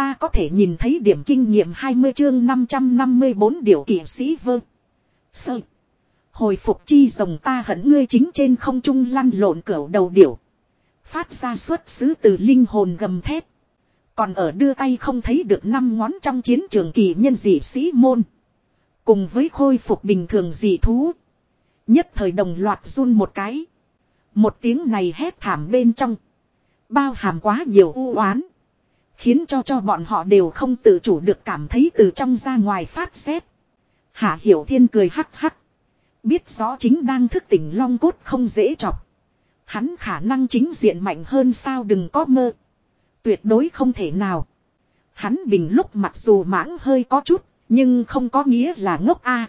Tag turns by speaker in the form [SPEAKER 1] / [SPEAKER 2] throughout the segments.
[SPEAKER 1] ta có thể nhìn thấy điểm kinh nghiệm 20 chương 554 điều kỷ sĩ vơ. Sơ. Hồi phục chi rồng ta hận ngươi chính trên không trung lăn lộn cửa đầu điểu. Phát ra xuất xứ từ linh hồn gầm thép. Còn ở đưa tay không thấy được năm ngón trong chiến trường kỳ nhân dị sĩ môn. Cùng với khôi phục bình thường dị thú. Nhất thời đồng loạt run một cái. Một tiếng này hét thảm bên trong. Bao hàm quá nhiều u oán Khiến cho cho bọn họ đều không tự chủ được cảm thấy từ trong ra ngoài phát xét. Hạ Hiểu Thiên cười hắc hắc. Biết rõ chính đang thức tỉnh long cốt không dễ chọc. Hắn khả năng chính diện mạnh hơn sao đừng có mơ. Tuyệt đối không thể nào. Hắn bình lúc mặc dù mãng hơi có chút, nhưng không có nghĩa là ngốc a.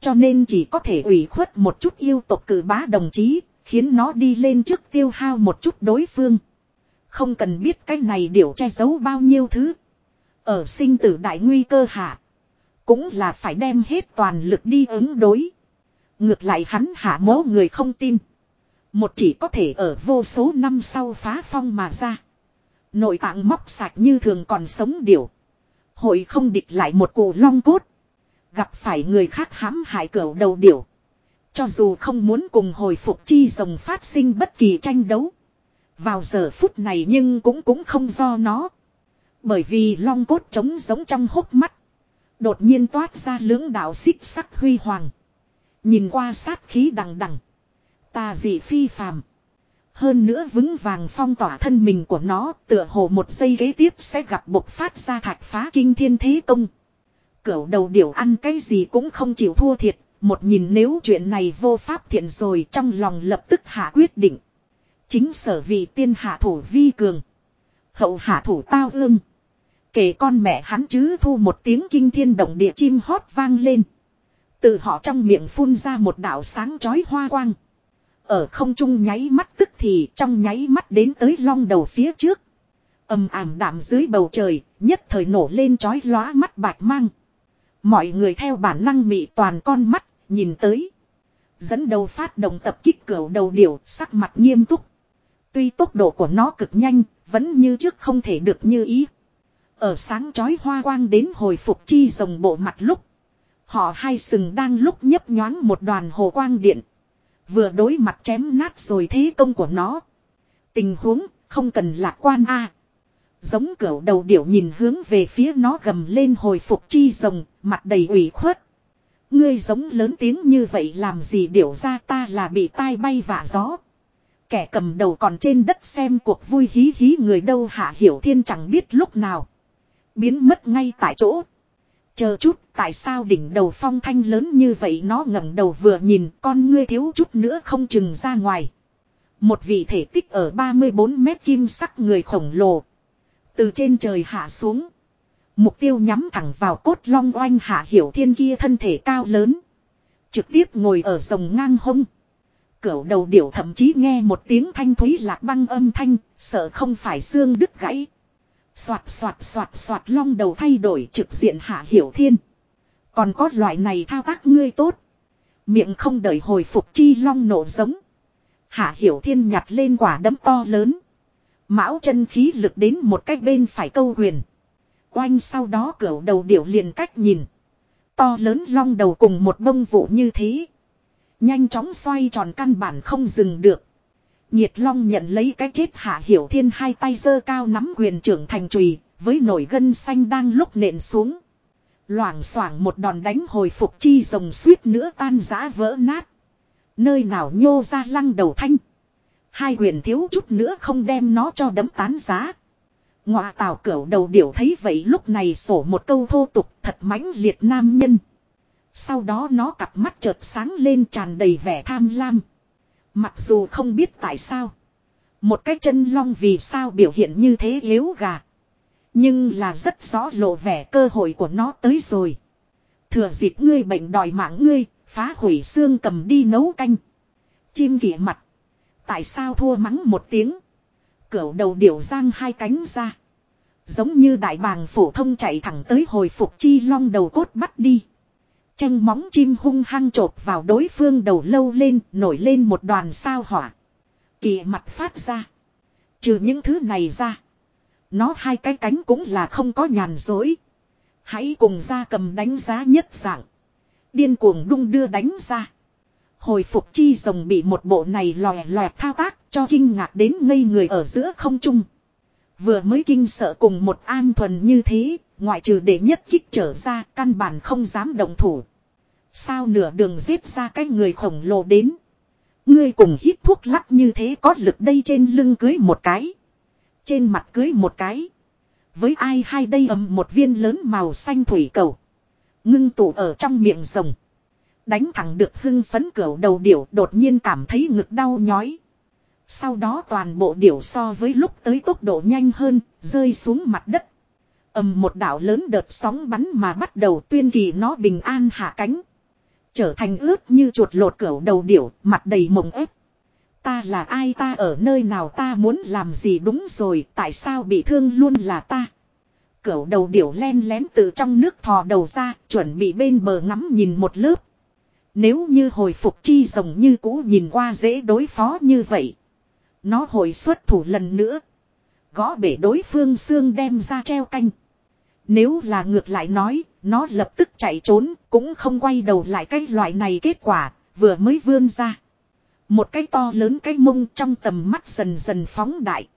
[SPEAKER 1] Cho nên chỉ có thể ủy khuất một chút yêu tộc cử bá đồng chí, khiến nó đi lên trước tiêu hao một chút đối phương. Không cần biết cái này điều che giấu bao nhiêu thứ. Ở sinh tử đại nguy cơ hạ. Cũng là phải đem hết toàn lực đi ứng đối. Ngược lại hắn hạ mố người không tin. Một chỉ có thể ở vô số năm sau phá phong mà ra. Nội tạng móc sạch như thường còn sống điều. Hội không địch lại một cụ long cốt. Gặp phải người khác hãm hại cửu đầu điều. Cho dù không muốn cùng hồi phục chi rồng phát sinh bất kỳ tranh đấu. Vào giờ phút này nhưng cũng cũng không do nó. Bởi vì long cốt trống giống trong hốc mắt. Đột nhiên toát ra lưỡng đạo xích sắc huy hoàng. Nhìn qua sát khí đằng đằng. Tà dị phi phàm. Hơn nữa vững vàng phong tỏa thân mình của nó, tựa hồ một giây ghế tiếp sẽ gặp bộc phát ra thạch phá kinh thiên thế công. Cửu đầu điểu ăn cái gì cũng không chịu thua thiệt. Một nhìn nếu chuyện này vô pháp thiện rồi, trong lòng lập tức hạ quyết định. Chính sở vì tiên hạ thủ vi cường. Hậu hạ thủ tao ương. Kể con mẹ hắn chứ thu một tiếng kinh thiên động địa chim hót vang lên. Từ họ trong miệng phun ra một đạo sáng chói hoa quang. Ở không trung nháy mắt tức thì trong nháy mắt đến tới long đầu phía trước. âm ảm đạm dưới bầu trời, nhất thời nổ lên chói lóa mắt bạch mang. Mọi người theo bản năng mị toàn con mắt, nhìn tới. Dẫn đầu phát động tập kích cửa đầu điểu, sắc mặt nghiêm túc. Tuy tốc độ của nó cực nhanh, vẫn như trước không thể được như ý. Ở sáng chói hoa quang đến hồi phục chi rồng bộ mặt lúc. Họ hai sừng đang lúc nhấp nhoáng một đoàn hồ quang điện. Vừa đối mặt chém nát rồi thế công của nó. Tình huống không cần lạc quan a. Giống cẩu đầu điểu nhìn hướng về phía nó gầm lên hồi phục chi rồng, mặt đầy ủy khuất. Ngươi giống lớn tiếng như vậy làm gì điểu ra ta là bị tai bay vạ gió. Kẻ cầm đầu còn trên đất xem cuộc vui hí hí người đâu hạ hiểu thiên chẳng biết lúc nào. Biến mất ngay tại chỗ. Chờ chút, tại sao đỉnh đầu phong thanh lớn như vậy nó ngẩng đầu vừa nhìn con ngươi thiếu chút nữa không chừng ra ngoài. Một vị thể tích ở 34 mét kim sắc người khổng lồ. Từ trên trời hạ xuống. Mục tiêu nhắm thẳng vào cốt long oanh hạ hiểu thiên kia thân thể cao lớn. Trực tiếp ngồi ở rồng ngang hông. Cửu đầu điểu thậm chí nghe một tiếng thanh thúy lạc băng âm thanh, sợ không phải xương đứt gãy. Xoạt xoạt xoạt xoạt long đầu thay đổi trực diện hạ hiểu thiên. Còn có loại này thao tác ngươi tốt. Miệng không đợi hồi phục chi long nổ giống. Hạ hiểu thiên nhặt lên quả đấm to lớn. Mão chân khí lực đến một cách bên phải câu huyền. Oanh sau đó cửu đầu điểu liền cách nhìn. To lớn long đầu cùng một bông vụ như thế. Nhanh chóng xoay tròn căn bản không dừng được. Nhiệt long nhận lấy cái chết hạ hiểu thiên hai tay giơ cao nắm quyền trưởng thành trùy, với nổi gân xanh đang lúc nện xuống. Loảng xoảng một đòn đánh hồi phục chi rồng suýt nữa tan rã vỡ nát. Nơi nào nhô ra lăng đầu thanh. Hai quyền thiếu chút nữa không đem nó cho đấm tán giá. Ngoà tào cửu đầu điểu thấy vậy lúc này sổ một câu thô tục thật mãnh liệt nam nhân. Sau đó nó cặp mắt chợt sáng lên tràn đầy vẻ tham lam. Mặc dù không biết tại sao. Một cái chân long vì sao biểu hiện như thế yếu gà. Nhưng là rất rõ lộ vẻ cơ hội của nó tới rồi. Thừa dịp ngươi bệnh đòi mạng ngươi, phá hủy xương cầm đi nấu canh. Chim kỉa mặt. Tại sao thua mắng một tiếng. Cửu đầu điểu giang hai cánh ra. Giống như đại bàng phổ thông chạy thẳng tới hồi phục chi long đầu cốt bắt đi chân móng chim hung hăng chộp vào đối phương đầu lâu lên, nổi lên một đoàn sao hỏa. Kỳ mặt phát ra. Trừ những thứ này ra. Nó hai cái cánh cũng là không có nhàn dối. Hãy cùng ra cầm đánh giá nhất dạng. Điên cuồng đung đưa đánh ra. Hồi phục chi rồng bị một bộ này lòe lòe thao tác cho kinh ngạc đến ngây người ở giữa không trung. Vừa mới kinh sợ cùng một an thuần như thế, ngoại trừ để nhất kích trở ra căn bản không dám động thủ. Sao nửa đường giết ra cái người khổng lồ đến. Ngươi cùng hít thuốc lắc như thế có lực đây trên lưng cưới một cái. Trên mặt cưới một cái. Với ai hai đây ầm một viên lớn màu xanh thủy cầu. Ngưng tụ ở trong miệng rồng. Đánh thẳng được hưng phấn cửu đầu điểu đột nhiên cảm thấy ngực đau nhói. Sau đó toàn bộ điểu so với lúc tới tốc độ nhanh hơn, rơi xuống mặt đất ầm một đảo lớn đợt sóng bắn mà bắt đầu tuyên kỳ nó bình an hạ cánh. Trở thành ướt như chuột lột cẩu đầu điểu, mặt đầy mộng ép. Ta là ai ta ở nơi nào ta muốn làm gì đúng rồi, tại sao bị thương luôn là ta. cẩu đầu điểu len lén từ trong nước thò đầu ra, chuẩn bị bên bờ ngắm nhìn một lớp. Nếu như hồi phục chi rồng như cũ nhìn qua dễ đối phó như vậy. Nó hồi xuất thủ lần nữa. Gõ bể đối phương xương đem ra treo canh. Nếu là ngược lại nói, nó lập tức chạy trốn, cũng không quay đầu lại cái loại này kết quả, vừa mới vươn ra. Một cái to lớn cái mông trong tầm mắt dần dần phóng đại.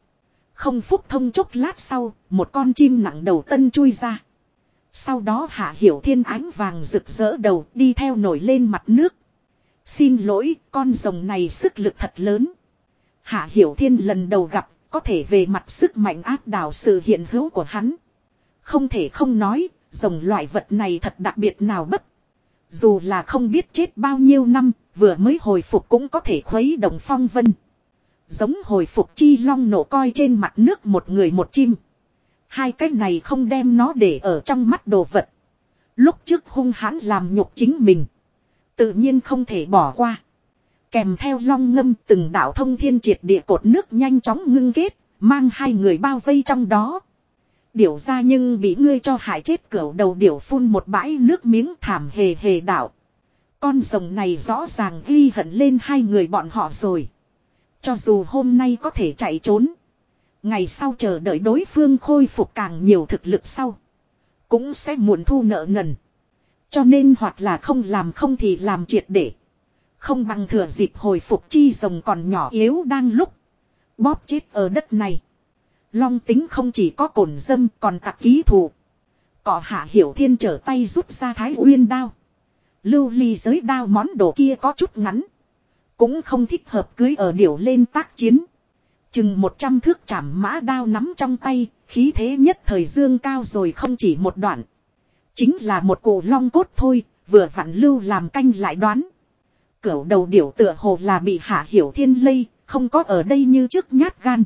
[SPEAKER 1] Không phúc thông chốc lát sau, một con chim nặng đầu tân chui ra. Sau đó hạ hiểu thiên ánh vàng rực rỡ đầu đi theo nổi lên mặt nước. Xin lỗi, con rồng này sức lực thật lớn. Hạ hiểu thiên lần đầu gặp, có thể về mặt sức mạnh áp đảo sự hiện hữu của hắn. Không thể không nói, rồng loại vật này thật đặc biệt nào bất. Dù là không biết chết bao nhiêu năm, vừa mới hồi phục cũng có thể khuấy động phong vân. Giống hồi phục chi long nổ coi trên mặt nước một người một chim. Hai cái này không đem nó để ở trong mắt đồ vật. Lúc trước hung hãn làm nhục chính mình. Tự nhiên không thể bỏ qua. Kèm theo long ngâm từng đạo thông thiên triệt địa cột nước nhanh chóng ngưng kết, mang hai người bao vây trong đó. Điểu ra nhưng bị ngươi cho hại chết cửa đầu điểu phun một bãi nước miếng thảm hề hề đảo. Con rồng này rõ ràng ghi hận lên hai người bọn họ rồi. Cho dù hôm nay có thể chạy trốn. Ngày sau chờ đợi đối phương khôi phục càng nhiều thực lực sau. Cũng sẽ muộn thu nợ nần. Cho nên hoặc là không làm không thì làm triệt để. Không bằng thừa dịp hồi phục chi rồng còn nhỏ yếu đang lúc. Bóp chết ở đất này. Long tính không chỉ có cồn dâm còn tặc ký thù. Cọ hạ hiểu thiên trở tay rút ra thái uyên đao. Lưu ly giới đao món đồ kia có chút ngắn. Cũng không thích hợp cưới ở điểu lên tác chiến. Chừng một trăm thước chảm mã đao nắm trong tay, khí thế nhất thời dương cao rồi không chỉ một đoạn. Chính là một cụ long cốt thôi, vừa vặn lưu làm canh lại đoán. Cửu đầu điểu tựa hồ là bị hạ hiểu thiên lây, không có ở đây như trước nhát gan.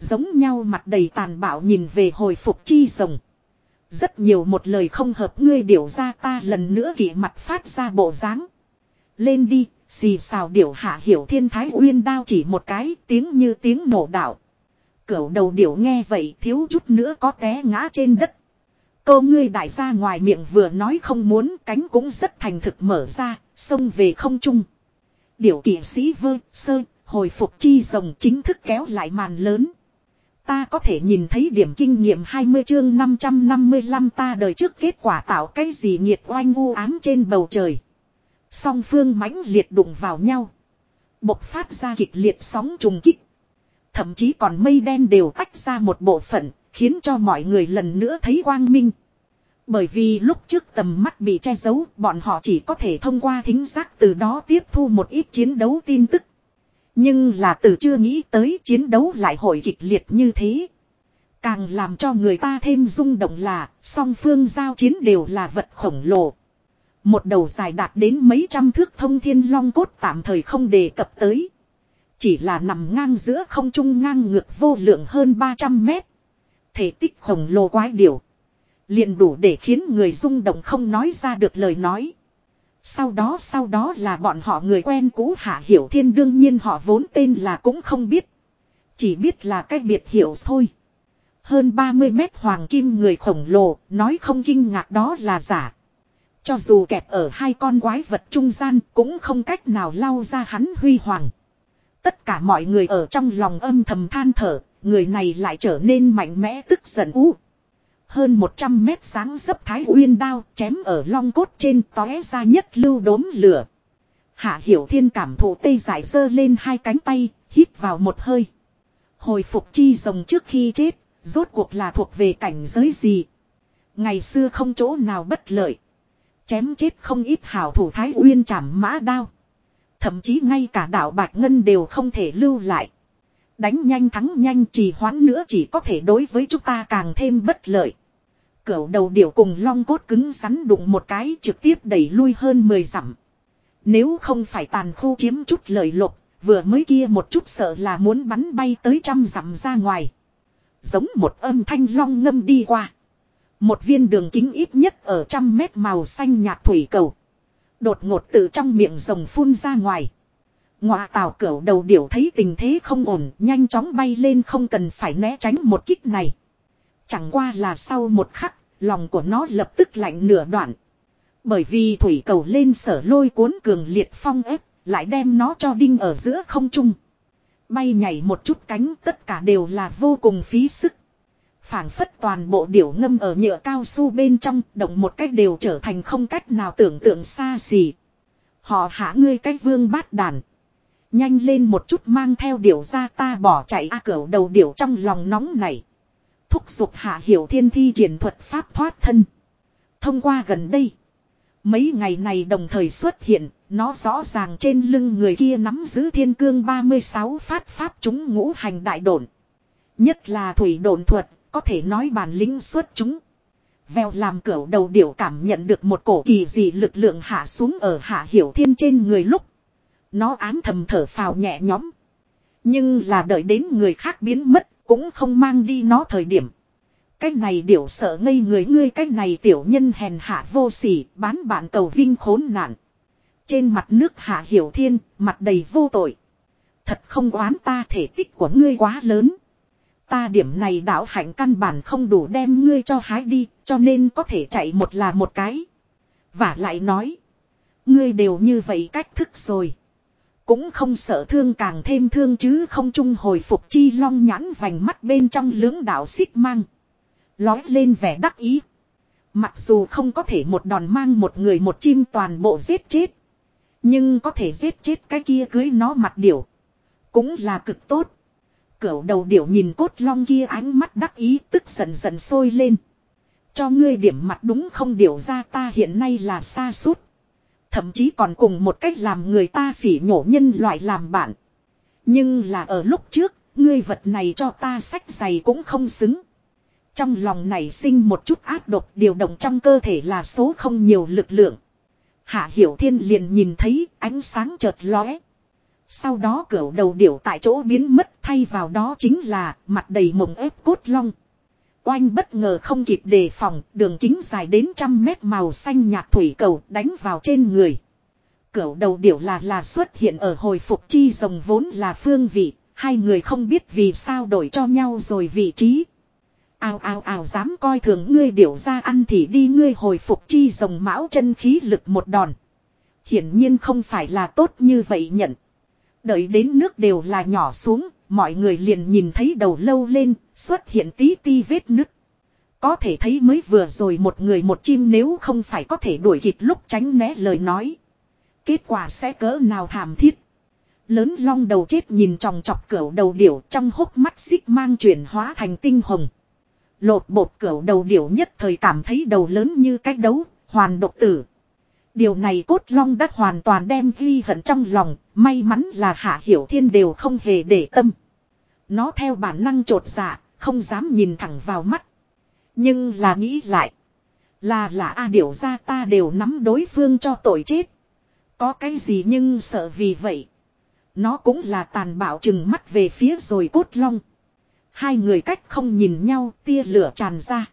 [SPEAKER 1] Giống nhau mặt đầy tàn bạo nhìn về hồi phục chi rồng. Rất nhiều một lời không hợp ngươi điểu ra ta lần nữa kỷ mặt phát ra bộ dáng. Lên đi, xì xào điểu hạ hiểu thiên thái uyên đao chỉ một cái tiếng như tiếng nổ đạo. Cửu đầu điểu nghe vậy thiếu chút nữa có té ngã trên đất. Câu ngươi đại gia ngoài miệng vừa nói không muốn cánh cũng rất thành thực mở ra, xông về không trung. Điểu kỵ sĩ vơ, sơ, hồi phục chi rồng chính thức kéo lại màn lớn. Ta có thể nhìn thấy điểm kinh nghiệm 20 chương 555 ta đời trước kết quả tạo cái gì nhiệt oanh u ám trên bầu trời. Song phương mãnh liệt đụng vào nhau. Bộc phát ra kịch liệt sóng trùng kích. Thậm chí còn mây đen đều tách ra một bộ phận, khiến cho mọi người lần nữa thấy quang minh. Bởi vì lúc trước tầm mắt bị che giấu, bọn họ chỉ có thể thông qua thính giác từ đó tiếp thu một ít chiến đấu tin tức. Nhưng là từ chưa nghĩ tới chiến đấu lại hội kịch liệt như thế. Càng làm cho người ta thêm rung động là, song phương giao chiến đều là vật khổng lồ. Một đầu dài đạt đến mấy trăm thước thông thiên long cốt tạm thời không đề cập tới. Chỉ là nằm ngang giữa không trung ngang ngược vô lượng hơn 300 mét. Thể tích khổng lồ quái điều. liền đủ để khiến người rung động không nói ra được lời nói. Sau đó sau đó là bọn họ người quen cũ Hạ Hiểu Thiên đương nhiên họ vốn tên là cũng không biết. Chỉ biết là cách biệt hiểu thôi. Hơn 30 mét hoàng kim người khổng lồ, nói không kinh ngạc đó là giả. Cho dù kẹp ở hai con quái vật trung gian cũng không cách nào lau ra hắn huy hoàng. Tất cả mọi người ở trong lòng âm thầm than thở, người này lại trở nên mạnh mẽ tức giận ú. Hơn 100 mét sáng dấp thái uyên đao chém ở long cốt trên tóe ra nhất lưu đốm lửa. Hạ Hiểu Thiên cảm thụ tê giải dơ lên hai cánh tay, hít vào một hơi. Hồi phục chi rồng trước khi chết, rốt cuộc là thuộc về cảnh giới gì? Ngày xưa không chỗ nào bất lợi. Chém chết không ít hảo thủ thái uyên chảm mã đao. Thậm chí ngay cả đạo Bạch Ngân đều không thể lưu lại. Đánh nhanh thắng nhanh trì hoãn nữa chỉ có thể đối với chúng ta càng thêm bất lợi cẩu đầu điểu cùng long cốt cứng rắn đụng một cái trực tiếp đẩy lui hơn 10 dặm. Nếu không phải tàn khu chiếm chút lợi lộc, vừa mới kia một chút sợ là muốn bắn bay tới trăm dặm ra ngoài. Giống một âm thanh long ngâm đi qua. Một viên đường kính ít nhất ở trăm mét màu xanh nhạt thủy cầu. Đột ngột từ trong miệng rồng phun ra ngoài. Ngọa tào cẩu đầu điểu thấy tình thế không ổn, nhanh chóng bay lên không cần phải né tránh một kích này. Chẳng qua là sau một khắc, lòng của nó lập tức lạnh nửa đoạn. Bởi vì thủy cầu lên sở lôi cuốn cường liệt phong ép, lại đem nó cho đinh ở giữa không trung. Bay nhảy một chút cánh tất cả đều là vô cùng phí sức. phảng phất toàn bộ điểu ngâm ở nhựa cao su bên trong, động một cách đều trở thành không cách nào tưởng tượng xa xỉ. Họ hạ ngươi cách vương bát đàn. Nhanh lên một chút mang theo điểu ra ta bỏ chạy a cửu đầu điểu trong lòng nóng này. Thúc giục hạ hiểu thiên thi triển thuật pháp thoát thân. Thông qua gần đây. Mấy ngày này đồng thời xuất hiện, nó rõ ràng trên lưng người kia nắm giữ thiên cương 36 phát pháp chúng ngũ hành đại độn. Nhất là thủy độn thuật, có thể nói bản lĩnh xuất chúng. Vèo làm cẩu đầu điểu cảm nhận được một cổ kỳ dị lực lượng hạ xuống ở hạ hiểu thiên trên người lúc. Nó ám thầm thở phào nhẹ nhõm. Nhưng là đợi đến người khác biến mất, cũng không mang đi nó thời điểm. Cái này điểu sợ ngây người ngươi cái này tiểu nhân hèn hạ vô sỉ, bán bạn cầu vinh khốn nạn. Trên mặt nước hạ hiểu thiên, mặt đầy vô tội. Thật không oán ta thể tích của ngươi quá lớn. Ta điểm này đạo hạnh căn bản không đủ đem ngươi cho hái đi, cho nên có thể chạy một là một cái. Và lại nói. Ngươi đều như vậy cách thức rồi. Cũng không sợ thương càng thêm thương chứ không chung hồi phục chi long nhãn vành mắt bên trong lưỡng đạo xích mang. Lói lên vẻ đắc ý. Mặc dù không có thể một đòn mang một người một chim toàn bộ giết chết. Nhưng có thể giết chết cái kia cưới nó mặt điểu. Cũng là cực tốt. Cửu đầu điểu nhìn cốt long kia ánh mắt đắc ý tức giận giận sôi lên. Cho ngươi điểm mặt đúng không điểu ra ta hiện nay là xa suốt. Thậm chí còn cùng một cách làm người ta phỉ nhổ nhân loại làm bạn. Nhưng là ở lúc trước, ngươi vật này cho ta sách giày cũng không xứng. Trong lòng này sinh một chút ác độc điều động trong cơ thể là số không nhiều lực lượng. Hạ Hiểu Thiên liền nhìn thấy ánh sáng chợt lóe. Sau đó cửa đầu điểu tại chỗ biến mất thay vào đó chính là mặt đầy mộng ép cốt long. Oanh bất ngờ không kịp đề phòng, đường kính dài đến trăm mét màu xanh nhạt thủy cầu đánh vào trên người. Cửu đầu điểu là là xuất hiện ở hồi phục chi rồng vốn là phương vị, hai người không biết vì sao đổi cho nhau rồi vị trí. Ao ao ao dám coi thường ngươi điểu ra ăn thì đi ngươi hồi phục chi rồng mão chân khí lực một đòn. Hiển nhiên không phải là tốt như vậy nhận. Đợi đến nước đều là nhỏ xuống, mọi người liền nhìn thấy đầu lâu lên, xuất hiện tí ti vết nứt. Có thể thấy mới vừa rồi một người một chim nếu không phải có thể đuổi kịp lúc tránh né lời nói. Kết quả sẽ cỡ nào thảm thiết. Lớn long đầu chết nhìn tròng chọc cửa đầu điểu trong hốc mắt xích mang chuyển hóa thành tinh hồng. Lột bột cửa đầu điểu nhất thời cảm thấy đầu lớn như cách đấu, hoàn độc tử. Điều này cốt long đã hoàn toàn đem ghi hận trong lòng, may mắn là hạ hiểu thiên đều không hề để tâm. Nó theo bản năng trột dạ, không dám nhìn thẳng vào mắt. Nhưng là nghĩ lại. Là là A điểu ra ta đều nắm đối phương cho tội chết. Có cái gì nhưng sợ vì vậy. Nó cũng là tàn bạo chừng mắt về phía rồi cốt long. Hai người cách không nhìn nhau tia lửa tràn ra.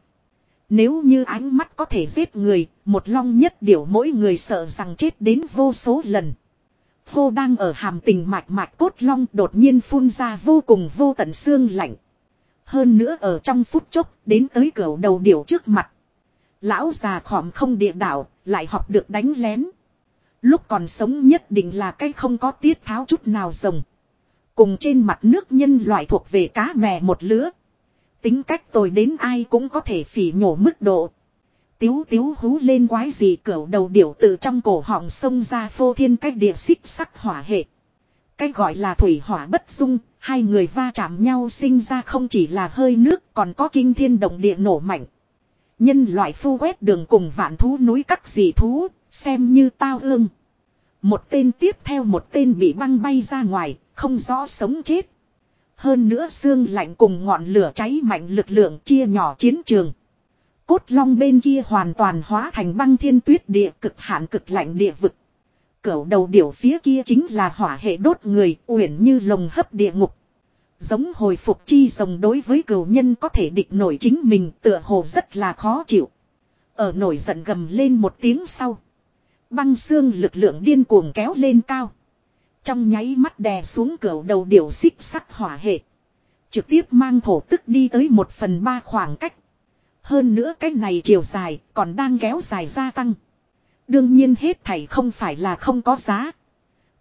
[SPEAKER 1] Nếu như ánh mắt có thể giết người, một long nhất điều mỗi người sợ rằng chết đến vô số lần. Hô đang ở hàm tình mạch mạch cốt long đột nhiên phun ra vô cùng vô tận xương lạnh. Hơn nữa ở trong phút chốc đến tới cửa đầu điểu trước mặt. Lão già khỏm không địa đạo, lại học được đánh lén. Lúc còn sống nhất định là cái không có tiết tháo chút nào rồng. Cùng trên mặt nước nhân loại thuộc về cá mè một lứa. Tính cách tồi đến ai cũng có thể phỉ nhổ mức độ. Tiếu tiếu hú lên quái gì cỡ đầu điểu từ trong cổ họng sông ra phô thiên cách địa xích sắc hỏa hệ. Cái gọi là thủy hỏa bất dung, hai người va chạm nhau sinh ra không chỉ là hơi nước còn có kinh thiên động địa nổ mạnh. Nhân loại phu quét đường cùng vạn thú núi các dị thú, xem như tao ương. Một tên tiếp theo một tên bị băng bay ra ngoài, không rõ sống chết. Hơn nữa xương lạnh cùng ngọn lửa cháy mạnh lực lượng chia nhỏ chiến trường. Cốt long bên kia hoàn toàn hóa thành băng thiên tuyết địa cực hạn cực lạnh địa vực. Cửu đầu điểu phía kia chính là hỏa hệ đốt người, uyển như lồng hấp địa ngục. Giống hồi phục chi rồng đối với cửu nhân có thể địch nổi chính mình, tựa hồ rất là khó chịu. Ở nổi giận gầm lên một tiếng sau. Băng xương lực lượng điên cuồng kéo lên cao. Trong nháy mắt đè xuống cửu đầu điểu xích sắc hỏa hệ. Trực tiếp mang thổ tức đi tới một phần ba khoảng cách. Hơn nữa cái này chiều dài còn đang kéo dài gia tăng. Đương nhiên hết thảy không phải là không có giá.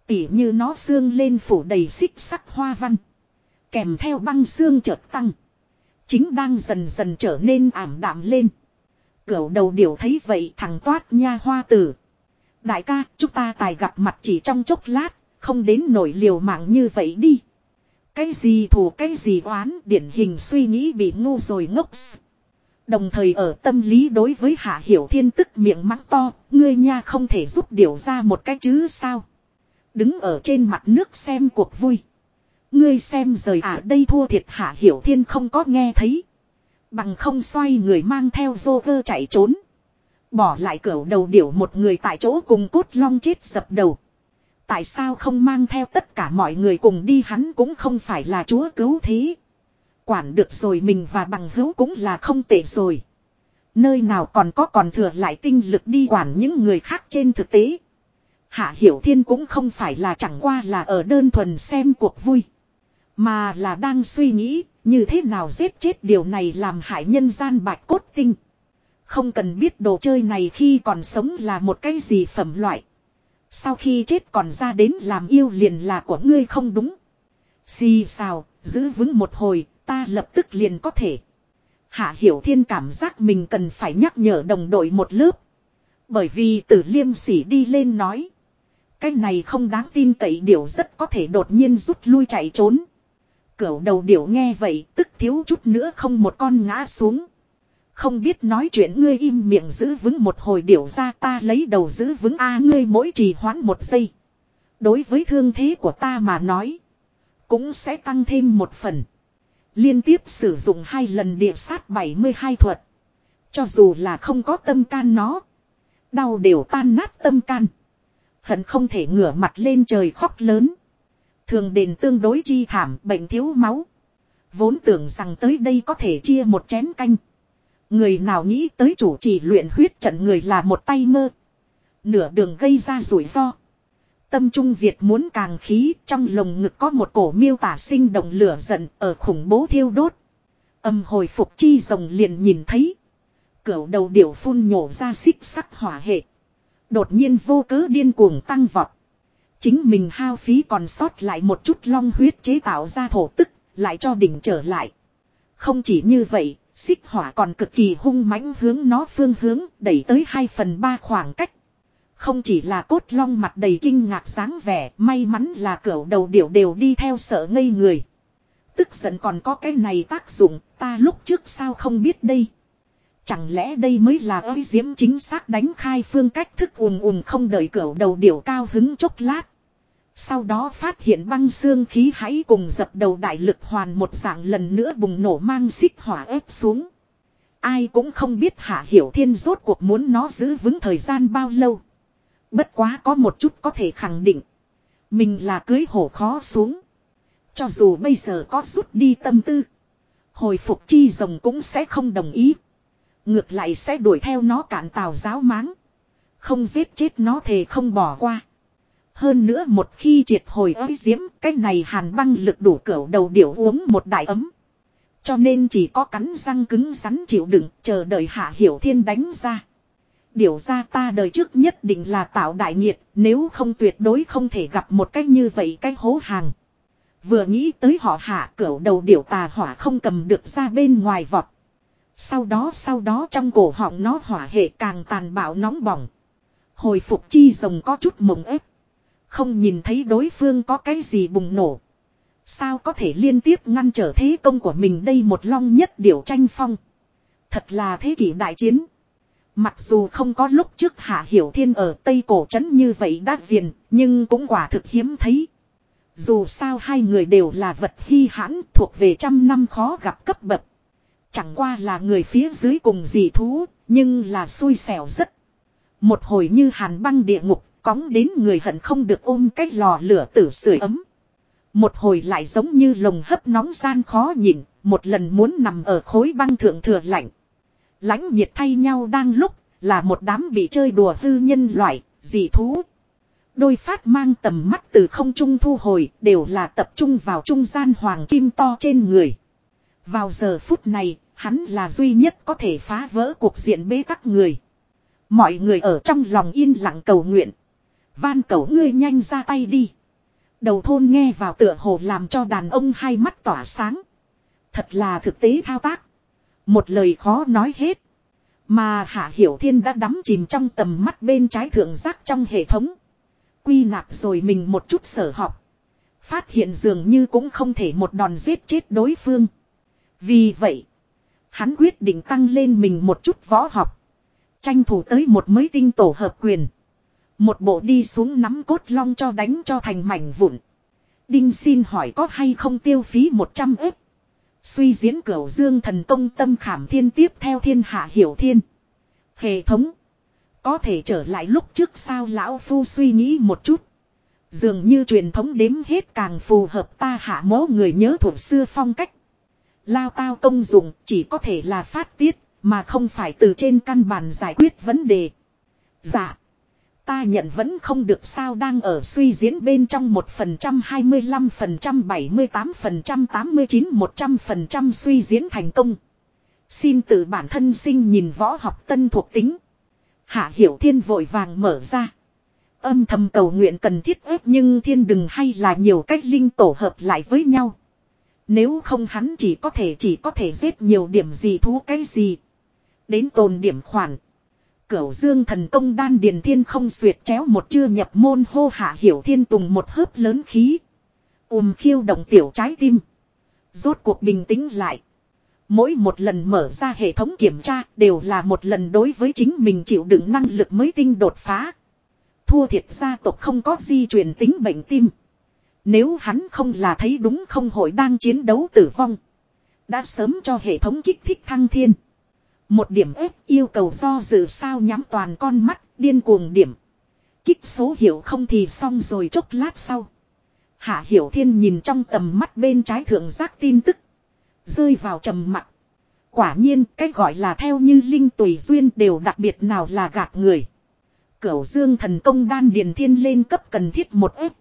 [SPEAKER 1] Tỉ như nó xương lên phủ đầy xích sắc hoa văn. Kèm theo băng xương chợt tăng. Chính đang dần dần trở nên ảm đạm lên. Cửu đầu điểu thấy vậy thằng toát nha hoa tử. Đại ca, chúng ta tài gặp mặt chỉ trong chốc lát, không đến nổi liều mạng như vậy đi. Cái gì thù cái gì oán điển hình suy nghĩ bị ngu rồi ngốc. Đồng thời ở tâm lý đối với Hạ Hiểu Thiên tức miệng mắng to, ngươi nha không thể giúp điều ra một cái chứ sao. Đứng ở trên mặt nước xem cuộc vui. Ngươi xem rời à đây thua thiệt Hạ Hiểu Thiên không có nghe thấy. Bằng không xoay người mang theo vô vơ chạy trốn. Bỏ lại cửa đầu điểu một người tại chỗ cùng cốt long chết dập đầu. Tại sao không mang theo tất cả mọi người cùng đi hắn cũng không phải là chúa cứu thế. Quản được rồi mình và bằng hữu cũng là không tệ rồi. Nơi nào còn có còn thừa lại tinh lực đi quản những người khác trên thực tế. Hạ Hiểu Thiên cũng không phải là chẳng qua là ở đơn thuần xem cuộc vui. Mà là đang suy nghĩ như thế nào giết chết điều này làm hại nhân gian bạch cốt tinh. Không cần biết đồ chơi này khi còn sống là một cái gì phẩm loại. Sau khi chết còn ra đến làm yêu liền là của ngươi không đúng. Xì xào, giữ vững một hồi, ta lập tức liền có thể. Hạ Hiểu Thiên cảm giác mình cần phải nhắc nhở đồng đội một lớp. Bởi vì tử liêm sỉ đi lên nói. Cái này không đáng tin cậy điều rất có thể đột nhiên rút lui chạy trốn. Cửu đầu điểu nghe vậy tức thiếu chút nữa không một con ngã xuống. Không biết nói chuyện ngươi im miệng giữ vững một hồi điểu ra ta lấy đầu giữ vững a ngươi mỗi trì hoãn một giây. Đối với thương thế của ta mà nói. Cũng sẽ tăng thêm một phần. Liên tiếp sử dụng hai lần địa sát 72 thuật. Cho dù là không có tâm can nó. Đau đều tan nát tâm can. Hận không thể ngửa mặt lên trời khóc lớn. Thường đền tương đối chi thảm, bệnh thiếu máu. Vốn tưởng rằng tới đây có thể chia một chén canh. Người nào nghĩ tới chủ trì luyện huyết trận người là một tay mơ. Nửa đường gây ra rủi ro. Tâm trung Việt muốn càng khí trong lồng ngực có một cổ miêu tả sinh động lửa giận ở khủng bố thiêu đốt. Âm hồi phục chi rồng liền nhìn thấy. Cửu đầu điểu phun nhổ ra xích sắc hỏa hệ. Đột nhiên vô cớ điên cuồng tăng vọt. Chính mình hao phí còn sót lại một chút long huyết chế tạo ra thổ tức, lại cho đỉnh trở lại. Không chỉ như vậy, xích hỏa còn cực kỳ hung mãnh hướng nó phương hướng, đẩy tới 2 phần 3 khoảng cách. Không chỉ là cốt long mặt đầy kinh ngạc sáng vẻ, may mắn là cửa đầu điểu đều đi theo sợ ngây người. Tức giận còn có cái này tác dụng, ta lúc trước sao không biết đây. Chẳng lẽ đây mới là ơi diễm chính xác đánh khai phương cách thức ùm ùm không đợi cửa đầu điểu cao hứng chốc lát. Sau đó phát hiện băng xương khí hãy cùng dập đầu đại lực hoàn một dạng lần nữa bùng nổ mang xích hỏa ép xuống. Ai cũng không biết hạ hiểu thiên rốt cuộc muốn nó giữ vững thời gian bao lâu. Bất quá có một chút có thể khẳng định. Mình là cưới hổ khó xuống. Cho dù bây giờ có rút đi tâm tư. Hồi phục chi rồng cũng sẽ không đồng ý. Ngược lại sẽ đuổi theo nó cản tàu giáo máng. Không giết chết nó thề không bỏ qua. Hơn nữa một khi triệt hồi ới diễm, cái này hàn băng lực đủ cỡ đầu điểu uống một đại ấm. Cho nên chỉ có cắn răng cứng rắn chịu đựng, chờ đợi hạ hiểu thiên đánh ra. Điều ra ta đời trước nhất định là tạo đại nhiệt, nếu không tuyệt đối không thể gặp một cách như vậy cái hố hàng. Vừa nghĩ tới họ hạ cửa đầu điểu tà hỏa không cầm được ra bên ngoài vọt. Sau đó sau đó trong cổ họng nó hỏa hệ càng tàn bạo nóng bỏng. Hồi phục chi rồng có chút mộng ép. Không nhìn thấy đối phương có cái gì bùng nổ. Sao có thể liên tiếp ngăn trở thế công của mình đây một long nhất điểu tranh phong. Thật là thế kỷ đại chiến. Mặc dù không có lúc trước Hạ Hiểu Thiên ở Tây Cổ Trấn như vậy đát diền, nhưng cũng quả thực hiếm thấy. Dù sao hai người đều là vật hy hãn thuộc về trăm năm khó gặp cấp bậc. Chẳng qua là người phía dưới cùng dị thú, nhưng là xui xẻo rất. Một hồi như hàn băng địa ngục, cóng đến người hận không được ôm cái lò lửa tử sưởi ấm. Một hồi lại giống như lồng hấp nóng gian khó nhịn, một lần muốn nằm ở khối băng thượng thừa lạnh lãnh nhiệt thay nhau đang lúc, là một đám bị chơi đùa hư nhân loại, dị thú. Đôi phát mang tầm mắt từ không trung thu hồi, đều là tập trung vào trung gian hoàng kim to trên người. Vào giờ phút này, hắn là duy nhất có thể phá vỡ cuộc diện bế các người. Mọi người ở trong lòng yên lặng cầu nguyện. Van cầu ngươi nhanh ra tay đi. Đầu thôn nghe vào tựa hồ làm cho đàn ông hai mắt tỏa sáng. Thật là thực tế thao tác. Một lời khó nói hết. Mà Hạ Hiểu Thiên đã đắm chìm trong tầm mắt bên trái thượng giác trong hệ thống. Quy nạp rồi mình một chút sở học. Phát hiện dường như cũng không thể một đòn giết chết đối phương. Vì vậy, hắn quyết định tăng lên mình một chút võ học. Tranh thủ tới một mới tinh tổ hợp quyền. Một bộ đi xuống nắm cốt long cho đánh cho thành mảnh vụn. Đinh xin hỏi có hay không tiêu phí 100 ếp. Suy diễn cửu dương thần công tâm khảm thiên tiếp theo thiên hạ hiểu thiên. Hệ thống. Có thể trở lại lúc trước sao lão phu suy nghĩ một chút. Dường như truyền thống đếm hết càng phù hợp ta hạ mố người nhớ thuộc xưa phong cách. Lao tao công dụng chỉ có thể là phát tiết, mà không phải từ trên căn bản giải quyết vấn đề. Dạ. Ta nhận vẫn không được sao đang ở suy diễn bên trong một phần trăm hai mươi lăm phần trăm bảy mươi tám phần trăm tám mươi chín một trăm phần trăm suy diễn thành công. Xin tự bản thân sinh nhìn võ học tân thuộc tính. Hạ Hiểu Thiên vội vàng mở ra. Âm thầm cầu nguyện cần thiết ép nhưng thiên đừng hay là nhiều cách linh tổ hợp lại với nhau. Nếu không hắn chỉ có thể chỉ có thể giết nhiều điểm gì thú cái gì. Đến tồn điểm khoản. Cửu dương thần công đan điền thiên không xuyệt chéo một chưa nhập môn hô hạ hiểu thiên tùng một hớp lớn khí. ùm khiêu động tiểu trái tim. Rốt cuộc bình tĩnh lại. Mỗi một lần mở ra hệ thống kiểm tra đều là một lần đối với chính mình chịu đựng năng lực mới tinh đột phá. Thua thiệt gia tộc không có di truyền tính bệnh tim. Nếu hắn không là thấy đúng không hội đang chiến đấu tử vong. Đã sớm cho hệ thống kích thích thăng thiên. Một điểm ép yêu cầu do dự sao nhắm toàn con mắt, điên cuồng điểm. Kích số hiệu không thì xong rồi chốc lát sau. Hạ Hiểu Thiên nhìn trong tầm mắt bên trái thượng giác tin tức. Rơi vào trầm mặc. Quả nhiên, cái gọi là theo như linh tùy duyên đều đặc biệt nào là gạt người. Cửu dương thần công đan điền thiên lên cấp cần thiết một ép.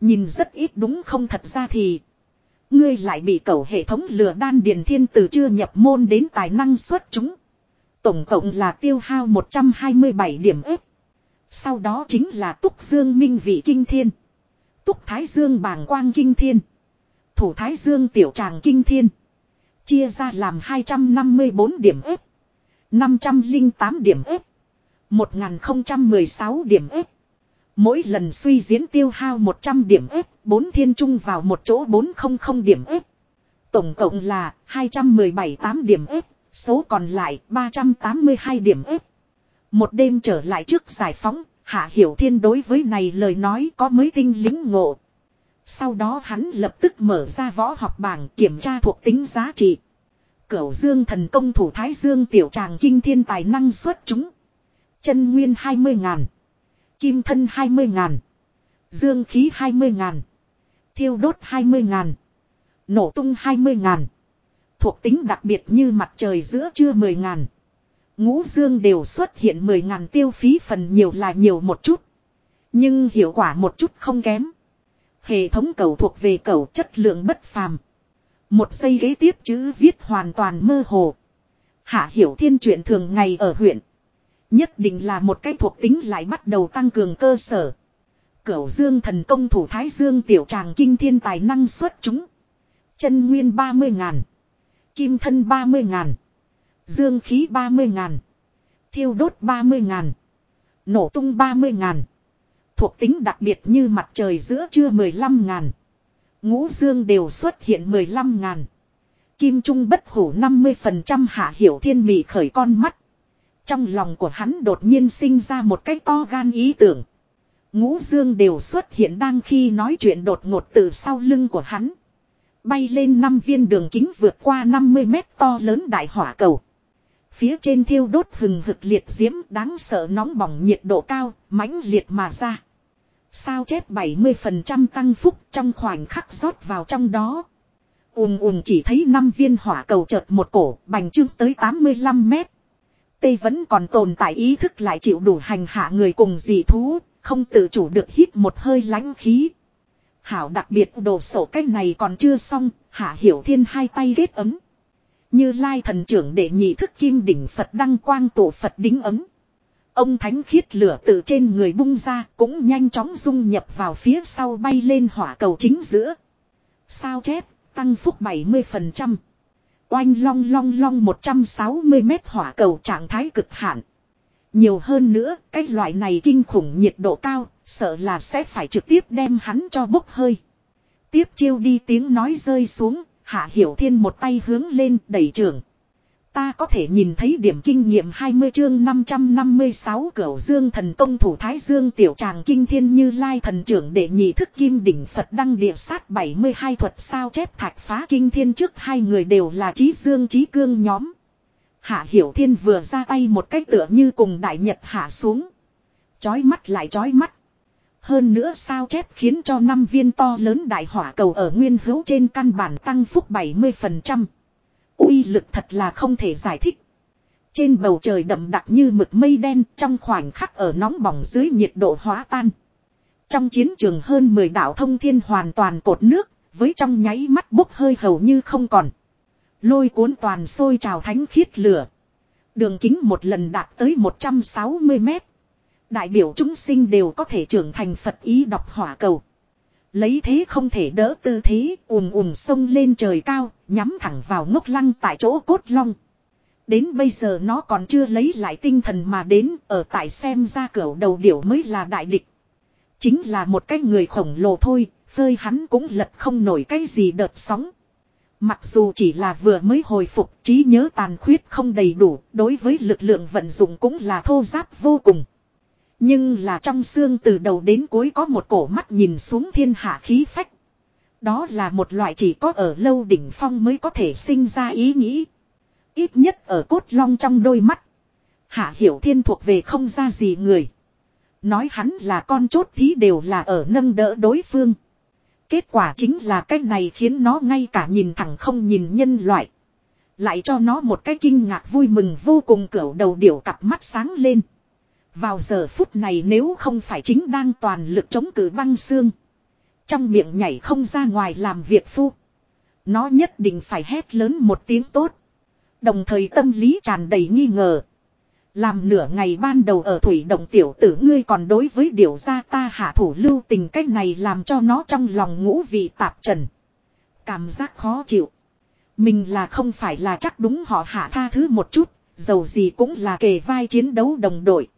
[SPEAKER 1] Nhìn rất ít đúng không thật ra thì. Ngươi lại bị cầu hệ thống lừa đan điền thiên từ chưa nhập môn đến tài năng xuất chúng. Tổng cộng là tiêu hao 127 điểm ếp. Sau đó chính là túc dương minh vị kinh thiên. Túc thái dương bàng quang kinh thiên. Thủ thái dương tiểu tràng kinh thiên. Chia ra làm 254 điểm ếp. 508 điểm ếp. 1016 điểm ếp. Mỗi lần suy diễn tiêu hao 100 điểm ếp, 4 thiên trung vào một chỗ 400 điểm ếp. Tổng cộng là 217 8 điểm ếp, số còn lại 382 điểm ếp. Một đêm trở lại trước giải phóng, Hạ Hiểu Thiên đối với này lời nói có mới tinh lính ngộ. Sau đó hắn lập tức mở ra võ học bảng kiểm tra thuộc tính giá trị. Cửu dương thần công thủ thái dương tiểu tràng kinh thiên tài năng xuất chúng. Chân nguyên 20 ngàn. Kim thân 20 ngàn. Dương khí 20 ngàn. Thiêu đốt 20 ngàn. Nổ tung 20 ngàn. Thuộc tính đặc biệt như mặt trời giữa trưa 10 ngàn. Ngũ dương đều xuất hiện 10 ngàn tiêu phí phần nhiều là nhiều một chút. Nhưng hiệu quả một chút không kém. Hệ thống cầu thuộc về cầu chất lượng bất phàm. Một giây ghế tiếp chữ viết hoàn toàn mơ hồ. Hạ hiểu thiên chuyện thường ngày ở huyện. Nhất định là một cái thuộc tính lại bắt đầu tăng cường cơ sở. Cửu dương thần công thủ thái dương tiểu tràng kinh thiên tài năng xuất chúng. Chân nguyên 30 ngàn. Kim thân 30 ngàn. Dương khí 30 ngàn. Thiêu đốt 30 ngàn. Nổ tung 30 ngàn. Thuộc tính đặc biệt như mặt trời giữa trưa 15 ngàn. Ngũ dương đều xuất hiện 15 ngàn. Kim Trung bất hủ 50% hạ hiểu thiên mị khởi con mắt. Trong lòng của hắn đột nhiên sinh ra một cái to gan ý tưởng. Ngũ dương đều xuất hiện đang khi nói chuyện đột ngột từ sau lưng của hắn. Bay lên năm viên đường kính vượt qua 50 mét to lớn đại hỏa cầu. Phía trên thiêu đốt hừng hực liệt diễm đáng sợ nóng bỏng nhiệt độ cao, mãnh liệt mà ra. Sao chép 70% tăng phúc trong khoảnh khắc rót vào trong đó. Ùm ùm chỉ thấy năm viên hỏa cầu chợt một cổ, bành trương tới 85 mét tê vẫn còn tồn tại ý thức lại chịu đủ hành hạ người cùng dị thú, không tự chủ được hít một hơi lãnh khí. Hảo đặc biệt đồ sổ cách này còn chưa xong, hạ hiểu thiên hai tay ghét ấm. Như lai thần trưởng để nhị thức kim đỉnh Phật đăng quang tổ Phật đính ấm. Ông thánh khiết lửa từ trên người bung ra cũng nhanh chóng dung nhập vào phía sau bay lên hỏa cầu chính giữa. Sao chép, tăng phúc 70%. Oanh long long long 160 mét hỏa cầu trạng thái cực hạn. Nhiều hơn nữa, cái loại này kinh khủng nhiệt độ cao, sợ là sẽ phải trực tiếp đem hắn cho bốc hơi. Tiếp chiêu đi tiếng nói rơi xuống, Hạ Hiểu Thiên một tay hướng lên đẩy trường. Ta có thể nhìn thấy điểm kinh nghiệm 20 chương 556 cửu dương thần công thủ thái dương tiểu tràng kinh thiên như lai thần trưởng để nhị thức kim đỉnh Phật đăng địa sát 72 thuật sao chép thạch phá kinh thiên trước hai người đều là trí dương trí cương nhóm. Hạ Hiểu Thiên vừa ra tay một cách tựa như cùng đại nhật hạ xuống. Chói mắt lại chói mắt. Hơn nữa sao chép khiến cho năm viên to lớn đại hỏa cầu ở nguyên hữu trên căn bản tăng phúc 70% uy lực thật là không thể giải thích. Trên bầu trời đậm đặc như mực mây đen trong khoảnh khắc ở nóng bỏng dưới nhiệt độ hóa tan. Trong chiến trường hơn 10 đảo thông thiên hoàn toàn cột nước, với trong nháy mắt bốc hơi hầu như không còn. Lôi cuốn toàn sôi trào thánh khiết lửa. Đường kính một lần đạt tới 160 mét. Đại biểu chúng sinh đều có thể trưởng thành Phật ý đọc hỏa cầu. Lấy thế không thể đỡ tư thế, ùm ùm sông lên trời cao, nhắm thẳng vào ngốc lăng tại chỗ cốt long. Đến bây giờ nó còn chưa lấy lại tinh thần mà đến, ở tại xem ra cửa đầu điểu mới là đại địch. Chính là một cái người khổng lồ thôi, phơi hắn cũng lật không nổi cái gì đợt sóng. Mặc dù chỉ là vừa mới hồi phục trí nhớ tàn khuyết không đầy đủ, đối với lực lượng vận dụng cũng là thô giáp vô cùng. Nhưng là trong xương từ đầu đến cuối có một cổ mắt nhìn xuống thiên hạ khí phách. Đó là một loại chỉ có ở lâu đỉnh phong mới có thể sinh ra ý nghĩ. Ít nhất ở cốt long trong đôi mắt. Hạ hiểu thiên thuộc về không ra gì người. Nói hắn là con chốt thí đều là ở nâng đỡ đối phương. Kết quả chính là cái này khiến nó ngay cả nhìn thẳng không nhìn nhân loại. Lại cho nó một cái kinh ngạc vui mừng vô cùng cỡ đầu điểu cặp mắt sáng lên. Vào giờ phút này nếu không phải chính đang toàn lực chống cử băng xương. Trong miệng nhảy không ra ngoài làm việc phu. Nó nhất định phải hét lớn một tiếng tốt. Đồng thời tâm lý tràn đầy nghi ngờ. Làm nửa ngày ban đầu ở thủy động tiểu tử ngươi còn đối với điều gia ta hạ thủ lưu tình cách này làm cho nó trong lòng ngũ vị tạp trần. Cảm giác khó chịu. Mình là không phải là chắc đúng họ hạ tha thứ một chút, dầu gì cũng là kề vai chiến đấu đồng đội.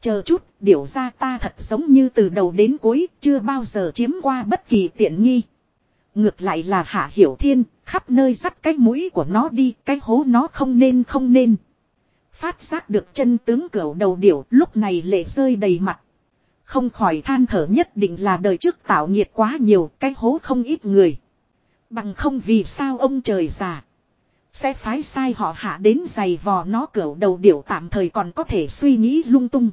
[SPEAKER 1] Chờ chút, điều ra ta thật giống như từ đầu đến cuối, chưa bao giờ chiếm qua bất kỳ tiện nghi. Ngược lại là hạ hiểu thiên, khắp nơi dắt cái mũi của nó đi, cái hố nó không nên không nên. Phát giác được chân tướng cửu đầu điểu, lúc này lệ rơi đầy mặt. Không khỏi than thở nhất định là đời trước tạo nhiệt quá nhiều, cái hố không ít người. Bằng không vì sao ông trời già. Sẽ phái sai họ hạ đến giày vò nó cửu đầu điểu tạm thời còn có thể suy nghĩ lung tung.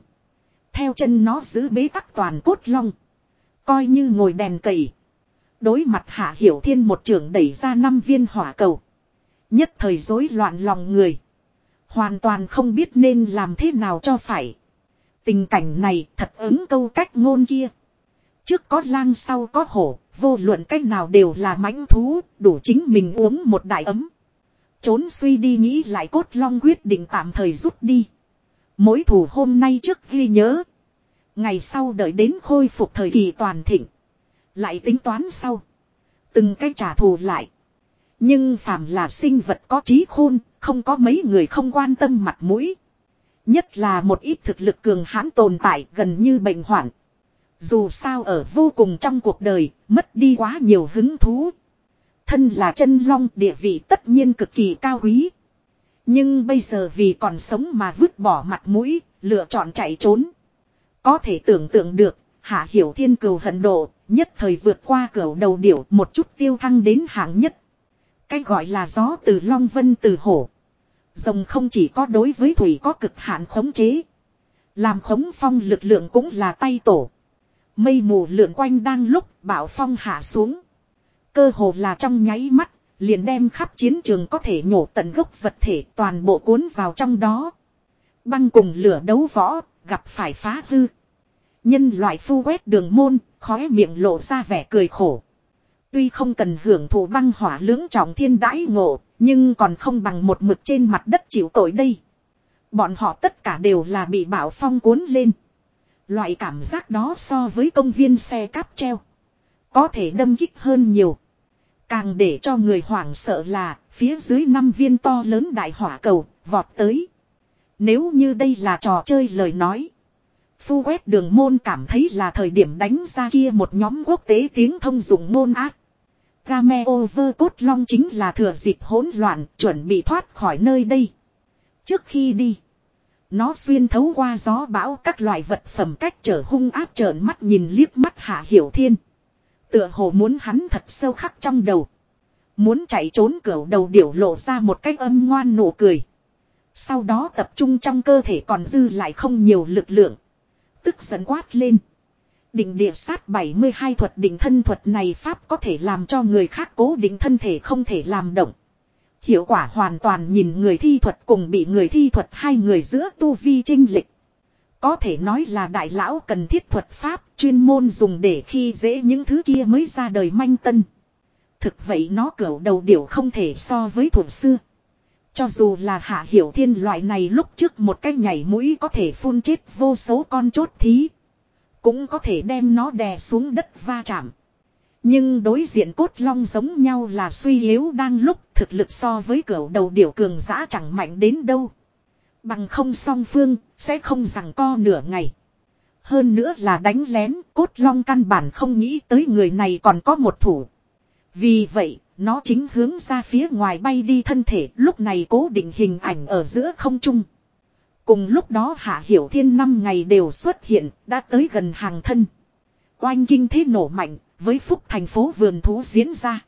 [SPEAKER 1] Theo chân nó giữ bế tắc toàn cốt long. Coi như ngồi đèn cầy. Đối mặt hạ hiểu thiên một trường đẩy ra năm viên hỏa cầu. Nhất thời rối loạn lòng người. Hoàn toàn không biết nên làm thế nào cho phải. Tình cảnh này thật ứng câu cách ngôn kia. Trước có lang sau có hổ, vô luận cách nào đều là mãnh thú, đủ chính mình uống một đại ấm. Trốn suy đi nghĩ lại cốt long quyết định tạm thời rút đi. Mỗi thủ hôm nay trước ghi nhớ. Ngày sau đợi đến khôi phục thời kỳ toàn thịnh. Lại tính toán sau. Từng cái trả thù lại. Nhưng phàm là sinh vật có trí khôn, không có mấy người không quan tâm mặt mũi. Nhất là một ít thực lực cường hãn tồn tại gần như bệnh hoạn. Dù sao ở vô cùng trong cuộc đời, mất đi quá nhiều hứng thú. Thân là chân long địa vị tất nhiên cực kỳ cao quý. Nhưng bây giờ vì còn sống mà vứt bỏ mặt mũi, lựa chọn chạy trốn. Có thể tưởng tượng được, hạ hiểu thiên cừu hận độ, nhất thời vượt qua cửa đầu điểu một chút tiêu thăng đến hạng nhất. Cái gọi là gió từ long vân từ hổ. Rồng không chỉ có đối với thủy có cực hạn khống chế. Làm khống phong lực lượng cũng là tay tổ. Mây mù lượn quanh đang lúc bão phong hạ xuống. Cơ hồ là trong nháy mắt, liền đem khắp chiến trường có thể nhổ tận gốc vật thể toàn bộ cuốn vào trong đó. Băng cùng lửa đấu võ, gặp phải phá hư. Nhân loại phu quét đường môn, khóe miệng lộ ra vẻ cười khổ. Tuy không cần hưởng thụ băng hỏa lưỡng trọng thiên đãi ngộ, nhưng còn không bằng một mực trên mặt đất chịu tội đây. Bọn họ tất cả đều là bị bảo phong cuốn lên. Loại cảm giác đó so với công viên xe cáp treo. Có thể đâm kích hơn nhiều. Càng để cho người hoảng sợ là, phía dưới năm viên to lớn đại hỏa cầu, vọt tới. Nếu như đây là trò chơi lời nói. Phu quét đường môn cảm thấy là thời điểm đánh ra kia một nhóm quốc tế tiếng thông dụng môn ác. Game over cốt long chính là thừa dịp hỗn loạn, chuẩn bị thoát khỏi nơi đây. Trước khi đi. Nó xuyên thấu qua gió bão các loại vật phẩm cách trở hung áp trợn mắt nhìn liếc mắt hạ hiểu thiên. Tựa hồ muốn hắn thật sâu khắc trong đầu. Muốn chạy trốn cửa đầu điểu lộ ra một cách âm ngoan nụ cười. Sau đó tập trung trong cơ thể còn dư lại không nhiều lực lượng. Tức giận quát lên. Định địa sát 72 thuật định thân thuật này pháp có thể làm cho người khác cố định thân thể không thể làm động. Hiệu quả hoàn toàn nhìn người thi thuật cùng bị người thi thuật hai người giữa tu vi trinh lịch. Có thể nói là đại lão cần thiết thuật pháp chuyên môn dùng để khi dễ những thứ kia mới ra đời manh tân. Thực vậy nó cỡ đầu điểu không thể so với thuộc xưa. Cho dù là hạ hiểu thiên loại này lúc trước một cái nhảy mũi có thể phun chết vô số con chốt thí. Cũng có thể đem nó đè xuống đất va chạm. Nhưng đối diện cốt long giống nhau là suy yếu đang lúc thực lực so với cỡ đầu điểu cường giã chẳng mạnh đến đâu. Bằng không song phương, sẽ không rằng co nửa ngày. Hơn nữa là đánh lén, cốt long căn bản không nghĩ tới người này còn có một thủ. Vì vậy, nó chính hướng ra phía ngoài bay đi thân thể lúc này cố định hình ảnh ở giữa không trung. Cùng lúc đó Hạ Hiểu Thiên năm ngày đều xuất hiện, đã tới gần hàng thân. Oanh kinh thế nổ mạnh, với phúc thành phố vườn thú diễn ra.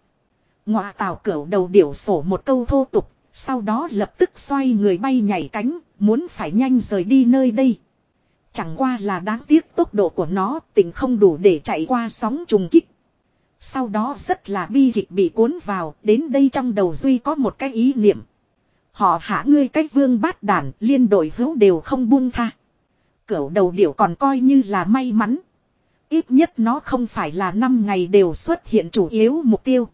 [SPEAKER 1] ngoại tào cửu đầu điểu sổ một câu thô tục, sau đó lập tức xoay người bay nhảy cánh, muốn phải nhanh rời đi nơi đây. Chẳng qua là đáng tiếc tốc độ của nó tình không đủ để chạy qua sóng trùng kích. Sau đó rất là bi kịch bị cuốn vào, đến đây trong đầu Duy có một cái ý niệm. Họ hạ ngươi cách vương bát đàn, liên đội hữu đều không buông tha. Cửu đầu điểu còn coi như là may mắn. Ít nhất nó không phải là năm ngày đều xuất hiện chủ yếu mục tiêu.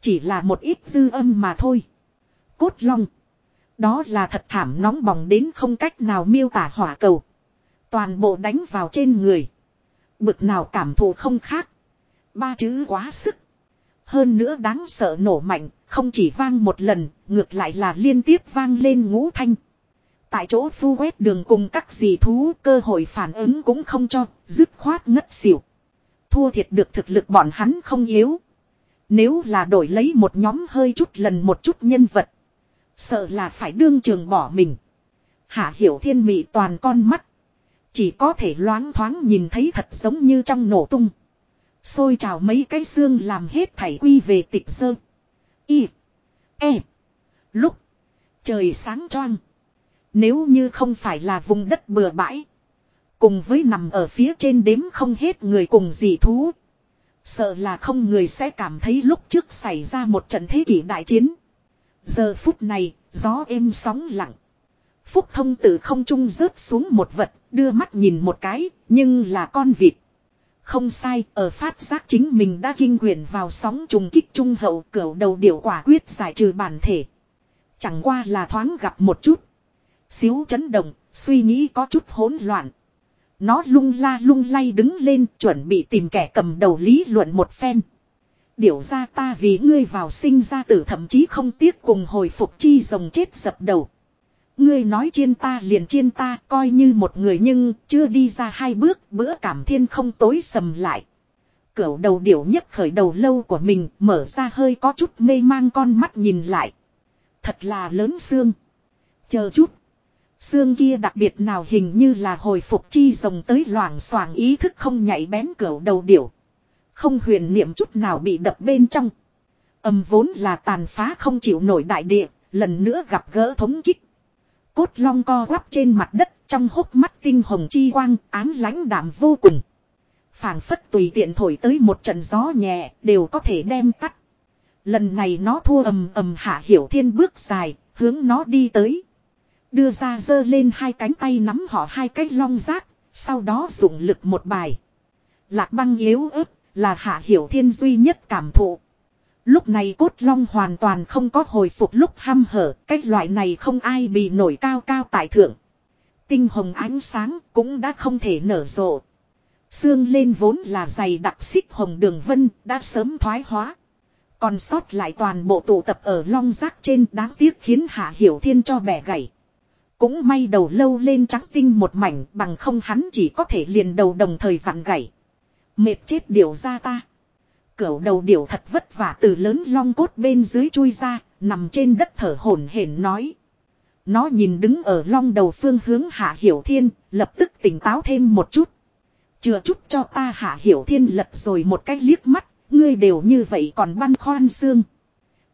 [SPEAKER 1] Chỉ là một ít dư âm mà thôi. Cốt long. Đó là thật thảm nóng bỏng đến không cách nào miêu tả hỏa cầu. Toàn bộ đánh vào trên người. Bực nào cảm thụ không khác. Ba chữ quá sức. Hơn nữa đáng sợ nổ mạnh, không chỉ vang một lần, ngược lại là liên tiếp vang lên ngũ thanh. Tại chỗ phu quét đường cùng các dì thú cơ hội phản ứng cũng không cho, dứt khoát ngất xỉu. Thua thiệt được thực lực bọn hắn không yếu. Nếu là đổi lấy một nhóm hơi chút lần một chút nhân vật. Sợ là phải đương trường bỏ mình. Hạ hiểu thiên mị toàn con mắt. Chỉ có thể loáng thoáng nhìn thấy thật giống như trong nổ tung. Xôi trào mấy cái xương làm hết thảy quy về tịch sơ. Y. E. Lúc. Trời sáng choang. Nếu như không phải là vùng đất bừa bãi. Cùng với nằm ở phía trên đếm không hết người cùng dị thú. Sợ là không người sẽ cảm thấy lúc trước xảy ra một trận thế kỷ đại chiến. Giờ phút này, gió êm sóng lặng. Phúc thông từ không trung rớt xuống một vật, đưa mắt nhìn một cái, nhưng là con vịt. Không sai, ở phát giác chính mình đã kinh quyền vào sóng trùng kích trung hậu cửa đầu điều quả quyết giải trừ bản thể. Chẳng qua là thoáng gặp một chút. Xíu chấn động, suy nghĩ có chút hỗn loạn. Nó lung la lung lay đứng lên chuẩn bị tìm kẻ cầm đầu lý luận một phen. Điều ra ta vì ngươi vào sinh ra tử thậm chí không tiếc cùng hồi phục chi rồng chết dập đầu. Ngươi nói chiên ta liền chiên ta, coi như một người nhưng chưa đi ra hai bước, bữa cảm thiên không tối sầm lại. Cửu đầu điểu nhất khởi đầu lâu của mình, mở ra hơi có chút mê mang con mắt nhìn lại. Thật là lớn xương. Chờ chút. Xương kia đặc biệt nào hình như là hồi phục chi rồng tới loảng xoảng ý thức không nhảy bén cửu đầu điểu. Không huyền niệm chút nào bị đập bên trong. Âm vốn là tàn phá không chịu nổi đại địa, lần nữa gặp gỡ thống kích. Cốt long co quắp trên mặt đất trong hốc mắt tinh hồng chi quang ám lãnh đảm vô cùng. phảng phất tùy tiện thổi tới một trận gió nhẹ đều có thể đem tắt. Lần này nó thua ầm ầm hạ hiểu thiên bước dài, hướng nó đi tới. Đưa ra dơ lên hai cánh tay nắm họ hai cái long rác, sau đó dùng lực một bài. Lạc băng yếu ớt, là hạ hiểu thiên duy nhất cảm thụ. Lúc này cốt long hoàn toàn không có hồi phục lúc hăm hở, cái loại này không ai bị nổi cao cao tại thượng. Tinh hồng ánh sáng cũng đã không thể nở rộ. Xương lên vốn là dày đặc xích hồng đường vân, đã sớm thoái hóa. Còn sót lại toàn bộ tụ tập ở long giác trên đáng tiếc khiến hạ hiểu thiên cho bẻ gãy. Cũng may đầu lâu lên trắng tinh một mảnh bằng không hắn chỉ có thể liền đầu đồng thời vặn gãy. Mệt chết điều ra ta. Cửu đầu điểu thật vất vả từ lớn long cốt bên dưới chui ra, nằm trên đất thở hổn hển nói. Nó nhìn đứng ở long đầu phương hướng hạ hiểu thiên, lập tức tỉnh táo thêm một chút. Chừa chút cho ta hạ hiểu thiên lật rồi một cách liếc mắt, ngươi đều như vậy còn băn khoan xương.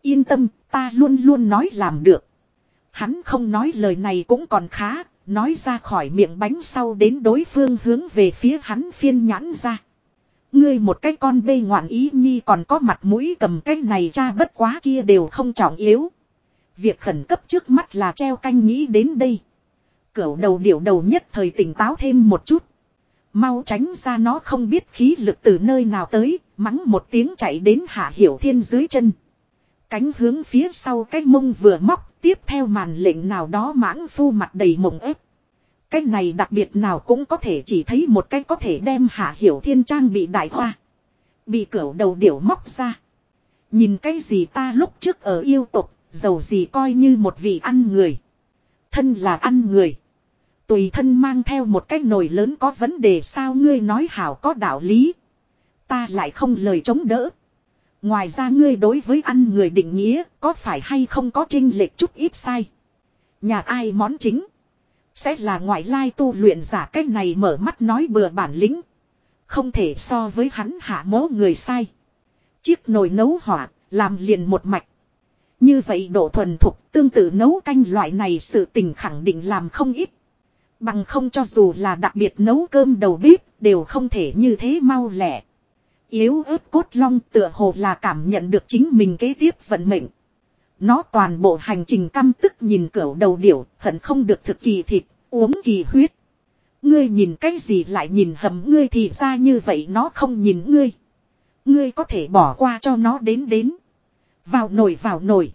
[SPEAKER 1] Yên tâm, ta luôn luôn nói làm được. Hắn không nói lời này cũng còn khá, nói ra khỏi miệng bánh sau đến đối phương hướng về phía hắn phiên nhãn ra. Ngươi một cái con bê ngoạn ý nhi còn có mặt mũi cầm cái này cha bất quá kia đều không trọng yếu. Việc khẩn cấp trước mắt là treo canh nghĩ đến đây. Cửu đầu điểu đầu nhất thời tỉnh táo thêm một chút. Mau tránh ra nó không biết khí lực từ nơi nào tới, mắng một tiếng chạy đến hạ hiểu thiên dưới chân. Cánh hướng phía sau cái mông vừa móc, tiếp theo màn lệnh nào đó mãng phu mặt đầy mộng ép. Cái này đặc biệt nào cũng có thể chỉ thấy một cái có thể đem hạ hiểu thiên trang bị đại hoa. Bị cửu đầu điểu móc ra. Nhìn cái gì ta lúc trước ở yêu tục, dầu gì coi như một vị ăn người. Thân là ăn người. Tùy thân mang theo một cái nồi lớn có vấn đề sao ngươi nói hảo có đạo lý. Ta lại không lời chống đỡ. Ngoài ra ngươi đối với ăn người định nghĩa có phải hay không có trinh lệch chút ít sai. Nhà ai món chính. Sẽ là ngoại lai tu luyện giả cách này mở mắt nói bừa bản lĩnh. Không thể so với hắn hạ mố người sai. Chiếc nồi nấu hỏa, làm liền một mạch. Như vậy độ thuần thục tương tự nấu canh loại này sự tình khẳng định làm không ít. Bằng không cho dù là đặc biệt nấu cơm đầu bếp đều không thể như thế mau lẻ. Yếu ớt cốt long tựa hồ là cảm nhận được chính mình kế tiếp vận mệnh. Nó toàn bộ hành trình căm tức nhìn cẩu đầu điểu, hận không được thực kỳ thịt, uống kỳ huyết. Ngươi nhìn cái gì lại nhìn hầm ngươi thì ra như vậy nó không nhìn ngươi. Ngươi có thể bỏ qua cho nó đến đến. Vào nồi vào nồi.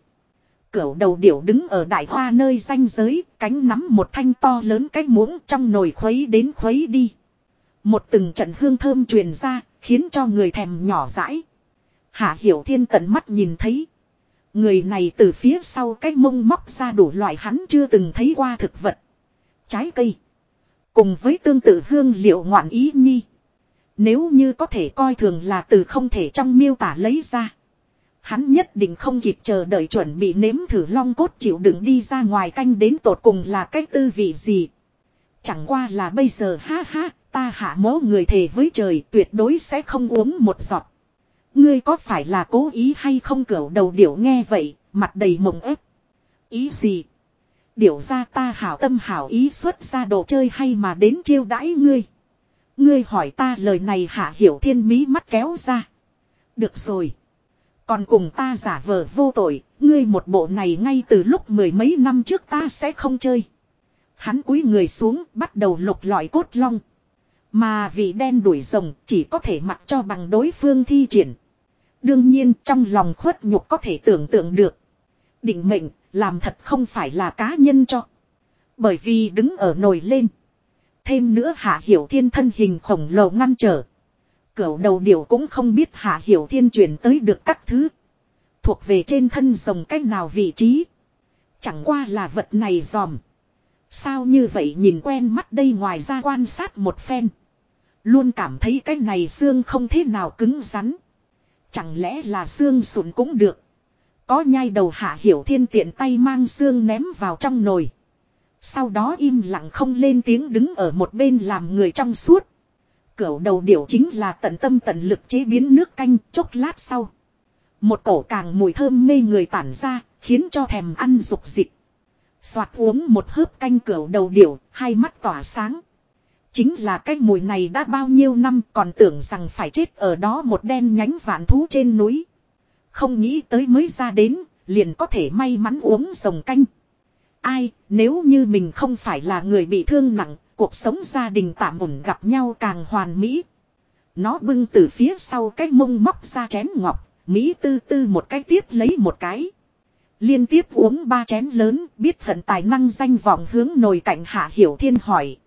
[SPEAKER 1] Cửu đầu điểu đứng ở đại hoa nơi danh giới, cánh nắm một thanh to lớn cái muỗng trong nồi khuấy đến khuấy đi. Một từng trận hương thơm truyền ra, khiến cho người thèm nhỏ dãi. Hạ hiểu thiên tận mắt nhìn thấy. Người này từ phía sau cái mông móc ra đủ loại hắn chưa từng thấy qua thực vật. Trái cây. Cùng với tương tự hương liệu ngoạn ý nhi. Nếu như có thể coi thường là từ không thể trong miêu tả lấy ra. Hắn nhất định không kịp chờ đợi chuẩn bị nếm thử long cốt chịu đựng đi ra ngoài canh đến tột cùng là cái tư vị gì. Chẳng qua là bây giờ ha ha, ta hạ mố người thề với trời tuyệt đối sẽ không uống một giọt. Ngươi có phải là cố ý hay không cửu đầu điểu nghe vậy, mặt đầy mộng ép. Ý gì? Điểu ra ta hảo tâm hảo ý xuất ra đồ chơi hay mà đến chiêu đãi ngươi. Ngươi hỏi ta lời này hạ hiểu thiên mí mắt kéo ra. Được rồi. Còn cùng ta giả vờ vô tội, ngươi một bộ này ngay từ lúc mười mấy năm trước ta sẽ không chơi. Hắn cúi người xuống, bắt đầu lục lọi cốt long. Mà vị đen đuổi rồng chỉ có thể mặc cho bằng đối phương thi triển. Đương nhiên trong lòng khuất nhục có thể tưởng tượng được. Định mệnh, làm thật không phải là cá nhân cho. Bởi vì đứng ở nồi lên. Thêm nữa Hạ Hiểu Thiên thân hình khổng lồ ngăn trở. Cửu đầu điểu cũng không biết Hạ Hiểu Thiên truyền tới được các thứ. Thuộc về trên thân rồng cách nào vị trí. Chẳng qua là vật này dòm. Sao như vậy nhìn quen mắt đây ngoài ra quan sát một phen. Luôn cảm thấy cái này xương không thế nào cứng rắn. Chẳng lẽ là xương sụn cũng được. Có nhai đầu hạ hiểu thiên tiện tay mang xương ném vào trong nồi. Sau đó im lặng không lên tiếng đứng ở một bên làm người trong suốt. Cửu đầu điểu chính là tận tâm tận lực chế biến nước canh chốc lát sau. Một cổ càng mùi thơm mê người tản ra, khiến cho thèm ăn dục dịch. Xoạt uống một hớp canh cửu đầu điểu, hai mắt tỏa sáng. Chính là cái mùi này đã bao nhiêu năm còn tưởng rằng phải chết ở đó một đen nhánh vạn thú trên núi. Không nghĩ tới mới ra đến, liền có thể may mắn uống rồng canh. Ai, nếu như mình không phải là người bị thương nặng, cuộc sống gia đình tạm ổn gặp nhau càng hoàn mỹ. Nó bưng từ phía sau cái mông móc ra chén ngọc, Mỹ tư tư một cái tiếp lấy một cái. Liên tiếp uống ba chén lớn, biết hận tài năng danh vọng hướng nồi cạnh hạ hiểu thiên hỏi.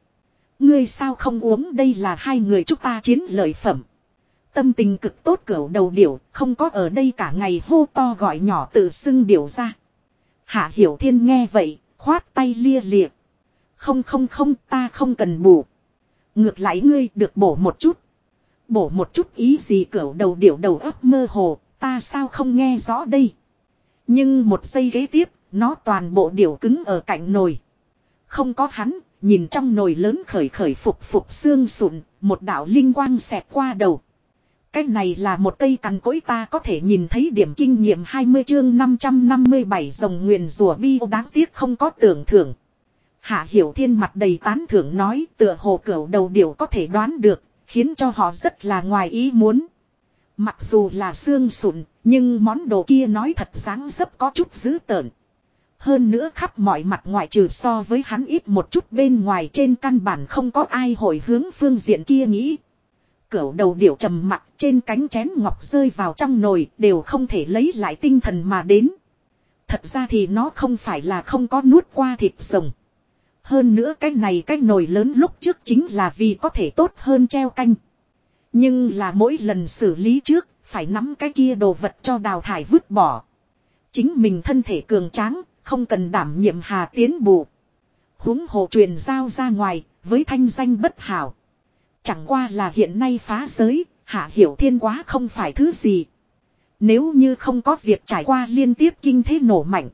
[SPEAKER 1] Ngươi sao không uống đây là hai người chúng ta chiến lợi phẩm. Tâm tình cực tốt cửu đầu điểu, không có ở đây cả ngày hô to gọi nhỏ tự xưng điểu ra. Hạ hiểu thiên nghe vậy, khoát tay lia lịa. Không không không ta không cần bù. Ngược lại ngươi được bổ một chút. Bổ một chút ý gì cửu đầu điểu đầu ấp mơ hồ, ta sao không nghe rõ đây. Nhưng một giây ghế tiếp, nó toàn bộ điểu cứng ở cạnh nồi. Không có hắn, nhìn trong nồi lớn khởi khởi phục phục xương sụn, một đạo linh quang xẹt qua đầu. Cái này là một cây cằn cỗi ta có thể nhìn thấy điểm kinh nghiệm 20 chương 557 dòng nguyền rùa bi đáng tiếc không có tưởng thưởng. Hạ Hiểu Thiên mặt đầy tán thưởng nói tựa hồ cửu đầu điều có thể đoán được, khiến cho họ rất là ngoài ý muốn. Mặc dù là xương sụn, nhưng món đồ kia nói thật dáng dấp có chút dữ tợn. Hơn nữa khắp mọi mặt ngoại trừ so với hắn ít một chút bên ngoài trên căn bản không có ai hồi hướng phương diện kia nghĩ. Cửu đầu điểu trầm mặt trên cánh chén ngọc rơi vào trong nồi đều không thể lấy lại tinh thần mà đến. Thật ra thì nó không phải là không có nuốt qua thịt rồng. Hơn nữa cái này cái nồi lớn lúc trước chính là vì có thể tốt hơn treo canh. Nhưng là mỗi lần xử lý trước, phải nắm cái kia đồ vật cho đào thải vứt bỏ. Chính mình thân thể cường tráng, không cần đảm nhiệm hà tiến bù. húng hồ truyền giao ra ngoài, với thanh danh bất hảo. Chẳng qua là hiện nay phá giới, hạ hiểu thiên quá không phải thứ gì. Nếu như không có việc trải qua liên tiếp kinh thế nổ mạnh.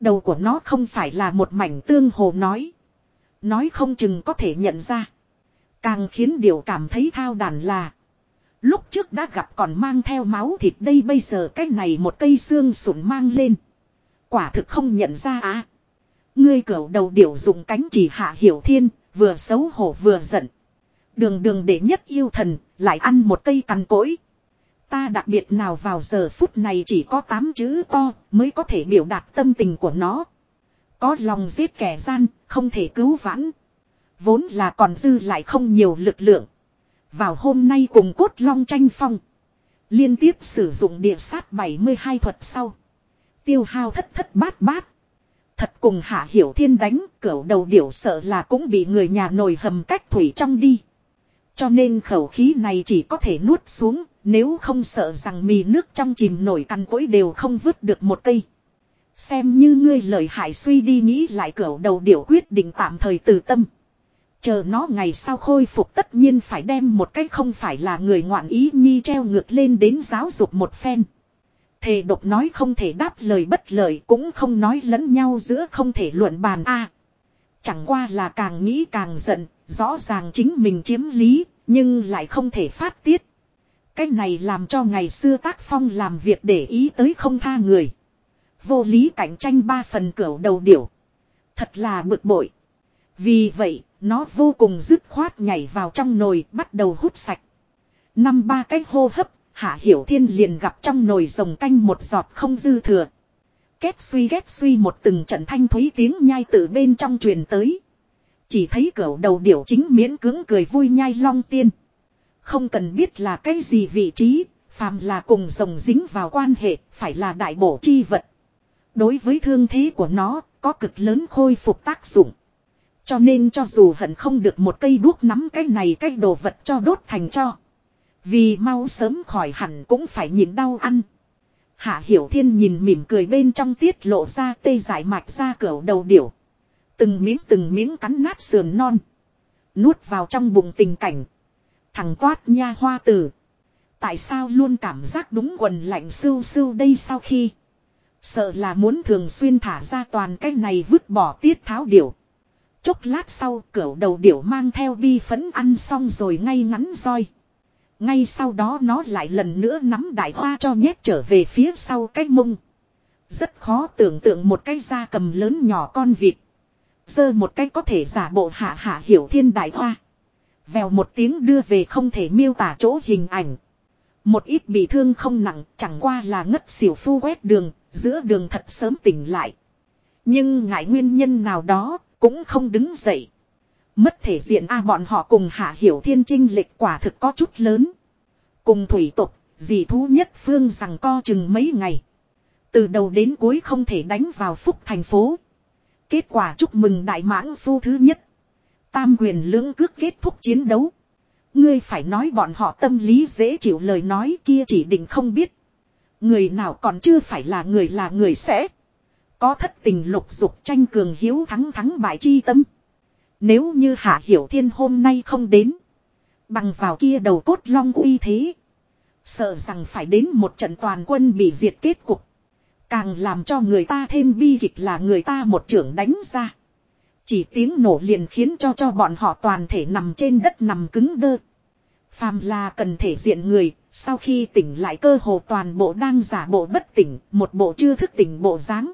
[SPEAKER 1] Đầu của nó không phải là một mảnh tương hồ nói. Nói không chừng có thể nhận ra. Càng khiến điều cảm thấy thao đàn là. Lúc trước đã gặp còn mang theo máu thịt đây bây giờ cái này một cây xương sụn mang lên. Quả thực không nhận ra á. À. Ngươi cẩu đầu điểu dùng cánh chỉ hạ hiểu thiên, vừa xấu hổ vừa giận. Đường đường để nhất yêu thần, lại ăn một cây cằn cỗi. Ta đặc biệt nào vào giờ phút này chỉ có 8 chữ to mới có thể biểu đạt tâm tình của nó. Có lòng giết kẻ gian, không thể cứu vãn. Vốn là còn dư lại không nhiều lực lượng. Vào hôm nay cùng cốt long tranh phong. Liên tiếp sử dụng địa sát 72 thuật sau. Tiêu hao thất thất bát bát. Thật cùng hạ hiểu thiên đánh, cỡ đầu điểu sợ là cũng bị người nhà nồi hầm cách thủy trong đi. Cho nên khẩu khí này chỉ có thể nuốt xuống, nếu không sợ rằng mì nước trong chìm nổi căn cỗi đều không vứt được một cây. Xem như ngươi lời hại suy đi nghĩ lại cửu đầu điểu quyết định tạm thời từ tâm. Chờ nó ngày sau khôi phục tất nhiên phải đem một cách không phải là người ngoạn ý nhi treo ngược lên đến giáo dục một phen. Thề độc nói không thể đáp lời bất lời cũng không nói lẫn nhau giữa không thể luận bàn a Chẳng qua là càng nghĩ càng giận, rõ ràng chính mình chiếm lý, nhưng lại không thể phát tiết. Cái này làm cho ngày xưa tác phong làm việc để ý tới không tha người. Vô lý cạnh tranh ba phần cửa đầu điểu. Thật là bực bội. Vì vậy, nó vô cùng dứt khoát nhảy vào trong nồi bắt đầu hút sạch. Năm ba cái hô hấp, Hạ Hiểu Thiên liền gặp trong nồi rồng canh một giọt không dư thừa. Két suy ghét suy một từng trận thanh thúy tiếng nhai từ bên trong truyền tới. Chỉ thấy cẩu đầu điểu chính miễn cứng cười vui nhai long tiên. Không cần biết là cái gì vị trí, phàm là cùng rồng dính vào quan hệ, phải là đại bổ chi vật. Đối với thương thế của nó, có cực lớn khôi phục tác dụng. Cho nên cho dù hận không được một cây đuốc nắm cái này cái đồ vật cho đốt thành cho. Vì mau sớm khỏi hẳn cũng phải nhịn đau ăn. Hạ Hiểu Thiên nhìn mỉm cười bên trong tiết lộ ra tê giải mạch ra cửa đầu điểu. Từng miếng từng miếng cắn nát sườn non. Nuốt vào trong bụng tình cảnh. Thằng toát nha hoa tử. Tại sao luôn cảm giác đúng quần lạnh sưu sưu đây sau khi. Sợ là muốn thường xuyên thả ra toàn cái này vứt bỏ tiết tháo điểu. Chốc lát sau, cửa đầu điểu mang theo bi phấn ăn xong rồi ngay ngắn roi. Ngay sau đó nó lại lần nữa nắm đại hoa cho nhét trở về phía sau cái mông. Rất khó tưởng tượng một cái da cầm lớn nhỏ con vịt. Dơ một cái có thể giả bộ hạ hạ hiểu thiên đại hoa. Vèo một tiếng đưa về không thể miêu tả chỗ hình ảnh. Một ít bị thương không nặng chẳng qua là ngất xỉu phu quét đường, giữa đường thật sớm tỉnh lại. Nhưng ngại nguyên nhân nào đó, cũng không đứng dậy. Mất thể diện a bọn họ cùng hạ hiểu thiên trinh lệch quả thực có chút lớn. Cùng thủy tục, dì thú nhất phương rằng co chừng mấy ngày. Từ đầu đến cuối không thể đánh vào phúc thành phố. Kết quả chúc mừng đại mãng phu thứ nhất. Tam quyền lưỡng cước kết thúc chiến đấu. Ngươi phải nói bọn họ tâm lý dễ chịu lời nói kia chỉ định không biết. Người nào còn chưa phải là người là người sẽ. Có thất tình lục dục tranh cường hiếu thắng thắng bại chi tâm. Nếu như Hạ Hiểu Thiên hôm nay không đến. Bằng vào kia đầu cốt long uy thế. Sợ rằng phải đến một trận toàn quân bị diệt kết cục. Càng làm cho người ta thêm bi kịch là người ta một trưởng đánh ra. Chỉ tiếng nổ liền khiến cho cho bọn họ toàn thể nằm trên đất nằm cứng đơ. Phàm là cần thể diện người, sau khi tỉnh lại cơ hồ toàn bộ đang giả bộ bất tỉnh, một bộ chưa thức tỉnh bộ dáng.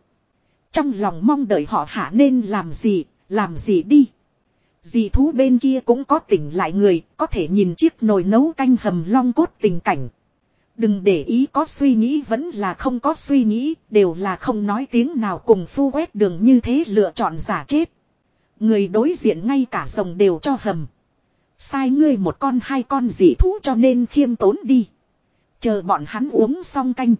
[SPEAKER 1] Trong lòng mong đợi họ hạ nên làm gì, làm gì đi. Dì thú bên kia cũng có tỉnh lại người, có thể nhìn chiếc nồi nấu canh hầm long cốt tình cảnh. Đừng để ý có suy nghĩ vẫn là không có suy nghĩ, đều là không nói tiếng nào cùng phu quét đường như thế lựa chọn giả chết. Người đối diện ngay cả rồng đều cho hầm. Sai ngươi một con hai con dị thú cho nên khiêm tốn đi. Chờ bọn hắn uống xong canh.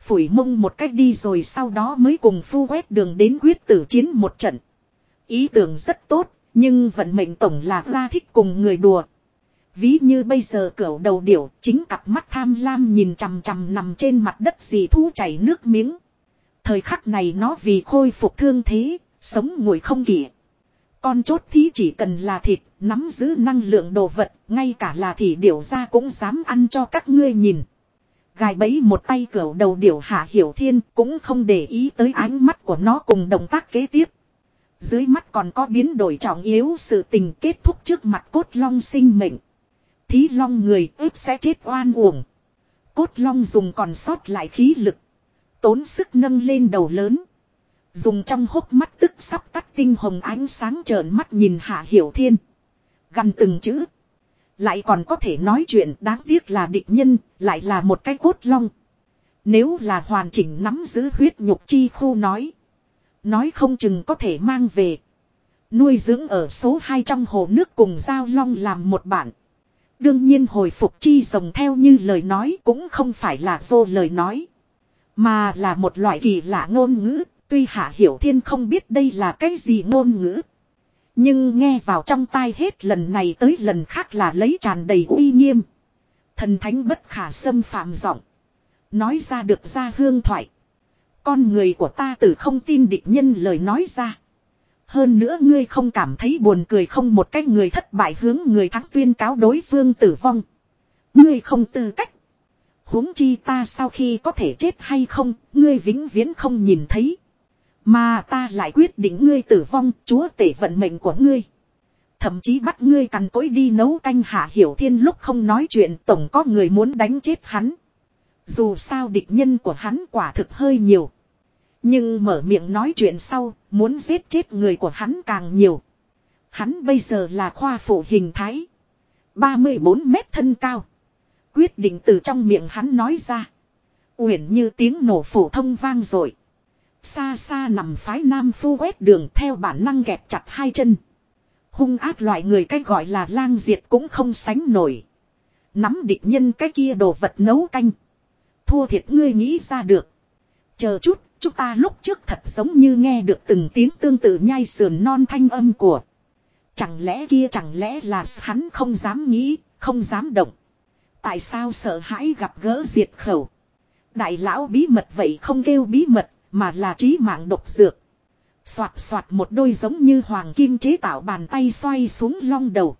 [SPEAKER 1] Phủi mông một cách đi rồi sau đó mới cùng phu quét đường đến quyết tử chiến một trận. Ý tưởng rất tốt, nhưng vận mệnh tổng là ra thích cùng người đùa. Ví như bây giờ cẩu đầu điểu chính cặp mắt tham lam nhìn chằm chằm nằm trên mặt đất dì thú chảy nước miếng. Thời khắc này nó vì khôi phục thương thế, sống ngồi không kỷ. Con chốt thí chỉ cần là thịt, nắm giữ năng lượng đồ vật, ngay cả là thì điểu ra cũng dám ăn cho các ngươi nhìn. Gài bấy một tay cẩu đầu điểu hạ hiểu thiên cũng không để ý tới ánh mắt của nó cùng động tác kế tiếp. Dưới mắt còn có biến đổi trọng yếu sự tình kết thúc trước mặt cốt long sinh mệnh. Thí long người ướp sẽ chết oan uổng. Cốt long dùng còn sót lại khí lực. Tốn sức nâng lên đầu lớn. Dùng trong hốc mắt tức sắp tắt tinh hồng ánh sáng trợn mắt nhìn hạ hiểu thiên. Gần từng chữ. Lại còn có thể nói chuyện đáng tiếc là địch nhân, lại là một cái cốt long. Nếu là hoàn chỉnh nắm giữ huyết nhục chi khu nói. Nói không chừng có thể mang về. Nuôi dưỡng ở số 2 trong hồ nước cùng giao long làm một bản. Đương nhiên hồi phục chi rồng theo như lời nói cũng không phải là vô lời nói. Mà là một loại kỳ lạ ngôn ngữ, tuy Hạ Hiểu Thiên không biết đây là cái gì ngôn ngữ. Nhưng nghe vào trong tai hết lần này tới lần khác là lấy tràn đầy uy nghiêm. Thần thánh bất khả xâm phạm giọng. Nói ra được ra hương thoại. Con người của ta từ không tin địch nhân lời nói ra. Hơn nữa ngươi không cảm thấy buồn cười không một cách người thất bại hướng người thắng tuyên cáo đối phương tử vong. Ngươi không tư cách. huống chi ta sau khi có thể chết hay không, ngươi vĩnh viễn không nhìn thấy. Mà ta lại quyết định ngươi tử vong, chúa tể vận mệnh của ngươi. Thậm chí bắt ngươi cằn cối đi nấu canh hạ hiểu thiên lúc không nói chuyện tổng có người muốn đánh chết hắn. Dù sao địch nhân của hắn quả thực hơi nhiều. Nhưng mở miệng nói chuyện sau, muốn giết chết người của hắn càng nhiều. Hắn bây giờ là khoa phụ hình thái. 34 mét thân cao. Quyết định từ trong miệng hắn nói ra. Uyển như tiếng nổ phổ thông vang rồi. Xa xa nằm phái nam phu quét đường theo bản năng gẹp chặt hai chân. Hung ác loại người cách gọi là lang diệt cũng không sánh nổi. Nắm địch nhân cái kia đồ vật nấu canh. Thua thiệt ngươi nghĩ ra được. Chờ chút, chúng ta lúc trước thật giống như nghe được từng tiếng tương tự nhai sườn non thanh âm của. Chẳng lẽ kia chẳng lẽ là hắn không dám nghĩ, không dám động. Tại sao sợ hãi gặp gỡ diệt khẩu. Đại lão bí mật vậy không kêu bí mật, mà là trí mạng độc dược. Xoạt xoạt một đôi giống như hoàng kim chế tạo bàn tay xoay xuống long đầu.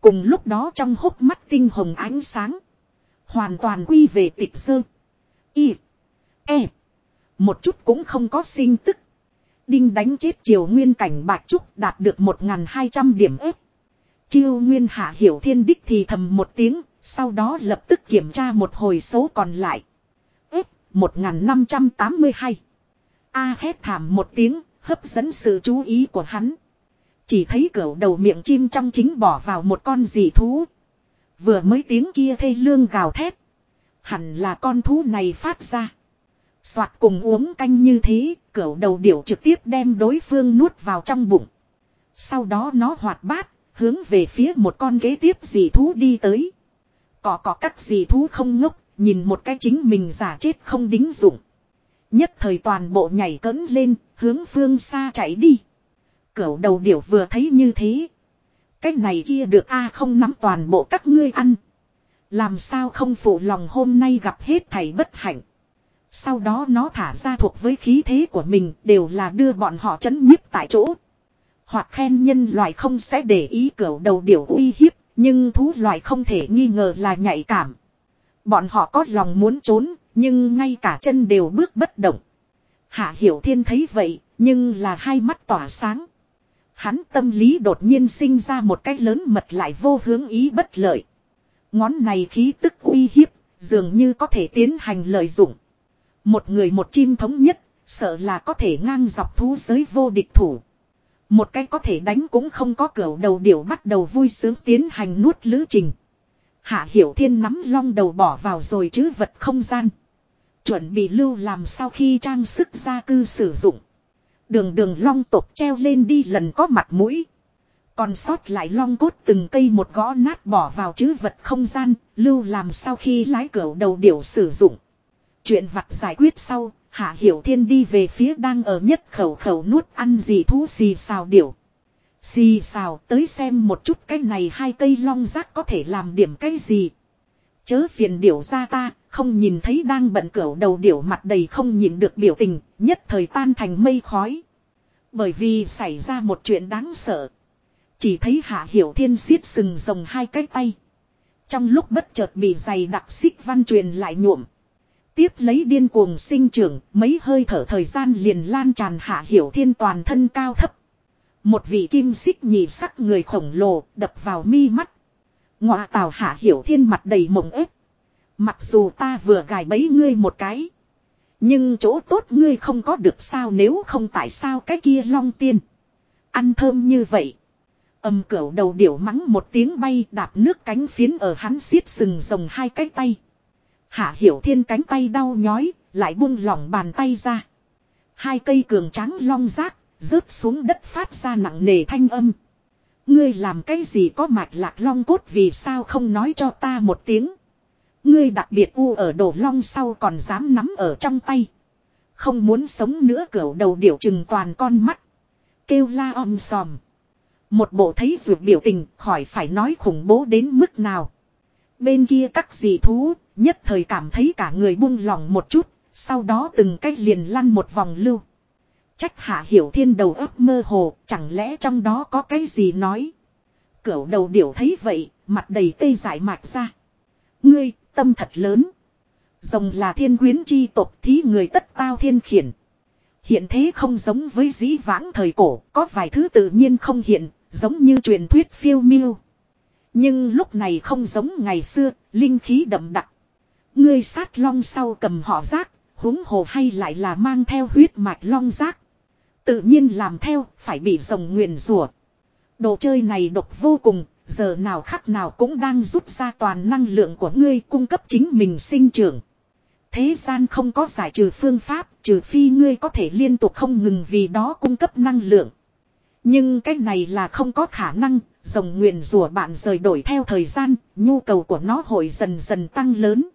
[SPEAKER 1] Cùng lúc đó trong hốc mắt tinh hồng ánh sáng. Hoàn toàn quy về tịch sơ. Y. E. Một chút cũng không có sinh tức. Đinh đánh chết triều nguyên cảnh bạch trúc đạt được 1.200 điểm ếp. Chiêu nguyên hạ hiểu thiên đích thì thầm một tiếng, sau đó lập tức kiểm tra một hồi số còn lại. Ếp 1582. A hét thảm một tiếng, hấp dẫn sự chú ý của hắn. Chỉ thấy cửa đầu miệng chim trong chính bỏ vào một con dị thú. Vừa mới tiếng kia thê lương gào thét. Hẳn là con thú này phát ra. Soạt cùng uống canh như thế, cửa đầu điểu trực tiếp đem đối phương nuốt vào trong bụng. Sau đó nó hoạt bát, hướng về phía một con kế tiếp dị thú đi tới. Có có các dị thú không ngốc, nhìn một cái chính mình giả chết không đính dụng. Nhất thời toàn bộ nhảy cấn lên, hướng phương xa chạy đi. Cẩu đầu điểu vừa thấy như thế. Cái này kia được a không nắm toàn bộ các ngươi ăn. Làm sao không phụ lòng hôm nay gặp hết thầy bất hạnh. Sau đó nó thả ra thuộc với khí thế của mình đều là đưa bọn họ chấn nhiếp tại chỗ. Hoặc khen nhân loại không sẽ để ý cửa đầu điểu uy hiếp, nhưng thú loại không thể nghi ngờ là nhạy cảm. Bọn họ có lòng muốn trốn, nhưng ngay cả chân đều bước bất động. Hạ Hiểu Thiên thấy vậy, nhưng là hai mắt tỏa sáng. Hắn tâm lý đột nhiên sinh ra một cái lớn mật lại vô hướng ý bất lợi. Ngón này khí tức uy hiếp, dường như có thể tiến hành lợi dụng. Một người một chim thống nhất, sợ là có thể ngang dọc thú giới vô địch thủ. Một cái có thể đánh cũng không có cửa đầu điểu bắt đầu vui sướng tiến hành nuốt lữ trình. Hạ Hiểu Thiên nắm long đầu bỏ vào rồi chứ vật không gian. Chuẩn bị lưu làm sau khi trang sức gia cư sử dụng. Đường đường long tộc treo lên đi lần có mặt mũi. Còn sót lại long cốt từng cây một gõ nát bỏ vào chứ vật không gian, lưu làm sau khi lái cửa đầu điểu sử dụng. Chuyện vặt giải quyết sau, Hạ Hiểu Thiên đi về phía đang ở nhất khẩu khẩu nuốt ăn gì thú xì xào điểu. Xì xào tới xem một chút cái này hai cây long rác có thể làm điểm cái gì. Chớ phiền điểu ra ta, không nhìn thấy đang bận cẩu đầu điểu mặt đầy không nhìn được biểu tình, nhất thời tan thành mây khói. Bởi vì xảy ra một chuyện đáng sợ. Chỉ thấy hạ hiểu thiên xiết sừng rồng hai cái tay. Trong lúc bất chợt bị giày đặc xích văn truyền lại nhuộm. Tiếp lấy điên cuồng sinh trưởng, mấy hơi thở thời gian liền lan tràn hạ hiểu thiên toàn thân cao thấp. Một vị kim xích nhị sắc người khổng lồ đập vào mi mắt. Ngọa tào hạ hiểu thiên mặt đầy mộng ếp. Mặc dù ta vừa gài bấy ngươi một cái. Nhưng chỗ tốt ngươi không có được sao nếu không tại sao cái kia long tiên. Ăn thơm như vậy. Âm cửu đầu điểu mắng một tiếng bay đạp nước cánh phiến ở hắn xiết sừng rồng hai cái tay. Hạ hiểu thiên cánh tay đau nhói, lại buông lỏng bàn tay ra. Hai cây cường trắng long rác, rớt xuống đất phát ra nặng nề thanh âm. Ngươi làm cái gì có mạch lạc long cốt vì sao không nói cho ta một tiếng. Ngươi đặc biệt u ở đổ long sau còn dám nắm ở trong tay. Không muốn sống nữa cửu đầu điểu chừng toàn con mắt. Kêu la om sòm. Một bộ thấy ruột biểu tình khỏi phải nói khủng bố đến mức nào. Bên kia các dị thú nhất thời cảm thấy cả người buông lỏng một chút. Sau đó từng cách liền lăn một vòng lưu. Trách hạ hiểu thiên đầu ấp mơ hồ, chẳng lẽ trong đó có cái gì nói. Cửu đầu điểu thấy vậy, mặt đầy tê giải mạch ra. Ngươi, tâm thật lớn. Rồng là thiên quyến chi tộc thí người tất tao thiên khiển. Hiện thế không giống với dĩ vãng thời cổ, có vài thứ tự nhiên không hiện, giống như truyền thuyết phiêu miêu. Nhưng lúc này không giống ngày xưa, linh khí đậm đặc. Ngươi sát long sau cầm họ rác, huống hồ hay lại là mang theo huyết mạch long rác. Tự nhiên làm theo, phải bị rồng nguyền rủa. Đồ chơi này độc vô cùng, giờ nào khắc nào cũng đang rút ra toàn năng lượng của ngươi cung cấp chính mình sinh trưởng. Thế gian không có giải trừ phương pháp, trừ phi ngươi có thể liên tục không ngừng vì đó cung cấp năng lượng. Nhưng cái này là không có khả năng, rồng nguyền rủa bạn rời đổi theo thời gian, nhu cầu của nó hội dần dần tăng lớn.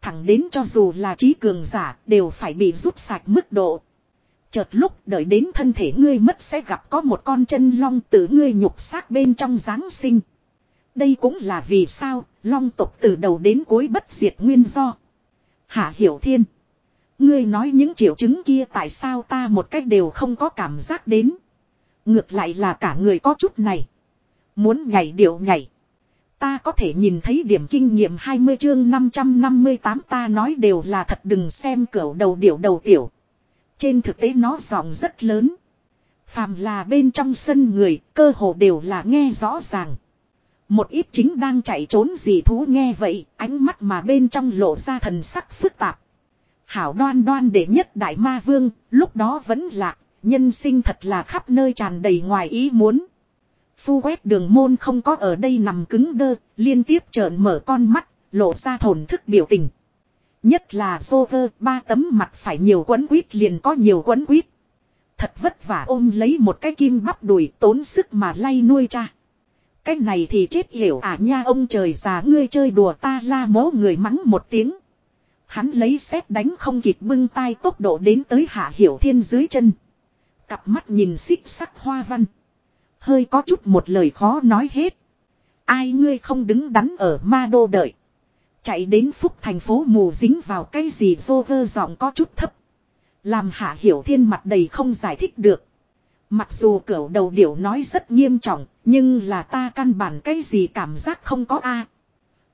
[SPEAKER 1] Thẳng đến cho dù là trí cường giả đều phải bị rút sạch mức độ. Chợt lúc đợi đến thân thể ngươi mất sẽ gặp có một con chân long từ ngươi nhục xác bên trong Giáng sinh. Đây cũng là vì sao long tộc từ đầu đến cuối bất diệt nguyên do. Hạ Hiểu Thiên. Ngươi nói những triệu chứng kia tại sao ta một cách đều không có cảm giác đến. Ngược lại là cả người có chút này. Muốn nhảy điệu nhảy. Ta có thể nhìn thấy điểm kinh nghiệm 20 chương 558 ta nói đều là thật đừng xem cửa đầu điểu đầu tiểu. Trên thực tế nó giọng rất lớn. Phàm là bên trong sân người, cơ hồ đều là nghe rõ ràng. Một ít chính đang chạy trốn gì thú nghe vậy, ánh mắt mà bên trong lộ ra thần sắc phức tạp. Hảo đoan đoan để nhất đại ma vương, lúc đó vẫn lạc, nhân sinh thật là khắp nơi tràn đầy ngoài ý muốn. Phu quét đường môn không có ở đây nằm cứng đơ, liên tiếp trợn mở con mắt, lộ ra thổn thức biểu tình. Nhất là Joker, ba tấm mặt phải nhiều quấn quýt liền có nhiều quấn quýt. Thật vất vả ôm lấy một cái kim bắp đùi tốn sức mà lay nuôi cha. Cái này thì chết hiểu à nha ông trời già ngươi chơi đùa ta la mố người mắng một tiếng. Hắn lấy xét đánh không kịp bưng tay tốc độ đến tới hạ hiểu thiên dưới chân. Cặp mắt nhìn xích sắc hoa văn. Hơi có chút một lời khó nói hết. Ai ngươi không đứng đắn ở ma đô đợi. Chạy đến phúc thành phố mù dính vào cái gì vô vơ giọng có chút thấp. Làm hạ hiểu thiên mặt đầy không giải thích được. Mặc dù cửu đầu điểu nói rất nghiêm trọng, nhưng là ta căn bản cái gì cảm giác không có a.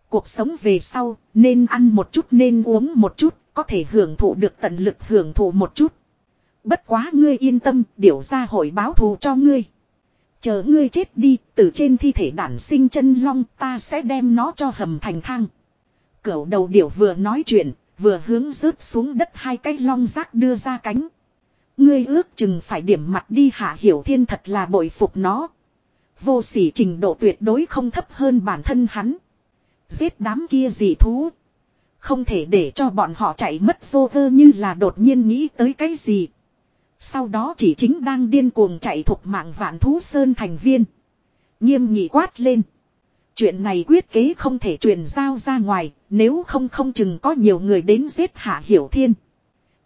[SPEAKER 1] Cuộc sống về sau, nên ăn một chút nên uống một chút, có thể hưởng thụ được tận lực hưởng thụ một chút. Bất quá ngươi yên tâm, điểu ra hội báo thù cho ngươi. Chờ ngươi chết đi, từ trên thi thể đản sinh chân long ta sẽ đem nó cho hầm thành thang. Cửu đầu điểu vừa nói chuyện, vừa hướng rớt xuống đất hai cái long rác đưa ra cánh. Ngươi ước chừng phải điểm mặt đi hạ hiểu thiên thật là bội phục nó. Vô sỉ trình độ tuyệt đối không thấp hơn bản thân hắn. Giết đám kia gì thú. Không thể để cho bọn họ chạy mất vô vơ như là đột nhiên nghĩ tới cái gì. Sau đó chỉ chính đang điên cuồng chạy thuộc mạng vạn thú sơn thành viên. Nghiêm nghị quát lên. Chuyện này quyết kế không thể truyền giao ra ngoài, nếu không không chừng có nhiều người đến giết hạ hiểu thiên.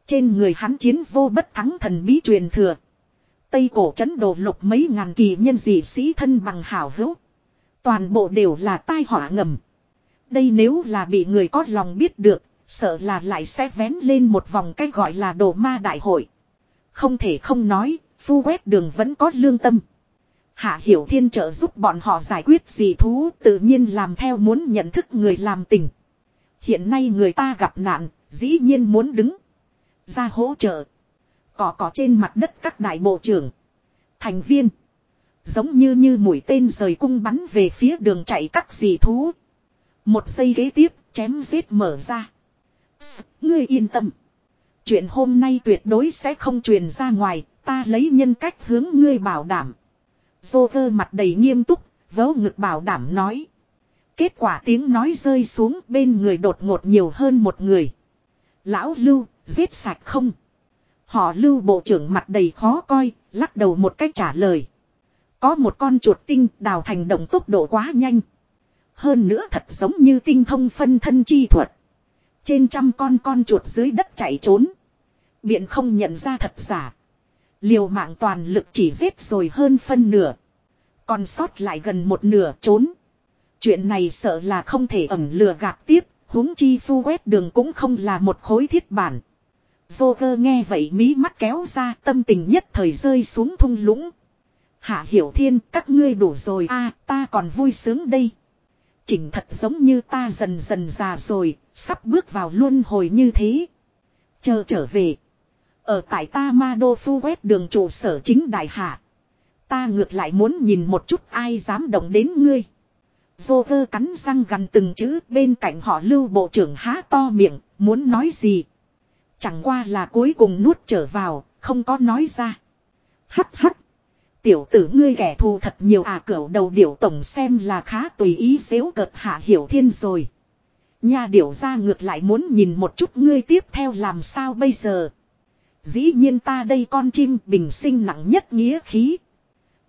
[SPEAKER 1] Trên người hắn chiến vô bất thắng thần bí truyền thừa. Tây cổ chấn đồ lục mấy ngàn kỳ nhân dị sĩ thân bằng hảo hữu. Toàn bộ đều là tai họa ngầm. Đây nếu là bị người có lòng biết được, sợ là lại sẽ vén lên một vòng cách gọi là đồ ma đại hội. Không thể không nói, phu quét đường vẫn có lương tâm. Hạ Hiểu Thiên trợ giúp bọn họ giải quyết gì thú tự nhiên làm theo muốn nhận thức người làm tình. Hiện nay người ta gặp nạn, dĩ nhiên muốn đứng ra hỗ trợ. Cỏ cỏ trên mặt đất các đại bộ trưởng, thành viên. Giống như như mũi tên rời cung bắn về phía đường chạy các dì thú. Một giây ghế tiếp, chém giết mở ra. Ngươi yên tâm. Chuyện hôm nay tuyệt đối sẽ không truyền ra ngoài, ta lấy nhân cách hướng ngươi bảo đảm. Dô vơ mặt đầy nghiêm túc, vớ ngực bảo đảm nói. Kết quả tiếng nói rơi xuống bên người đột ngột nhiều hơn một người. Lão Lưu, giết sạch không? Họ Lưu bộ trưởng mặt đầy khó coi, lắc đầu một cách trả lời. Có một con chuột tinh đào thành động tốc độ quá nhanh. Hơn nữa thật giống như tinh thông phân thân chi thuật. Trên trăm con con chuột dưới đất chạy trốn. Biện không nhận ra thật giả. Liều mạng toàn lực chỉ giết rồi hơn phân nửa. Còn sót lại gần một nửa trốn. Chuyện này sợ là không thể ẩm lừa gạt tiếp. huống chi phu quét đường cũng không là một khối thiết bản. Joker nghe vậy mí mắt kéo ra tâm tình nhất thời rơi xuống thung lũng. Hạ hiểu thiên các ngươi đủ rồi a ta còn vui sướng đây. Chỉnh thật giống như ta dần dần già rồi, sắp bước vào luân hồi như thế. Chờ trở về. Ở tại ta ma đô phu quét đường trụ sở chính đại hạ. Ta ngược lại muốn nhìn một chút ai dám động đến ngươi. Joker cắn răng gần từng chữ bên cạnh họ lưu bộ trưởng há to miệng, muốn nói gì. Chẳng qua là cuối cùng nuốt trở vào, không có nói ra. hắt hắt Tiểu tử ngươi kẻ thù thật nhiều à cỡ đầu điểu tổng xem là khá tùy ý xếu cợt hạ hiểu thiên rồi. Nhà điểu ra ngược lại muốn nhìn một chút ngươi tiếp theo làm sao bây giờ. Dĩ nhiên ta đây con chim bình sinh nặng nhất nghĩa khí.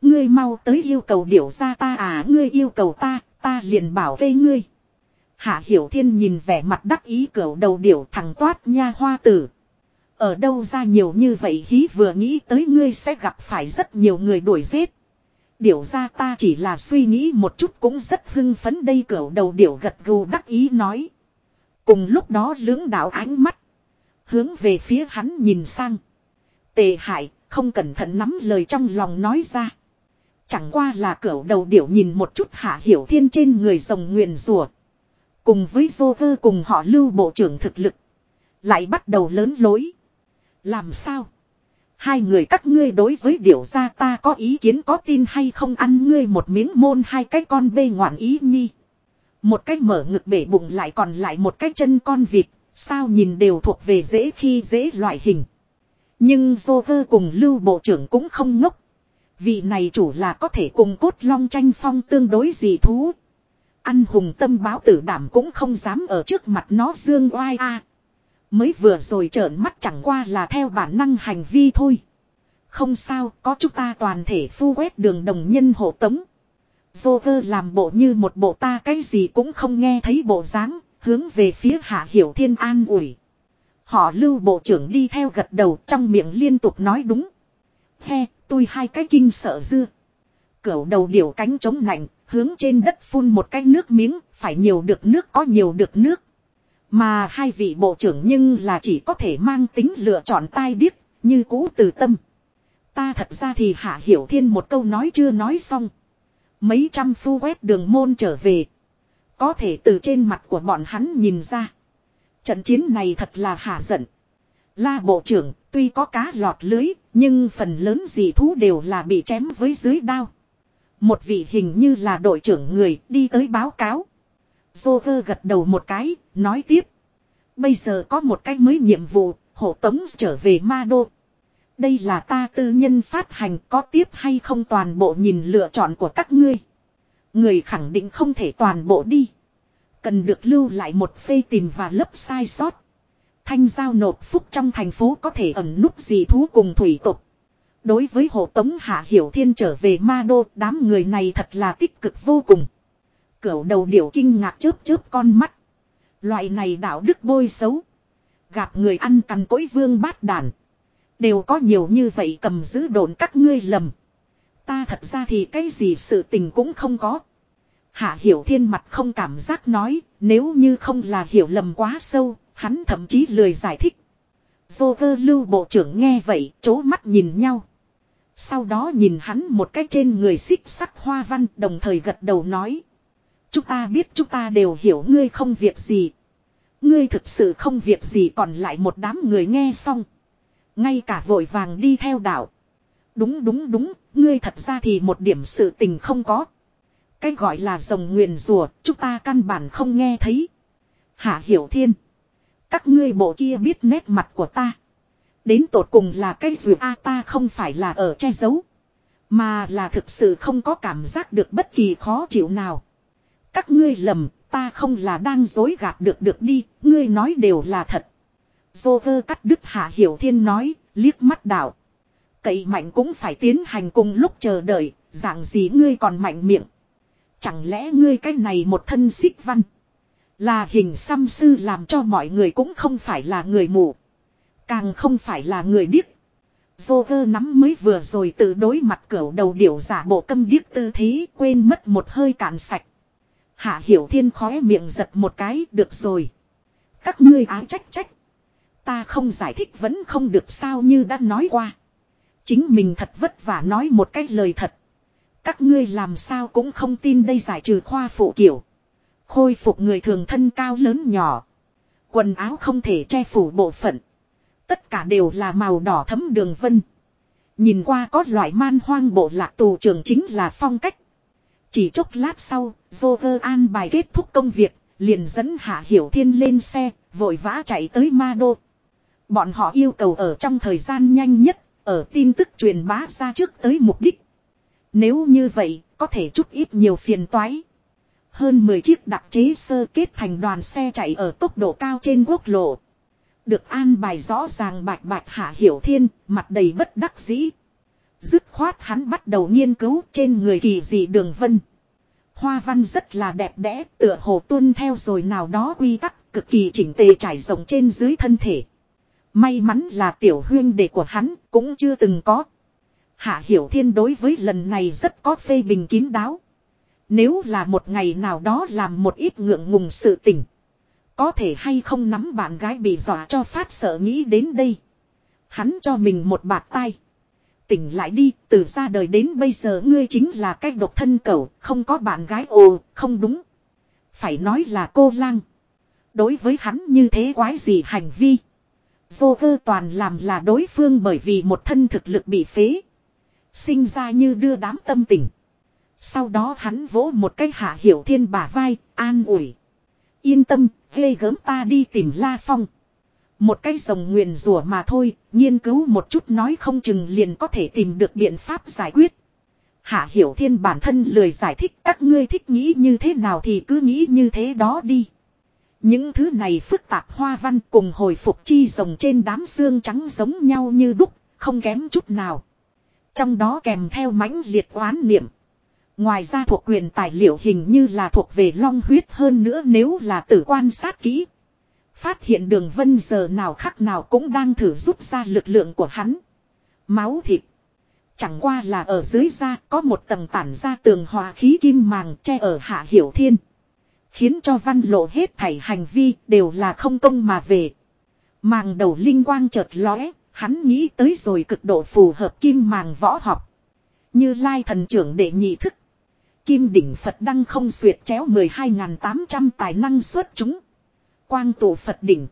[SPEAKER 1] Ngươi mau tới yêu cầu điểu ra ta à ngươi yêu cầu ta, ta liền bảo vệ ngươi. Hạ Hiểu Thiên nhìn vẻ mặt đắc ý cẩu đầu điểu thẳng toát nha hoa tử. Ở đâu ra nhiều như vậy hí vừa nghĩ tới ngươi sẽ gặp phải rất nhiều người đuổi giết. Điểu ra ta chỉ là suy nghĩ một chút cũng rất hưng phấn đây cỡ đầu điểu gật gù đắc ý nói. Cùng lúc đó lưỡng đạo ánh mắt. Hướng về phía hắn nhìn sang. Tề hại, không cẩn thận nắm lời trong lòng nói ra. Chẳng qua là cỡ đầu điểu nhìn một chút hạ hiểu thiên trên người rồng nguyền rùa. Cùng với dô vơ cùng họ lưu bộ trưởng thực lực. Lại bắt đầu lớn lối. Làm sao? Hai người các ngươi đối với điểu gia ta có ý kiến có tin hay không ăn ngươi một miếng môn hai cái con bê ngoạn ý nhi. Một cái mở ngực bể bụng lại còn lại một cái chân con vịt, sao nhìn đều thuộc về dễ khi dễ loại hình. Nhưng Joker cùng lưu bộ trưởng cũng không ngốc. Vị này chủ là có thể cùng cốt long tranh phong tương đối gì thú. Ăn hùng tâm báo tử đảm cũng không dám ở trước mặt nó dương oai a. Mới vừa rồi trợn mắt chẳng qua là theo bản năng hành vi thôi. Không sao, có chúng ta toàn thể phu quét đường đồng nhân hộ tống. Joker làm bộ như một bộ ta cái gì cũng không nghe thấy bộ dáng, hướng về phía Hạ Hiểu Thiên an ủi. Họ lưu bộ trưởng đi theo gật đầu trong miệng liên tục nói đúng. He, tôi hai cái kinh sợ dưa. Cửu đầu điểu cánh chống nạnh, hướng trên đất phun một cái nước miếng, phải nhiều được nước có nhiều được nước. Mà hai vị bộ trưởng nhưng là chỉ có thể mang tính lựa chọn tai điếc, như cũ từ tâm. Ta thật ra thì hạ hiểu thiên một câu nói chưa nói xong. Mấy trăm phu quét đường môn trở về. Có thể từ trên mặt của bọn hắn nhìn ra. Trận chiến này thật là hạ giận. La bộ trưởng tuy có cá lọt lưới nhưng phần lớn dị thú đều là bị chém với dưới đao. Một vị hình như là đội trưởng người đi tới báo cáo. Joker gật đầu một cái, nói tiếp. Bây giờ có một cái mới nhiệm vụ, hộ tống trở về ma đô. Đây là ta tư nhân phát hành có tiếp hay không toàn bộ nhìn lựa chọn của các ngươi. Người khẳng định không thể toàn bộ đi. Cần được lưu lại một phê tìm và lấp sai sót. Thanh giao nộp phúc trong thành phố có thể ẩn núp gì thú cùng thủy tục. Đối với hộ tống Hạ Hiểu Thiên trở về ma đô, đám người này thật là tích cực vô cùng. Cửu đầu điểu kinh ngạc chớp chớp con mắt. Loại này đạo đức bôi xấu. Gặp người ăn cằn cỗi vương bát đàn. Đều có nhiều như vậy cầm giữ đồn các ngươi lầm. Ta thật ra thì cái gì sự tình cũng không có. Hạ hiểu thiên mặt không cảm giác nói, nếu như không là hiểu lầm quá sâu, hắn thậm chí lười giải thích. Dô cơ lưu bộ trưởng nghe vậy, chố mắt nhìn nhau. Sau đó nhìn hắn một cái trên người xích sắc hoa văn đồng thời gật đầu nói. Chúng ta biết chúng ta đều hiểu ngươi không việc gì. Ngươi thực sự không việc gì còn lại một đám người nghe xong. Ngay cả vội vàng đi theo đạo. Đúng đúng đúng, ngươi thật ra thì một điểm sự tình không có. Cái gọi là rồng nguyền rùa, chúng ta căn bản không nghe thấy. Hạ hiểu thiên. Các ngươi bộ kia biết nét mặt của ta. Đến tột cùng là cái dù a ta không phải là ở che giấu. Mà là thực sự không có cảm giác được bất kỳ khó chịu nào. Các ngươi lầm, ta không là đang dối gạt được được đi, ngươi nói đều là thật. Dô vơ cắt đứt hạ hiểu thiên nói, liếc mắt đạo. Cậy mạnh cũng phải tiến hành cùng lúc chờ đợi, dạng gì ngươi còn mạnh miệng. Chẳng lẽ ngươi cái này một thân xích văn. Là hình xăm sư làm cho mọi người cũng không phải là người mù. Càng không phải là người điếc. vô Joker nắm mới vừa rồi tự đối mặt cửa đầu điểu giả bộ câm điếc tư thế quên mất một hơi cạn sạch. Hạ hiểu thiên khóe miệng giật một cái được rồi. Các ngươi áo trách trách. Ta không giải thích vẫn không được sao như đã nói qua. Chính mình thật vất vả nói một cái lời thật. Các ngươi làm sao cũng không tin đây giải trừ khoa phụ kiểu. Khôi phục người thường thân cao lớn nhỏ. Quần áo không thể che phủ bộ phận. Tất cả đều là màu đỏ thấm đường vân. Nhìn qua có loại man hoang bộ lạc tù trưởng chính là phong cách. Chỉ chốc lát sau, Joker an bài kết thúc công việc, liền dẫn Hạ Hiểu Thiên lên xe, vội vã chạy tới Ma Đô. Bọn họ yêu cầu ở trong thời gian nhanh nhất, ở tin tức truyền bá ra trước tới mục đích. Nếu như vậy, có thể chút ít nhiều phiền toái. Hơn 10 chiếc đặc chế sơ kết thành đoàn xe chạy ở tốc độ cao trên quốc lộ. Được an bài rõ ràng bạch bạch hạ hiểu thiên, mặt đầy bất đắc dĩ. Dứt khoát hắn bắt đầu nghiên cứu trên người kỳ dị đường vân. Hoa văn rất là đẹp đẽ, tựa hồ tuân theo rồi nào đó quy tắc, cực kỳ chỉnh tề trải rộng trên dưới thân thể. May mắn là tiểu huyên đệ của hắn cũng chưa từng có. Hạ Hiểu Thiên đối với lần này rất có phê bình kín đáo. Nếu là một ngày nào đó làm một ít ngượng ngùng sự tình. Có thể hay không nắm bạn gái bị dọa cho phát sợ nghĩ đến đây. Hắn cho mình một bạt tay. Tỉnh lại đi, từ ra đời đến bây giờ ngươi chính là cách độc thân cẩu, không có bạn gái ồ, không đúng. Phải nói là cô lang. Đối với hắn như thế quái gì hành vi. Vô cơ toàn làm là đối phương bởi vì một thân thực lực bị phế. Sinh ra như đưa đám tâm tình. Sau đó hắn vỗ một cái hạ hiểu thiên bả vai, an ủi. Yên tâm, ghê gớm ta đi tìm La Phong. Một cái rồng nguyền rủa mà thôi, nghiên cứu một chút nói không chừng liền có thể tìm được biện pháp giải quyết. Hạ Hiểu Thiên bản thân lười giải thích các ngươi thích nghĩ như thế nào thì cứ nghĩ như thế đó đi. Những thứ này phức tạp hoa văn cùng hồi phục chi rồng trên đám xương trắng giống nhau như đúc, không kém chút nào. Trong đó kèm theo mãnh liệt oán niệm. Ngoài ra thuộc quyền tài liệu hình như là thuộc về long huyết hơn nữa nếu là tử quan sát kỹ. Phát hiện đường vân giờ nào khắc nào cũng đang thử rút ra lực lượng của hắn. Máu thịt. Chẳng qua là ở dưới da có một tầng tản ra tường hòa khí kim màng che ở hạ hiểu thiên. Khiến cho văn lộ hết thảy hành vi đều là không công mà về. Màng đầu linh quang chợt lóe, hắn nghĩ tới rồi cực độ phù hợp kim màng võ học. Như lai thần trưởng đệ nhị thức. Kim đỉnh Phật đăng không xuyệt chéo 12.800 tài năng xuất chúng. Quang tổ Phật đỉnh.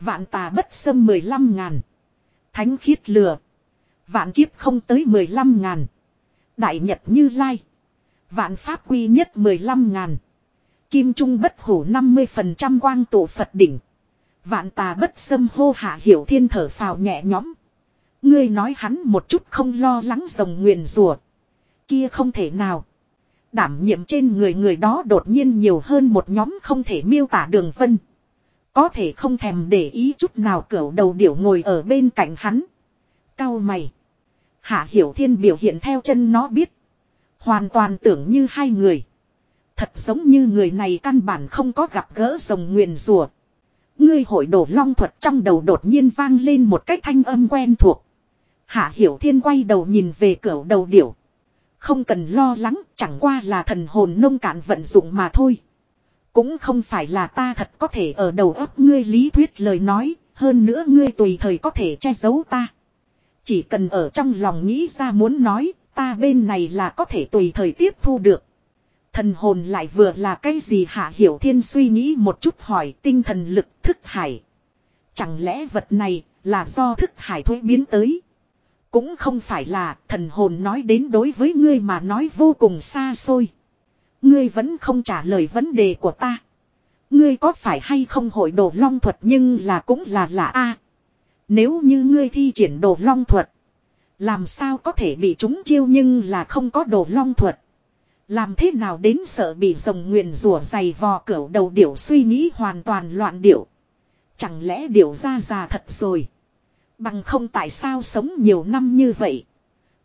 [SPEAKER 1] Vạn tà bất xâm 15 ngàn. Thánh khiết lừa. Vạn kiếp không tới 15 ngàn. Đại nhật như lai. Vạn pháp quy nhất 15 ngàn. Kim trung bất hủ 50% quang tụ Phật đỉnh. Vạn tà bất xâm hô hạ hiểu thiên thở phào nhẹ nhõm. Ngươi nói hắn một chút không lo lắng rồng nguyền rùa. Kia không thể nào. Đảm nhiệm trên người người đó đột nhiên nhiều hơn một nhóm không thể miêu tả đường vân. Có thể không thèm để ý chút nào cỡ đầu điểu ngồi ở bên cạnh hắn. Cao mày. Hạ Hiểu Thiên biểu hiện theo chân nó biết. Hoàn toàn tưởng như hai người. Thật giống như người này căn bản không có gặp gỡ rồng nguyền rùa. Ngươi hội đổ long thuật trong đầu đột nhiên vang lên một cách thanh âm quen thuộc. Hạ Hiểu Thiên quay đầu nhìn về cửa đầu điểu. Không cần lo lắng, chẳng qua là thần hồn nông cạn vận dụng mà thôi. Cũng không phải là ta thật có thể ở đầu óc ngươi lý thuyết lời nói, hơn nữa ngươi tùy thời có thể che giấu ta. Chỉ cần ở trong lòng nghĩ ra muốn nói, ta bên này là có thể tùy thời tiếp thu được. Thần hồn lại vừa là cái gì hạ hiểu thiên suy nghĩ một chút hỏi tinh thần lực thức hải. Chẳng lẽ vật này là do thức hải thuế biến tới. Cũng không phải là thần hồn nói đến đối với ngươi mà nói vô cùng xa xôi. Ngươi vẫn không trả lời vấn đề của ta. Ngươi có phải hay không hội đồ long thuật nhưng là cũng là lạ a. nếu như ngươi thi triển đồ long thuật. Làm sao có thể bị chúng chiêu nhưng là không có đồ long thuật. Làm thế nào đến sợ bị rồng nguyền rủa dày vò cỡ đầu điểu suy nghĩ hoàn toàn loạn điểu. Chẳng lẽ điểu ra già thật rồi. Bằng không tại sao sống nhiều năm như vậy.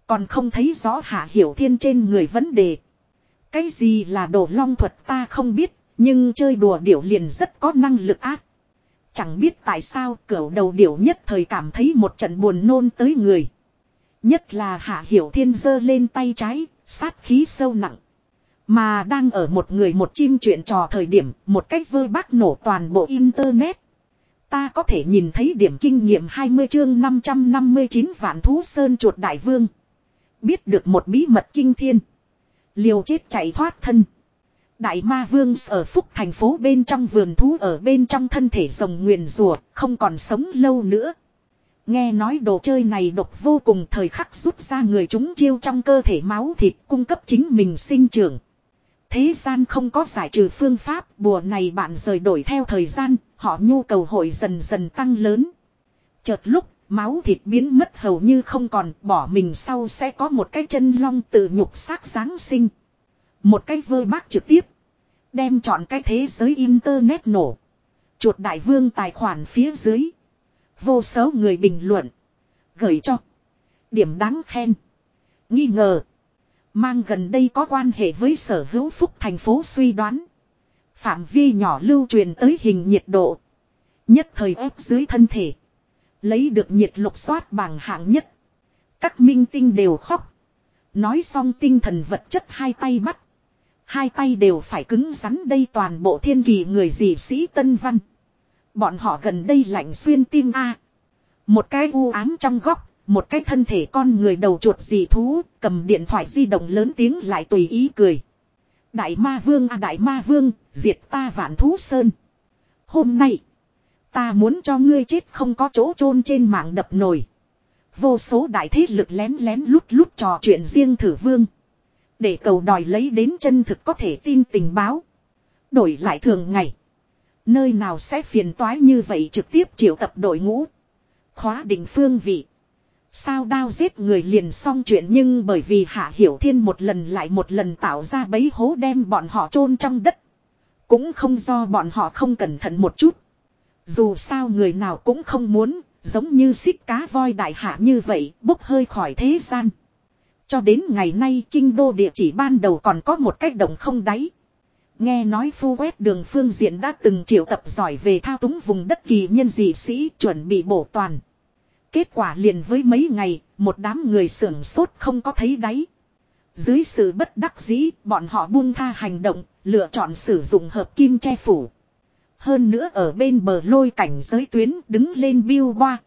[SPEAKER 1] Còn không thấy rõ hạ hiểu thiên trên người vấn đề. Cái gì là đồ long thuật ta không biết. Nhưng chơi đùa điểu liền rất có năng lực ác. Chẳng biết tại sao cỡ đầu điểu nhất thời cảm thấy một trận buồn nôn tới người. Nhất là hạ hiểu thiên giơ lên tay trái, sát khí sâu nặng. Mà đang ở một người một chim chuyện trò thời điểm, một cách vơ bác nổ toàn bộ internet. Ta có thể nhìn thấy điểm kinh nghiệm 20 chương 559 vạn thú sơn chuột đại vương. Biết được một bí mật kinh thiên. Liều chết chạy thoát thân. Đại ma vương ở phúc thành phố bên trong vườn thú ở bên trong thân thể rồng nguyền rùa, không còn sống lâu nữa. Nghe nói đồ chơi này độc vô cùng thời khắc rút ra người chúng chiêu trong cơ thể máu thịt cung cấp chính mình sinh trưởng. Thế gian không có giải trừ phương pháp, bùa này bạn rời đổi theo thời gian, họ nhu cầu hội dần dần tăng lớn. Chợt lúc, máu thịt biến mất hầu như không còn, bỏ mình sau sẽ có một cái chân long tự nhục xác sáng sinh. Một cái vơ bác trực tiếp. Đem chọn cái thế giới internet nổ. Chuột đại vương tài khoản phía dưới. Vô số người bình luận. Gửi cho. Điểm đáng khen. Nghi ngờ. Mang gần đây có quan hệ với sở hữu phúc thành phố suy đoán. Phạm vi nhỏ lưu truyền tới hình nhiệt độ. Nhất thời ép dưới thân thể. Lấy được nhiệt lục soát bảng hạng nhất. Các minh tinh đều khóc. Nói xong tinh thần vật chất hai tay bắt. Hai tay đều phải cứng rắn đây toàn bộ thiên kỳ người dị sĩ Tân Văn. Bọn họ gần đây lạnh xuyên tim A. Một cái u ám trong góc, một cái thân thể con người đầu chuột gì thú, cầm điện thoại di động lớn tiếng lại tùy ý cười. Đại ma vương a đại ma vương, diệt ta vạn thú sơn. Hôm nay, ta muốn cho ngươi chết không có chỗ chôn trên mạng đập nồi. Vô số đại thế lực lén lén lút lút trò chuyện riêng thử vương. Để cầu đòi lấy đến chân thực có thể tin tình báo. Đổi lại thường ngày. Nơi nào sẽ phiền toái như vậy trực tiếp triệu tập đội ngũ. Khóa định phương vị. Sao đao giết người liền xong chuyện nhưng bởi vì Hạ Hiểu Thiên một lần lại một lần tạo ra bấy hố đem bọn họ chôn trong đất. Cũng không do bọn họ không cẩn thận một chút. Dù sao người nào cũng không muốn, giống như xích cá voi đại hạ như vậy, bốc hơi khỏi thế gian. Cho đến ngày nay kinh đô địa chỉ ban đầu còn có một cách đồng không đáy. Nghe nói phu quét đường phương diện đã từng triệu tập giỏi về thao túng vùng đất kỳ nhân dị sĩ chuẩn bị bổ toàn. Kết quả liền với mấy ngày, một đám người sưởng sốt không có thấy đáy. Dưới sự bất đắc dĩ, bọn họ buông tha hành động, lựa chọn sử dụng hợp kim che phủ. Hơn nữa ở bên bờ lôi cảnh giới tuyến đứng lên biêu boa.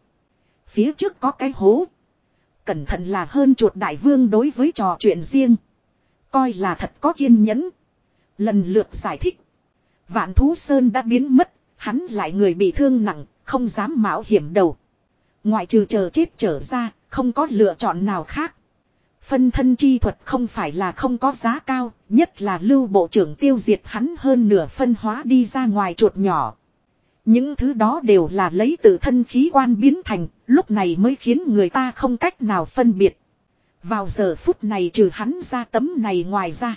[SPEAKER 1] Phía trước có cái hố. Cẩn thận là hơn chuột đại vương đối với trò chuyện riêng. Coi là thật có kiên nhẫn. Lần lượt giải thích. Vạn thú sơn đã biến mất, hắn lại người bị thương nặng, không dám mạo hiểm đầu. Ngoại trừ chờ chết trở ra, không có lựa chọn nào khác. Phân thân chi thuật không phải là không có giá cao, nhất là lưu bộ trưởng tiêu diệt hắn hơn nửa phân hóa đi ra ngoài chuột nhỏ. Những thứ đó đều là lấy từ thân khí quan biến thành, lúc này mới khiến người ta không cách nào phân biệt. Vào giờ phút này trừ hắn ra tấm này ngoài ra.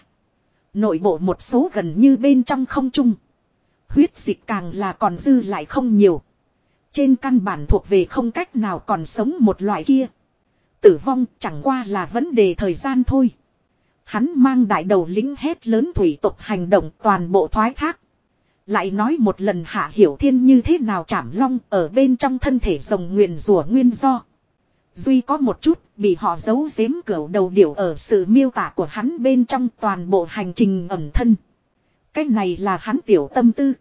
[SPEAKER 1] Nội bộ một số gần như bên trong không trung. Huyết dịch càng là còn dư lại không nhiều. Trên căn bản thuộc về không cách nào còn sống một loại kia. Tử vong chẳng qua là vấn đề thời gian thôi. Hắn mang đại đầu lính hét lớn thủy tục hành động toàn bộ thoái thác. Lại nói một lần hạ hiểu thiên như thế nào chảm long ở bên trong thân thể rồng nguyền rủa nguyên do. Duy có một chút bị họ giấu giếm cửa đầu điểu ở sự miêu tả của hắn bên trong toàn bộ hành trình ẩm thân. Cái này là hắn tiểu tâm tư.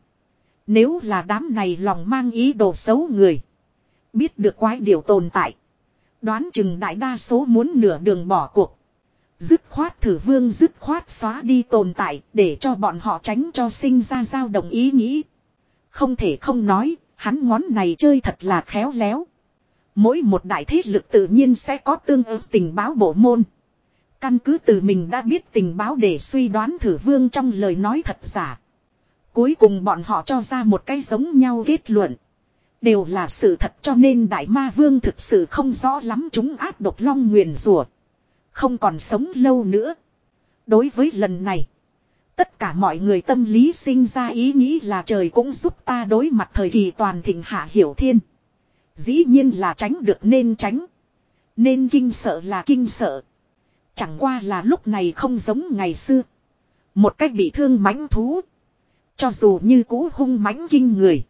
[SPEAKER 1] Nếu là đám này lòng mang ý đồ xấu người. Biết được quái điều tồn tại. Đoán chừng đại đa số muốn nửa đường bỏ cuộc. Dứt khoát thử vương dứt khoát xóa đi tồn tại để cho bọn họ tránh cho sinh ra dao động ý nghĩ. Không thể không nói, hắn ngón này chơi thật là khéo léo. Mỗi một đại thế lực tự nhiên sẽ có tương ứng tình báo bộ môn. Căn cứ từ mình đã biết tình báo để suy đoán thử vương trong lời nói thật giả. Cuối cùng bọn họ cho ra một cái giống nhau kết luận. Đều là sự thật cho nên đại ma vương thực sự không rõ lắm chúng áp độc long nguyền rủa Không còn sống lâu nữa. Đối với lần này. Tất cả mọi người tâm lý sinh ra ý nghĩ là trời cũng giúp ta đối mặt thời kỳ toàn thịnh hạ hiểu thiên. Dĩ nhiên là tránh được nên tránh. Nên kinh sợ là kinh sợ. Chẳng qua là lúc này không giống ngày xưa. Một cách bị thương mãnh thú. Cho dù như cũ hung mãnh kinh người.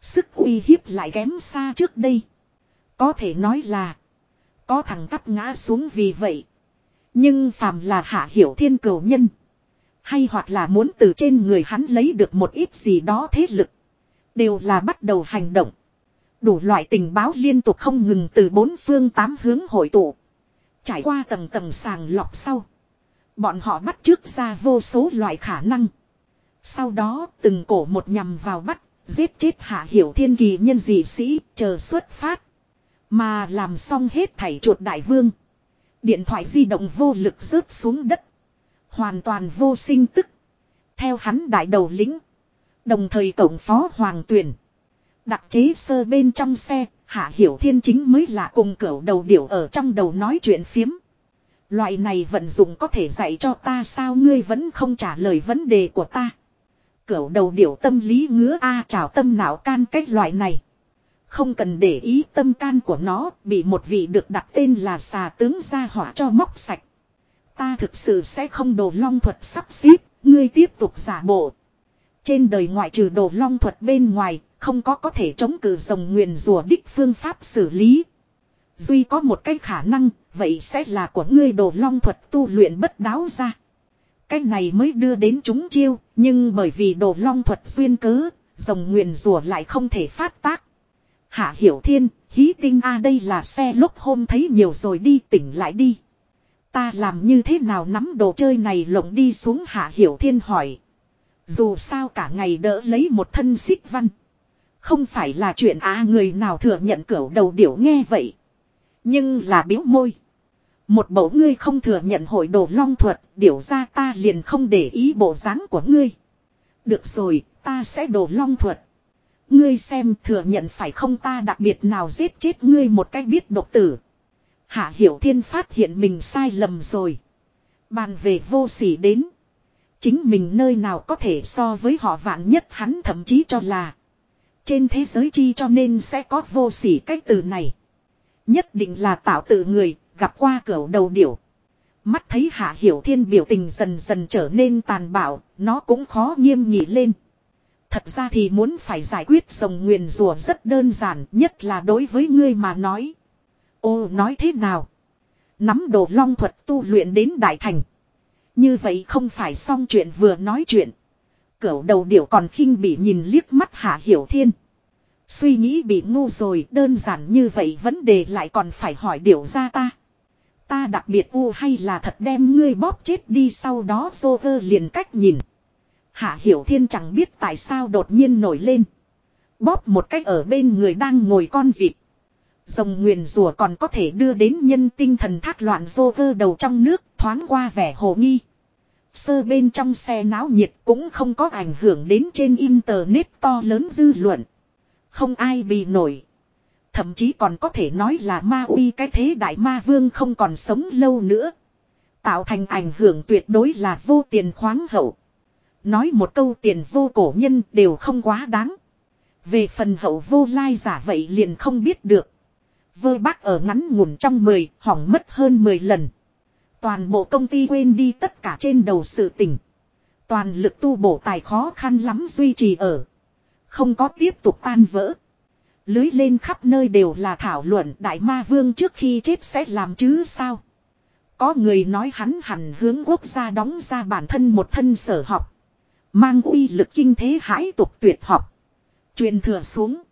[SPEAKER 1] Sức uy hiếp lại kém xa trước đây. Có thể nói là. Có thằng cắp ngã xuống vì vậy. Nhưng phàm là hạ hiểu thiên cầu nhân. Hay hoặc là muốn từ trên người hắn lấy được một ít gì đó thế lực. Đều là bắt đầu hành động. Đủ loại tình báo liên tục không ngừng từ bốn phương tám hướng hội tụ. Trải qua tầng tầng sàng lọc sau. Bọn họ bắt trước ra vô số loại khả năng. Sau đó từng cổ một nhằm vào bắt, giết chết hạ hiểu thiên kỳ nhân dị sĩ, chờ xuất phát. Mà làm xong hết thảy chuột đại vương. Điện thoại di động vô lực rớt xuống đất. Hoàn toàn vô sinh tức. Theo hắn đại đầu lĩnh. Đồng thời tổng phó hoàng tuyển. Đặc chế sơ bên trong xe, Hạ Hiểu Thiên chính mới là cùng cửu đầu điểu ở trong đầu nói chuyện phiếm. Loại này vận dụng có thể dạy cho ta sao ngươi vẫn không trả lời vấn đề của ta. Cửu đầu điểu tâm lý ngứa a à, trào tâm não can cách loại này. Không cần để ý tâm can của nó bị một vị được đặt tên là xà tướng gia hỏa cho móc sạch. Ta thực sự sẽ không đồ long thuật sắp xếp, ngươi tiếp tục giả bộ. Trên đời ngoại trừ đồ long thuật bên ngoài, không có có thể chống cự rồng nguyền rùa đích phương pháp xử lý. Duy có một cái khả năng, vậy sẽ là của ngươi đồ long thuật tu luyện bất đáo ra. Cái này mới đưa đến chúng chiêu, nhưng bởi vì đồ long thuật duyên cớ, rồng nguyền rùa lại không thể phát tác. Hạ hiểu thiên, hí tinh a đây là xe lúc hôm thấy nhiều rồi đi tỉnh lại đi. Ta làm như thế nào nắm đồ chơi này lộng đi xuống hạ hiểu thiên hỏi. Dù sao cả ngày đỡ lấy một thân xích văn. Không phải là chuyện á người nào thừa nhận cửu đầu điểu nghe vậy. Nhưng là biếu môi. Một bộ ngươi không thừa nhận hội đồ long thuật, điểu ra ta liền không để ý bộ dáng của ngươi. Được rồi, ta sẽ đồ long thuật. Ngươi xem thừa nhận phải không ta đặc biệt nào giết chết ngươi một cách biết độc tử. Hạ Hiểu Thiên phát hiện mình sai lầm rồi. Bàn về vô sỉ đến. Chính mình nơi nào có thể so với họ vạn nhất hắn thậm chí cho là. Trên thế giới chi cho nên sẽ có vô sỉ cái từ này. Nhất định là tạo tự người, gặp qua cửa đầu điểu. Mắt thấy Hạ Hiểu Thiên biểu tình dần dần trở nên tàn bạo, nó cũng khó nghiêm nghị lên. Thật ra thì muốn phải giải quyết dòng nguyền rùa rất đơn giản, nhất là đối với ngươi mà nói. Ô nói thế nào? Nắm đồ long thuật tu luyện đến đại thành. Như vậy không phải xong chuyện vừa nói chuyện. Cửu đầu điểu còn khinh bị nhìn liếc mắt Hạ Hiểu Thiên. Suy nghĩ bị ngu rồi đơn giản như vậy vấn đề lại còn phải hỏi điểu ra ta. Ta đặc biệt u hay là thật đem ngươi bóp chết đi sau đó vô vơ liền cách nhìn. Hạ Hiểu Thiên chẳng biết tại sao đột nhiên nổi lên. Bóp một cách ở bên người đang ngồi con vịt. Rồng nguyền rùa còn có thể đưa đến nhân tinh thần thác loạn vô vơ đầu trong nước thoáng qua vẻ hồ nghi. Sơ bên trong xe náo nhiệt cũng không có ảnh hưởng đến trên internet to lớn dư luận. Không ai bị nổi. Thậm chí còn có thể nói là ma uy cái thế đại ma vương không còn sống lâu nữa. Tạo thành ảnh hưởng tuyệt đối là vô tiền khoáng hậu. Nói một câu tiền vô cổ nhân đều không quá đáng. Về phần hậu vô lai giả vậy liền không biết được. Vơ bác ở ngắn ngủn trong 10, hỏng mất hơn 10 lần. Toàn bộ công ty quên đi tất cả trên đầu sự tình. Toàn lực tu bổ tài khó khăn lắm duy trì ở. Không có tiếp tục tan vỡ. Lưới lên khắp nơi đều là thảo luận đại ma vương trước khi chết sẽ làm chứ sao. Có người nói hắn hẳn hướng quốc gia đóng ra bản thân một thân sở học. Mang uy lực kinh thế hãi tục tuyệt học. Truyền thừa xuống.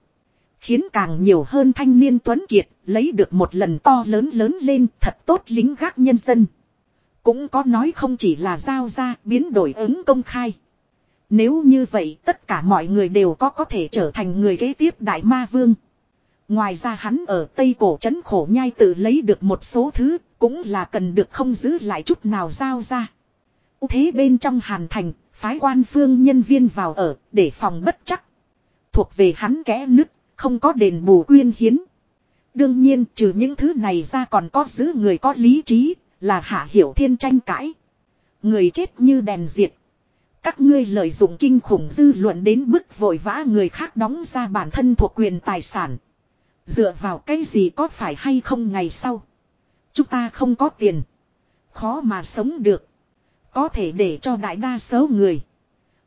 [SPEAKER 1] Khiến càng nhiều hơn thanh niên tuấn kiệt lấy được một lần to lớn lớn lên thật tốt lính gác nhân dân. Cũng có nói không chỉ là giao ra biến đổi ứng công khai. Nếu như vậy tất cả mọi người đều có có thể trở thành người kế tiếp đại ma vương. Ngoài ra hắn ở Tây Cổ trấn khổ nhai tự lấy được một số thứ cũng là cần được không giữ lại chút nào giao ra. Thế bên trong hàn thành, phái quan phương nhân viên vào ở để phòng bất chắc. Thuộc về hắn kẽ nứt, không có đền bù quyên hiến. Đương nhiên trừ những thứ này ra còn có giữ người có lý trí, là hạ hiểu thiên tranh cãi. Người chết như đèn diệt. Các ngươi lợi dụng kinh khủng dư luận đến bức vội vã người khác đóng ra bản thân thuộc quyền tài sản. Dựa vào cái gì có phải hay không ngày sau. Chúng ta không có tiền. Khó mà sống được. Có thể để cho đại đa số người.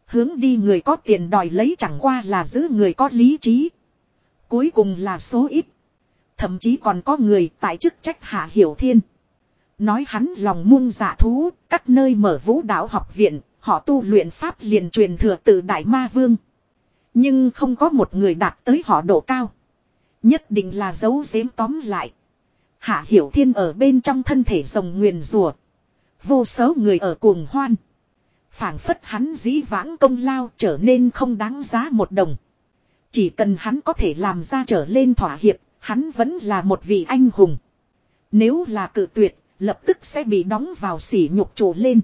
[SPEAKER 1] Hướng đi người có tiền đòi lấy chẳng qua là giữ người có lý trí. Cuối cùng là số ít. Thậm chí còn có người tại chức trách hạ hiểu thiên. Nói hắn lòng muôn dạ thú, các nơi mở vũ đạo học viện, họ tu luyện pháp liền truyền thừa từ Đại Ma Vương. Nhưng không có một người đạt tới họ độ cao. Nhất định là dấu giếm tóm lại. Hạ Hiểu Thiên ở bên trong thân thể rồng nguyền rùa. Vô số người ở cuồng hoan. phảng phất hắn dĩ vãng công lao trở nên không đáng giá một đồng. Chỉ cần hắn có thể làm ra trở lên thỏa hiệp, hắn vẫn là một vị anh hùng. Nếu là cự tuyệt, lập tức sẽ bị đóng vào sỉ nhục trụ lên.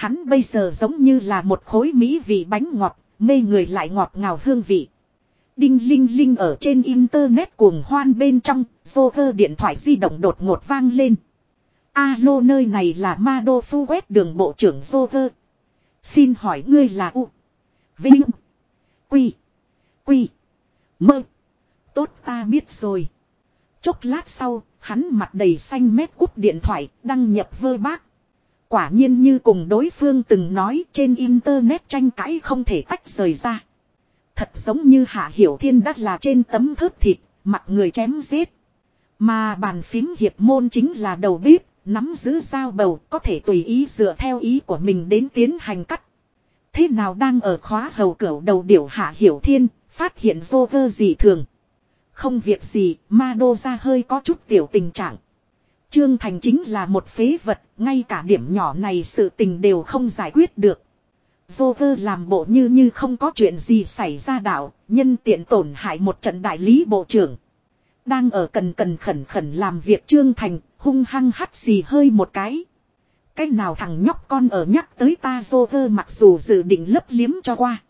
[SPEAKER 1] Hắn bây giờ giống như là một khối mỹ vị bánh ngọt, mê người lại ngọt ngào hương vị. Đinh linh linh ở trên internet cuồng hoan bên trong, vô cơ điện thoại di động đột ngột vang lên. Alo nơi này là ma đô phu quét đường bộ trưởng vô cơ. Xin hỏi ngươi là U. Vinh. Quy. Quy. Mơ. Tốt ta biết rồi. Chốc lát sau, hắn mặt đầy xanh mét cúp điện thoại, đăng nhập vơ bác. Quả nhiên như cùng đối phương từng nói trên internet tranh cãi không thể tách rời ra. Thật giống như Hạ Hiểu Thiên đắt là trên tấm thớt thịt, mặt người chém giết. Mà bàn phím hiệp môn chính là đầu bếp, nắm giữ dao bầu, có thể tùy ý dựa theo ý của mình đến tiến hành cắt. Thế nào đang ở khóa hầu cửa đầu điểu Hạ Hiểu Thiên, phát hiện vô vơ gì thường. Không việc gì, ma đô ra hơi có chút tiểu tình trạng. Trương Thành chính là một phế vật, ngay cả điểm nhỏ này sự tình đều không giải quyết được. Vô vơ làm bộ như như không có chuyện gì xảy ra đạo, nhân tiện tổn hại một trận đại lý bộ trưởng. Đang ở cần cần khẩn khẩn làm việc Trương Thành, hung hăng hắt xì hơi một cái. Cái nào thằng nhóc con ở nhắc tới ta vô vơ mặc dù dự định lấp liếm cho qua.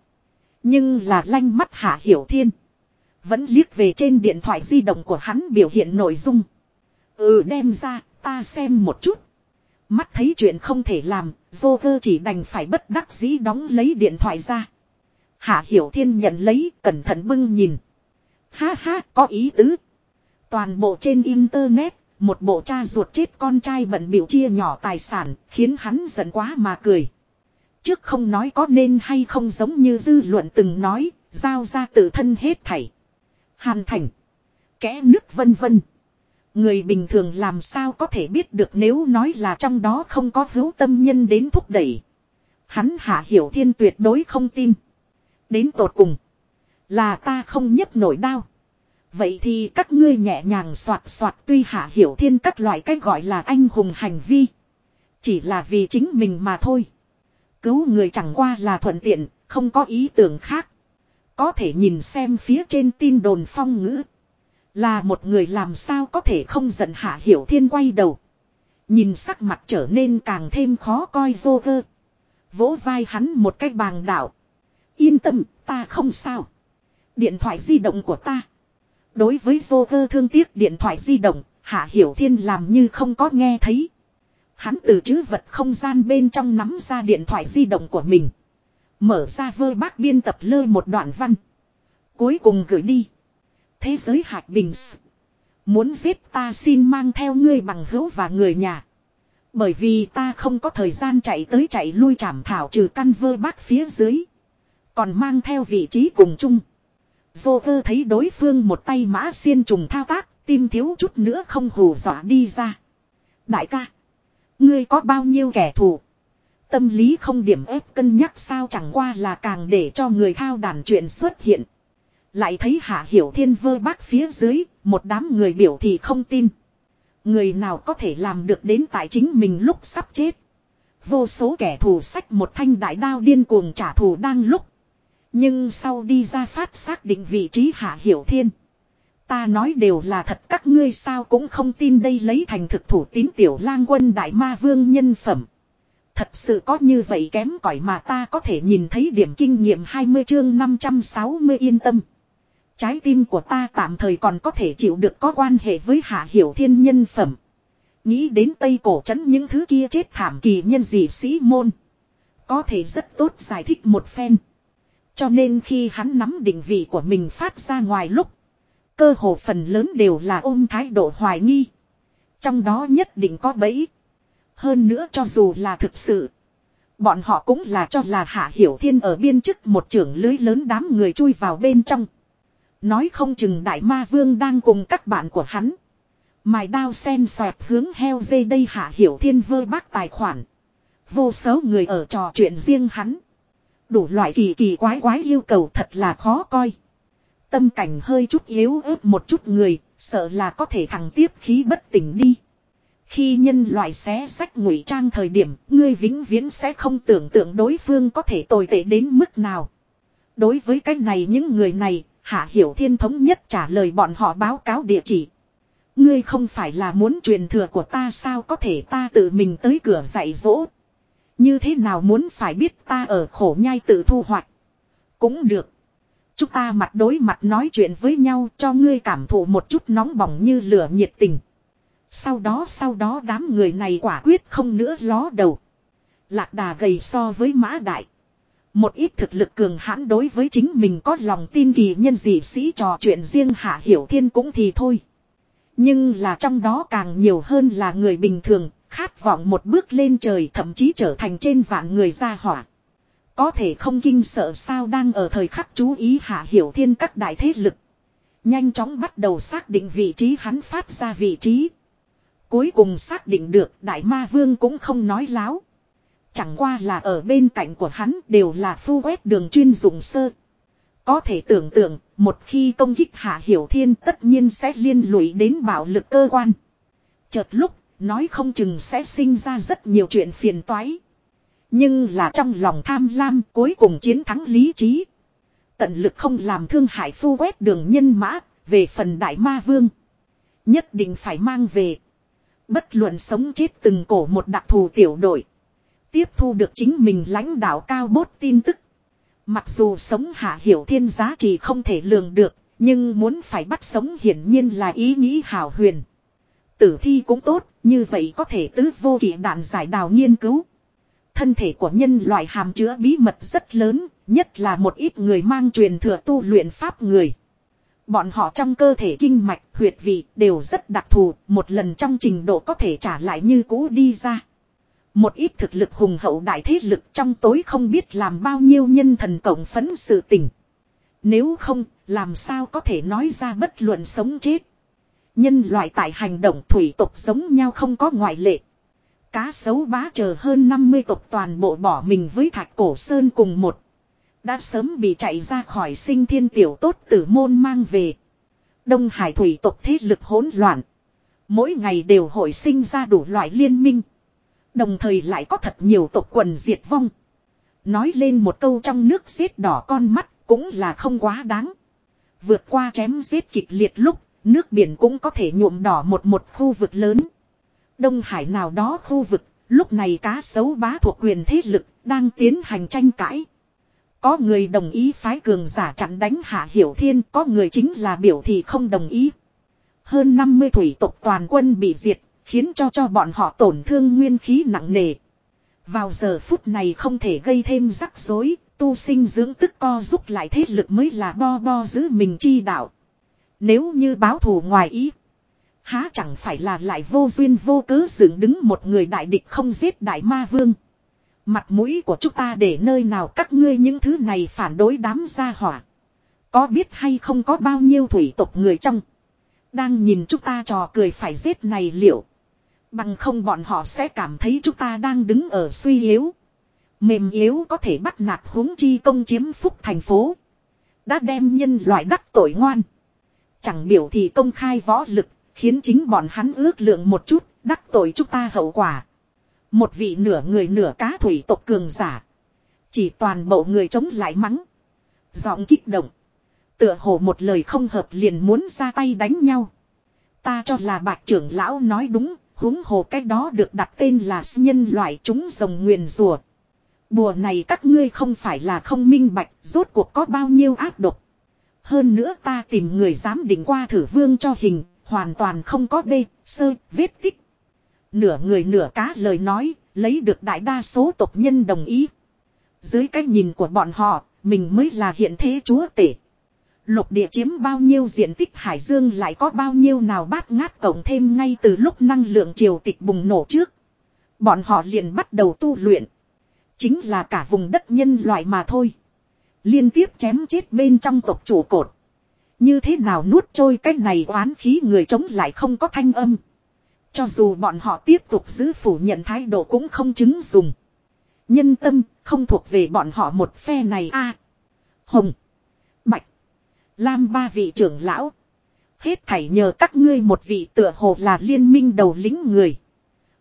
[SPEAKER 1] Nhưng là lanh mắt hạ hiểu thiên. Vẫn liếc về trên điện thoại di động của hắn biểu hiện nội dung. Ừ đem ra, ta xem một chút. Mắt thấy chuyện không thể làm, Joker chỉ đành phải bất đắc dĩ đóng lấy điện thoại ra. Hạ Hiểu Thiên nhận lấy, cẩn thận bưng nhìn. Ha ha, có ý tứ. Toàn bộ trên Internet, một bộ cha ruột chết con trai bận biểu chia nhỏ tài sản, khiến hắn giận quá mà cười. Trước không nói có nên hay không giống như dư luận từng nói, giao ra tự thân hết thảy. Hàn thành. Kẽ nước vân vân. Người bình thường làm sao có thể biết được nếu nói là trong đó không có hữu tâm nhân đến thúc đẩy. Hắn hạ hiểu thiên tuyệt đối không tin. Đến tột cùng. Là ta không nhấc nổi đau Vậy thì các ngươi nhẹ nhàng soạt soạt tuy hạ hiểu thiên các loại cách gọi là anh hùng hành vi. Chỉ là vì chính mình mà thôi. Cứu người chẳng qua là thuận tiện, không có ý tưởng khác. Có thể nhìn xem phía trên tin đồn phong ngữ. Là một người làm sao có thể không giận hạ hiểu thiên quay đầu. Nhìn sắc mặt trở nên càng thêm khó coi vô cơ. Vỗ vai hắn một cách bàng đảo. Yên tâm, ta không sao. Điện thoại di động của ta. Đối với vô cơ thương tiếc điện thoại di động, hạ hiểu thiên làm như không có nghe thấy. Hắn từ chữ vật không gian bên trong nắm ra điện thoại di động của mình. Mở ra vơ bác biên tập lơ một đoạn văn. Cuối cùng gửi đi. Thế giới hạt bình. Muốn giết ta xin mang theo ngươi bằng hữu và người nhà. Bởi vì ta không có thời gian chạy tới chạy lui chảm thảo trừ căn vơ bác phía dưới. Còn mang theo vị trí cùng chung. Vô cơ thấy đối phương một tay mã xiên trùng thao tác, tim thiếu chút nữa không hù dọa đi ra. Đại ca, ngươi có bao nhiêu kẻ thù? Tâm lý không điểm ép cân nhắc sao chẳng qua là càng để cho người thao đàn chuyện xuất hiện. Lại thấy hạ hiểu thiên vơ bác phía dưới, một đám người biểu thì không tin. Người nào có thể làm được đến tại chính mình lúc sắp chết. Vô số kẻ thù sách một thanh đại đao điên cuồng trả thù đang lúc. Nhưng sau đi ra phát xác định vị trí hạ hiểu thiên. Ta nói đều là thật các ngươi sao cũng không tin đây lấy thành thực thủ tín tiểu lang quân đại ma vương nhân phẩm. Thật sự có như vậy kém cỏi mà ta có thể nhìn thấy điểm kinh nghiệm 20 chương 560 yên tâm. Trái tim của ta tạm thời còn có thể chịu được có quan hệ với hạ hiểu thiên nhân phẩm. Nghĩ đến Tây Cổ trấn những thứ kia chết thảm kỳ nhân dị sĩ môn. Có thể rất tốt giải thích một phen. Cho nên khi hắn nắm định vị của mình phát ra ngoài lúc. Cơ hồ phần lớn đều là ôm thái độ hoài nghi. Trong đó nhất định có bẫy. Hơn nữa cho dù là thực sự. Bọn họ cũng là cho là Hạ Hiểu Thiên ở biên chức một trưởng lưới lớn đám người chui vào bên trong. Nói không chừng đại ma vương đang cùng các bạn của hắn. Mài đao sen xoẹt hướng heo dây đây Hạ Hiểu Thiên vơ bác tài khoản. Vô số người ở trò chuyện riêng hắn. Đủ loại kỳ kỳ quái quái yêu cầu thật là khó coi. Tâm cảnh hơi chút yếu ớt một chút người, sợ là có thể thằng tiếp khí bất tỉnh đi. Khi nhân loại xé sách ngụy trang thời điểm, ngươi vĩnh viễn sẽ không tưởng tượng đối phương có thể tồi tệ đến mức nào. Đối với cái này những người này, Hạ Hiểu Thiên thống nhất trả lời bọn họ báo cáo địa chỉ. Ngươi không phải là muốn truyền thừa của ta sao có thể ta tự mình tới cửa dạy dỗ. Như thế nào muốn phải biết ta ở khổ nhai tự thu hoạch. Cũng được. Chúng ta mặt đối mặt nói chuyện với nhau cho ngươi cảm thụ một chút nóng bỏng như lửa nhiệt tình. Sau đó sau đó đám người này quả quyết không nữa ló đầu. Lạc đà gầy so với mã đại. Một ít thực lực cường hãn đối với chính mình có lòng tin kỳ nhân dị sĩ trò chuyện riêng hạ hiểu thiên cũng thì thôi. Nhưng là trong đó càng nhiều hơn là người bình thường, khát vọng một bước lên trời thậm chí trở thành trên vạn người ra hỏa. Có thể không kinh sợ sao đang ở thời khắc chú ý hạ hiểu thiên các đại thế lực. Nhanh chóng bắt đầu xác định vị trí hắn phát ra vị trí. Cuối cùng xác định được đại ma vương cũng không nói láo. Chẳng qua là ở bên cạnh của hắn đều là phu quét đường chuyên dụng sơ. Có thể tưởng tượng, một khi công kích hạ hiểu thiên tất nhiên sẽ liên lụy đến bạo lực cơ quan. Chợt lúc, nói không chừng sẽ sinh ra rất nhiều chuyện phiền toái. Nhưng là trong lòng tham lam cuối cùng chiến thắng lý trí. Tận lực không làm thương hại phu quét đường nhân mã, về phần đại ma vương. Nhất định phải mang về. Bất luận sống chết từng cổ một đặc thù tiểu đội. Tiếp thu được chính mình lãnh đạo cao bốt tin tức. Mặc dù sống hạ hiểu thiên giá trị không thể lường được, nhưng muốn phải bắt sống hiển nhiên là ý nghĩ hảo huyền. Tử thi cũng tốt, như vậy có thể tứ vô kỷ đạn giải đào nghiên cứu. Thân thể của nhân loại hàm chứa bí mật rất lớn, nhất là một ít người mang truyền thừa tu luyện pháp người. Bọn họ trong cơ thể kinh mạch, huyệt vị đều rất đặc thù, một lần trong trình độ có thể trả lại như cũ đi ra. Một ít thực lực hùng hậu đại thế lực trong tối không biết làm bao nhiêu nhân thần cộng phấn sự tình. Nếu không, làm sao có thể nói ra bất luận sống chết. Nhân loại tại hành động thủy tục giống nhau không có ngoại lệ. Cá sấu bá chờ hơn 50 tộc toàn bộ bỏ mình với thạch cổ sơn cùng một. Đã sớm bị chạy ra khỏi sinh thiên tiểu tốt tử môn mang về. Đông Hải thủy tộc thế lực hỗn loạn. Mỗi ngày đều hội sinh ra đủ loại liên minh. Đồng thời lại có thật nhiều tộc quần diệt vong. Nói lên một câu trong nước xếp đỏ con mắt cũng là không quá đáng. Vượt qua chém giết kịch liệt lúc, nước biển cũng có thể nhuộm đỏ một một khu vực lớn. Đông Hải nào đó khu vực, lúc này cá sấu bá thuộc quyền thế lực, đang tiến hành tranh cãi. Có người đồng ý phái cường giả chặn đánh Hạ Hiểu Thiên, có người chính là biểu thị không đồng ý. Hơn 50 thủy tộc toàn quân bị diệt, khiến cho cho bọn họ tổn thương nguyên khí nặng nề. Vào giờ phút này không thể gây thêm rắc rối, tu sinh dưỡng tức co giúp lại thế lực mới là bo bo giữ mình chi đạo. Nếu như báo thù ngoài ý, há chẳng phải là lại vô duyên vô cớ dựng đứng một người đại địch không giết đại ma vương. Mặt mũi của chúng ta để nơi nào các ngươi những thứ này phản đối đám gia hỏa. Có biết hay không có bao nhiêu thủy tộc người trong. Đang nhìn chúng ta trò cười phải giết này liệu. Bằng không bọn họ sẽ cảm thấy chúng ta đang đứng ở suy yếu. Mềm yếu có thể bắt nạt huống chi công chiếm phúc thành phố. Đã đem nhân loại đắc tội ngoan. Chẳng biểu thì công khai võ lực, khiến chính bọn hắn ước lượng một chút, đắc tội chúng ta hậu quả. Một vị nửa người nửa cá thủy tộc cường giả. Chỉ toàn bộ người chống lại mắng. Giọng kích động. Tựa hồ một lời không hợp liền muốn ra tay đánh nhau. Ta cho là bạc trưởng lão nói đúng, huống hồ cách đó được đặt tên là nhân loại chúng rồng nguyền rùa. Bùa này các ngươi không phải là không minh bạch, rốt cuộc có bao nhiêu ác độc. Hơn nữa ta tìm người dám định qua thử vương cho hình, hoàn toàn không có bê, sơ, vết tích. Nửa người nửa cá lời nói, lấy được đại đa số tộc nhân đồng ý. Dưới cái nhìn của bọn họ, mình mới là hiện thế chúa tể. Lục địa chiếm bao nhiêu diện tích hải dương lại có bao nhiêu nào bát ngát cộng thêm ngay từ lúc năng lượng triều tịch bùng nổ trước. Bọn họ liền bắt đầu tu luyện. Chính là cả vùng đất nhân loại mà thôi. Liên tiếp chém chết bên trong tộc chủ cột. Như thế nào nuốt trôi cái này oán khí người chống lại không có thanh âm. Cho dù bọn họ tiếp tục giữ phủ nhận thái độ cũng không chứng dùng. Nhân tâm không thuộc về bọn họ một phe này a Hồng. Lam ba vị trưởng lão. Hết thảy nhờ các ngươi một vị tựa hồ là liên minh đầu lính người.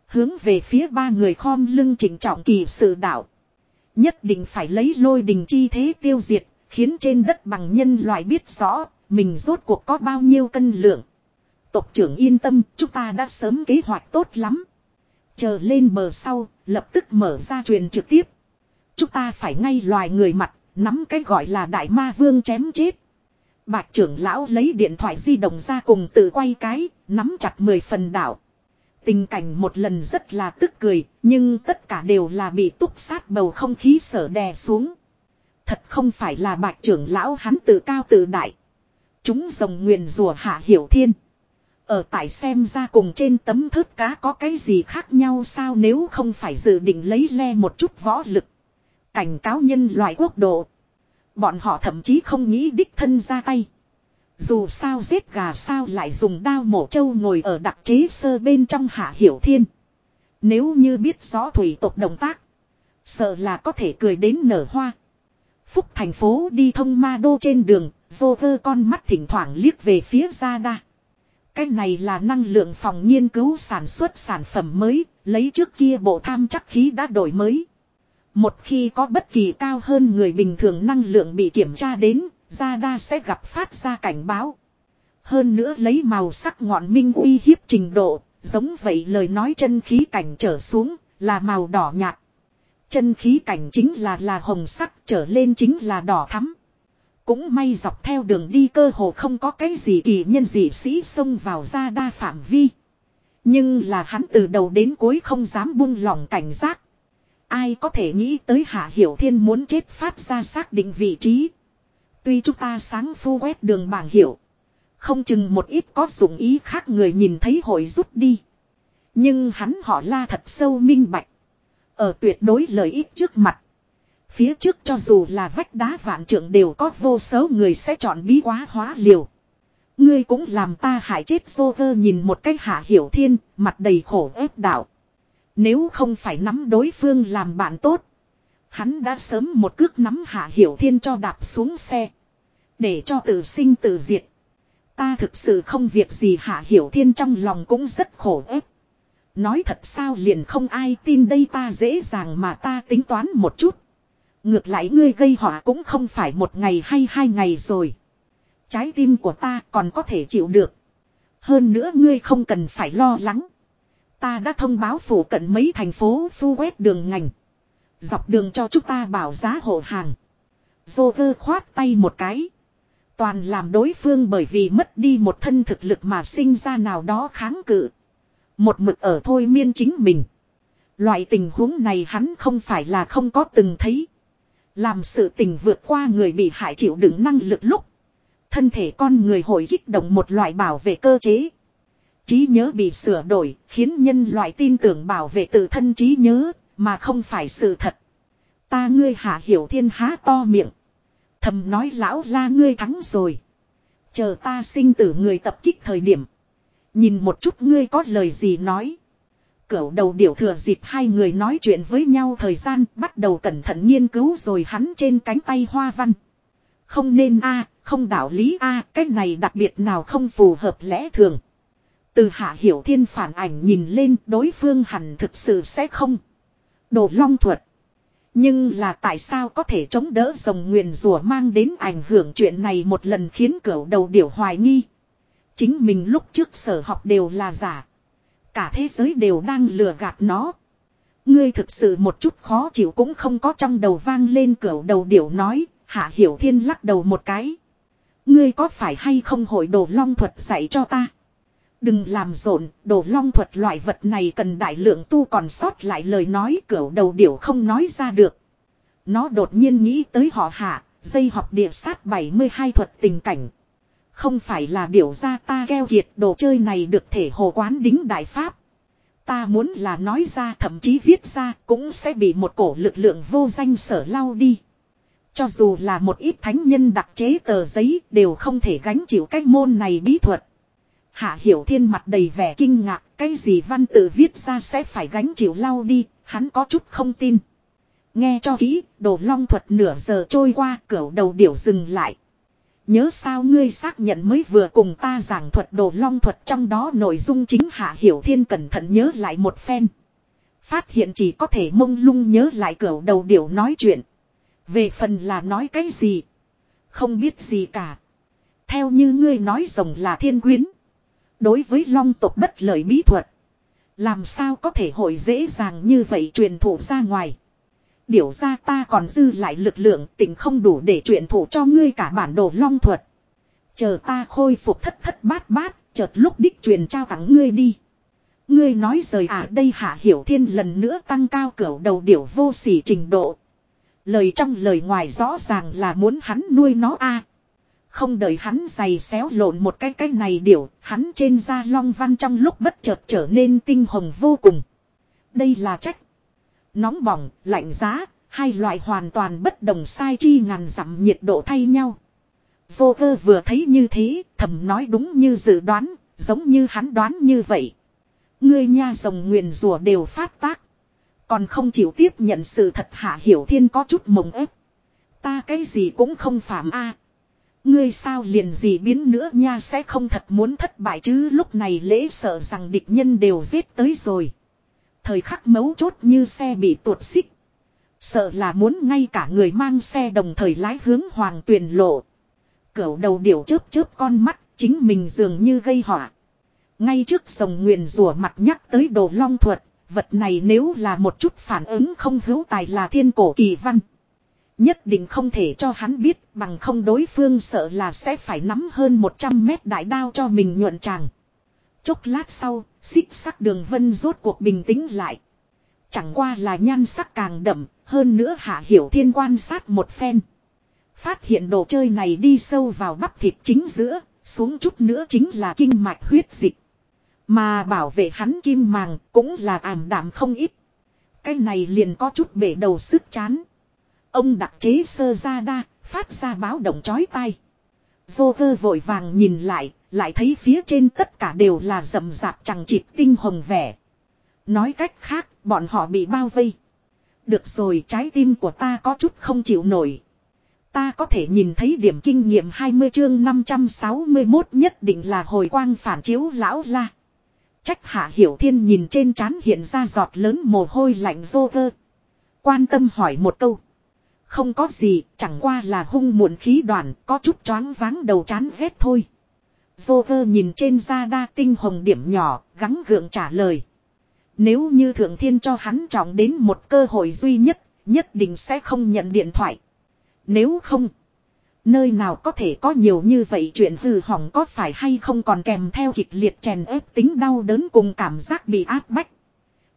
[SPEAKER 1] Hướng về phía ba người khom lưng chỉnh trọng kỳ sự đạo. Nhất định phải lấy lôi đình chi thế tiêu diệt, khiến trên đất bằng nhân loại biết rõ, mình rốt cuộc có bao nhiêu cân lượng. Tộc trưởng yên tâm, chúng ta đã sớm kế hoạch tốt lắm. Chờ lên bờ sau, lập tức mở ra truyền trực tiếp. Chúng ta phải ngay loài người mặt, nắm cái gọi là đại ma vương chém chết. Bạch trưởng lão lấy điện thoại di động ra cùng tự quay cái, nắm chặt mười phần đảo. Tình cảnh một lần rất là tức cười, nhưng tất cả đều là bị túc sát bầu không khí sở đè xuống. Thật không phải là bạch trưởng lão hắn tự cao tự đại. Chúng rồng nguyền rùa hạ hiểu thiên. Ở tại xem ra cùng trên tấm thớt cá có cái gì khác nhau sao nếu không phải dự định lấy le một chút võ lực. cảnh cáo nhân loại quốc độ. Bọn họ thậm chí không nghĩ đích thân ra tay. Dù sao giết gà sao lại dùng đao mổ trâu ngồi ở đặc chế sơ bên trong hạ hiểu thiên. Nếu như biết rõ thủy tộc động tác. Sợ là có thể cười đến nở hoa. Phúc thành phố đi thông ma đô trên đường, vô vơ con mắt thỉnh thoảng liếc về phía ra đa. Cái này là năng lượng phòng nghiên cứu sản xuất sản phẩm mới, lấy trước kia bộ tham chắc khí đã đổi mới. Một khi có bất kỳ cao hơn người bình thường năng lượng bị kiểm tra đến, gia đa sẽ gặp phát ra cảnh báo. Hơn nữa lấy màu sắc ngọn minh uy hiếp trình độ, giống vậy lời nói chân khí cảnh trở xuống, là màu đỏ nhạt. Chân khí cảnh chính là là hồng sắc trở lên chính là đỏ thắm. Cũng may dọc theo đường đi cơ hồ không có cái gì kỳ nhân dị sĩ xông vào ra đa phạm vi. Nhưng là hắn từ đầu đến cuối không dám buông lỏng cảnh giác. Ai có thể nghĩ tới Hạ Hiểu Thiên muốn chết phát ra xác định vị trí. Tuy chúng ta sáng phu quét đường bảng hiệu. Không chừng một ít có dụng ý khác người nhìn thấy hội rút đi. Nhưng hắn họ la thật sâu minh bạch. Ở tuyệt đối lợi ích trước mặt. Phía trước cho dù là vách đá vạn trưởng đều có vô số người sẽ chọn bí quá hóa liều. Ngươi cũng làm ta hại chết vô vơ nhìn một cách hạ hiểu thiên, mặt đầy khổ ép đạo. Nếu không phải nắm đối phương làm bạn tốt. Hắn đã sớm một cước nắm hạ hiểu thiên cho đạp xuống xe. Để cho tự sinh tự diệt. Ta thực sự không việc gì hạ hiểu thiên trong lòng cũng rất khổ ép. Nói thật sao liền không ai tin đây ta dễ dàng mà ta tính toán một chút. Ngược lại ngươi gây họa cũng không phải một ngày hay hai ngày rồi. Trái tim của ta còn có thể chịu được. Hơn nữa ngươi không cần phải lo lắng. Ta đã thông báo phủ cận mấy thành phố phu quét đường ngành. Dọc đường cho chúng ta bảo giá hộ hàng. Dô vơ khoát tay một cái. Toàn làm đối phương bởi vì mất đi một thân thực lực mà sinh ra nào đó kháng cự. Một mực ở thôi miên chính mình. Loại tình huống này hắn không phải là không có từng thấy. Làm sự tình vượt qua người bị hại chịu đựng năng lực lúc. Thân thể con người hồi kích động một loại bảo vệ cơ chế trí nhớ bị sửa đổi, khiến nhân loại tin tưởng bảo vệ tự thân trí nhớ, mà không phải sự thật. Ta ngươi hạ hiểu thiên há to miệng. Thầm nói lão la ngươi thắng rồi. Chờ ta sinh tử người tập kích thời điểm. Nhìn một chút ngươi có lời gì nói. cẩu đầu điểu thừa dịp hai người nói chuyện với nhau thời gian, bắt đầu cẩn thận nghiên cứu rồi hắn trên cánh tay hoa văn. Không nên a, không đạo lý a, cái này đặc biệt nào không phù hợp lẽ thường. Từ hạ hiểu thiên phản ảnh nhìn lên đối phương hẳn thực sự sẽ không. Đồ long thuật. Nhưng là tại sao có thể chống đỡ dòng nguyền rùa mang đến ảnh hưởng chuyện này một lần khiến cửu đầu điểu hoài nghi. Chính mình lúc trước sở học đều là giả. Cả thế giới đều đang lừa gạt nó. Ngươi thực sự một chút khó chịu cũng không có trong đầu vang lên cửu đầu điểu nói, hạ hiểu thiên lắc đầu một cái. Ngươi có phải hay không hội đồ long thuật dạy cho ta? Đừng làm rộn, đồ long thuật loại vật này cần đại lượng tu còn sót lại lời nói cửa đầu điểu không nói ra được. Nó đột nhiên nghĩ tới họ hạ, dây học địa sát 72 thuật tình cảnh. Không phải là điểu ra ta keo kiệt đồ chơi này được thể hồ quán đính đại pháp. Ta muốn là nói ra thậm chí viết ra cũng sẽ bị một cổ lực lượng vô danh sở lao đi. Cho dù là một ít thánh nhân đặc chế tờ giấy đều không thể gánh chịu cách môn này bí thuật. Hạ Hiểu Thiên mặt đầy vẻ kinh ngạc, cái gì văn tự viết ra sẽ phải gánh chịu lau đi, hắn có chút không tin. Nghe cho kỹ, đồ long thuật nửa giờ trôi qua, cửa đầu điểu dừng lại. Nhớ sao ngươi xác nhận mới vừa cùng ta giảng thuật đồ long thuật trong đó nội dung chính Hạ Hiểu Thiên cẩn thận nhớ lại một phen. Phát hiện chỉ có thể mông lung nhớ lại cửa đầu điểu nói chuyện. Về phần là nói cái gì? Không biết gì cả. Theo như ngươi nói rồng là thiên quyến. Đối với long tộc bất lợi bí thuật. Làm sao có thể hội dễ dàng như vậy truyền thụ ra ngoài. Điều ra ta còn dư lại lực lượng tình không đủ để truyền thụ cho ngươi cả bản đồ long thuật. Chờ ta khôi phục thất thất bát bát, chợt lúc đích truyền trao tặng ngươi đi. Ngươi nói rời à đây hạ hiểu thiên lần nữa tăng cao cửa đầu điểu vô sỉ trình độ. Lời trong lời ngoài rõ ràng là muốn hắn nuôi nó a không đợi hắn giày xéo lộn một cái cái này điều, hắn trên da long văn trong lúc bất chợt trở nên tinh hồng vô cùng. Đây là trách. Nóng bỏng, lạnh giá, Hai loại hoàn toàn bất đồng sai chi ngàn dặm nhiệt độ thay nhau. vô Joker vừa thấy như thế, thầm nói đúng như dự đoán, giống như hắn đoán như vậy. Ngươi nha rồng nguyền rùa đều phát tác. Còn không chịu tiếp nhận sự thật hạ hiểu thiên có chút mộng ép. Ta cái gì cũng không phạm a. Ngươi sao liền gì biến nữa nha sẽ không thật muốn thất bại chứ lúc này lễ sợ rằng địch nhân đều giết tới rồi. Thời khắc mấu chốt như xe bị tuột xích. Sợ là muốn ngay cả người mang xe đồng thời lái hướng hoàng tuyền lộ. Cửu đầu điểu chớp chớp con mắt, chính mình dường như gây họa. Ngay trước sồng nguyền rủa mặt nhắc tới đồ long thuật, vật này nếu là một chút phản ứng không hữu tài là thiên cổ kỳ văn. Nhất định không thể cho hắn biết bằng không đối phương sợ là sẽ phải nắm hơn 100 mét đại đao cho mình nhuận tràng. Chốc lát sau, xích sắc đường vân rốt cuộc bình tĩnh lại. Chẳng qua là nhan sắc càng đậm, hơn nữa hạ hiểu thiên quan sát một phen. Phát hiện đồ chơi này đi sâu vào bắp thịt chính giữa, xuống chút nữa chính là kinh mạch huyết dịch. Mà bảo vệ hắn kim màng cũng là ảm đạm không ít. Cái này liền có chút bể đầu sức chán. Ông đặc chế sơ ra đa, phát ra báo động chói tai. Vô cơ vội vàng nhìn lại, lại thấy phía trên tất cả đều là rậm rạp chẳng chịt tinh hồng vẻ. Nói cách khác, bọn họ bị bao vây. Được rồi, trái tim của ta có chút không chịu nổi. Ta có thể nhìn thấy điểm kinh nghiệm 20 chương 561 nhất định là hồi quang phản chiếu lão la. Trách hạ hiểu thiên nhìn trên trán hiện ra giọt lớn mồ hôi lạnh vô cơ. Quan tâm hỏi một câu. Không có gì, chẳng qua là hung muộn khí đoàn, có chút choáng váng đầu chán ghét thôi. Joker nhìn trên da đa tinh hồng điểm nhỏ, gắng gượng trả lời. Nếu như thượng thiên cho hắn trọng đến một cơ hội duy nhất, nhất định sẽ không nhận điện thoại. Nếu không, nơi nào có thể có nhiều như vậy chuyện hư hỏng có phải hay không còn kèm theo kịch liệt chèn ép tính đau đớn cùng cảm giác bị áp bách.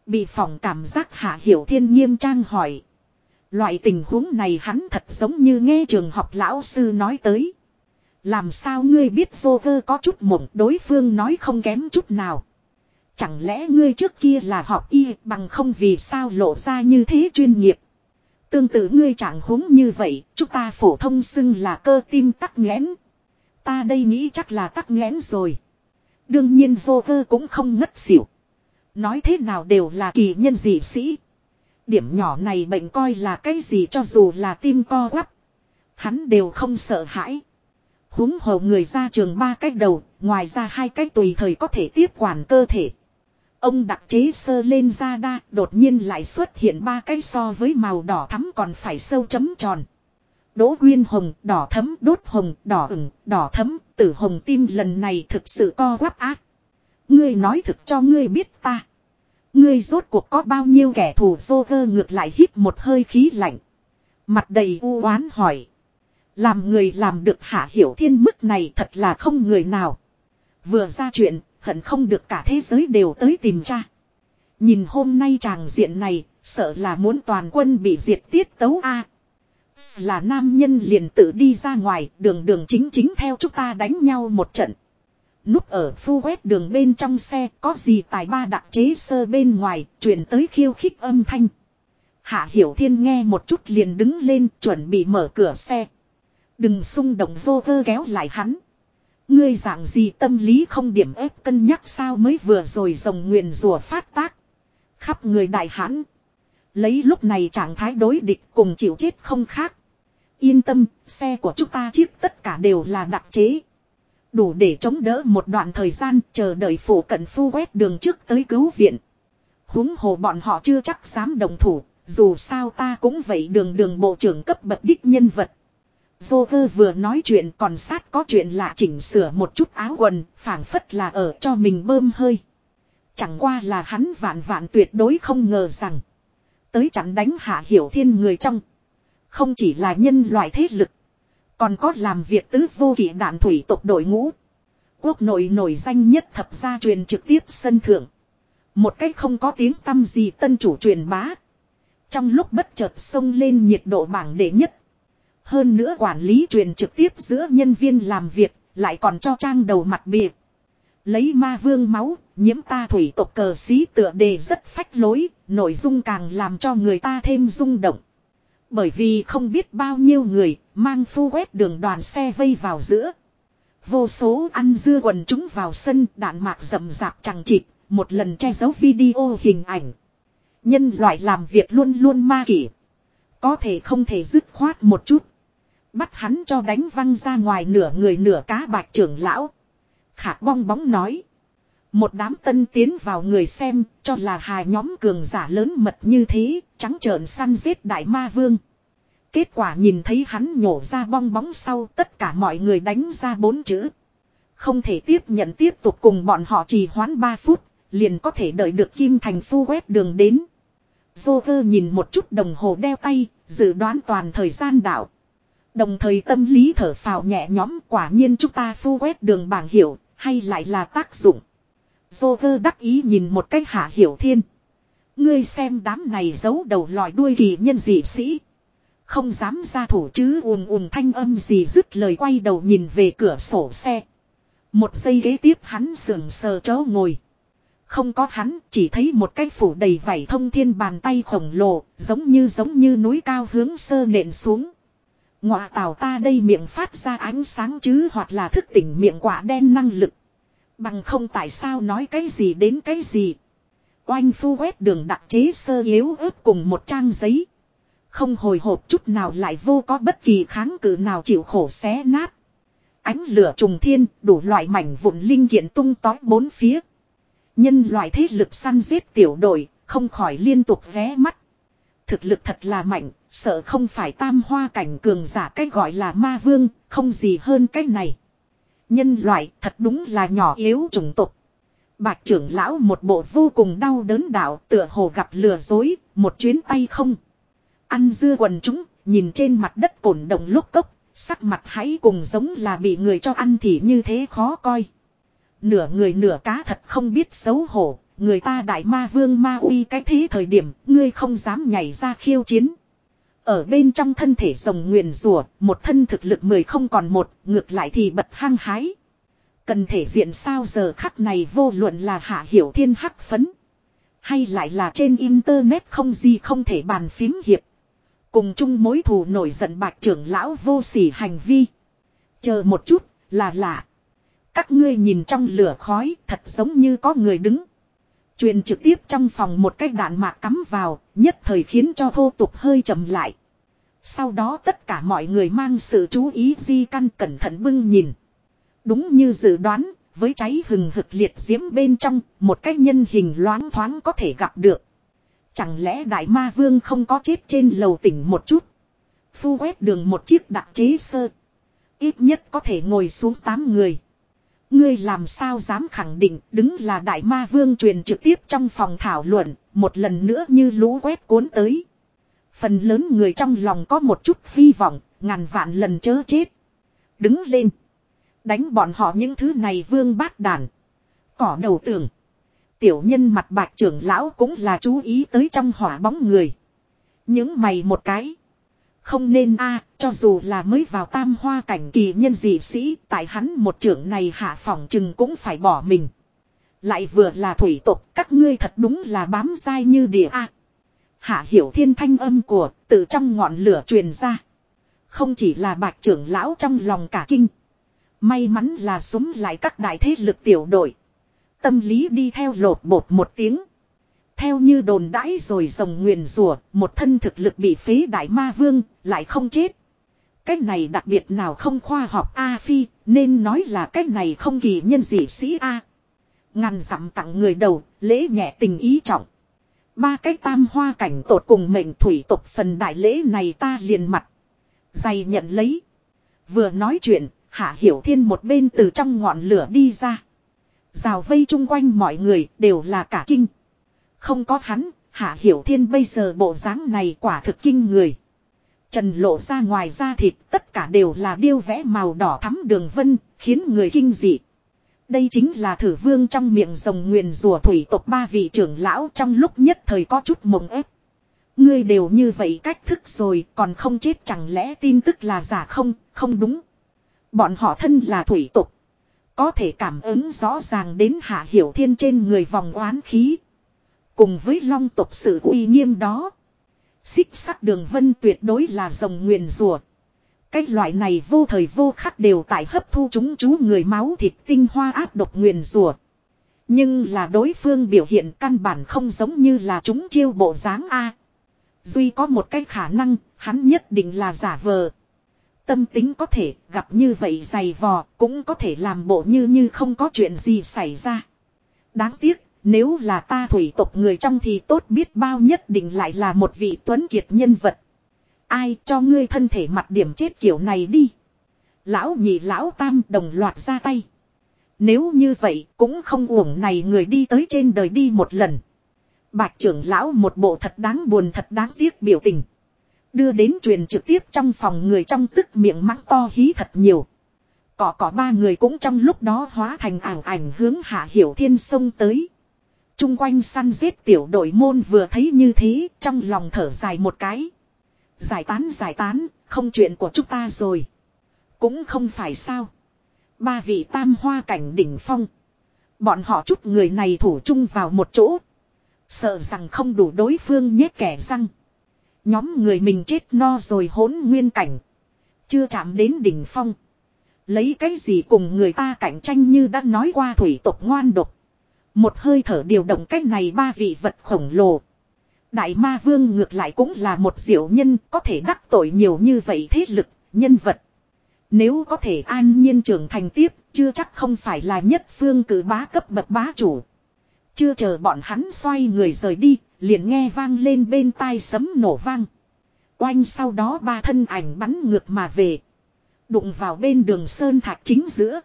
[SPEAKER 1] Bị phỏng cảm giác hạ hiểu thiên nghiêm trang hỏi. Loại tình huống này hắn thật giống như nghe trường học lão sư nói tới. Làm sao ngươi biết vô cơ có chút mộng đối phương nói không kém chút nào. Chẳng lẽ ngươi trước kia là học y bằng không vì sao lộ ra như thế chuyên nghiệp. Tương tự ngươi chẳng huống như vậy, chúng ta phổ thông xưng là cơ tim tắc nghẽn. Ta đây nghĩ chắc là tắc nghẽn rồi. Đương nhiên vô cơ cũng không ngất xỉu. Nói thế nào đều là kỳ nhân dị sĩ. Điểm nhỏ này bệnh coi là cái gì cho dù là tim co quắp. Hắn đều không sợ hãi. Húng hồ người ra trường ba cách đầu, ngoài ra hai cách tùy thời có thể tiếp quản cơ thể. Ông đặc chế sơ lên ra đa, đột nhiên lại xuất hiện ba cái so với màu đỏ thắm còn phải sâu chấm tròn. Đỗ nguyên hồng, đỏ thấm, đốt hồng, đỏ ửng, đỏ thấm, tử hồng tim lần này thực sự co quắp ác. Ngươi nói thực cho ngươi biết ta. Ngươi rốt cuộc có bao nhiêu kẻ thù vô cơ ngược lại hít một hơi khí lạnh. Mặt đầy u oán hỏi. Làm người làm được hạ hiểu thiên mức này thật là không người nào. Vừa ra chuyện, hận không được cả thế giới đều tới tìm cha. Nhìn hôm nay chàng diện này, sợ là muốn toàn quân bị diệt tiết tấu A. Là nam nhân liền tự đi ra ngoài, đường đường chính chính theo chúng ta đánh nhau một trận. Núp ở phu quét đường bên trong xe có gì tài ba đặc chế sơ bên ngoài chuyển tới khiêu khích âm thanh. Hạ Hiểu Thiên nghe một chút liền đứng lên chuẩn bị mở cửa xe. Đừng xung động vô cơ kéo lại hắn. Ngươi dạng gì tâm lý không điểm ép cân nhắc sao mới vừa rồi rồng nguyền rùa phát tác. Khắp người đại hãn. Lấy lúc này trạng thái đối địch cùng chịu chết không khác. Yên tâm, xe của chúng ta chiếc tất cả đều là đặc chế. Đủ để chống đỡ một đoạn thời gian chờ đợi phủ cận phu quét đường trước tới cứu viện. Húng hồ bọn họ chưa chắc dám đồng thủ, dù sao ta cũng vậy đường đường bộ trưởng cấp bậc đích nhân vật. Vô cơ vừa nói chuyện còn sát có chuyện lạ chỉnh sửa một chút áo quần, phảng phất là ở cho mình bơm hơi. Chẳng qua là hắn vạn vạn tuyệt đối không ngờ rằng. Tới chặn đánh hạ hiểu thiên người trong. Không chỉ là nhân loại thế lực. Còn có làm việc tứ vô kỷ đạn thủy tộc đội ngũ. Quốc nội nổi danh nhất thập gia truyền trực tiếp sân thượng. Một cách không có tiếng tâm gì tân chủ truyền bá. Trong lúc bất chợt xông lên nhiệt độ bảng đệ nhất. Hơn nữa quản lý truyền trực tiếp giữa nhân viên làm việc, lại còn cho trang đầu mặt bìa. Lấy ma vương máu, nhiễm ta thủy tộc cờ xí tựa đề rất phách lối, nội dung càng làm cho người ta thêm rung động. Bởi vì không biết bao nhiêu người mang phu quét đường đoàn xe vây vào giữa. Vô số ăn dưa quần chúng vào sân đạn mạc rầm rạp chẳng chịt, một lần che giấu video hình ảnh. Nhân loại làm việc luôn luôn ma kỷ. Có thể không thể dứt khoát một chút. Bắt hắn cho đánh văng ra ngoài nửa người nửa cá bạch trưởng lão. Khả bong bóng nói. Một đám tân tiến vào người xem cho là hai nhóm cường giả lớn mật như thế, trắng trợn săn giết đại ma vương. Kết quả nhìn thấy hắn nhổ ra bong bóng sau tất cả mọi người đánh ra bốn chữ. Không thể tiếp nhận tiếp tục cùng bọn họ trì hoãn 3 phút, liền có thể đợi được Kim Thành Phu quét đường đến. Joker nhìn một chút đồng hồ đeo tay, dự đoán toàn thời gian đảo. Đồng thời tâm lý thở phào nhẹ nhõm quả nhiên chúng ta phu quét đường bảng hiểu, hay lại là tác dụng. Joker đắc ý nhìn một cách hạ hiểu thiên. Ngươi xem đám này giấu đầu lòi đuôi kỳ nhân dị sĩ. Không dám ra thủ chứ ùm ùn thanh âm gì dứt lời quay đầu nhìn về cửa sổ xe. Một giây ghế tiếp hắn sườn sờ chớ ngồi. Không có hắn, chỉ thấy một cái phủ đầy vảy thông thiên bàn tay khổng lồ, giống như giống như núi cao hướng sơ nện xuống. Ngọa tào ta đây miệng phát ra ánh sáng chứ hoặc là thức tỉnh miệng quả đen năng lực. Bằng không tại sao nói cái gì đến cái gì. Oanh phu quét đường đặc chế sơ yếu ớt cùng một trang giấy. Không hồi hộp chút nào lại vô có bất kỳ kháng cự nào chịu khổ xé nát. Ánh lửa trùng thiên, đủ loại mảnh vụn linh kiện tung tói bốn phía. Nhân loại thế lực săn giết tiểu đội, không khỏi liên tục vé mắt. Thực lực thật là mạnh, sợ không phải tam hoa cảnh cường giả cách gọi là ma vương, không gì hơn cái này. Nhân loại thật đúng là nhỏ yếu chủng tộc. Bạch trưởng lão một bộ vô cùng đau đớn đạo tựa hồ gặp lừa dối, một chuyến tay không. Ăn dưa quần chúng, nhìn trên mặt đất cổn đồng lúc cốc, sắc mặt hãy cùng giống là bị người cho ăn thì như thế khó coi. Nửa người nửa cá thật không biết xấu hổ, người ta đại ma vương ma uy cái thế thời điểm, ngươi không dám nhảy ra khiêu chiến. Ở bên trong thân thể rồng nguyền rủa một thân thực lực mười không còn một, ngược lại thì bật hăng hái. Cần thể diện sao giờ khắc này vô luận là hạ hiểu thiên hắc phấn. Hay lại là trên internet không gì không thể bàn phím hiệp. Cùng chung mối thù nổi giận bạc trưởng lão vô sỉ hành vi. Chờ một chút, là lạ. Các ngươi nhìn trong lửa khói thật giống như có người đứng. Truyền trực tiếp trong phòng một cái đạn mạc cắm vào, nhất thời khiến cho thô tục hơi chậm lại. Sau đó tất cả mọi người mang sự chú ý di căn cẩn thận bưng nhìn. Đúng như dự đoán, với cháy hừng hực liệt diễm bên trong, một cái nhân hình loáng thoáng có thể gặp được. Chẳng lẽ đại ma vương không có chết trên lầu tỉnh một chút. Phu quét đường một chiếc đặc chế sơ. Ít nhất có thể ngồi xuống 8 người. Ngươi làm sao dám khẳng định đứng là đại ma vương truyền trực tiếp trong phòng thảo luận, một lần nữa như lũ quét cuốn tới. Phần lớn người trong lòng có một chút hy vọng, ngàn vạn lần chớ chết. Đứng lên. Đánh bọn họ những thứ này vương bát đàn. Cỏ đầu tường. Tiểu nhân mặt bạc trưởng lão cũng là chú ý tới trong hỏa bóng người. Những mày một cái. Không nên a cho dù là mới vào tam hoa cảnh kỳ nhân dị sĩ, tại hắn một trưởng này hạ phỏng chừng cũng phải bỏ mình. Lại vừa là thủy tục, các ngươi thật đúng là bám dai như địa a Hạ hiểu thiên thanh âm của, từ trong ngọn lửa truyền ra. Không chỉ là bạch trưởng lão trong lòng cả kinh. May mắn là súng lại các đại thế lực tiểu đội. Tâm lý đi theo lột bột một tiếng. Theo như đồn đãi rồi rồng nguyền rủa một thân thực lực bị phế đại ma vương, lại không chết. Cách này đặc biệt nào không khoa học A phi, nên nói là cách này không kỳ nhân dị sĩ A. Ngàn dặm tặng người đầu, lễ nhẹ tình ý trọng. Ba cái tam hoa cảnh tột cùng mệnh thủy tục phần đại lễ này ta liền mặt. Dày nhận lấy. Vừa nói chuyện, Hạ Hiểu Thiên một bên từ trong ngọn lửa đi ra. Rào vây chung quanh mọi người đều là cả kinh. Không có hắn, Hạ Hiểu Thiên bây giờ bộ dáng này quả thực kinh người. Trần lộ ra ngoài da thịt tất cả đều là điêu vẽ màu đỏ thắm đường vân, khiến người kinh dị. Đây chính là thử vương trong miệng rồng nguyền rùa thủy tộc ba vị trưởng lão trong lúc nhất thời có chút mộng ép. Ngươi đều như vậy cách thức rồi còn không chết chẳng lẽ tin tức là giả không, không đúng. Bọn họ thân là thủy tộc. Có thể cảm ứng rõ ràng đến hạ hiểu thiên trên người vòng oán khí. Cùng với long tộc sự uy nghiêm đó. Xích sắc đường vân tuyệt đối là rồng nguyền rùa. Cái loại này vô thời vô khắc đều tại hấp thu chúng chú người máu thịt tinh hoa áp độc nguyền rùa. Nhưng là đối phương biểu hiện căn bản không giống như là chúng chiêu bộ dáng A. Duy có một cái khả năng, hắn nhất định là giả vờ. Tâm tính có thể gặp như vậy dày vò, cũng có thể làm bộ như như không có chuyện gì xảy ra. Đáng tiếc, nếu là ta thủy tộc người trong thì tốt biết bao nhất định lại là một vị tuấn kiệt nhân vật. Ai cho ngươi thân thể mặt điểm chết kiểu này đi. Lão nhị lão tam đồng loạt ra tay. Nếu như vậy cũng không uổng này người đi tới trên đời đi một lần. Bạch trưởng lão một bộ thật đáng buồn thật đáng tiếc biểu tình. Đưa đến truyền trực tiếp trong phòng người trong tức miệng mắng to hí thật nhiều. Cỏ cỏ ba người cũng trong lúc đó hóa thành ảng ảnh hướng hạ hiểu thiên sông tới. Trung quanh săn giết tiểu đội môn vừa thấy như thế trong lòng thở dài một cái. Giải tán giải tán, không chuyện của chúng ta rồi. Cũng không phải sao. Ba vị tam hoa cảnh đỉnh phong. Bọn họ chút người này thủ chung vào một chỗ. Sợ rằng không đủ đối phương nhét kẻ răng. Nhóm người mình chết no rồi hỗn nguyên cảnh. Chưa chạm đến đỉnh phong. Lấy cái gì cùng người ta cạnh tranh như đã nói qua thủy tộc ngoan độc. Một hơi thở điều động cách này ba vị vật khổng lồ. Đại ma vương ngược lại cũng là một diệu nhân có thể đắc tội nhiều như vậy thế lực, nhân vật. Nếu có thể an nhiên trưởng thành tiếp, chưa chắc không phải là nhất phương cử bá cấp bậc bá chủ. Chưa chờ bọn hắn xoay người rời đi, liền nghe vang lên bên tai sấm nổ vang. Oanh sau đó ba thân ảnh bắn ngược mà về. Đụng vào bên đường sơn thạch chính giữa.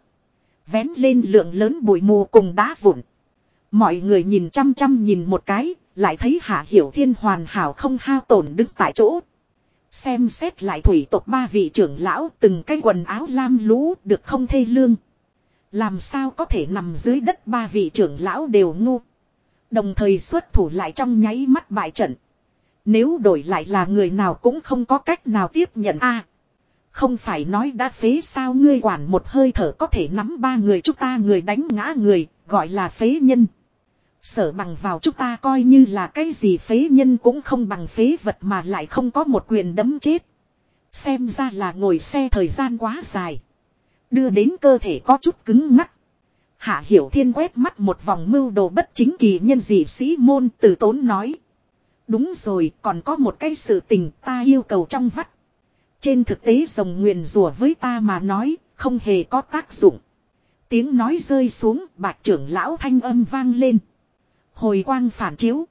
[SPEAKER 1] Vén lên lượng lớn bụi mù cùng đá vụn. Mọi người nhìn chăm chăm nhìn một cái, lại thấy Hạ Hiểu Thiên hoàn hảo không hao tổn đứng tại chỗ. Xem xét lại thủy tộc ba vị trưởng lão từng cái quần áo lam lũ được không thê lương. Làm sao có thể nằm dưới đất ba vị trưởng lão đều ngu. Đồng thời xuất thủ lại trong nháy mắt bại trận. Nếu đổi lại là người nào cũng không có cách nào tiếp nhận a Không phải nói đã phế sao ngươi quản một hơi thở có thể nắm ba người chúng ta người đánh ngã người, gọi là phế nhân. Sở bằng vào chúng ta coi như là cái gì phế nhân cũng không bằng phế vật mà lại không có một quyền đấm chết. Xem ra là ngồi xe thời gian quá dài. Đưa đến cơ thể có chút cứng ngắc. Hạ Hiểu Thiên quét mắt một vòng mưu đồ bất chính kỳ nhân dị sĩ môn từ tốn nói. Đúng rồi, còn có một cái sự tình ta yêu cầu trong vắt. Trên thực tế rồng nguyền rùa với ta mà nói, không hề có tác dụng. Tiếng nói rơi xuống, bạc trưởng lão thanh âm vang lên. Hồi quang phản chiếu.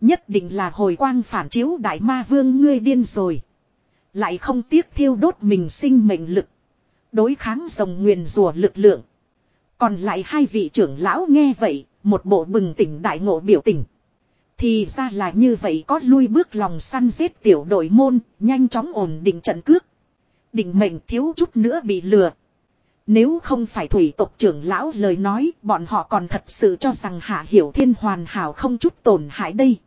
[SPEAKER 1] Nhất định là hồi quang phản chiếu đại ma vương ngươi điên rồi. Lại không tiếc thiêu đốt mình sinh mệnh lực. Đối kháng rồng nguyền rùa lực lượng. Còn lại hai vị trưởng lão nghe vậy, một bộ bừng tỉnh đại ngộ biểu tình. Thì ra là như vậy có lui bước lòng săn giết tiểu đội môn, nhanh chóng ổn định trận cước. Định mệnh thiếu chút nữa bị lừa. Nếu không phải thủy tộc trưởng lão lời nói, bọn họ còn thật sự cho rằng hạ hiểu thiên hoàn hảo không chút tổn hại đây.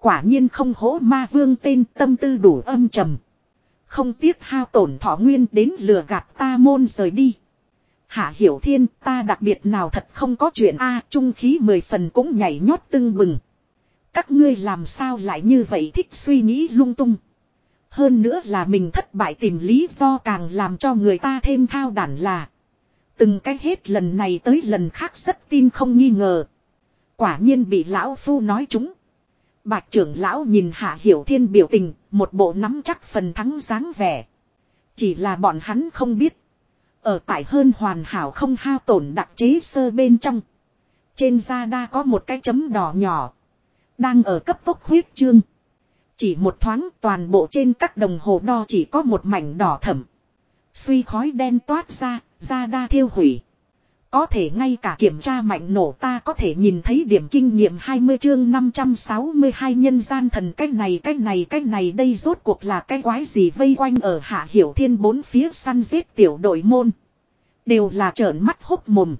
[SPEAKER 1] Quả nhiên không hố ma vương tên tâm tư đủ âm trầm. Không tiếc hao tổn thọ nguyên đến lừa gạt ta môn rời đi. Hạ hiểu thiên ta đặc biệt nào thật không có chuyện a trung khí mười phần cũng nhảy nhót tưng bừng. Các ngươi làm sao lại như vậy thích suy nghĩ lung tung. Hơn nữa là mình thất bại tìm lý do càng làm cho người ta thêm thao đản là. Từng cái hết lần này tới lần khác rất tin không nghi ngờ. Quả nhiên bị lão phu nói chúng. Bạch trưởng lão nhìn hạ hiểu thiên biểu tình, một bộ nắm chắc phần thắng dáng vẻ. Chỉ là bọn hắn không biết. Ở tại hơn hoàn hảo không hao tổn đặc chế sơ bên trong. Trên da đa có một cái chấm đỏ nhỏ. Đang ở cấp tốc huyết trương. Chỉ một thoáng toàn bộ trên các đồng hồ đo chỉ có một mảnh đỏ thẫm. Suy khói đen toát ra, ra đa thiêu hủy. Có thể ngay cả kiểm tra mạnh nổ ta có thể nhìn thấy điểm kinh nghiệm 20 chương 562 nhân gian thần cách này cách này cách này đây rốt cuộc là cái quái gì vây quanh ở hạ hiểu thiên bốn phía săn giết tiểu đội môn. Đều là trợn mắt hốc mồm.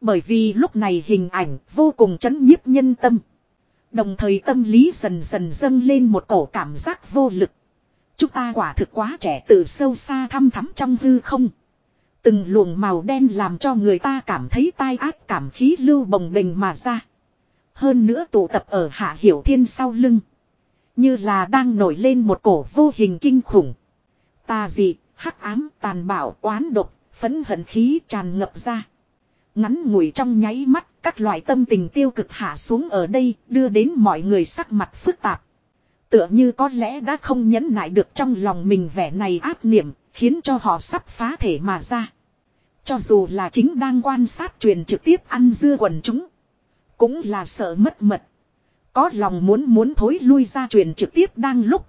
[SPEAKER 1] Bởi vì lúc này hình ảnh vô cùng chấn nhiếp nhân tâm. Đồng thời tâm lý dần dần dâng lên một cổ cảm giác vô lực. Chúng ta quả thực quá trẻ từ sâu xa thăm thắm trong hư không. Từng luồng màu đen làm cho người ta cảm thấy tai ác cảm khí lưu bồng bềnh mà ra. Hơn nữa tụ tập ở hạ hiểu thiên sau lưng. Như là đang nổi lên một cổ vô hình kinh khủng. Tà dị, hắc ám, tàn bạo, oán độc, phấn hận khí tràn ngập ra. Ngắn ngủi trong nháy mắt, các loại tâm tình tiêu cực hạ xuống ở đây, đưa đến mọi người sắc mặt phức tạp. Tựa như có lẽ đã không nhẫn nại được trong lòng mình vẻ này áp niệm, khiến cho họ sắp phá thể mà ra. Cho dù là chính đang quan sát truyền trực tiếp ăn dưa quần chúng. Cũng là sợ mất mật. Có lòng muốn muốn thối lui ra truyền trực tiếp đang lúc.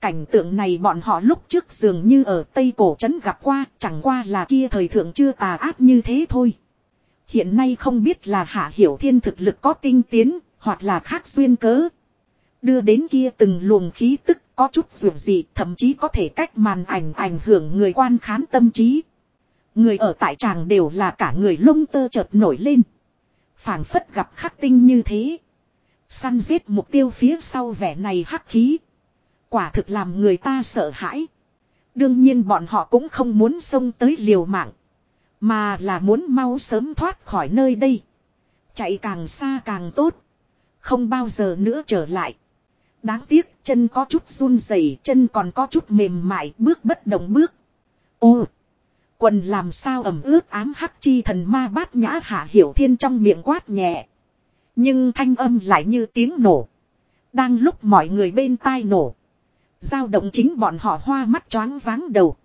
[SPEAKER 1] Cảnh tượng này bọn họ lúc trước dường như ở Tây Cổ Trấn gặp qua, chẳng qua là kia thời thượng chưa tà ác như thế thôi. Hiện nay không biết là Hạ Hiểu Thiên thực lực có tinh tiến, hoặc là khác duyên cớ. Đưa đến kia từng luồng khí tức có chút dù gì, thậm chí có thể cách màn ảnh ảnh hưởng người quan khán tâm trí. Người ở tại tràng đều là cả người lông tơ chợt nổi lên. phảng phất gặp khắc tinh như thế. Săn giết mục tiêu phía sau vẻ này hắc khí. Quả thực làm người ta sợ hãi. Đương nhiên bọn họ cũng không muốn xông tới liều mạng. Mà là muốn mau sớm thoát khỏi nơi đây. Chạy càng xa càng tốt. Không bao giờ nữa trở lại. Đáng tiếc chân có chút run rẩy, chân còn có chút mềm mại, bước bất động bước. Ô! Quần làm sao ẩm ướt ám hắc chi thần ma bát nhã hạ hiểu thiên trong miệng quát nhẹ. Nhưng thanh âm lại như tiếng nổ. Đang lúc mọi người bên tai nổ. Giao động chính bọn họ hoa mắt choáng váng đầu.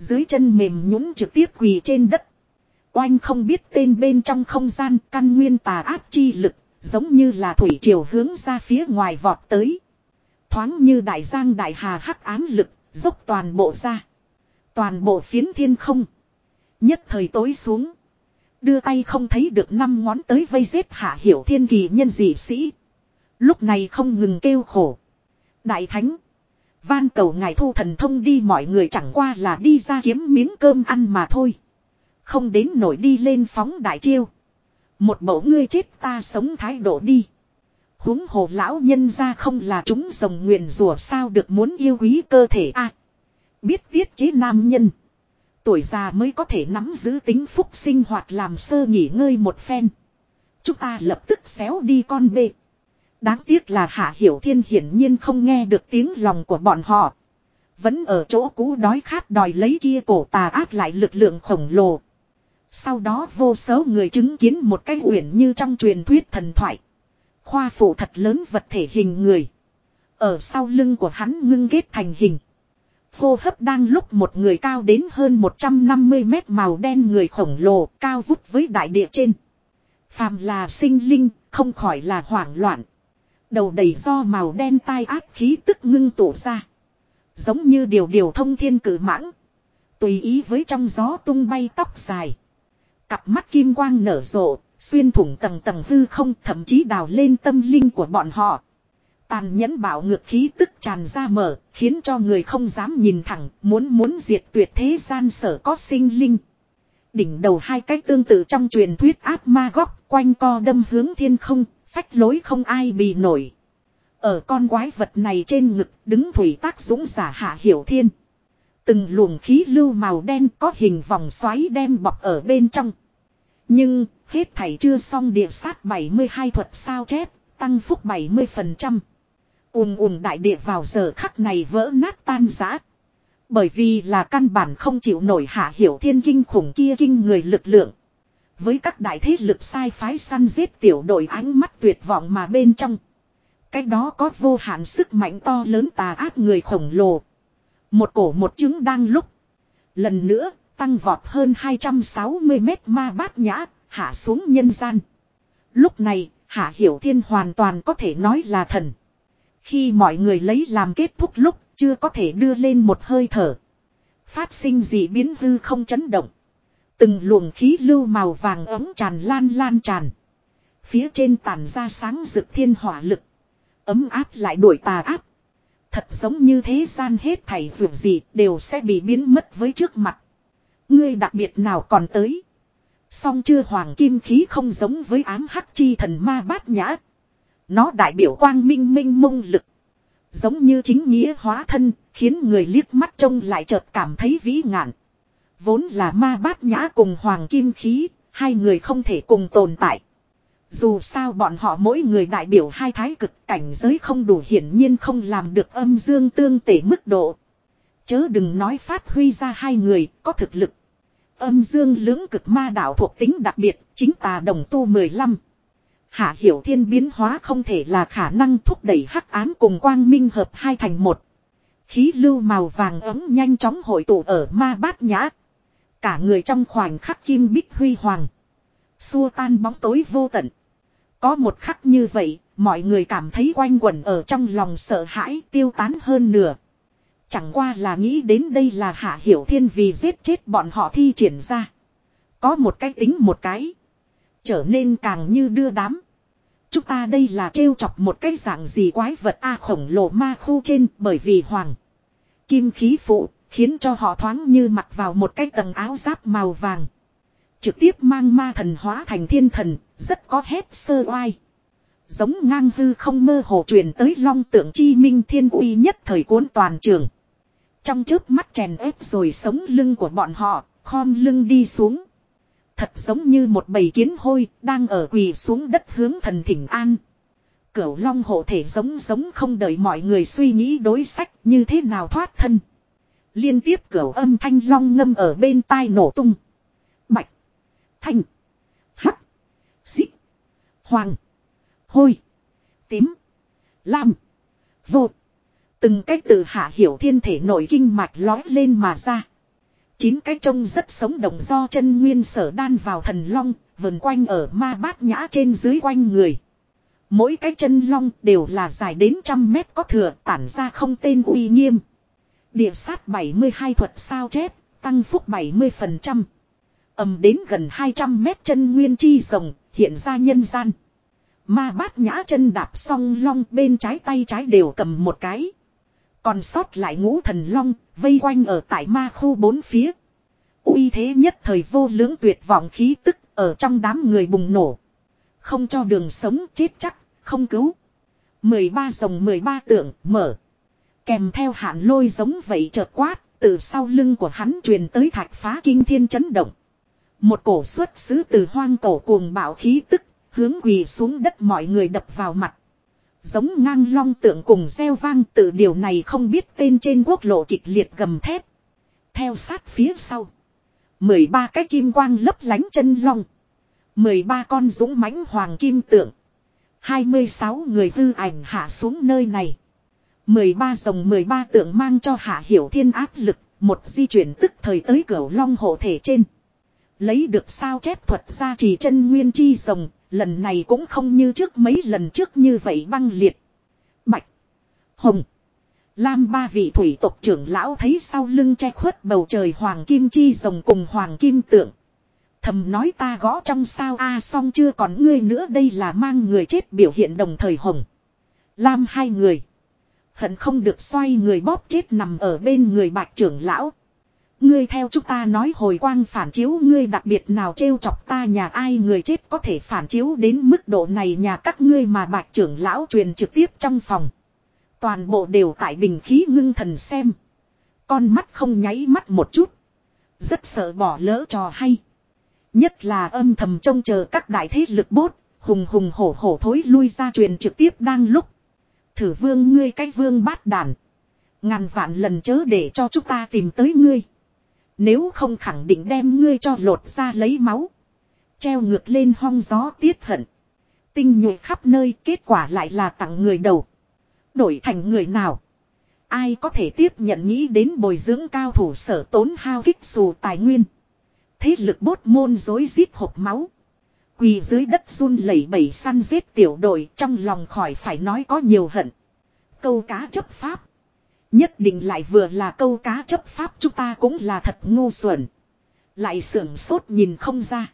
[SPEAKER 1] Dưới chân mềm nhũng trực tiếp quỳ trên đất. Oanh không biết tên bên trong không gian căn nguyên tà áp chi lực. Giống như là thủy triều hướng ra phía ngoài vọt tới. Thoáng như đại giang đại hà hắc ám lực. Dốc toàn bộ ra. Toàn bộ phiến thiên không. Nhất thời tối xuống. Đưa tay không thấy được năm ngón tới vây giết hạ hiểu thiên kỳ nhân dị sĩ. Lúc này không ngừng kêu khổ. Đại thánh. Van cầu ngài thu thần thông đi, mọi người chẳng qua là đi ra kiếm miếng cơm ăn mà thôi. Không đến nổi đi lên phóng đại chiêu. Một mẫu ngươi chết ta sống thái độ đi. huống hồ lão nhân ra không là chúng rồng nguyền rủa sao được muốn yêu quý cơ thể a Biết tiết chế nam nhân. Tuổi già mới có thể nắm giữ tính phúc sinh hoạt làm sơ nghỉ ngơi một phen. Chúng ta lập tức xéo đi con bê. Đáng tiếc là Hạ Hiểu Thiên hiển nhiên không nghe được tiếng lòng của bọn họ. Vẫn ở chỗ cũ đói khát đòi lấy kia cổ tà ác lại lực lượng khổng lồ. Sau đó vô số người chứng kiến một cái uyển như trong truyền thuyết thần thoại. Khoa phụ thật lớn vật thể hình người. Ở sau lưng của hắn ngưng kết thành hình. Hô hấp đang lúc một người cao đến hơn 150 mét màu đen người khổng lồ cao vút với đại địa trên. Phàm là sinh linh, không khỏi là hoảng loạn. Đầu đầy do màu đen tai áp khí tức ngưng tụ ra. Giống như điều điều thông thiên cử mãng. Tùy ý với trong gió tung bay tóc dài. Cặp mắt kim quang nở rộ, xuyên thủng tầng tầng hư không thậm chí đào lên tâm linh của bọn họ. Tàn nhẫn bảo ngược khí tức tràn ra mở, khiến cho người không dám nhìn thẳng, muốn muốn diệt tuyệt thế gian sở có sinh linh. Đỉnh đầu hai cái tương tự trong truyền thuyết áp ma góc, quanh co đâm hướng thiên không, phách lối không ai bị nổi. Ở con quái vật này trên ngực đứng thủy tác dũng giả hạ hiểu thiên. Từng luồng khí lưu màu đen có hình vòng xoáy đem bọc ở bên trong. Nhưng, hết thảy chưa xong địa sát 72 thuật sao chép, tăng phúc 70% ùm ùm đại địa vào giờ khắc này vỡ nát tan rã. Bởi vì là căn bản không chịu nổi hạ hiểu thiên kinh khủng kia kinh người lực lượng. Với các đại thế lực sai phái săn giết tiểu đội ánh mắt tuyệt vọng mà bên trong. Cái đó có vô hạn sức mạnh to lớn tà ác người khổng lồ. Một cổ một trứng đang lúc. Lần nữa, tăng vọt hơn 260 mét ma bát nhã, hạ xuống nhân gian. Lúc này, Hạ Hiểu Thiên hoàn toàn có thể nói là thần. Khi mọi người lấy làm kết thúc lúc chưa có thể đưa lên một hơi thở. Phát sinh dị biến hư không chấn động. Từng luồng khí lưu màu vàng ấm tràn lan lan tràn. Phía trên tàn ra sáng rực thiên hỏa lực. Ấm áp lại đuổi tà áp. Thật giống như thế gian hết thảy vượt gì đều sẽ bị biến mất với trước mặt. Ngươi đặc biệt nào còn tới. Song chưa hoàng kim khí không giống với ám hắc chi thần ma bát nhã. Nó đại biểu quang minh minh mông lực. Giống như chính nghĩa hóa thân, khiến người liếc mắt trông lại chợt cảm thấy vĩ ngạn. Vốn là ma bát nhã cùng hoàng kim khí, hai người không thể cùng tồn tại. Dù sao bọn họ mỗi người đại biểu hai thái cực cảnh giới không đủ hiển nhiên không làm được âm dương tương tể mức độ. Chớ đừng nói phát huy ra hai người có thực lực. Âm dương lưỡng cực ma đạo thuộc tính đặc biệt, chính tà đồng tu 15. Hạ hiểu thiên biến hóa không thể là khả năng thúc đẩy hắc ám cùng quang minh hợp hai thành một. Khí lưu màu vàng ấm nhanh chóng hội tụ ở ma bát nhã. Cả người trong khoảnh khắc kim bích huy hoàng. Xua tan bóng tối vô tận. Có một khắc như vậy, mọi người cảm thấy quanh quẩn ở trong lòng sợ hãi tiêu tán hơn nửa. Chẳng qua là nghĩ đến đây là hạ hiểu thiên vì giết chết bọn họ thi triển ra. Có một cái tính một cái. Trở nên càng như đưa đám. Chúng ta đây là trêu chọc một cái dạng gì quái vật A khổng lồ ma khu trên bởi vì hoàng. Kim khí phụ khiến cho họ thoáng như mặc vào một cái tầng áo giáp màu vàng. Trực tiếp mang ma thần hóa thành thiên thần, rất có hết sơ oai. Giống ngang hư không mơ hồ truyền tới long tượng chi minh thiên uy nhất thời cuốn toàn trường. Trong trước mắt chèn ép rồi sống lưng của bọn họ, khom lưng đi xuống. Thật giống như một bầy kiến hôi, đang ở quỳ xuống đất hướng thần thỉnh an. Cửu long hộ thể giống giống không đợi mọi người suy nghĩ đối sách như thế nào thoát thân. Liên tiếp cửa âm thanh long ngâm ở bên tai nổ tung. Bạch. Thanh. Hắc. Xích. Hoàng. Hôi. Tím. Lam. Vột. Từng cách từ hạ hiểu thiên thể nổi kinh mạch lói lên mà ra. Chín cái trông rất sống động do chân nguyên sở đan vào thần long, vần quanh ở ma bát nhã trên dưới quanh người. Mỗi cái chân long đều là dài đến trăm mét có thừa tản ra không tên uy nghiêm. Địa sát 72 thuật sao chép, tăng phúc 70%. Ẩm đến gần 200 mét chân nguyên chi rồng, hiện ra nhân gian. Ma bát nhã chân đạp song long bên trái tay trái đều cầm một cái. Còn sót lại ngũ thần long, vây quanh ở tại ma khu bốn phía. uy thế nhất thời vô lưỡng tuyệt vọng khí tức ở trong đám người bùng nổ. Không cho đường sống chết chắc, không cứu. 13 rồng 13 tượng mở. Kèm theo hạn lôi giống vậy chợt quát, từ sau lưng của hắn truyền tới thạch phá kinh thiên chấn động. Một cổ xuất xứ từ hoang cổ cuồng bạo khí tức, hướng quỳ xuống đất mọi người đập vào mặt. Giống ngang long tượng cùng gieo vang tự điều này không biết tên trên quốc lộ kịch liệt gầm thép. Theo sát phía sau. 13 cái kim quang lấp lánh chân long. 13 con dũng mãnh hoàng kim tượng. 26 người hư ảnh hạ xuống nơi này. 13 dòng 13 tượng mang cho hạ hiểu thiên áp lực. Một di chuyển tức thời tới cửa long hộ thể trên. Lấy được sao chép thuật ra chỉ chân nguyên chi rồng, Lần này cũng không như trước mấy lần trước như vậy băng liệt. Bạch. Hồng. Lam ba vị thủy tộc trưởng lão thấy sau lưng che khuất bầu trời hoàng kim chi rồng cùng hoàng kim tượng. Thầm nói ta gõ trong sao a, xong chưa còn ngươi nữa, đây là mang người chết biểu hiện đồng thời hồng. Lam hai người. Hận không được xoay người bóp chết nằm ở bên người bạch trưởng lão. Ngươi theo chúng ta nói hồi quang phản chiếu ngươi đặc biệt nào trêu chọc ta nhà ai người chết có thể phản chiếu đến mức độ này nhà các ngươi mà bạch trưởng lão truyền trực tiếp trong phòng. Toàn bộ đều tại bình khí ngưng thần xem. Con mắt không nháy mắt một chút. Rất sợ bỏ lỡ trò hay. Nhất là âm thầm trông chờ các đại thế lực bốt, hùng hùng hổ hổ thối lui ra truyền trực tiếp đang lúc. Thử vương ngươi cái vương bát đàn. Ngàn vạn lần chớ để cho chúng ta tìm tới ngươi. Nếu không khẳng định đem ngươi cho lột ra lấy máu. Treo ngược lên hong gió tiết hận. Tinh nhuệ khắp nơi, kết quả lại là tặng người đầu. Đổi thành người nào. Ai có thể tiếp nhận nghĩ đến bồi dưỡng cao thủ sở tốn hao kích xù tài nguyên. Thế lực bốt môn dối giết hộp máu. Quỳ dưới đất run lẩy bẩy săn giết tiểu đội, trong lòng khỏi phải nói có nhiều hận. Câu cá chấp pháp. Nhất định lại vừa là câu cá chấp pháp chúng ta cũng là thật ngu xuẩn. Lại sưởng sốt nhìn không ra.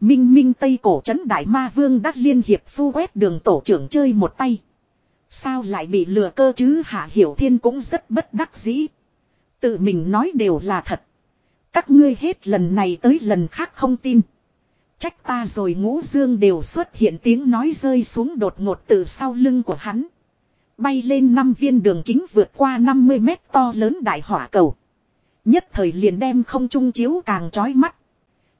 [SPEAKER 1] Minh minh Tây cổ trấn Đại Ma Vương đắc liên hiệp phu quét đường tổ trưởng chơi một tay. Sao lại bị lừa cơ chứ Hạ Hiểu Thiên cũng rất bất đắc dĩ. Tự mình nói đều là thật. Các ngươi hết lần này tới lần khác không tin. Trách ta rồi ngũ dương đều xuất hiện tiếng nói rơi xuống đột ngột từ sau lưng của hắn. Bay lên năm viên đường kính vượt qua 50 mét to lớn đại hỏa cầu. Nhất thời liền đem không trung chiếu càng chói mắt.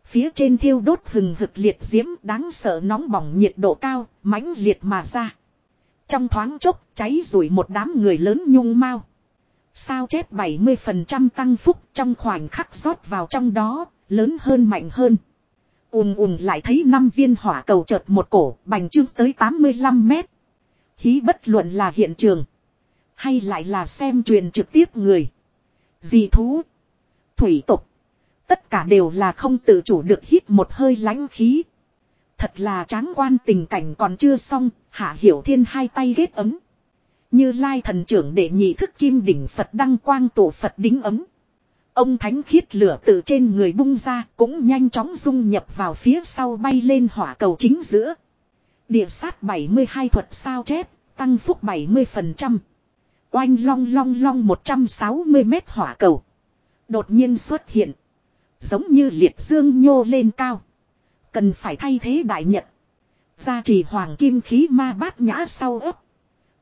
[SPEAKER 1] Phía trên thiêu đốt hừng hực liệt diễm đáng sợ nóng bỏng nhiệt độ cao, mãnh liệt mà ra. Trong thoáng chốc cháy rủi một đám người lớn nhung mau. Sao chết 70% tăng phúc trong khoảnh khắc rót vào trong đó, lớn hơn mạnh hơn. Ùm ùm lại thấy năm viên hỏa cầu chợt một cổ, bành trướng tới 85 mét. Hí bất luận là hiện trường. Hay lại là xem truyền trực tiếp người. Dì thú. Thủy tục. Tất cả đều là không tự chủ được hít một hơi lãnh khí. Thật là tráng quan tình cảnh còn chưa xong, hạ hiểu thiên hai tay ghét ấm. Như lai thần trưởng để nhị thức kim đỉnh Phật đăng quang tổ Phật đính ấm. Ông thánh khiết lửa từ trên người bung ra cũng nhanh chóng dung nhập vào phía sau bay lên hỏa cầu chính giữa. Địa sát 72 thuật sao chép, tăng phúc 70%. Oanh long long long 160 mét hỏa cầu. Đột nhiên xuất hiện. Giống như liệt dương nhô lên cao. Cần phải thay thế đại nhật. Gia trì hoàng kim khí ma bát nhã sau ấp.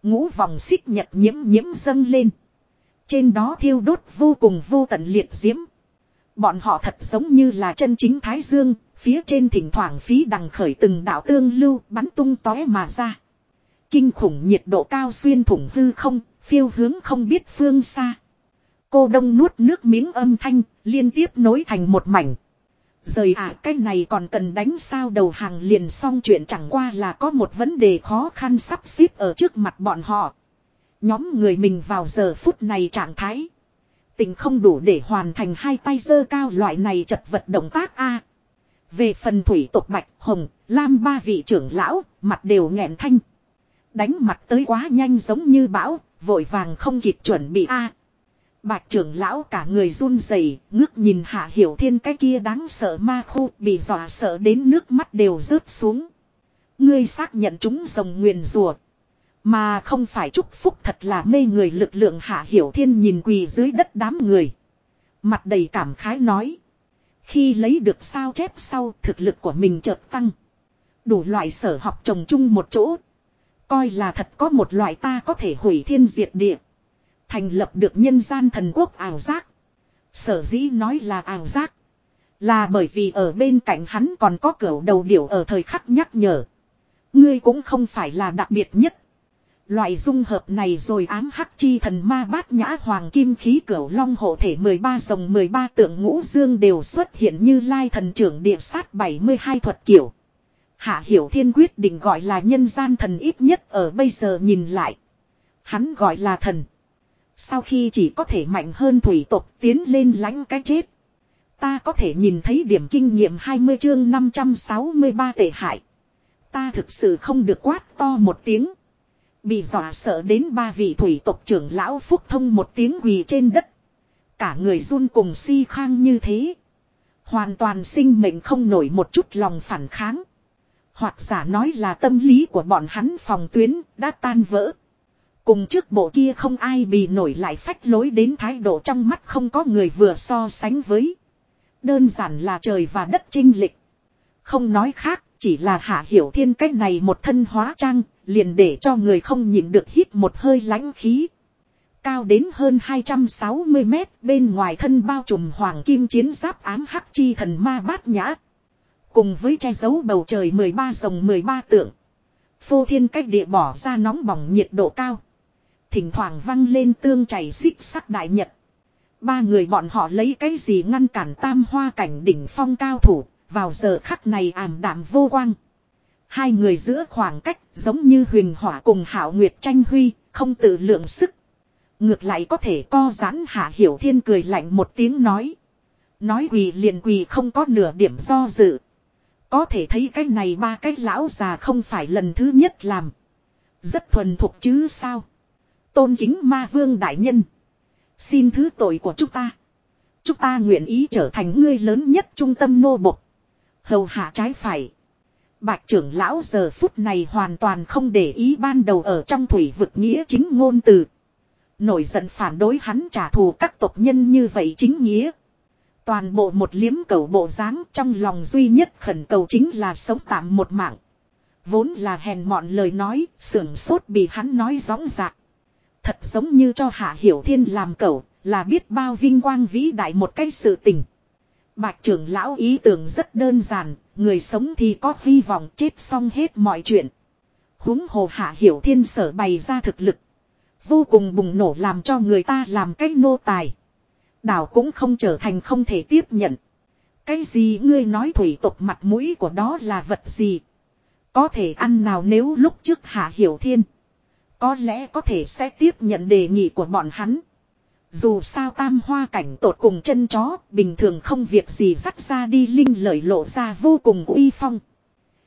[SPEAKER 1] Ngũ vòng xích nhật nhiễm nhiễm dâng lên. Trên đó thiêu đốt vô cùng vô tận liệt diễm. Bọn họ thật giống như là chân chính Thái Dương, phía trên thỉnh thoảng phí đằng khởi từng đạo tương lưu bắn tung tóe mà ra. Kinh khủng nhiệt độ cao xuyên thủng hư không, phiêu hướng không biết phương xa. Cô đông nuốt nước miếng âm thanh, liên tiếp nối thành một mảnh. Rời ạ à, cái này còn cần đánh sao đầu hàng liền xong chuyện chẳng qua là có một vấn đề khó khăn sắp xếp ở trước mặt bọn họ. Nhóm người mình vào giờ phút này trạng thái. Tình không đủ để hoàn thành hai tay dơ cao loại này chật vật động tác A. Về phần thủy tộc bạch, hồng, lam ba vị trưởng lão, mặt đều nghẹn thanh. Đánh mặt tới quá nhanh giống như bão, vội vàng không kịp chuẩn bị A. Bạch trưởng lão cả người run rẩy, ngước nhìn hạ hiểu thiên cái kia đáng sợ ma khu bị dọa sợ đến nước mắt đều rớt xuống. Ngươi xác nhận chúng rồng nguyền rùa. Mà không phải chúc phúc thật là mê người lực lượng hạ hiểu thiên nhìn quỳ dưới đất đám người. Mặt đầy cảm khái nói. Khi lấy được sao chép sau, thực lực của mình chợt tăng. Đủ loại sở học trồng chung một chỗ. Coi là thật có một loại ta có thể hủy thiên diệt địa. Thành lập được nhân gian thần quốc ảo giác. Sở dĩ nói là ảo giác. Là bởi vì ở bên cạnh hắn còn có cửa đầu điểu ở thời khắc nhắc nhở. Ngươi cũng không phải là đặc biệt nhất. Loại dung hợp này rồi ám hắc chi thần ma bát nhã hoàng kim khí cửu long hộ thể 13 dòng 13 tượng ngũ dương đều xuất hiện như lai thần trưởng địa sát 72 thuật kiểu. Hạ hiểu thiên quyết định gọi là nhân gian thần ít nhất ở bây giờ nhìn lại. Hắn gọi là thần. Sau khi chỉ có thể mạnh hơn thủy tộc tiến lên lãnh cái chết. Ta có thể nhìn thấy điểm kinh nghiệm 20 chương 563 tệ hại. Ta thực sự không được quát to một tiếng. Bị dọa sợ đến ba vị thủy tộc trưởng lão phúc thông một tiếng quỳ trên đất. Cả người run cùng si khang như thế. Hoàn toàn sinh mệnh không nổi một chút lòng phản kháng. Hoặc giả nói là tâm lý của bọn hắn phòng tuyến đã tan vỡ. Cùng trước bộ kia không ai bị nổi lại phách lối đến thái độ trong mắt không có người vừa so sánh với. Đơn giản là trời và đất trinh lịch. Không nói khác, chỉ là hạ hiểu thiên cách này một thân hóa trang, liền để cho người không nhịn được hít một hơi lãnh khí. Cao đến hơn 260 mét, bên ngoài thân bao trùm hoàng kim chiến giáp ám hắc chi thần ma bát nhã. Cùng với che giấu bầu trời 13 rồng 13 tượng. Phô thiên cách địa bỏ ra nóng bỏng nhiệt độ cao. Thỉnh thoảng văng lên tương chảy xích sắc đại nhật. Ba người bọn họ lấy cái gì ngăn cản tam hoa cảnh đỉnh phong cao thủ, vào giờ khắc này ảm đạm vô quang. Hai người giữa khoảng cách giống như huyền hỏa cùng hảo nguyệt tranh huy, không tự lượng sức. Ngược lại có thể co giãn hạ hiểu thiên cười lạnh một tiếng nói. Nói quỳ liền quỳ không có nửa điểm do dự. Có thể thấy cái này ba cái lão già không phải lần thứ nhất làm. Rất thuần thục chứ sao. Tôn kính ma vương đại nhân. Xin thứ tội của chúng ta. Chúng ta nguyện ý trở thành ngươi lớn nhất trung tâm nô bộc. Hầu hạ trái phải. Bạch trưởng lão giờ phút này hoàn toàn không để ý ban đầu ở trong thủy vực nghĩa chính ngôn từ. Nổi giận phản đối hắn trả thù các tộc nhân như vậy chính nghĩa. Toàn bộ một liếm cầu bộ dáng trong lòng duy nhất khẩn cầu chính là sống tạm một mạng. Vốn là hèn mọn lời nói, sưởng sốt bị hắn nói gióng dạc. Thật giống như cho Hạ Hiểu Thiên làm cầu, là biết bao vinh quang vĩ đại một cái sự tình. Bạch trưởng lão ý tưởng rất đơn giản, người sống thì có hy vọng chết xong hết mọi chuyện. huống hồ hạ hiểu thiên sở bày ra thực lực. Vô cùng bùng nổ làm cho người ta làm cái nô tài. Đảo cũng không trở thành không thể tiếp nhận. Cái gì ngươi nói thủy tộc mặt mũi của đó là vật gì? Có thể ăn nào nếu lúc trước hạ hiểu thiên. Có lẽ có thể sẽ tiếp nhận đề nghị của bọn hắn. Dù sao tam hoa cảnh tột cùng chân chó, bình thường không việc gì dắt ra đi linh lợi lộ ra vô cùng uy phong.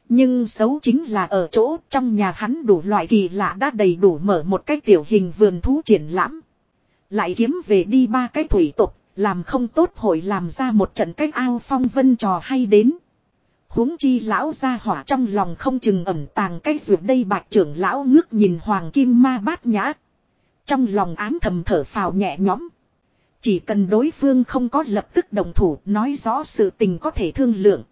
[SPEAKER 1] Nhưng xấu chính là ở chỗ trong nhà hắn đủ loại kỳ lạ đã đầy đủ mở một cái tiểu hình vườn thú triển lãm. Lại kiếm về đi ba cái thủy tục, làm không tốt hội làm ra một trận cách ao phong vân trò hay đến huống chi lão gia hỏa trong lòng không chừng ẩm tàng cái ruột đây bạc trưởng lão ngước nhìn hoàng kim ma bát nhã. Trong lòng ám thầm thở phào nhẹ nhõm. Chỉ cần đối phương không có lập tức đồng thủ nói rõ sự tình có thể thương lượng.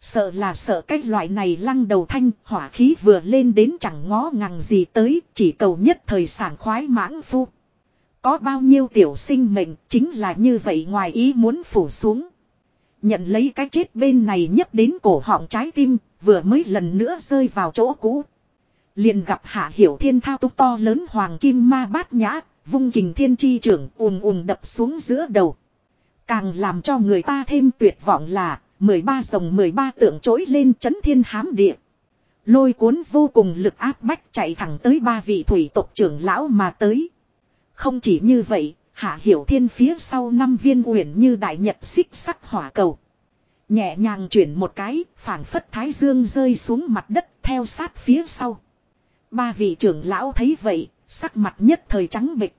[SPEAKER 1] Sợ là sợ cái loại này lăng đầu thanh hỏa khí vừa lên đến chẳng ngó ngàng gì tới chỉ cầu nhất thời sảng khoái mãng phu. Có bao nhiêu tiểu sinh mệnh chính là như vậy ngoài ý muốn phủ xuống. Nhận lấy cái chết bên này nhấc đến cổ họng trái tim, vừa mới lần nữa rơi vào chỗ cũ. Liền gặp hạ hiểu thiên thao túc to lớn hoàng kim ma bát nhã, vung kình thiên chi trưởng ùm ùm đập xuống giữa đầu. Càng làm cho người ta thêm tuyệt vọng là, 13 dòng 13 tượng trỗi lên chấn thiên hám địa. Lôi cuốn vô cùng lực áp bách chạy thẳng tới ba vị thủy tộc trưởng lão mà tới. Không chỉ như vậy, Hạ Hiểu Thiên phía sau năm viên uyển như đại nhật xích sắc hỏa cầu. Nhẹ nhàng chuyển một cái, phảng phất thái dương rơi xuống mặt đất theo sát phía sau. Ba vị trưởng lão thấy vậy, sắc mặt nhất thời trắng bệch.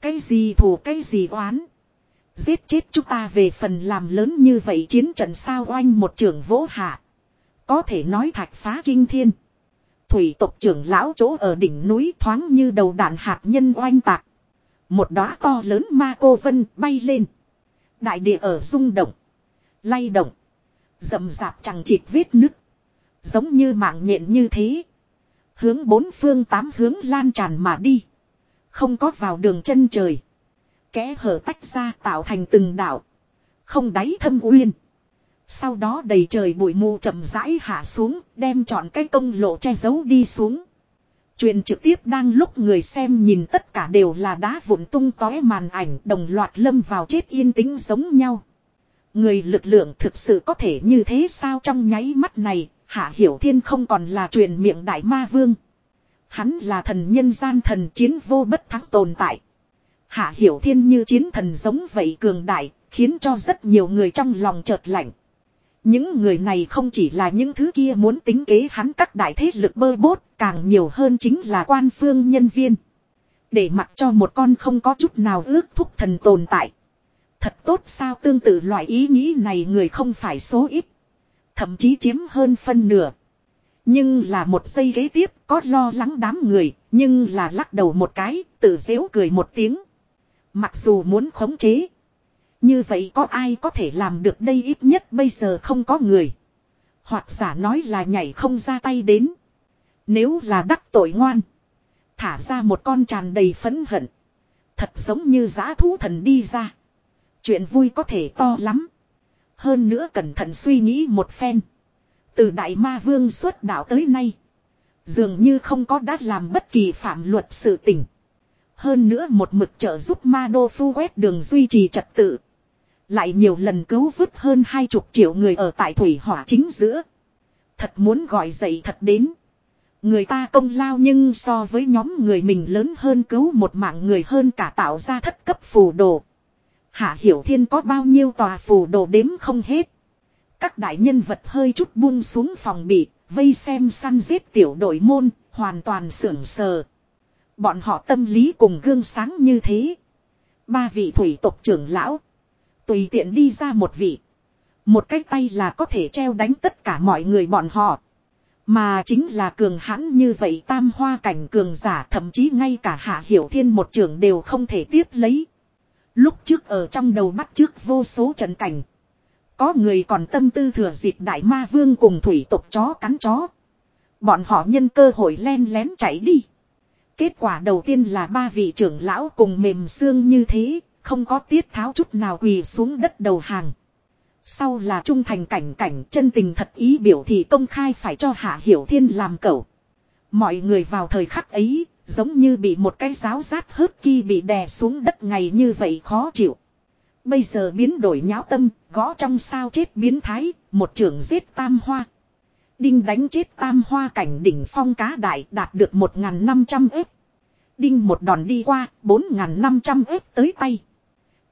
[SPEAKER 1] Cái gì thù cái gì oán. Giết chết chúng ta về phần làm lớn như vậy chiến trận sao oanh một trưởng vỗ hạ. Có thể nói thạch phá kinh thiên. Thủy tộc trưởng lão chỗ ở đỉnh núi thoáng như đầu đạn hạt nhân oanh tạc. Một đóa to lớn ma cô vân bay lên. Đại địa ở rung động. Lay động. Dầm dạp chẳng chịt vết nứt. Giống như mạng nhện như thế. Hướng bốn phương tám hướng lan tràn mà đi. Không có vào đường chân trời. Kẽ hở tách ra tạo thành từng đảo. Không đáy thâm uyên. Sau đó đầy trời bụi mù chậm rãi hạ xuống, đem trọn cái công lộ che giấu đi xuống. Truyền trực tiếp đang lúc người xem nhìn tất cả đều là đá vụn tung tói màn ảnh đồng loạt lâm vào chết yên tĩnh giống nhau. Người lực lượng thực sự có thể như thế sao trong nháy mắt này, Hạ Hiểu Thiên không còn là truyền miệng đại ma vương. Hắn là thần nhân gian thần chiến vô bất thắng tồn tại. Hạ Hiểu Thiên như chiến thần giống vậy cường đại, khiến cho rất nhiều người trong lòng chợt lạnh. Những người này không chỉ là những thứ kia muốn tính kế hắn các đại thế lực bơ bốt, càng nhiều hơn chính là quan phương nhân viên. Để mặc cho một con không có chút nào ước thúc thần tồn tại. Thật tốt sao tương tự loại ý nghĩ này người không phải số ít. Thậm chí chiếm hơn phân nửa. Nhưng là một giây ghế tiếp có lo lắng đám người, nhưng là lắc đầu một cái, tự dễu cười một tiếng. Mặc dù muốn khống chế, như vậy có ai có thể làm được đây ít nhất bây giờ không có người. Hoặc giả nói là nhảy không ra tay đến. Nếu là đắc tội ngoan. Thả ra một con tràn đầy phấn hận. Thật giống như giã thú thần đi ra. Chuyện vui có thể to lắm. Hơn nữa cẩn thận suy nghĩ một phen. Từ đại ma vương xuất đạo tới nay. Dường như không có đã làm bất kỳ phạm luật sự tình. Hơn nữa một mực trợ giúp ma đô phu quét đường duy trì trật tự. Lại nhiều lần cứu vứt hơn hai chục triệu người ở tại thủy hỏa chính giữa. Thật muốn gọi dậy thật đến. Người ta công lao nhưng so với nhóm người mình lớn hơn cứu một mạng người hơn cả tạo ra thất cấp phù đồ. Hạ Hiểu Thiên có bao nhiêu tòa phù đồ đếm không hết. Các đại nhân vật hơi chút buông xuống phòng bị, vây xem săn giết tiểu đội môn, hoàn toàn sưởng sờ. Bọn họ tâm lý cùng gương sáng như thế. Ba vị thủy tộc trưởng lão. Tùy tiện đi ra một vị. Một cái tay là có thể treo đánh tất cả mọi người bọn họ. Mà chính là cường hãn như vậy tam hoa cảnh cường giả thậm chí ngay cả hạ hiểu thiên một trường đều không thể tiếp lấy. Lúc trước ở trong đầu bắt trước vô số trận cảnh. Có người còn tâm tư thừa dịp đại ma vương cùng thủy tục chó cắn chó. Bọn họ nhân cơ hội len lén chạy đi. Kết quả đầu tiên là ba vị trưởng lão cùng mềm xương như thế, không có tiết tháo chút nào quỳ xuống đất đầu hàng. Sau là trung thành cảnh cảnh chân tình thật ý biểu thị công khai phải cho Hạ Hiểu Thiên làm cậu. Mọi người vào thời khắc ấy, giống như bị một cái giáo rát hớt ki bị đè xuống đất ngày như vậy khó chịu. Bây giờ biến đổi nháo tâm, gõ trong sao chết biến thái, một trưởng giết tam hoa. Đinh đánh chết tam hoa cảnh đỉnh phong cá đại đạt được 1.500 ếp. Đinh một đòn đi qua, 4.500 ếp tới tay.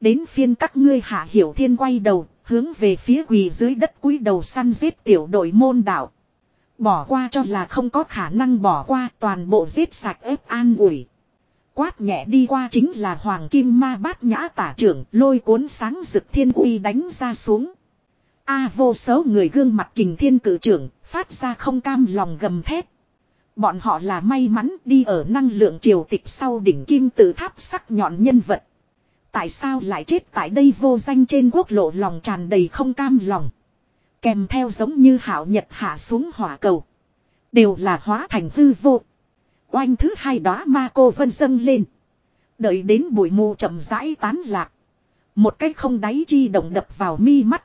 [SPEAKER 1] Đến phiên các ngươi hạ hiểu thiên quay đầu, hướng về phía quỳ dưới đất cúi đầu săn giết tiểu đội môn đảo. Bỏ qua cho là không có khả năng bỏ qua, toàn bộ giết sạch ép an ủi. Quát nhẹ đi qua chính là hoàng kim ma bát nhã tả trưởng, lôi cuốn sáng rực thiên uy đánh ra xuống. A vô số người gương mặt kình thiên cử trưởng, phát ra không cam lòng gầm thét. Bọn họ là may mắn đi ở năng lượng triều tịch sau đỉnh kim tự tháp sắc nhọn nhân vật. Tại sao lại chết tại đây vô danh trên quốc lộ lòng tràn đầy không cam lòng. Kèm theo giống như hảo nhật hạ xuống hỏa cầu. Đều là hóa thành hư vô. Oanh thứ hai đó ma cô vân dâng lên. Đợi đến bụi mù chậm rãi tán lạc. Một cái không đáy chi động đập vào mi mắt.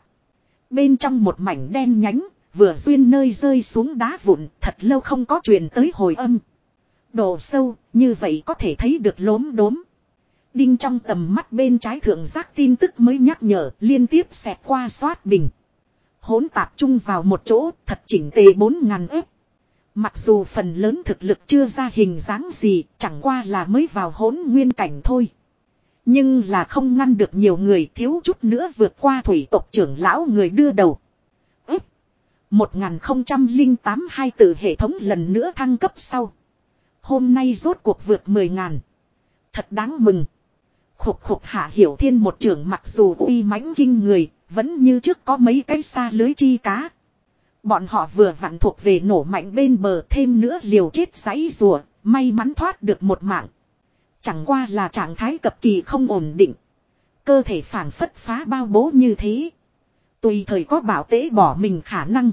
[SPEAKER 1] Bên trong một mảnh đen nhánh, vừa duyên nơi rơi xuống đá vụn, thật lâu không có truyền tới hồi âm. Độ sâu, như vậy có thể thấy được lốm đốm. Đinh trong tầm mắt bên trái thượng giác tin tức mới nhắc nhở, liên tiếp xẹt qua xoát bình. Hỗn tạp chung vào một chỗ, thật chỉnh tề bốn ngàn ếp. Mặc dù phần lớn thực lực chưa ra hình dáng gì, chẳng qua là mới vào hỗn nguyên cảnh thôi. Nhưng là không ngăn được nhiều người thiếu chút nữa vượt qua thủy tộc trưởng lão người đưa đầu. Ếp. 1008 hai từ hệ thống lần nữa thăng cấp sau. Hôm nay rốt cuộc vượt 10 ngàn. Thật đáng mừng. Khục khục hạ hiểu thiên một trưởng mặc dù uy mãnh kinh người, vẫn như trước có mấy cái xa lưới chi cá. Bọn họ vừa vặn thuộc về nổ mạnh bên bờ thêm nữa liều chết giấy rùa, may mắn thoát được một mạng. Chẳng qua là trạng thái cập kỳ không ổn định. Cơ thể phản phất phá bao bố như thế. Tùy thời có bảo tế bỏ mình khả năng.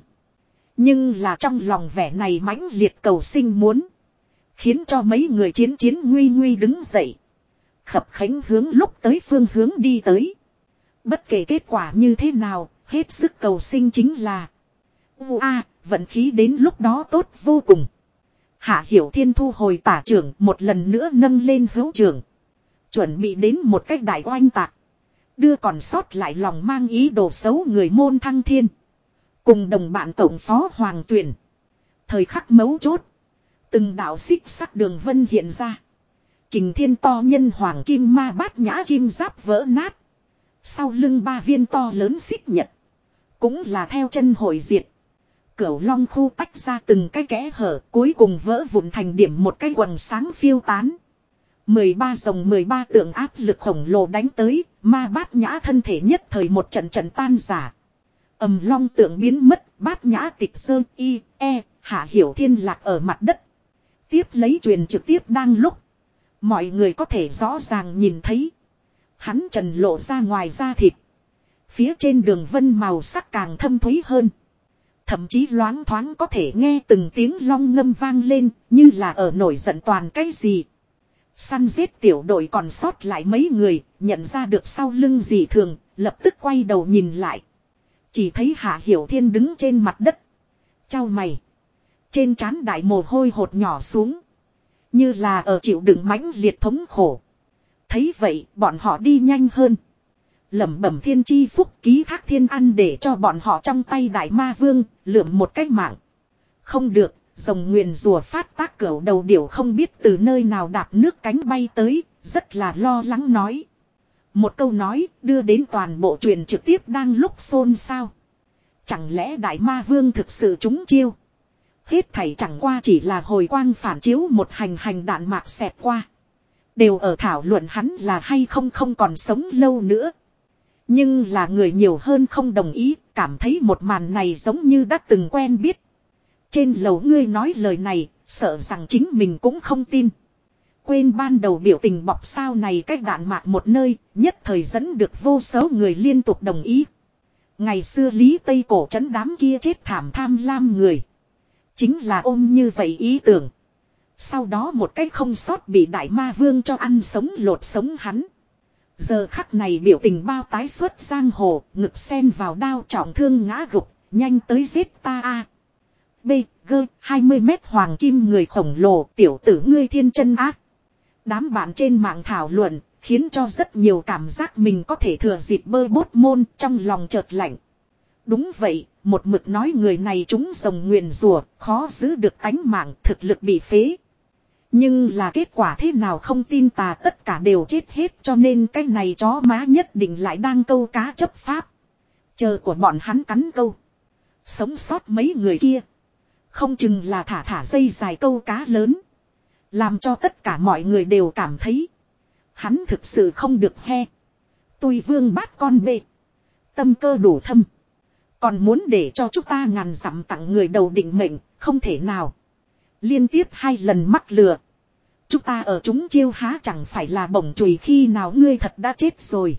[SPEAKER 1] Nhưng là trong lòng vẻ này mãnh liệt cầu sinh muốn. Khiến cho mấy người chiến chiến nguy nguy đứng dậy. Khập khánh hướng lúc tới phương hướng đi tới. Bất kể kết quả như thế nào, hết sức cầu sinh chính là. Vụ A, vận khí đến lúc đó tốt vô cùng. Hạ Hiểu Thiên thu hồi tả trưởng một lần nữa nâng lên hữu trưởng. Chuẩn bị đến một cách đại oanh tạc. Đưa còn sót lại lòng mang ý đồ xấu người môn thăng thiên. Cùng đồng bạn tổng phó Hoàng Tuyển. Thời khắc mấu chốt. Từng đạo xích sắc đường vân hiện ra. Kình thiên to nhân hoàng kim ma bát nhã kim giáp vỡ nát. Sau lưng ba viên to lớn xích nhật. Cũng là theo chân hội diệt. Cửu long khu tách ra từng cái kẽ hở cuối cùng vỡ vụn thành điểm một cái quần sáng phiêu tán. 13 dòng 13 tượng áp lực khổng lồ đánh tới, ma bát nhã thân thể nhất thời một trận trận tan giả. ầm long tượng biến mất, bát nhã tịch sơn y, e, hạ hiểu thiên lạc ở mặt đất. Tiếp lấy truyền trực tiếp đang lúc. Mọi người có thể rõ ràng nhìn thấy. Hắn trần lộ ra ngoài da thịt. Phía trên đường vân màu sắc càng thâm thúy hơn. Thậm chí loáng thoáng có thể nghe từng tiếng long ngâm vang lên như là ở nổi giận toàn cái gì. Săn giết tiểu đội còn sót lại mấy người, nhận ra được sau lưng gì thường, lập tức quay đầu nhìn lại. Chỉ thấy Hạ Hiểu Thiên đứng trên mặt đất. Chào mày. Trên trán đại mồ hôi hột nhỏ xuống. Như là ở chịu đựng mãnh liệt thống khổ. Thấy vậy, bọn họ đi nhanh hơn. lẩm bẩm thiên chi phúc ký thác thiên ăn để cho bọn họ trong tay đại ma vương, lượm một cách mạng. Không được, rồng nguyền rùa phát tác cửu đầu điểu không biết từ nơi nào đạp nước cánh bay tới, rất là lo lắng nói. Một câu nói đưa đến toàn bộ truyền trực tiếp đang lúc xôn xao. Chẳng lẽ đại ma vương thực sự trúng chiêu? Hết thảy chẳng qua chỉ là hồi quang phản chiếu một hành hành đạn mạc xẹt qua. Đều ở thảo luận hắn là hay không không còn sống lâu nữa. Nhưng là người nhiều hơn không đồng ý, cảm thấy một màn này giống như đã từng quen biết. Trên lầu ngươi nói lời này, sợ rằng chính mình cũng không tin. Quên ban đầu biểu tình bọc sao này cách đạn mạc một nơi, nhất thời dẫn được vô số người liên tục đồng ý. Ngày xưa Lý Tây cổ trấn đám kia chết thảm tham lam người. Chính là ôm như vậy ý tưởng. Sau đó một cách không sót bị đại ma vương cho ăn sống lột sống hắn. Giờ khắc này biểu tình bao tái xuất giang hồ, ngực sen vào đao trọng thương ngã gục, nhanh tới giết ta a. B, G, 20 mét hoàng kim người khổng lồ, tiểu tử ngươi thiên chân ác. Đám bạn trên mạng thảo luận, khiến cho rất nhiều cảm giác mình có thể thừa dịp bơ bốt môn trong lòng chợt lạnh. Đúng vậy, một mực nói người này chúng rồng nguyền rùa, khó giữ được tánh mạng, thực lực bị phế. Nhưng là kết quả thế nào không tin tà tất cả đều chết hết cho nên cái này chó má nhất định lại đang câu cá chấp pháp. Chờ của bọn hắn cắn câu. Sống sót mấy người kia. Không chừng là thả thả dây dài câu cá lớn. Làm cho tất cả mọi người đều cảm thấy. Hắn thực sự không được he. Tùy vương bát con bê. Tâm cơ đủ thâm. Còn muốn để cho chúng ta ngàn dặm tặng người đầu định mệnh, không thể nào. Liên tiếp hai lần mắc lừa. Chúng ta ở chúng chiêu há chẳng phải là bổng chùi khi nào ngươi thật đã chết rồi.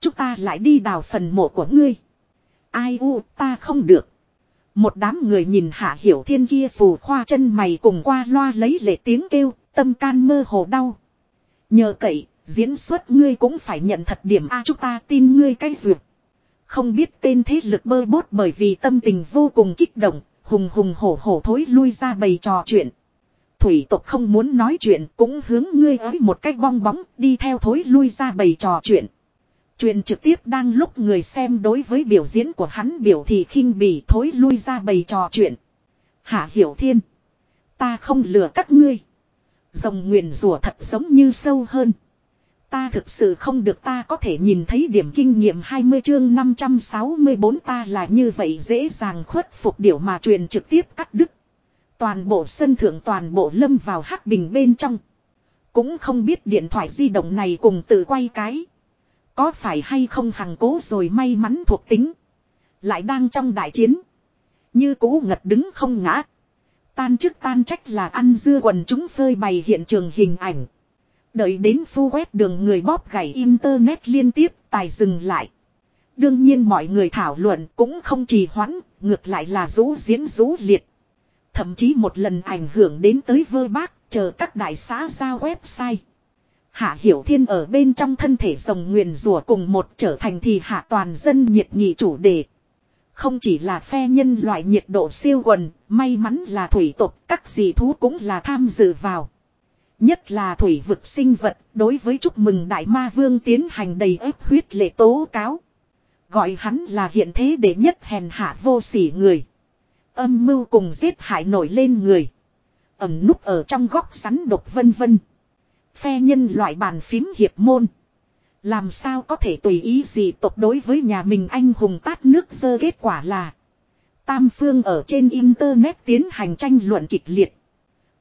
[SPEAKER 1] Chúng ta lại đi đào phần mộ của ngươi. Ai u ta không được. Một đám người nhìn hạ hiểu thiên kia phù khoa chân mày cùng qua loa lấy lệ tiếng kêu, tâm can mơ hồ đau. Nhờ cậy, diễn xuất ngươi cũng phải nhận thật điểm A chúng ta tin ngươi cái duyệt. Không biết tên thế lực bơ bốt bởi vì tâm tình vô cùng kích động, hùng hùng hổ hổ thối lui ra bày trò chuyện. Thủy tộc không muốn nói chuyện, cũng hướng ngươi ấy một cách bong bóng, đi theo thối lui ra bày trò chuyện. Chuyện trực tiếp đang lúc người xem đối với biểu diễn của hắn biểu thì khinh bỉ thối lui ra bày trò chuyện. Hạ hiểu thiên. Ta không lừa các ngươi. Dòng nguyền rủa thật giống như sâu hơn. Ta thực sự không được ta có thể nhìn thấy điểm kinh nghiệm 20 chương 564 ta là như vậy dễ dàng khuất phục điều mà truyền trực tiếp cắt đứt. Toàn bộ sân thượng toàn bộ lâm vào hắc bình bên trong. Cũng không biết điện thoại di động này cùng tự quay cái. Có phải hay không hằng cố rồi may mắn thuộc tính. Lại đang trong đại chiến. Như cũ ngật đứng không ngã. Tan chức tan trách là ăn dưa quần chúng phơi bày hiện trường hình ảnh. Đợi đến phu quét đường người bóp gãy internet liên tiếp tài dừng lại. Đương nhiên mọi người thảo luận cũng không trì hoãn, ngược lại là rũ diễn rũ liệt. Thậm chí một lần ảnh hưởng đến tới vơ bác, chờ các đại xã ra website. Hạ Hiểu Thiên ở bên trong thân thể rồng nguyền rủa cùng một trở thành thì hạ toàn dân nhiệt nghị chủ đề. Không chỉ là phe nhân loại nhiệt độ siêu quần, may mắn là thủy tộc, các dị thú cũng là tham dự vào. Nhất là thủy vực sinh vật, đối với chúc mừng đại ma vương tiến hành đầy ép huyết lệ tố cáo. Gọi hắn là hiện thế để nhất hèn hạ vô sỉ người. Âm mưu cùng giết hại nổi lên người. Ẩm núp ở trong góc sắn độc vân vân. Phe nhân loại bàn phím hiệp môn. Làm sao có thể tùy ý gì tộc đối với nhà mình anh hùng tát nước dơ kết quả là. Tam phương ở trên internet tiến hành tranh luận kịch liệt.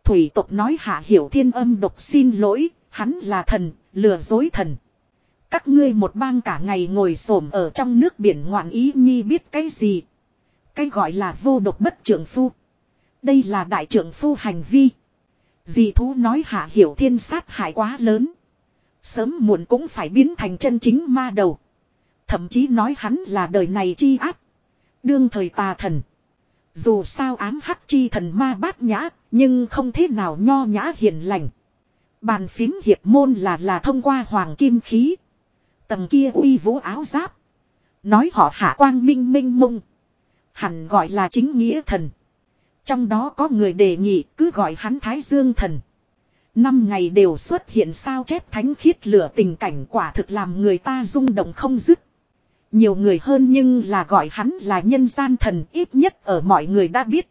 [SPEAKER 1] Thủy tộc nói hạ hiểu thiên âm độc xin lỗi, hắn là thần, lừa dối thần. Các ngươi một bang cả ngày ngồi xổm ở trong nước biển ngoạn ý nhi biết cái gì. Cái gọi là vô độc bất trưởng phu. Đây là đại trưởng phu hành vi. Dì thú nói hạ hiểu thiên sát hại quá lớn. Sớm muộn cũng phải biến thành chân chính ma đầu. Thậm chí nói hắn là đời này chi áp Đương thời tà thần. Dù sao ám hắc chi thần ma bát nhã, nhưng không thế nào nho nhã hiền lành. Bàn phím hiệp môn là là thông qua hoàng kim khí. Tầng kia uy vũ áo giáp. Nói họ hạ quang minh minh mông. Hẳn gọi là chính nghĩa thần. Trong đó có người đề nghị cứ gọi hắn Thái Dương thần. Năm ngày đều xuất hiện sao chép thánh khiết lửa tình cảnh quả thực làm người ta rung động không dứt. Nhiều người hơn nhưng là gọi hắn là nhân gian thần ít nhất ở mọi người đã biết.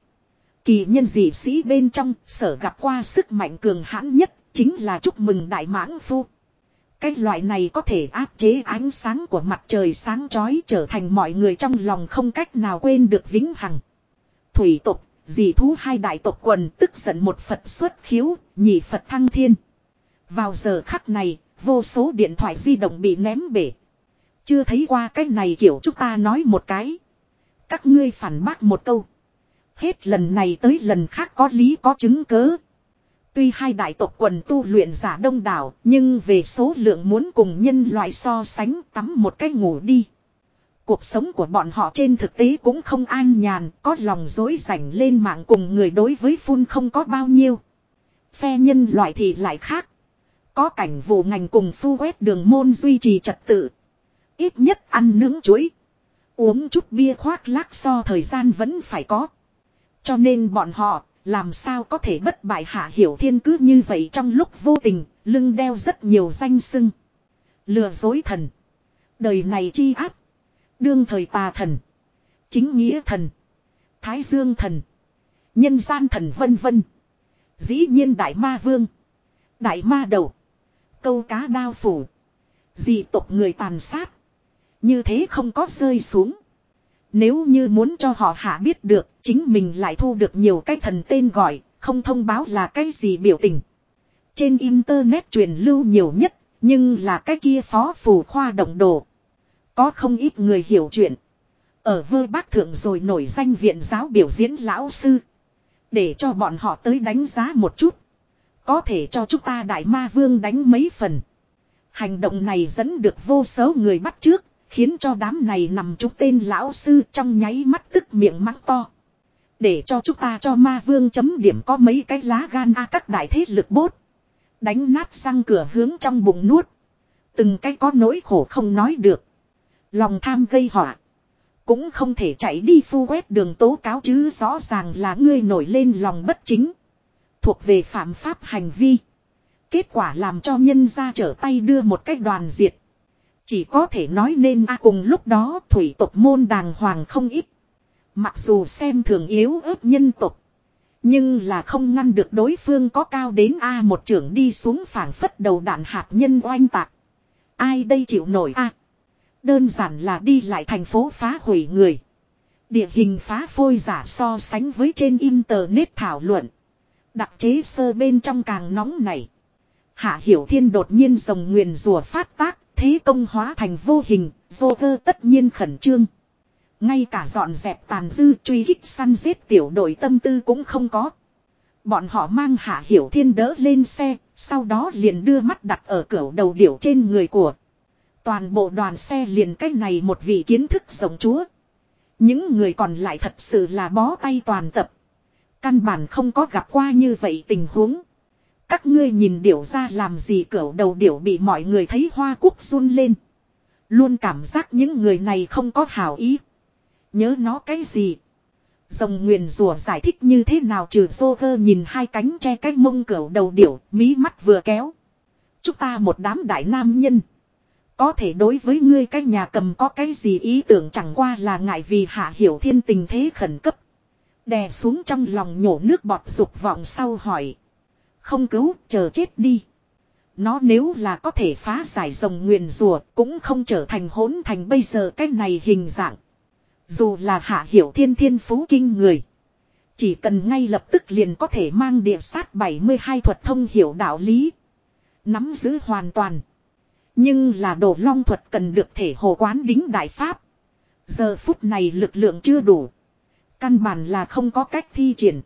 [SPEAKER 1] Kỳ nhân dị sĩ bên trong sở gặp qua sức mạnh cường hãn nhất chính là chúc mừng đại mãng phu. Cái loại này có thể áp chế ánh sáng của mặt trời sáng chói trở thành mọi người trong lòng không cách nào quên được vĩnh hằng. Thủy tục, dì thú hai đại tộc quần tức giận một Phật xuất khiếu, nhị Phật thăng thiên. Vào giờ khắc này, vô số điện thoại di động bị ném bể. Chưa thấy qua cái này kiểu chúng ta nói một cái. Các ngươi phản bác một câu. Hết lần này tới lần khác có lý có chứng cớ. Tuy hai đại tộc quần tu luyện giả đông đảo, nhưng về số lượng muốn cùng nhân loại so sánh tắm một cái ngủ đi. Cuộc sống của bọn họ trên thực tế cũng không an nhàn, có lòng dối rảnh lên mạng cùng người đối với phun không có bao nhiêu. Phe nhân loại thì lại khác. Có cảnh vụ ngành cùng phu quét đường môn duy trì trật tự. Ít nhất ăn nướng chuối. Uống chút bia khoác lác so thời gian vẫn phải có. Cho nên bọn họ, làm sao có thể bất bại hạ hiểu thiên cứ như vậy trong lúc vô tình, lưng đeo rất nhiều danh sưng. Lừa dối thần. Đời này chi áp. Đương thời tà thần. Chính nghĩa thần. Thái dương thần. Nhân gian thần vân vân. Dĩ nhiên đại ma vương. Đại ma đầu. Câu cá đao phủ. Dị tộc người tàn sát. Như thế không có rơi xuống. Nếu như muốn cho họ hạ biết được, chính mình lại thu được nhiều cái thần tên gọi, không thông báo là cái gì biểu tình. Trên internet truyền lưu nhiều nhất, nhưng là cái kia phó phù khoa động đồ. Có không ít người hiểu chuyện. Ở vơ bác thượng rồi nổi danh viện giáo biểu diễn lão sư. Để cho bọn họ tới đánh giá một chút. Có thể cho chúng ta đại ma vương đánh mấy phần. Hành động này dẫn được vô số người bắt trước, khiến cho đám này nằm chúng tên lão sư trong nháy mắt tức miệng mắng to. Để cho chúng ta cho ma vương chấm điểm có mấy cái lá gan a các đại thế lực bốt. Đánh nát sang cửa hướng trong bụng nuốt. Từng cái có nỗi khổ không nói được. Lòng tham gây họa. Cũng không thể chạy đi phu quét đường tố cáo chứ rõ ràng là ngươi nổi lên lòng bất chính. Thuộc về phạm pháp hành vi. Kết quả làm cho nhân ra trở tay đưa một cách đoàn diệt. Chỉ có thể nói nên a cùng lúc đó thủy tộc môn đàng hoàng không ít. Mặc dù xem thường yếu ớt nhân tộc. Nhưng là không ngăn được đối phương có cao đến A một trưởng đi xuống phảng phất đầu đạn hạt nhân oanh tạc. Ai đây chịu nổi A. Đơn giản là đi lại thành phố phá hủy người. Địa hình phá phôi giả so sánh với trên internet thảo luận. Đặc chế sơ bên trong càng nóng này. Hạ Hiểu Thiên đột nhiên rồng nguyền rùa phát tác, thế công hóa thành vô hình, vô cơ tất nhiên khẩn trương. Ngay cả dọn dẹp tàn dư truy kích săn giết tiểu đội tâm tư cũng không có. Bọn họ mang Hạ Hiểu Thiên đỡ lên xe, sau đó liền đưa mắt đặt ở cửa đầu điểu trên người của. Toàn bộ đoàn xe liền cách này một vị kiến thức rồng chúa. Những người còn lại thật sự là bó tay toàn tập. Căn bản không có gặp qua như vậy tình huống. Các ngươi nhìn điểu ra làm gì cỡ đầu điểu bị mọi người thấy hoa quốc run lên. Luôn cảm giác những người này không có hảo ý. Nhớ nó cái gì? Rồng nguyền rùa giải thích như thế nào trừ vô vơ nhìn hai cánh che cái mông cỡ đầu điểu, mí mắt vừa kéo. Chúng ta một đám đại nam nhân. Có thể đối với ngươi cái nhà cầm có cái gì ý tưởng chẳng qua là ngại vì hạ hiểu thiên tình thế khẩn cấp. Đè xuống trong lòng nhổ nước bọt dục vọng sau hỏi. Không cứu, chờ chết đi. Nó nếu là có thể phá giải rồng nguyền rùa cũng không trở thành hỗn thành bây giờ cái này hình dạng. Dù là hạ hiểu thiên thiên phú kinh người. Chỉ cần ngay lập tức liền có thể mang địa sát 72 thuật thông hiểu đạo lý. Nắm giữ hoàn toàn. Nhưng là đồ long thuật cần được thể hồ quán đính đại pháp. Giờ phút này lực lượng chưa đủ. Căn bản là không có cách thi triển.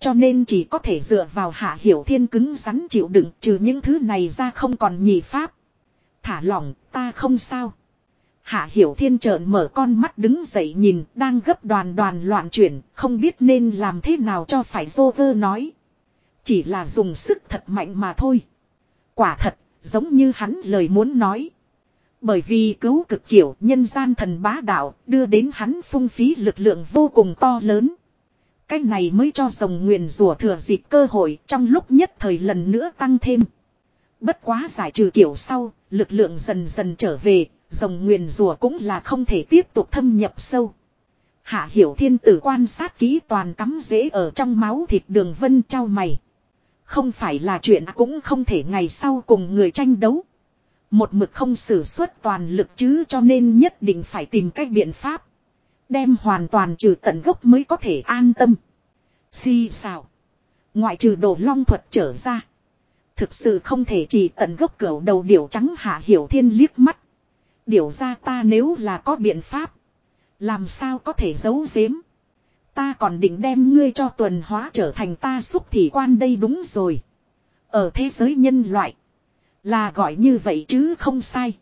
[SPEAKER 1] Cho nên chỉ có thể dựa vào hạ hiểu thiên cứng rắn chịu đựng, trừ những thứ này ra không còn nhị pháp. Thả lỏng, ta không sao. Hạ hiểu thiên trợn mở con mắt đứng dậy nhìn, đang gấp đoàn đoàn loạn chuyển, không biết nên làm thế nào cho phải dô vơ nói. Chỉ là dùng sức thật mạnh mà thôi. Quả thật, giống như hắn lời muốn nói. Bởi vì cứu cực kiểu, nhân gian thần bá đạo, đưa đến hắn phung phí lực lượng vô cùng to lớn. Cái này mới cho rồng nguyền rủa thừa dịp cơ hội trong lúc nhất thời lần nữa tăng thêm. Bất quá giải trừ kiểu sau, lực lượng dần dần trở về, rồng nguyền rủa cũng là không thể tiếp tục thâm nhập sâu. Hạ hiểu thiên tử quan sát kỹ toàn cắm rễ ở trong máu thịt đường vân trao mày. Không phải là chuyện cũng không thể ngày sau cùng người tranh đấu. Một mực không sử xuất toàn lực chứ cho nên nhất định phải tìm cách biện pháp. Đem hoàn toàn trừ tận gốc mới có thể an tâm. Si sao. Ngoại trừ đồ long thuật trở ra. Thực sự không thể chỉ tận gốc cửa đầu điểu trắng hạ hiểu thiên liếc mắt. Điểu ra ta nếu là có biện pháp. Làm sao có thể giấu giếm. Ta còn định đem ngươi cho tuần hóa trở thành ta xúc thị quan đây đúng rồi. Ở thế giới nhân loại. Là gọi như vậy chứ không sai.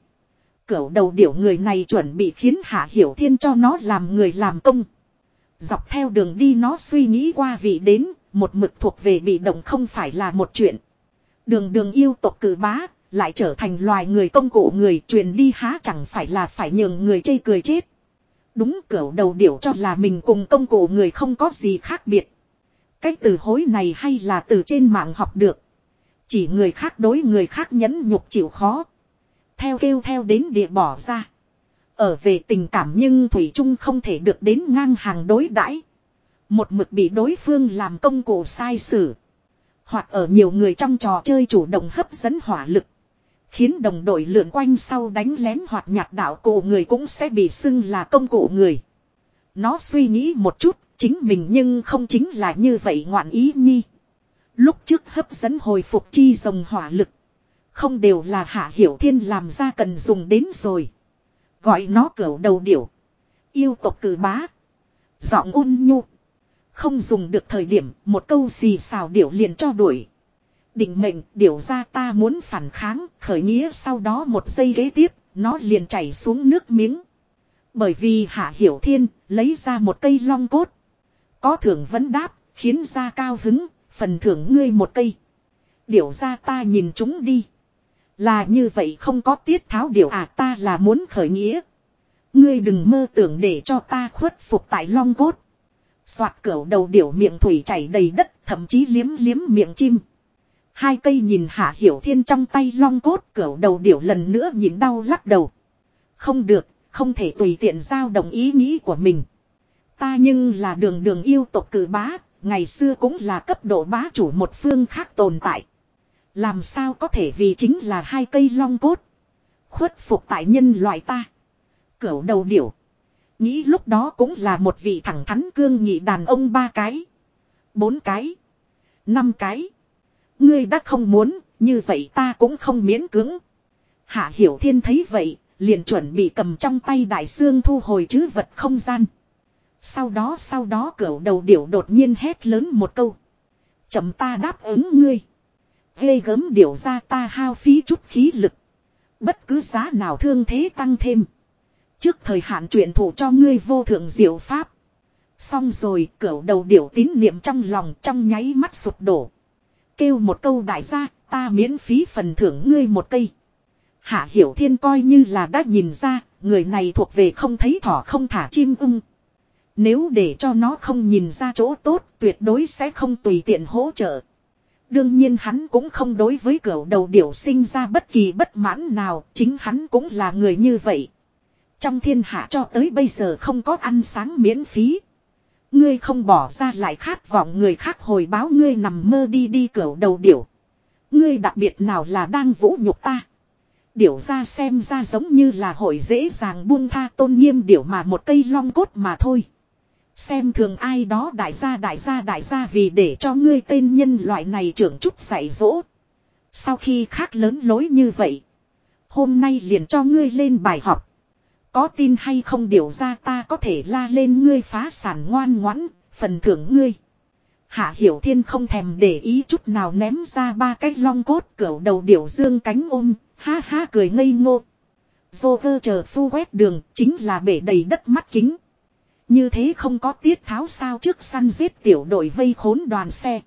[SPEAKER 1] Cửu đầu điểu người này chuẩn bị khiến Hạ Hiểu Thiên cho nó làm người làm công. Dọc theo đường đi nó suy nghĩ qua vị đến, một mực thuộc về bị động không phải là một chuyện. Đường đường yêu tộc cử bá, lại trở thành loài người công cụ người truyền đi há chẳng phải là phải nhường người chê cười chết. Đúng cửu đầu điểu cho là mình cùng công cụ người không có gì khác biệt. Cái từ hối này hay là từ trên mạng học được. Chỉ người khác đối người khác nhẫn nhục chịu khó. Theo kêu theo đến địa bỏ ra. Ở về tình cảm nhưng Thủy Trung không thể được đến ngang hàng đối đãi Một mực bị đối phương làm công cụ sai sử. Hoặc ở nhiều người trong trò chơi chủ động hấp dẫn hỏa lực. Khiến đồng đội lượn quanh sau đánh lén hoặc nhặt đạo cổ người cũng sẽ bị xưng là công cụ người. Nó suy nghĩ một chút, chính mình nhưng không chính là như vậy ngoạn ý nhi. Lúc trước hấp dẫn hồi phục chi dòng hỏa lực. Không đều là hạ hiểu thiên làm ra cần dùng đến rồi. Gọi nó cửu đầu điểu. Yêu tộc cử bá. Giọng ôn nhu. Không dùng được thời điểm, một câu xì xào điểu liền cho đuổi. Định mệnh, điểu ra ta muốn phản kháng, khởi nghĩa sau đó một giây ghế tiếp, nó liền chảy xuống nước miếng. Bởi vì hạ hiểu thiên lấy ra một cây long cốt. Có thưởng vấn đáp, khiến ra cao hứng, phần thưởng ngươi một cây. Điểu ra ta nhìn chúng đi. Là như vậy không có tiết tháo điều à ta là muốn khởi nghĩa. Ngươi đừng mơ tưởng để cho ta khuất phục tại long cốt. Xoạt cửa đầu điểu miệng thủy chảy đầy đất thậm chí liếm liếm miệng chim. Hai cây nhìn hạ hiểu thiên trong tay long cốt cửa đầu điểu lần nữa nhìn đau lắc đầu. Không được, không thể tùy tiện giao đồng ý nghĩ của mình. Ta nhưng là đường đường yêu tộc cử bá, ngày xưa cũng là cấp độ bá chủ một phương khác tồn tại. Làm sao có thể vì chính là hai cây long cốt. Khuất phục tại nhân loại ta. Cửu đầu điểu. Nghĩ lúc đó cũng là một vị thẳng thắn cương nhị đàn ông ba cái. Bốn cái. Năm cái. Ngươi đã không muốn, như vậy ta cũng không miễn cưỡng. Hạ Hiểu Thiên thấy vậy, liền chuẩn bị cầm trong tay đại xương thu hồi chứ vật không gian. Sau đó sau đó cửu đầu điểu đột nhiên hét lớn một câu. Chậm ta đáp ứng ngươi. Ghê gớm điều ra ta hao phí chút khí lực. Bất cứ giá nào thương thế tăng thêm. Trước thời hạn chuyển thủ cho ngươi vô thượng diệu pháp. Xong rồi cửu đầu điểu tín niệm trong lòng trong nháy mắt sụp đổ. Kêu một câu đại gia, ta miễn phí phần thưởng ngươi một cây. Hạ hiểu thiên coi như là đã nhìn ra, người này thuộc về không thấy thỏ không thả chim ưng. Nếu để cho nó không nhìn ra chỗ tốt, tuyệt đối sẽ không tùy tiện hỗ trợ. Đương nhiên hắn cũng không đối với cửa đầu điểu sinh ra bất kỳ bất mãn nào, chính hắn cũng là người như vậy. Trong thiên hạ cho tới bây giờ không có ăn sáng miễn phí. Ngươi không bỏ ra lại khát vọng người khác hồi báo ngươi nằm mơ đi đi cửa đầu điểu. Ngươi đặc biệt nào là đang vũ nhục ta. Điểu ra xem ra giống như là hội dễ dàng buông tha tôn nghiêm điểu mà một cây long cốt mà thôi. Xem thường ai đó đại gia đại gia đại gia vì để cho ngươi tên nhân loại này trưởng chút dạy dỗ. Sau khi khác lớn lối như vậy. Hôm nay liền cho ngươi lên bài học. Có tin hay không điều ra ta có thể la lên ngươi phá sản ngoan ngoãn, phần thưởng ngươi. Hạ Hiểu Thiên không thèm để ý chút nào ném ra ba cái long cốt cẩu đầu điểu dương cánh ôm, ha ha cười ngây ngô. Vô cơ chờ phu quét đường, chính là bể đầy đất mắt kính. Như thế không có tiết tháo sao trước săn giết tiểu đội vây khốn đoàn xe.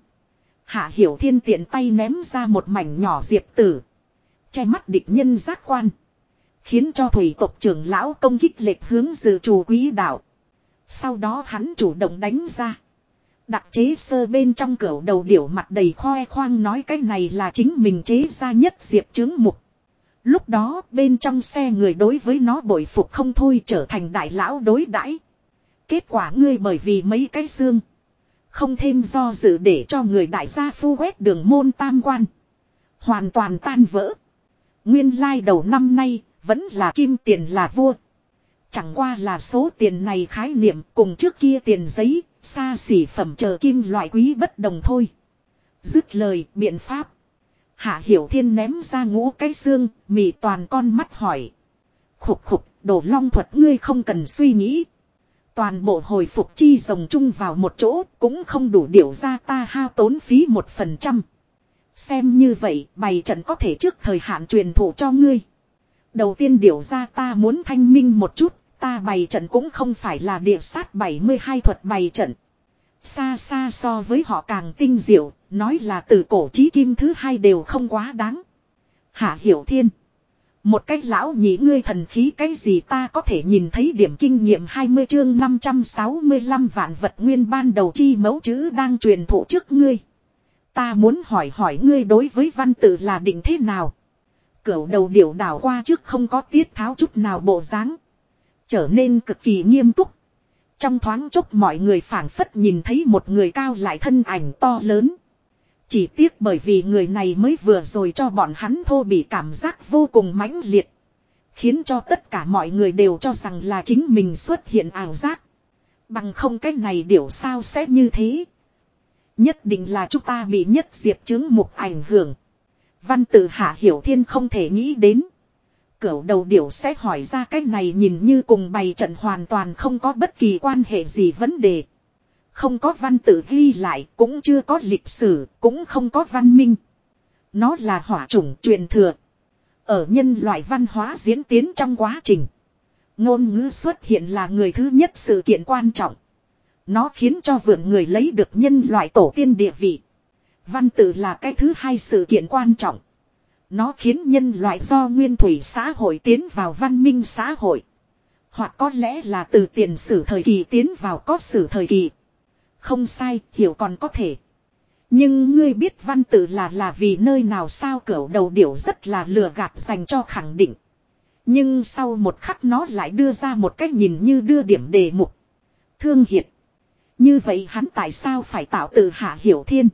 [SPEAKER 1] Hạ Hiểu Thiên tiện tay ném ra một mảnh nhỏ diệp tử. Che mắt địch nhân giác quan. Khiến cho thủy tộc trưởng lão công kích lệch hướng dự chủ quý đạo. Sau đó hắn chủ động đánh ra. Đặc chế sơ bên trong cửa đầu điểu mặt đầy khoe khoang nói cái này là chính mình chế ra nhất diệp chứng mục. Lúc đó bên trong xe người đối với nó bội phục không thôi trở thành đại lão đối đãi Kết quả ngươi bởi vì mấy cái xương. Không thêm do dự để cho người đại gia phu quét đường môn tam quan. Hoàn toàn tan vỡ. Nguyên lai like đầu năm nay, vẫn là kim tiền là vua. Chẳng qua là số tiền này khái niệm cùng trước kia tiền giấy, xa xỉ phẩm chờ kim loại quý bất đồng thôi. Dứt lời, biện pháp. Hạ Hiểu Thiên ném ra ngũ cái xương, mị toàn con mắt hỏi. Khục khục, đổ long thuật ngươi không cần suy nghĩ. Toàn bộ hồi phục chi rồng chung vào một chỗ cũng không đủ điều ra ta hao tốn phí một phần trăm. Xem như vậy bày trận có thể trước thời hạn truyền thụ cho ngươi. Đầu tiên điều ra ta muốn thanh minh một chút, ta bày trận cũng không phải là địa sát 72 thuật bày trận. Xa xa so với họ càng tinh diệu, nói là từ cổ chí kim thứ hai đều không quá đáng. Hạ Hiểu Thiên. Một cách lão nhị ngươi thần khí cái gì ta có thể nhìn thấy điểm kinh nghiệm 20 chương 565 vạn vật nguyên ban đầu chi mẫu chữ đang truyền thụ trước ngươi. Ta muốn hỏi hỏi ngươi đối với văn tự là định thế nào. Cửu đầu điểu đảo qua trước không có tiết tháo chút nào bộ dáng Trở nên cực kỳ nghiêm túc. Trong thoáng chốc mọi người phảng phất nhìn thấy một người cao lại thân ảnh to lớn. Chỉ tiếc bởi vì người này mới vừa rồi cho bọn hắn thô bị cảm giác vô cùng mãnh liệt. Khiến cho tất cả mọi người đều cho rằng là chính mình xuất hiện ảo giác. Bằng không cách này điểu sao sẽ như thế. Nhất định là chúng ta bị nhất diệp chứng mục ảnh hưởng. Văn tự hạ hiểu thiên không thể nghĩ đến. Cửu đầu điểu sẽ hỏi ra cách này nhìn như cùng bày trận hoàn toàn không có bất kỳ quan hệ gì vấn đề. Không có văn tự ghi lại, cũng chưa có lịch sử, cũng không có văn minh. Nó là hỏa chủng truyền thừa. Ở nhân loại văn hóa diễn tiến trong quá trình. Ngôn ngữ xuất hiện là người thứ nhất sự kiện quan trọng. Nó khiến cho vượn người lấy được nhân loại tổ tiên địa vị. Văn tự là cái thứ hai sự kiện quan trọng. Nó khiến nhân loại do nguyên thủy xã hội tiến vào văn minh xã hội. Hoặc có lẽ là từ tiền sử thời kỳ tiến vào có sử thời kỳ. Không sai, hiểu còn có thể. Nhưng ngươi biết văn tự là là vì nơi nào sao cỡ đầu điểu rất là lừa gạt dành cho khẳng định. Nhưng sau một khắc nó lại đưa ra một cách nhìn như đưa điểm đề mục. Thương hiệt. Như vậy hắn tại sao phải tạo tự hạ hiểu thiên?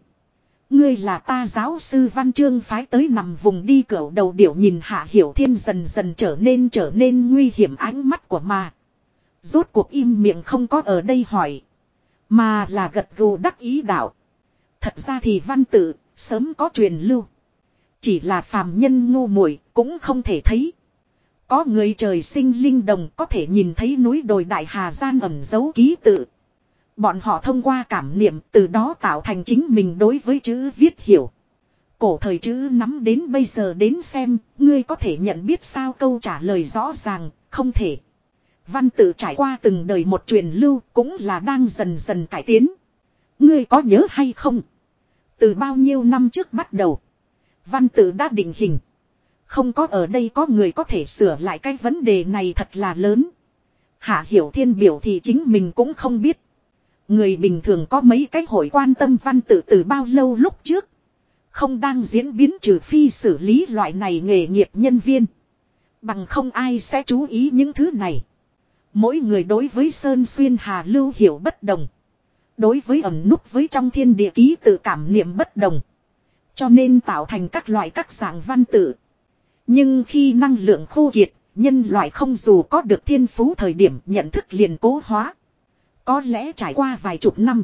[SPEAKER 1] Ngươi là ta giáo sư văn chương phái tới nằm vùng đi cỡ đầu điểu nhìn hạ hiểu thiên dần dần trở nên trở nên nguy hiểm ánh mắt của mà. Rốt cuộc im miệng không có ở đây hỏi. Mà là gật gù đắc ý đạo. Thật ra thì văn tự, sớm có truyền lưu. Chỉ là phàm nhân ngu muội cũng không thể thấy. Có người trời sinh linh đồng có thể nhìn thấy núi đồi đại hà gian ẩm dấu ký tự. Bọn họ thông qua cảm niệm từ đó tạo thành chính mình đối với chữ viết hiểu. Cổ thời chữ nắm đến bây giờ đến xem, ngươi có thể nhận biết sao câu trả lời rõ ràng, không thể. Văn tự trải qua từng đời một truyền lưu cũng là đang dần dần cải tiến. Ngươi có nhớ hay không? Từ bao nhiêu năm trước bắt đầu, văn tự đã định hình. Không có ở đây có người có thể sửa lại cái vấn đề này thật là lớn. Hạ Hiểu Thiên biểu thì chính mình cũng không biết. Người bình thường có mấy cái hội quan tâm văn tự từ bao lâu lúc trước. Không đang diễn biến trừ phi xử lý loại này nghề nghiệp nhân viên. Bằng không ai sẽ chú ý những thứ này. Mỗi người đối với Sơn Xuyên Hà Lưu hiểu bất đồng. Đối với ẩm nút với trong thiên địa ký tự cảm niệm bất đồng. Cho nên tạo thành các loại các dạng văn tự. Nhưng khi năng lượng khô kiệt, nhân loại không dù có được thiên phú thời điểm nhận thức liền cố hóa. Có lẽ trải qua vài chục năm.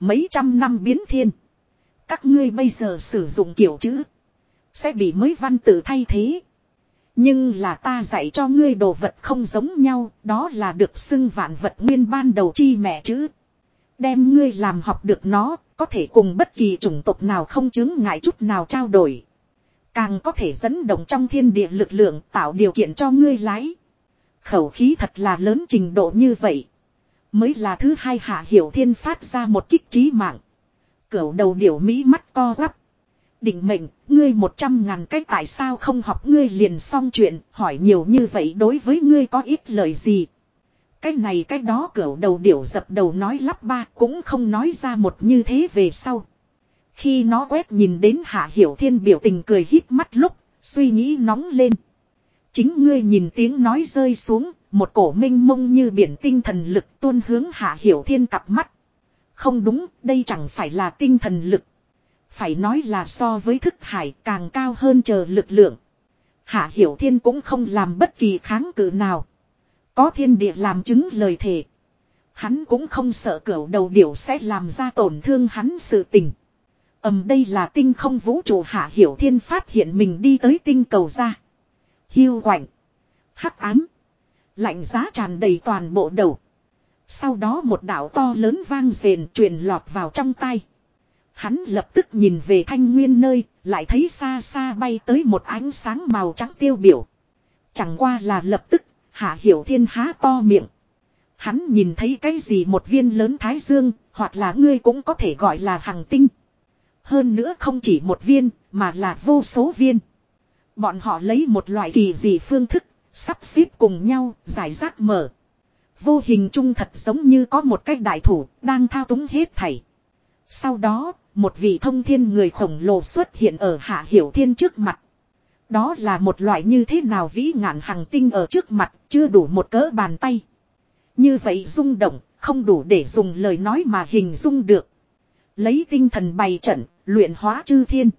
[SPEAKER 1] Mấy trăm năm biến thiên. Các ngươi bây giờ sử dụng kiểu chữ. Sẽ bị mới văn tự thay thế. Nhưng là ta dạy cho ngươi đồ vật không giống nhau. Đó là được xưng vạn vật nguyên ban đầu chi mẹ chứ. Đem ngươi làm học được nó. Có thể cùng bất kỳ chủng tộc nào không chứng ngại chút nào trao đổi. Càng có thể dẫn động trong thiên địa lực lượng tạo điều kiện cho ngươi lái. Khẩu khí thật là lớn trình độ như vậy. Mới là thứ hai hạ hiểu thiên phát ra một kích trí mạng. Cửu đầu điểu Mỹ mắt co quắp. Định mệnh, ngươi một trăm ngàn cách tại sao không học ngươi liền xong chuyện, hỏi nhiều như vậy đối với ngươi có ít lời gì. Cái này cái đó cửu đầu điểu dập đầu nói lắp ba cũng không nói ra một như thế về sau. Khi nó quét nhìn đến hạ hiểu thiên biểu tình cười hít mắt lúc, suy nghĩ nóng lên. Chính ngươi nhìn tiếng nói rơi xuống, một cổ minh mông như biển tinh thần lực tuôn hướng hạ hiểu thiên cặp mắt. Không đúng, đây chẳng phải là tinh thần lực. Phải nói là so với thức hải càng cao hơn chờ lực lượng. Hạ hiểu thiên cũng không làm bất kỳ kháng cự nào. Có thiên địa làm chứng lời thề. Hắn cũng không sợ cửu đầu điểu sẽ làm ra tổn thương hắn sự tình. ầm đây là tinh không vũ trụ hạ hiểu thiên phát hiện mình đi tới tinh cầu ra. Hiu quạnh. Hắc ám. Lạnh giá tràn đầy toàn bộ đầu. Sau đó một đạo to lớn vang rền truyền lọt vào trong tay. Hắn lập tức nhìn về thanh nguyên nơi, lại thấy xa xa bay tới một ánh sáng màu trắng tiêu biểu. Chẳng qua là lập tức, hạ hiểu thiên há to miệng. Hắn nhìn thấy cái gì một viên lớn thái dương, hoặc là ngươi cũng có thể gọi là hàng tinh. Hơn nữa không chỉ một viên, mà là vô số viên. Bọn họ lấy một loại kỳ dị phương thức, sắp xếp cùng nhau, giải rác mở. Vô hình trung thật giống như có một cái đại thủ, đang thao túng hết thảy. Sau đó, một vị thông thiên người khổng lồ xuất hiện ở hạ hiểu thiên trước mặt. Đó là một loại như thế nào vĩ ngạn hàng tinh ở trước mặt, chưa đủ một cỡ bàn tay. Như vậy rung động, không đủ để dùng lời nói mà hình dung được. Lấy tinh thần bày trận, luyện hóa chư thiên.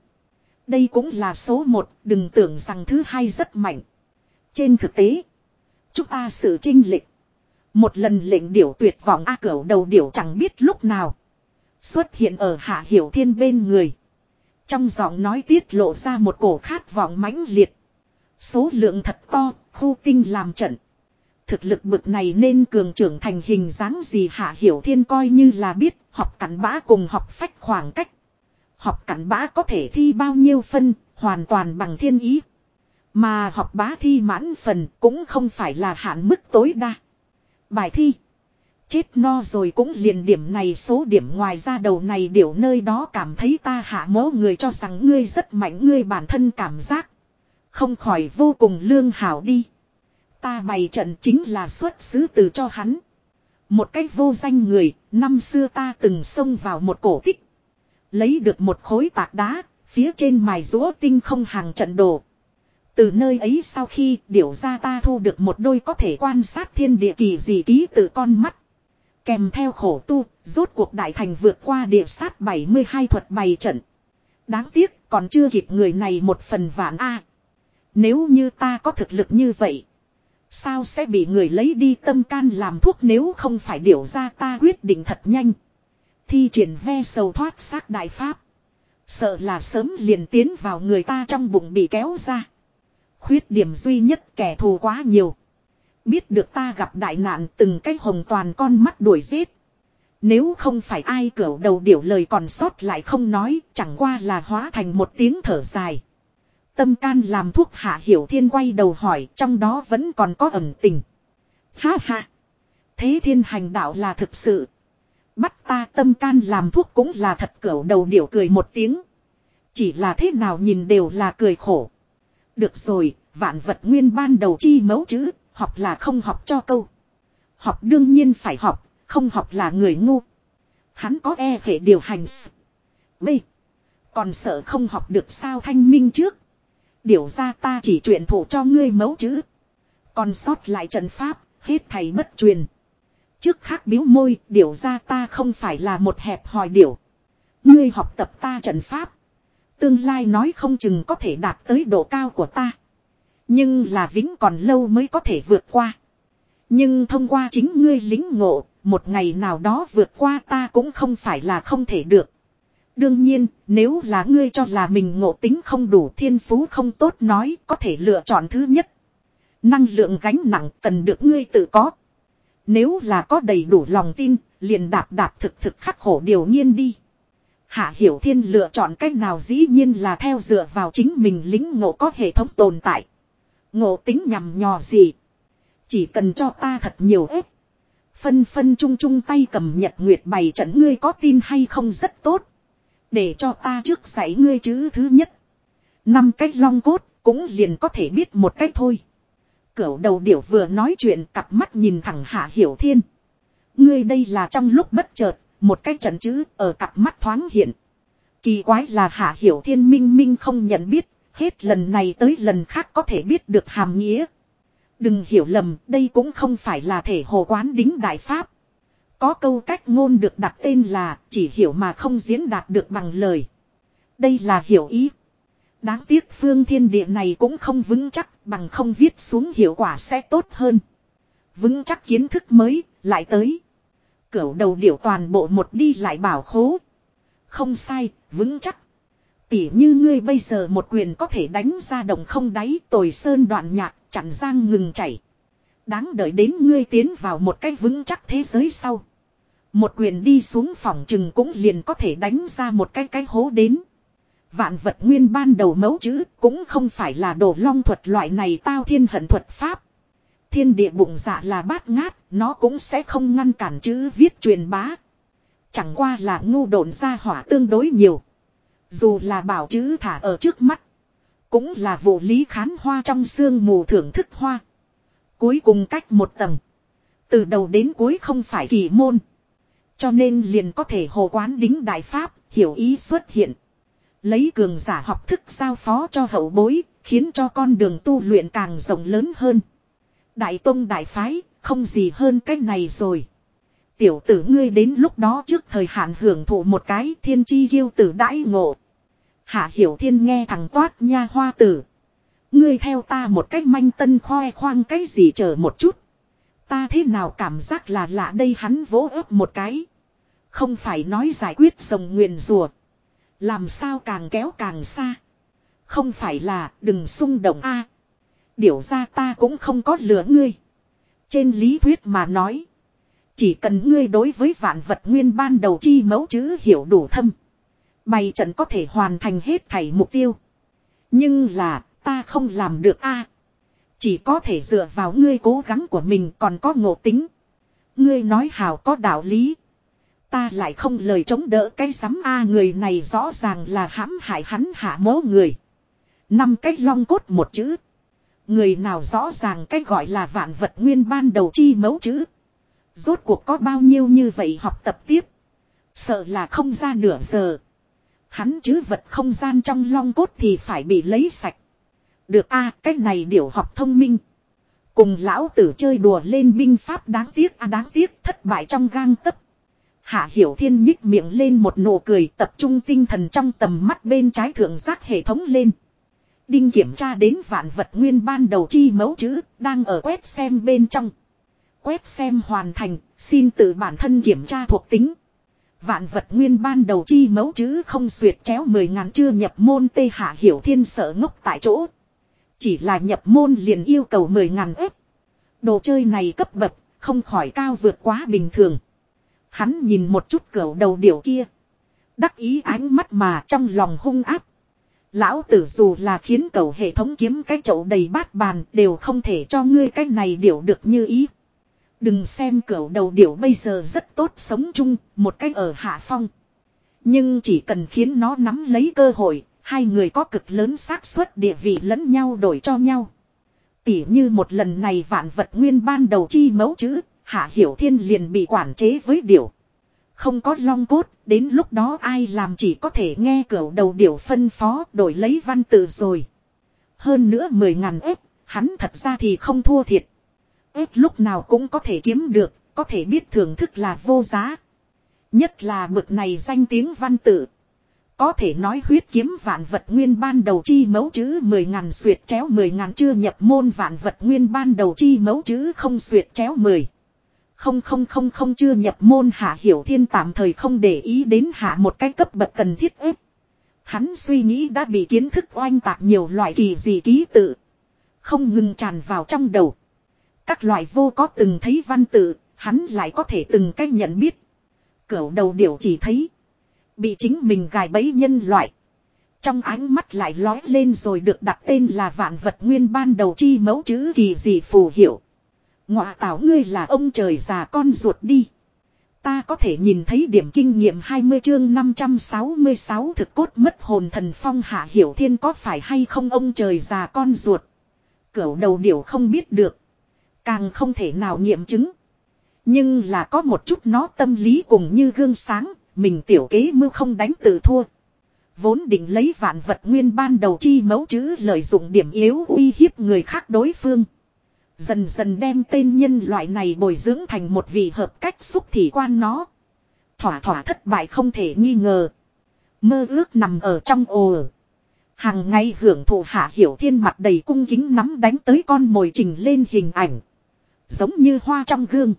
[SPEAKER 1] Đây cũng là số một, đừng tưởng rằng thứ hai rất mạnh. Trên thực tế, chúng ta sự trinh lịch Một lần lệnh điểu tuyệt vọng A cẩu đầu điểu chẳng biết lúc nào. Xuất hiện ở hạ hiểu thiên bên người. Trong giọng nói tiết lộ ra một cổ khát vọng mãnh liệt. Số lượng thật to, khu tinh làm trận. Thực lực bực này nên cường trưởng thành hình dáng gì hạ hiểu thiên coi như là biết học cắn bã cùng học phách khoảng cách. Học cắn bã có thể thi bao nhiêu phân, hoàn toàn bằng thiên ý. Mà học bá thi mãn phần cũng không phải là hạn mức tối đa. Bài thi. Chết no rồi cũng liền điểm này số điểm ngoài ra đầu này điều nơi đó cảm thấy ta hạ mố người cho rằng ngươi rất mạnh ngươi bản thân cảm giác. Không khỏi vô cùng lương hảo đi. Ta bày trận chính là xuất xứ từ cho hắn. Một cách vô danh người, năm xưa ta từng xông vào một cổ tích. Lấy được một khối tạc đá, phía trên mài rũa tinh không hàng trận đồ. Từ nơi ấy sau khi điểu ra ta thu được một đôi có thể quan sát thiên địa kỳ dị ký từ con mắt. Kèm theo khổ tu, rốt cuộc đại thành vượt qua địa sát 72 thuật bày trận. Đáng tiếc còn chưa kịp người này một phần vạn A. Nếu như ta có thực lực như vậy. Sao sẽ bị người lấy đi tâm can làm thuốc nếu không phải điều ra ta quyết định thật nhanh. Thi triển ve sầu thoát xác đại pháp. Sợ là sớm liền tiến vào người ta trong bụng bị kéo ra. Khuyết điểm duy nhất kẻ thù quá nhiều. Biết được ta gặp đại nạn từng cái hồng toàn con mắt đuổi giết. Nếu không phải ai cỡ đầu điểu lời còn sót lại không nói, chẳng qua là hóa thành một tiếng thở dài. Tâm can làm thuốc hạ hiểu thiên quay đầu hỏi, trong đó vẫn còn có ẩn tình. Ha ha! Thế thiên hành đạo là thực sự. Bắt ta tâm can làm thuốc cũng là thật cỡ đầu điểu cười một tiếng. Chỉ là thế nào nhìn đều là cười khổ. Được rồi, vạn vật nguyên ban đầu chi mấu chữ, học là không học cho câu. Học đương nhiên phải học, không học là người ngu. Hắn có e hệ điều hành B. Còn sợ không học được sao thanh minh trước. Điều ra ta chỉ truyền thủ cho ngươi mấu chữ. Còn sót lại trận pháp, hết thầy bất truyền. Trước khác biếu môi, điều ra ta không phải là một hẹp hòi điều. Ngươi học tập ta trận pháp. Tương lai nói không chừng có thể đạt tới độ cao của ta. Nhưng là vĩnh còn lâu mới có thể vượt qua. Nhưng thông qua chính ngươi lính ngộ, một ngày nào đó vượt qua ta cũng không phải là không thể được. Đương nhiên, nếu là ngươi cho là mình ngộ tính không đủ thiên phú không tốt nói, có thể lựa chọn thứ nhất. Năng lượng gánh nặng cần được ngươi tự có. Nếu là có đầy đủ lòng tin, liền đạp đạp thực thực khắc khổ điều nhiên đi. Hạ Hiểu Thiên lựa chọn cách nào dĩ nhiên là theo dựa vào chính mình lính ngộ có hệ thống tồn tại. Ngộ tính nhằm nhò gì. Chỉ cần cho ta thật nhiều ếp. Phân phân chung chung tay cầm nhật nguyệt bày trận ngươi có tin hay không rất tốt. Để cho ta trước dạy ngươi chữ thứ nhất. Năm cách long cốt cũng liền có thể biết một cách thôi. Cửu đầu điểu vừa nói chuyện cặp mắt nhìn thẳng Hạ Hiểu Thiên. Ngươi đây là trong lúc bất chợt, một cái trận chữ ở cặp mắt thoáng hiện. Kỳ quái là Hạ Hiểu Thiên minh minh không nhận biết, hết lần này tới lần khác có thể biết được hàm nghĩa. Đừng hiểu lầm, đây cũng không phải là thể hồ quán đính đại pháp. Có câu cách ngôn được đặt tên là chỉ hiểu mà không diễn đạt được bằng lời. Đây là hiểu ý. Đáng tiếc phương thiên địa này cũng không vững chắc bằng không viết xuống hiệu quả sẽ tốt hơn. Vững chắc kiến thức mới, lại tới. Cửu đầu điểu toàn bộ một đi lại bảo khố. Không sai, vững chắc. Tỉ như ngươi bây giờ một quyền có thể đánh ra đồng không đáy tồi sơn đoạn nhạc, chặn giang ngừng chảy. Đáng đợi đến ngươi tiến vào một cách vững chắc thế giới sau. Một quyền đi xuống phòng chừng cũng liền có thể đánh ra một cái cái hố đến. Vạn vật nguyên ban đầu mấu chữ cũng không phải là đồ long thuật loại này tao thiên hận thuật pháp. Thiên địa bụng dạ là bát ngát, nó cũng sẽ không ngăn cản chữ viết truyền bá. Chẳng qua là ngu độn ra hỏa tương đối nhiều. Dù là bảo chữ thả ở trước mắt. Cũng là vụ lý khán hoa trong sương mù thưởng thức hoa. Cuối cùng cách một tầng. Từ đầu đến cuối không phải kỳ môn. Cho nên liền có thể hồ quán đính đại pháp, hiểu ý xuất hiện. Lấy cường giả học thức giao phó cho hậu bối, khiến cho con đường tu luyện càng rộng lớn hơn. Đại tông đại phái, không gì hơn cái này rồi. Tiểu tử ngươi đến lúc đó trước thời hạn hưởng thụ một cái thiên chi yêu tử đãi ngộ. Hạ hiểu thiên nghe thằng toát nha hoa tử. Ngươi theo ta một cách manh tân khoe khoang cái gì chờ một chút. Ta thế nào cảm giác là lạ đây hắn vỗ ấp một cái. Không phải nói giải quyết rồng nguyền rùa. Làm sao càng kéo càng xa. Không phải là đừng xung động a. Điều ra ta cũng không có lừa ngươi. Trên lý thuyết mà nói. Chỉ cần ngươi đối với vạn vật nguyên ban đầu chi mẫu chữ hiểu đủ thâm. Bày trận có thể hoàn thành hết thảy mục tiêu. Nhưng là, ta không làm được a. Chỉ có thể dựa vào ngươi cố gắng của mình còn có ngộ tính. Ngươi nói hào có đạo lý. Ta lại không lời chống đỡ cái sắm A người này rõ ràng là hãm hại hắn hạ mố người. Năm cách long cốt một chữ. Người nào rõ ràng cách gọi là vạn vật nguyên ban đầu chi mấu chữ. Rốt cuộc có bao nhiêu như vậy học tập tiếp. Sợ là không ra nửa giờ. Hắn chứ vật không gian trong long cốt thì phải bị lấy sạch. Được a à, cách này điều học thông minh. Cùng lão tử chơi đùa lên binh pháp đáng tiếc a đáng tiếc thất bại trong gang tấp. Hạ Hiểu Thiên nhích miệng lên một nụ cười tập trung tinh thần trong tầm mắt bên trái thượng giác hệ thống lên. Đinh kiểm tra đến vạn vật nguyên ban đầu chi mẫu chữ, đang ở quét xem bên trong. Quét xem hoàn thành, xin tự bản thân kiểm tra thuộc tính. Vạn vật nguyên ban đầu chi mẫu chữ không xuyệt chéo mười ngàn chưa nhập môn tê hạ hiểu thiên sợ ngốc tại chỗ. Chỉ là nhập môn liền yêu cầu mười ngàn ếp. Đồ chơi này cấp bậc, không khỏi cao vượt quá bình thường. Hắn nhìn một chút cửa đầu điểu kia. Đắc ý ánh mắt mà trong lòng hung áp. Lão tử dù là khiến cầu hệ thống kiếm cái chậu đầy bát bàn đều không thể cho ngươi cái này điểu được như ý. Đừng xem cửa đầu điểu bây giờ rất tốt sống chung, một cách ở hạ phong. Nhưng chỉ cần khiến nó nắm lấy cơ hội, hai người có cực lớn xác suất địa vị lẫn nhau đổi cho nhau. Tỉ như một lần này vạn vật nguyên ban đầu chi mẫu chữ, Hạ Hiểu Thiên liền bị quản chế với điểu. Không có long cốt, đến lúc đó ai làm chỉ có thể nghe cửa đầu điểu phân phó đổi lấy văn tự rồi. Hơn nữa mười ngàn ếp, hắn thật ra thì không thua thiệt ít lúc nào cũng có thể kiếm được, có thể biết thưởng thức là vô giá. Nhất là bực này danh tiếng văn tự. Có thể nói huyết kiếm vạn vật nguyên ban đầu chi mấu chữ mười ngàn suyệt chéo mười ngàn chưa nhập môn vạn vật nguyên ban đầu chi mấu chữ không suyệt chéo mười không không không không chưa nhập môn hạ hiểu thiên tạm thời không để ý đến hạ một cái cấp bậc cần thiết ép. Hắn suy nghĩ đã bị kiến thức oanh tạc nhiều loại kỳ gì ký tự. Không ngừng tràn vào trong đầu. Các loại vô có từng thấy văn tự, hắn lại có thể từng cách nhận biết. Cửu đầu điểu chỉ thấy. Bị chính mình gài bẫy nhân loại. Trong ánh mắt lại lói lên rồi được đặt tên là vạn vật nguyên ban đầu chi mẫu chữ kỳ gì phù hiệu. Ngọa tảo ngươi là ông trời già con ruột đi. Ta có thể nhìn thấy điểm kinh nghiệm 20 chương 566 thực cốt mất hồn thần phong hạ hiểu thiên có phải hay không ông trời già con ruột. Cửu đầu điểu không biết được. Càng không thể nào nghiệm chứng. Nhưng là có một chút nó tâm lý cùng như gương sáng, mình tiểu kế mưu không đánh tự thua. Vốn định lấy vạn vật nguyên ban đầu chi mẫu chữ lợi dụng điểm yếu uy hiếp người khác đối phương. Dần dần đem tên nhân loại này bồi dưỡng thành một vị hợp cách xúc thị quan nó. Thỏa thỏa thất bại không thể nghi ngờ. Mơ ước nằm ở trong ồ. Hàng ngày hưởng thụ hạ hiểu thiên mặt đầy cung kính nắm đánh tới con mồi trình lên hình ảnh. Giống như hoa trong gương.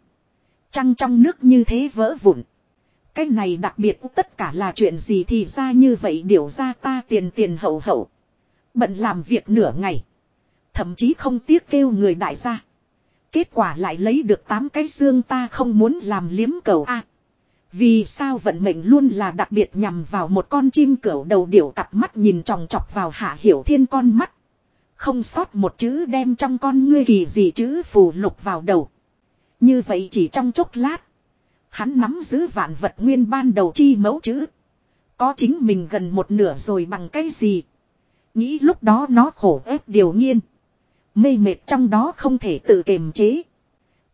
[SPEAKER 1] Trăng trong nước như thế vỡ vụn. Cái này đặc biệt, tất cả là chuyện gì thì ra như vậy điều ra ta tiền tiền hậu hậu. Bận làm việc nửa ngày. Thậm chí không tiếc kêu người đại gia. Kết quả lại lấy được tám cái xương ta không muốn làm liếm cầu a. vì sao vận mệnh luôn là đặc biệt nhằm vào một con chim cẩu đầu điểu cặp mắt nhìn tròng trọc vào hạ hiểu thiên con mắt. Không sót một chữ đem trong con ngươi kỳ gì chữ phù lục vào đầu. Như vậy chỉ trong chốc lát. Hắn nắm giữ vạn vật nguyên ban đầu chi mẫu chữ. Có chính mình gần một nửa rồi bằng cái gì. Nghĩ lúc đó nó khổ ép điều nhiên Mê mệt trong đó không thể tự kiềm chế.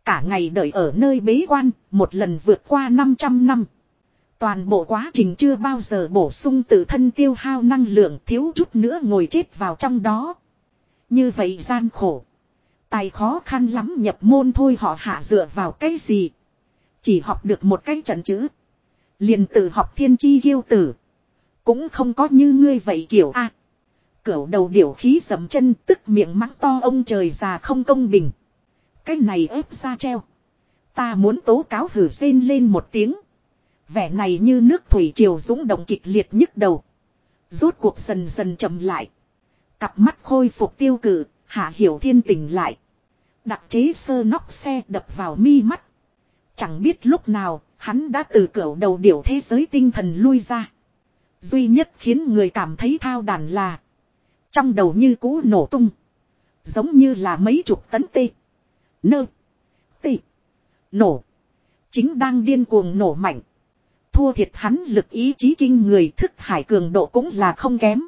[SPEAKER 1] Cả ngày đợi ở nơi bế quan, một lần vượt qua 500 năm. Toàn bộ quá trình chưa bao giờ bổ sung tự thân tiêu hao năng lượng thiếu chút nữa ngồi chết vào trong đó. Như vậy gian khổ. Tài khó khăn lắm nhập môn thôi họ hạ dựa vào cái gì. Chỉ học được một cái trận chữ. Liền tự học thiên chi ghiêu tử. Cũng không có như ngươi vậy kiểu A. cửu đầu điểu khí dầm chân tức miệng mắng to ông trời già không công bình. Cái này ép ra treo. Ta muốn tố cáo hử rên lên một tiếng. Vẻ này như nước thủy triều dũng động kịch liệt nhức đầu. Rốt cuộc dần dần chậm lại. Cặp mắt khôi phục tiêu cử, hạ hiểu thiên tỉnh lại. Đặc chế sơ nóc xe đập vào mi mắt. Chẳng biết lúc nào, hắn đã từ cửa đầu điểu thế giới tinh thần lui ra. Duy nhất khiến người cảm thấy thao đàn là. Trong đầu như cũ nổ tung. Giống như là mấy chục tấn tê. Nơ. Tê. Nổ. Chính đang điên cuồng nổ mạnh. Thua thiệt hắn lực ý chí kinh người thức hải cường độ cũng là không kém.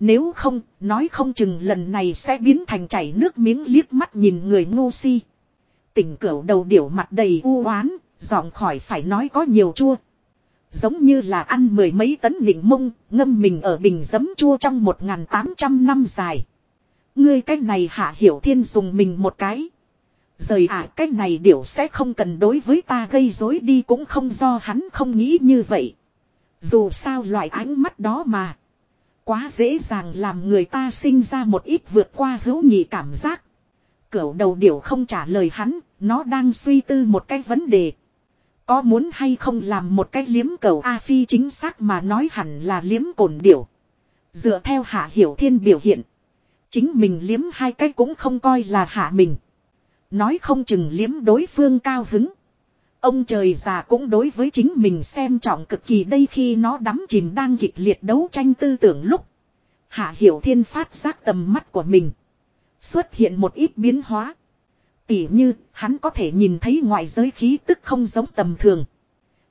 [SPEAKER 1] Nếu không, nói không chừng lần này sẽ biến thành chảy nước miếng liếc mắt nhìn người ngu si. Tỉnh cửu đầu điểu mặt đầy u oán, giọng khỏi phải nói có nhiều chua. Giống như là ăn mười mấy tấn nịnh mông, ngâm mình ở bình giấm chua trong một ngàn tám trăm năm dài. Ngươi cách này hạ hiểu thiên dùng mình một cái. Rời ạ à, cách này điểu sẽ không cần đối với ta gây rối đi cũng không do hắn không nghĩ như vậy. Dù sao loại ánh mắt đó mà. Quá dễ dàng làm người ta sinh ra một ít vượt qua hữu nhị cảm giác. Cửu đầu điểu không trả lời hắn, nó đang suy tư một cái vấn đề. Có muốn hay không làm một cái liếm cầu A Phi chính xác mà nói hẳn là liếm cồn điểu. Dựa theo hạ hiểu thiên biểu hiện. Chính mình liếm hai cái cũng không coi là hạ mình. Nói không chừng liếm đối phương cao hứng. Ông trời già cũng đối với chính mình xem trọng cực kỳ đây khi nó đắm chìm đang kịch liệt đấu tranh tư tưởng lúc. Hạ Hiểu Thiên phát giác tầm mắt của mình. Xuất hiện một ít biến hóa. Tỉ như, hắn có thể nhìn thấy ngoại giới khí tức không giống tầm thường.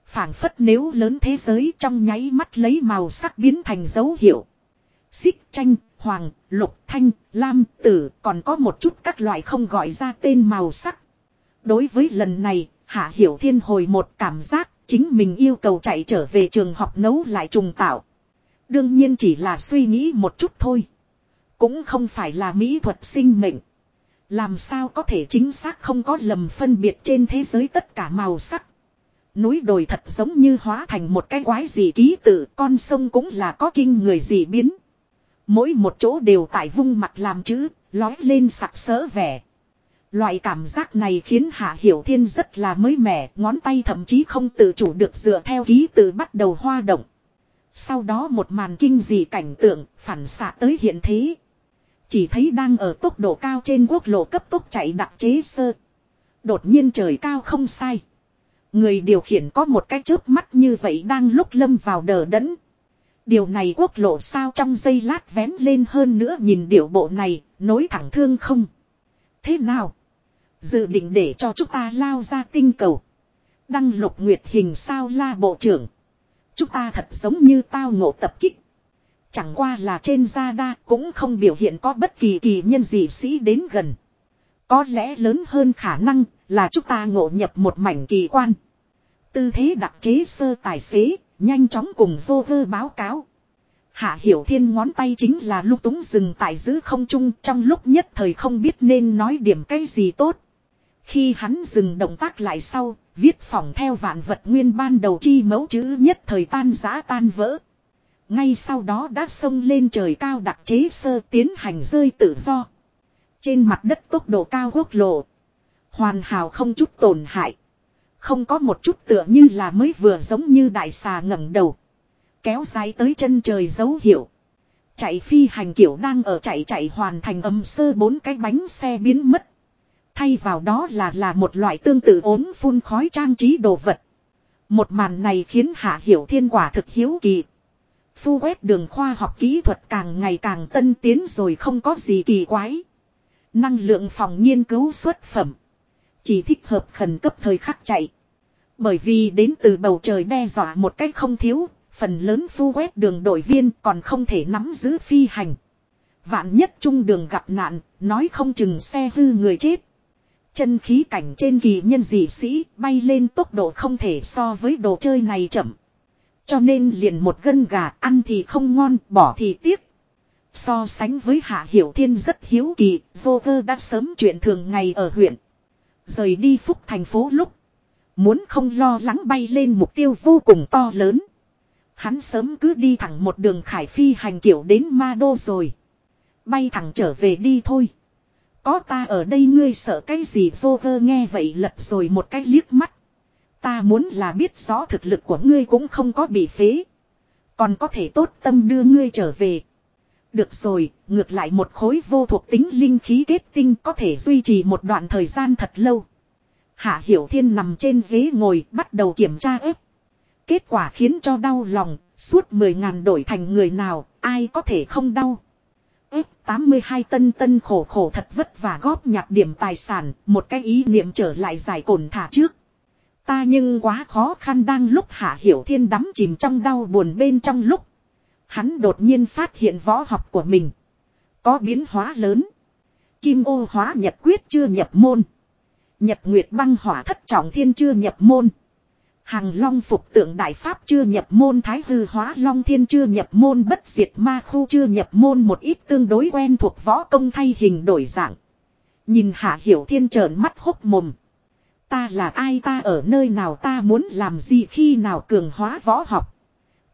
[SPEAKER 1] phảng phất nếu lớn thế giới trong nháy mắt lấy màu sắc biến thành dấu hiệu. Xích tranh, hoàng, lục, thanh, lam, tử còn có một chút các loại không gọi ra tên màu sắc. Đối với lần này, Hạ Hiểu Thiên hồi một cảm giác chính mình yêu cầu chạy trở về trường học nấu lại trùng tạo. Đương nhiên chỉ là suy nghĩ một chút thôi. Cũng không phải là mỹ thuật sinh mệnh. Làm sao có thể chính xác không có lầm phân biệt trên thế giới tất cả màu sắc. Núi đồi thật giống như hóa thành một cái quái gì ký tự con sông cũng là có kinh người gì biến. Mỗi một chỗ đều tại vung mặt làm chữ, lói lên sặc sỡ vẻ. Loại cảm giác này khiến Hạ Hiểu Thiên rất là mới mẻ, ngón tay thậm chí không tự chủ được dựa theo ký tự bắt đầu hoa động. Sau đó một màn kinh dị cảnh tượng phản xạ tới hiện thế. Chỉ thấy đang ở tốc độ cao trên quốc lộ cấp tốc chạy đặc chế sơ. Đột nhiên trời cao không sai. Người điều khiển có một cái chớp mắt như vậy đang lúc lâm vào đờ đẫn. Điều này quốc lộ sao trong giây lát vén lên hơn nữa nhìn điệu bộ này, nối thẳng thương không. Thế nào? Dự định để cho chúng ta lao ra tinh cầu. Đăng lục nguyệt hình sao la bộ trưởng. Chúng ta thật giống như tao ngộ tập kích. Chẳng qua là trên da đa cũng không biểu hiện có bất kỳ kỳ nhân gì sĩ đến gần. Có lẽ lớn hơn khả năng là chúng ta ngộ nhập một mảnh kỳ quan. Tư thế đặc chế sơ tài xế, nhanh chóng cùng vô vơ báo cáo. Hạ Hiểu Thiên ngón tay chính là lúc túng dừng tại giữ không trung trong lúc nhất thời không biết nên nói điểm cái gì tốt. Khi hắn dừng động tác lại sau, viết phỏng theo vạn vật nguyên ban đầu chi mẫu chữ nhất thời tan giã tan vỡ. Ngay sau đó đã xông lên trời cao đặc chế sơ tiến hành rơi tự do. Trên mặt đất tốc độ cao quốc lộ. Hoàn hảo không chút tổn hại. Không có một chút tựa như là mới vừa giống như đại xà ngẩng đầu. Kéo dài tới chân trời dấu hiệu. Chạy phi hành kiểu đang ở chạy chạy hoàn thành âm sơ bốn cái bánh xe biến mất. Thay vào đó là là một loại tương tự ốm phun khói trang trí đồ vật. Một màn này khiến Hạ Hiểu Thiên quả thực hiếu kỳ. Phu quét đường khoa học kỹ thuật càng ngày càng tân tiến rồi không có gì kỳ quái. Năng lượng phòng nghiên cứu xuất phẩm. Chỉ thích hợp khẩn cấp thời khắc chạy. Bởi vì đến từ bầu trời đe dọa một cách không thiếu, phần lớn phu quét đường đội viên còn không thể nắm giữ phi hành. Vạn nhất trung đường gặp nạn, nói không chừng xe hư người chết. Chân khí cảnh trên kỳ nhân dị sĩ bay lên tốc độ không thể so với đồ chơi này chậm. Cho nên liền một gân gà ăn thì không ngon, bỏ thì tiếc. So sánh với Hạ Hiểu Thiên rất hiếu kỳ, vô cơ đã sớm chuyện thường ngày ở huyện. Rời đi phúc thành phố lúc. Muốn không lo lắng bay lên mục tiêu vô cùng to lớn. Hắn sớm cứ đi thẳng một đường khải phi hành kiểu đến ma đô rồi. Bay thẳng trở về đi thôi. Có ta ở đây ngươi sợ cái gì vô cơ nghe vậy lật rồi một cái liếc mắt. Ta muốn là biết rõ thực lực của ngươi cũng không có bị phế. Còn có thể tốt tâm đưa ngươi trở về. Được rồi, ngược lại một khối vô thuộc tính linh khí kết tinh có thể duy trì một đoạn thời gian thật lâu. Hạ Hiểu Thiên nằm trên ghế ngồi bắt đầu kiểm tra ép. Kết quả khiến cho đau lòng, suốt 10 ngàn đổi thành người nào, ai có thể không đau. F82 tân tân khổ khổ thật vất vả góp nhặt điểm tài sản, một cái ý niệm trở lại giải cồn thả trước. Ta nhưng quá khó khăn đang lúc Hạ Hiểu Thiên đắm chìm trong đau buồn bên trong lúc. Hắn đột nhiên phát hiện võ học của mình. Có biến hóa lớn. Kim ô hóa nhật quyết chưa nhập môn. Nhật nguyệt băng hỏa thất trọng thiên chưa nhập môn. Hàng long phục tượng đại pháp chưa nhập môn, thái hư hóa long thiên chưa nhập môn, bất diệt ma khu chưa nhập môn, một ít tương đối quen thuộc võ công thay hình đổi dạng. Nhìn hạ hiểu thiên trợn mắt hốc mồm. Ta là ai ta ở nơi nào ta muốn làm gì khi nào cường hóa võ học.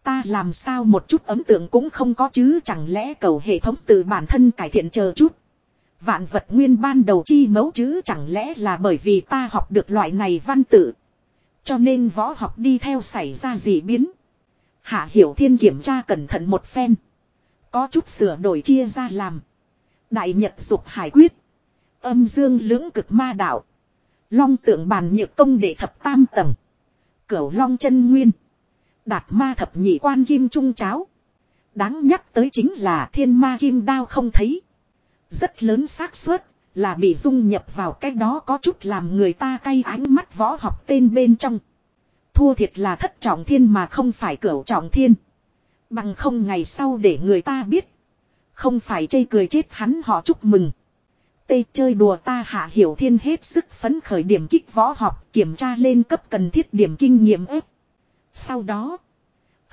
[SPEAKER 1] Ta làm sao một chút ấn tượng cũng không có chứ, chẳng lẽ cầu hệ thống từ bản thân cải thiện chờ chút. Vạn vật nguyên ban đầu chi mấu chứ, chẳng lẽ là bởi vì ta học được loại này văn tự. Cho nên võ học đi theo xảy ra gì biến. Hạ Hiểu Thiên kiểm tra cẩn thận một phen. Có chút sửa đổi chia ra làm. Đại Nhật Dục Hải Quyết. Âm Dương Lưỡng Cực Ma Đạo. Long tượng bàn nhược công để thập tam tầng. Cửu Long chân Nguyên. Đạt ma thập nhị quan kim trung cháo. Đáng nhắc tới chính là thiên ma kim đao không thấy. Rất lớn xác suất là bị dung nhập vào cái đó có chút làm người ta cay ánh mắt võ học tên bên trong. Thua thiệt là thất trọng thiên mà không phải cửu trọng thiên. Bằng không ngày sau để người ta biết. Không phải chây cười chết hắn họ chúc mừng. Tê chơi đùa ta hạ hiểu thiên hết sức phấn khởi điểm kích võ học kiểm tra lên cấp cần thiết điểm kinh nghiệm ếp. Sau đó.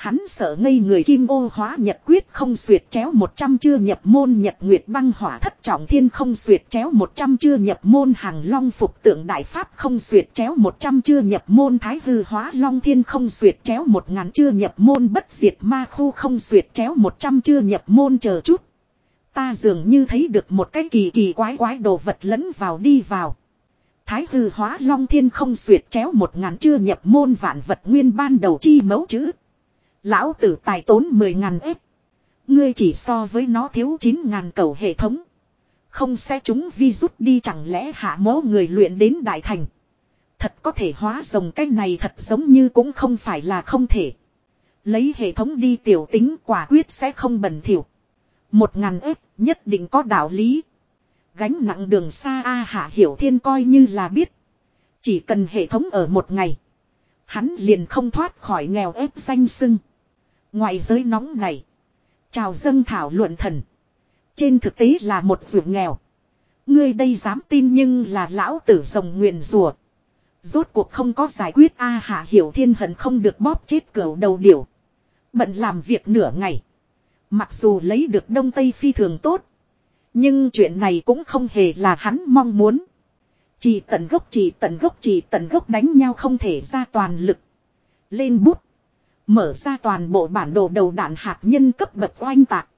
[SPEAKER 1] Hắn sợ ngây người kim ô hóa nhật quyết không xuyệt chéo 100 chưa nhập môn nhật nguyệt băng hỏa thất trọng thiên không xuyệt chéo 100 chưa nhập môn hàng long phục tượng đại pháp không xuyệt chéo 100 chưa nhập môn thái hư hóa long thiên không xuyệt chéo 1 ngàn chưa nhập môn bất diệt ma khu không xuyệt chéo 100 chưa nhập môn chờ chút. Ta dường như thấy được một cái kỳ kỳ quái quái đồ vật lẫn vào đi vào. Thái hư hóa long thiên không xuyệt chéo một ngàn chưa nhập môn vạn vật nguyên ban đầu chi mấu chữ. Lão tử tài tốn 10 ngàn ếp. Ngươi chỉ so với nó thiếu 9 ngàn cầu hệ thống. Không sẽ chúng vi rút đi chẳng lẽ hạ mố người luyện đến đại thành. Thật có thể hóa rồng cái này thật giống như cũng không phải là không thể. Lấy hệ thống đi tiểu tính quả quyết sẽ không bẩn thỉu. Một ngàn ếp nhất định có đạo lý. Gánh nặng đường xa A Hạ Hiểu Thiên coi như là biết. Chỉ cần hệ thống ở một ngày. Hắn liền không thoát khỏi nghèo ép danh sưng ngoại giới nóng này. Chào dân thảo luận thần. Trên thực tế là một ruộng nghèo. Ngươi đây dám tin nhưng là lão tử rồng nguyền rùa. Rốt cuộc không có giải quyết A Hạ Hiểu Thiên hận không được bóp chết cửa đầu điểu. Bận làm việc nửa ngày. Mặc dù lấy được đông tây phi thường tốt. Nhưng chuyện này cũng không hề là hắn mong muốn. Chỉ tận gốc, chỉ tận gốc, chỉ tận gốc đánh nhau không thể ra toàn lực. Lên bút. Mở ra toàn bộ bản đồ đầu đạn hạt nhân cấp bậc oanh tạc.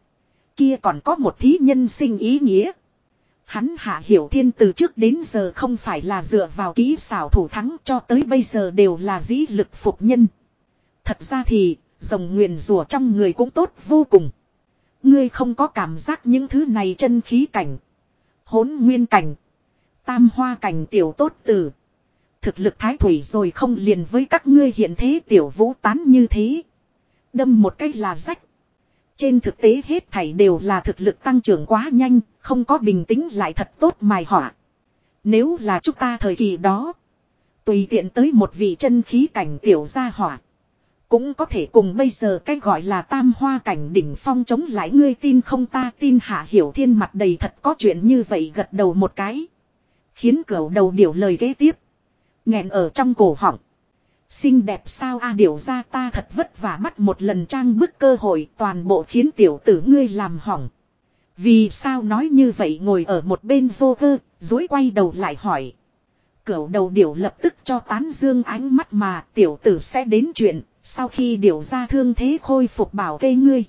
[SPEAKER 1] Kia còn có một thí nhân sinh ý nghĩa. Hắn hạ hiểu thiên từ trước đến giờ không phải là dựa vào kỹ xảo thủ thắng cho tới bây giờ đều là dĩ lực phục nhân. Thật ra thì, rồng nguyền rùa trong người cũng tốt vô cùng. Ngươi không có cảm giác những thứ này chân khí cảnh. Hốn nguyên cảnh. Tam hoa cảnh tiểu tốt tử. Thực lực thái thủy rồi không liền với các ngươi hiện thế tiểu vũ tán như thế. Đâm một cái là rách. Trên thực tế hết thảy đều là thực lực tăng trưởng quá nhanh, không có bình tĩnh lại thật tốt mài họa. Nếu là chúng ta thời kỳ đó, tùy tiện tới một vị chân khí cảnh tiểu gia hỏa. Cũng có thể cùng bây giờ cái gọi là tam hoa cảnh đỉnh phong chống lại ngươi tin không ta tin hạ hiểu thiên mặt đầy thật có chuyện như vậy gật đầu một cái. Khiến cửu đầu điều lời kế tiếp nghẹn ở trong cổ họng. Xinh đẹp sao a điều ra ta thật vất vả mắt một lần trang bức cơ hội toàn bộ khiến tiểu tử ngươi làm hỏng. Vì sao nói như vậy ngồi ở một bên vô vơ, dối quay đầu lại hỏi. Cửu đầu điểu lập tức cho tán dương ánh mắt mà tiểu tử sẽ đến chuyện, sau khi điều ra thương thế khôi phục bảo kê ngươi.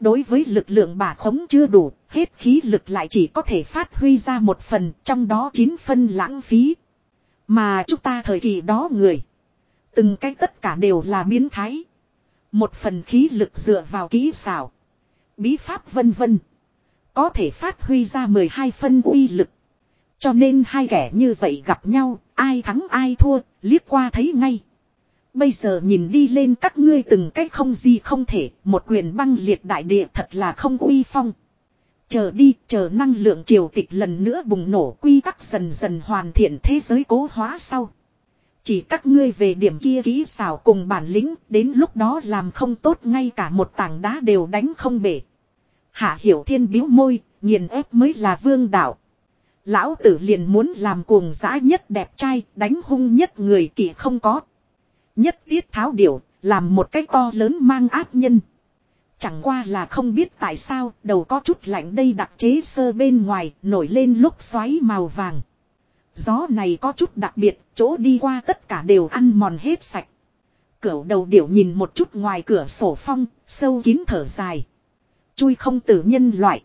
[SPEAKER 1] Đối với lực lượng bà khống chưa đủ, hết khí lực lại chỉ có thể phát huy ra một phần, trong đó chín phân lãng phí. Mà chúng ta thời kỳ đó người. Từng cái tất cả đều là biến thái. Một phần khí lực dựa vào kỹ xảo. Bí pháp vân vân. Có thể phát huy ra 12 phân uy lực. Cho nên hai kẻ như vậy gặp nhau, ai thắng ai thua, liếc qua thấy ngay. Bây giờ nhìn đi lên các ngươi từng cách không gì không thể, một quyền băng liệt đại địa thật là không uy phong. Chờ đi, chờ năng lượng triều tịch lần nữa bùng nổ quy tắc dần dần hoàn thiện thế giới cố hóa sau. Chỉ các ngươi về điểm kia kỹ xảo cùng bản lĩnh, đến lúc đó làm không tốt ngay cả một tảng đá đều đánh không bể. Hạ hiểu thiên biếu môi, nghiền ép mới là vương đạo. Lão tử liền muốn làm cuồng dã nhất đẹp trai, đánh hung nhất người kỳ không có. Nhất tiết tháo điểu, làm một cái to lớn mang áp nhân. Chẳng qua là không biết tại sao, đầu có chút lạnh đây đặc chế sơ bên ngoài, nổi lên lúc xoáy màu vàng. Gió này có chút đặc biệt, chỗ đi qua tất cả đều ăn mòn hết sạch. Cửu đầu điểu nhìn một chút ngoài cửa sổ phong, sâu kín thở dài. Chui không tử nhân loại.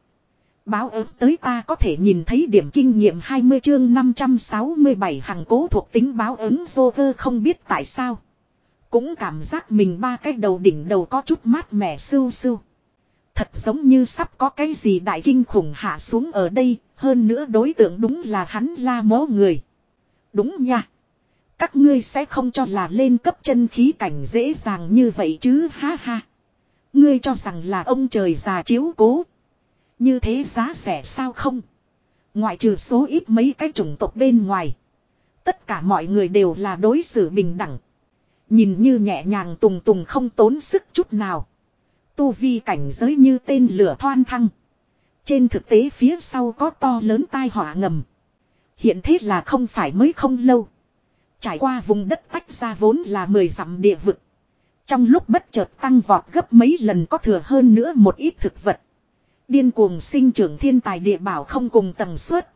[SPEAKER 1] Báo ớt tới ta có thể nhìn thấy điểm kinh nghiệm 20 chương 567 hàng cố thuộc tính báo ứng vô cơ không biết tại sao. Cũng cảm giác mình ba cái đầu đỉnh đầu có chút mát mẻ sưu sưu. Thật giống như sắp có cái gì đại kinh khủng hạ xuống ở đây, hơn nữa đối tượng đúng là hắn la mố người. Đúng nha. Các ngươi sẽ không cho là lên cấp chân khí cảnh dễ dàng như vậy chứ ha ha. Ngươi cho rằng là ông trời già chiếu cố. Như thế giá rẻ sao không? Ngoại trừ số ít mấy cái chủng tộc bên ngoài. Tất cả mọi người đều là đối xử bình đẳng. Nhìn như nhẹ nhàng tùng tùng không tốn sức chút nào. Tu vi cảnh giới như tên lửa thoan thăng. Trên thực tế phía sau có to lớn tai họa ngầm. Hiện thế là không phải mới không lâu. Trải qua vùng đất tách ra vốn là mười dặm địa vực. Trong lúc bất chợt tăng vọt gấp mấy lần có thừa hơn nữa một ít thực vật. Điên cuồng sinh trưởng thiên tài địa bảo không cùng tầng suất.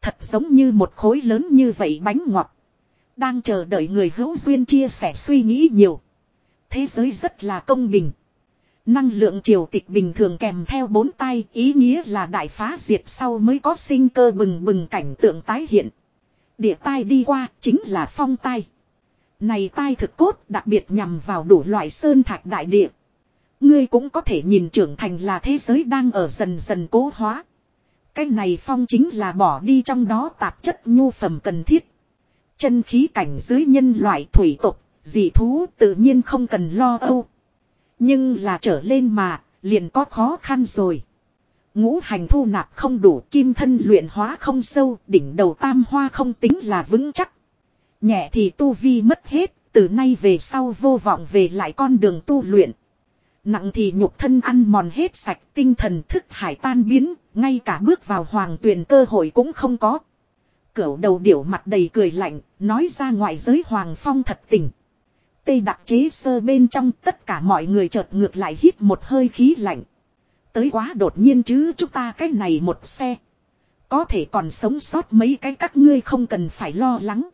[SPEAKER 1] Thật giống như một khối lớn như vậy bánh ngọt. Đang chờ đợi người hữu duyên chia sẻ suy nghĩ nhiều. Thế giới rất là công bình. Năng lượng triều tịch bình thường kèm theo bốn tay ý nghĩa là đại phá diệt sau mới có sinh cơ bừng bừng cảnh tượng tái hiện. Địa tai đi qua chính là phong tai. Này tai thực cốt đặc biệt nhằm vào đủ loại sơn thạch đại địa. Ngươi cũng có thể nhìn trưởng thành là thế giới đang ở dần dần cố hóa. Cái này phong chính là bỏ đi trong đó tạp chất nhu phẩm cần thiết. Chân khí cảnh dưới nhân loại thủy tục, dị thú tự nhiên không cần lo âu. Nhưng là trở lên mà, liền có khó khăn rồi. Ngũ hành thu nạp không đủ kim thân luyện hóa không sâu, đỉnh đầu tam hoa không tính là vững chắc. Nhẹ thì tu vi mất hết, từ nay về sau vô vọng về lại con đường tu luyện. Nặng thì nhục thân ăn mòn hết sạch tinh thần thức hải tan biến, ngay cả bước vào hoàng tuyển cơ hội cũng không có. Cửu đầu điểu mặt đầy cười lạnh, nói ra ngoại giới hoàng phong thật tình. Tây đặc chế sơ bên trong tất cả mọi người chợt ngược lại hít một hơi khí lạnh. Tới quá đột nhiên chứ chúng ta cái này một xe. Có thể còn sống sót mấy cái các ngươi không cần phải lo lắng.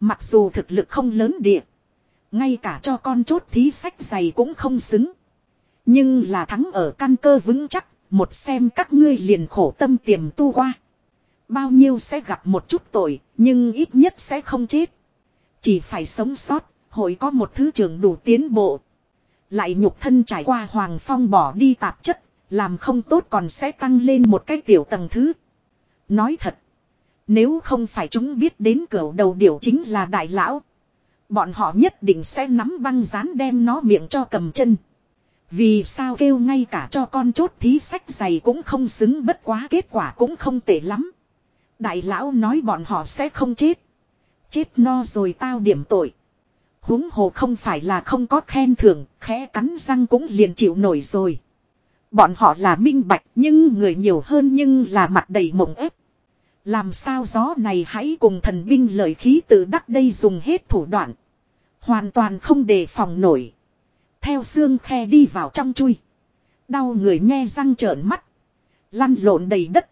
[SPEAKER 1] Mặc dù thực lực không lớn địa. Ngay cả cho con chốt thí sách giày cũng không xứng. Nhưng là thắng ở căn cơ vững chắc. Một xem các ngươi liền khổ tâm tiềm tu qua. Bao nhiêu sẽ gặp một chút tội. Nhưng ít nhất sẽ không chết. Chỉ phải sống sót. Hội có một thứ trưởng đủ tiến bộ. Lại nhục thân trải qua hoàng phong bỏ đi tạp chất. Làm không tốt còn sẽ tăng lên một cái tiểu tầng thứ. Nói thật. Nếu không phải chúng biết đến cửa đầu điều chính là đại lão. Bọn họ nhất định sẽ nắm băng dán đem nó miệng cho cầm chân. Vì sao kêu ngay cả cho con chốt thí sách giày cũng không xứng, bất quá kết quả cũng không tệ lắm. Đại lão nói bọn họ sẽ không chết. Chết no rồi tao điểm tội. huống hồ không phải là không có khen thưởng, khẽ cắn răng cũng liền chịu nổi rồi. Bọn họ là minh bạch nhưng người nhiều hơn nhưng là mặt đầy mộng ép. Làm sao gió này hãy cùng thần binh lợi khí tự đắc đây dùng hết thủ đoạn. Hoàn toàn không đề phòng nổi. Theo xương khe đi vào trong chui. Đau người nghe răng trợn mắt. Lăn lộn đầy đất.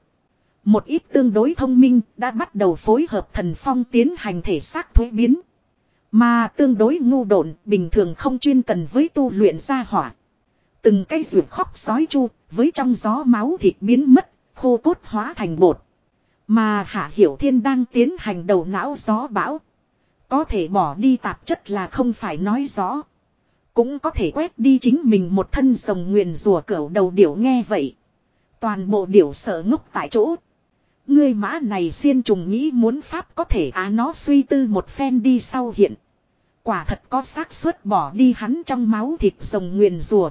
[SPEAKER 1] Một ít tương đối thông minh đã bắt đầu phối hợp thần phong tiến hành thể xác thuế biến. Mà tương đối ngu độn bình thường không chuyên cần với tu luyện gia hỏa. Từng cây ruột khóc sói chu với trong gió máu thịt biến mất, khô cốt hóa thành bột. Mà Hạ Hiểu Thiên đang tiến hành đầu não gió bão. Có thể bỏ đi tạp chất là không phải nói rõ. Cũng có thể quét đi chính mình một thân rồng nguyền rùa cẩu đầu điểu nghe vậy. Toàn bộ điểu sợ ngốc tại chỗ. Ngươi mã này xiên trùng nghĩ muốn pháp có thể á nó suy tư một phen đi sau hiện. Quả thật có xác suất bỏ đi hắn trong máu thịt rồng nguyền rùa.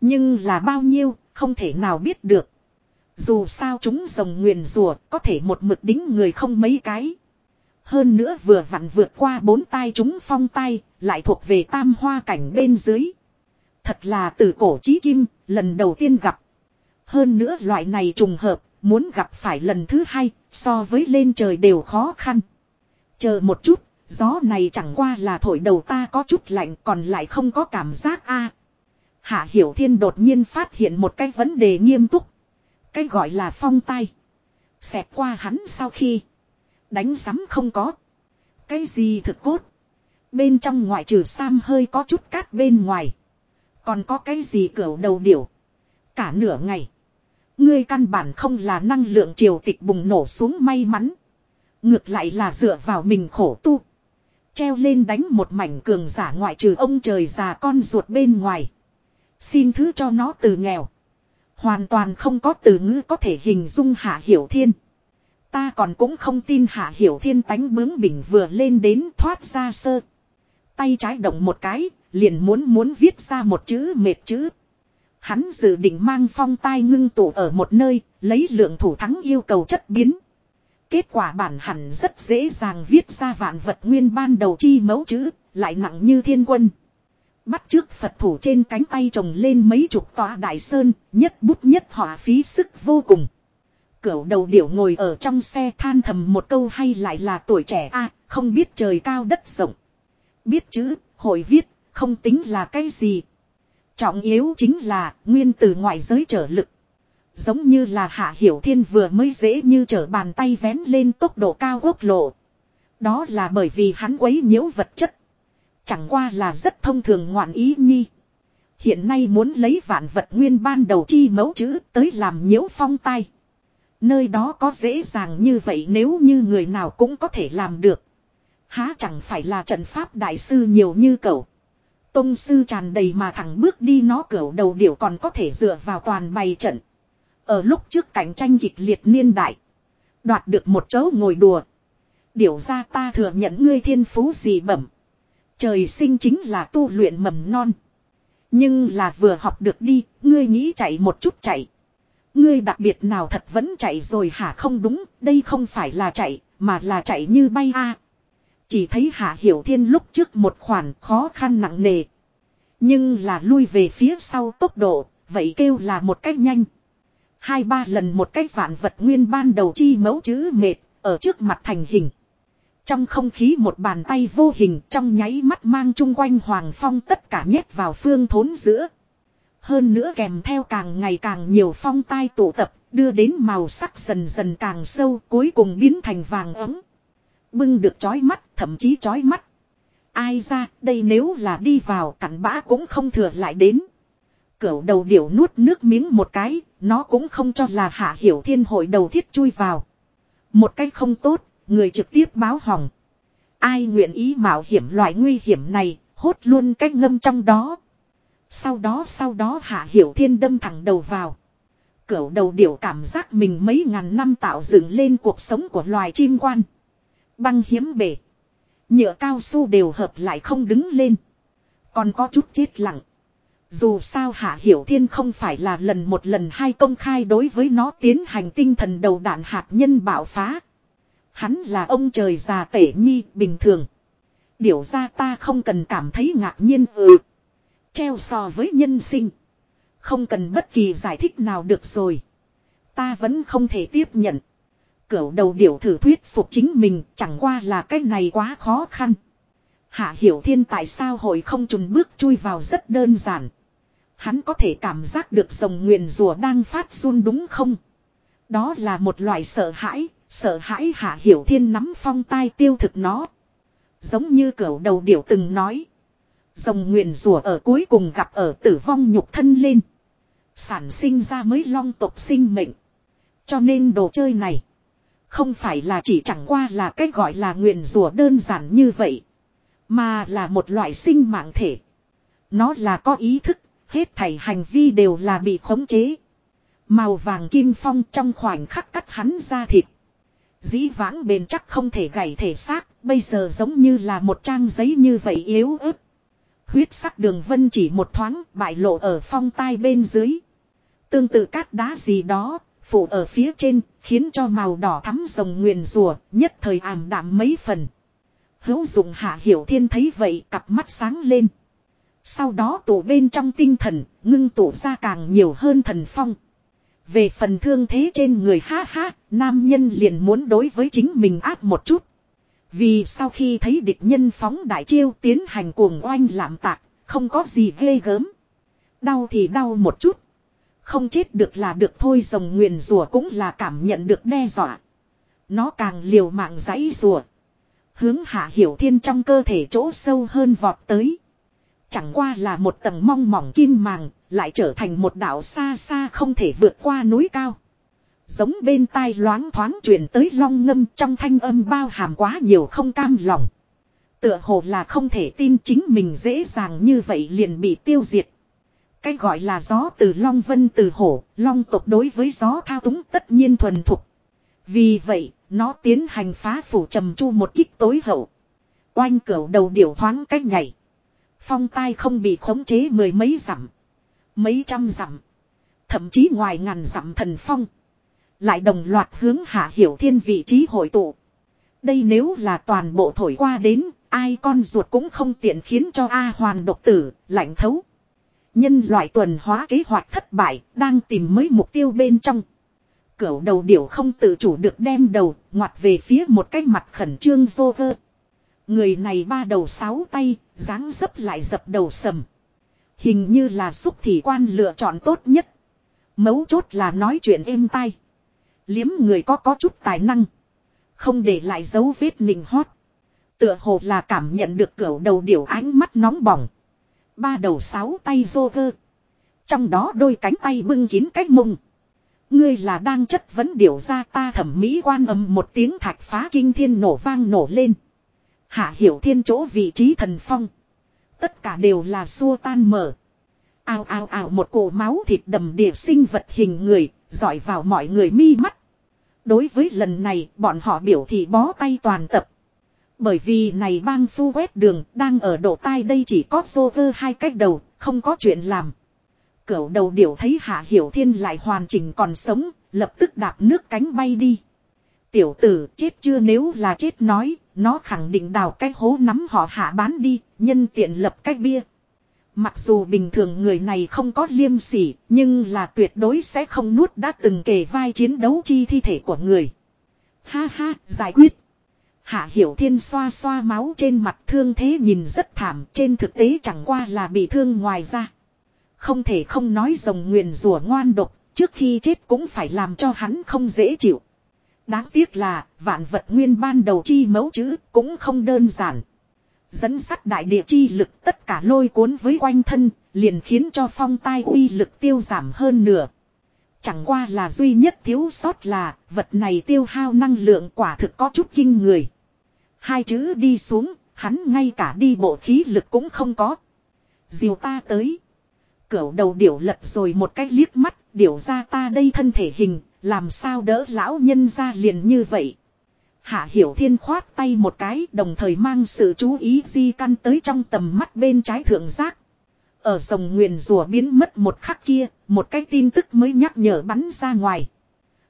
[SPEAKER 1] Nhưng là bao nhiêu, không thể nào biết được. Dù sao chúng rồng nguyền rùa có thể một mực đính người không mấy cái. Hơn nữa vừa vặn vượt qua bốn tai chúng phong tay, lại thuộc về tam hoa cảnh bên dưới. Thật là từ cổ chí kim, lần đầu tiên gặp. Hơn nữa loại này trùng hợp, muốn gặp phải lần thứ hai, so với lên trời đều khó khăn. Chờ một chút, gió này chẳng qua là thổi đầu ta có chút lạnh còn lại không có cảm giác a. Hạ Hiểu Thiên đột nhiên phát hiện một cái vấn đề nghiêm túc. Cái gọi là phong tai. Xẹt qua hắn sau khi. Đánh sắm không có. Cái gì thực cốt. Bên trong ngoại trừ Sam hơi có chút cát bên ngoài. Còn có cái gì cửu đầu điểu. Cả nửa ngày. Ngươi căn bản không là năng lượng triều tịch bùng nổ xuống may mắn. Ngược lại là dựa vào mình khổ tu. Treo lên đánh một mảnh cường giả ngoại trừ ông trời già con ruột bên ngoài. Xin thứ cho nó từ nghèo. Hoàn toàn không có từ ngữ có thể hình dung hạ hiểu thiên. Ta còn cũng không tin hạ hiểu thiên tánh bướng bỉnh vừa lên đến thoát ra sơ. Tay trái động một cái, liền muốn muốn viết ra một chữ mệt chữ. Hắn dự định mang phong tai ngưng tụ ở một nơi, lấy lượng thủ thắng yêu cầu chất biến. Kết quả bản hẳn rất dễ dàng viết ra vạn vật nguyên ban đầu chi mấu chữ, lại nặng như thiên quân. Bắt trước Phật thủ trên cánh tay trồng lên mấy chục tòa đại sơn, nhất bút nhất họa phí sức vô cùng. Cửu đầu điểu ngồi ở trong xe than thầm một câu hay lại là tuổi trẻ a không biết trời cao đất rộng. Biết chữ, hội viết, không tính là cái gì. Trọng yếu chính là nguyên từ ngoại giới trở lực. Giống như là Hạ Hiểu Thiên vừa mới dễ như trở bàn tay vén lên tốc độ cao quốc lộ. Đó là bởi vì hắn quấy nhiễu vật chất. Chẳng qua là rất thông thường ngoạn ý nhi. Hiện nay muốn lấy vạn vật nguyên ban đầu chi mẫu chữ tới làm nhiễu phong tai. Nơi đó có dễ dàng như vậy nếu như người nào cũng có thể làm được. Há chẳng phải là trận pháp đại sư nhiều như cậu. Tông sư tràn đầy mà thẳng bước đi nó cửa đầu điểu còn có thể dựa vào toàn bày trận. Ở lúc trước cạnh tranh kịch liệt niên đại. Đoạt được một chỗ ngồi đùa. Điểu ra ta thừa nhận ngươi thiên phú gì bẩm. Trời sinh chính là tu luyện mầm non. Nhưng là vừa học được đi, ngươi nghĩ chạy một chút chạy. Ngươi đặc biệt nào thật vẫn chạy rồi hả không đúng, đây không phải là chạy, mà là chạy như bay a. Chỉ thấy Hạ Hiểu Thiên lúc trước một khoản khó khăn nặng nề. Nhưng là lui về phía sau tốc độ, vậy kêu là một cách nhanh. Hai ba lần một cách vạn vật nguyên ban đầu chi mẫu chữ mệt, ở trước mặt thành hình. Trong không khí một bàn tay vô hình trong nháy mắt mang chung quanh Hoàng Phong tất cả nhét vào phương thốn giữa. Hơn nữa kèm theo càng ngày càng nhiều phong tai tụ tập, đưa đến màu sắc dần dần càng sâu cuối cùng biến thành vàng ấm. Bưng được chói mắt, thậm chí chói mắt. Ai ra, đây nếu là đi vào cặn bã cũng không thừa lại đến. Cửu đầu điểu nuốt nước miếng một cái, nó cũng không cho là hạ hiểu thiên hội đầu thiết chui vào. Một cách không tốt, người trực tiếp báo hỏng. Ai nguyện ý mạo hiểm loại nguy hiểm này, hốt luôn cách ngâm trong đó. Sau đó sau đó hạ hiểu thiên đâm thẳng đầu vào. Cửu đầu điểu cảm giác mình mấy ngàn năm tạo dựng lên cuộc sống của loài chim quan. Băng hiếm bể. Nhựa cao su đều hợp lại không đứng lên. Còn có chút chết lặng. Dù sao Hạ Hiểu Thiên không phải là lần một lần hai công khai đối với nó tiến hành tinh thần đầu đạn hạt nhân bạo phá. Hắn là ông trời già tể nhi, bình thường. Điều ra ta không cần cảm thấy ngạc nhiên ừ. Treo so với nhân sinh. Không cần bất kỳ giải thích nào được rồi. Ta vẫn không thể tiếp nhận. Cửu đầu điểu thử thuyết phục chính mình chẳng qua là cái này quá khó khăn. Hạ hiểu thiên tại sao hội không trùn bước chui vào rất đơn giản. Hắn có thể cảm giác được dòng nguyền rùa đang phát run đúng không? Đó là một loại sợ hãi, sợ hãi hạ hiểu thiên nắm phong tai tiêu thực nó. Giống như cửu đầu điểu từng nói. Dòng nguyền rùa ở cuối cùng gặp ở tử vong nhục thân lên. Sản sinh ra mới long tộc sinh mệnh. Cho nên đồ chơi này. Không phải là chỉ chẳng qua là cách gọi là nguyền rùa đơn giản như vậy. Mà là một loại sinh mạng thể. Nó là có ý thức, hết thảy hành vi đều là bị khống chế. Màu vàng kim phong trong khoảnh khắc cắt hắn ra thịt. Dĩ vãng bền chắc không thể gãy thể xác, bây giờ giống như là một trang giấy như vậy yếu ớt. Huyết sắc đường vân chỉ một thoáng bại lộ ở phong tai bên dưới. Tương tự cát đá gì đó, phủ ở phía trên, khiến cho màu đỏ thắm rồng nguyền rùa, nhất thời ảm đạm mấy phần. Hữu dụng hạ hiểu thiên thấy vậy cặp mắt sáng lên. Sau đó tụ bên trong tinh thần, ngưng tụ ra càng nhiều hơn thần phong. Về phần thương thế trên người ha ha, nam nhân liền muốn đối với chính mình áp một chút. Vì sau khi thấy địch nhân phóng đại chiêu tiến hành cuồng oanh lạm tạc, không có gì ghê gớm. Đau thì đau một chút. Không chết được là được thôi rồng nguyền rùa cũng là cảm nhận được đe dọa. Nó càng liều mạng giãy rùa. Hướng hạ hiểu thiên trong cơ thể chỗ sâu hơn vọt tới. Chẳng qua là một tầng mong mỏng kim màng, lại trở thành một đảo xa xa không thể vượt qua núi cao. Giống bên tai loáng thoáng truyền tới long ngâm trong thanh âm bao hàm quá nhiều không cam lòng. Tựa hồ là không thể tin chính mình dễ dàng như vậy liền bị tiêu diệt. Cái gọi là gió từ long vân từ hổ, long tộc đối với gió thao túng tất nhiên thuần thục. Vì vậy, nó tiến hành phá phủ trầm chu một kích tối hậu. Oanh cửu đầu điểu thoáng cách nhảy. Phong tai không bị khống chế mười mấy dặm. Mấy trăm dặm. Thậm chí ngoài ngàn dặm thần phong. Lại đồng loạt hướng hạ hiểu thiên vị trí hội tụ. Đây nếu là toàn bộ thổi qua đến, ai con ruột cũng không tiện khiến cho A hoàn độc tử, lạnh thấu. Nhân loại tuần hóa kế hoạch thất bại, đang tìm mới mục tiêu bên trong. Cửu đầu điểu không tự chủ được đem đầu, ngoặt về phía một cái mặt khẩn trương vô vơ. Người này ba đầu sáu tay, dáng dấp lại dập đầu sầm. Hình như là xúc thị quan lựa chọn tốt nhất. Mấu chốt là nói chuyện êm tai. Liếm người có có chút tài năng. Không để lại dấu vết nình hót. Tựa hồ là cảm nhận được cửu đầu điểu ánh mắt nóng bỏng. Ba đầu sáu tay vô cơ. Trong đó đôi cánh tay bưng kín cách mông. Ngươi là đang chất vấn điều ra ta thẩm mỹ quan âm một tiếng thạch phá kinh thiên nổ vang nổ lên. Hạ hiểu thiên chỗ vị trí thần phong. Tất cả đều là xua tan mở. Ao ao ao một cổ máu thịt đầm địa sinh vật hình người, dọi vào mọi người mi mắt. Đối với lần này, bọn họ biểu thị bó tay toàn tập. Bởi vì này bang phu quét đường, đang ở độ tai đây chỉ có vô vơ hai cách đầu, không có chuyện làm. Cửu đầu điểu thấy Hạ Hiểu Thiên lại hoàn chỉnh còn sống, lập tức đạp nước cánh bay đi. Tiểu tử chết chưa nếu là chết nói, nó khẳng định đào cái hố nắm họ hạ bán đi, nhân tiện lập cái bia. Mặc dù bình thường người này không có liêm sỉ, nhưng là tuyệt đối sẽ không nuốt đã từng kề vai chiến đấu chi thi thể của người. Ha ha, giải quyết. Hạ Hiểu Thiên xoa xoa máu trên mặt thương thế nhìn rất thảm, trên thực tế chẳng qua là bị thương ngoài ra. Không thể không nói rồng nguyền rủa ngoan độc, trước khi chết cũng phải làm cho hắn không dễ chịu. Đáng tiếc là, vạn vật nguyên ban đầu chi mấu chữ cũng không đơn giản. Dẫn sắt đại địa chi lực tất cả lôi cuốn với quanh thân, liền khiến cho phong tai uy lực tiêu giảm hơn nửa. Chẳng qua là duy nhất thiếu sót là, vật này tiêu hao năng lượng quả thực có chút kinh người. Hai chữ đi xuống, hắn ngay cả đi bộ khí lực cũng không có. Diều ta tới. Cửu đầu điểu lật rồi một cái liếc mắt, điểu ra ta đây thân thể hình, làm sao đỡ lão nhân ra liền như vậy. Hạ Hiểu Thiên khoát tay một cái đồng thời mang sự chú ý di căn tới trong tầm mắt bên trái thượng giác. Ở dòng nguyền rùa biến mất một khắc kia, một cái tin tức mới nhắc nhở bắn ra ngoài.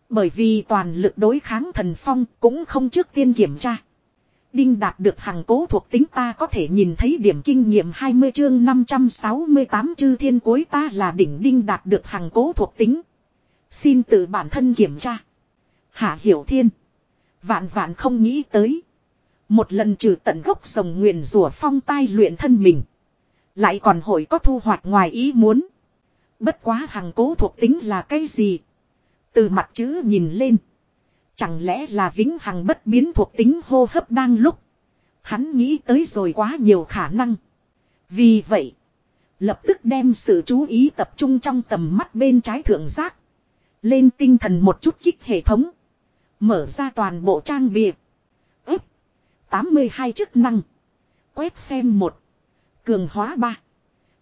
[SPEAKER 1] Bởi vì toàn lực đối kháng thần phong cũng không trước tiên kiểm tra. Đinh đạt được hàng cố thuộc tính ta có thể nhìn thấy điểm kinh nghiệm 20 chương 568 chư thiên cuối ta là đỉnh đinh đạt được hàng cố thuộc tính. Xin tự bản thân kiểm tra. Hạ hiểu thiên. Vạn vạn không nghĩ tới. Một lần trừ tận gốc rồng nguyền rủa phong tai luyện thân mình. Lại còn hội có thu hoạch ngoài ý muốn. Bất quá hàng cố thuộc tính là cái gì? Từ mặt chữ nhìn lên. Chẳng lẽ là vĩnh hằng bất biến thuộc tính hô hấp đang lúc. Hắn nghĩ tới rồi quá nhiều khả năng. Vì vậy. Lập tức đem sự chú ý tập trung trong tầm mắt bên trái thượng giác. Lên tinh thần một chút kích hệ thống. Mở ra toàn bộ trang bìa. ếp 82 chức năng. Quét xem một Cường hóa ba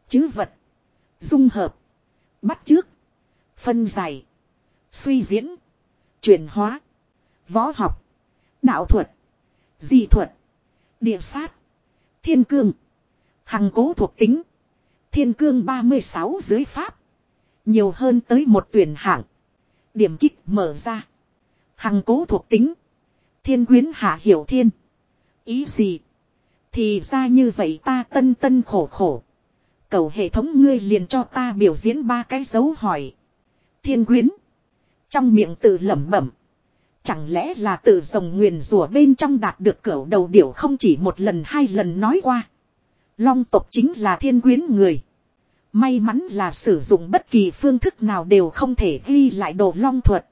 [SPEAKER 1] Chứ vật. Dung hợp. Bắt trước. Phân giải. Suy diễn. Chuyển hóa. Võ học. Đạo thuật. Dị thuật. Địa sát. Thiên cương. Hằng cố thuộc tính. Thiên cương 36 dưới pháp. Nhiều hơn tới một tuyển hạng. Điểm kích mở ra. Hằng cố thuộc tính. Thiên quyến hạ hiểu thiên. Ý gì? Thì ra như vậy ta tân tân khổ khổ. Cầu hệ thống ngươi liền cho ta biểu diễn ba cái dấu hỏi. Thiên quyến. Trong miệng tự lẩm bẩm. Chẳng lẽ là tự rồng nguyền rủa bên trong đạt được cửa đầu điểu không chỉ một lần hai lần nói qua. Long tộc chính là thiên quyến người. May mắn là sử dụng bất kỳ phương thức nào đều không thể ghi lại đồ long thuật.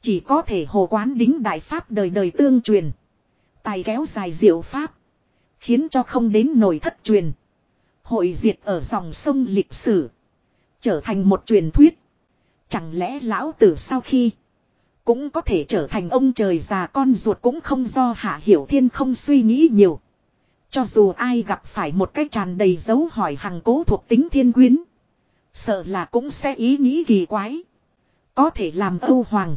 [SPEAKER 1] Chỉ có thể hồ quán đính đại pháp đời đời tương truyền. Tài kéo dài diệu pháp. Khiến cho không đến nổi thất truyền. Hội diệt ở dòng sông lịch sử. Trở thành một truyền thuyết. Chẳng lẽ lão tử sau khi. Cũng có thể trở thành ông trời già con ruột cũng không do hạ hiểu thiên không suy nghĩ nhiều. Cho dù ai gặp phải một cái tràn đầy dấu hỏi hằng cố thuộc tính thiên quyến. Sợ là cũng sẽ ý nghĩ kỳ quái. Có thể làm âu hoàng.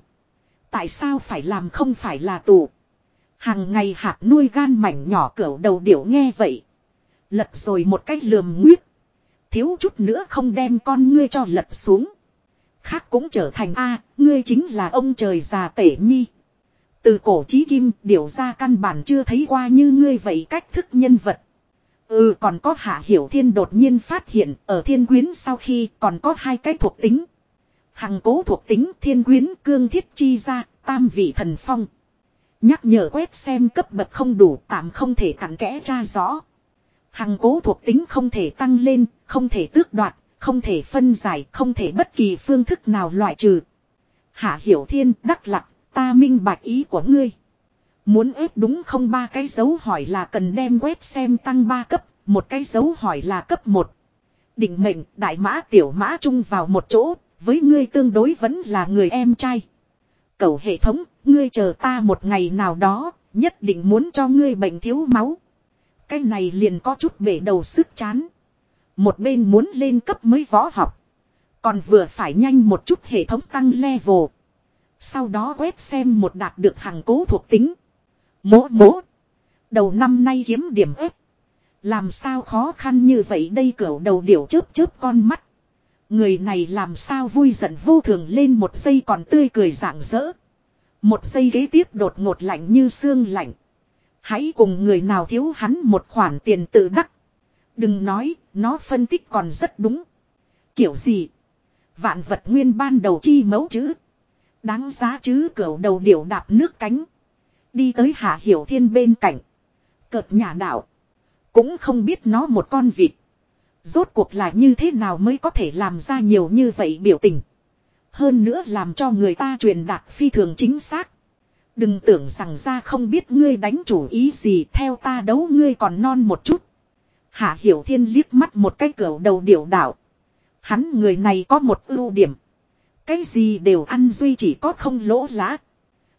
[SPEAKER 1] Tại sao phải làm không phải là tù. Hàng ngày hạt nuôi gan mảnh nhỏ cỡ đầu điểu nghe vậy. Lật rồi một cách lườm nguyết. Thiếu chút nữa không đem con ngươi cho lật xuống. Khác cũng trở thành A, ngươi chính là ông trời già tể nhi. Từ cổ chí kim, điều ra căn bản chưa thấy qua như ngươi vậy cách thức nhân vật. Ừ còn có hạ hiểu thiên đột nhiên phát hiện ở thiên quyến sau khi còn có hai cái thuộc tính. Hằng cố thuộc tính thiên quyến cương thiết chi ra, tam vị thần phong. Nhắc nhở quét xem cấp bậc không đủ tạm không thể cặn kẽ tra rõ. Hằng cố thuộc tính không thể tăng lên, không thể tước đoạt, không thể phân giải, không thể bất kỳ phương thức nào loại trừ. Hạ hiểu thiên đắc lặc, ta minh bạch ý của ngươi. Muốn ép đúng không ba cái dấu hỏi là cần đem quét xem tăng ba cấp, một cái dấu hỏi là cấp một. Định mệnh đại mã tiểu mã chung vào một chỗ, với ngươi tương đối vẫn là người em trai. Cầu hệ thống, ngươi chờ ta một ngày nào đó, nhất định muốn cho ngươi bệnh thiếu máu. Cái này liền có chút bể đầu sức chán. Một bên muốn lên cấp mới võ học. Còn vừa phải nhanh một chút hệ thống tăng level. Sau đó quét xem một đạt được hàng cố thuộc tính. Mố mố. Đầu năm nay kiếm điểm ếp. Làm sao khó khăn như vậy đây cỡ đầu điểu chớp chớp con mắt. Người này làm sao vui giận vô thường lên một giây còn tươi cười rạng rỡ. Một giây kế tiếp đột ngột lạnh như xương lạnh. Hãy cùng người nào thiếu hắn một khoản tiền tự đắc. Đừng nói, nó phân tích còn rất đúng. Kiểu gì? Vạn vật nguyên ban đầu chi mấu chữ. Đáng giá chứ cửa đầu điểu đạp nước cánh. Đi tới hạ hiểu thiên bên cạnh. Cợt nhà đạo. Cũng không biết nó một con vịt. Rốt cuộc là như thế nào mới có thể làm ra nhiều như vậy biểu tình. Hơn nữa làm cho người ta truyền đạt phi thường chính xác. Đừng tưởng rằng ra không biết ngươi đánh chủ ý gì theo ta đấu ngươi còn non một chút. Hạ Hiểu Thiên liếc mắt một cái cửa đầu điểu đảo. Hắn người này có một ưu điểm. Cái gì đều ăn duy chỉ có không lỗ lá.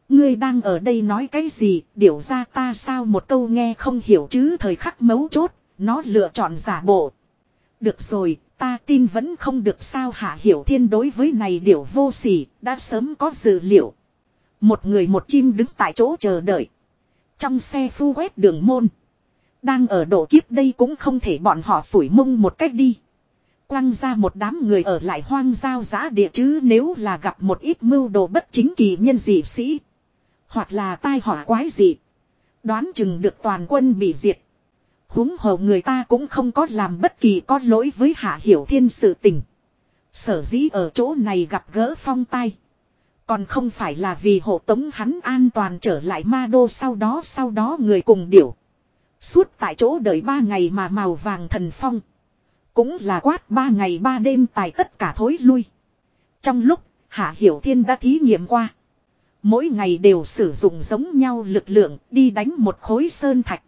[SPEAKER 1] Ngươi đang ở đây nói cái gì, điểu ra ta sao một câu nghe không hiểu chứ thời khắc mấu chốt, nó lựa chọn giả bộ. Được rồi, ta tin vẫn không được sao hạ hiểu thiên đối với này điểu vô sỉ, đã sớm có dự liệu. Một người một chim đứng tại chỗ chờ đợi. Trong xe phu quét đường môn. Đang ở độ kiếp đây cũng không thể bọn họ phủi mông một cách đi. Quăng ra một đám người ở lại hoang giao giá địa chứ nếu là gặp một ít mưu đồ bất chính kỳ nhân dị sĩ. Hoặc là tai họa quái dị. Đoán chừng được toàn quân bị diệt. huống hồ người ta cũng không có làm bất kỳ có lỗi với hạ hiểu thiên sự tình. Sở dĩ ở chỗ này gặp gỡ phong tai. Còn không phải là vì hộ tống hắn an toàn trở lại ma đô sau đó sau đó người cùng điểu. Suốt tại chỗ đợi ba ngày mà màu vàng thần phong. Cũng là quát ba ngày ba đêm tài tất cả thối lui. Trong lúc, Hạ Hiểu Thiên đã thí nghiệm qua. Mỗi ngày đều sử dụng giống nhau lực lượng đi đánh một khối sơn thạch.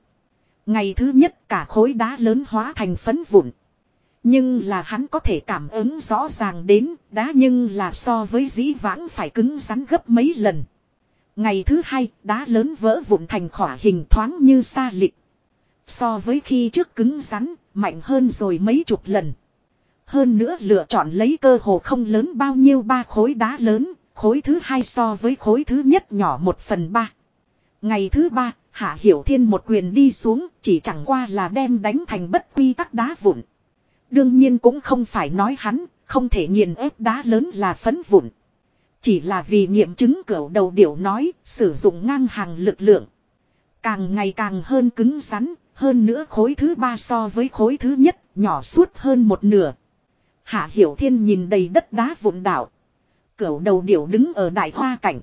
[SPEAKER 1] Ngày thứ nhất cả khối đá lớn hóa thành phấn vụn. Nhưng là hắn có thể cảm ứng rõ ràng đến, đá nhưng là so với dĩ vãng phải cứng rắn gấp mấy lần. Ngày thứ hai, đá lớn vỡ vụn thành khỏa hình thoáng như sa lịch. So với khi trước cứng rắn mạnh hơn rồi mấy chục lần. Hơn nữa lựa chọn lấy cơ hồ không lớn bao nhiêu ba khối đá lớn, khối thứ hai so với khối thứ nhất nhỏ một phần ba. Ngày thứ ba, Hạ Hiểu Thiên một quyền đi xuống, chỉ chẳng qua là đem đánh thành bất quy tắc đá vụn. Đương nhiên cũng không phải nói hắn, không thể nghiền ép đá lớn là phấn vụn. Chỉ là vì nghiệm chứng cửu đầu điểu nói, sử dụng ngang hàng lực lượng. Càng ngày càng hơn cứng rắn, hơn nữa khối thứ ba so với khối thứ nhất, nhỏ suốt hơn một nửa. Hạ Hiểu Thiên nhìn đầy đất đá vụn đảo. Cửu đầu điểu đứng ở đại hoa cảnh.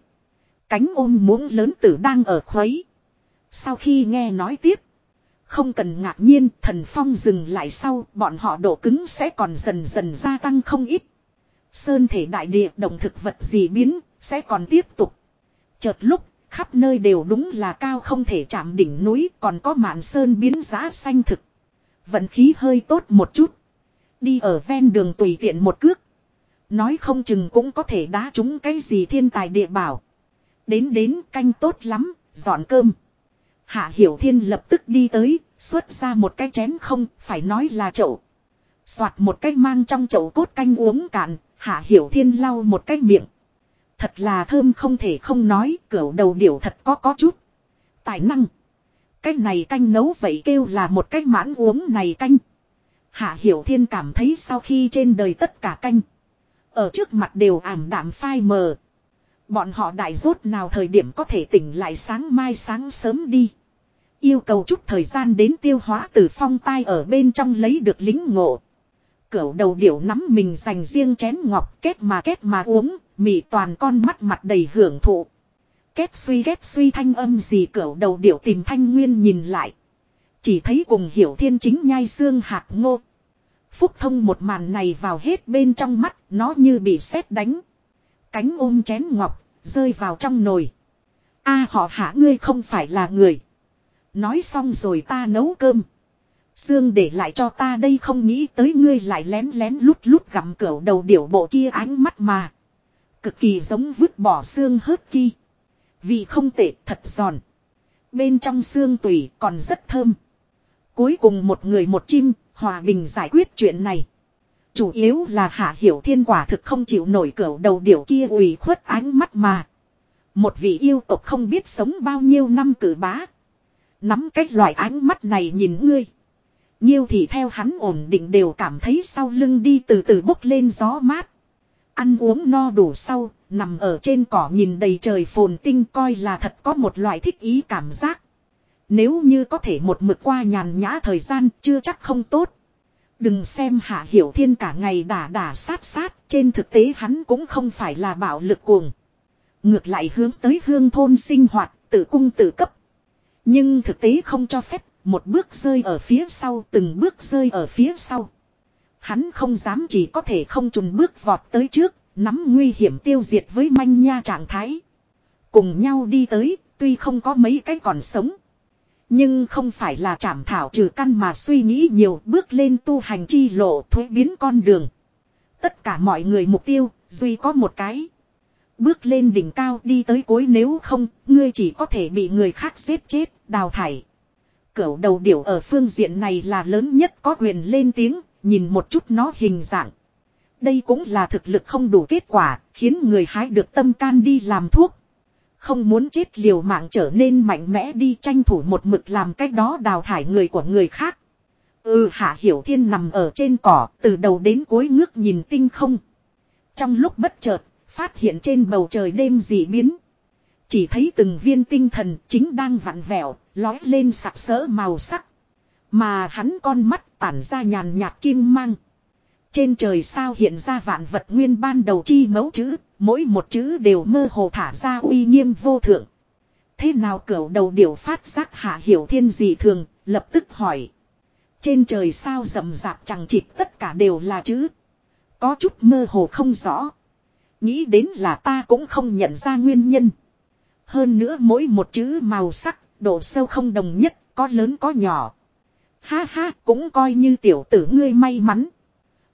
[SPEAKER 1] Cánh ôm muỗng lớn tử đang ở khuấy. Sau khi nghe nói tiếp. Không cần ngạc nhiên thần phong dừng lại sau bọn họ độ cứng sẽ còn dần dần gia tăng không ít. Sơn thể đại địa động thực vật gì biến sẽ còn tiếp tục. Chợt lúc khắp nơi đều đúng là cao không thể chạm đỉnh núi còn có mạn sơn biến giá xanh thực. Vận khí hơi tốt một chút. Đi ở ven đường tùy tiện một cước. Nói không chừng cũng có thể đá trúng cái gì thiên tài địa bảo. Đến đến canh tốt lắm, dọn cơm. Hạ Hiểu Thiên lập tức đi tới, xuất ra một cái chén không, phải nói là chậu. Soạt một cái mang trong chậu cốt canh uống cạn, Hạ Hiểu Thiên lau một cái miệng. Thật là thơm không thể không nói, cửu đầu điểu thật có có chút. Tài năng. Cái này canh nấu vậy kêu là một cái mãn uống này canh. Hạ Hiểu Thiên cảm thấy sau khi trên đời tất cả canh. Ở trước mặt đều ảm đạm phai mờ. Bọn họ đại rốt nào thời điểm có thể tỉnh lại sáng mai sáng sớm đi. Yêu cầu chút thời gian đến tiêu hóa từ phong tai ở bên trong lấy được lính ngộ. Cửu đầu điểu nắm mình dành riêng chén ngọc kết mà kết mà uống, mị toàn con mắt mặt đầy hưởng thụ. Kết suy kết suy thanh âm gì cỡ đầu điểu tìm thanh nguyên nhìn lại. Chỉ thấy cùng hiểu thiên chính nhai xương hạt ngô. Phúc thông một màn này vào hết bên trong mắt, nó như bị sét đánh. Cánh ôm chén ngọc, rơi vào trong nồi. a họ hạ ngươi không phải là người. Nói xong rồi ta nấu cơm. Sương để lại cho ta đây không nghĩ tới ngươi lại lén lén lút lút gặm cửu đầu điểu bộ kia ánh mắt mà. Cực kỳ giống vứt bỏ xương hớt ki. Vì không tệ thật giòn. Bên trong xương tủy còn rất thơm. Cuối cùng một người một chim, hòa bình giải quyết chuyện này. Chủ yếu là hạ hiểu thiên quả thực không chịu nổi cửu đầu điểu kia ủy khuất ánh mắt mà. Một vị yêu tộc không biết sống bao nhiêu năm cử bá. Nắm cách loại ánh mắt này nhìn ngươi. Nhiêu thì theo hắn ổn định đều cảm thấy sau lưng đi từ từ bốc lên gió mát. Ăn uống no đủ sau, nằm ở trên cỏ nhìn đầy trời phồn tinh coi là thật có một loại thích ý cảm giác. Nếu như có thể một mực qua nhàn nhã thời gian chưa chắc không tốt. Đừng xem hạ hiểu thiên cả ngày đả đả sát sát, trên thực tế hắn cũng không phải là bạo lực cuồng. Ngược lại hướng tới hương thôn sinh hoạt, tự cung tự cấp. Nhưng thực tế không cho phép, một bước rơi ở phía sau, từng bước rơi ở phía sau. Hắn không dám chỉ có thể không trùn bước vọt tới trước, nắm nguy hiểm tiêu diệt với manh nha trạng thái. Cùng nhau đi tới, tuy không có mấy cái còn sống. Nhưng không phải là chảm thảo trừ căn mà suy nghĩ nhiều bước lên tu hành chi lộ thuế biến con đường. Tất cả mọi người mục tiêu, duy có một cái. Bước lên đỉnh cao đi tới cuối nếu không, ngươi chỉ có thể bị người khác giết chết, đào thải. Cửu đầu điểu ở phương diện này là lớn nhất có quyền lên tiếng, nhìn một chút nó hình dạng. Đây cũng là thực lực không đủ kết quả, khiến người hái được tâm can đi làm thuốc. Không muốn chết liều mạng trở nên mạnh mẽ đi tranh thủ một mực làm cách đó đào thải người của người khác. Ừ hạ hiểu thiên nằm ở trên cỏ từ đầu đến cuối ngước nhìn tinh không. Trong lúc bất chợt, phát hiện trên bầu trời đêm dị biến. Chỉ thấy từng viên tinh thần chính đang vặn vẹo, lói lên sặc sỡ màu sắc. Mà hắn con mắt tản ra nhàn nhạt kim mang. Trên trời sao hiện ra vạn vật nguyên ban đầu chi mẫu chữ, mỗi một chữ đều mơ hồ thả ra uy nghiêm vô thượng. Thế nào cửu đầu điểu phát giác hạ hiểu thiên dị thường, lập tức hỏi. Trên trời sao rầm rạp chẳng chịp tất cả đều là chữ. Có chút mơ hồ không rõ. Nghĩ đến là ta cũng không nhận ra nguyên nhân. Hơn nữa mỗi một chữ màu sắc, độ sâu không đồng nhất, có lớn có nhỏ. Ha ha, cũng coi như tiểu tử ngươi may mắn.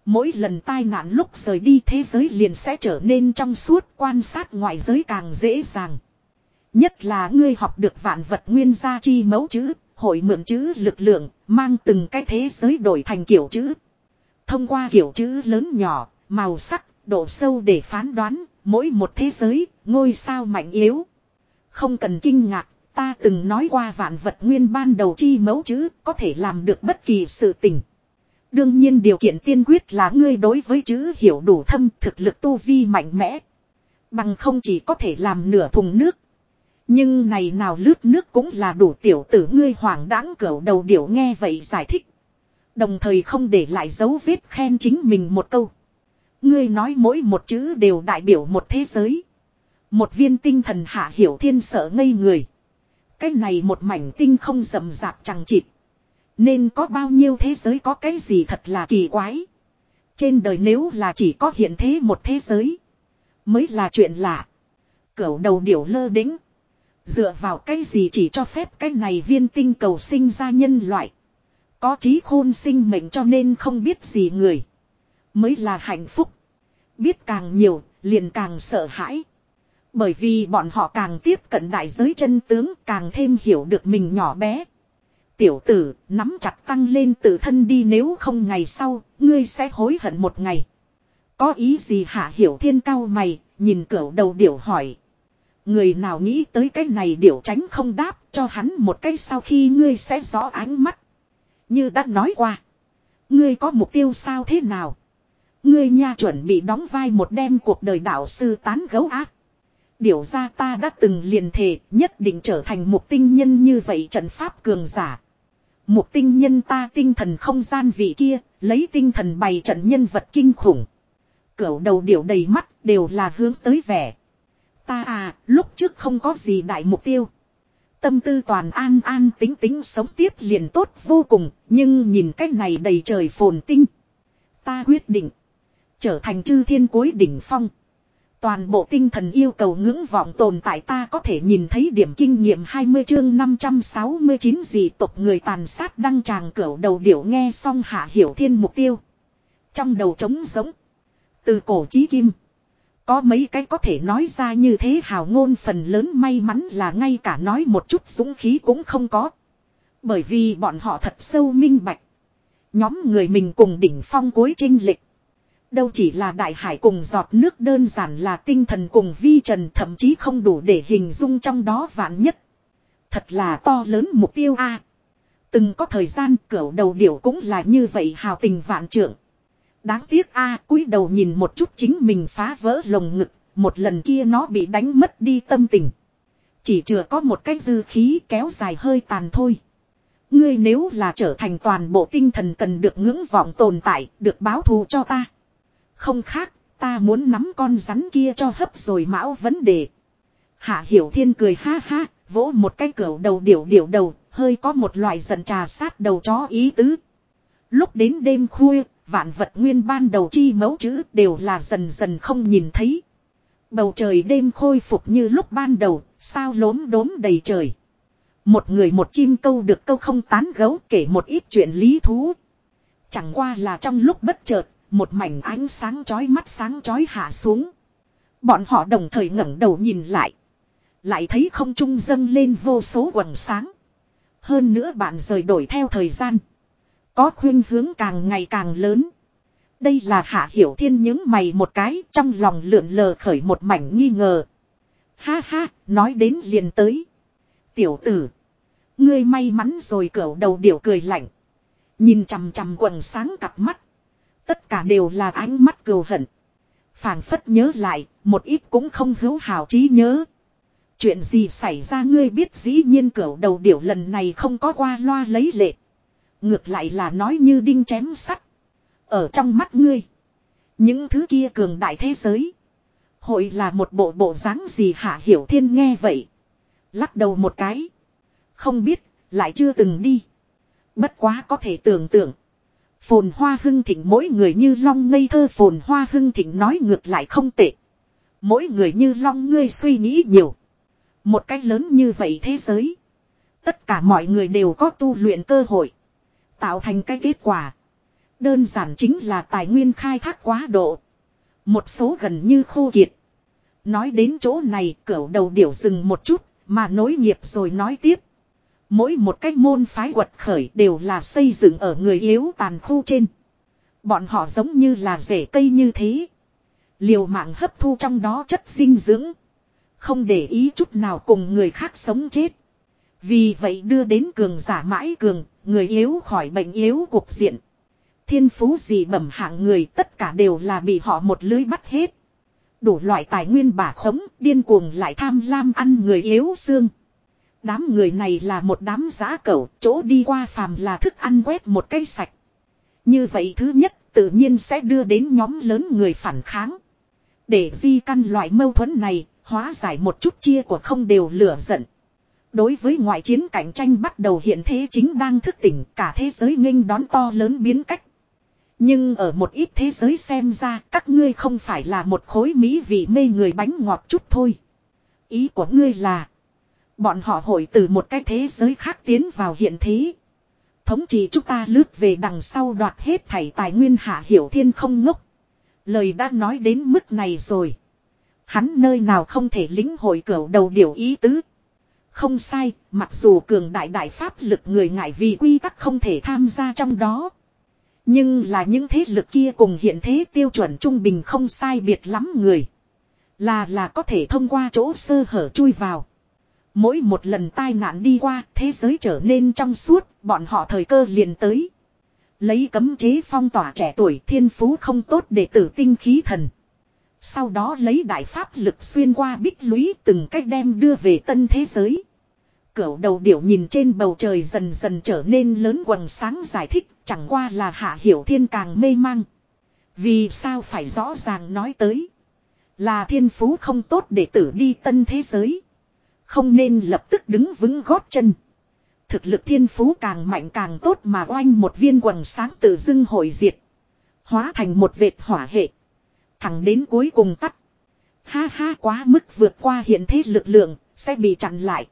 [SPEAKER 1] Mỗi lần tai nạn lúc rời đi thế giới liền sẽ trở nên trong suốt quan sát ngoại giới càng dễ dàng. Nhất là ngươi học được vạn vật nguyên gia chi mẫu chữ, hội mượn chữ lực lượng, mang từng cái thế giới đổi thành kiểu chữ. Thông qua kiểu chữ lớn nhỏ, màu sắc, độ sâu để phán đoán, mỗi một thế giới, ngôi sao mạnh yếu. Không cần kinh ngạc, ta từng nói qua vạn vật nguyên ban đầu chi mẫu chữ, có thể làm được bất kỳ sự tình. Đương nhiên điều kiện tiên quyết là ngươi đối với chữ hiểu đủ thâm thực lực tu vi mạnh mẽ. Bằng không chỉ có thể làm nửa thùng nước. Nhưng này nào lướt nước cũng là đủ tiểu tử ngươi hoàng đãng cỡ đầu điểu nghe vậy giải thích. Đồng thời không để lại dấu vết khen chính mình một câu. Ngươi nói mỗi một chữ đều đại biểu một thế giới. Một viên tinh thần hạ hiểu thiên sợ ngây người. Cái này một mảnh tinh không rầm rạp chẳng chịt. Nên có bao nhiêu thế giới có cái gì thật là kỳ quái. Trên đời nếu là chỉ có hiện thế một thế giới. Mới là chuyện lạ. Cửu đầu điểu lơ đính. Dựa vào cái gì chỉ cho phép cái này viên tinh cầu sinh ra nhân loại. Có trí khôn sinh mệnh cho nên không biết gì người. Mới là hạnh phúc. Biết càng nhiều, liền càng sợ hãi. Bởi vì bọn họ càng tiếp cận đại giới chân tướng càng thêm hiểu được mình nhỏ bé. Tiểu tử, nắm chặt tăng lên tự thân đi nếu không ngày sau, ngươi sẽ hối hận một ngày. Có ý gì hạ hiểu thiên cao mày, nhìn cửa đầu điểu hỏi. Người nào nghĩ tới cái này điểu tránh không đáp cho hắn một cái sau khi ngươi sẽ rõ ánh mắt. Như đã nói qua. Ngươi có mục tiêu sao thế nào? Ngươi nha chuẩn bị đóng vai một đêm cuộc đời đạo sư tán gấu ác. Điều ra ta đã từng liền thề nhất định trở thành một tinh nhân như vậy trận pháp cường giả. Một tinh nhân ta tinh thần không gian vị kia, lấy tinh thần bày trận nhân vật kinh khủng. Cửu đầu điểu đầy mắt đều là hướng tới vẻ. Ta à, lúc trước không có gì đại mục tiêu. Tâm tư toàn an an tính tính sống tiếp liền tốt vô cùng, nhưng nhìn cách này đầy trời phồn tinh. Ta quyết định. Trở thành chư thiên cuối đỉnh phong. Toàn bộ tinh thần yêu cầu ngưỡng vọng tồn tại ta có thể nhìn thấy điểm kinh nghiệm 20 chương 569 gì tộc người tàn sát đăng tràng cửa đầu điểu nghe xong hạ hiểu thiên mục tiêu. Trong đầu trống giống. Từ cổ chí kim. Có mấy cái có thể nói ra như thế hào ngôn phần lớn may mắn là ngay cả nói một chút dũng khí cũng không có. Bởi vì bọn họ thật sâu minh bạch. Nhóm người mình cùng đỉnh phong cuối trinh lịch. Đâu chỉ là đại hải cùng giọt nước đơn giản là tinh thần cùng vi trần thậm chí không đủ để hình dung trong đó vạn nhất. Thật là to lớn mục tiêu a. từng có thời gian cửu đầu điểu cũng là như vậy hào tình vạn trượng. Đáng tiếc a cúi đầu nhìn một chút chính mình phá vỡ lồng ngực, một lần kia nó bị đánh mất đi tâm tình. Chỉ chừa có một cái dư khí kéo dài hơi tàn thôi. Ngươi nếu là trở thành toàn bộ tinh thần cần được ngưỡng vọng tồn tại, được báo thù cho ta. Không khác, ta muốn nắm con rắn kia cho hấp rồi mão vấn đề. Hạ Hiểu Thiên cười ha ha, vỗ một cái cửa đầu điểu điểu đầu, hơi có một loại giận trà sát đầu chó ý tứ. Lúc đến đêm khuya, vạn vật nguyên ban đầu chi mẫu chữ đều là dần dần không nhìn thấy. Bầu trời đêm khôi phục như lúc ban đầu, sao lốm đốm đầy trời. Một người một chim câu được câu không tán gấu kể một ít chuyện lý thú. Chẳng qua là trong lúc bất chợt, một mảnh ánh sáng chói mắt sáng chói hạ xuống. Bọn họ đồng thời ngẩng đầu nhìn lại. Lại thấy không trung dâng lên vô số quần sáng. Hơn nữa bạn rời đổi theo thời gian. Có khuyên hướng càng ngày càng lớn. Đây là hạ hiểu thiên những mày một cái trong lòng lượn lờ khởi một mảnh nghi ngờ. Ha ha, nói đến liền tới. Tiểu tử. Ngươi may mắn rồi cẩu đầu điểu cười lạnh. Nhìn chằm chằm quần sáng cặp mắt. Tất cả đều là ánh mắt cừu hận. phảng phất nhớ lại, một ít cũng không hữu hảo trí nhớ. Chuyện gì xảy ra ngươi biết dĩ nhiên cửu đầu điểu lần này không có qua loa lấy lệ. Ngược lại là nói như đinh chém sắt. Ở trong mắt ngươi. Những thứ kia cường đại thế giới. Hội là một bộ bộ dáng gì hạ hiểu thiên nghe vậy. Lắc đầu một cái. Không biết, lại chưa từng đi. Bất quá có thể tưởng tượng. Phồn hoa hưng thịnh, mỗi người như long ngây thơ phồn hoa hưng thịnh nói ngược lại không tệ. Mỗi người như long ngươi suy nghĩ nhiều. Một cách lớn như vậy thế giới. Tất cả mọi người đều có tu luyện cơ hội. Tạo thành cái kết quả. Đơn giản chính là tài nguyên khai thác quá độ. Một số gần như khô kiệt. Nói đến chỗ này cỡ đầu điểu dừng một chút, mà nối nghiệp rồi nói tiếp. Mỗi một cách môn phái quật khởi đều là xây dựng ở người yếu tàn khu trên. Bọn họ giống như là rễ cây như thế. Liều mạng hấp thu trong đó chất dinh dưỡng. Không để ý chút nào cùng người khác sống chết. Vì vậy đưa đến cường giả mãi cường, người yếu khỏi bệnh yếu cuộc diện. Thiên phú gì bẩm hạng người tất cả đều là bị họ một lưới bắt hết. Đủ loại tài nguyên bả khống, điên cuồng lại tham lam ăn người yếu xương. Đám người này là một đám giã cẩu, chỗ đi qua phàm là thức ăn quét một cây sạch. Như vậy thứ nhất tự nhiên sẽ đưa đến nhóm lớn người phản kháng. Để di căn loại mâu thuẫn này, hóa giải một chút chia của không đều lửa giận. Đối với ngoại chiến cạnh tranh bắt đầu hiện thế chính đang thức tỉnh cả thế giới nghênh đón to lớn biến cách. Nhưng ở một ít thế giới xem ra các ngươi không phải là một khối mỹ vị mê người bánh ngọt chút thôi. Ý của ngươi là Bọn họ hội từ một cái thế giới khác tiến vào hiện thế. Thống trị chúng ta lướt về đằng sau đoạt hết thảy tài nguyên hạ hiểu thiên không ngốc. Lời đã nói đến mức này rồi. Hắn nơi nào không thể lính hội cửu đầu điều ý tứ. Không sai, mặc dù cường đại đại pháp lực người ngại vì quy tắc không thể tham gia trong đó. Nhưng là những thế lực kia cùng hiện thế tiêu chuẩn trung bình không sai biệt lắm người. Là là có thể thông qua chỗ sơ hở chui vào. Mỗi một lần tai nạn đi qua, thế giới trở nên trong suốt, bọn họ thời cơ liền tới. Lấy cấm chế phong tỏa trẻ tuổi thiên phú không tốt để tử tinh khí thần. Sau đó lấy đại pháp lực xuyên qua bích lũy từng cách đem đưa về tân thế giới. Cửu đầu điểu nhìn trên bầu trời dần dần trở nên lớn quần sáng giải thích chẳng qua là hạ hiểu thiên càng mê mang. Vì sao phải rõ ràng nói tới. Là thiên phú không tốt để tử đi tân thế giới. Không nên lập tức đứng vững gót chân. Thực lực thiên phú càng mạnh càng tốt mà oanh một viên quần sáng tự dưng hồi diệt. Hóa thành một vệt hỏa hệ. Thẳng đến cuối cùng tắt. Ha ha quá mức vượt qua hiện thế lực lượng, sẽ bị chặn lại.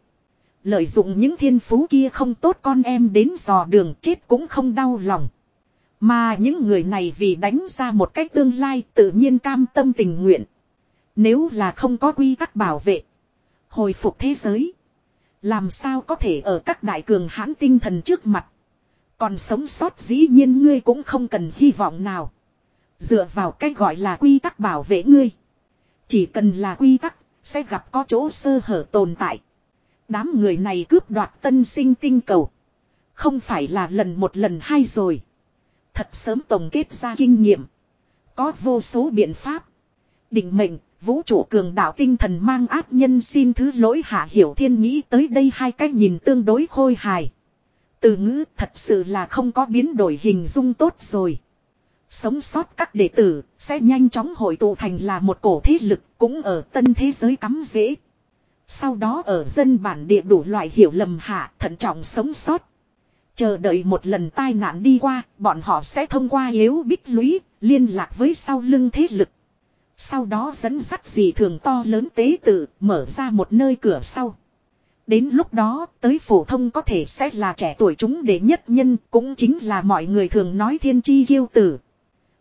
[SPEAKER 1] Lợi dụng những thiên phú kia không tốt con em đến dò đường chết cũng không đau lòng. Mà những người này vì đánh ra một cách tương lai tự nhiên cam tâm tình nguyện. Nếu là không có quy tắc bảo vệ. Hồi phục thế giới. Làm sao có thể ở các đại cường hãn tinh thần trước mặt. Còn sống sót dĩ nhiên ngươi cũng không cần hy vọng nào. Dựa vào cách gọi là quy tắc bảo vệ ngươi. Chỉ cần là quy tắc, sẽ gặp có chỗ sơ hở tồn tại. Đám người này cướp đoạt tân sinh tinh cầu. Không phải là lần một lần hai rồi. Thật sớm tổng kết ra kinh nghiệm. Có vô số biện pháp. Định mệnh, Vũ trụ cường đạo tinh thần mang ác nhân xin thứ lỗi hạ hiểu thiên nghĩ tới đây hai cách nhìn tương đối khôi hài. Từ ngữ thật sự là không có biến đổi hình dung tốt rồi. Sống sót các đệ tử sẽ nhanh chóng hội tụ thành là một cổ thế lực cũng ở tân thế giới cắm dễ. Sau đó ở dân bản địa đủ loại hiểu lầm hạ thận trọng sống sót. Chờ đợi một lần tai nạn đi qua, bọn họ sẽ thông qua yếu bích lũy, liên lạc với sau lưng thế lực. Sau đó dẫn dắt dị thường to lớn tế tự, mở ra một nơi cửa sau. Đến lúc đó, tới phổ thông có thể sẽ là trẻ tuổi chúng để nhất nhân, cũng chính là mọi người thường nói thiên chi kiêu tử.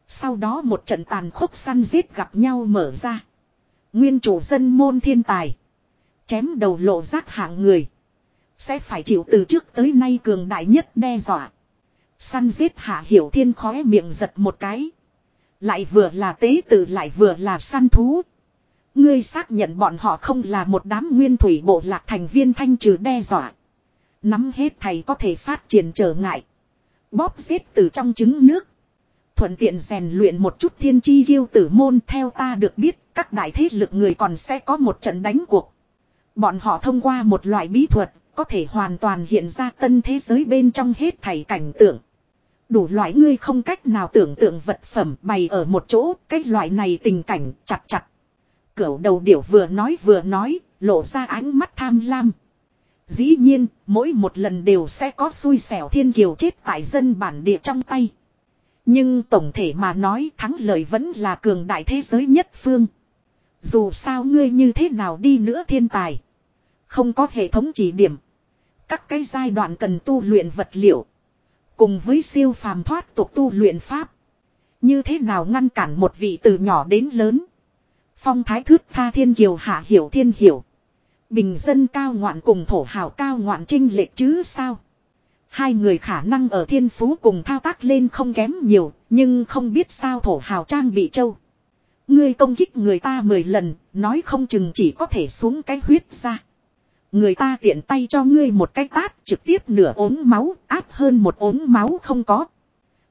[SPEAKER 1] Sau đó một trận tàn khốc săn giết gặp nhau mở ra. Nguyên chủ dân môn thiên tài. Chém đầu lộ rác hạng người. Sẽ phải chịu từ trước tới nay cường đại nhất đe dọa. Săn giết hạ hiểu thiên khóe miệng giật một cái. Lại vừa là tế tử lại vừa là săn thú. Ngươi xác nhận bọn họ không là một đám nguyên thủy bộ lạc thành viên thanh trừ đe dọa. Nắm hết thầy có thể phát triển trở ngại. Bóp giết từ trong trứng nước. Thuận tiện rèn luyện một chút thiên chi yêu tử môn theo ta được biết, các đại thế lực người còn sẽ có một trận đánh cuộc. Bọn họ thông qua một loại bí thuật, có thể hoàn toàn hiện ra tân thế giới bên trong hết thảy cảnh tượng. Đủ loại ngươi không cách nào tưởng tượng vật phẩm bày ở một chỗ, cái loại này tình cảnh chặt chặt. Cửu đầu điểu vừa nói vừa nói, lộ ra ánh mắt tham lam. Dĩ nhiên, mỗi một lần đều sẽ có xui xẻo thiên kiều chết tại dân bản địa trong tay. Nhưng tổng thể mà nói thắng lợi vẫn là cường đại thế giới nhất phương. Dù sao ngươi như thế nào đi nữa thiên tài. Không có hệ thống chỉ điểm. Các cái giai đoạn cần tu luyện vật liệu. Cùng với siêu phàm thoát tục tu luyện pháp. Như thế nào ngăn cản một vị từ nhỏ đến lớn. Phong thái thước tha thiên kiều hạ hiểu thiên hiểu. Bình dân cao ngoạn cùng thổ hào cao ngoạn trinh lệch chứ sao. Hai người khả năng ở thiên phú cùng thao tác lên không kém nhiều, nhưng không biết sao thổ hào trang bị châu. Ngươi công kích người ta mười lần, nói không chừng chỉ có thể xuống cái huyết ra. Người ta tiện tay cho ngươi một cái tát trực tiếp nửa ốm máu, áp hơn một ốm máu không có.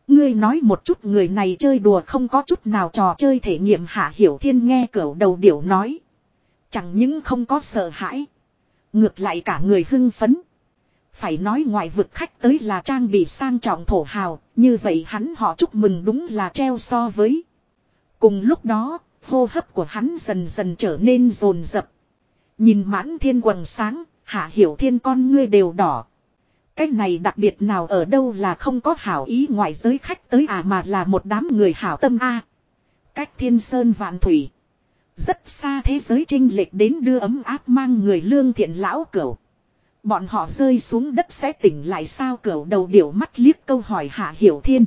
[SPEAKER 1] Ngươi nói một chút người này chơi đùa không có chút nào trò chơi thể nghiệm hạ hiểu thiên nghe cỡ đầu điểu nói. Chẳng những không có sợ hãi. Ngược lại cả người hưng phấn. Phải nói ngoài vực khách tới là trang bị sang trọng thổ hào, như vậy hắn họ chúc mừng đúng là treo so với. Cùng lúc đó, hô hấp của hắn dần dần trở nên rồn rập. Nhìn mãn thiên quần sáng, hạ hiểu thiên con ngươi đều đỏ. Cái này đặc biệt nào ở đâu là không có hảo ý ngoại giới khách tới à mà là một đám người hảo tâm a Cách thiên sơn vạn thủy. Rất xa thế giới trinh lệch đến đưa ấm áp mang người lương thiện lão cửu. Bọn họ rơi xuống đất sẽ tỉnh lại sao cửu đầu điểu mắt liếc câu hỏi hạ hiểu thiên.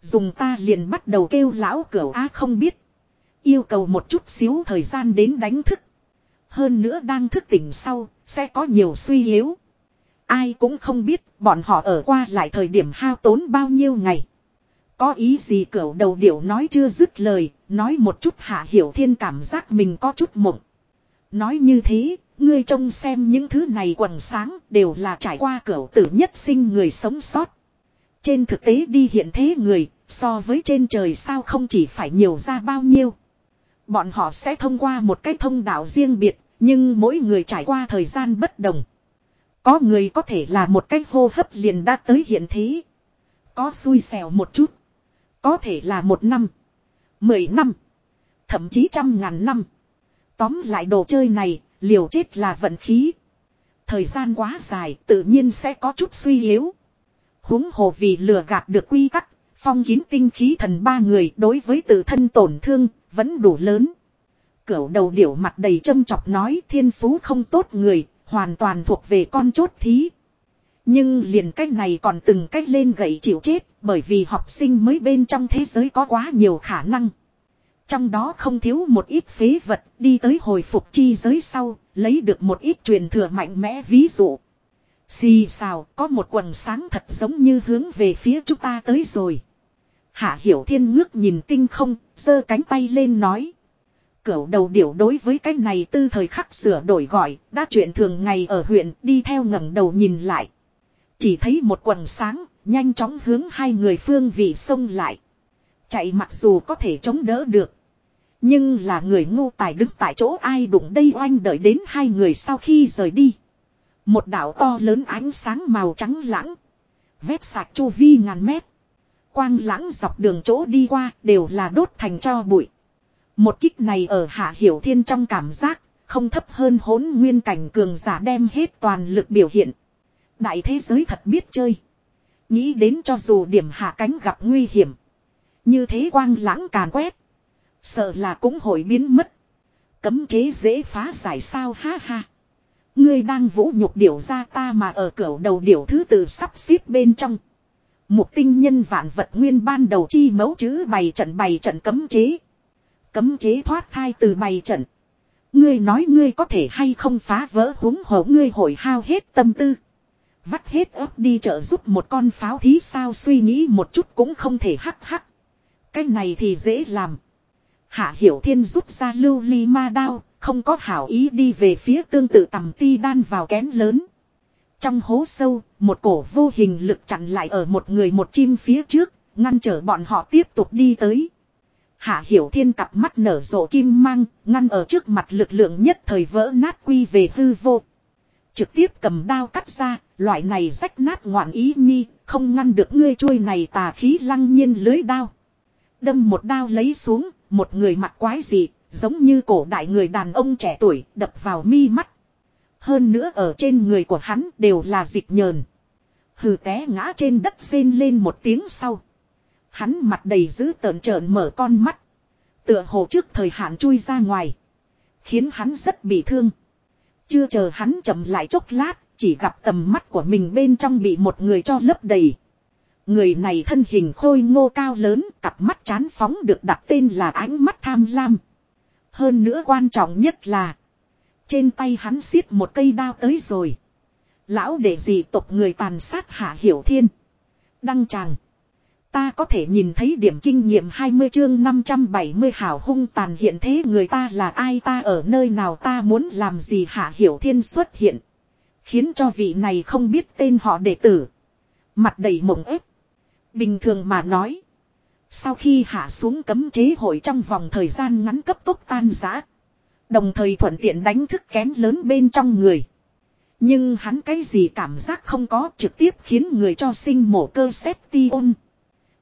[SPEAKER 1] Dùng ta liền bắt đầu kêu lão cửu á không biết. Yêu cầu một chút xíu thời gian đến đánh thức. Hơn nữa đang thức tỉnh sau, sẽ có nhiều suy yếu. Ai cũng không biết bọn họ ở qua lại thời điểm hao tốn bao nhiêu ngày. Có ý gì cửu đầu điểu nói chưa dứt lời, nói một chút hạ hiểu thiên cảm giác mình có chút mộng. Nói như thế, ngươi trông xem những thứ này quần sáng đều là trải qua cửu tử nhất sinh người sống sót. Trên thực tế đi hiện thế người, so với trên trời sao không chỉ phải nhiều ra bao nhiêu. Bọn họ sẽ thông qua một cái thông đạo riêng biệt, nhưng mỗi người trải qua thời gian bất đồng. Có người có thể là một cái hô hấp liền đã tới hiện thế. Có xui xẻo một chút. Có thể là một năm. Mười năm. Thậm chí trăm ngàn năm. Tóm lại đồ chơi này, liều chết là vận khí. Thời gian quá dài tự nhiên sẽ có chút suy yếu. huống hồ vì lừa gạt được quy tắc, phong kín tinh khí thần ba người đối với tự thân tổn thương, vẫn đủ lớn. Cửu đầu điểu mặt đầy châm chọc nói thiên phú không tốt người, hoàn toàn thuộc về con chốt thí. Nhưng liền cách này còn từng cách lên gậy chịu chết, bởi vì học sinh mới bên trong thế giới có quá nhiều khả năng. Trong đó không thiếu một ít phế vật đi tới hồi phục chi giới sau, lấy được một ít truyền thừa mạnh mẽ ví dụ. Xì xào, có một quần sáng thật giống như hướng về phía chúng ta tới rồi. Hạ Hiểu Thiên ngước nhìn tinh không, giơ cánh tay lên nói. Cửu đầu điểu đối với cái này tư thời khắc sửa đổi gọi, đã chuyện thường ngày ở huyện đi theo ngẩng đầu nhìn lại. Chỉ thấy một quần sáng, nhanh chóng hướng hai người phương vị xông lại. Chạy mặc dù có thể chống đỡ được. Nhưng là người ngu tài đứng tại chỗ ai đụng đây oanh đợi đến hai người sau khi rời đi. Một đảo to lớn ánh sáng màu trắng lãng. Vét sạc chu vi ngàn mét. Quang lãng dọc đường chỗ đi qua đều là đốt thành cho bụi. Một kích này ở hạ hiểu thiên trong cảm giác, không thấp hơn hỗn nguyên cảnh cường giả đem hết toàn lực biểu hiện. Đại thế giới thật biết chơi. Nghĩ đến cho dù điểm hạ cánh gặp nguy hiểm. Như thế quang lãng càn quét. Sợ là cũng hội biến mất. Cấm chế dễ phá giải sao ha ha. Ngươi đang vũ nhục điểu ra ta mà ở cửa đầu điểu thứ tự sắp xếp bên trong. Mục tinh nhân vạn vật nguyên ban đầu chi mấu chữ bày trận bày trận cấm chế. Cấm chế thoát thai từ bày trận. Ngươi nói ngươi có thể hay không phá vỡ húng hổ ngươi hồi hao hết tâm tư. Vắt hết ớt đi trợ giúp một con pháo thí sao suy nghĩ một chút cũng không thể hắc hắc. Cái này thì dễ làm. Hạ Hiểu Thiên rút ra lưu ly ma đao, không có hảo ý đi về phía tương tự tầm ti đan vào kén lớn. Trong hố sâu, một cổ vô hình lực chặn lại ở một người một chim phía trước, ngăn trở bọn họ tiếp tục đi tới. Hạ Hiểu Thiên cặp mắt nở rộ kim mang, ngăn ở trước mặt lực lượng nhất thời vỡ nát quy về hư vô. Trực tiếp cầm đao cắt ra, loại này rách nát ngoạn ý nhi, không ngăn được ngươi chuôi này tà khí lăng nhiên lưới đao. Đâm một đao lấy xuống, một người mặt quái gì, giống như cổ đại người đàn ông trẻ tuổi, đập vào mi mắt. Hơn nữa ở trên người của hắn đều là dịch nhờn. Hừ té ngã trên đất xên lên một tiếng sau. Hắn mặt đầy dữ tợn trợn mở con mắt. Tựa hồ trước thời hạn chui ra ngoài. Khiến hắn rất bị thương. Chưa chờ hắn chậm lại chốc lát, chỉ gặp tầm mắt của mình bên trong bị một người cho lấp đầy. Người này thân hình khôi ngô cao lớn, cặp mắt chán phóng được đặt tên là ánh mắt tham lam. Hơn nữa quan trọng nhất là, trên tay hắn xiết một cây đao tới rồi. Lão để gì tộc người tàn sát hạ hiểu thiên. Đăng chàng Ta có thể nhìn thấy điểm kinh nghiệm 20 chương 570 hảo hung tàn hiện thế người ta là ai, ta ở nơi nào, ta muốn làm gì, hạ hiểu thiên xuất hiện. Khiến cho vị này không biết tên họ đệ tử. Mặt đầy mộng ép. Bình thường mà nói. Sau khi hạ xuống cấm chế hội trong vòng thời gian ngắn cấp tốc tan giã. Đồng thời thuận tiện đánh thức kén lớn bên trong người. Nhưng hắn cái gì cảm giác không có trực tiếp khiến người cho sinh mổ cơ xét ti ôn.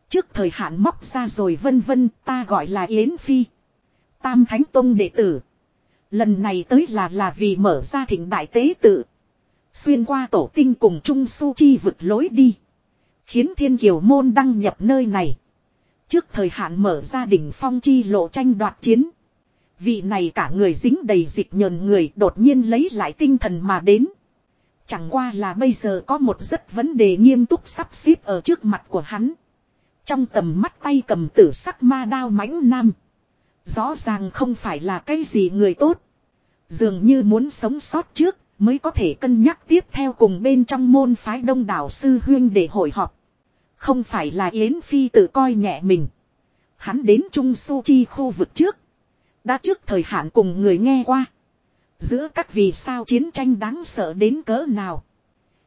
[SPEAKER 1] Trước thời hạn móc ra rồi vân vân, ta gọi là Yến Phi. Tam Thánh Tông đệ tử. Lần này tới là là vì mở ra thịnh đại tế tự. Xuyên qua tổ tinh cùng Trung Su Chi vực lối đi. Khiến thiên kiều môn đăng nhập nơi này. Trước thời hạn mở ra đỉnh phong chi lộ tranh đoạt chiến. Vị này cả người dính đầy dịch nhờn người đột nhiên lấy lại tinh thần mà đến. Chẳng qua là bây giờ có một rất vấn đề nghiêm túc sắp xếp ở trước mặt của hắn. Trong tầm mắt tay cầm tử sắc ma đao mãnh nam. Rõ ràng không phải là cái gì người tốt. Dường như muốn sống sót trước mới có thể cân nhắc tiếp theo cùng bên trong môn phái đông đảo sư huyên để hội họp. Không phải là Yến Phi tự coi nhẹ mình. Hắn đến Trung Su Chi khu vực trước. Đã trước thời hạn cùng người nghe qua. Giữa các vì sao chiến tranh đáng sợ đến cỡ nào.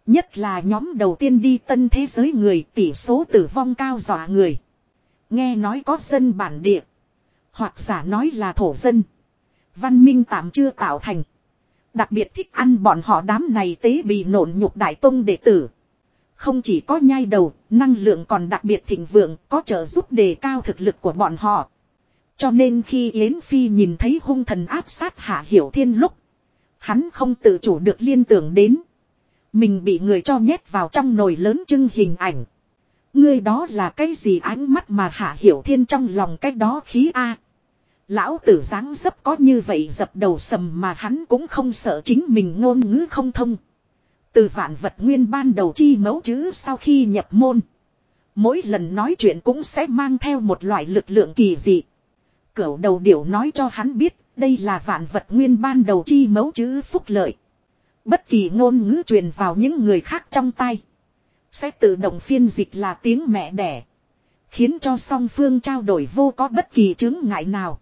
[SPEAKER 1] Nhất là nhóm đầu tiên đi tân thế giới người tỷ số tử vong cao dọa người. Nghe nói có dân bản địa. Hoặc giả nói là thổ dân. Văn minh tạm chưa tạo thành. Đặc biệt thích ăn bọn họ đám này tế bị nổn nhục đại tông đệ tử. Không chỉ có nhai đầu, năng lượng còn đặc biệt thịnh vượng, có trợ giúp đề cao thực lực của bọn họ. Cho nên khi Yến Phi nhìn thấy hung thần áp sát Hạ Hiểu Thiên lúc, hắn không tự chủ được liên tưởng đến. Mình bị người cho nhét vào trong nồi lớn trưng hình ảnh. Ngươi đó là cái gì ánh mắt mà Hạ Hiểu Thiên trong lòng cái đó khí A. Lão tử dáng dấp có như vậy dập đầu sầm mà hắn cũng không sợ chính mình ngôn ngữ không thông. Từ vạn vật nguyên ban đầu chi mẫu chữ sau khi nhập môn. Mỗi lần nói chuyện cũng sẽ mang theo một loại lực lượng kỳ dị. Cửu đầu điểu nói cho hắn biết, đây là vạn vật nguyên ban đầu chi mấu chữ phúc lợi. Bất kỳ ngôn ngữ truyền vào những người khác trong tay. Sẽ tự động phiên dịch là tiếng mẹ đẻ. Khiến cho song phương trao đổi vô có bất kỳ chứng ngại nào.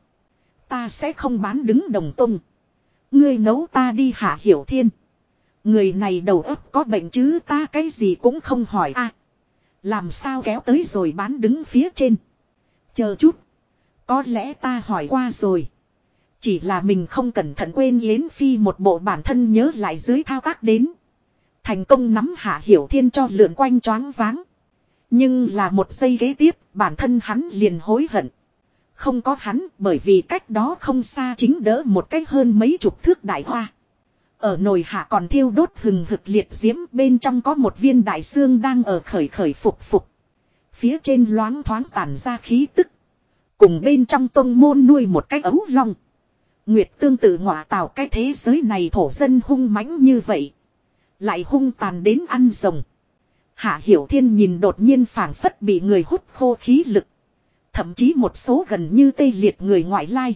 [SPEAKER 1] Ta sẽ không bán đứng đồng tung. Ngươi nấu ta đi hạ hiểu thiên. Người này đầu óc có bệnh chứ ta cái gì cũng không hỏi a. làm sao kéo tới rồi bán đứng phía trên. Chờ chút. Có lẽ ta hỏi qua rồi. Chỉ là mình không cẩn thận quên Yến Phi một bộ bản thân nhớ lại dưới thao tác đến. Thành công nắm hạ hiểu thiên cho lượn quanh choáng váng. Nhưng là một giây ghế tiếp, bản thân hắn liền hối hận. Không có hắn, bởi vì cách đó không xa chính đỡ một cách hơn mấy chục thước đại hoa. Ở nồi hạ còn thiêu đốt hừng hực liệt diễm, bên trong có một viên đại xương đang ở khởi khởi phục phục. Phía trên loáng thoáng tản ra khí tức. Cùng bên trong tông môn nuôi một cái ấu long. Nguyệt tương tự ngọa tạo cái thế giới này thổ dân hung mãnh như vậy. Lại hung tàn đến ăn rồng. Hạ Hiểu Thiên nhìn đột nhiên phảng phất bị người hút khô khí lực. Thậm chí một số gần như tê liệt người ngoại lai.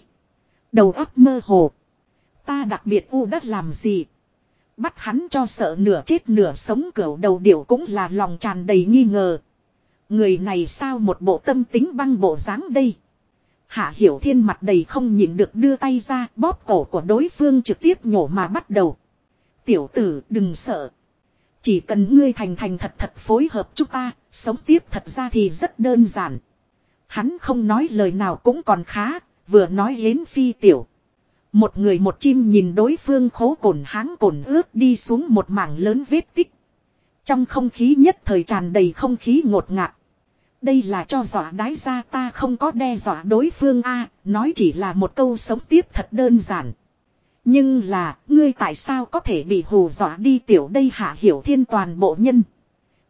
[SPEAKER 1] Đầu óc mơ hồ. Ta đặc biệt u đất làm gì? Bắt hắn cho sợ nửa chết nửa sống cửu đầu điểu cũng là lòng tràn đầy nghi ngờ. Người này sao một bộ tâm tính băng bộ dáng đây? Hạ Hiểu Thiên mặt đầy không nhìn được đưa tay ra bóp cổ của đối phương trực tiếp nhổ mà bắt đầu. Tiểu tử đừng sợ. Chỉ cần ngươi thành thành thật thật phối hợp chúng ta, sống tiếp thật ra thì rất đơn giản. Hắn không nói lời nào cũng còn khá, vừa nói yến phi tiểu. Một người một chim nhìn đối phương khố cồn háng cồn ướt đi xuống một mảng lớn vết tích. Trong không khí nhất thời tràn đầy không khí ngột ngạt. Đây là cho dọa đái ra ta không có đe dọa đối phương a nói chỉ là một câu sống tiếp thật đơn giản. Nhưng là, ngươi tại sao có thể bị hù dọa đi tiểu đây hạ hiểu thiên toàn bộ nhân.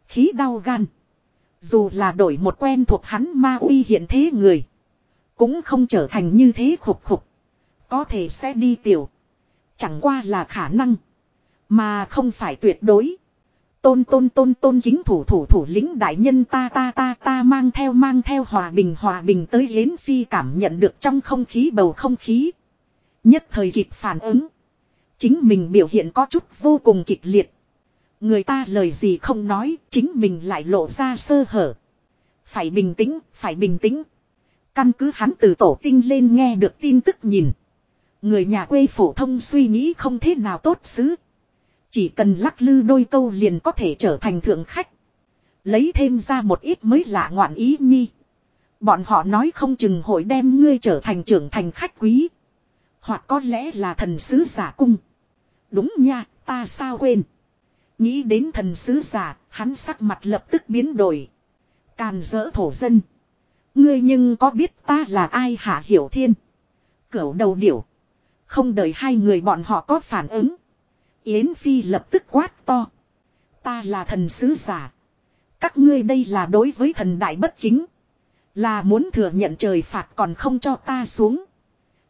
[SPEAKER 1] Khí đau gan. Dù là đổi một quen thuộc hắn ma uy hiện thế người. Cũng không trở thành như thế khục khục. Có thể sẽ đi tiểu. Chẳng qua là khả năng. Mà không phải tuyệt đối. Tôn tôn tôn tôn kính thủ thủ thủ lĩnh đại nhân ta ta ta ta mang theo mang theo hòa bình hòa bình tới Yến Phi cảm nhận được trong không khí bầu không khí. Nhất thời kịp phản ứng. Chính mình biểu hiện có chút vô cùng kịch liệt. Người ta lời gì không nói, chính mình lại lộ ra sơ hở. Phải bình tĩnh, phải bình tĩnh. Căn cứ hắn từ tổ tinh lên nghe được tin tức nhìn. Người nhà quê phổ thông suy nghĩ không thế nào tốt xứ. Chỉ cần lắc lư đôi câu liền có thể trở thành thượng khách. Lấy thêm ra một ít mới lạ ngoạn ý nhi. Bọn họ nói không chừng hội đem ngươi trở thành trưởng thành khách quý. Hoặc có lẽ là thần sứ giả cung. Đúng nha, ta sao quên. Nghĩ đến thần sứ giả, hắn sắc mặt lập tức biến đổi. Càn dỡ thổ dân. Ngươi nhưng có biết ta là ai hả hiểu thiên. Cửu đầu điểu. Không đợi hai người bọn họ có phản ứng. Yến Phi lập tức quát to. Ta là thần sứ giả. Các ngươi đây là đối với thần đại bất kính. Là muốn thừa nhận trời phạt còn không cho ta xuống.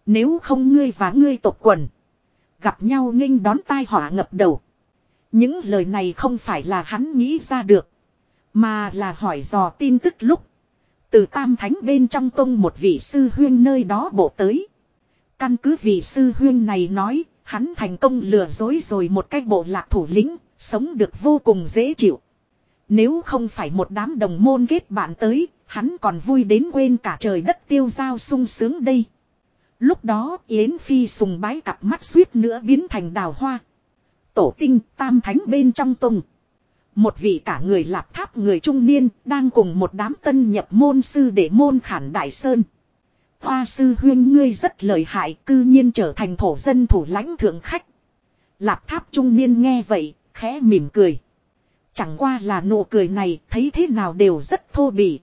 [SPEAKER 1] Nếu không ngươi và ngươi tộc quần. Gặp nhau nghênh đón tai họa ngập đầu. Những lời này không phải là hắn nghĩ ra được. Mà là hỏi dò tin tức lúc. Từ tam thánh bên trong tông một vị sư huyên nơi đó bộ tới. Căn cứ vị sư huyên này nói, hắn thành công lừa dối rồi một cách bộ lạc thủ lĩnh, sống được vô cùng dễ chịu. Nếu không phải một đám đồng môn kết bạn tới, hắn còn vui đến quên cả trời đất tiêu giao sung sướng đây. Lúc đó Yến Phi sùng bái cặp mắt suýt nữa biến thành đào hoa. Tổ tinh tam thánh bên trong tùng. Một vị cả người lạp tháp người trung niên đang cùng một đám tân nhập môn sư để môn khản đại sơn. Hoa sư huyên ngươi rất lợi hại cư nhiên trở thành thổ dân thủ lãnh thượng khách. Lạp tháp trung niên nghe vậy, khẽ mỉm cười. Chẳng qua là nụ cười này thấy thế nào đều rất thô bỉ.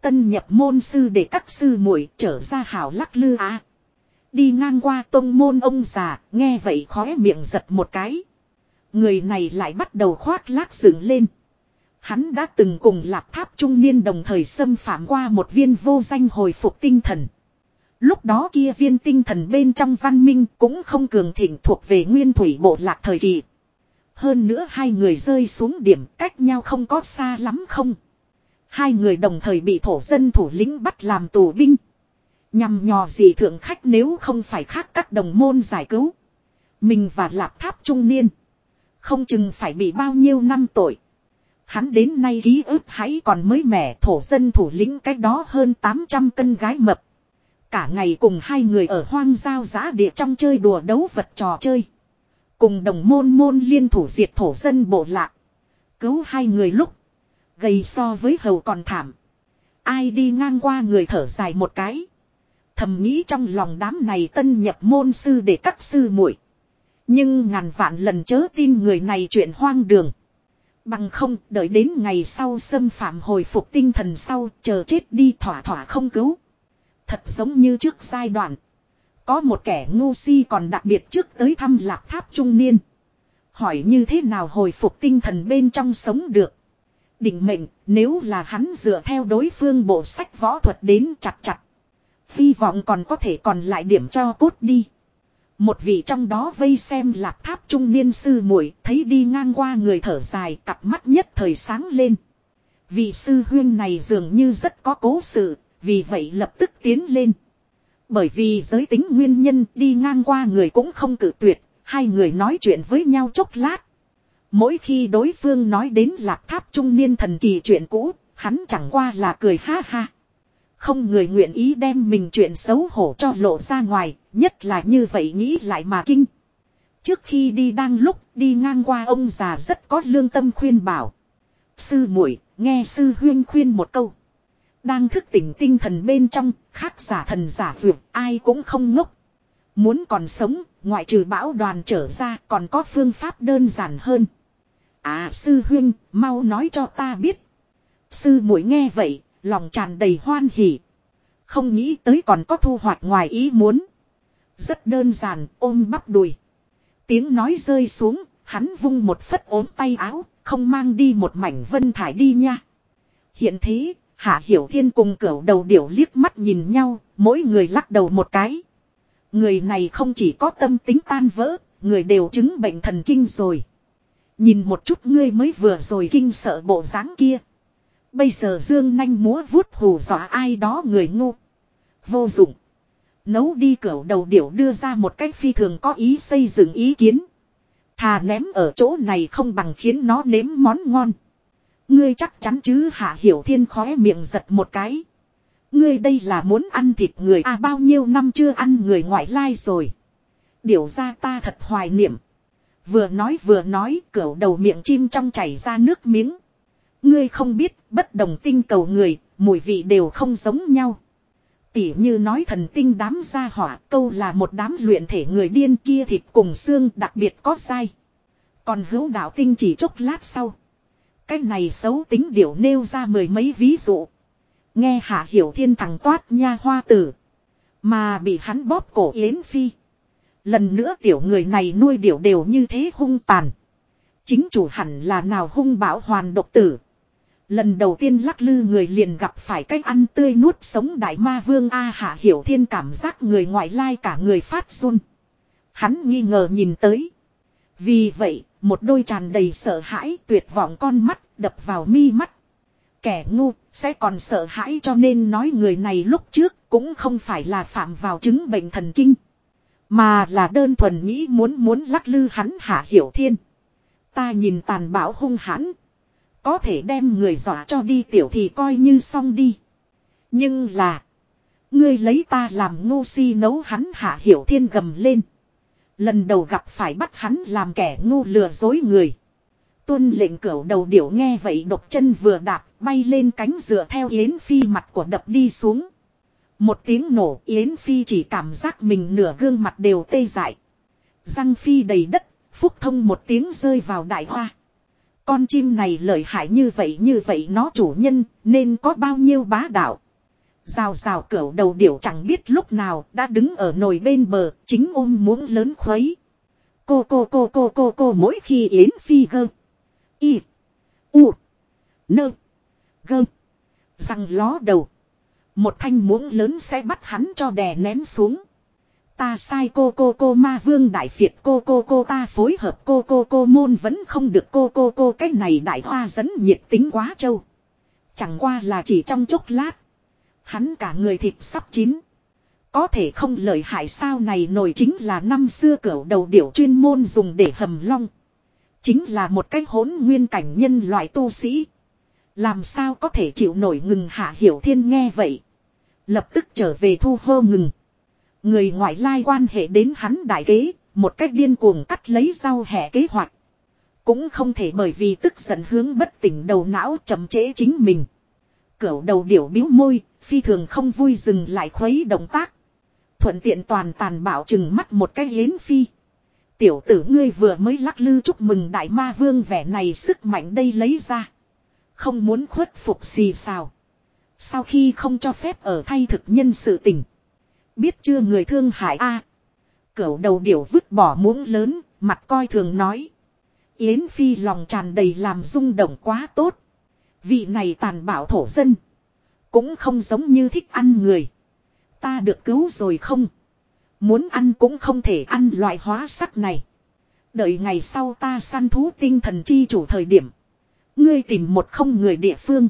[SPEAKER 1] Tân nhập môn sư để các sư muội trở ra hảo lắc lư á. Đi ngang qua tông môn ông già, nghe vậy khóe miệng giật một cái. Người này lại bắt đầu khoác lác dựng lên. Hắn đã từng cùng lạp tháp trung niên đồng thời xâm phạm qua một viên vô danh hồi phục tinh thần. Lúc đó kia viên tinh thần bên trong văn minh cũng không cường thịnh thuộc về nguyên thủy bộ lạc thời kỳ. Hơn nữa hai người rơi xuống điểm cách nhau không có xa lắm không. Hai người đồng thời bị thổ dân thủ lĩnh bắt làm tù binh. Nhằm nhò gì thượng khách nếu không phải khác các đồng môn giải cứu. Mình và lạp tháp trung niên. Không chừng phải bị bao nhiêu năm tội. Hắn đến nay ký ức hãy còn mới mẻ thổ dân thủ lĩnh cách đó hơn 800 cân gái mập. Cả ngày cùng hai người ở hoang giao giã địa trong chơi đùa đấu vật trò chơi. Cùng đồng môn môn liên thủ diệt thổ dân bộ lạc. Cứu hai người lúc. Gầy so với hầu còn thảm. Ai đi ngang qua người thở dài một cái. Thầm nghĩ trong lòng đám này tân nhập môn sư để các sư muội Nhưng ngàn vạn lần chớ tin người này chuyện hoang đường. Bằng không, đợi đến ngày sau xâm phạm hồi phục tinh thần sau, chờ chết đi thỏa thỏa không cứu. Thật giống như trước giai đoạn. Có một kẻ ngu si còn đặc biệt trước tới thăm lạp tháp trung niên. Hỏi như thế nào hồi phục tinh thần bên trong sống được. Định mệnh nếu là hắn dựa theo đối phương bộ sách võ thuật đến chặt chặt. Hy vọng còn có thể còn lại điểm cho cốt đi. Một vị trong đó vây xem lạp tháp trung niên sư muội thấy đi ngang qua người thở dài cặp mắt nhất thời sáng lên. Vị sư huyên này dường như rất có cố sự, vì vậy lập tức tiến lên. Bởi vì giới tính nguyên nhân đi ngang qua người cũng không cử tuyệt, hai người nói chuyện với nhau chốc lát. Mỗi khi đối phương nói đến lạc tháp trung niên thần kỳ chuyện cũ, hắn chẳng qua là cười ha ha. Không người nguyện ý đem mình chuyện xấu hổ cho lộ ra ngoài, nhất là như vậy nghĩ lại mà kinh. Trước khi đi đang lúc đi ngang qua ông già rất có lương tâm khuyên bảo. Sư muội nghe sư huyên khuyên một câu. Đang thức tỉnh tinh thần bên trong, khác giả thần giả dược, ai cũng không ngốc. Muốn còn sống, ngoại trừ bão đoàn trở ra còn có phương pháp đơn giản hơn. À sư huyên, mau nói cho ta biết. Sư muội nghe vậy, lòng tràn đầy hoan hỉ. Không nghĩ tới còn có thu hoạch ngoài ý muốn. Rất đơn giản, ôm bắp đùi. Tiếng nói rơi xuống, hắn vung một phất ốm tay áo, không mang đi một mảnh vân thải đi nha. Hiện thế, Hạ Hiểu Thiên cùng cửu đầu điểu liếc mắt nhìn nhau, mỗi người lắc đầu một cái. Người này không chỉ có tâm tính tan vỡ, người đều chứng bệnh thần kinh rồi. Nhìn một chút ngươi mới vừa rồi kinh sợ bộ dáng kia. Bây giờ dương nanh múa vuốt hù dọa ai đó người ngu. Vô dụng. Nấu đi cửa đầu điểu đưa ra một cách phi thường có ý xây dựng ý kiến. Thà ném ở chỗ này không bằng khiến nó nếm món ngon. Ngươi chắc chắn chứ hạ hiểu thiên khóe miệng giật một cái. Ngươi đây là muốn ăn thịt người à bao nhiêu năm chưa ăn người ngoại lai rồi. Điều ra ta thật hoài niệm. Vừa nói vừa nói cửa đầu miệng chim trong chảy ra nước miếng. Ngươi không biết bất đồng tinh cầu người, mùi vị đều không giống nhau. Tỉ như nói thần tinh đám gia hỏa câu là một đám luyện thể người điên kia thịt cùng xương đặc biệt có sai. Còn hữu đạo tinh chỉ chốc lát sau. Cái này xấu tính điểu nêu ra mười mấy ví dụ. Nghe hạ hiểu thiên thằng toát nha hoa tử. Mà bị hắn bóp cổ yến phi. Lần nữa tiểu người này nuôi điểu đều như thế hung tàn. Chính chủ hẳn là nào hung bão hoàn độc tử. Lần đầu tiên lắc lư người liền gặp phải cách ăn tươi nuốt sống đại ma vương A hạ hiểu thiên cảm giác người ngoại lai cả người phát run. Hắn nghi ngờ nhìn tới. Vì vậy, một đôi tràn đầy sợ hãi tuyệt vọng con mắt đập vào mi mắt. Kẻ ngu sẽ còn sợ hãi cho nên nói người này lúc trước cũng không phải là phạm vào chứng bệnh thần kinh. Mà là đơn thuần nghĩ muốn muốn lắc lư hắn hạ hiểu thiên. Ta nhìn tàn bạo hung hãn. Có thể đem người dọa cho đi tiểu thì coi như xong đi. Nhưng là. Ngươi lấy ta làm ngu si nấu hắn hạ hiểu thiên gầm lên. Lần đầu gặp phải bắt hắn làm kẻ ngu lừa dối người. Tuân lệnh cửu đầu điểu nghe vậy độc chân vừa đạp bay lên cánh dựa theo Yến Phi mặt của đập đi xuống. Một tiếng nổ Yến Phi chỉ cảm giác mình nửa gương mặt đều tê dại. Răng Phi đầy đất, phúc thông một tiếng rơi vào đại hoa. Con chim này lợi hại như vậy như vậy nó chủ nhân nên có bao nhiêu bá đạo. Rào rào cẩu đầu điểu chẳng biết lúc nào đã đứng ở nồi bên bờ, chính ôm muỗng lớn khuấy. Cô cô cô cô cô cô mỗi khi Yến Phi gơ. Y. U. Nơ. Gơ. Răng ló đầu. Một thanh muỗng lớn sẽ bắt hắn cho đè ném xuống. Ta sai cô cô cô ma vương đại phiệt, cô cô cô ta phối hợp, cô cô cô môn vẫn không được, cô cô cô, cái này đại hoa dẫn nhiệt tính quá trâu. Chẳng qua là chỉ trong chốc lát. Hắn cả người thịt sắp chín. Có thể không lợi hại sao này nổi chính là năm xưa cửa đầu điểu chuyên môn dùng để hầm long. Chính là một cái hỗn nguyên cảnh nhân loại tu sĩ. Làm sao có thể chịu nổi ngừng hạ hiểu thiên nghe vậy. Lập tức trở về thu hô ngừng. Người ngoại lai quan hệ đến hắn đại kế, một cách điên cuồng cắt lấy rau hẻ kế hoạch. Cũng không thể bởi vì tức giận hướng bất tỉnh đầu não chậm trễ chính mình cẩu đầu điểu biếu môi, phi thường không vui dừng lại khuấy động tác. Thuận tiện toàn tàn bảo chừng mắt một cái yến phi. Tiểu tử ngươi vừa mới lắc lư chúc mừng đại ma vương vẻ này sức mạnh đây lấy ra. Không muốn khuất phục xì xào. Sau khi không cho phép ở thay thực nhân sự tình. Biết chưa người thương hại a Cửu đầu điểu vứt bỏ muỗng lớn, mặt coi thường nói. Yến Phi lòng tràn đầy làm rung động quá tốt. Vị này tàn bạo thổ dân. Cũng không giống như thích ăn người. Ta được cứu rồi không? Muốn ăn cũng không thể ăn loại hóa sắc này. Đợi ngày sau ta săn thú tinh thần chi chủ thời điểm. Ngươi tìm một không người địa phương.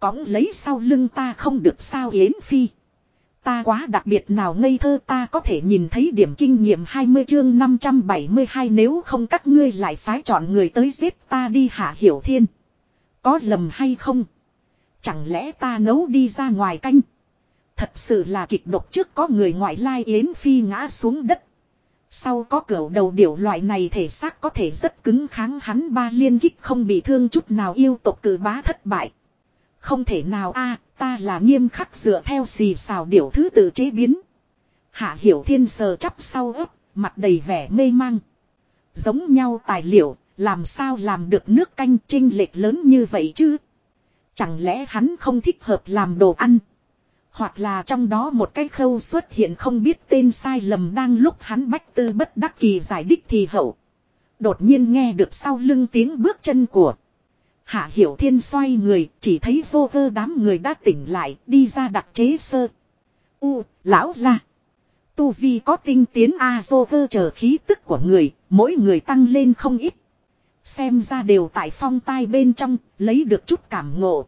[SPEAKER 1] Cõng lấy sau lưng ta không được sao Yến Phi. Ta quá đặc biệt nào ngây thơ ta có thể nhìn thấy điểm kinh nghiệm 20 chương 572 nếu không các ngươi lại phái chọn người tới giết ta đi hạ hiểu thiên. Có lầm hay không? Chẳng lẽ ta nấu đi ra ngoài canh? Thật sự là kịch độc trước có người ngoại lai yến phi ngã xuống đất. Sau có cửa đầu điểu loại này thể xác có thể rất cứng kháng hắn ba liên kích không bị thương chút nào yêu tộc cử bá thất bại. Không thể nào a ta là nghiêm khắc dựa theo xì xào điểu thứ tự chế biến. Hạ hiểu thiên sờ chắp sau ấp, mặt đầy vẻ mê mang. Giống nhau tài liệu, làm sao làm được nước canh trinh lệch lớn như vậy chứ? Chẳng lẽ hắn không thích hợp làm đồ ăn? Hoặc là trong đó một cái khâu xuất hiện không biết tên sai lầm đang lúc hắn bách tư bất đắc kỳ giải đích thì hậu. Đột nhiên nghe được sau lưng tiếng bước chân của. Hạ Hiểu Thiên xoay người, chỉ thấy vô cơ đám người đã tỉnh lại, đi ra đặc chế sơ. U, lão la. Tu Vi có tinh tiến A vô cơ chờ khí tức của người, mỗi người tăng lên không ít. Xem ra đều tại phong tai bên trong, lấy được chút cảm ngộ.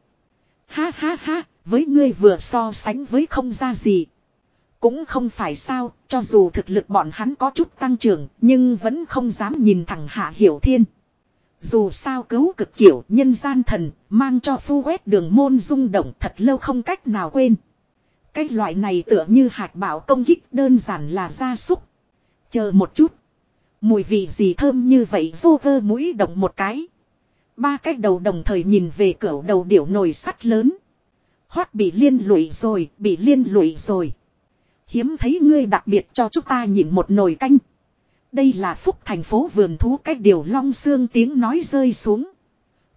[SPEAKER 1] Ha ha ha, với ngươi vừa so sánh với không ra gì. Cũng không phải sao, cho dù thực lực bọn hắn có chút tăng trưởng, nhưng vẫn không dám nhìn thẳng Hạ Hiểu Thiên. Dù sao cứu cực kiểu nhân gian thần, mang cho phu quét đường môn rung động thật lâu không cách nào quên. Cái loại này tựa như hạt bảo công kích đơn giản là gia súc. Chờ một chút. Mùi vị gì thơm như vậy vô cơ mũi động một cái. Ba cái đầu đồng thời nhìn về cửa đầu điểu nồi sắt lớn. Hoát bị liên lụy rồi, bị liên lụy rồi. Hiếm thấy ngươi đặc biệt cho chúng ta nhìn một nồi canh. Đây là phúc thành phố vườn thú cách điều long xương tiếng nói rơi xuống.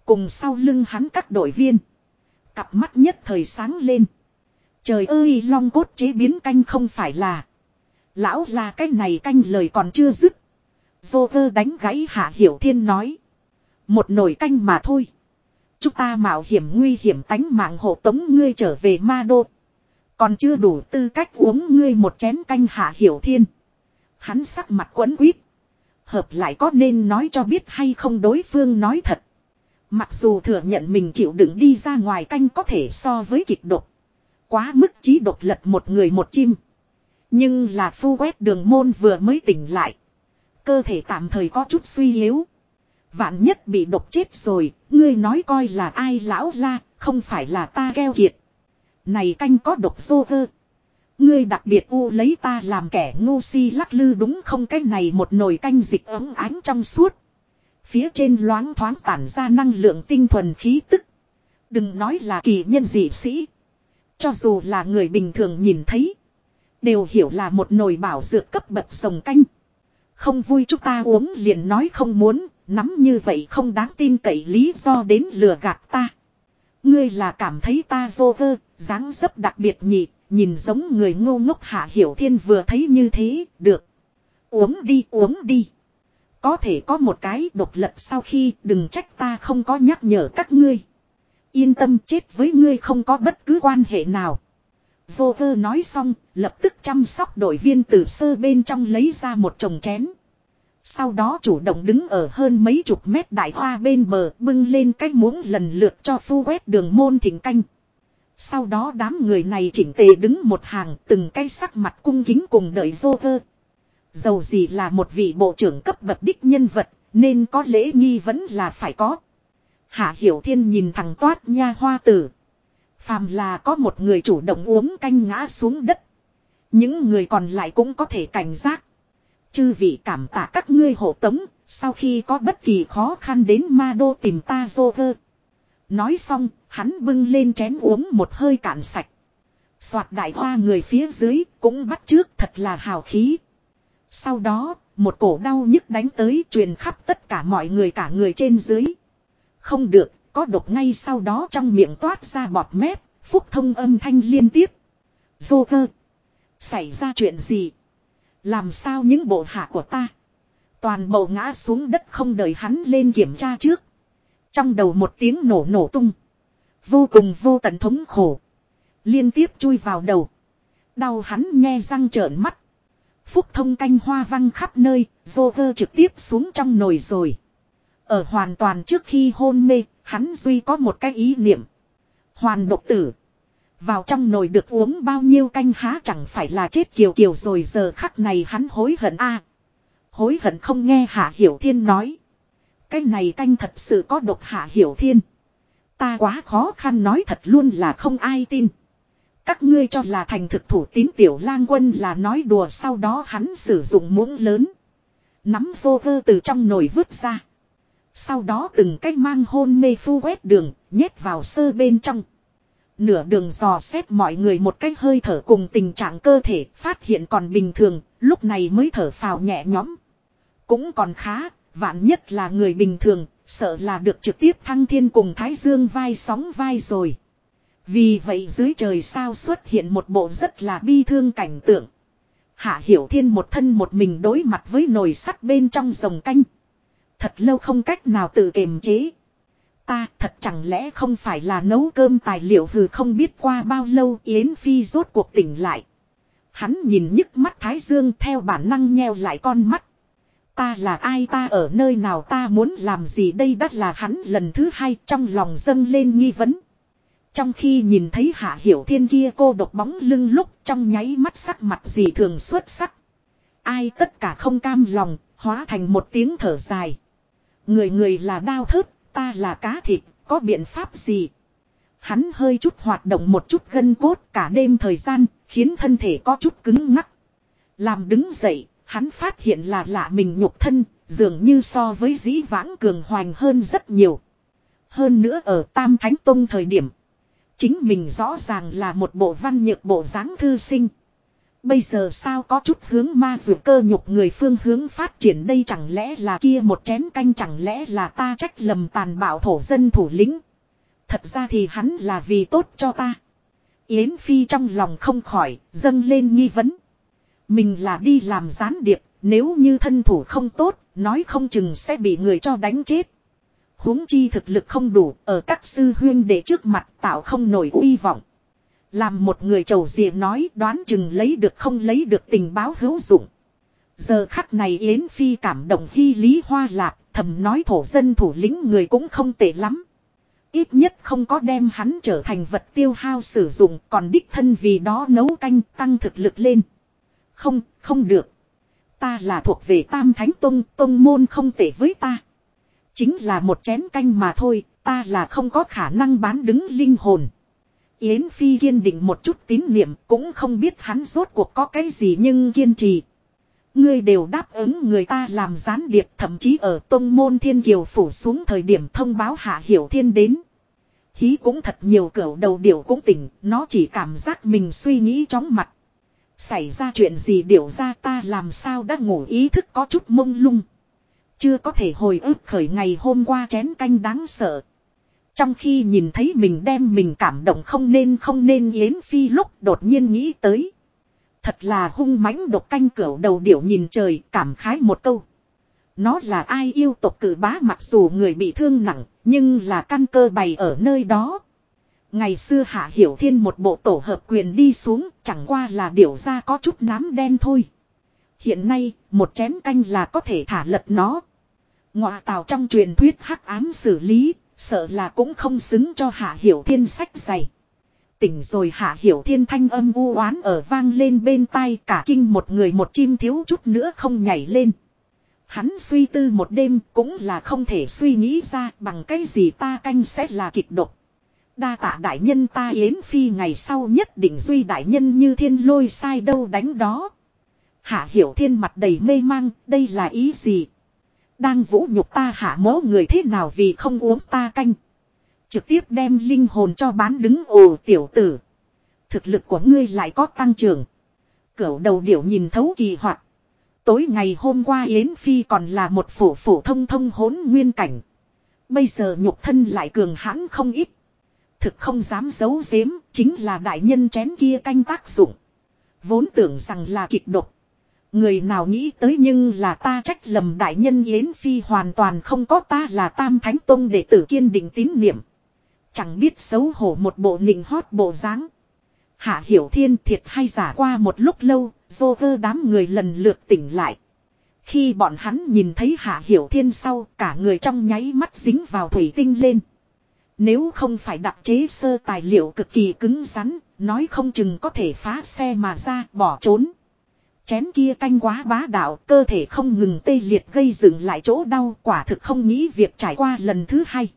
[SPEAKER 1] Cùng sau lưng hắn các đội viên. Cặp mắt nhất thời sáng lên. Trời ơi long cốt chế biến canh không phải là. Lão là cái này canh lời còn chưa dứt. Vô vơ đánh gãy hạ hiểu thiên nói. Một nồi canh mà thôi. Chúng ta mạo hiểm nguy hiểm tánh mạng hộ tống ngươi trở về ma đô. Còn chưa đủ tư cách uống ngươi một chén canh hạ hiểu thiên. Hắn sắc mặt quấn quýt. Hợp lại có nên nói cho biết hay không đối phương nói thật. Mặc dù thừa nhận mình chịu đựng đi ra ngoài canh có thể so với kịch độc. Quá mức trí độc lật một người một chim. Nhưng là phu quét đường môn vừa mới tỉnh lại. Cơ thể tạm thời có chút suy yếu. Vạn nhất bị độc chết rồi, ngươi nói coi là ai lão la, không phải là ta gheo kiệt. Này canh có độc vô cơ. Ngươi đặc biệt u lấy ta làm kẻ ngu si lắc lư đúng không cái này một nồi canh dịch ấm ánh trong suốt. Phía trên loáng thoáng tản ra năng lượng tinh thuần khí tức. Đừng nói là kỳ nhân dị sĩ. Cho dù là người bình thường nhìn thấy. Đều hiểu là một nồi bảo dược cấp bậc sồng canh. Không vui chúng ta uống liền nói không muốn, nắm như vậy không đáng tin cậy lý do đến lừa gạt ta. Ngươi là cảm thấy ta vô cơ, dáng dấp đặc biệt nhị, nhìn giống người ngô ngốc hạ hiểu thiên vừa thấy như thế, được. Uống đi uống đi. Có thể có một cái độc lập sau khi đừng trách ta không có nhắc nhở các ngươi. Yên tâm chết với ngươi không có bất cứ quan hệ nào. Vô cơ nói xong, lập tức chăm sóc đội viên từ sơ bên trong lấy ra một chồng chén. Sau đó chủ động đứng ở hơn mấy chục mét đại hoa bên bờ bưng lên cái muỗng lần lượt cho phu quét đường môn thỉnh canh. Sau đó đám người này chỉnh tề đứng một hàng từng cái sắc mặt cung kính cùng đợi vô cơ. Dầu gì là một vị bộ trưởng cấp bậc đích nhân vật nên có lễ nghi vẫn là phải có. Hạ Hiểu Thiên nhìn thằng toát nha hoa tử. Phàm là có một người chủ động uống canh ngã xuống đất. Những người còn lại cũng có thể cảnh giác. Chư vị cảm tạ các ngươi hộ tống, sau khi có bất kỳ khó khăn đến ma đô tìm ta dô vơ. Nói xong, hắn bưng lên chén uống một hơi cạn sạch. Soạt đại hoa người phía dưới cũng bắt trước thật là hào khí. Sau đó, một cổ đau nhức đánh tới truyền khắp tất cả mọi người cả người trên dưới. Không được, có độc ngay sau đó trong miệng toát ra bọt mép, phúc thông âm thanh liên tiếp. Vô cơ. Xảy ra chuyện gì? Làm sao những bộ hạ của ta? Toàn bộ ngã xuống đất không đợi hắn lên kiểm tra trước. Trong đầu một tiếng nổ nổ tung. Vô cùng vô tận thống khổ. Liên tiếp chui vào đầu. Đau hắn nghe răng trợn mắt. Phúc thông canh hoa văng khắp nơi, vô cơ trực tiếp xuống trong nồi rồi. Ở hoàn toàn trước khi hôn mê, hắn duy có một cái ý niệm. Hoàn độc tử. Vào trong nồi được uống bao nhiêu canh há chẳng phải là chết kiều kiều rồi giờ khắc này hắn hối hận a Hối hận không nghe Hạ Hiểu Thiên nói. Cái này canh thật sự có độc Hạ Hiểu Thiên. Ta quá khó khăn nói thật luôn là không ai tin. Các ngươi cho là thành thực thủ tín tiểu lang quân là nói đùa sau đó hắn sử dụng muỗng lớn. Nắm vô vơ từ trong nồi vứt ra. Sau đó từng cách mang hôn mê phu quét đường, nhét vào sơ bên trong. Nửa đường dò xét mọi người một cách hơi thở cùng tình trạng cơ thể phát hiện còn bình thường, lúc này mới thở phào nhẹ nhõm. Cũng còn khá, vạn nhất là người bình thường, sợ là được trực tiếp thăng thiên cùng Thái Dương vai sóng vai rồi. Vì vậy dưới trời sao xuất hiện một bộ rất là bi thương cảnh tượng. Hạ Hiểu Thiên một thân một mình đối mặt với nồi sắt bên trong rồng canh. Thật lâu không cách nào tự kiềm chế. Ta thật chẳng lẽ không phải là nấu cơm tài liệu hừ không biết qua bao lâu Yến Phi rốt cuộc tỉnh lại. Hắn nhìn nhức mắt Thái Dương theo bản năng nheo lại con mắt. Ta là ai ta ở nơi nào ta muốn làm gì đây đắt là hắn lần thứ hai trong lòng dâng lên nghi vấn. Trong khi nhìn thấy hạ hiểu thiên kia cô độc bóng lưng lúc trong nháy mắt sắc mặt gì thường xuất sắc. Ai tất cả không cam lòng, hóa thành một tiếng thở dài. Người người là đau thớt, ta là cá thịt, có biện pháp gì? Hắn hơi chút hoạt động một chút gân cốt cả đêm thời gian, khiến thân thể có chút cứng ngắc. Làm đứng dậy, hắn phát hiện là lạ mình nhục thân, dường như so với dĩ vãng cường hoành hơn rất nhiều. Hơn nữa ở Tam Thánh Tông thời điểm, chính mình rõ ràng là một bộ văn nhược bộ dáng thư sinh. Bây giờ sao có chút hướng ma dù cơ nhục người phương hướng phát triển đây chẳng lẽ là kia một chén canh chẳng lẽ là ta trách lầm tàn bạo thổ dân thủ lĩnh. Thật ra thì hắn là vì tốt cho ta. Yến Phi trong lòng không khỏi, dâng lên nghi vấn. Mình là đi làm gián điệp, nếu như thân thủ không tốt, nói không chừng sẽ bị người cho đánh chết. huống chi thực lực không đủ, ở các sư huyên để trước mặt tạo không nổi uy vọng. Làm một người trầu dìa nói đoán chừng lấy được không lấy được tình báo hữu dụng. Giờ khắc này Yến Phi cảm động hy lý hoa lạc, thầm nói thổ dân thủ lĩnh người cũng không tệ lắm. Ít nhất không có đem hắn trở thành vật tiêu hao sử dụng còn đích thân vì đó nấu canh tăng thực lực lên. Không, không được. Ta là thuộc về Tam Thánh Tông, Tông môn không tệ với ta. Chính là một chén canh mà thôi, ta là không có khả năng bán đứng linh hồn. Yến Phi kiên định một chút tín niệm cũng không biết hắn rốt cuộc có cái gì nhưng kiên trì. Ngươi đều đáp ứng người ta làm gián điệp thậm chí ở tông môn thiên kiều phủ xuống thời điểm thông báo hạ hiểu thiên đến. Hí cũng thật nhiều cỡ đầu điểu cũng tỉnh, nó chỉ cảm giác mình suy nghĩ chóng mặt. Xảy ra chuyện gì điểu ra ta làm sao đã ngủ ý thức có chút mông lung. Chưa có thể hồi ức khởi ngày hôm qua chén canh đáng sợ. Trong khi nhìn thấy mình đem mình cảm động không nên không nên Yến Phi lúc đột nhiên nghĩ tới. Thật là hung mãnh độc canh cửa đầu điểu nhìn trời, cảm khái một câu. Nó là ai yêu tộc cử bá mặc dù người bị thương nặng, nhưng là căn cơ bày ở nơi đó. Ngày xưa Hạ Hiểu Thiên một bộ tổ hợp quyền đi xuống, chẳng qua là điểu ra có chút nám đen thôi. Hiện nay, một chén canh là có thể thả lật nó. ngoại tào trong truyền thuyết hắc ám xử lý Sợ là cũng không xứng cho hạ hiểu thiên sách dày. Tỉnh rồi hạ hiểu thiên thanh âm u oán ở vang lên bên tai cả kinh một người một chim thiếu chút nữa không nhảy lên. Hắn suy tư một đêm cũng là không thể suy nghĩ ra bằng cái gì ta canh sẽ là kịch độc. Đa tạ đại nhân ta yến phi ngày sau nhất định duy đại nhân như thiên lôi sai đâu đánh đó. Hạ hiểu thiên mặt đầy mê mang, đây là ý gì? Đang vũ nhục ta hạ mố người thế nào vì không uống ta canh. Trực tiếp đem linh hồn cho bán đứng ồ tiểu tử. Thực lực của ngươi lại có tăng trưởng. Cửu đầu điểu nhìn thấu kỳ hoạt. Tối ngày hôm qua Yến Phi còn là một phủ phủ thông thông hỗn nguyên cảnh. Bây giờ nhục thân lại cường hãn không ít. Thực không dám giấu giếm, chính là đại nhân chén kia canh tác dụng. Vốn tưởng rằng là kịch độc. Người nào nghĩ tới nhưng là ta trách lầm đại nhân Yến Phi hoàn toàn không có ta là tam thánh tông để tử kiên định tín niệm. Chẳng biết xấu hổ một bộ nịnh hót bộ dáng. Hạ hiểu thiên thiệt hay giả qua một lúc lâu, dô vơ đám người lần lượt tỉnh lại. Khi bọn hắn nhìn thấy hạ hiểu thiên sau, cả người trong nháy mắt dính vào thủy tinh lên. Nếu không phải đặc chế sơ tài liệu cực kỳ cứng rắn, nói không chừng có thể phá xe mà ra, bỏ trốn. Chén kia canh quá bá đạo, cơ thể không ngừng tê liệt gây dựng lại chỗ đau, quả thực không nghĩ việc trải qua lần thứ hai.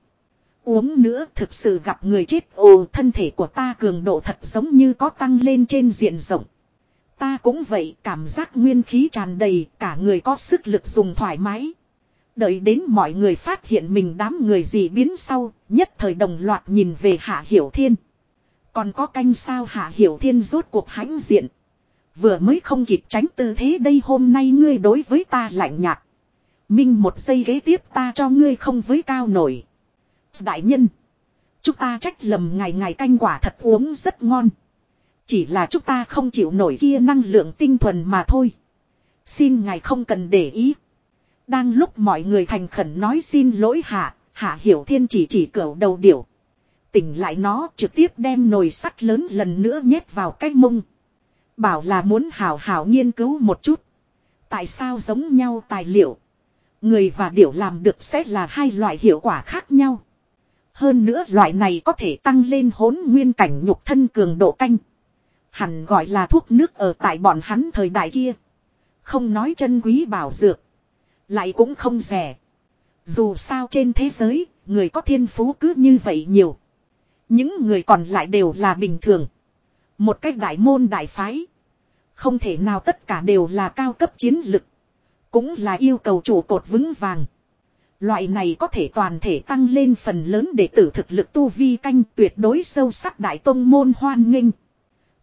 [SPEAKER 1] Uống nữa thực sự gặp người chết ồ thân thể của ta cường độ thật giống như có tăng lên trên diện rộng. Ta cũng vậy cảm giác nguyên khí tràn đầy cả người có sức lực dùng thoải mái. Đợi đến mọi người phát hiện mình đám người gì biến sau, nhất thời đồng loạt nhìn về Hạ Hiểu Thiên. Còn có canh sao Hạ Hiểu Thiên rốt cuộc hãnh diện. Vừa mới không kịp tránh tư thế đây hôm nay ngươi đối với ta lạnh nhạt. Minh một giây ghế tiếp ta cho ngươi không với cao nổi. Đại nhân. Chúng ta trách lầm ngày ngày canh quả thật uống rất ngon. Chỉ là chúng ta không chịu nổi kia năng lượng tinh thuần mà thôi. Xin ngài không cần để ý. Đang lúc mọi người thành khẩn nói xin lỗi hạ, hạ hiểu thiên chỉ chỉ cẩu đầu điểu. Tỉnh lại nó trực tiếp đem nồi sắt lớn lần nữa nhét vào cái mông. Bảo là muốn hào hào nghiên cứu một chút. Tại sao giống nhau tài liệu. Người và điểu làm được sẽ là hai loại hiệu quả khác nhau. Hơn nữa loại này có thể tăng lên hỗn nguyên cảnh nhục thân cường độ canh. Hẳn gọi là thuốc nước ở tại bọn hắn thời đại kia. Không nói chân quý bảo dược. Lại cũng không rẻ. Dù sao trên thế giới, người có thiên phú cứ như vậy nhiều. Những người còn lại đều là bình thường. Một cách đại môn đại phái. Không thể nào tất cả đều là cao cấp chiến lực. Cũng là yêu cầu chủ cột vững vàng. Loại này có thể toàn thể tăng lên phần lớn để tử thực lực tu vi canh tuyệt đối sâu sắc đại tông môn hoan nghênh.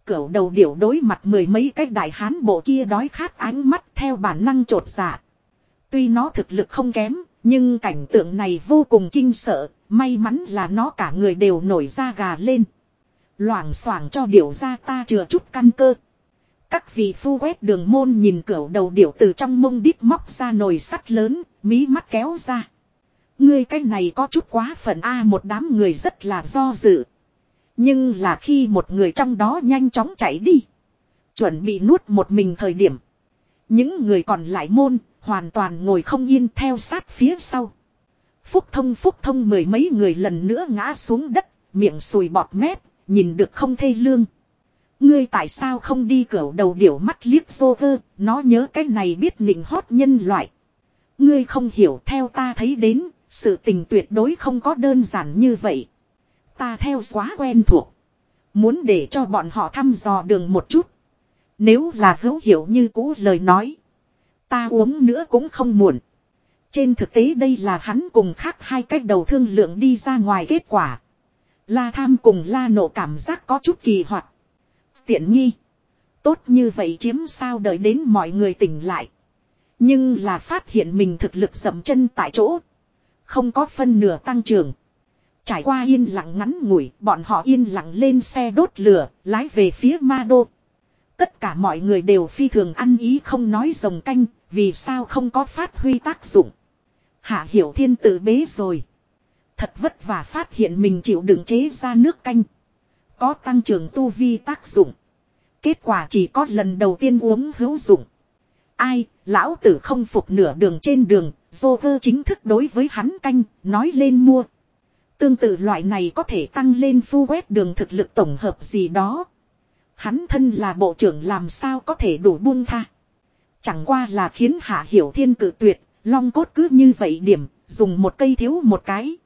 [SPEAKER 1] Cửu đầu điểu đối mặt mười mấy cái đại hán bộ kia đói khát ánh mắt theo bản năng trột dạ. Tuy nó thực lực không kém, nhưng cảnh tượng này vô cùng kinh sợ, may mắn là nó cả người đều nổi da gà lên. Loảng xoảng cho điểu ra ta chừa chút căn cơ. Các vị phu quét đường môn nhìn cửa đầu điểu từ trong mông đít móc ra nồi sắt lớn, mí mắt kéo ra. Ngươi cái này có chút quá phận A một đám người rất là do dự. Nhưng là khi một người trong đó nhanh chóng chạy đi. Chuẩn bị nuốt một mình thời điểm. Những người còn lại môn, hoàn toàn ngồi không yên theo sát phía sau. Phúc thông phúc thông mười mấy người lần nữa ngã xuống đất, miệng sùi bọt mép, nhìn được không thê lương. Ngươi tại sao không đi cửa đầu điểu mắt liếc vô vơ, nó nhớ cái này biết nịnh hót nhân loại. Ngươi không hiểu theo ta thấy đến, sự tình tuyệt đối không có đơn giản như vậy. Ta theo quá quen thuộc. Muốn để cho bọn họ thăm dò đường một chút. Nếu là hữu hiểu như cũ lời nói. Ta uống nữa cũng không muộn. Trên thực tế đây là hắn cùng khác hai cách đầu thương lượng đi ra ngoài kết quả. La tham cùng la nộ cảm giác có chút kỳ hoạt. Tiện nghi. Tốt như vậy chiếm sao đợi đến mọi người tỉnh lại. Nhưng là phát hiện mình thực lực dậm chân tại chỗ. Không có phân nửa tăng trưởng. Trải qua yên lặng ngắn ngủi, bọn họ yên lặng lên xe đốt lửa, lái về phía ma đô. Tất cả mọi người đều phi thường ăn ý không nói rồng canh, vì sao không có phát huy tác dụng. Hạ hiểu thiên tự bế rồi. Thật vất vả phát hiện mình chịu đựng chế ra nước canh. Có tăng trưởng tu vi tác dụng. Kết quả chỉ có lần đầu tiên uống hữu dụng. Ai, lão tử không phục nửa đường trên đường, dô vơ chính thức đối với hắn canh, nói lên mua. Tương tự loại này có thể tăng lên phu quét đường thực lực tổng hợp gì đó. Hắn thân là bộ trưởng làm sao có thể đủ buông tha. Chẳng qua là khiến hạ hiểu thiên cử tuyệt, long cốt cứ như vậy điểm, dùng một cây thiếu một cái.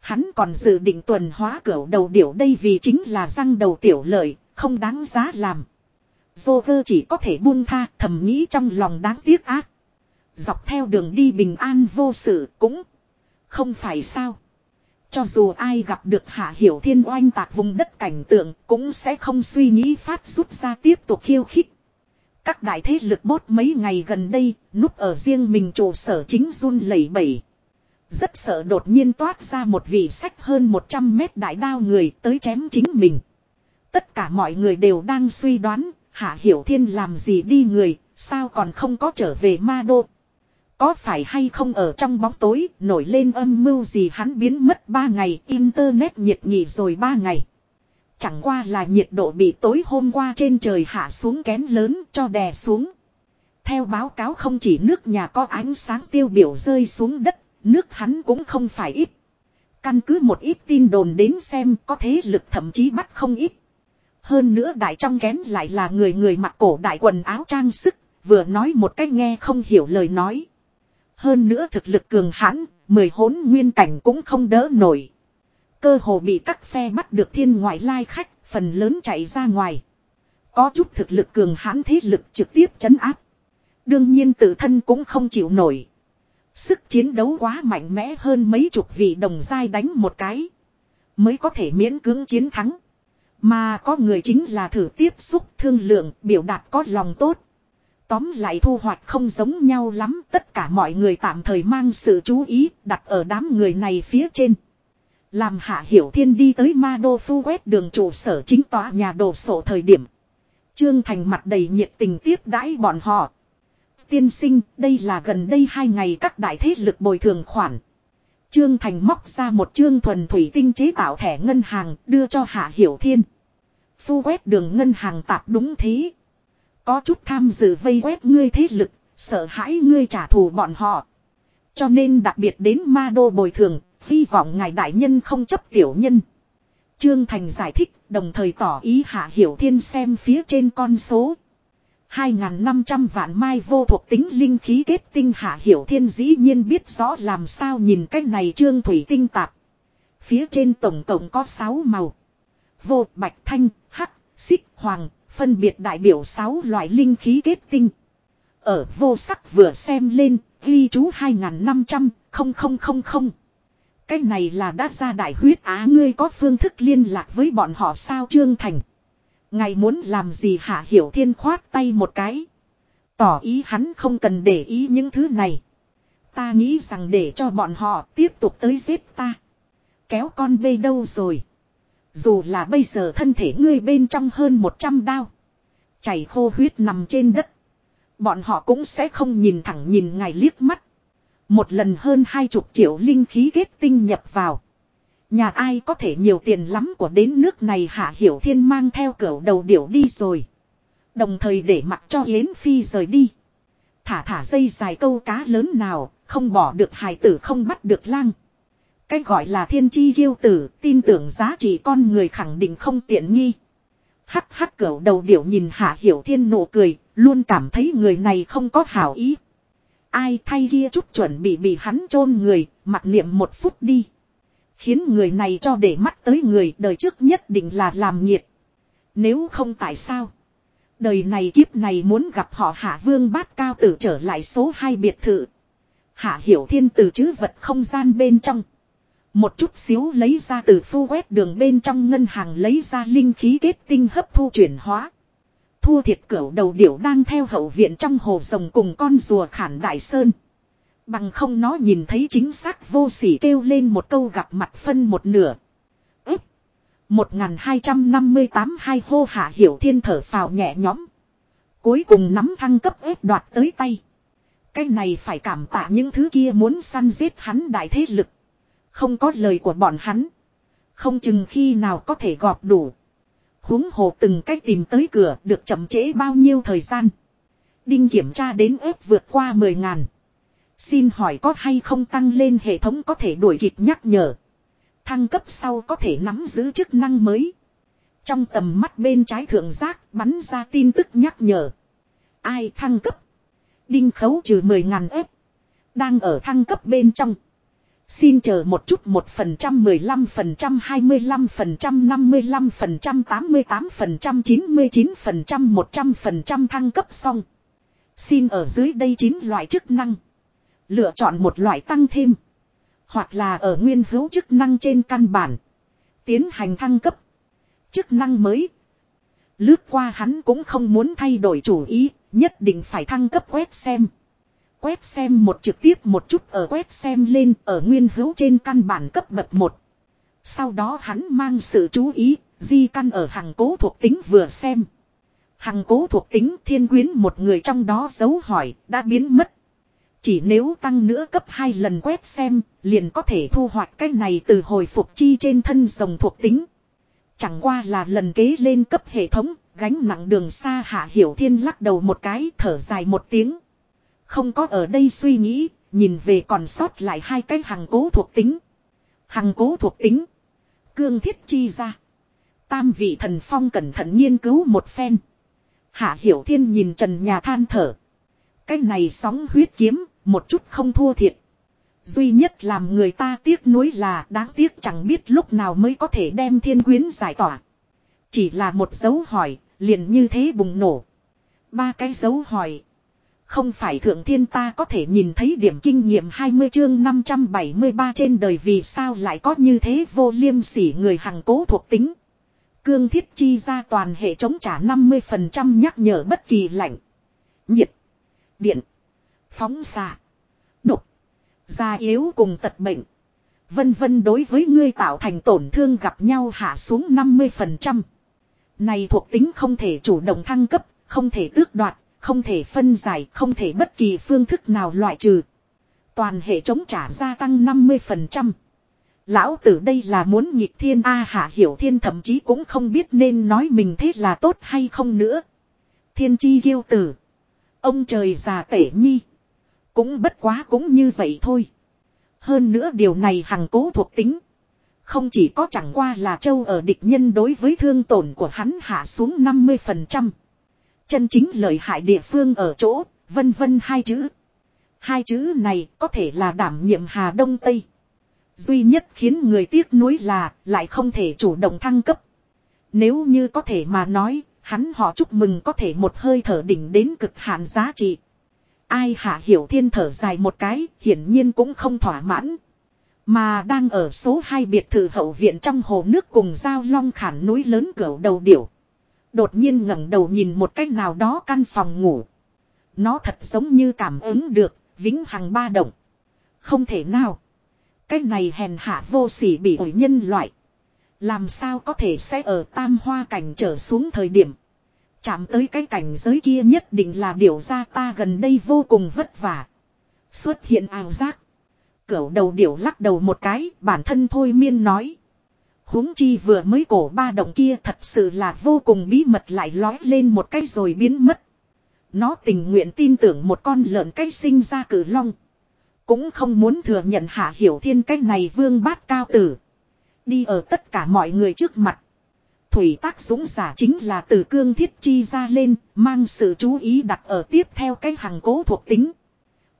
[SPEAKER 1] Hắn còn dự định tuần hóa cửa đầu điểu đây vì chính là răng đầu tiểu lợi, không đáng giá làm. Dô cơ chỉ có thể buông tha thầm nghĩ trong lòng đáng tiếc ác. Dọc theo đường đi bình an vô sự cũng không phải sao. Cho dù ai gặp được hạ hiểu thiên oanh tạc vùng đất cảnh tượng cũng sẽ không suy nghĩ phát rút ra tiếp tục khiêu khích. Các đại thế lực bốt mấy ngày gần đây, núp ở riêng mình trụ sở chính run lẩy bẩy. Rất sợ đột nhiên toát ra một vị sách hơn 100 mét đại đao người tới chém chính mình. Tất cả mọi người đều đang suy đoán, Hạ Hiểu Thiên làm gì đi người, sao còn không có trở về ma đô. Có phải hay không ở trong bóng tối nổi lên âm mưu gì hắn biến mất 3 ngày internet nhiệt nghỉ rồi 3 ngày. Chẳng qua là nhiệt độ bị tối hôm qua trên trời hạ xuống kén lớn cho đè xuống. Theo báo cáo không chỉ nước nhà có ánh sáng tiêu biểu rơi xuống đất, nước hắn cũng không phải ít. Căn cứ một ít tin đồn đến xem có thế lực thậm chí bắt không ít. Hơn nữa đại trong kén lại là người người mặc cổ đại quần áo trang sức, vừa nói một cách nghe không hiểu lời nói. Hơn nữa thực lực cường hãn, mười hốn nguyên cảnh cũng không đỡ nổi. Cơ hồ bị các phe bắt được thiên ngoại lai khách, phần lớn chạy ra ngoài. Có chút thực lực cường hãn thế lực trực tiếp chấn áp. Đương nhiên tự thân cũng không chịu nổi. Sức chiến đấu quá mạnh mẽ hơn mấy chục vị đồng giai đánh một cái. Mới có thể miễn cưỡng chiến thắng. Mà có người chính là thử tiếp xúc thương lượng, biểu đạt có lòng tốt. Tóm lại thu hoạch không giống nhau lắm, tất cả mọi người tạm thời mang sự chú ý, đặt ở đám người này phía trên. Làm hạ hiểu thiên đi tới ma đô phu quét đường trụ sở chính tòa nhà đồ sổ thời điểm. Trương Thành mặt đầy nhiệt tình tiếp đãi bọn họ. Tiên sinh, đây là gần đây hai ngày các đại thế lực bồi thường khoản. Trương Thành móc ra một trương thuần thủy tinh chế tạo thẻ ngân hàng đưa cho Hạ Hiểu Thiên. Phu quét đường ngân hàng tạp đúng thế. Có chút tham dự vây quét ngươi thế lực, sợ hãi ngươi trả thù bọn họ. Cho nên đặc biệt đến ma đô bồi thường, hy vọng ngài đại nhân không chấp tiểu nhân. Trương Thành giải thích, đồng thời tỏ ý Hạ Hiểu Thiên xem phía trên con số. 2.500 vạn mai vô thuộc tính linh khí kết tinh Hạ Hiểu Thiên dĩ nhiên biết rõ làm sao nhìn cách này trương thủy tinh tạp. Phía trên tổng cộng có 6 màu. Vô, bạch, thanh, hắc, xích, hoàng, phân biệt đại biểu 6 loại linh khí kết tinh. Ở vô sắc vừa xem lên, ghi chú 2.500, không không không không. Cái này là đã ra đại huyết á ngươi có phương thức liên lạc với bọn họ sao Trương Thành. Ngài muốn làm gì hạ hiểu thiên khoát tay một cái. Tỏ ý hắn không cần để ý những thứ này. Ta nghĩ rằng để cho bọn họ tiếp tục tới giết ta. Kéo con bê đâu rồi. Dù là bây giờ thân thể ngươi bên trong hơn 100 đao. Chảy khô huyết nằm trên đất. Bọn họ cũng sẽ không nhìn thẳng nhìn ngài liếc mắt. Một lần hơn hai chục triệu linh khí kết tinh nhập vào. Nhà ai có thể nhiều tiền lắm của đến nước này hạ hiểu thiên mang theo cửa đầu điểu đi rồi. Đồng thời để mặc cho Yến Phi rời đi. Thả thả dây dài câu cá lớn nào, không bỏ được hài tử không bắt được lang. Cách gọi là thiên chi yêu tử, tin tưởng giá trị con người khẳng định không tiện nghi. Hắc hắc cẩu đầu điểu nhìn hạ hiểu thiên nụ cười, luôn cảm thấy người này không có hảo ý. Ai thay kia chút chuẩn bị bị hắn chôn người, mặc niệm một phút đi. Khiến người này cho để mắt tới người đời trước nhất định là làm nhiệt. Nếu không tại sao? Đời này kiếp này muốn gặp họ hạ vương bát cao tử trở lại số 2 biệt thự. Hạ hiểu thiên từ chữ vật không gian bên trong. Một chút xíu lấy ra từ phu quét đường bên trong ngân hàng lấy ra linh khí kết tinh hấp thu chuyển hóa. Thua thiệt cửu đầu điểu đang theo hậu viện trong hồ rồng cùng con rùa khản đại sơn. Bằng không nó nhìn thấy chính xác vô sỉ kêu lên một câu gặp mặt phân một nửa. Úp! 1258 hai hô hạ hiểu thiên thở phào nhẹ nhõm. Cuối cùng nắm thăng cấp ép đoạt tới tay. Cái này phải cảm tạ những thứ kia muốn săn giết hắn đại thế lực. Không có lời của bọn hắn. Không chừng khi nào có thể gọp đủ. huống hồ từng cách tìm tới cửa được chậm trễ bao nhiêu thời gian. Đinh kiểm tra đến ép vượt qua 10 ngàn. Xin hỏi có hay không tăng lên hệ thống có thể đuổi kịp nhắc nhở. Thăng cấp sau có thể nắm giữ chức năng mới. Trong tầm mắt bên trái thượng giác bắn ra tin tức nhắc nhở. Ai thăng cấp? Đinh khấu trừ 10.000 ép. Đang ở thăng cấp bên trong. Xin chờ một chút 1%, 15%, 25%, 55%, 88%, 99%, 100% thăng cấp xong. Xin ở dưới đây 9 loại chức năng. Lựa chọn một loại tăng thêm. Hoặc là ở nguyên hữu chức năng trên căn bản. Tiến hành thăng cấp. Chức năng mới. Lướt qua hắn cũng không muốn thay đổi chủ ý. Nhất định phải thăng cấp quét xem. Quét xem một trực tiếp một chút ở quét xem lên ở nguyên hữu trên căn bản cấp bậc một. Sau đó hắn mang sự chú ý, di căn ở hàng cố thuộc tính vừa xem. Hàng cố thuộc tính thiên quyến một người trong đó dấu hỏi đã biến mất. Chỉ nếu tăng nữa cấp 2 lần quét xem, liền có thể thu hoạch cái này từ hồi phục chi trên thân rồng thuộc tính. Chẳng qua là lần kế lên cấp hệ thống, gánh nặng đường xa hạ hiểu thiên lắc đầu một cái thở dài một tiếng. Không có ở đây suy nghĩ, nhìn về còn sót lại hai cái hàng cố thuộc tính. Hàng cố thuộc tính. Cương thiết chi ra. Tam vị thần phong cẩn thận nghiên cứu một phen. Hạ hiểu thiên nhìn trần nhà than thở. Cái này sóng huyết kiếm, một chút không thua thiệt. Duy nhất làm người ta tiếc nuối là đáng tiếc chẳng biết lúc nào mới có thể đem thiên quyến giải tỏa. Chỉ là một dấu hỏi, liền như thế bùng nổ. Ba cái dấu hỏi. Không phải thượng thiên ta có thể nhìn thấy điểm kinh nghiệm 20 chương 573 trên đời vì sao lại có như thế vô liêm sỉ người hằng cố thuộc tính. Cương thiết chi ra toàn hệ chống trả 50% nhắc nhở bất kỳ lạnh. Nhiệt. Điện. Phóng xạ. Độc. da yếu cùng tật bệnh. Vân vân đối với ngươi tạo thành tổn thương gặp nhau hạ xuống 50%. Này thuộc tính không thể chủ động thăng cấp, không thể tước đoạt, không thể phân giải, không thể bất kỳ phương thức nào loại trừ. Toàn hệ chống trả gia tăng 50%. Lão tử đây là muốn nhịp thiên A hạ hiểu thiên thậm chí cũng không biết nên nói mình thế là tốt hay không nữa. Thiên chi kiêu tử. Ông trời già tể nhi. Cũng bất quá cũng như vậy thôi. Hơn nữa điều này hằng cố thuộc tính. Không chỉ có chẳng qua là châu ở địch nhân đối với thương tổn của hắn hạ xuống 50%. Chân chính lợi hại địa phương ở chỗ, vân vân hai chữ. Hai chữ này có thể là đảm nhiệm Hà Đông Tây. Duy nhất khiến người tiếc nuối là lại không thể chủ động thăng cấp. Nếu như có thể mà nói, hắn họ chúc mừng có thể một hơi thở đỉnh đến cực hạn giá trị. Ai hạ hiểu thiên thở dài một cái, hiển nhiên cũng không thỏa mãn. Mà đang ở số 2 biệt thự hậu viện trong hồ nước cùng giao long khản núi lớn cửa đầu điểu. Đột nhiên ngẩng đầu nhìn một cách nào đó căn phòng ngủ. Nó thật giống như cảm ứng được, vĩnh hằng ba động. Không thể nào. Cái này hèn hạ vô sỉ bị ổi nhân loại. Làm sao có thể sẽ ở tam hoa cảnh trở xuống thời điểm. Chạm tới cái cảnh giới kia nhất định là điều ra ta gần đây vô cùng vất vả. Xuất hiện ảo giác. Cửu đầu điểu lắc đầu một cái, bản thân thôi miên nói huống chi vừa mới cổ ba động kia thật sự là vô cùng bí mật lại lói lên một cái rồi biến mất. Nó tình nguyện tin tưởng một con lợn cái sinh ra cử long. Cũng không muốn thừa nhận hạ hiểu thiên cái này vương bát cao tử. Đi ở tất cả mọi người trước mặt. Thủy tác dũng giả chính là từ cương thiết chi ra lên, mang sự chú ý đặt ở tiếp theo cái hằng cố thuộc tính.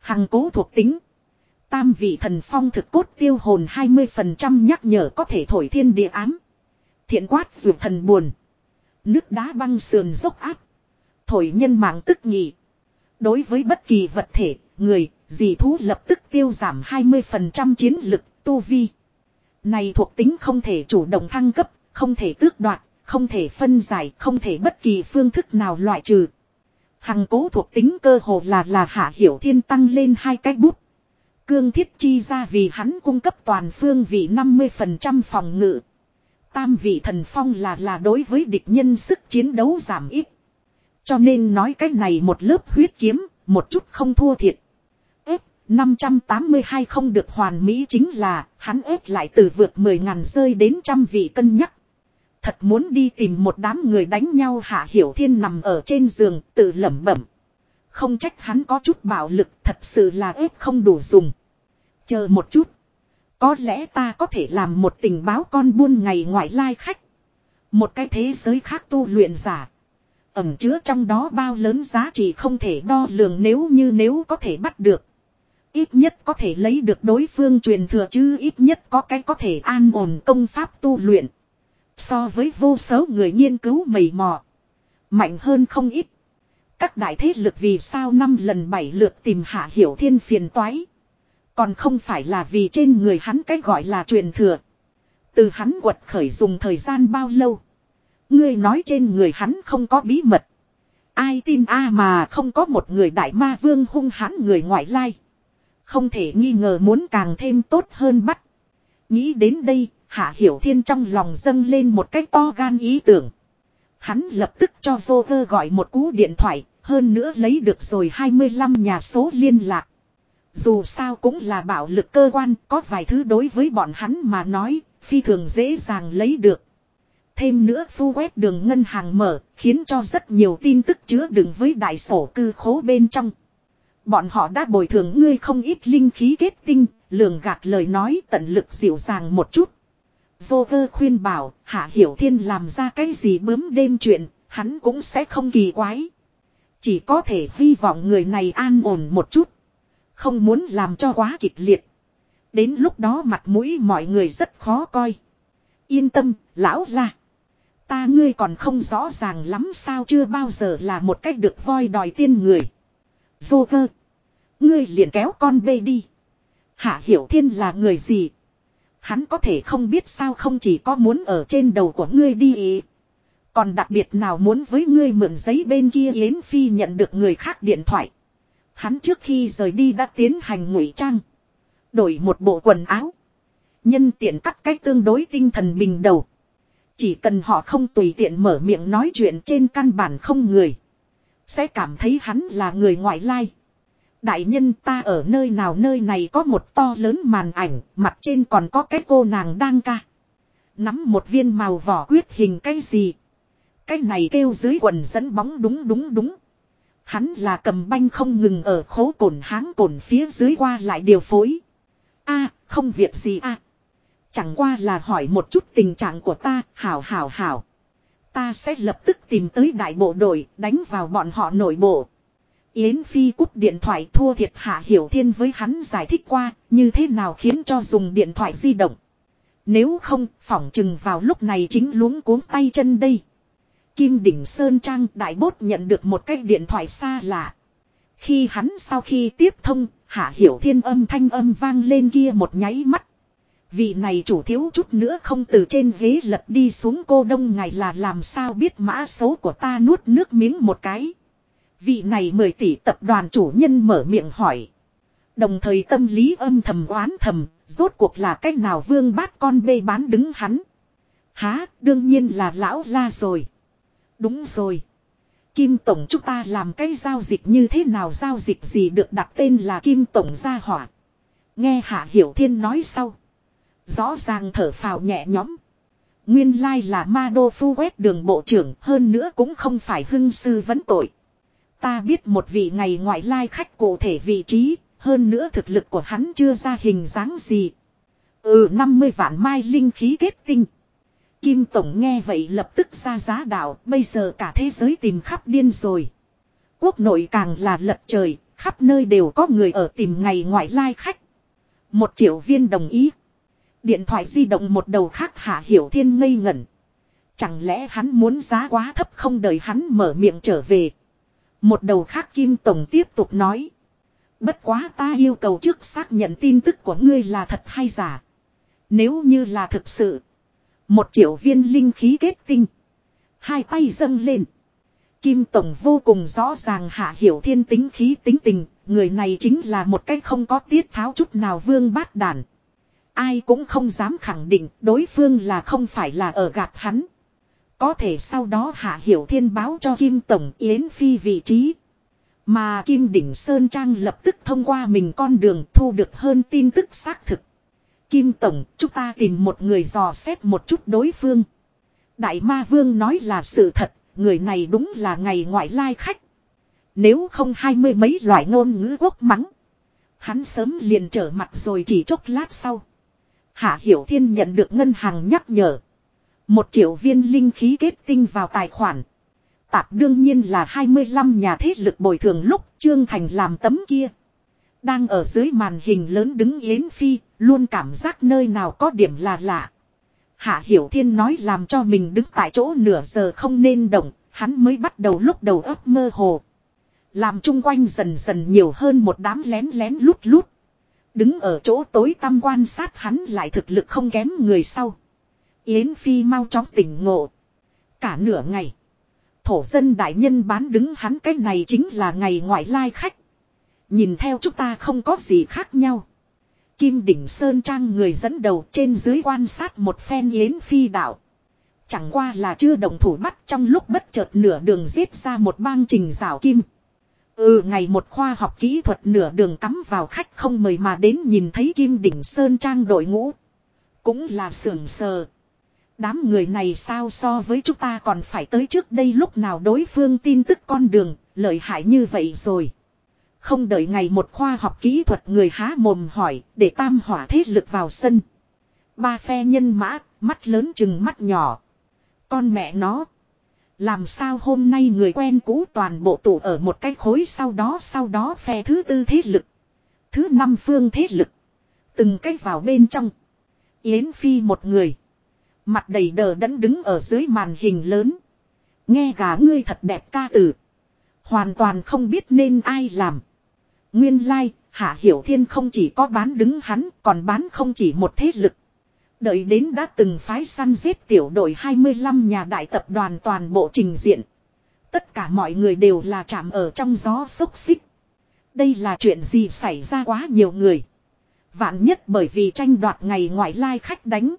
[SPEAKER 1] Hằng cố thuộc tính. Tam vị thần phong thực cốt tiêu hồn 20% nhắc nhở có thể thổi thiên địa ám. Thiện quát dù thần buồn. Nước đá băng sườn dốc áp. Thổi nhân mạng tức nhị. Đối với bất kỳ vật thể, người, dì thú lập tức tiêu giảm 20% chiến lực, tu vi. Này thuộc tính không thể chủ động thăng cấp, không thể tước đoạt, không thể phân giải, không thể bất kỳ phương thức nào loại trừ. Hằng cố thuộc tính cơ hồ là là hạ hiểu thiên tăng lên hai cái bút. Cương thiết chi ra vì hắn cung cấp toàn phương vị 50% phòng ngự. Tam vị thần phong là là đối với địch nhân sức chiến đấu giảm ít. Cho nên nói cách này một lớp huyết kiếm, một chút không thua thiệt. 582 không được hoàn mỹ chính là, hắn ép lại từ vượt 10 ngàn rơi đến trăm vị cân nhắc. Thật muốn đi tìm một đám người đánh nhau hạ hiểu thiên nằm ở trên giường, tự lẩm bẩm. Không trách hắn có chút bạo lực thật sự là ép không đủ dùng. Chờ một chút. Có lẽ ta có thể làm một tình báo con buôn ngày ngoại lai khách. Một cái thế giới khác tu luyện giả. Ẩm chứa trong đó bao lớn giá trị không thể đo lường nếu như nếu có thể bắt được. Ít nhất có thể lấy được đối phương truyền thừa chứ ít nhất có cái có thể an ổn công pháp tu luyện. So với vô số người nghiên cứu mầy mò. Mạnh hơn không ít. Các đại thế lực vì sao năm lần bảy lượt tìm hạ hiểu thiên phiền toái. Còn không phải là vì trên người hắn cái gọi là truyền thừa. Từ hắn quật khởi dùng thời gian bao lâu. Ngươi nói trên người hắn không có bí mật. Ai tin a mà không có một người đại ma vương hung hãn người ngoại lai. Không thể nghi ngờ muốn càng thêm tốt hơn bắt. Nghĩ đến đây, Hạ Hiểu Thiên trong lòng dâng lên một cách to gan ý tưởng. Hắn lập tức cho vô cơ gọi một cú điện thoại, hơn nữa lấy được rồi 25 nhà số liên lạc. Dù sao cũng là bạo lực cơ quan, có vài thứ đối với bọn hắn mà nói, phi thường dễ dàng lấy được. Thêm nữa phu web đường ngân hàng mở, khiến cho rất nhiều tin tức chứa đựng với đại sổ cư khố bên trong. Bọn họ đã bồi thường ngươi không ít linh khí kết tinh, lường gạt lời nói tận lực dịu dàng một chút. Vô vơ khuyên bảo, Hạ Hiểu Thiên làm ra cái gì bướm đêm chuyện, hắn cũng sẽ không kỳ quái. Chỉ có thể hy vọng người này an ổn một chút. Không muốn làm cho quá kịch liệt. Đến lúc đó mặt mũi mọi người rất khó coi. Yên tâm, lão la. Ta ngươi còn không rõ ràng lắm sao chưa bao giờ là một cách được voi đòi tiên người. Vô vơ. Ngươi liền kéo con bê đi. Hạ Hiểu Thiên là người gì? Hắn có thể không biết sao không chỉ có muốn ở trên đầu của ngươi đi ý. Còn đặc biệt nào muốn với ngươi mượn giấy bên kia Yến Phi nhận được người khác điện thoại. Hắn trước khi rời đi đã tiến hành ngụy trang. Đổi một bộ quần áo. Nhân tiện cắt cách tương đối tinh thần bình đầu. Chỉ cần họ không tùy tiện mở miệng nói chuyện trên căn bản không người. Sẽ cảm thấy hắn là người ngoại lai. Đại nhân ta ở nơi nào nơi này có một to lớn màn ảnh, mặt trên còn có cái cô nàng đang ca. Nắm một viên màu vỏ quyết hình cái gì. Cái này kêu dưới quần dẫn bóng đúng đúng đúng. Hắn là cầm banh không ngừng ở khố cồn háng cồn phía dưới qua lại điều phối. a không việc gì a Chẳng qua là hỏi một chút tình trạng của ta, hảo hảo hảo. Ta sẽ lập tức tìm tới đại bộ đội, đánh vào bọn họ nội bộ. Yến Phi cúp điện thoại thua thiệt Hạ Hiểu Thiên với hắn giải thích qua, như thế nào khiến cho dùng điện thoại di động. Nếu không, phỏng chừng vào lúc này chính luống cuống tay chân đây. Kim Đỉnh Sơn Trang đại bốt nhận được một cái điện thoại xa lạ. Khi hắn sau khi tiếp thông, Hạ Hiểu Thiên âm thanh âm vang lên kia một nháy mắt. Vị này chủ thiếu chút nữa không từ trên ghế lật đi xuống cô đông ngài là làm sao biết mã xấu của ta nuốt nước miếng một cái. Vị này mời tỷ tập đoàn chủ nhân mở miệng hỏi. Đồng thời tâm lý âm thầm oán thầm, rốt cuộc là cách nào vương bát con bê bán đứng hắn. Há, đương nhiên là lão la rồi. Đúng rồi. Kim Tổng chúng ta làm cái giao dịch như thế nào giao dịch gì được đặt tên là Kim Tổng gia hỏa. Nghe Hạ Hiểu Thiên nói sau. Rõ ràng thở phào nhẹ nhõm. Nguyên lai là ma đô phu quét đường bộ trưởng hơn nữa cũng không phải hưng sư vấn tội. Ta biết một vị ngày ngoại lai khách cụ thể vị trí, hơn nữa thực lực của hắn chưa ra hình dáng gì. Ừ 50 vạn mai linh khí kết tinh. Kim Tổng nghe vậy lập tức ra giá đạo, bây giờ cả thế giới tìm khắp điên rồi. Quốc nội càng là lật trời, khắp nơi đều có người ở tìm ngày ngoại lai khách. Một triệu viên đồng ý. Điện thoại di động một đầu khác hạ hiểu thiên ngây ngẩn. Chẳng lẽ hắn muốn giá quá thấp không đợi hắn mở miệng trở về. Một đầu khác Kim Tổng tiếp tục nói. Bất quá ta yêu cầu trước xác nhận tin tức của ngươi là thật hay giả. Nếu như là thực sự. Một triệu viên linh khí kết tinh. Hai tay dâng lên. Kim Tổng vô cùng rõ ràng hạ hiểu thiên tính khí tính tình. Người này chính là một cái không có tiết tháo chút nào vương bát đản. Ai cũng không dám khẳng định đối phương là không phải là ở gạt hắn. Có thể sau đó Hạ Hiểu Thiên báo cho Kim Tổng Yến Phi vị trí. Mà Kim Đỉnh Sơn Trang lập tức thông qua mình con đường thu được hơn tin tức xác thực. Kim Tổng, chúng ta tìm một người dò xét một chút đối phương. Đại Ma Vương nói là sự thật, người này đúng là ngày ngoại lai khách. Nếu không hai mươi mấy loại ngôn ngữ quốc mắng. Hắn sớm liền trở mặt rồi chỉ chốc lát sau. Hạ Hiểu Thiên nhận được ngân hàng nhắc nhở. Một triệu viên linh khí kết tinh vào tài khoản. Tạp đương nhiên là 25 nhà thế lực bồi thường lúc Trương Thành làm tấm kia. Đang ở dưới màn hình lớn đứng Yến Phi, luôn cảm giác nơi nào có điểm là lạ. Hạ Hiểu Thiên nói làm cho mình đứng tại chỗ nửa giờ không nên động, hắn mới bắt đầu lúc đầu ấp mơ hồ. Làm chung quanh dần dần nhiều hơn một đám lén lén lút lút. Đứng ở chỗ tối tăm quan sát hắn lại thực lực không kém người sau. Yến Phi mau chóng tỉnh ngộ. Cả nửa ngày. Thổ dân đại nhân bán đứng hắn cái này chính là ngày ngoại lai khách. Nhìn theo chúng ta không có gì khác nhau. Kim đỉnh Sơn Trang người dẫn đầu trên dưới quan sát một phen Yến Phi đạo. Chẳng qua là chưa đồng thủ bắt trong lúc bất chợt nửa đường giết ra một bang trình rào kim. Ừ ngày một khoa học kỹ thuật nửa đường cắm vào khách không mời mà đến nhìn thấy Kim Đỉnh Sơn Trang đội ngũ. Cũng là sưởng sờ. Đám người này sao so với chúng ta còn phải tới trước đây lúc nào đối phương tin tức con đường, lợi hại như vậy rồi. Không đợi ngày một khoa học kỹ thuật người há mồm hỏi, để tam hỏa thế lực vào sân. Ba phe nhân mã, mắt lớn chừng mắt nhỏ. Con mẹ nó. Làm sao hôm nay người quen cũ toàn bộ tụ ở một cái khối sau đó sau đó phe thứ tư thế lực. Thứ năm phương thế lực. Từng cách vào bên trong. Yến Phi một người. Mặt đầy đờ đẫn đứng ở dưới màn hình lớn. Nghe gà ngươi thật đẹp ca từ. Hoàn toàn không biết nên ai làm. Nguyên lai, like, Hạ Hiểu Thiên không chỉ có bán đứng hắn, còn bán không chỉ một thế lực. Đợi đến đã từng phái săn giết tiểu đội 25 nhà đại tập đoàn toàn bộ trình diện. Tất cả mọi người đều là chạm ở trong gió sốc xích. Đây là chuyện gì xảy ra quá nhiều người. Vạn nhất bởi vì tranh đoạt ngày ngoại lai khách đánh.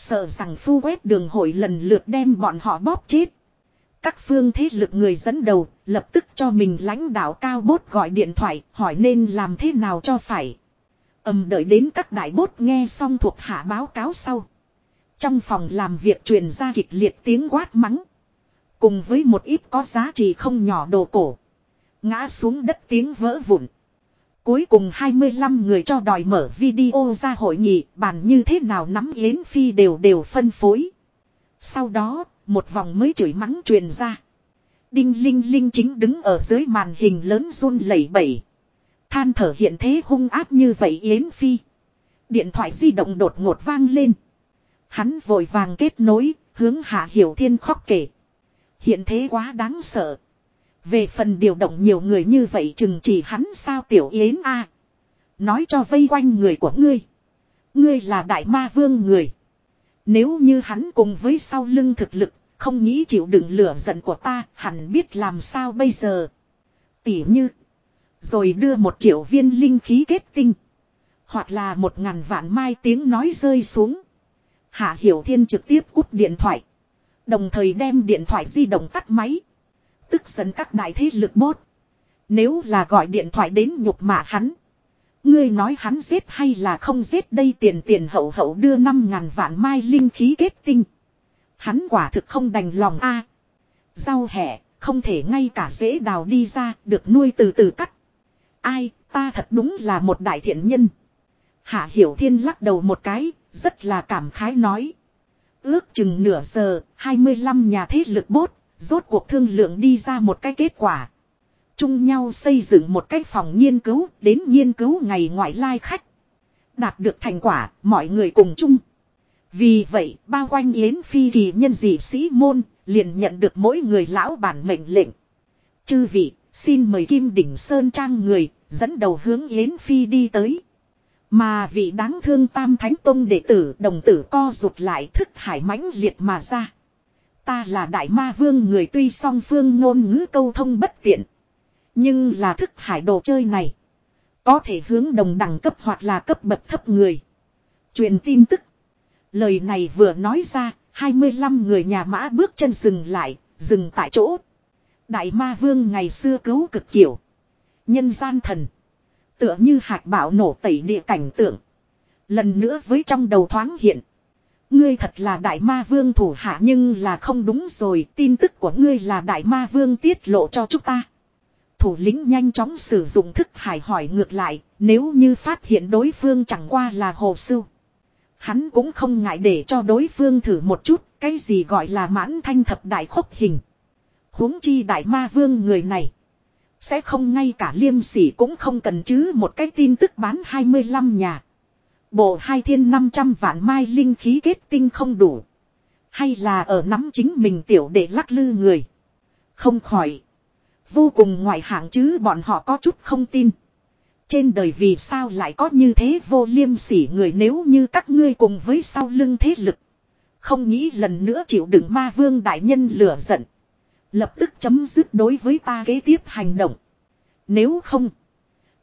[SPEAKER 1] Sợ rằng phu quét đường hội lần lượt đem bọn họ bóp chết. Các phương thế lực người dẫn đầu lập tức cho mình lãnh đạo cao bốt gọi điện thoại, hỏi nên làm thế nào cho phải. ầm đợi đến các đại bốt nghe xong thuộc hạ báo cáo sau. Trong phòng làm việc truyền ra kịch liệt tiếng quát mắng. Cùng với một ít có giá trị không nhỏ đồ cổ. Ngã xuống đất tiếng vỡ vụn. Cuối cùng 25 người cho đòi mở video ra hội nghị bàn như thế nào nắm Yến Phi đều đều phân phối. Sau đó, một vòng mới chửi mắng truyền ra. Đinh Linh Linh chính đứng ở dưới màn hình lớn run lẩy bẩy. Than thở hiện thế hung áp như vậy Yến Phi. Điện thoại di động đột ngột vang lên. Hắn vội vàng kết nối, hướng Hạ Hiểu Thiên khóc kể. Hiện thế quá đáng sợ. Về phần điều động nhiều người như vậy chừng chỉ hắn sao tiểu yến a Nói cho vây quanh người của ngươi. Ngươi là đại ma vương người. Nếu như hắn cùng với sau lưng thực lực, không nghĩ chịu đựng lửa giận của ta, hẳn biết làm sao bây giờ. Tỉ như, rồi đưa một triệu viên linh khí kết tinh. Hoặc là một ngàn vạn mai tiếng nói rơi xuống. Hạ Hiểu Thiên trực tiếp cút điện thoại. Đồng thời đem điện thoại di động tắt máy. Tức giận các đại thế lực bốt. Nếu là gọi điện thoại đến nhục mạ hắn. Ngươi nói hắn giết hay là không giết đây tiền tiền hậu hậu đưa năm ngàn vạn mai linh khí kết tinh. Hắn quả thực không đành lòng a. Rau hẻ, không thể ngay cả dễ đào đi ra, được nuôi từ từ cắt. Ai, ta thật đúng là một đại thiện nhân. Hạ Hiểu Thiên lắc đầu một cái, rất là cảm khái nói. Ước chừng nửa giờ, 25 nhà thế lực bốt, rốt cuộc thương lượng đi ra một cái kết quả. Chung nhau xây dựng một cái phòng nghiên cứu, đến nghiên cứu ngày ngoại lai khách. Đạt được thành quả, mọi người cùng chung. Vì vậy, bao quanh Yến Phi kỳ nhân dị sĩ môn, liền nhận được mỗi người lão bản mệnh lệnh. Chư vị, xin mời Kim Đỉnh Sơn Trang người, dẫn đầu hướng Yến Phi đi tới. Mà vị đáng thương tam thánh tông đệ tử đồng tử co rụt lại thức hải mãnh liệt mà ra. Ta là đại ma vương người tuy song phương ngôn ngữ câu thông bất tiện. Nhưng là thức hải đồ chơi này. Có thể hướng đồng đẳng cấp hoặc là cấp bậc thấp người. Truyền tin tức. Lời này vừa nói ra, 25 người nhà mã bước chân dừng lại, dừng tại chỗ. Đại ma vương ngày xưa cứu cực kiểu. Nhân gian thần. Tựa như hạt bão nổ tẩy địa cảnh tượng. Lần nữa với trong đầu thoáng hiện. Ngươi thật là đại ma vương thủ hạ nhưng là không đúng rồi, tin tức của ngươi là đại ma vương tiết lộ cho chúng ta. Thủ lĩnh nhanh chóng sử dụng thức hải hỏi ngược lại, nếu như phát hiện đối phương chẳng qua là hồ sưu. Hắn cũng không ngại để cho đối phương thử một chút, cái gì gọi là mãn thanh thập đại khốc hình. huống chi đại ma vương người này. Sẽ không ngay cả liêm sỉ cũng không cần chứ một cái tin tức bán 25 nhà. Bộ hai thiên 500 vạn mai linh khí kết tinh không đủ. Hay là ở nắm chính mình tiểu để lắc lư người. Không khỏi. Vô cùng ngoại hạng chứ bọn họ có chút không tin. Trên đời vì sao lại có như thế vô liêm sỉ người nếu như các ngươi cùng với sau lưng thế lực. Không nghĩ lần nữa chịu đựng ma vương đại nhân lửa giận. Lập tức chấm dứt đối với ta kế tiếp hành động. Nếu không.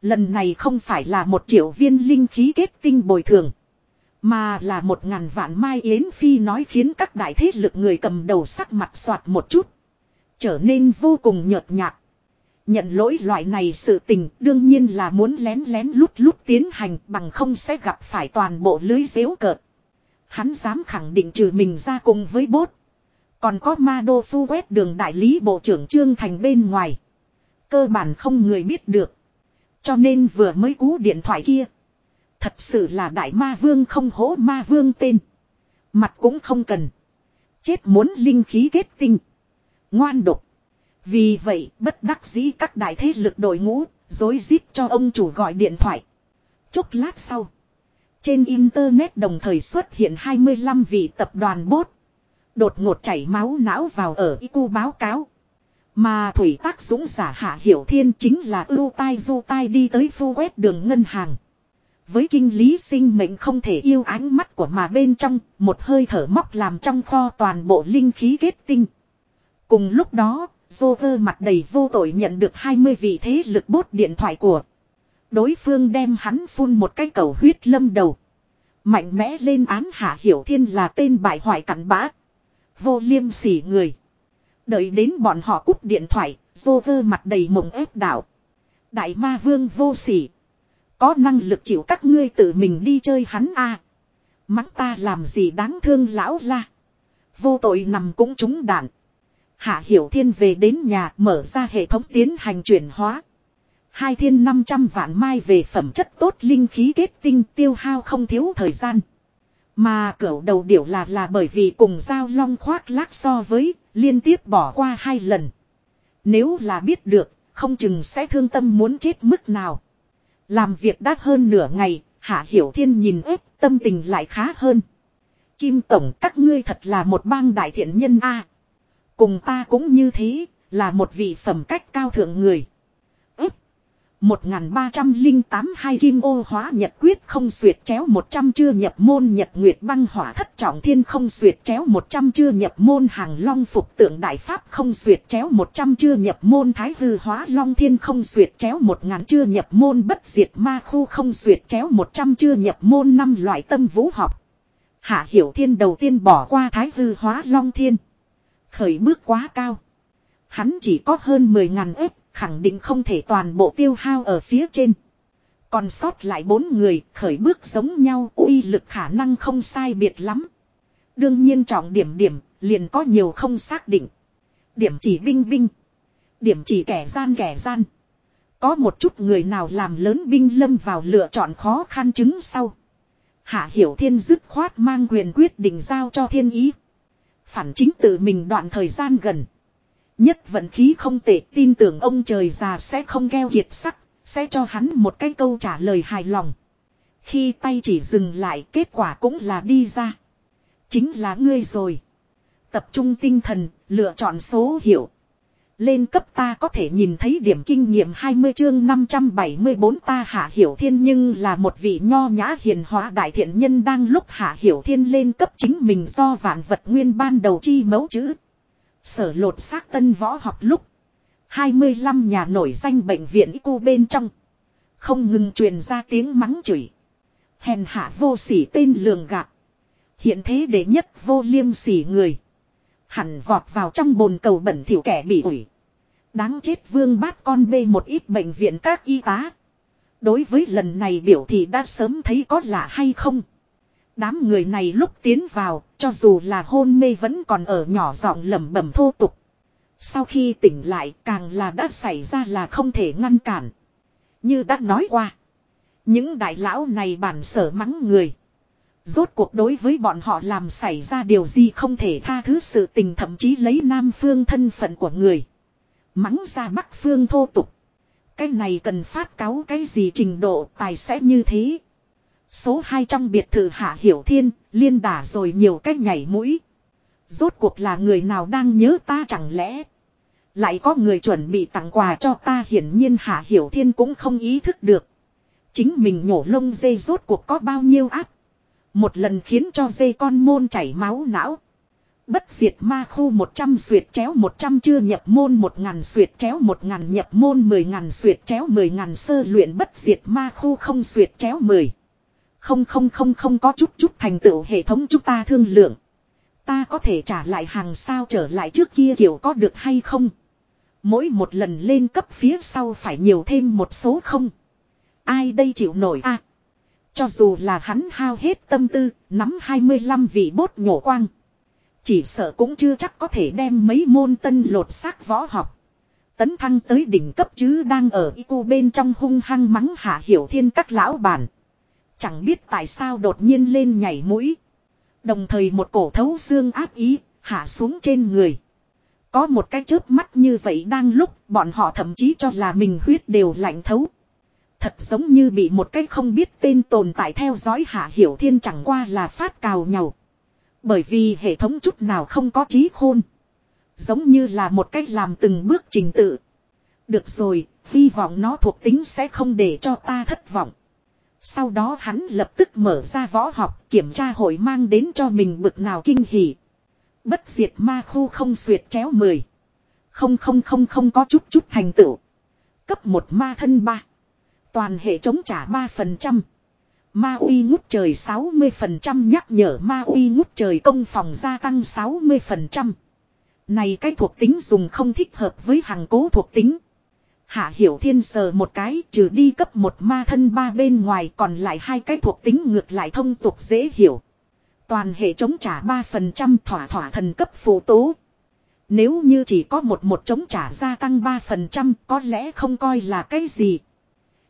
[SPEAKER 1] Lần này không phải là một triệu viên linh khí kết tinh bồi thường. Mà là một ngàn vạn mai yến phi nói khiến các đại thế lực người cầm đầu sắc mặt soạt một chút. Trở nên vô cùng nhợt nhạt. Nhận lỗi loại này sự tình đương nhiên là muốn lén lén lút lút tiến hành bằng không sẽ gặp phải toàn bộ lưới dễu cợt. Hắn dám khẳng định trừ mình ra cùng với bốt. Còn có ma đô phu quét đường đại lý bộ trưởng Trương Thành bên ngoài. Cơ bản không người biết được. Cho nên vừa mới cú điện thoại kia. Thật sự là đại ma vương không hố ma vương tên. Mặt cũng không cần. Chết muốn linh khí kết tinh. Ngoan độc. Vì vậy, bất đắc dĩ các đại thế lực đội ngũ. Dối rít cho ông chủ gọi điện thoại. Chút lát sau. Trên Internet đồng thời xuất hiện 25 vị tập đoàn bốt. Đột ngột chảy máu não vào ở IQ báo cáo. Mà thủy tác dũng giả hạ hiểu thiên chính là ưu tai du tai đi tới phu quét đường ngân hàng. Với kinh lý sinh mệnh không thể yêu ánh mắt của mà bên trong, một hơi thở móc làm trong kho toàn bộ linh khí kết tinh. Cùng lúc đó, Joker mặt đầy vô tội nhận được 20 vị thế lực bốt điện thoại của. Đối phương đem hắn phun một cái cầu huyết lâm đầu. Mạnh mẽ lên án Hạ Hiểu Thiên là tên bại hoại cặn bã. Vô liêm sỉ người. Đợi đến bọn họ cúp điện thoại, Joker mặt đầy mộng ép đảo. Đại ma vương vô sỉ. Có năng lực chịu các ngươi tự mình đi chơi hắn a à. Mắng ta làm gì đáng thương lão la. Vô tội nằm cũng trúng đạn. Hạ Hiểu Thiên về đến nhà mở ra hệ thống tiến hành chuyển hóa. Hai thiên 500 vạn mai về phẩm chất tốt linh khí kết tinh tiêu hao không thiếu thời gian. Mà cỡ đầu điểu là là bởi vì cùng giao long khoác lác so với liên tiếp bỏ qua hai lần. Nếu là biết được, không chừng sẽ thương tâm muốn chết mức nào. Làm việc đã hơn nửa ngày, Hạ Hiểu Thiên nhìn ếp, tâm tình lại khá hơn. Kim Tổng các ngươi thật là một bang đại thiện nhân a Cùng ta cũng như thế, là một vị phẩm cách cao thượng người. 1308 hai kim ô hóa nhật quyết không xuyệt chéo 100 chưa nhập môn nhật nguyệt băng hỏa thất trọng thiên không xuyệt chéo 100 chưa nhập môn hàng long phục tượng đại pháp không xuyệt chéo 100 chưa nhập môn thái hư hóa long thiên không xuyệt chéo 1000 chưa nhập môn bất diệt ma khu không xuyệt chéo 100 chưa nhập môn năm loại tâm vũ học. Hạ hiểu thiên đầu tiên bỏ qua thái hư hóa long thiên. Khởi bước quá cao. Hắn chỉ có hơn 10.000 ếp, khẳng định không thể toàn bộ tiêu hao ở phía trên. Còn sót lại bốn người, khởi bước giống nhau, uy lực khả năng không sai biệt lắm. Đương nhiên trọng điểm điểm, liền có nhiều không xác định. Điểm chỉ binh binh. Điểm chỉ kẻ gian kẻ gian. Có một chút người nào làm lớn binh lâm vào lựa chọn khó khăn chứng sau. Hạ Hiểu Thiên dứt khoát mang quyền quyết định giao cho thiên ý. Phản chính tự mình đoạn thời gian gần. Nhất vận khí không tệ tin tưởng ông trời già sẽ không keo kiệt sắc, sẽ cho hắn một cái câu trả lời hài lòng. Khi tay chỉ dừng lại kết quả cũng là đi ra. Chính là ngươi rồi. Tập trung tinh thần, lựa chọn số hiệu. Lên cấp ta có thể nhìn thấy điểm kinh nghiệm 20 chương 574 ta hạ hiểu thiên nhưng là một vị nho nhã hiền hóa đại thiện nhân đang lúc hạ hiểu thiên lên cấp chính mình do vạn vật nguyên ban đầu chi mấu chữ. Sở lột xác tân võ học lúc. 25 nhà nổi danh bệnh viện cu bên trong. Không ngừng truyền ra tiếng mắng chửi. Hèn hạ vô sỉ tên lường gạt. Hiện thế đệ nhất vô liêm sỉ người. Hẳn vọt vào trong bồn cầu bẩn thỉu kẻ bị ủi. Đáng chết vương bát con bê một ít bệnh viện các y tá. Đối với lần này biểu thì đã sớm thấy có lạ hay không. Đám người này lúc tiến vào, cho dù là hôn mê vẫn còn ở nhỏ giọng lẩm bẩm thô tục. Sau khi tỉnh lại càng là đã xảy ra là không thể ngăn cản. Như đã nói qua. Những đại lão này bản sở mắng người. Rốt cuộc đối với bọn họ làm xảy ra điều gì không thể tha thứ sự tình thậm chí lấy nam phương thân phận của người. Mắng ra bắc phương thô tục. Cái này cần phát cáo cái gì trình độ tài sẽ như thế. Số 2 trong biệt thự hạ hiểu thiên, liên đả rồi nhiều cách nhảy mũi. Rốt cuộc là người nào đang nhớ ta chẳng lẽ. Lại có người chuẩn bị tặng quà cho ta hiển nhiên hạ hiểu thiên cũng không ý thức được. Chính mình nhổ lông dây rốt cuộc có bao nhiêu áp. Một lần khiến cho dây con môn chảy máu não. Bất diệt ma khu 100 suyệt chéo 100 chưa nhập môn 1000 suyệt chéo 1000 nhập môn 10.000 suyệt chéo 10.000 sơ luyện bất diệt ma khu không suyệt chéo 10. Không không không không có chút chút thành tựu hệ thống chúng ta thương lượng. Ta có thể trả lại hàng sao trở lại trước kia kiểu có được hay không? Mỗi một lần lên cấp phía sau phải nhiều thêm một số không. Ai đây chịu nổi a? cho dù là hắn hao hết tâm tư, nắm 25 vị bốt nhổ quang. Chỉ sợ cũng chưa chắc có thể đem mấy môn tân lột xác võ học. Tấn thăng tới đỉnh cấp chứ đang ở Iku bên trong hung hăng mắng hạ hiểu thiên các lão bản. Chẳng biết tại sao đột nhiên lên nhảy mũi. Đồng thời một cổ thấu xương áp ý, hạ xuống trên người. Có một cái chớp mắt như vậy đang lúc bọn họ thậm chí cho là mình huyết đều lạnh thấu. Thật giống như bị một cái không biết tên tồn tại theo dõi hạ hiểu thiên chẳng qua là phát cào nhau. Bởi vì hệ thống chút nào không có trí khôn. Giống như là một cách làm từng bước trình tự. Được rồi, hy vọng nó thuộc tính sẽ không để cho ta thất vọng. Sau đó hắn lập tức mở ra võ học kiểm tra hội mang đến cho mình bực nào kinh hỉ. Bất diệt ma khu không xuyệt chéo mười Không không không không có chút chút thành tựu. Cấp một ma thân ba Toàn hệ chống trả ba phần trăm Ma uy ngút trời 60% nhắc nhở ma uy ngút trời công phòng gia tăng 60%. Này cái thuộc tính dùng không thích hợp với hàng cố thuộc tính. Hạ Hiểu Thiên sờ một cái, trừ đi cấp một ma thân ba bên ngoài, còn lại hai cái thuộc tính ngược lại thông tục dễ hiểu. Toàn hệ chống trả 3% thỏa thỏa thần cấp phụ tố. Nếu như chỉ có một một chống trả gia tăng 3% có lẽ không coi là cái gì.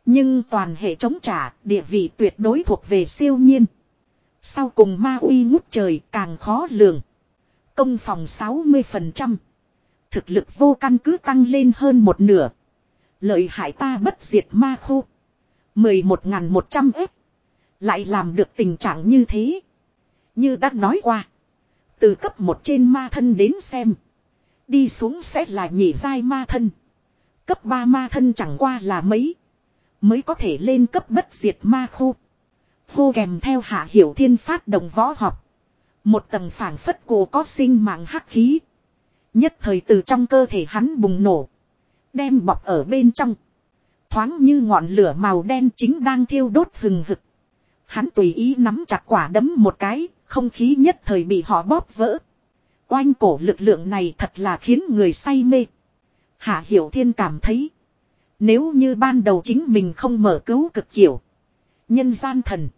[SPEAKER 1] Nhưng toàn hệ chống trả, địa vị tuyệt đối thuộc về siêu nhiên. Sau cùng ma uy ngút trời, càng khó lường. Công phòng 60%. Thực lực vô căn cứ tăng lên hơn một nửa. Lợi hại ta bất diệt ma khu. 11.100 ếp. Lại làm được tình trạng như thế. Như đã nói qua. Từ cấp một trên ma thân đến xem. Đi xuống sẽ là nhị giai ma thân. Cấp 3 ma thân chẳng qua là mấy. Mới có thể lên cấp bất diệt ma khu. Hô kèm theo hạ hiểu thiên phát động võ học. Một tầng phảng phất cổ có sinh mạng hắc khí. Nhất thời từ trong cơ thể hắn bùng nổ. Đem bọc ở bên trong. Thoáng như ngọn lửa màu đen chính đang thiêu đốt hừng hực. Hắn tùy ý nắm chặt quả đấm một cái, không khí nhất thời bị họ bóp vỡ. Oanh cổ lực lượng này thật là khiến người say mê. Hạ Hiểu Thiên cảm thấy. Nếu như ban đầu chính mình không mở cứu cực kiểu. Nhân gian thần.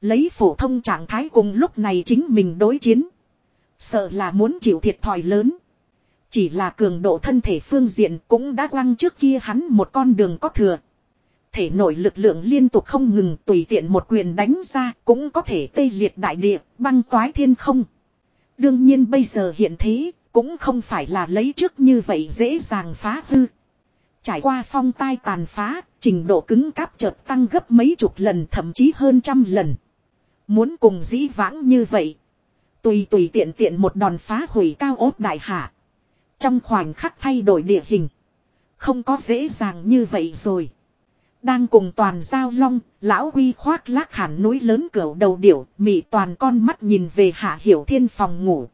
[SPEAKER 1] Lấy phổ thông trạng thái cùng lúc này chính mình đối chiến. Sợ là muốn chịu thiệt thòi lớn. Chỉ là cường độ thân thể phương diện cũng đã quăng trước kia hắn một con đường có thừa. Thể nội lực lượng liên tục không ngừng tùy tiện một quyền đánh ra cũng có thể tê liệt đại địa, băng toái thiên không. Đương nhiên bây giờ hiện thế, cũng không phải là lấy trước như vậy dễ dàng phá hư. Trải qua phong tai tàn phá, trình độ cứng cáp chợt tăng gấp mấy chục lần thậm chí hơn trăm lần. Muốn cùng dĩ vãng như vậy. Tùy tùy tiện tiện một đòn phá hủy cao ốt đại hạ. Trong khoảnh khắc thay đổi địa hình. Không có dễ dàng như vậy rồi. Đang cùng toàn giao long, lão huy khoác lác hẳn núi lớn cửa đầu điểu, mị toàn con mắt nhìn về hạ hiểu thiên phòng ngủ.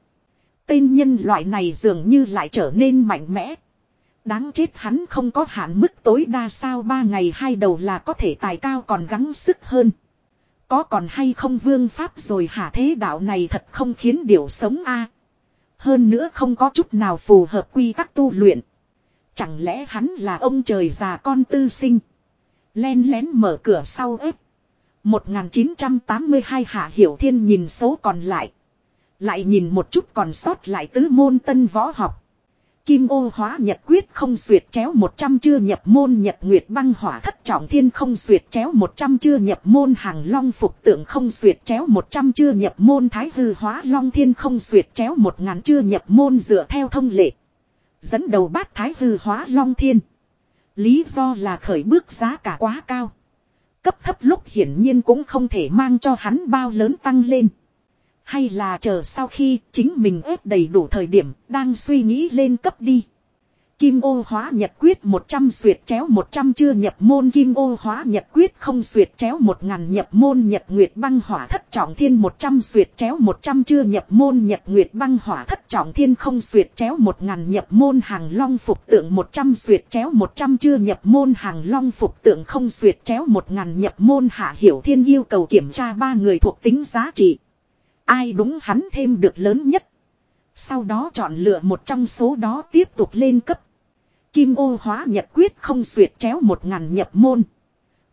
[SPEAKER 1] Tên nhân loại này dường như lại trở nên mạnh mẽ. Đáng chết hắn không có hạn mức tối đa sao ba ngày hai đầu là có thể tài cao còn gắng sức hơn. Có còn hay không vương pháp rồi hả thế đạo này thật không khiến điều sống a hơn nữa không có chút nào phù hợp quy tắc tu luyện. Chẳng lẽ hắn là ông trời già con tư sinh. Len lén mở cửa sau ếp. 1982 Hạ Hiểu Thiên nhìn số còn lại. Lại nhìn một chút còn sót lại tứ môn tân võ học. Kim ô hóa nhật quyết không xuyệt chéo 100 chưa nhập môn nhật nguyệt băng hỏa thất trọng thiên không xuyệt chéo 100 chưa nhập môn hàng long phục tượng không xuyệt chéo 100 chưa nhập môn thái hư hóa long thiên không xuyệt chéo 1000 chưa nhập môn dựa theo thông lệ. Dẫn đầu bát thái hư hóa long thiên. Lý do là khởi bước giá cả quá cao. Cấp thấp lúc hiển nhiên cũng không thể mang cho hắn bao lớn tăng lên. Hay là chờ sau khi chính mình ép đầy đủ thời điểm đang suy nghĩ lên cấp đi. Kim ô hóa nhật quyết 100 suyệt chéo 100 chưa nhập môn. Kim ô hóa nhật quyết không suyệt chéo 1000 nhập môn. Nhật nguyệt băng hỏa thất trọng thiên 100 suyệt chéo 100 chưa nhập môn. Nhật nguyệt băng hỏa thất trọng thiên không suyệt chéo 1000 nhập môn. Hàng long phục tượng 100 suyệt chéo 100 chưa nhập môn. Hàng long phục tượng không suyệt chéo 1000 nhập môn. Hạ hiểu thiên yêu cầu kiểm tra ba người thuộc tính giá trị. Ai đúng hắn thêm được lớn nhất. Sau đó chọn lựa một trong số đó tiếp tục lên cấp. Kim ô hóa nhật quyết không xuyệt chéo một ngàn nhập môn.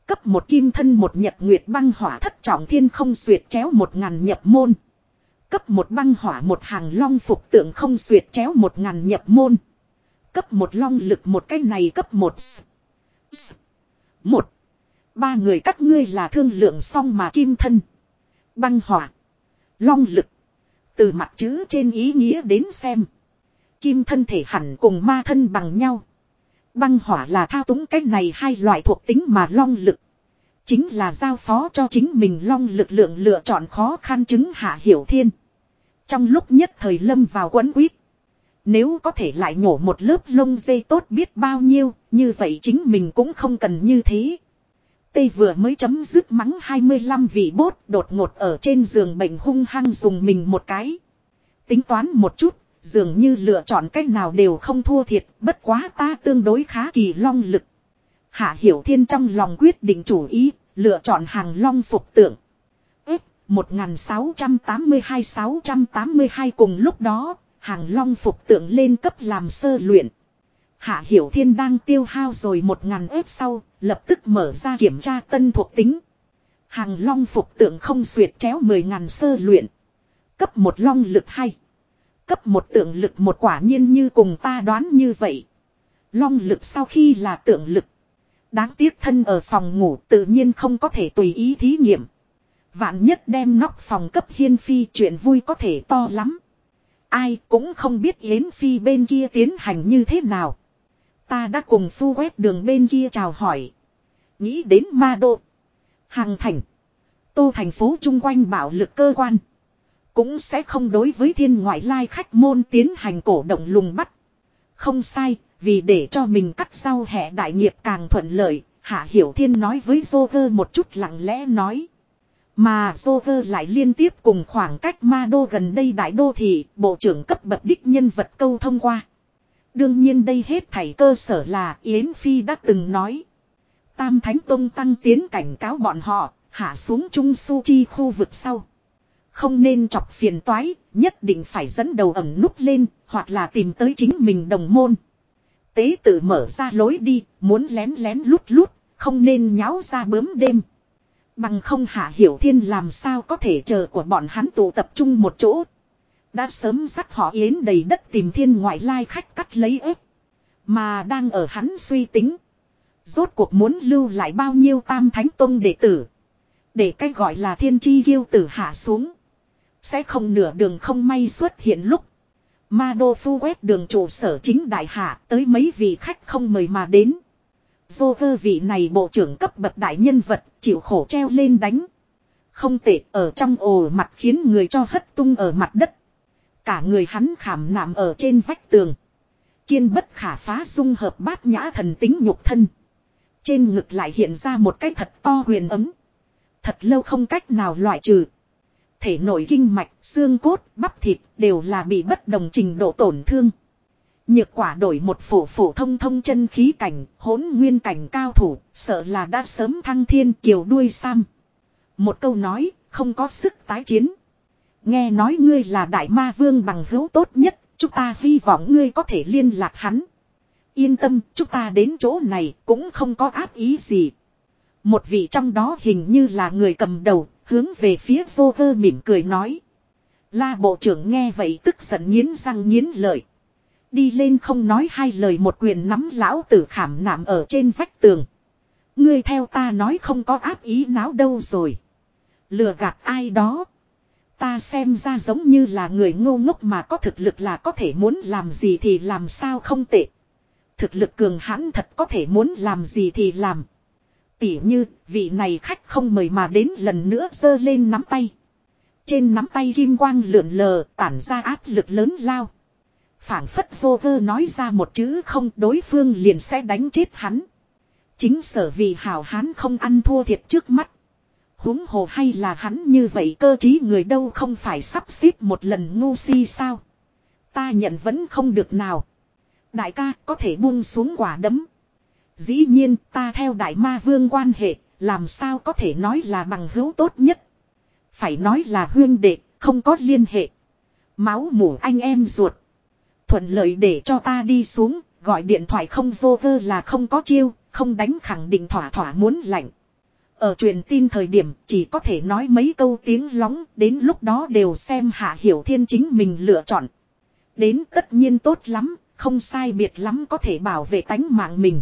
[SPEAKER 1] Cấp một kim thân một nhật nguyệt băng hỏa thất trọng thiên không xuyệt chéo một ngàn nhập môn. Cấp một băng hỏa một hàng long phục tượng không xuyệt chéo một ngàn nhập môn. Cấp một long lực một cái này cấp một. Một. Ba người các ngươi là thương lượng xong mà kim thân. Băng hỏa. Long lực. Từ mặt chữ trên ý nghĩa đến xem. Kim thân thể hẳn cùng ma thân bằng nhau. Băng hỏa là thao túng cái này hai loại thuộc tính mà long lực. Chính là giao phó cho chính mình long lực lượng lựa chọn khó khăn chứng hạ hiểu thiên. Trong lúc nhất thời lâm vào quấn quýt. Nếu có thể lại nhổ một lớp lông dây tốt biết bao nhiêu, như vậy chính mình cũng không cần như thế. Tây vừa mới chấm dứt mắng 25 vị bốt đột ngột ở trên giường bệnh hung hăng dùng mình một cái. Tính toán một chút, dường như lựa chọn cách nào đều không thua thiệt, bất quá ta tương đối khá kỳ long lực. Hạ Hiểu Thiên trong lòng quyết định chủ ý, lựa chọn hàng long phục tượng. Ếp, 1682-682 cùng lúc đó, hàng long phục tượng lên cấp làm sơ luyện. Hạ Hiểu Thiên đang tiêu hao rồi một ngàn ếp sau, lập tức mở ra kiểm tra tân thuộc tính. Hàng long phục tượng không xuyệt chéo mười ngàn sơ luyện. Cấp một long lực hay. Cấp một tượng lực một quả nhiên như cùng ta đoán như vậy. Long lực sau khi là tượng lực. Đáng tiếc thân ở phòng ngủ tự nhiên không có thể tùy ý thí nghiệm. Vạn nhất đem nóc phòng cấp hiên phi chuyện vui có thể to lắm. Ai cũng không biết Yến Phi bên kia tiến hành như thế nào. Ta đã cùng phu quét đường bên kia chào hỏi. Nghĩ đến ma đô. Hàng thành. Tô thành phố chung quanh bạo lực cơ quan. Cũng sẽ không đối với thiên ngoại lai khách môn tiến hành cổ động lùng bắt. Không sai, vì để cho mình cắt sau hẻ đại nghiệp càng thuận lợi, Hạ Hiểu Thiên nói với Joker một chút lặng lẽ nói. Mà Joker lại liên tiếp cùng khoảng cách ma đô gần đây đại đô thị, bộ trưởng cấp bậc đích nhân vật câu thông qua. Đương nhiên đây hết thảy cơ sở là Yến Phi đã từng nói. Tam Thánh Tông tăng tiến cảnh cáo bọn họ, hạ xuống Trung Su Chi khu vực sau. Không nên chọc phiền toái, nhất định phải dẫn đầu ẩm nút lên, hoặc là tìm tới chính mình đồng môn. Tế tự mở ra lối đi, muốn lén lén lút lút, không nên nháo ra bướm đêm. Bằng không hạ hiểu thiên làm sao có thể chờ của bọn hắn tụ tập trung một chỗ. Đã sớm dắt họ yến đầy đất tìm thiên ngoại lai khách cắt lấy ếp. Mà đang ở hắn suy tính. Rốt cuộc muốn lưu lại bao nhiêu tam thánh tông đệ tử. Để cái gọi là thiên chi ghiêu tử hạ xuống. Sẽ không nửa đường không may xuất hiện lúc. Ma đô phu quét đường trụ sở chính đại hạ tới mấy vị khách không mời mà đến. Vô cơ vị này bộ trưởng cấp bậc đại nhân vật chịu khổ treo lên đánh. Không tệ, ở trong ồ mặt khiến người cho hất tung ở mặt đất. Cả người hắn khảm nạm ở trên vách tường. Kiên bất khả phá dung hợp bát nhã thần tính nhục thân. Trên ngực lại hiện ra một cái thật to huyền ấm. Thật lâu không cách nào loại trừ. Thể nội kinh mạch, xương cốt, bắp thịt đều là bị bất đồng trình độ tổn thương. Nhược quả đổi một phổ phổ thông thông chân khí cảnh, hỗn nguyên cảnh cao thủ, sợ là đã sớm thăng thiên kiều đuôi sam. Một câu nói, không có sức tái chiến. Nghe nói ngươi là đại ma vương bằng hữu tốt nhất, chúng ta hy vọng ngươi có thể liên lạc hắn. Yên tâm, chúng ta đến chỗ này cũng không có ác ý gì. Một vị trong đó hình như là người cầm đầu, hướng về phía vô cơ mỉm cười nói. La bộ trưởng nghe vậy tức giận nghiến răng nghiến lợi. Đi lên không nói hai lời một quyền nắm lão tử khảm nạm ở trên vách tường. Ngươi theo ta nói không có áp ý náo đâu rồi. Lừa gạt ai đó. Ta xem ra giống như là người ngô ngốc mà có thực lực là có thể muốn làm gì thì làm sao không tệ. Thực lực cường hãn thật có thể muốn làm gì thì làm. Tỉ như, vị này khách không mời mà đến lần nữa giơ lên nắm tay. Trên nắm tay kim quang lượn lờ, tản ra áp lực lớn lao phảng phất vô cơ nói ra một chữ không, đối phương liền sẽ đánh chết hắn. Chính sở vì hảo hán không ăn thua thiệt trước mắt huống hồ hay là hắn như vậy cơ trí người đâu không phải sắp xếp một lần ngu si sao. Ta nhận vẫn không được nào. Đại ca có thể buông xuống quả đấm. Dĩ nhiên ta theo đại ma vương quan hệ, làm sao có thể nói là bằng hữu tốt nhất. Phải nói là huyên đệ, không có liên hệ. Máu mủ anh em ruột thuận lợi để cho ta đi xuống, gọi điện thoại không vô vơ là không có chiêu, không đánh khẳng định thỏa thỏa muốn lạnh. Ở truyền tin thời điểm chỉ có thể nói mấy câu tiếng lóng, đến lúc đó đều xem hạ hiểu thiên chính mình lựa chọn. Đến tất nhiên tốt lắm, không sai biệt lắm có thể bảo vệ tánh mạng mình.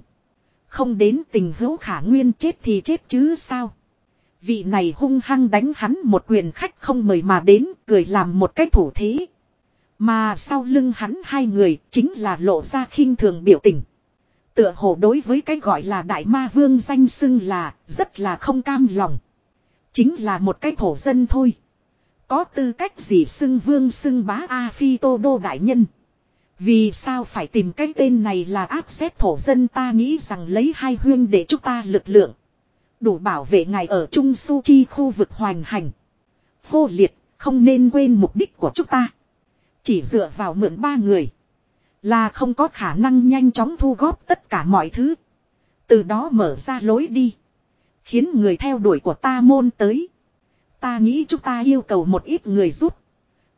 [SPEAKER 1] Không đến tình hữu khả nguyên chết thì chết chứ sao. Vị này hung hăng đánh hắn một quyền khách không mời mà đến, cười làm một cái thủ thế. Mà sau lưng hắn hai người chính là lộ ra khinh thường biểu tình tựa hồ đối với cái gọi là đại ma vương danh xưng là rất là không cam lòng. Chính là một cái thổ dân thôi. Có tư cách gì xưng vương xưng bá A Phi Tô Đô Đại Nhân. Vì sao phải tìm cái tên này là áp xét thổ dân ta nghĩ rằng lấy hai huyên để chúng ta lực lượng. Đủ bảo vệ ngài ở Trung Su Chi khu vực hoành hành. Vô liệt, không nên quên mục đích của chúng ta. Chỉ dựa vào mượn ba người. Là không có khả năng nhanh chóng thu góp tất cả mọi thứ. Từ đó mở ra lối đi. Khiến người theo đuổi của ta môn tới. Ta nghĩ chúng ta yêu cầu một ít người giúp.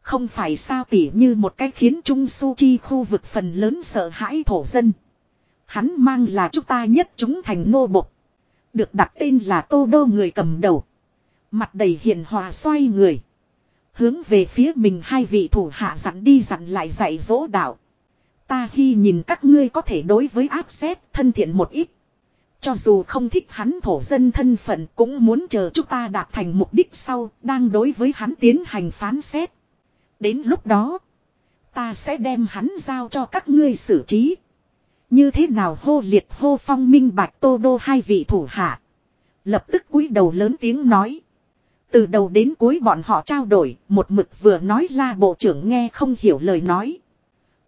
[SPEAKER 1] Không phải sao tỉ như một cách khiến Trung Su Chi khu vực phần lớn sợ hãi thổ dân. Hắn mang là chúng ta nhất chúng thành nô bộc. Được đặt tên là Tô Đô người cầm đầu. Mặt đầy hiền hòa xoay người. Hướng về phía mình hai vị thủ hạ dặn đi dặn lại dạy dỗ đạo. Ta khi nhìn các ngươi có thể đối với áp xét thân thiện một ít. Cho dù không thích hắn thổ dân thân phận cũng muốn chờ chúng ta đạt thành mục đích sau đang đối với hắn tiến hành phán xét. Đến lúc đó, ta sẽ đem hắn giao cho các ngươi xử trí. Như thế nào hô liệt hô phong minh bạch tô đô hai vị thủ hạ. Lập tức cúi đầu lớn tiếng nói. Từ đầu đến cuối bọn họ trao đổi, một mực vừa nói la bộ trưởng nghe không hiểu lời nói.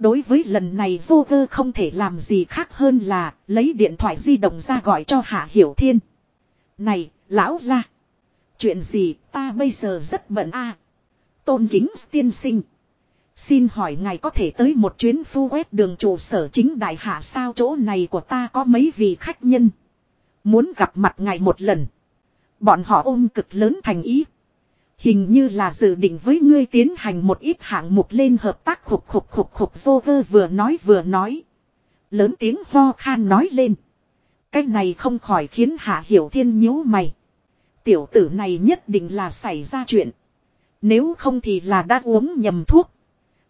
[SPEAKER 1] Đối với lần này vô cơ không thể làm gì khác hơn là lấy điện thoại di động ra gọi cho Hạ Hiểu Thiên. Này, lão la. Chuyện gì ta bây giờ rất bận a Tôn kính tiên sinh. Xin hỏi ngài có thể tới một chuyến phu quét đường trụ sở chính đại hạ sao chỗ này của ta có mấy vị khách nhân. Muốn gặp mặt ngài một lần. Bọn họ ôm cực lớn thành ý. Hình như là dự định với ngươi tiến hành một ít hạng mục lên hợp tác khục khục khục khục dô vơ vừa nói vừa nói. Lớn tiếng ho khan nói lên. Cái này không khỏi khiến Hạ Hiểu Thiên nhíu mày. Tiểu tử này nhất định là xảy ra chuyện. Nếu không thì là đã uống nhầm thuốc.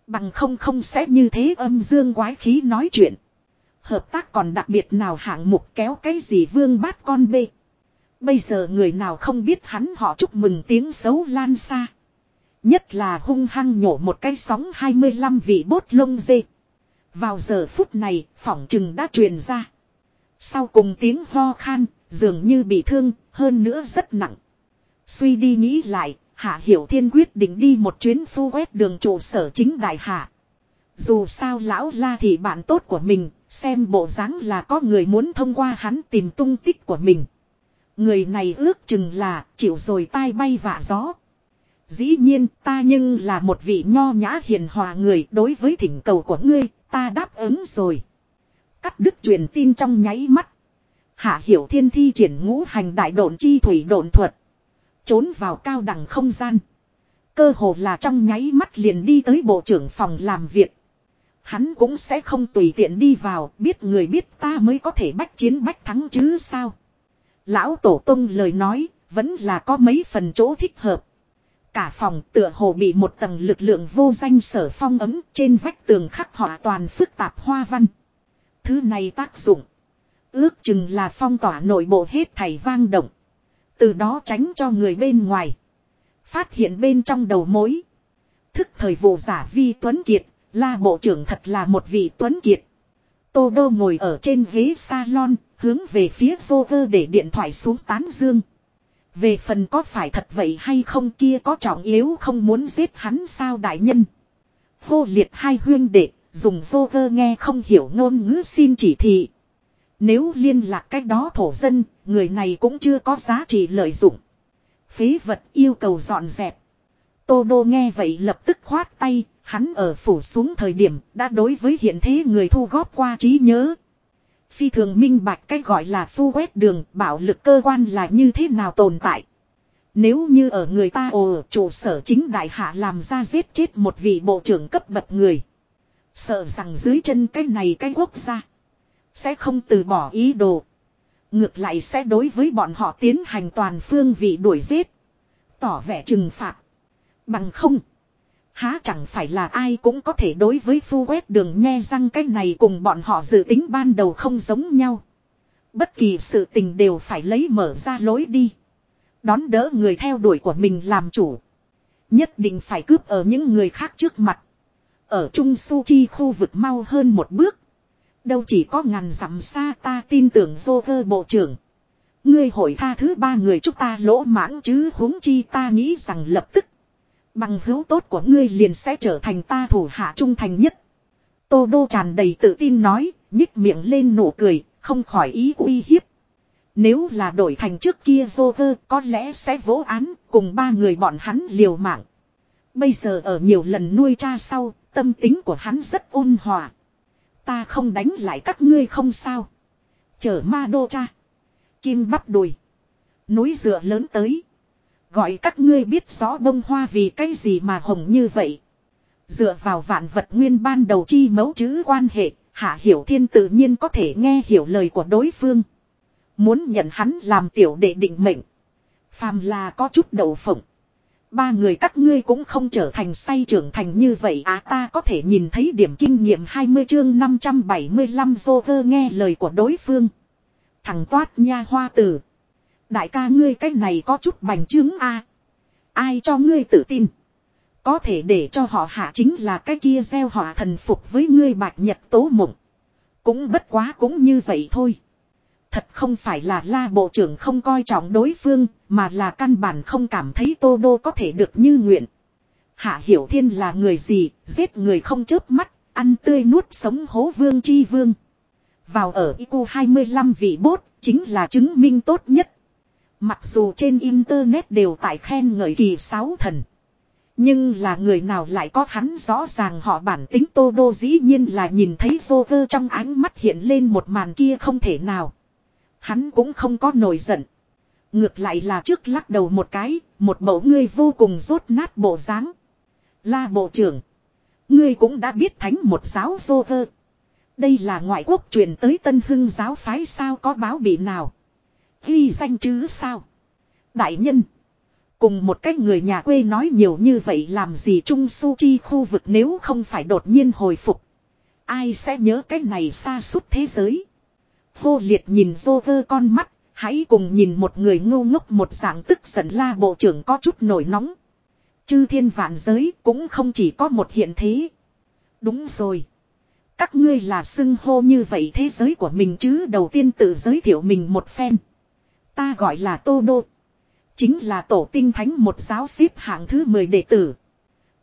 [SPEAKER 1] Bằng không không sẽ như thế âm dương quái khí nói chuyện. Hợp tác còn đặc biệt nào hạng mục kéo cái gì vương bát con bê. Bây giờ người nào không biết hắn họ chúc mừng tiếng xấu lan xa. Nhất là hung hăng nhổ một cái sóng 25 vị bốt lông dê. Vào giờ phút này, phỏng chừng đã truyền ra. Sau cùng tiếng ho khan, dường như bị thương, hơn nữa rất nặng. Suy đi nghĩ lại, Hạ Hiểu Thiên quyết định đi một chuyến phu quét đường trụ sở chính đại hạ. Dù sao lão la thì bạn tốt của mình, xem bộ dáng là có người muốn thông qua hắn tìm tung tích của mình. Người này ước chừng là chịu rồi tai bay vạ gió. Dĩ nhiên ta nhưng là một vị nho nhã hiền hòa người đối với thỉnh cầu của ngươi, ta đáp ứng rồi. Cắt đứt truyền tin trong nháy mắt. Hạ hiểu thiên thi triển ngũ hành đại độn chi thủy độn thuật. Trốn vào cao đẳng không gian. Cơ hồ là trong nháy mắt liền đi tới bộ trưởng phòng làm việc. Hắn cũng sẽ không tùy tiện đi vào, biết người biết ta mới có thể bách chiến bách thắng chứ sao. Lão Tổ Tông lời nói, vẫn là có mấy phần chỗ thích hợp. Cả phòng tựa hồ bị một tầng lực lượng vô danh sở phong ấm trên vách tường khắc họa toàn phức tạp hoa văn. Thứ này tác dụng. Ước chừng là phong tỏa nội bộ hết thảy vang động. Từ đó tránh cho người bên ngoài. Phát hiện bên trong đầu mối. Thức thời vụ giả vi Tuấn Kiệt, la bộ trưởng thật là một vị Tuấn Kiệt. Tô Đô ngồi ở trên ghế salon, hướng về phía vô cơ để điện thoại xuống tán dương. Về phần có phải thật vậy hay không kia có trọng yếu không muốn giết hắn sao đại nhân. Vô liệt hai huyên đệ, dùng vô cơ nghe không hiểu ngôn ngữ xin chỉ thị. Nếu liên lạc cách đó thổ dân, người này cũng chưa có giá trị lợi dụng. Phế vật yêu cầu dọn dẹp. Tô Đô nghe vậy lập tức khoát tay, hắn ở phủ xuống thời điểm đã đối với hiện thế người thu góp qua trí nhớ. Phi thường minh bạch cách gọi là phu quét đường, bạo lực cơ quan là như thế nào tồn tại. Nếu như ở người ta ồ trụ sở chính đại hạ làm ra giết chết một vị bộ trưởng cấp bậc người. Sợ rằng dưới chân cái này cái quốc gia. Sẽ không từ bỏ ý đồ. Ngược lại sẽ đối với bọn họ tiến hành toàn phương vị đuổi giết. Tỏ vẻ trừng phạt. Bằng không. Há chẳng phải là ai cũng có thể đối với phu quét đường nghe răng cái này cùng bọn họ dự tính ban đầu không giống nhau. Bất kỳ sự tình đều phải lấy mở ra lối đi. Đón đỡ người theo đuổi của mình làm chủ. Nhất định phải cướp ở những người khác trước mặt. Ở Trung Su Chi khu vực mau hơn một bước. Đâu chỉ có ngàn dặm xa ta tin tưởng vô cơ bộ trưởng. Ngươi hội tha thứ ba người chúng ta lỗ mãng chứ huống chi ta nghĩ rằng lập tức. Bằng hữu tốt của ngươi liền sẽ trở thành ta thủ hạ trung thành nhất. Tô Đô tràn đầy tự tin nói, nhích miệng lên nụ cười, không khỏi ý uy hiếp. Nếu là đổi thành trước kia Joker có lẽ sẽ vỗ án cùng ba người bọn hắn liều mạng. Bây giờ ở nhiều lần nuôi cha sau, tâm tính của hắn rất ôn hòa. Ta không đánh lại các ngươi không sao. Chở ma đô cha. Kim bắt đùi. Núi dựa lớn tới. Gọi các ngươi biết rõ bông hoa vì cái gì mà hồng như vậy. Dựa vào vạn vật nguyên ban đầu chi mấu chữ quan hệ, Hạ Hiểu Thiên tự nhiên có thể nghe hiểu lời của đối phương. Muốn nhận hắn làm tiểu đệ định mệnh. Phàm là có chút đậu phộng. Ba người các ngươi cũng không trở thành say trưởng thành như vậy à ta có thể nhìn thấy điểm kinh nghiệm 20 chương 575 Joker nghe lời của đối phương. Thằng toát nha hoa tử. Đại ca ngươi cái này có chút bành trướng a Ai cho ngươi tự tin. Có thể để cho họ hạ chính là cái kia gieo họ thần phục với ngươi bạch nhật tố mộng. Cũng bất quá cũng như vậy thôi. Thật không phải là la bộ trưởng không coi trọng đối phương, mà là căn bản không cảm thấy Tô Đô có thể được như nguyện. Hạ Hiểu Thiên là người gì, giết người không chớp mắt, ăn tươi nuốt sống hố vương chi vương. Vào ở IQ 25 vị bốt, chính là chứng minh tốt nhất. Mặc dù trên Internet đều tại khen ngợi kỳ sáu thần. Nhưng là người nào lại có hắn rõ ràng họ bản tính Tô Đô dĩ nhiên là nhìn thấy vô cơ trong ánh mắt hiện lên một màn kia không thể nào. Hắn cũng không có nổi giận. Ngược lại là trước lắc đầu một cái, một mẫu ngươi vô cùng rốt nát bộ dáng. La bộ trưởng. Ngươi cũng đã biết thánh một giáo vô cơ. Đây là ngoại quốc truyền tới tân hưng giáo phái sao có báo bị nào. Ghi danh chứ sao. Đại nhân. Cùng một cách người nhà quê nói nhiều như vậy làm gì Trung Su Chi khu vực nếu không phải đột nhiên hồi phục. Ai sẽ nhớ cái này xa suốt thế giới. Vô liệt nhìn dô vơ con mắt, hãy cùng nhìn một người ngu ngốc một dạng tức giận la bộ trưởng có chút nổi nóng. Chư thiên vạn giới cũng không chỉ có một hiện thế. Đúng rồi. Các ngươi là xưng hô như vậy thế giới của mình chứ đầu tiên tự giới thiệu mình một phen. Ta gọi là Tô Đô. Chính là tổ tinh thánh một giáo xếp hạng thứ 10 đệ tử.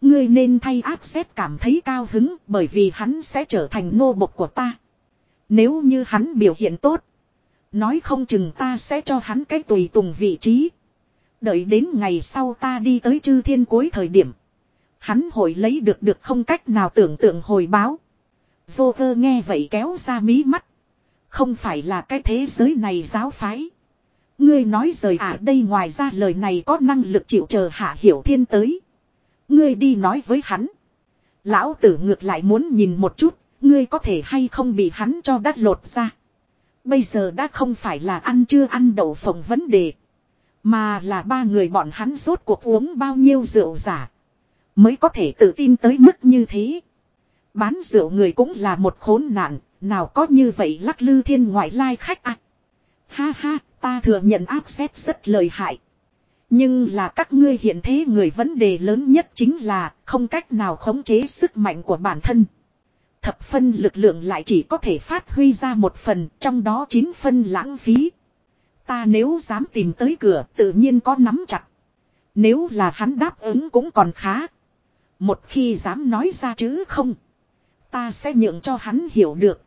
[SPEAKER 1] Ngươi nên thay áp xét cảm thấy cao hứng bởi vì hắn sẽ trở thành nô bộc của ta. Nếu như hắn biểu hiện tốt. Nói không chừng ta sẽ cho hắn cái tùy tùng vị trí. Đợi đến ngày sau ta đi tới chư thiên cuối thời điểm. Hắn hội lấy được được không cách nào tưởng tượng hồi báo. Vô cơ nghe vậy kéo ra mí mắt. Không phải là cái thế giới này giáo phái. Ngươi nói rời à đây ngoài ra lời này có năng lực chịu chờ hạ hiểu thiên tới. Ngươi đi nói với hắn. Lão tử ngược lại muốn nhìn một chút, ngươi có thể hay không bị hắn cho đắt lột ra. Bây giờ đã không phải là ăn chưa ăn đậu phộng vấn đề. Mà là ba người bọn hắn rốt cuộc uống bao nhiêu rượu giả. Mới có thể tự tin tới mức như thế. Bán rượu người cũng là một khốn nạn, nào có như vậy lắc lư thiên ngoại lai khách à. Ha ha, ta thừa nhận áp xét rất lợi hại. Nhưng là các ngươi hiện thế người vấn đề lớn nhất chính là không cách nào khống chế sức mạnh của bản thân. Thập phân lực lượng lại chỉ có thể phát huy ra một phần, trong đó chín phân lãng phí. Ta nếu dám tìm tới cửa tự nhiên có nắm chặt. Nếu là hắn đáp ứng cũng còn khá. Một khi dám nói ra chứ không. Ta sẽ nhượng cho hắn hiểu được.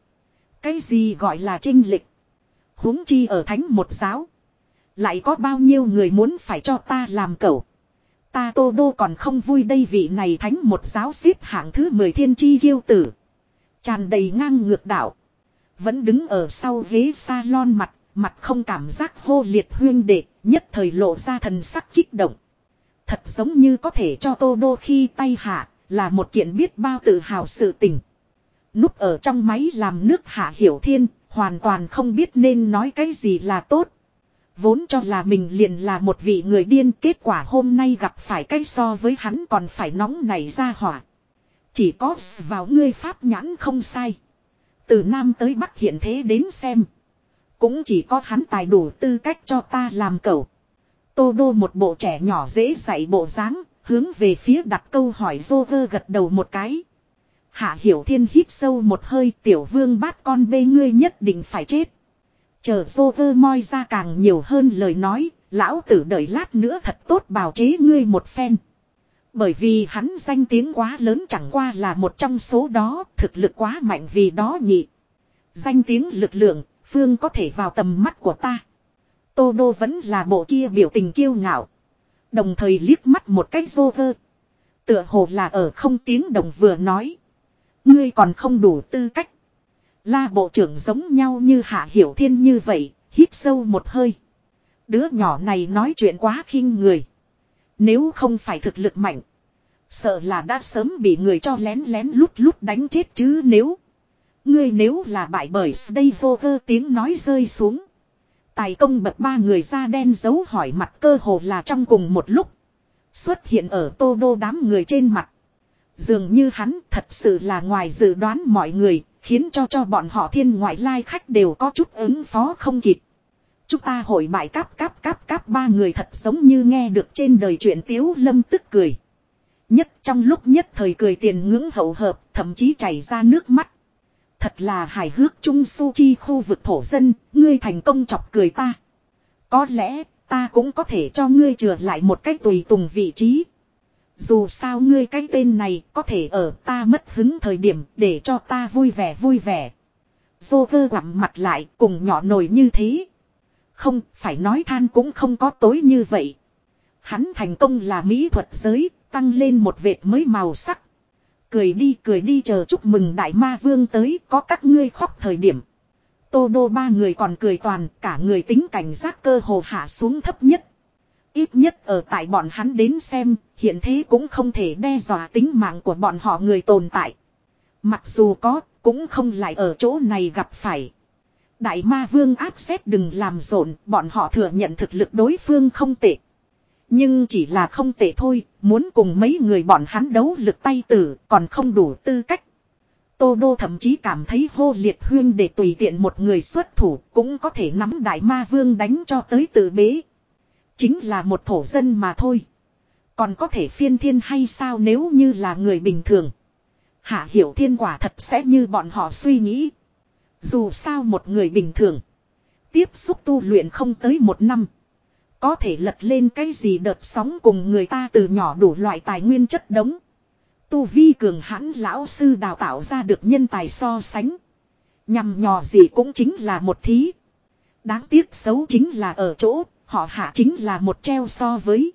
[SPEAKER 1] Cái gì gọi là trinh lịch huống chi ở thánh một giáo. Lại có bao nhiêu người muốn phải cho ta làm cẩu. Ta tô đô còn không vui đây vị này thánh một giáo xếp hạng thứ 10 thiên chi kiêu tử. Tràn đầy ngang ngược đạo. Vẫn đứng ở sau ghế salon mặt, mặt không cảm giác hô liệt huyên đệ, nhất thời lộ ra thần sắc kích động. Thật giống như có thể cho tô đô khi tay hạ, là một kiện biết bao tự hào sự tình. Núp ở trong máy làm nước hạ hiểu thiên, Hoàn toàn không biết nên nói cái gì là tốt. Vốn cho là mình liền là một vị người điên kết quả hôm nay gặp phải cái so với hắn còn phải nóng nảy ra hỏa. Chỉ có vào ngươi pháp nhãn không sai. Từ Nam tới Bắc hiện thế đến xem. Cũng chỉ có hắn tài đủ tư cách cho ta làm cậu. Tô đô một bộ trẻ nhỏ dễ dạy bộ dáng, hướng về phía đặt câu hỏi vô gật đầu một cái. Hạ Hiểu Thiên hít sâu một hơi tiểu vương bát con bê ngươi nhất định phải chết. Chờ dô vơ moi ra càng nhiều hơn lời nói, lão tử đợi lát nữa thật tốt bào chế ngươi một phen. Bởi vì hắn danh tiếng quá lớn chẳng qua là một trong số đó, thực lực quá mạnh vì đó nhị. Danh tiếng lực lượng, phương có thể vào tầm mắt của ta. Tô Đô vẫn là bộ kia biểu tình kiêu ngạo. Đồng thời liếc mắt một cách dô vơ. Tựa hồ là ở không tiếng đồng vừa nói. Ngươi còn không đủ tư cách. La bộ trưởng giống nhau như hạ hiểu thiên như vậy, hít sâu một hơi. Đứa nhỏ này nói chuyện quá khinh người. Nếu không phải thực lực mạnh. Sợ là đã sớm bị người cho lén lén lút lút đánh chết chứ nếu. Ngươi nếu là bại bởi đây vô cơ tiếng nói rơi xuống. Tài công bật ba người da đen giấu hỏi mặt cơ hồ là trong cùng một lúc. Xuất hiện ở tô đô đám người trên mặt. Dường như hắn thật sự là ngoài dự đoán mọi người, khiến cho cho bọn họ thiên ngoại lai khách đều có chút ứng phó không kịp. Chúng ta hội bại cáp cáp cáp cáp ba người thật giống như nghe được trên đời chuyện tiếu lâm tức cười. Nhất trong lúc nhất thời cười tiền ngưỡng hậu hợp, thậm chí chảy ra nước mắt. Thật là hài hước trung su chi khu vực thổ dân, ngươi thành công chọc cười ta. Có lẽ, ta cũng có thể cho ngươi trở lại một cách tùy tùng vị trí. Dù sao ngươi cái tên này có thể ở ta mất hứng thời điểm để cho ta vui vẻ vui vẻ. Dô vơ quặm mặt lại cùng nhỏ nổi như thế. Không, phải nói than cũng không có tối như vậy. Hắn thành công là mỹ thuật giới, tăng lên một vệt mới màu sắc. Cười đi cười đi chờ chúc mừng đại ma vương tới có các ngươi khóc thời điểm. Tô đô ba người còn cười toàn cả người tính cảnh giác cơ hồ hạ xuống thấp nhất. Ít nhất ở tại bọn hắn đến xem, hiện thế cũng không thể đe dọa tính mạng của bọn họ người tồn tại. Mặc dù có, cũng không lại ở chỗ này gặp phải. Đại ma vương áp xét đừng làm rộn, bọn họ thừa nhận thực lực đối phương không tệ. Nhưng chỉ là không tệ thôi, muốn cùng mấy người bọn hắn đấu lực tay tử còn không đủ tư cách. Tô Đô thậm chí cảm thấy hô liệt huyên để tùy tiện một người xuất thủ cũng có thể nắm đại ma vương đánh cho tới tự bế. Chính là một thổ dân mà thôi. Còn có thể phiên thiên hay sao nếu như là người bình thường. Hạ hiểu thiên quả thật sẽ như bọn họ suy nghĩ. Dù sao một người bình thường. Tiếp xúc tu luyện không tới một năm. Có thể lật lên cái gì đợt sóng cùng người ta từ nhỏ đủ loại tài nguyên chất đống. Tu vi cường hãn lão sư đào tạo ra được nhân tài so sánh. Nhằm nhò gì cũng chính là một thí. Đáng tiếc xấu chính là ở chỗ, họ hạ chính là một treo so với.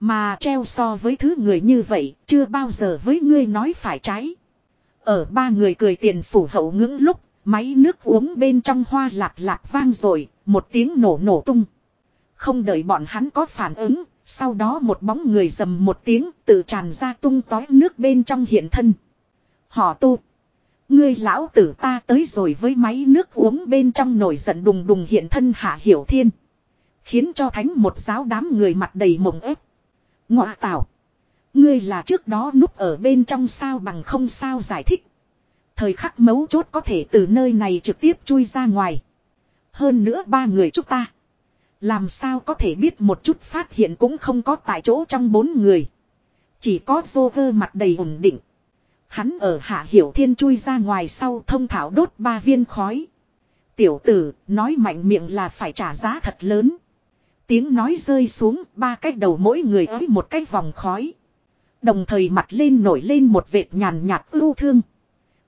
[SPEAKER 1] Mà treo so với thứ người như vậy, chưa bao giờ với ngươi nói phải trái. Ở ba người cười tiền phủ hậu ngưỡng lúc, máy nước uống bên trong hoa lạc lạc vang rồi, một tiếng nổ nổ tung. Không đợi bọn hắn có phản ứng, sau đó một bóng người dầm một tiếng tự tràn ra tung tói nước bên trong hiện thân. Họ tu. Ngươi lão tử ta tới rồi với máy nước uống bên trong nổi giận đùng đùng hiện thân hạ hiểu thiên. Khiến cho thánh một giáo đám người mặt đầy mộng ép. Ngọa tạo. Ngươi là trước đó núp ở bên trong sao bằng không sao giải thích. Thời khắc mấu chốt có thể từ nơi này trực tiếp chui ra ngoài. Hơn nữa ba người chúng ta. Làm sao có thể biết một chút phát hiện cũng không có tại chỗ trong bốn người. Chỉ có vô vơ mặt đầy ổn định. Hắn ở hạ hiểu thiên chui ra ngoài sau thông thảo đốt ba viên khói. Tiểu tử, nói mạnh miệng là phải trả giá thật lớn. Tiếng nói rơi xuống, ba cái đầu mỗi người ới một cái vòng khói. Đồng thời mặt lên nổi lên một vệt nhàn nhạt ưu thương.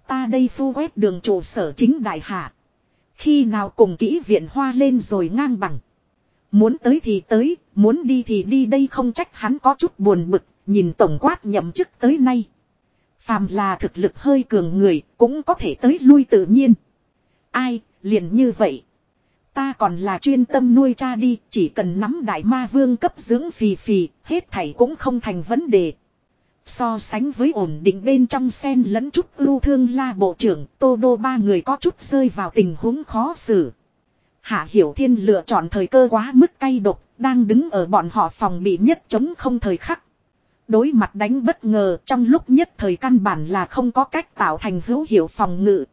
[SPEAKER 1] Ta đây phu quét đường trụ sở chính đại hạ. Khi nào cùng kỹ viện hoa lên rồi ngang bằng. Muốn tới thì tới, muốn đi thì đi đây không trách hắn có chút buồn bực, nhìn tổng quát nhậm chức tới nay. Phàm là thực lực hơi cường người, cũng có thể tới lui tự nhiên. Ai, liền như vậy. Ta còn là chuyên tâm nuôi cha đi, chỉ cần nắm đại ma vương cấp dưỡng phì phì, hết thảy cũng không thành vấn đề. So sánh với ổn định bên trong sen lẫn chút ưu thương la bộ trưởng, tô đô ba người có chút rơi vào tình huống khó xử. Hạ Hiểu Thiên lựa chọn thời cơ quá mức cay độc, đang đứng ở bọn họ phòng bị nhất chống không thời khắc. Đối mặt đánh bất ngờ trong lúc nhất thời căn bản là không có cách tạo thành hữu hiệu phòng ngự.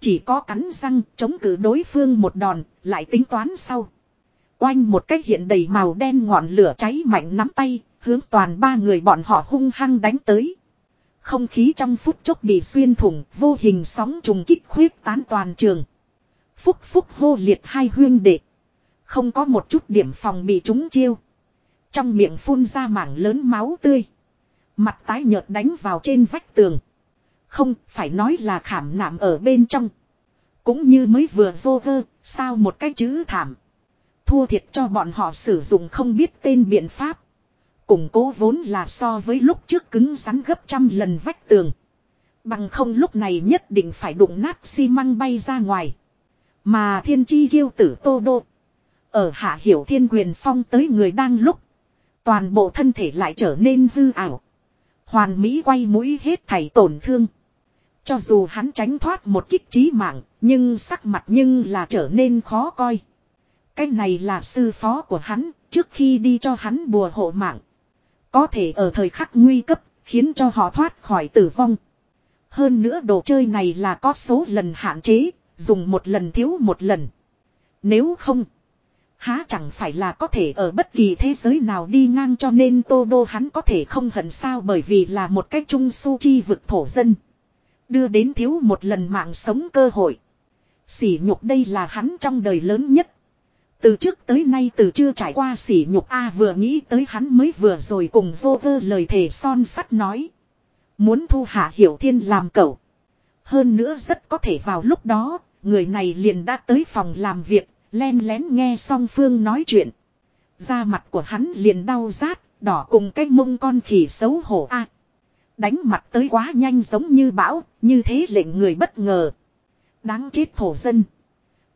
[SPEAKER 1] Chỉ có cắn răng chống cự đối phương một đòn, lại tính toán sau. Oanh một cách hiện đầy màu đen ngọn lửa cháy mạnh nắm tay, hướng toàn ba người bọn họ hung hăng đánh tới. Không khí trong phút chốc bị xuyên thủng, vô hình sóng trùng kích khuyết tán toàn trường. Phúc phúc hô liệt hai huyên đệ. Không có một chút điểm phòng bị trúng chiêu. Trong miệng phun ra mảng lớn máu tươi. Mặt tái nhợt đánh vào trên vách tường. Không, phải nói là khảm nạm ở bên trong. Cũng như mới vừa vô vơ, sao một cái chữ thảm. Thua thiệt cho bọn họ sử dụng không biết tên biện pháp. Củng cố vốn là so với lúc trước cứng rắn gấp trăm lần vách tường. Bằng không lúc này nhất định phải đụng nát xi măng bay ra ngoài. Mà thiên chi kiêu tử tô đô. Ở hạ hiểu thiên quyền phong tới người đang lúc. Toàn bộ thân thể lại trở nên hư ảo. Hoàn Mỹ quay mũi hết thảy tổn thương. Cho dù hắn tránh thoát một kích trí mạng, nhưng sắc mặt nhưng là trở nên khó coi. Cái này là sư phó của hắn, trước khi đi cho hắn bùa hộ mạng. Có thể ở thời khắc nguy cấp, khiến cho họ thoát khỏi tử vong. Hơn nữa đồ chơi này là có số lần hạn chế, dùng một lần thiếu một lần. Nếu không, há chẳng phải là có thể ở bất kỳ thế giới nào đi ngang cho nên Tô Đô hắn có thể không hận sao bởi vì là một cách trung su chi vực thổ dân. Đưa đến thiếu một lần mạng sống cơ hội. Sỉ nhục đây là hắn trong đời lớn nhất. Từ trước tới nay từ chưa trải qua sỉ nhục A vừa nghĩ tới hắn mới vừa rồi cùng vô cơ lời thề son sắt nói. Muốn thu hạ hiểu thiên làm cậu. Hơn nữa rất có thể vào lúc đó, người này liền đã tới phòng làm việc, len lén nghe song phương nói chuyện. Da mặt của hắn liền đau rát, đỏ cùng cái mông con khỉ xấu hổ A. Đánh mặt tới quá nhanh giống như bão, như thế lệnh người bất ngờ. Đáng chết thổ dân.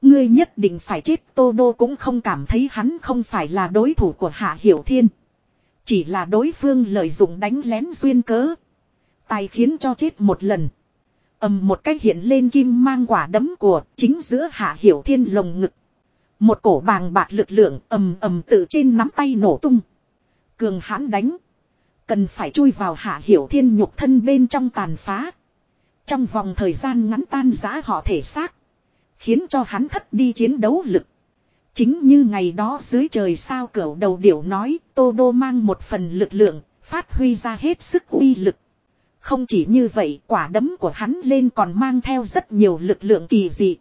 [SPEAKER 1] Ngươi nhất định phải chết Tô Đô cũng không cảm thấy hắn không phải là đối thủ của Hạ Hiểu Thiên. Chỉ là đối phương lợi dụng đánh lén duyên cớ. Tài khiến cho chết một lần. ầm một cách hiện lên kim mang quả đấm của chính giữa Hạ Hiểu Thiên lồng ngực. Một cổ bàng bạc lực lượng ầm ầm tự trên nắm tay nổ tung. Cường hãn đánh. Cần phải chui vào Hạ Hiểu Thiên nhục thân bên trong tàn phá. Trong vòng thời gian ngắn tan giã họ thể xác. Khiến cho hắn thất đi chiến đấu lực. Chính như ngày đó dưới trời sao cửu đầu điểu nói, Tô Đô mang một phần lực lượng, phát huy ra hết sức uy lực. Không chỉ như vậy, quả đấm của hắn lên còn mang theo rất nhiều lực lượng kỳ dị.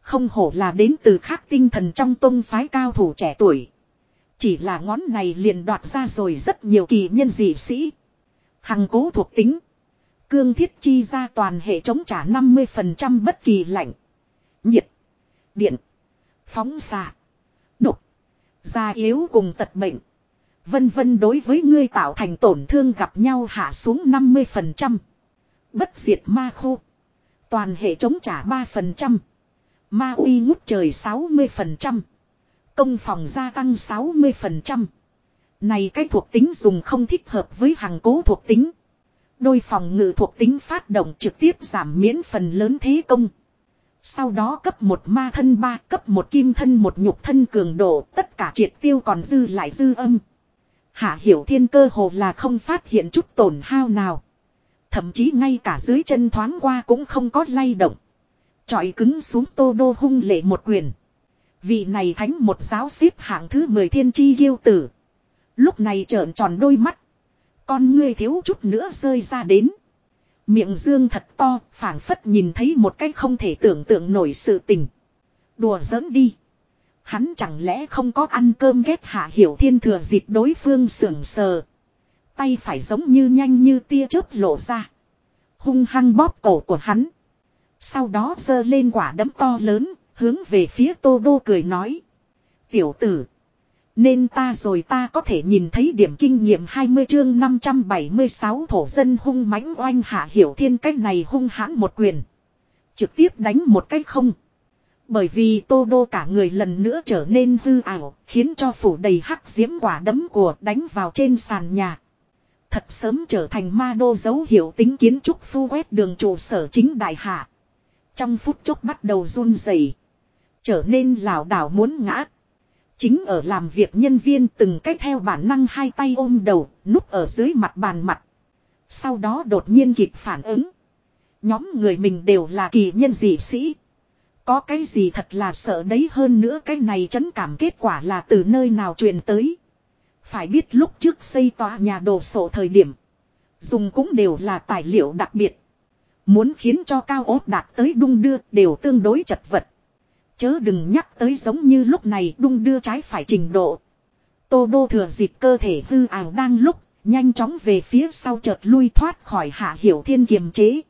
[SPEAKER 1] Không hổ là đến từ khác tinh thần trong tông phái cao thủ trẻ tuổi. Chỉ là ngón này liền đoạt ra rồi rất nhiều kỳ nhân dị sĩ. Hằng cố thuộc tính. Cương thiết chi ra toàn hệ chống trả 50% bất kỳ lạnh. Nhiệt. Điện. Phóng xạ. Độc. Gia yếu cùng tật bệnh. Vân vân đối với ngươi tạo thành tổn thương gặp nhau hạ xuống 50%. Bất diệt ma khô. Toàn hệ chống trả 3%. Ma uy ngút trời 60%. Công phòng gia tăng 60%. Này cái thuộc tính dùng không thích hợp với hàng cố thuộc tính. Đôi phòng ngự thuộc tính phát động trực tiếp giảm miễn phần lớn thế công. Sau đó cấp một ma thân ba, cấp một kim thân một nhục thân cường độ, tất cả triệt tiêu còn dư lại dư âm. Hạ hiểu thiên cơ hồ là không phát hiện chút tổn hao nào. Thậm chí ngay cả dưới chân thoáng qua cũng không có lay động. Chọi cứng xuống tô đô hung lệ một quyền. Vị này thánh một giáo xếp hạng thứ 10 thiên chi ghiêu tử. Lúc này trợn tròn đôi mắt. Con ngươi thiếu chút nữa rơi ra đến. Miệng dương thật to, phảng phất nhìn thấy một cách không thể tưởng tượng nổi sự tình. Đùa giỡn đi. Hắn chẳng lẽ không có ăn cơm ghét hạ hiểu thiên thừa dịp đối phương sưởng sờ. Tay phải giống như nhanh như tia chớp lộ ra. Hung hăng bóp cổ của hắn. Sau đó giơ lên quả đấm to lớn, hướng về phía tô đô cười nói. Tiểu tử. Nên ta rồi ta có thể nhìn thấy điểm kinh nghiệm 20 chương 576 thổ dân hung mãnh oanh hạ hiểu thiên cách này hung hãn một quyền. Trực tiếp đánh một cách không. Bởi vì tô đô cả người lần nữa trở nên hư ảo, khiến cho phủ đầy hắc diễm quả đấm của đánh vào trên sàn nhà. Thật sớm trở thành ma đô dấu hiệu tính kiến trúc phu quét đường trụ sở chính đại hạ. Trong phút chốc bắt đầu run rẩy Trở nên lảo đảo muốn ngã. Chính ở làm việc nhân viên từng cách theo bản năng hai tay ôm đầu, núp ở dưới mặt bàn mặt. Sau đó đột nhiên kịp phản ứng. Nhóm người mình đều là kỳ nhân dị sĩ. Có cái gì thật là sợ đấy hơn nữa cái này chấn cảm kết quả là từ nơi nào truyền tới. Phải biết lúc trước xây tòa nhà đồ sổ thời điểm. Dùng cũng đều là tài liệu đặc biệt. Muốn khiến cho cao ốt đạt tới đung đưa đều tương đối chật vật. Chớ đừng nhắc tới giống như lúc này đung đưa trái phải trình độ. Tô đô thừa dịp cơ thể hư ảo đang lúc, nhanh chóng về phía sau chợt lui thoát khỏi hạ hiểu thiên kiềm chế.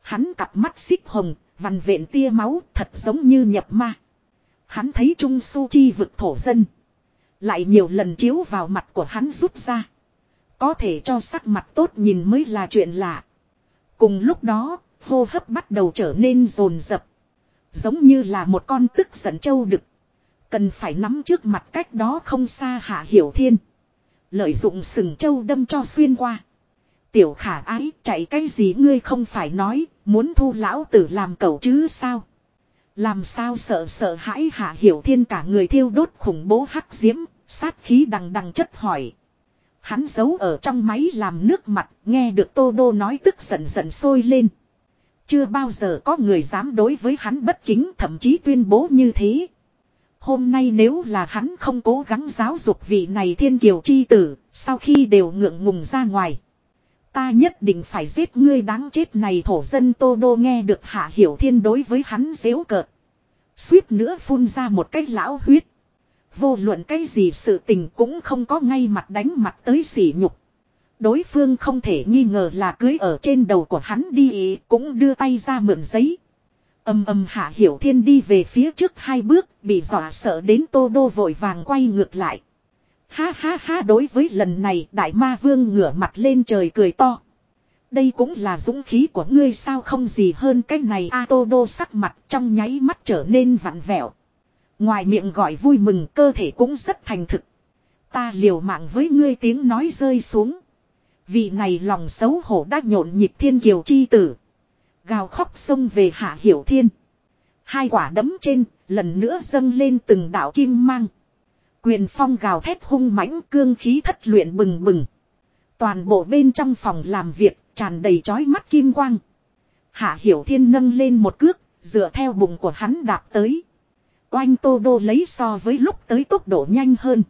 [SPEAKER 1] Hắn cặp mắt xích hồng, vằn vện tia máu thật giống như nhập ma. Hắn thấy Trung Su Chi vực thổ dân. Lại nhiều lần chiếu vào mặt của hắn rút ra. Có thể cho sắc mặt tốt nhìn mới là chuyện lạ. Cùng lúc đó, hô hấp bắt đầu trở nên rồn rập. Giống như là một con tức giận châu đực. Cần phải nắm trước mặt cách đó không xa hạ hiểu thiên. Lợi dụng sừng châu đâm cho xuyên qua. Tiểu khả ái chạy cái gì ngươi không phải nói muốn thu lão tử làm cậu chứ sao. Làm sao sợ sợ hãi hạ hiểu thiên cả người thiêu đốt khủng bố hắc diễm, sát khí đằng đằng chất hỏi. Hắn giấu ở trong máy làm nước mặt, nghe được Tô Đô nói tức giận giận sôi lên. Chưa bao giờ có người dám đối với hắn bất kính thậm chí tuyên bố như thế. Hôm nay nếu là hắn không cố gắng giáo dục vị này thiên kiều chi tử, sau khi đều ngượng ngùng ra ngoài. Ta nhất định phải giết ngươi đáng chết này thổ dân Tô Đô nghe được hạ hiểu thiên đối với hắn dễu cợt. Suýt nữa phun ra một cái lão huyết. Vô luận cái gì sự tình cũng không có ngay mặt đánh mặt tới sỉ nhục. Đối phương không thể nghi ngờ là cưới ở trên đầu của hắn đi, ý cũng đưa tay ra mượn giấy. Âm âm hạ hiểu thiên đi về phía trước hai bước, bị dọa sợ đến tô đô vội vàng quay ngược lại. Ha ha ha, đối với lần này, đại ma vương ngửa mặt lên trời cười to. Đây cũng là dũng khí của ngươi sao không gì hơn cái này A, Tô Đô sắc mặt trong nháy mắt trở nên vặn vẹo. Ngoài miệng gọi vui mừng, cơ thể cũng rất thành thực. Ta liều mạng với ngươi, tiếng nói rơi xuống. Vị này lòng xấu hổ đã nhộn nhịp thiên kiều chi tử. Gào khóc xông về hạ hiểu thiên. Hai quả đấm trên, lần nữa dâng lên từng đạo kim mang. Quyền phong gào thét hung mãnh cương khí thất luyện bừng bừng. Toàn bộ bên trong phòng làm việc, tràn đầy chói mắt kim quang. Hạ hiểu thiên nâng lên một cước, dựa theo bụng của hắn đạp tới. Oanh tô đô lấy so với lúc tới tốc độ nhanh hơn.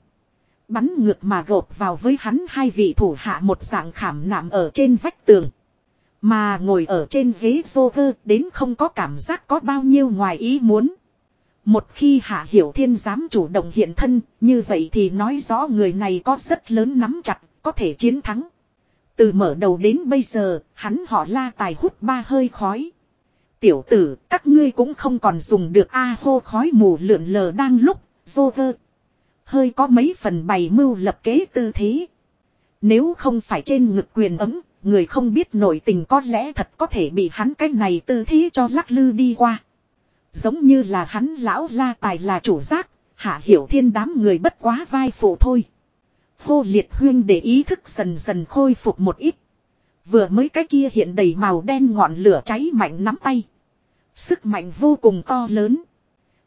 [SPEAKER 1] Bắn ngược mà gộp vào với hắn hai vị thủ hạ một dạng khảm nạm ở trên vách tường. Mà ngồi ở trên ghế vô vơ đến không có cảm giác có bao nhiêu ngoài ý muốn. Một khi Hạ Hiểu Thiên dám chủ động hiện thân, như vậy thì nói rõ người này có rất lớn nắm chặt, có thể chiến thắng. Từ mở đầu đến bây giờ, hắn họ la tài hút ba hơi khói. Tiểu tử, các ngươi cũng không còn dùng được A hô khói mù lượn lờ đang lúc, vô vơ. Hơi có mấy phần bày mưu lập kế tư thế. Nếu không phải trên ngực quyền ấm, người không biết nội tình có lẽ thật có thể bị hắn cái này tư thế cho lắc lư đi qua. Giống như là hắn lão la tài là chủ giác, hạ hiểu thiên đám người bất quá vai phụ thôi. Khô liệt huyên để ý thức dần dần khôi phục một ít. Vừa mới cái kia hiện đầy màu đen ngọn lửa cháy mạnh nắm tay. Sức mạnh vô cùng to lớn.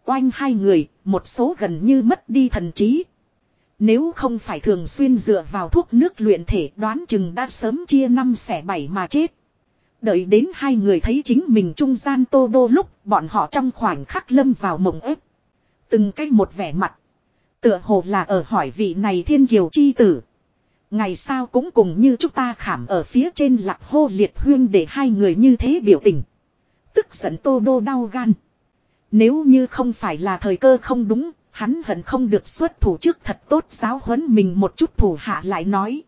[SPEAKER 1] Oanh hai người, một số gần như mất đi thần trí. Nếu không phải thường xuyên dựa vào thuốc nước luyện thể đoán chừng đã sớm chia năm xẻ bảy mà chết. Đợi đến hai người thấy chính mình trung gian tô đô lúc, bọn họ trong khoảnh khắc lâm vào mộng ếp. Từng cái một vẻ mặt. Tựa hồ là ở hỏi vị này thiên kiều chi tử. Ngày sao cũng cùng như chúng ta khảm ở phía trên lạc hô liệt huyên để hai người như thế biểu tình. Tức giận tô đô đau gan. Nếu như không phải là thời cơ không đúng, hắn hận không được xuất thủ trước thật tốt giáo huấn mình một chút thủ hạ lại nói.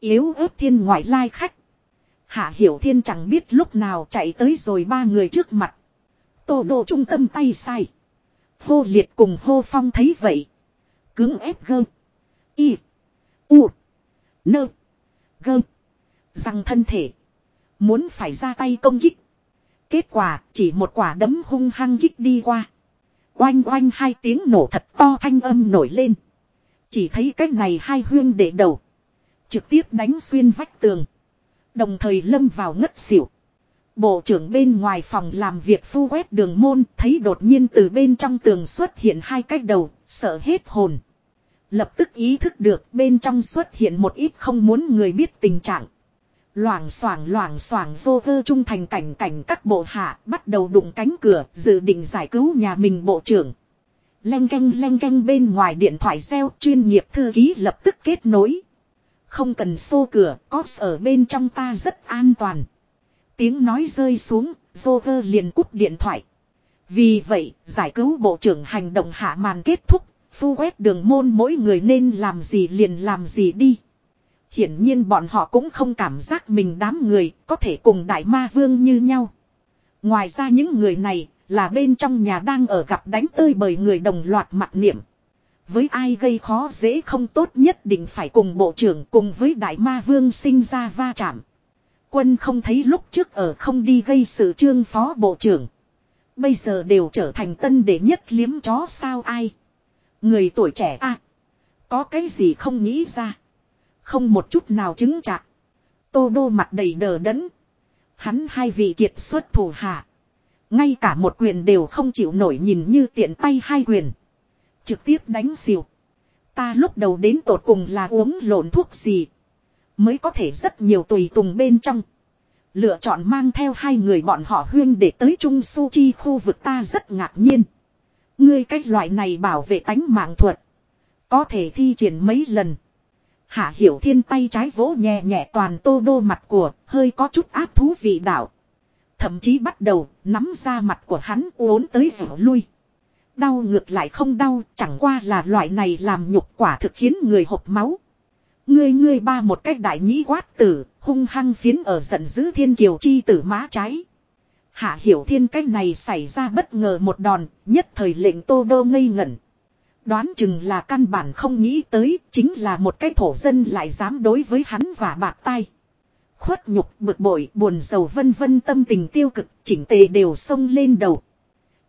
[SPEAKER 1] Yếu ớt thiên ngoại lai khách. Hạ Hiểu Thiên chẳng biết lúc nào chạy tới rồi ba người trước mặt. Tô đồ trung tâm tay sai. Hô liệt cùng hô phong thấy vậy. Cứng ép gơ. Y. U. Nơ. Gơ. Răng thân thể. Muốn phải ra tay công kích. Kết quả chỉ một quả đấm hung hăng gích đi qua. Oanh oanh hai tiếng nổ thật to thanh âm nổi lên. Chỉ thấy cái này hai huyên để đầu. Trực tiếp đánh xuyên vách tường. Đồng thời lâm vào ngất xỉu. Bộ trưởng bên ngoài phòng làm việc phu quét đường môn thấy đột nhiên từ bên trong tường xuất hiện hai cái đầu, sợ hết hồn. Lập tức ý thức được bên trong xuất hiện một ít không muốn người biết tình trạng. Loảng xoảng loảng xoảng vô cơ trung thành cảnh cảnh các bộ hạ bắt đầu đụng cánh cửa dự định giải cứu nhà mình bộ trưởng. Leng canh leng canh bên ngoài điện thoại reo chuyên nghiệp thư ký lập tức kết nối. Không cần xô cửa, có ở bên trong ta rất an toàn. Tiếng nói rơi xuống, Joker liền cúp điện thoại. Vì vậy, giải cứu bộ trưởng hành động hạ màn kết thúc, phu quét đường môn mỗi người nên làm gì liền làm gì đi. Hiển nhiên bọn họ cũng không cảm giác mình đám người có thể cùng đại ma vương như nhau. Ngoài ra những người này là bên trong nhà đang ở gặp đánh tơi bởi người đồng loạt mặt niệm. Với ai gây khó dễ không tốt nhất định phải cùng bộ trưởng cùng với đại ma vương sinh ra va chạm. Quân không thấy lúc trước ở không đi gây sự trương phó bộ trưởng. Bây giờ đều trở thành tân đệ nhất liếm chó sao ai. Người tuổi trẻ a Có cái gì không nghĩ ra. Không một chút nào chứng chạc. Tô đô mặt đầy đờ đẫn. Hắn hai vị kiệt xuất thủ hạ. Ngay cả một quyền đều không chịu nổi nhìn như tiện tay hai quyền. Trực tiếp đánh xìu. Ta lúc đầu đến tột cùng là uống lộn thuốc gì. Mới có thể rất nhiều tùy tùng bên trong. Lựa chọn mang theo hai người bọn họ huyên để tới Trung Su Chi khu vực ta rất ngạc nhiên. Ngươi cách loại này bảo vệ tánh mạng thuật. Có thể thi triển mấy lần. Hạ hiểu thiên tay trái vỗ nhẹ nhẹ toàn tô đô mặt của, hơi có chút áp thú vị đạo. Thậm chí bắt đầu, nắm ra mặt của hắn uốn tới vẻo lui. Đau ngược lại không đau, chẳng qua là loại này làm nhục quả thực khiến người hộp máu. Ngươi ngươi ba một cách đại nhĩ quát tử, hung hăng phiến ở giận dữ thiên kiều chi tử má trái. Hạ hiểu thiên cách này xảy ra bất ngờ một đòn, nhất thời lệnh tô đô ngây ngẩn. Đoán chừng là căn bản không nghĩ tới, chính là một cái thổ dân lại dám đối với hắn và bạc tay. Khuất nhục, bực bội, buồn sầu vân vân tâm tình tiêu cực, chỉnh tề đều xông lên đầu.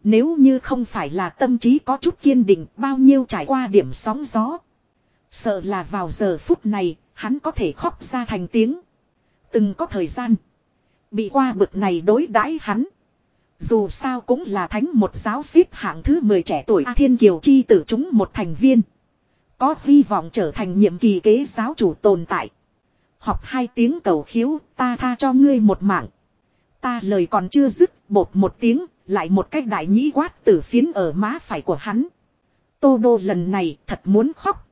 [SPEAKER 1] Nếu như không phải là tâm trí có chút kiên định, bao nhiêu trải qua điểm sóng gió. Sợ là vào giờ phút này, hắn có thể khóc ra thành tiếng. Từng có thời gian. Bị qua bực này đối đãi hắn. Dù sao cũng là thánh một giáo xếp hạng thứ 10 trẻ tuổi A Thiên Kiều Chi tử chúng một thành viên. Có hy vọng trở thành nhiệm kỳ kế giáo chủ tồn tại. Học hai tiếng cầu khiếu, ta tha cho ngươi một mạng. Ta lời còn chưa dứt, bột một tiếng, lại một cách đại nhĩ quát tử phiến ở má phải của hắn. Tô đô lần này thật muốn khóc.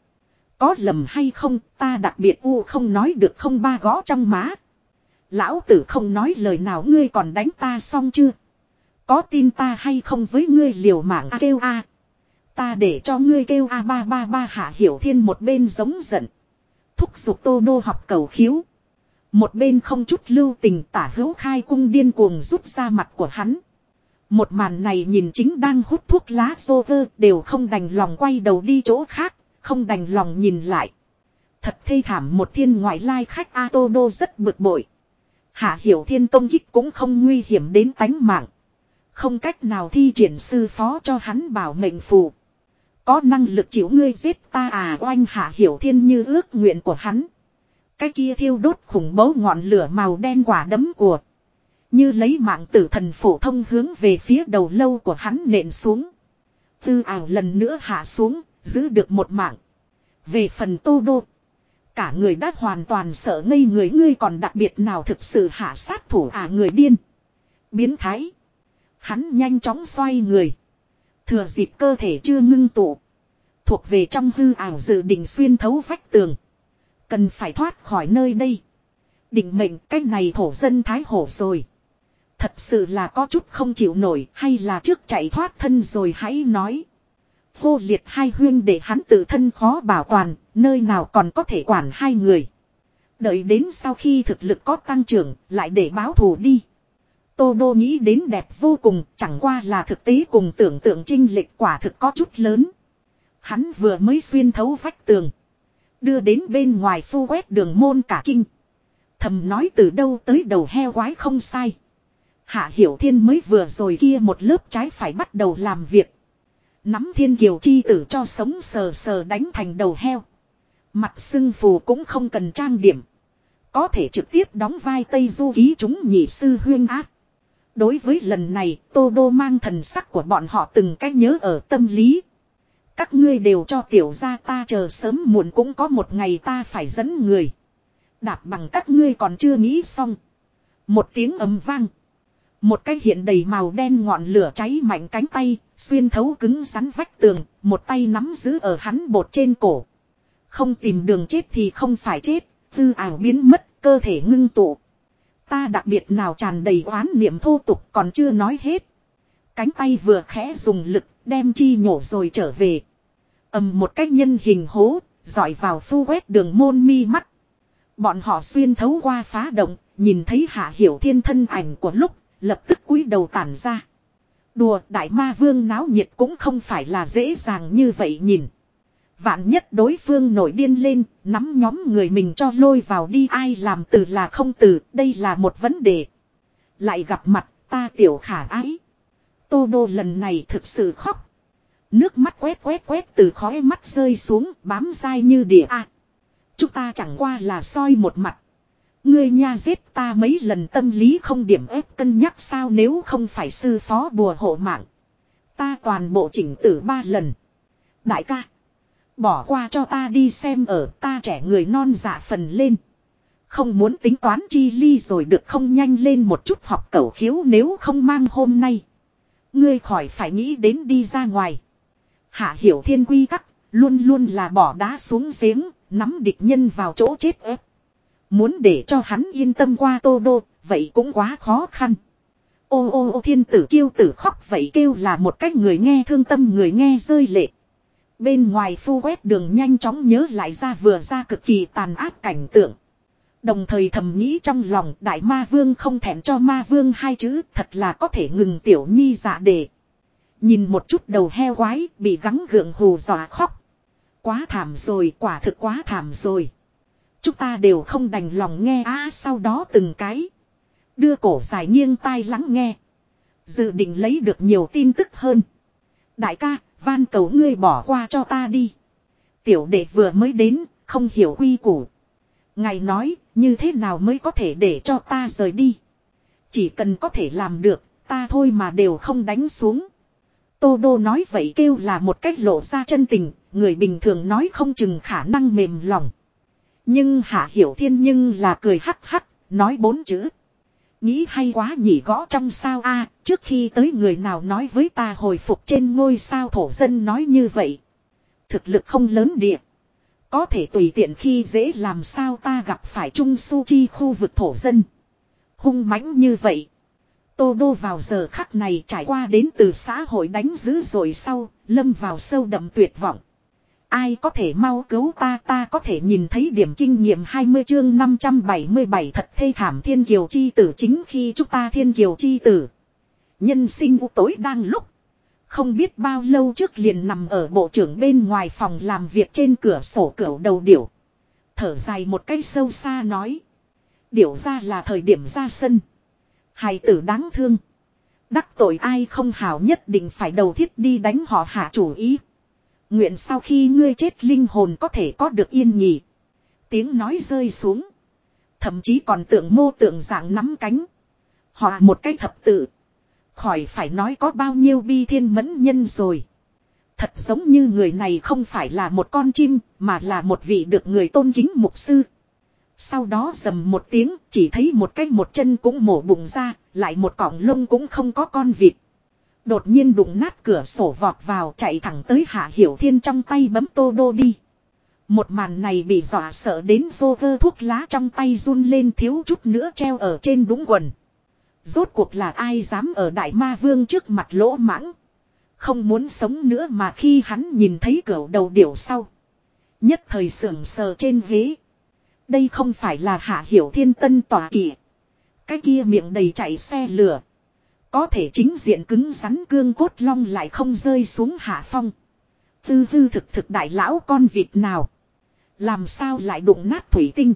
[SPEAKER 1] Có lầm hay không, ta đặc biệt u không nói được không ba gõ trong má. Lão tử không nói lời nào ngươi còn đánh ta xong chưa? Có tin ta hay không với ngươi liều mạng a kêu a. Ta để cho ngươi kêu a ba ba ba hạ hiểu thiên một bên giống giận. Thúc giục tô đô học cầu khiếu. Một bên không chút lưu tình tả hữu khai cung điên cuồng rút ra mặt của hắn. Một màn này nhìn chính đang hút thuốc lá xô vơ đều không đành lòng quay đầu đi chỗ khác, không đành lòng nhìn lại. Thật thê thảm một thiên ngoại lai khách A Tô Đô rất bực bội. Hạ hiểu thiên công kích cũng không nguy hiểm đến tánh mạng. Không cách nào thi triển sư phó cho hắn bảo mệnh phù. Có năng lực chịu ngươi giết ta à oanh hạ hiểu thiên như ước nguyện của hắn. Cái kia thiêu đốt khủng bố ngọn lửa màu đen quả đấm của. Như lấy mạng tử thần phổ thông hướng về phía đầu lâu của hắn nện xuống. Tư ảo lần nữa hạ xuống, giữ được một mạng. Về phần tô đô. Cả người đã hoàn toàn sợ ngây người ngươi còn đặc biệt nào thực sự hạ sát thủ à người điên. Biến thái. Hắn nhanh chóng xoay người. Thừa dịp cơ thể chưa ngưng tụ. Thuộc về trong hư ảo dự định xuyên thấu vách tường. Cần phải thoát khỏi nơi đây. Định mệnh cách này thổ dân thái hổ rồi. Thật sự là có chút không chịu nổi hay là trước chạy thoát thân rồi hãy nói. Vô liệt hai huyên để hắn tự thân khó bảo toàn, nơi nào còn có thể quản hai người. Đợi đến sau khi thực lực có tăng trưởng, lại để báo thù đi. Tô Đô nghĩ đến đẹp vô cùng, chẳng qua là thực tế cùng tưởng tượng trinh lệch quả thực có chút lớn. Hắn vừa mới xuyên thấu vách tường. Đưa đến bên ngoài phu quét đường môn cả kinh. Thầm nói từ đâu tới đầu heo quái không sai. Hạ Hiểu Thiên mới vừa rồi kia một lớp trái phải bắt đầu làm việc. Nắm thiên kiều chi tử cho sống sờ sờ đánh thành đầu heo. Mặt sưng phù cũng không cần trang điểm. Có thể trực tiếp đóng vai Tây Du ký chúng nhị sư huyên ác. Đối với lần này, Tô Đô mang thần sắc của bọn họ từng cách nhớ ở tâm lý. Các ngươi đều cho tiểu gia ta chờ sớm muộn cũng có một ngày ta phải dẫn người. Đạp bằng các ngươi còn chưa nghĩ xong. Một tiếng ấm vang. Một cái hiện đầy màu đen ngọn lửa cháy mạnh cánh tay, xuyên thấu cứng rắn vách tường, một tay nắm giữ ở hắn bột trên cổ. Không tìm đường chết thì không phải chết, tư ảo biến mất, cơ thể ngưng tụ. Ta đặc biệt nào tràn đầy oán niệm thô tục còn chưa nói hết. Cánh tay vừa khẽ dùng lực, đem chi nhổ rồi trở về. ầm một cách nhân hình hố, dọi vào phu quét đường môn mi mắt. Bọn họ xuyên thấu qua phá động, nhìn thấy hạ hiểu thiên thân ảnh của lúc, lập tức cúi đầu tản ra. Đùa đại ma vương náo nhiệt cũng không phải là dễ dàng như vậy nhìn. Vạn nhất đối phương nổi điên lên, nắm nhóm người mình cho lôi vào đi ai làm từ là không từ, đây là một vấn đề. Lại gặp mặt, ta tiểu khả ái. Tô đô lần này thực sự khóc. Nước mắt quét quét quét từ khói mắt rơi xuống, bám dai như địa a. À, chúng ta chẳng qua là soi một mặt. Ngươi nha giết ta mấy lần tâm lý không điểm ép cân nhắc sao nếu không phải sư phó bùa hộ mạng. Ta toàn bộ chỉnh tử ba lần. Đại ca. Bỏ qua cho ta đi xem ở ta trẻ người non dạ phần lên. Không muốn tính toán chi ly rồi được không nhanh lên một chút học cẩu khiếu nếu không mang hôm nay. Ngươi khỏi phải nghĩ đến đi ra ngoài. Hạ hiểu thiên quy tắc, luôn luôn là bỏ đá xuống giếng, nắm địch nhân vào chỗ chết ép. Muốn để cho hắn yên tâm qua tô đô, vậy cũng quá khó khăn. Ô ô ô thiên tử kêu tử khóc vậy kêu là một cách người nghe thương tâm người nghe rơi lệ. Bên ngoài phu quét đường nhanh chóng nhớ lại ra vừa ra cực kỳ tàn ác cảnh tượng. Đồng thời thầm nghĩ trong lòng đại ma vương không thèm cho ma vương hai chữ thật là có thể ngừng tiểu nhi dạ đề. Nhìn một chút đầu heo quái bị gắng gượng hù dọa khóc. Quá thảm rồi quả thực quá thảm rồi. Chúng ta đều không đành lòng nghe á sau đó từng cái. Đưa cổ dài nghiêng tai lắng nghe. Dự định lấy được nhiều tin tức hơn. Đại ca, van cầu ngươi bỏ qua cho ta đi. Tiểu đệ vừa mới đến, không hiểu quy củ. Ngài nói, như thế nào mới có thể để cho ta rời đi. Chỉ cần có thể làm được, ta thôi mà đều không đánh xuống. Tô Đô nói vậy kêu là một cách lộ ra chân tình, người bình thường nói không chừng khả năng mềm lòng. Nhưng Hạ Hiểu Thiên nhưng là cười hắc hắc, nói bốn chữ. Nghĩ hay quá nhỉ gõ trong sao a trước khi tới người nào nói với ta hồi phục trên ngôi sao thổ dân nói như vậy. Thực lực không lớn địa. Có thể tùy tiện khi dễ làm sao ta gặp phải Trung Su Chi khu vực thổ dân. Hung mãnh như vậy. Tô Đô vào giờ khắc này trải qua đến từ xã hội đánh dữ rồi sau, lâm vào sâu đậm tuyệt vọng. Ai có thể mau cứu ta ta có thể nhìn thấy điểm kinh nghiệm 20 chương 577 thật thê thảm thiên kiều chi tử chính khi chúng ta thiên kiều chi tử. Nhân sinh u tối đang lúc. Không biết bao lâu trước liền nằm ở bộ trưởng bên ngoài phòng làm việc trên cửa sổ cửa đầu điểu. Thở dài một cái sâu xa nói. Điểu ra là thời điểm ra sân. Hài tử đáng thương. Đắc tội ai không hảo nhất định phải đầu thiết đi đánh họ hạ chủ ý. Nguyện sau khi ngươi chết linh hồn có thể có được yên nhỉ. Tiếng nói rơi xuống. Thậm chí còn tượng mô tượng dạng nắm cánh. Họ một cái thập tự. Khỏi phải nói có bao nhiêu bi thiên mẫn nhân rồi. Thật giống như người này không phải là một con chim, mà là một vị được người tôn kính mục sư. Sau đó dầm một tiếng, chỉ thấy một cái một chân cũng mổ bụng ra, lại một cọng lông cũng không có con vịt. Đột nhiên đụng nát cửa sổ vọt vào chạy thẳng tới Hạ Hiểu Thiên trong tay bấm tô đô đi. Một màn này bị dọa sợ đến vô vơ thuốc lá trong tay run lên thiếu chút nữa treo ở trên đúng quần. Rốt cuộc là ai dám ở Đại Ma Vương trước mặt lỗ mãng. Không muốn sống nữa mà khi hắn nhìn thấy cửa đầu điểu sau. Nhất thời sưởng sờ trên ghế. Đây không phải là Hạ Hiểu Thiên Tân tòa kỳ. Cái kia miệng đầy chạy xe lửa. Có thể chính diện cứng rắn cương cốt long lại không rơi xuống hạ phong. Tư tư thực thực đại lão con vịt nào. Làm sao lại đụng nát thủy tinh.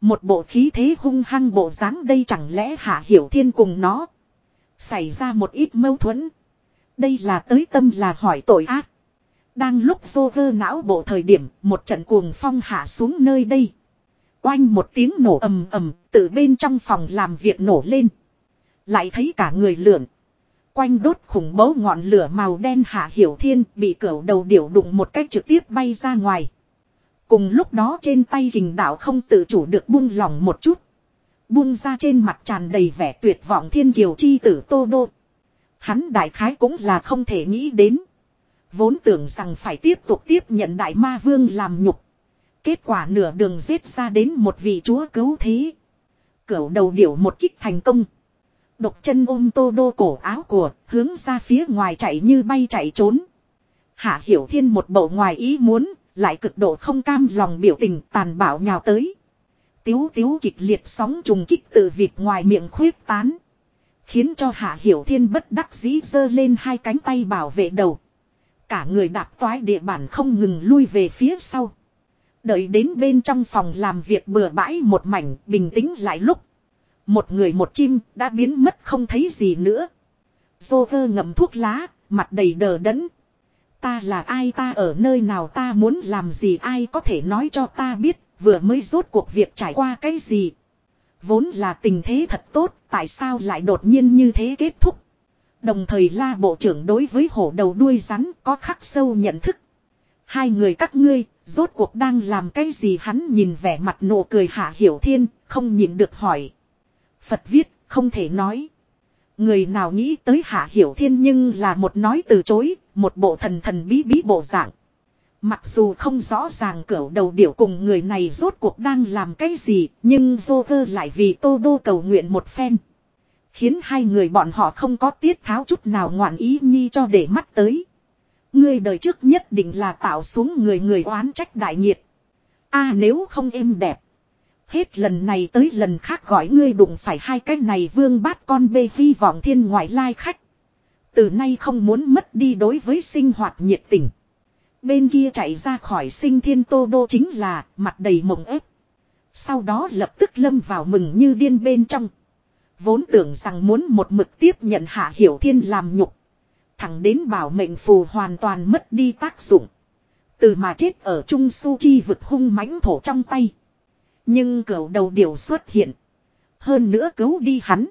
[SPEAKER 1] Một bộ khí thế hung hăng bộ dáng đây chẳng lẽ hạ hiểu thiên cùng nó. Xảy ra một ít mâu thuẫn. Đây là tới tâm là hỏi tội ác. Đang lúc dô vơ não bộ thời điểm, một trận cuồng phong hạ xuống nơi đây. Oanh một tiếng nổ ầm ầm, từ bên trong phòng làm việc nổ lên. Lại thấy cả người lượn. Quanh đốt khủng bố ngọn lửa màu đen hạ hiểu thiên bị cẩu đầu điểu đụng một cách trực tiếp bay ra ngoài. Cùng lúc đó trên tay hình đạo không tự chủ được buông lỏng một chút. Buông ra trên mặt tràn đầy vẻ tuyệt vọng thiên kiều chi tử tô đô. Hắn đại khái cũng là không thể nghĩ đến. Vốn tưởng rằng phải tiếp tục tiếp nhận đại ma vương làm nhục. Kết quả nửa đường giết ra đến một vị chúa cứu thế. Cửu đầu điểu một kích thành công. Độc chân ôm tô đô cổ áo của, hướng ra phía ngoài chạy như bay chạy trốn. Hạ Hiểu Thiên một bộ ngoài ý muốn, lại cực độ không cam lòng biểu tình tàn bạo nhào tới. Tiếu tiếu kịch liệt sóng trùng kích từ việc ngoài miệng khuyết tán. Khiến cho Hạ Hiểu Thiên bất đắc dĩ giơ lên hai cánh tay bảo vệ đầu. Cả người đạp toái địa bản không ngừng lui về phía sau. Đợi đến bên trong phòng làm việc bừa bãi một mảnh bình tĩnh lại lúc. Một người một chim đã biến mất không thấy gì nữa. Dô vơ ngậm thuốc lá, mặt đầy đờ đẫn. Ta là ai ta ở nơi nào ta muốn làm gì ai có thể nói cho ta biết, vừa mới rốt cuộc việc trải qua cái gì. Vốn là tình thế thật tốt, tại sao lại đột nhiên như thế kết thúc. Đồng thời la bộ trưởng đối với hổ đầu đuôi rắn có khắc sâu nhận thức. Hai người các ngươi, rốt cuộc đang làm cái gì hắn nhìn vẻ mặt nụ cười hạ hiểu thiên, không nhìn được hỏi. Phật viết, không thể nói. Người nào nghĩ tới hạ hiểu thiên nhưng là một nói từ chối, một bộ thần thần bí bí bộ dạng. Mặc dù không rõ ràng cỡ đầu điểu cùng người này rốt cuộc đang làm cái gì, nhưng Joker lại vì tô đô cầu nguyện một phen. Khiến hai người bọn họ không có tiết tháo chút nào ngoạn ý nhi cho để mắt tới. Ngươi đời trước nhất định là tạo xuống người người oán trách đại nhiệt. a nếu không êm đẹp. Hết lần này tới lần khác gọi ngươi đụng phải hai cái này vương bát con bê hy vọng thiên ngoại lai khách. Từ nay không muốn mất đi đối với sinh hoạt nhiệt tình. Bên kia chạy ra khỏi sinh thiên tô đô chính là mặt đầy mộng ép. Sau đó lập tức lâm vào mừng như điên bên trong. Vốn tưởng rằng muốn một mực tiếp nhận hạ hiểu thiên làm nhục. Thẳng đến bảo mệnh phù hoàn toàn mất đi tác dụng. Từ mà chết ở trung su chi vực hung mãnh thổ trong tay. Nhưng cẩu đầu điều xuất hiện. Hơn nữa cứu đi hắn.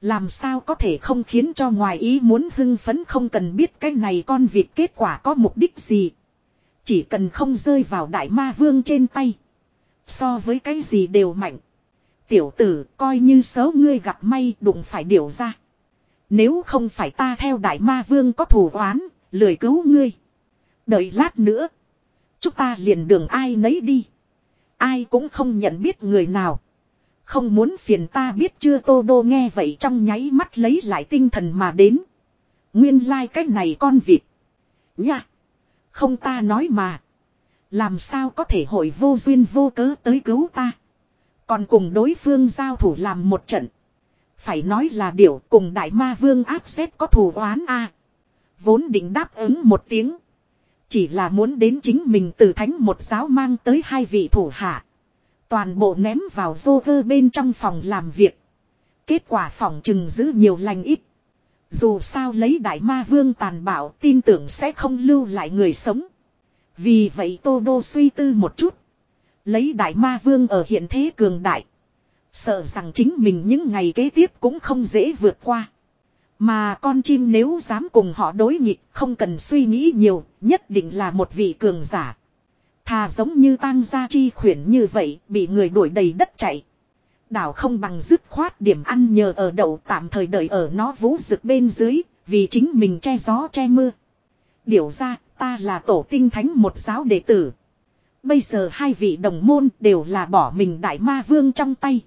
[SPEAKER 1] Làm sao có thể không khiến cho ngoài ý muốn hưng phấn không cần biết cái này con vịt kết quả có mục đích gì. Chỉ cần không rơi vào đại ma vương trên tay. So với cái gì đều mạnh. Tiểu tử coi như xấu ngươi gặp may đụng phải điều ra. Nếu không phải ta theo đại ma vương có thù oán, lười cứu ngươi. Đợi lát nữa. Chúng ta liền đường ai nấy đi. Ai cũng không nhận biết người nào. Không muốn phiền ta biết chưa tô đô nghe vậy trong nháy mắt lấy lại tinh thần mà đến. Nguyên lai like cái này con vịt. Nha. Không ta nói mà. Làm sao có thể hội vô duyên vô cớ tới cứu ta. Còn cùng đối phương giao thủ làm một trận. Phải nói là điều cùng đại ma vương áp xếp có thù oán a Vốn định đáp ứng một tiếng. Chỉ là muốn đến chính mình từ thánh một giáo mang tới hai vị thủ hạ. Toàn bộ ném vào dô cơ bên trong phòng làm việc. Kết quả phòng chừng giữ nhiều lành ít. Dù sao lấy đại ma vương tàn bạo, tin tưởng sẽ không lưu lại người sống. Vì vậy Tô Đô suy tư một chút. Lấy đại ma vương ở hiện thế cường đại. Sợ rằng chính mình những ngày kế tiếp cũng không dễ vượt qua. Mà con chim nếu dám cùng họ đối nghịch không cần suy nghĩ nhiều, nhất định là một vị cường giả. Thà giống như tang gia chi khuyển như vậy, bị người đuổi đầy đất chạy. Đảo không bằng dứt khoát điểm ăn nhờ ở đậu tạm thời đợi ở nó vũ rực bên dưới, vì chính mình che gió che mưa. Điều ra, ta là tổ tinh thánh một giáo đệ tử. Bây giờ hai vị đồng môn đều là bỏ mình đại ma vương trong tay.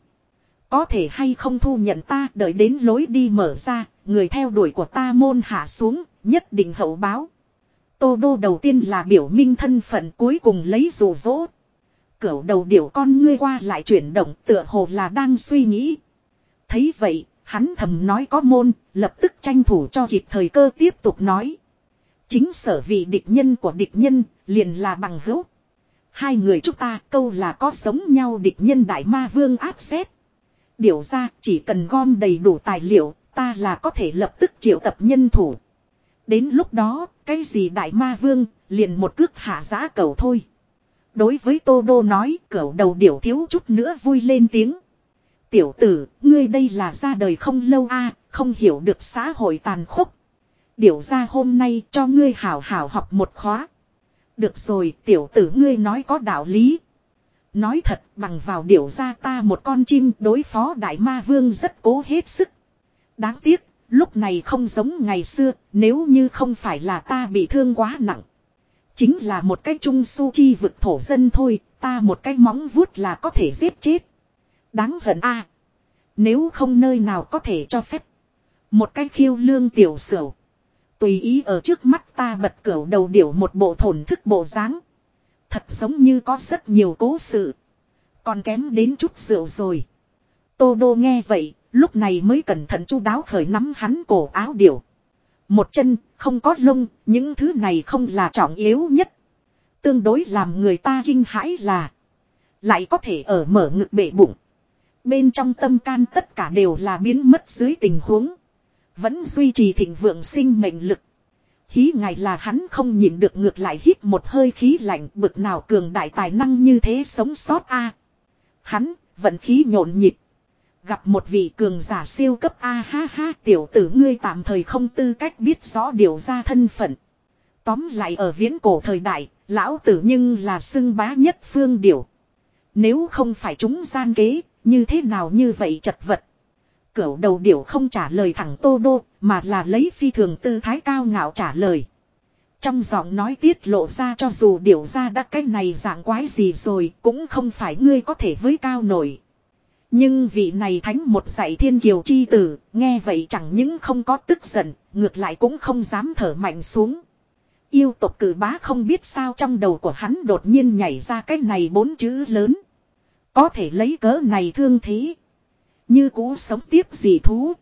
[SPEAKER 1] Có thể hay không thu nhận ta đợi đến lối đi mở ra, người theo đuổi của ta môn hạ xuống, nhất định hậu báo. Tô đô đầu tiên là biểu minh thân phận cuối cùng lấy rủ rỗ. Cửu đầu điểu con ngươi qua lại chuyển động tựa hồ là đang suy nghĩ. Thấy vậy, hắn thầm nói có môn, lập tức tranh thủ cho kịp thời cơ tiếp tục nói. Chính sở vị địch nhân của địch nhân, liền là bằng hữu. Hai người chúng ta câu là có sống nhau địch nhân đại ma vương áp xét. Điều ra chỉ cần gom đầy đủ tài liệu, ta là có thể lập tức triệu tập nhân thủ. Đến lúc đó, cái gì đại ma vương, liền một cước hạ giá cầu thôi. Đối với Tô Đô nói, cẩu đầu điểu thiếu chút nữa vui lên tiếng. Tiểu tử, ngươi đây là ra đời không lâu a không hiểu được xã hội tàn khốc. Điểu ra hôm nay cho ngươi hảo hảo học một khóa. Được rồi, tiểu tử ngươi nói có đạo lý. Nói thật, bằng vào điểu ra ta một con chim đối phó đại ma vương rất cố hết sức. Đáng tiếc, lúc này không giống ngày xưa, nếu như không phải là ta bị thương quá nặng. Chính là một cái trung su chi vực thổ dân thôi, ta một cái móng vuốt là có thể giết chết. Đáng hận a Nếu không nơi nào có thể cho phép. Một cái khiêu lương tiểu sửu. Tùy ý ở trước mắt ta bật cửa đầu điểu một bộ thổn thức bộ dáng Thật giống như có rất nhiều cố sự. Còn kém đến chút rượu rồi. Tô đô nghe vậy, lúc này mới cẩn thận chu đáo khởi nắm hắn cổ áo điểu. Một chân, không có lông, những thứ này không là trọng yếu nhất. Tương đối làm người ta kinh hãi là. Lại có thể ở mở ngực bể bụng. Bên trong tâm can tất cả đều là biến mất dưới tình huống. Vẫn duy trì thịnh vượng sinh mệnh lực. Hí ngài là hắn không nhìn được ngược lại hít một hơi khí lạnh bực nào cường đại tài năng như thế sống sót a Hắn, vận khí nhộn nhịp. Gặp một vị cường giả siêu cấp A ha ha tiểu tử ngươi tạm thời không tư cách biết rõ điều ra thân phận. Tóm lại ở viễn cổ thời đại, lão tử nhưng là xưng bá nhất phương điểu Nếu không phải chúng gian kế, như thế nào như vậy chật vật. Cửu đầu điểu không trả lời thẳng Tô Đô, mà là lấy phi thường tư thái cao ngạo trả lời. Trong giọng nói tiết lộ ra cho dù điểu ra đã cái này dạng quái gì rồi, cũng không phải ngươi có thể với cao nổi. Nhưng vị này thánh một dạy thiên kiều chi tử, nghe vậy chẳng những không có tức giận, ngược lại cũng không dám thở mạnh xuống. Yêu tộc cử bá không biết sao trong đầu của hắn đột nhiên nhảy ra cái này bốn chữ lớn. Có thể lấy cớ này thương thế. Như cũ sống tiếp gì thú.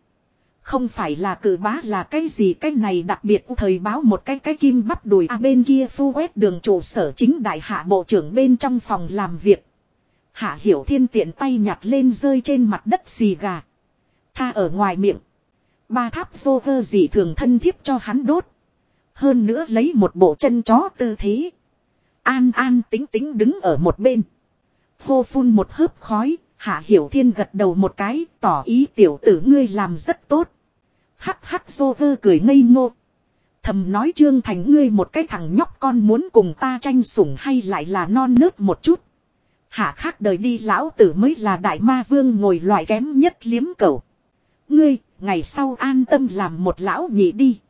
[SPEAKER 1] Không phải là cử bá là cái gì cái này đặc biệt thời báo một cái cái kim bắp đùi à bên kia phu quét đường trụ sở chính đại hạ bộ trưởng bên trong phòng làm việc. Hạ hiểu thiên tiện tay nhặt lên rơi trên mặt đất xì gà. Tha ở ngoài miệng. Ba tháp dô vơ gì thường thân thiếp cho hắn đốt. Hơn nữa lấy một bộ chân chó tư thế. An an tính tính đứng ở một bên. Khô phun một hớp khói, Hạ Hiểu Thiên gật đầu một cái, tỏ ý tiểu tử ngươi làm rất tốt. Hắc hắc dô vơ cười ngây ngô. Thầm nói Trương Thành ngươi một cái thằng nhóc con muốn cùng ta tranh sủng hay lại là non nớt một chút. Hạ khác đời đi lão tử mới là đại ma vương ngồi loại kém nhất liếm cầu. Ngươi, ngày sau an tâm làm một lão nhị đi.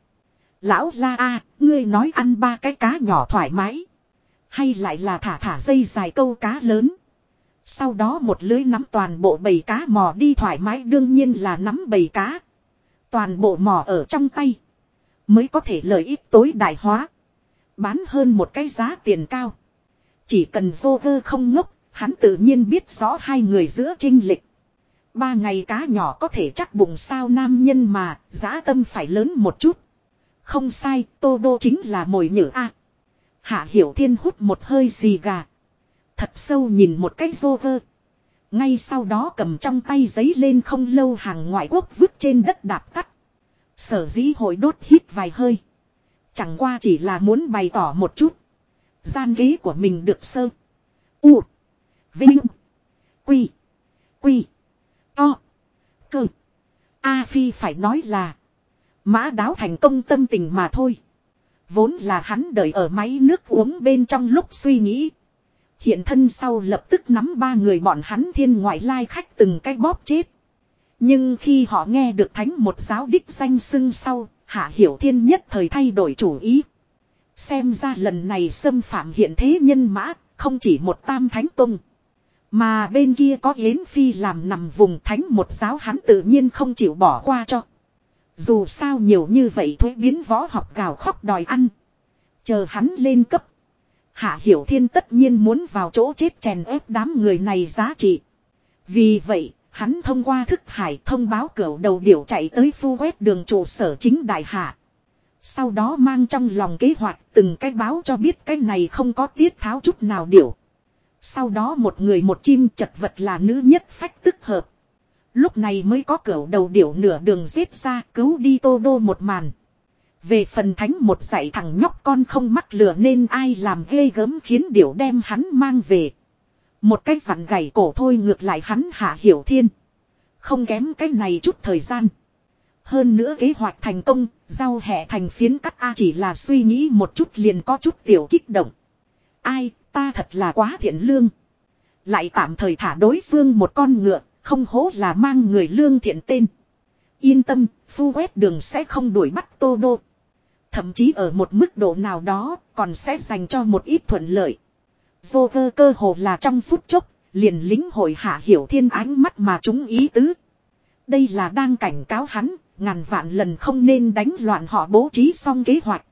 [SPEAKER 1] Lão la a, ngươi nói ăn ba cái cá nhỏ thoải mái. Hay lại là thả thả dây dài câu cá lớn. Sau đó một lưới nắm toàn bộ bầy cá mò đi thoải mái đương nhiên là nắm bầy cá. Toàn bộ mò ở trong tay. Mới có thể lợi ích tối đại hóa. Bán hơn một cái giá tiền cao. Chỉ cần vô vơ không ngốc, hắn tự nhiên biết rõ hai người giữa trinh lịch. Ba ngày cá nhỏ có thể chắc bụng sao nam nhân mà, giá tâm phải lớn một chút. Không sai, tô đô chính là mồi nhử a. Hạ hiểu thiên hút một hơi xì gà. Thật sâu nhìn một cái vô vơ. Ngay sau đó cầm trong tay giấy lên không lâu hàng ngoại quốc vứt trên đất đạp tắt. Sở dĩ hội đốt hít vài hơi. Chẳng qua chỉ là muốn bày tỏ một chút. Gian ghế của mình được sơ. U. Vinh. Quy. Quy. To. Cơ. A Phi phải nói là. Mã đáo thành công tâm tình mà thôi. Vốn là hắn đợi ở máy nước uống bên trong lúc suy nghĩ. Hiện thân sau lập tức nắm ba người bọn hắn thiên ngoại lai khách từng cái bóp chết. Nhưng khi họ nghe được thánh một giáo đích danh xưng sau, Hạ Hiểu Thiên nhất thời thay đổi chủ ý. Xem ra lần này xâm phạm hiện thế nhân mã, không chỉ một tam thánh tông. Mà bên kia có Yến Phi làm nằm vùng thánh một giáo hắn tự nhiên không chịu bỏ qua cho. Dù sao nhiều như vậy thuế biến võ học gào khóc đòi ăn. Chờ hắn lên cấp. Hạ Hiểu Thiên tất nhiên muốn vào chỗ chết chèn ép đám người này giá trị. Vì vậy, hắn thông qua thức hải thông báo cửa đầu điểu chạy tới phu quét đường trụ sở chính đại hạ. Sau đó mang trong lòng kế hoạch từng cái báo cho biết cái này không có tiết tháo chút nào điểu. Sau đó một người một chim chật vật là nữ nhất phách tức hợp. Lúc này mới có cửa đầu điểu nửa đường giết ra cứu đi tô đô một màn. Về phần thánh một dạy thằng nhóc con không mắc lừa nên ai làm ghê gớm khiến điểu đem hắn mang về. Một cách vặn gầy cổ thôi ngược lại hắn hạ hiểu thiên. Không kém cái này chút thời gian. Hơn nữa kế hoạch thành công, giao hẹ thành phiến cắt A chỉ là suy nghĩ một chút liền có chút tiểu kích động. Ai, ta thật là quá thiện lương. Lại tạm thời thả đối phương một con ngựa, không hố là mang người lương thiện tên. Yên tâm, phu quét đường sẽ không đuổi bắt tô đô. Thậm chí ở một mức độ nào đó còn sẽ dành cho một ít thuận lợi. Vô cơ cơ hồ là trong phút chốc, liền lính hội hạ hiểu thiên ánh mắt mà chúng ý tứ. Đây là đang cảnh cáo hắn, ngàn vạn lần không nên đánh loạn họ bố trí xong kế hoạch.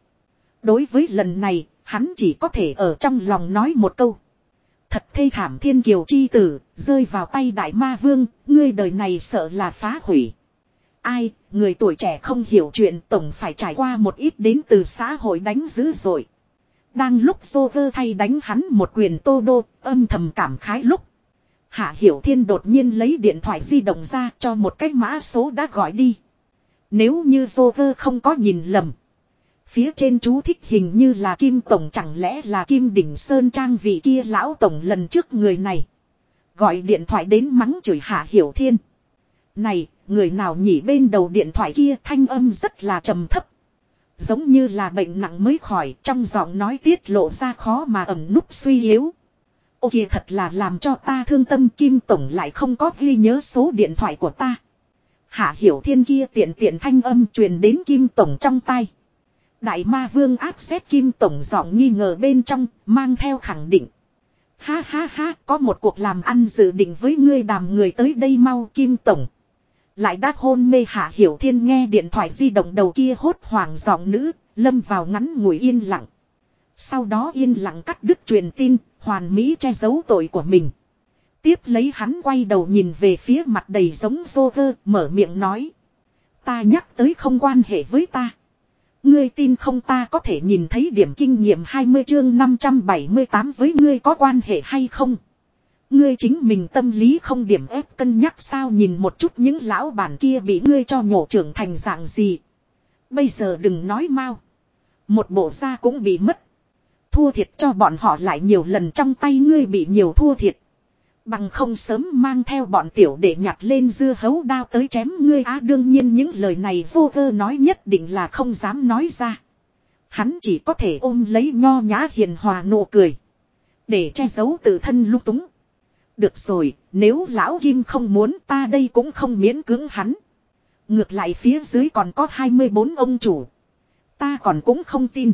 [SPEAKER 1] Đối với lần này, hắn chỉ có thể ở trong lòng nói một câu. Thật thê thảm thiên kiều chi tử, rơi vào tay đại ma vương, ngươi đời này sợ là phá hủy. Ai, người tuổi trẻ không hiểu chuyện tổng phải trải qua một ít đến từ xã hội đánh dữ rồi. Đang lúc Joker thay đánh hắn một quyền tô đô, âm thầm cảm khái lúc. Hạ Hiểu Thiên đột nhiên lấy điện thoại di động ra cho một cái mã số đã gọi đi. Nếu như Joker không có nhìn lầm. Phía trên chú thích hình như là Kim Tổng chẳng lẽ là Kim Đỉnh Sơn Trang vị kia lão Tổng lần trước người này. Gọi điện thoại đến mắng chửi Hạ Hiểu Thiên. Này, người nào nhỉ bên đầu điện thoại kia thanh âm rất là trầm thấp. Giống như là bệnh nặng mới khỏi trong giọng nói tiết lộ ra khó mà ẩm núp suy yếu. Ô kìa thật là làm cho ta thương tâm Kim Tổng lại không có ghi nhớ số điện thoại của ta. Hạ hiểu thiên kia tiện tiện thanh âm truyền đến Kim Tổng trong tay. Đại ma vương áp xét Kim Tổng giọng nghi ngờ bên trong, mang theo khẳng định. Ha ha ha, có một cuộc làm ăn dự định với ngươi đàm người tới đây mau Kim Tổng. Lại đắc hôn mê hạ hiểu thiên nghe điện thoại di động đầu kia hốt hoảng giọng nữ, lâm vào ngắn ngủi yên lặng. Sau đó yên lặng cắt đứt truyền tin, hoàn mỹ che giấu tội của mình. Tiếp lấy hắn quay đầu nhìn về phía mặt đầy giống Joker, mở miệng nói. Ta nhắc tới không quan hệ với ta. Ngươi tin không ta có thể nhìn thấy điểm kinh nghiệm 20 chương 578 với ngươi có quan hệ hay không? Ngươi chính mình tâm lý không điểm ép cân nhắc sao nhìn một chút những lão bản kia bị ngươi cho nhổ trưởng thành dạng gì. Bây giờ đừng nói mau. Một bộ da cũng bị mất. Thua thiệt cho bọn họ lại nhiều lần trong tay ngươi bị nhiều thua thiệt. Bằng không sớm mang theo bọn tiểu để nhặt lên dưa hấu đao tới chém ngươi á đương nhiên những lời này vô cơ nói nhất định là không dám nói ra. Hắn chỉ có thể ôm lấy nho nhã hiền hòa nụ cười. Để che giấu tự thân lúc túng. Được rồi, nếu lão Kim không muốn ta đây cũng không miễn cưỡng hắn. Ngược lại phía dưới còn có 24 ông chủ. Ta còn cũng không tin.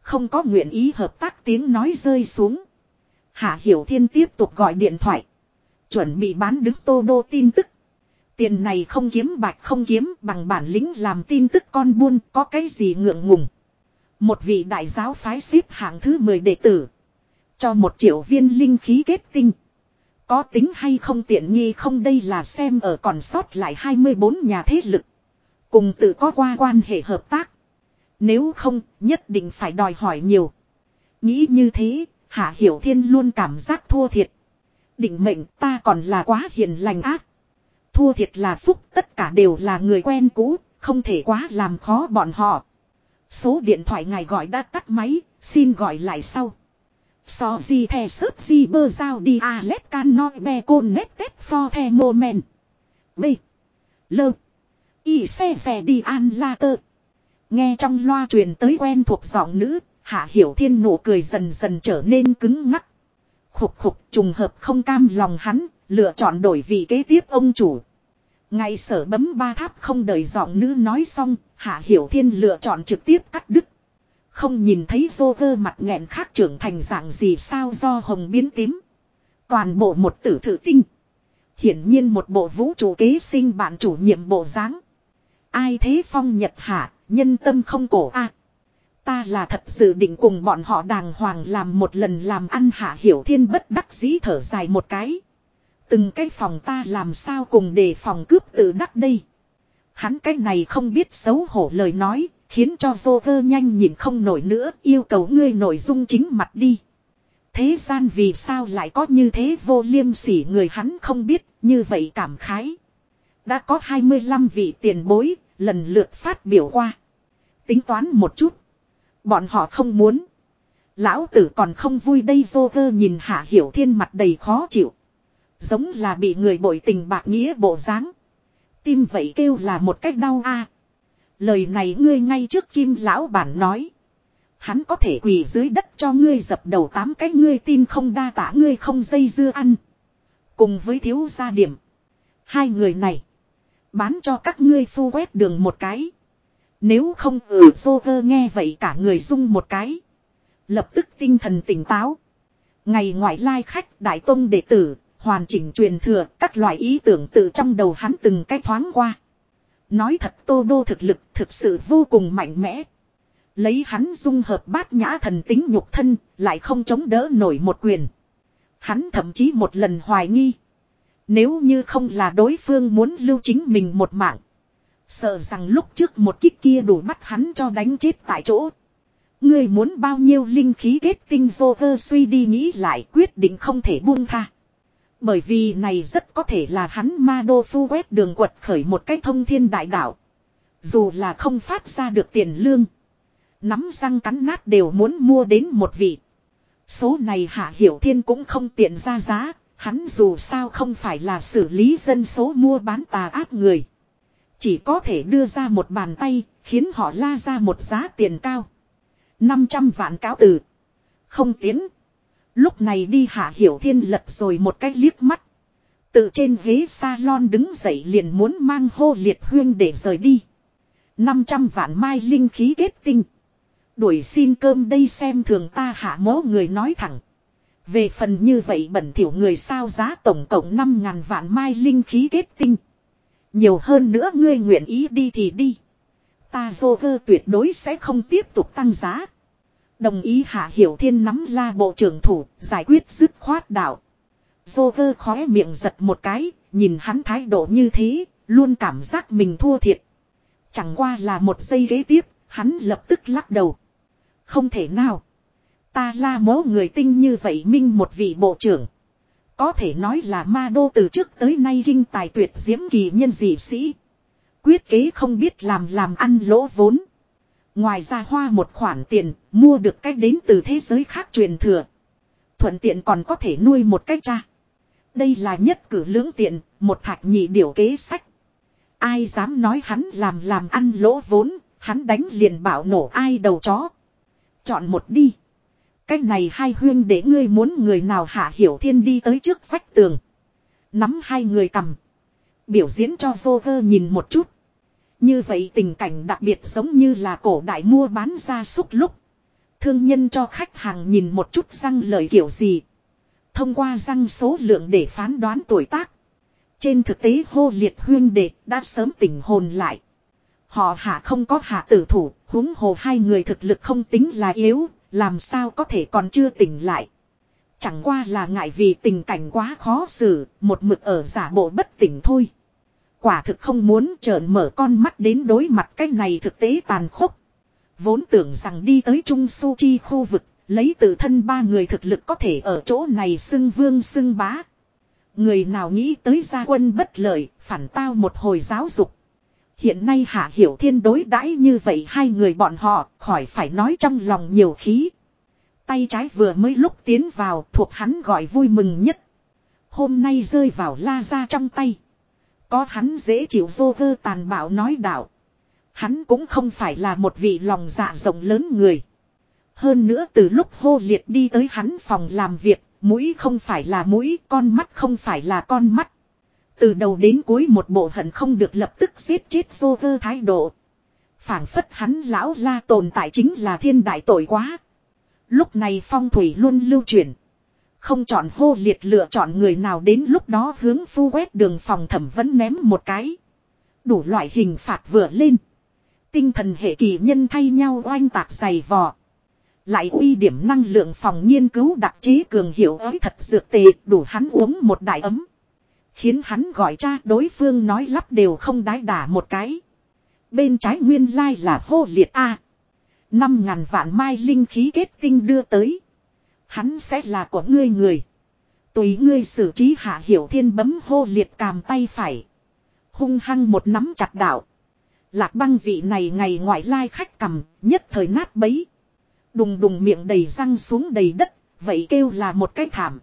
[SPEAKER 1] Không có nguyện ý hợp tác tiếng nói rơi xuống. Hạ Hiểu Thiên tiếp tục gọi điện thoại. Chuẩn bị bán đứng tô đô tin tức. Tiền này không kiếm bạch không kiếm bằng bản lĩnh làm tin tức con buôn có cái gì ngượng ngùng. Một vị đại giáo phái xếp hạng thứ 10 đệ tử. Cho một triệu viên linh khí kết tinh. Có tính hay không tiện nghi không đây là xem ở còn sót lại 24 nhà thế lực. Cùng tự có qua quan hệ hợp tác. Nếu không, nhất định phải đòi hỏi nhiều. Nghĩ như thế, Hạ Hiểu Thiên luôn cảm giác thua thiệt. Định mệnh ta còn là quá hiền lành ác. Thua thiệt là phúc tất cả đều là người quen cũ, không thể quá làm khó bọn họ. Số điện thoại ngài gọi đã tắt máy, xin gọi lại sau. So gì thè sớp gì bơ giao đi à lét can nói bè côn nét tết for the moment. B. Lơ. Y xe phè đi an la tơ. Nghe trong loa truyền tới quen thuộc giọng nữ, Hạ Hiểu Thiên nụ cười dần dần trở nên cứng ngắc. Khục khục trùng hợp không cam lòng hắn, lựa chọn đổi vị kế tiếp ông chủ. Ngay sở bấm ba tháp không đợi giọng nữ nói xong, Hạ Hiểu Thiên lựa chọn trực tiếp cắt đứt. Không nhìn thấy vô cơ mặt nghẹn khác trưởng thành dạng gì sao do hồng biến tím. Toàn bộ một tử thử tinh. Hiển nhiên một bộ vũ trụ kế sinh bạn chủ nhiệm bộ dáng. Ai thế phong nhật hạ, nhân tâm không cổ a Ta là thật sự định cùng bọn họ đàng hoàng làm một lần làm ăn hạ hiểu thiên bất đắc dĩ thở dài một cái. Từng cái phòng ta làm sao cùng để phòng cướp tự đắc đây. Hắn cái này không biết xấu hổ lời nói, khiến cho Joker nhanh nhìn không nổi nữa, yêu cầu ngươi nội dung chính mặt đi. Thế gian vì sao lại có như thế vô liêm sỉ người hắn không biết, như vậy cảm khái. Đã có 25 vị tiền bối, lần lượt phát biểu qua. Tính toán một chút. Bọn họ không muốn. Lão tử còn không vui đây Joker nhìn Hạ Hiểu Thiên mặt đầy khó chịu. Giống là bị người bội tình bạc nghĩa bộ dáng. Tim vậy kêu là một cách đau a. Lời này ngươi ngay trước kim lão bản nói. Hắn có thể quỳ dưới đất cho ngươi dập đầu tám cái, ngươi tin không đa tả ngươi không dây dưa ăn. Cùng với thiếu gia điểm. Hai người này. Bán cho các ngươi phu quét đường một cái. Nếu không ừ Joker nghe vậy cả người rung một cái. Lập tức tinh thần tỉnh táo. Ngày ngoại lai khách đại tông đệ tử, hoàn chỉnh truyền thừa các loại ý tưởng tự trong đầu hắn từng cái thoáng qua. Nói thật Tô Đô thực lực thực sự vô cùng mạnh mẽ. Lấy hắn dung hợp bát nhã thần tính nhục thân, lại không chống đỡ nổi một quyền. Hắn thậm chí một lần hoài nghi. Nếu như không là đối phương muốn lưu chính mình một mạng. Sợ rằng lúc trước một kích kia đủ bắt hắn cho đánh chết tại chỗ. Ngươi muốn bao nhiêu linh khí kết tinh vô cơ suy đi nghĩ lại quyết định không thể buông tha. Bởi vì này rất có thể là hắn ma đô phu quét đường quật khởi một cái thông thiên đại đạo. Dù là không phát ra được tiền lương. Nắm răng cắn nát đều muốn mua đến một vị. Số này hạ hiểu thiên cũng không tiện ra giá. Hắn dù sao không phải là xử lý dân số mua bán tà ác người. Chỉ có thể đưa ra một bàn tay, khiến họ la ra một giá tiền cao. 500 vạn cáo từ. Không tiến. Lúc này đi hạ hiểu thiên lật rồi một cái liếc mắt. tự trên ghế salon đứng dậy liền muốn mang hô liệt huyên để rời đi. 500 vạn mai linh khí kết tinh. Đuổi xin cơm đây xem thường ta hạ mố người nói thẳng. Về phần như vậy bẩn thiểu người sao giá tổng cộng 5 ngàn vạn mai linh khí kết tinh. Nhiều hơn nữa ngươi nguyện ý đi thì đi. Ta vô cơ tuyệt đối sẽ không tiếp tục tăng giá. Đồng ý hạ hiểu thiên nắm la bộ trưởng thủ, giải quyết dứt khoát đạo. Vô cơ khóe miệng giật một cái, nhìn hắn thái độ như thế, luôn cảm giác mình thua thiệt. Chẳng qua là một giây ghế tiếp, hắn lập tức lắc đầu. Không thể nào. Ta la mố người tinh như vậy minh một vị bộ trưởng. Có thể nói là ma đô từ trước tới nay kinh tài tuyệt diễm kỳ nhân dị sĩ. Quyết kế không biết làm làm ăn lỗ vốn. Ngoài ra hoa một khoản tiền, mua được cách đến từ thế giới khác truyền thừa. Thuận tiện còn có thể nuôi một cách cha. Đây là nhất cử lưỡng tiện, một thạch nhị điều kế sách. Ai dám nói hắn làm làm ăn lỗ vốn, hắn đánh liền bảo nổ ai đầu chó. Chọn một đi. Cách này hai huyên để ngươi muốn người nào hạ hiểu thiên đi tới trước vách tường. Nắm hai người cầm. Biểu diễn cho vô cơ nhìn một chút. Như vậy tình cảnh đặc biệt giống như là cổ đại mua bán ra súc lúc. Thương nhân cho khách hàng nhìn một chút răng lời kiểu gì. Thông qua răng số lượng để phán đoán tuổi tác. Trên thực tế hô liệt huyên đệ đã sớm tỉnh hồn lại. Họ hạ không có hạ tử thủ, huống hồ hai người thực lực không tính là yếu, làm sao có thể còn chưa tỉnh lại. Chẳng qua là ngại vì tình cảnh quá khó xử, một mực ở giả bộ bất tỉnh thôi. Quả thực không muốn trợn mở con mắt đến đối mặt cái này thực tế tàn khốc. Vốn tưởng rằng đi tới Trung Su Chi khu vực, lấy tự thân ba người thực lực có thể ở chỗ này xưng vương xưng bá. Người nào nghĩ tới gia quân bất lợi, phản tao một hồi giáo dục. Hiện nay Hạ Hiểu Thiên đối đãi như vậy hai người bọn họ khỏi phải nói trong lòng nhiều khí. Tay trái vừa mới lúc tiến vào thuộc hắn gọi vui mừng nhất. Hôm nay rơi vào la ra trong tay. Có hắn dễ chịu vô vơ tàn bạo nói đạo. Hắn cũng không phải là một vị lòng dạ rộng lớn người. Hơn nữa từ lúc hô liệt đi tới hắn phòng làm việc, mũi không phải là mũi, con mắt không phải là con mắt. Từ đầu đến cuối một bộ hận không được lập tức giết chết vô vơ thái độ. phảng phất hắn lão la tồn tại chính là thiên đại tội quá. Lúc này phong thủy luôn lưu truyền. Không chọn hô liệt lựa chọn người nào đến lúc đó hướng phu quét đường phòng thẩm vẫn ném một cái. Đủ loại hình phạt vừa lên. Tinh thần hệ kỳ nhân thay nhau oanh tạc dày vò. Lại uy điểm năng lượng phòng nghiên cứu đặc chế cường hiệu ấy thật dược tệ đủ hắn uống một đại ấm. Khiến hắn gọi cha đối phương nói lắp đều không đái đả một cái. Bên trái nguyên lai là hô liệt A. Năm ngàn vạn mai linh khí kết tinh đưa tới. Hắn sẽ là của ngươi người. Tùy ngươi xử trí hạ hiểu thiên bấm hô liệt càm tay phải. Hung hăng một nắm chặt đạo. Lạc băng vị này ngày ngoại lai khách cầm, nhất thời nát bấy. Đùng đùng miệng đầy răng xuống đầy đất, vậy kêu là một cái thảm.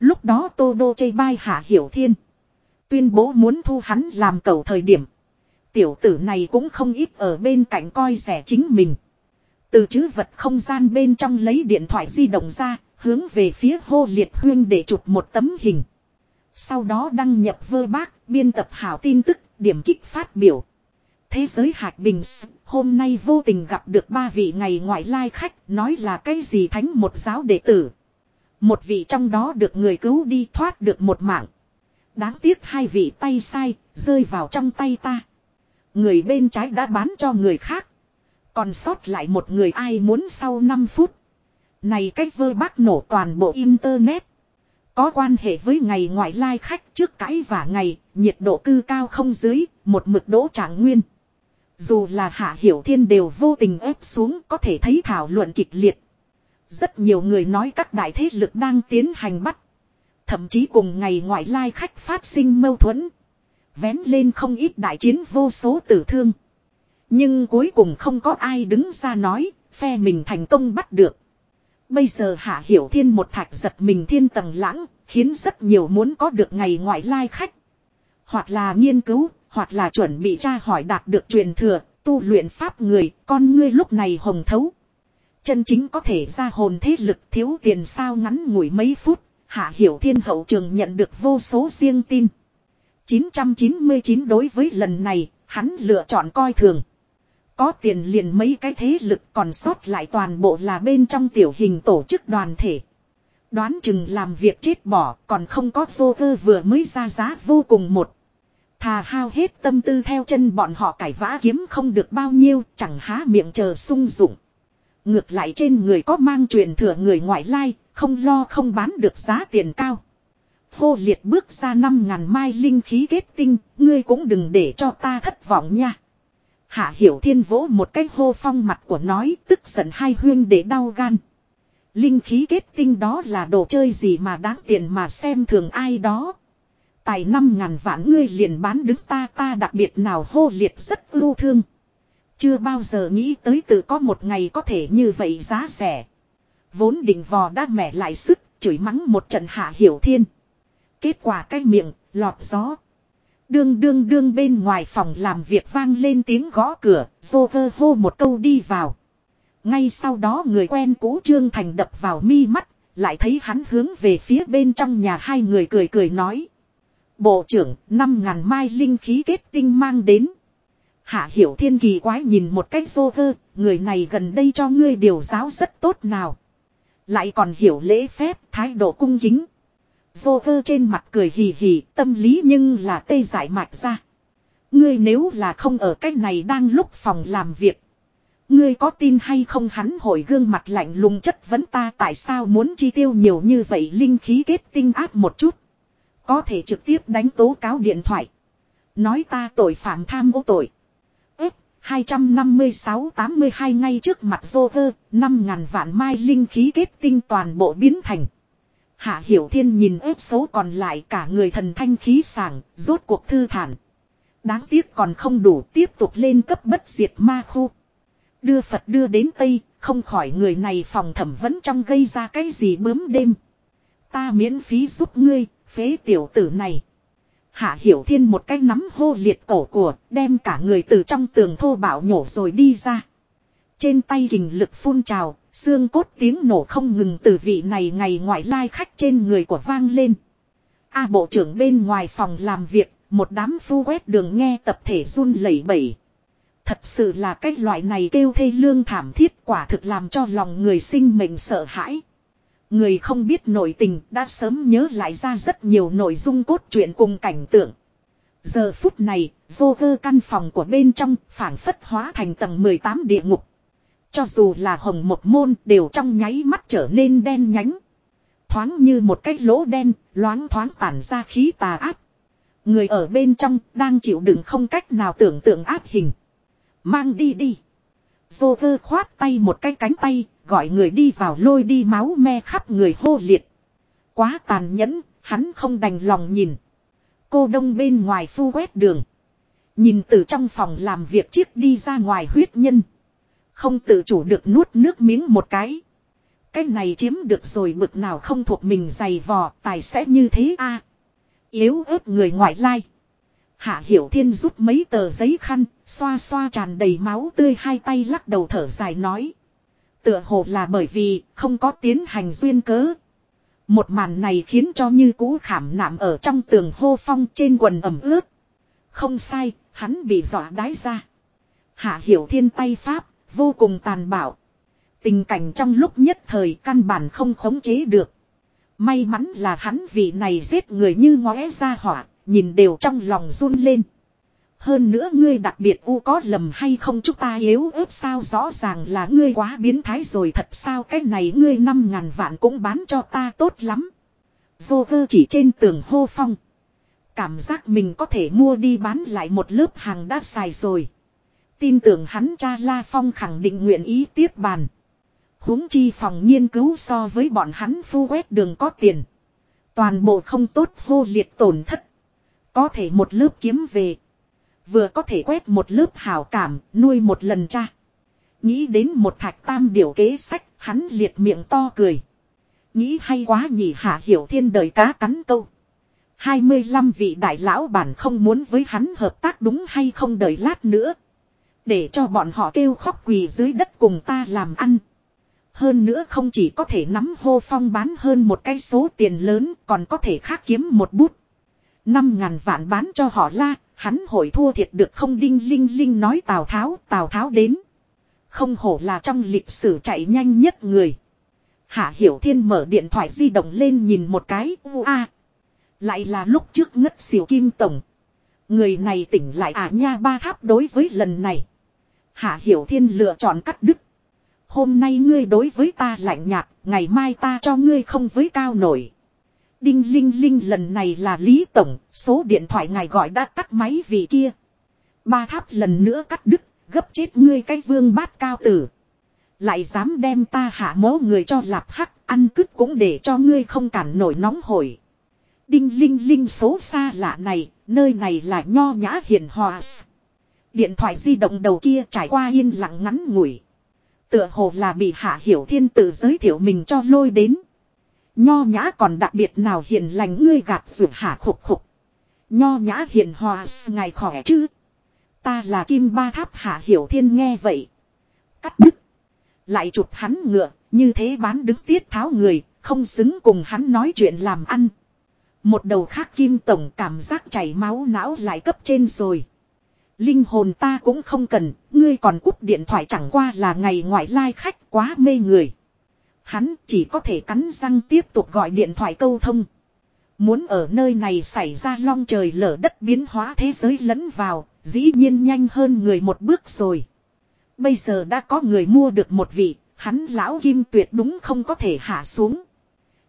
[SPEAKER 1] Lúc đó Tô Đô chê bai hạ hiểu thiên. Tuyên bố muốn thu hắn làm cầu thời điểm. Tiểu tử này cũng không ít ở bên cạnh coi rẻ chính mình. Từ chữ vật không gian bên trong lấy điện thoại di động ra, hướng về phía hô liệt huyên để chụp một tấm hình. Sau đó đăng nhập vơ bác, biên tập hảo tin tức, điểm kích phát biểu. Thế giới hạt bình hôm nay vô tình gặp được ba vị ngày ngoại lai khách nói là cái gì thánh một giáo đệ tử. Một vị trong đó được người cứu đi thoát được một mạng. Đáng tiếc hai vị tay sai rơi vào trong tay ta. Người bên trái đã bán cho người khác. Còn sót lại một người ai muốn sau 5 phút. Này cách vơ bác nổ toàn bộ internet. Có quan hệ với ngày ngoại lai khách trước cãi và ngày, nhiệt độ cư cao không dưới, một mực đỗ trạng nguyên. Dù là Hạ Hiểu Thiên đều vô tình ép xuống có thể thấy thảo luận kịch liệt. Rất nhiều người nói các đại thế lực đang tiến hành bắt. Thậm chí cùng ngày ngoại lai khách phát sinh mâu thuẫn. Vén lên không ít đại chiến vô số tử thương. Nhưng cuối cùng không có ai đứng ra nói, phe mình thành công bắt được. Bây giờ Hạ Hiểu Thiên một thạch giật mình thiên tầng lãng, khiến rất nhiều muốn có được ngày ngoại lai khách. Hoặc là nghiên cứu, hoặc là chuẩn bị tra hỏi đạt được truyền thừa, tu luyện pháp người, con ngươi lúc này hồng thấu. Chân chính có thể ra hồn thế lực thiếu tiền sao ngắn ngủi mấy phút, Hạ Hiểu Thiên hậu trường nhận được vô số riêng tin. 999 đối với lần này, hắn lựa chọn coi thường. Có tiền liền mấy cái thế lực còn sót lại toàn bộ là bên trong tiểu hình tổ chức đoàn thể. Đoán chừng làm việc chết bỏ còn không có vô tư vừa mới ra giá vô cùng một. Thà hao hết tâm tư theo chân bọn họ cải vã kiếm không được bao nhiêu chẳng há miệng chờ sung dụng. Ngược lại trên người có mang truyền thừa người ngoại lai, không lo không bán được giá tiền cao. Hô liệt bước ra năm ngàn mai linh khí kết tinh, ngươi cũng đừng để cho ta thất vọng nha. Hạ hiểu thiên vỗ một cái hô phong mặt của nói tức giận hai huyên để đau gan. Linh khí kết tinh đó là đồ chơi gì mà đáng tiền mà xem thường ai đó. Tài năm ngàn vạn ngươi liền bán đứng ta ta đặc biệt nào hô liệt rất ưu thương. Chưa bao giờ nghĩ tới tự có một ngày có thể như vậy giá rẻ. Vốn định vò đã mẻ lại sức, chửi mắng một trận hạ hiểu thiên. Kết quả cái miệng, lọt gió. Đương đương đương bên ngoài phòng làm việc vang lên tiếng gõ cửa, dô vơ hô một câu đi vào. Ngay sau đó người quen cũ Trương Thành đập vào mi mắt, lại thấy hắn hướng về phía bên trong nhà hai người cười cười nói. Bộ trưởng, năm ngàn mai linh khí kết tinh mang đến. Hạ hiểu thiên kỳ quái nhìn một cách dô vơ, người này gần đây cho ngươi điều giáo rất tốt nào. Lại còn hiểu lễ phép, thái độ cung kính. Vô cơ trên mặt cười hì hì, tâm lý nhưng là tê giải mạch ra. Ngươi nếu là không ở cách này đang lúc phòng làm việc. Ngươi có tin hay không hắn hồi gương mặt lạnh lùng chất vấn ta tại sao muốn chi tiêu nhiều như vậy linh khí kết tinh áp một chút. Có thể trực tiếp đánh tố cáo điện thoại. Nói ta tội phạm tham ô tội. 256-82 ngay trước mặt vô cơ, 5 ngàn vạn mai linh khí kết tinh toàn bộ biến thành. Hạ Hiểu Thiên nhìn ép số còn lại cả người thần thanh khí sảng, rốt cuộc thư thản. Đáng tiếc còn không đủ tiếp tục lên cấp bất diệt ma khu. Đưa Phật đưa đến Tây, không khỏi người này phòng thẩm vẫn trong gây ra cái gì bướm đêm. Ta miễn phí giúp ngươi, phế tiểu tử này. Hạ Hiểu Thiên một cái nắm hô liệt cổ của, đem cả người từ trong tường thô bạo nhổ rồi đi ra. Trên tay hình lực phun trào, xương cốt tiếng nổ không ngừng từ vị này ngày ngoại lai khách trên người của vang lên. A bộ trưởng bên ngoài phòng làm việc, một đám phu quét đường nghe tập thể run lẩy bẩy. Thật sự là cái loại này kêu thê lương thảm thiết quả thực làm cho lòng người sinh mệnh sợ hãi. Người không biết nội tình đã sớm nhớ lại ra rất nhiều nội dung cốt truyện cùng cảnh tượng. Giờ phút này, vô cơ căn phòng của bên trong phản phất hóa thành tầng 18 địa ngục. Cho dù là hồng một môn đều trong nháy mắt trở nên đen nhánh. Thoáng như một cái lỗ đen, loáng thoáng tản ra khí tà áp. Người ở bên trong đang chịu đựng không cách nào tưởng tượng áp hình. Mang đi đi. Dô vơ khoát tay một cái cánh tay, gọi người đi vào lôi đi máu me khắp người hô liệt. Quá tàn nhẫn, hắn không đành lòng nhìn. Cô đông bên ngoài phu quét đường. Nhìn từ trong phòng làm việc chiếc đi ra ngoài huyết nhân. Không tự chủ được nuốt nước miếng một cái. Cái này chiếm được rồi bực nào không thuộc mình dày vò tài sẽ như thế a Yếu ớt người ngoại lai. Hạ Hiểu Thiên rút mấy tờ giấy khăn, xoa xoa tràn đầy máu tươi hai tay lắc đầu thở dài nói. Tựa hồ là bởi vì không có tiến hành duyên cớ. Một màn này khiến cho như cũ khảm nạm ở trong tường hô phong trên quần ẩm ướt. Không sai, hắn bị dọa đái ra. Hạ hiểu thiên tay pháp, vô cùng tàn bạo. Tình cảnh trong lúc nhất thời căn bản không khống chế được. May mắn là hắn vị này giết người như ngóe ra hỏa, nhìn đều trong lòng run lên. Hơn nữa ngươi đặc biệt u có lầm hay không chúng ta yếu ớt sao rõ ràng là ngươi quá biến thái rồi thật sao cái này ngươi năm ngàn vạn cũng bán cho ta tốt lắm. Vô vơ chỉ trên tường hô phong. Cảm giác mình có thể mua đi bán lại một lớp hàng đã xài rồi. Tin tưởng hắn cha La Phong khẳng định nguyện ý tiếp bàn huống chi phòng nghiên cứu so với bọn hắn phu quét đường có tiền. Toàn bộ không tốt hô liệt tổn thất. Có thể một lớp kiếm về. Vừa có thể quét một lớp hảo cảm, nuôi một lần cha. Nghĩ đến một thạch tam điều kế sách, hắn liệt miệng to cười. Nghĩ hay quá nhỉ hạ hiểu thiên đời cá cắn câu. 25 vị đại lão bản không muốn với hắn hợp tác đúng hay không đợi lát nữa. Để cho bọn họ kêu khóc quỳ dưới đất cùng ta làm ăn. Hơn nữa không chỉ có thể nắm hô phong bán hơn một cái số tiền lớn còn có thể khác kiếm một bút. Năm ngàn vạn bán cho họ la, hắn hội thua thiệt được không đinh linh linh nói Tào Tháo, Tào Tháo đến. Không hổ là trong lịch sử chạy nhanh nhất người. Hạ Hiểu Thiên mở điện thoại di động lên nhìn một cái, u a. Lại là lúc trước ngất xỉu kim tổng. Người này tỉnh lại à nha ba tháp đối với lần này. Hạ Hiểu Thiên lựa chọn cắt đứt. Hôm nay ngươi đối với ta lạnh nhạt, ngày mai ta cho ngươi không với cao nổi. Đinh Linh Linh lần này là Lý Tổng, số điện thoại ngài gọi đã cắt máy vì kia. Ba tháp lần nữa cắt đứt, gấp chết ngươi cái vương bát cao tử. Lại dám đem ta hạ mố người cho lạp hắc, ăn cứt cũng để cho ngươi không cản nổi nóng hổi. Đinh Linh Linh số xa lạ này, nơi này là nho nhã hiền hòa. Điện thoại di động đầu kia trải qua yên lặng ngắn ngủi. Tựa hồ là bị hạ hiểu thiên tự giới thiệu mình cho lôi đến. Nho nhã còn đặc biệt nào hiền lành ngươi gạt ruột hạ khục khục. Nho nhã hiền hòa ngài khỏe chứ. Ta là kim ba tháp hạ hiểu thiên nghe vậy. Cắt đứt. Lại chụp hắn ngựa, như thế bán đứng tiết tháo người, không xứng cùng hắn nói chuyện làm ăn. Một đầu khác kim tổng cảm giác chảy máu não lại cấp trên rồi. Linh hồn ta cũng không cần, ngươi còn cúp điện thoại chẳng qua là ngày ngoại lai khách quá mê người. Hắn chỉ có thể cắn răng tiếp tục gọi điện thoại câu thông. Muốn ở nơi này xảy ra long trời lở đất biến hóa thế giới lẫn vào, dĩ nhiên nhanh hơn người một bước rồi. Bây giờ đã có người mua được một vị, hắn lão kim tuyệt đúng không có thể hạ xuống.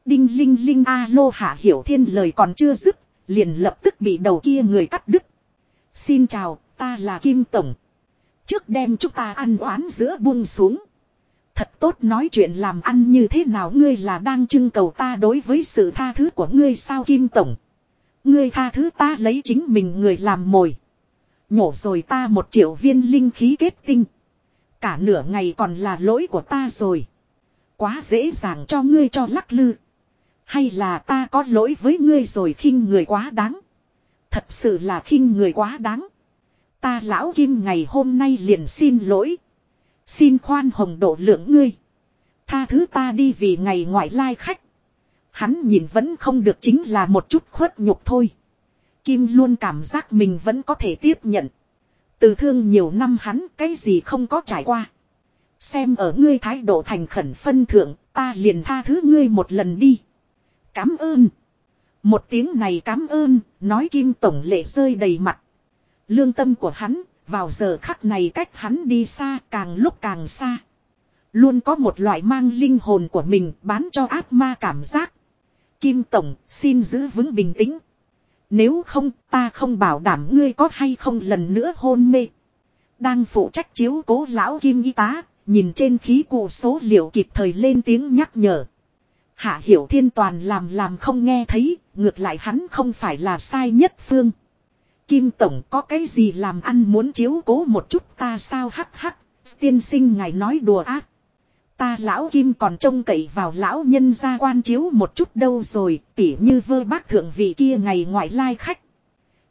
[SPEAKER 1] Đinh linh linh alo hạ hiểu thiên lời còn chưa dứt, liền lập tức bị đầu kia người cắt đứt. Xin chào, Ta là Kim Tổng. Trước đem chúng ta ăn oán giữa buông xuống. Thật tốt nói chuyện làm ăn như thế nào ngươi là đang trưng cầu ta đối với sự tha thứ của ngươi sao Kim Tổng. Ngươi tha thứ ta lấy chính mình người làm mồi. Nhổ rồi ta một triệu viên linh khí kết tinh. Cả nửa ngày còn là lỗi của ta rồi. Quá dễ dàng cho ngươi cho lắc lư. Hay là ta có lỗi với ngươi rồi khinh người quá đáng. Thật sự là khinh người quá đáng. Ta lão kim ngày hôm nay liền xin lỗi. Xin khoan hồng độ lượng ngươi. Tha thứ ta đi vì ngày ngoại lai khách. Hắn nhìn vẫn không được chính là một chút khuất nhục thôi. Kim luôn cảm giác mình vẫn có thể tiếp nhận. Từ thương nhiều năm hắn cái gì không có trải qua. Xem ở ngươi thái độ thành khẩn phân thượng, ta liền tha thứ ngươi một lần đi. Cám ơn. Một tiếng này cám ơn, nói Kim Tổng lệ rơi đầy mặt. Lương tâm của hắn, vào giờ khắc này cách hắn đi xa càng lúc càng xa. Luôn có một loại mang linh hồn của mình bán cho ác ma cảm giác. Kim Tổng, xin giữ vững bình tĩnh. Nếu không, ta không bảo đảm ngươi có hay không lần nữa hôn mê. Đang phụ trách chiếu cố lão Kim y tá, nhìn trên khí cụ số liệu kịp thời lên tiếng nhắc nhở. Hạ Hiểu Thiên Toàn làm làm không nghe thấy, ngược lại hắn không phải là sai nhất phương. Kim Tổng có cái gì làm ăn muốn chiếu cố một chút ta sao hắc hắc, tiên sinh ngài nói đùa ác. Ta lão Kim còn trông cậy vào lão nhân gia quan chiếu một chút đâu rồi, tỉ như vơ bác thượng vị kia ngày ngoại lai khách.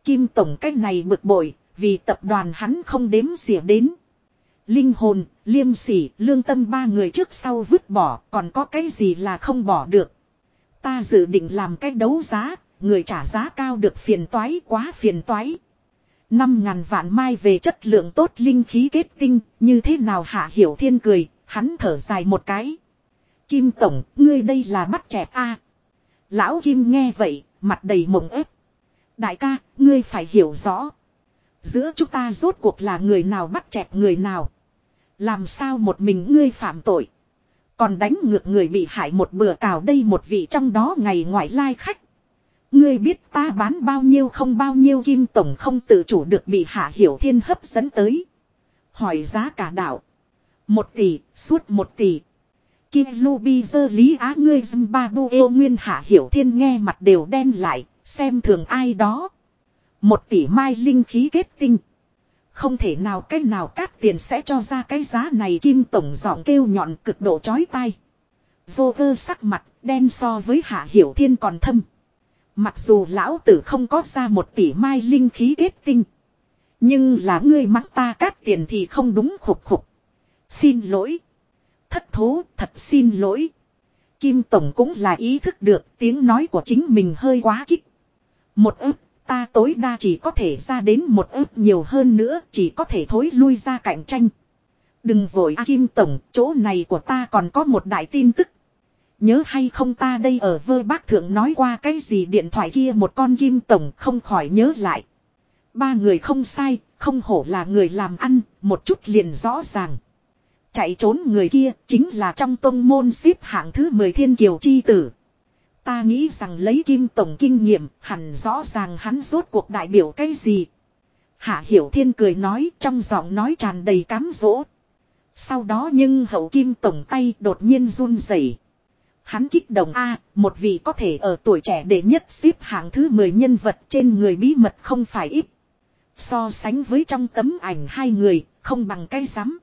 [SPEAKER 1] Kim Tổng cái này bực bội, vì tập đoàn hắn không đếm xỉa đến. Linh hồn, liêm sỉ, lương tâm ba người trước sau vứt bỏ, còn có cái gì là không bỏ được. Ta dự định làm cái đấu giá, người trả giá cao được phiền toái quá phiền toái. Năm ngàn vạn mai về chất lượng tốt linh khí kết tinh, như thế nào hạ hiểu thiên cười, hắn thở dài một cái. Kim Tổng, ngươi đây là bắt chẹp a Lão Kim nghe vậy, mặt đầy mộng ép. Đại ca, ngươi phải hiểu rõ. Giữa chúng ta rốt cuộc là người nào bắt chẹp người nào. Làm sao một mình ngươi phạm tội. Còn đánh ngược người bị hại một bữa cào đây một vị trong đó ngày ngoại lai khách. Ngươi biết ta bán bao nhiêu không bao nhiêu kim tổng không tự chủ được bị hạ hiểu thiên hấp dẫn tới. Hỏi giá cả đạo. Một tỷ, suốt một tỷ. Kim Lubi dơ lý á ngươi dâm ba bu yêu nguyên hạ hiểu thiên nghe mặt đều đen lại, xem thường ai đó. Một tỷ mai linh khí kết tinh. Không thể nào cái nào cát tiền sẽ cho ra cái giá này kim tổng giọng kêu nhọn cực độ chói tai. Vô cơ sắc mặt đen so với hạ hiểu thiên còn thâm. Mặc dù lão tử không có ra một tỷ mai linh khí kết tinh. Nhưng là ngươi mắng ta cát tiền thì không đúng khục khục. Xin lỗi. Thất thố thật xin lỗi. Kim Tổng cũng là ý thức được tiếng nói của chính mình hơi quá kích. Một ức ta tối đa chỉ có thể ra đến một ức nhiều hơn nữa chỉ có thể thối lui ra cạnh tranh. Đừng vội A Kim Tổng, chỗ này của ta còn có một đại tin tức. Nhớ hay không ta đây ở vơ bác thượng nói qua cái gì điện thoại kia một con Kim Tổng không khỏi nhớ lại. Ba người không sai, không hổ là người làm ăn, một chút liền rõ ràng. Chạy trốn người kia chính là trong tông môn xếp hạng thứ 10 thiên kiều chi tử. Ta nghĩ rằng lấy kim tổng kinh nghiệm hẳn rõ ràng hắn rốt cuộc đại biểu cái gì. Hạ Hiểu Thiên cười nói trong giọng nói tràn đầy cám dỗ. Sau đó nhưng hậu kim tổng tay đột nhiên run rẩy. Hắn kích động A, một vị có thể ở tuổi trẻ đệ nhất xếp hạng thứ 10 nhân vật trên người bí mật không phải ít. So sánh với trong tấm ảnh hai người, không bằng cái rắm.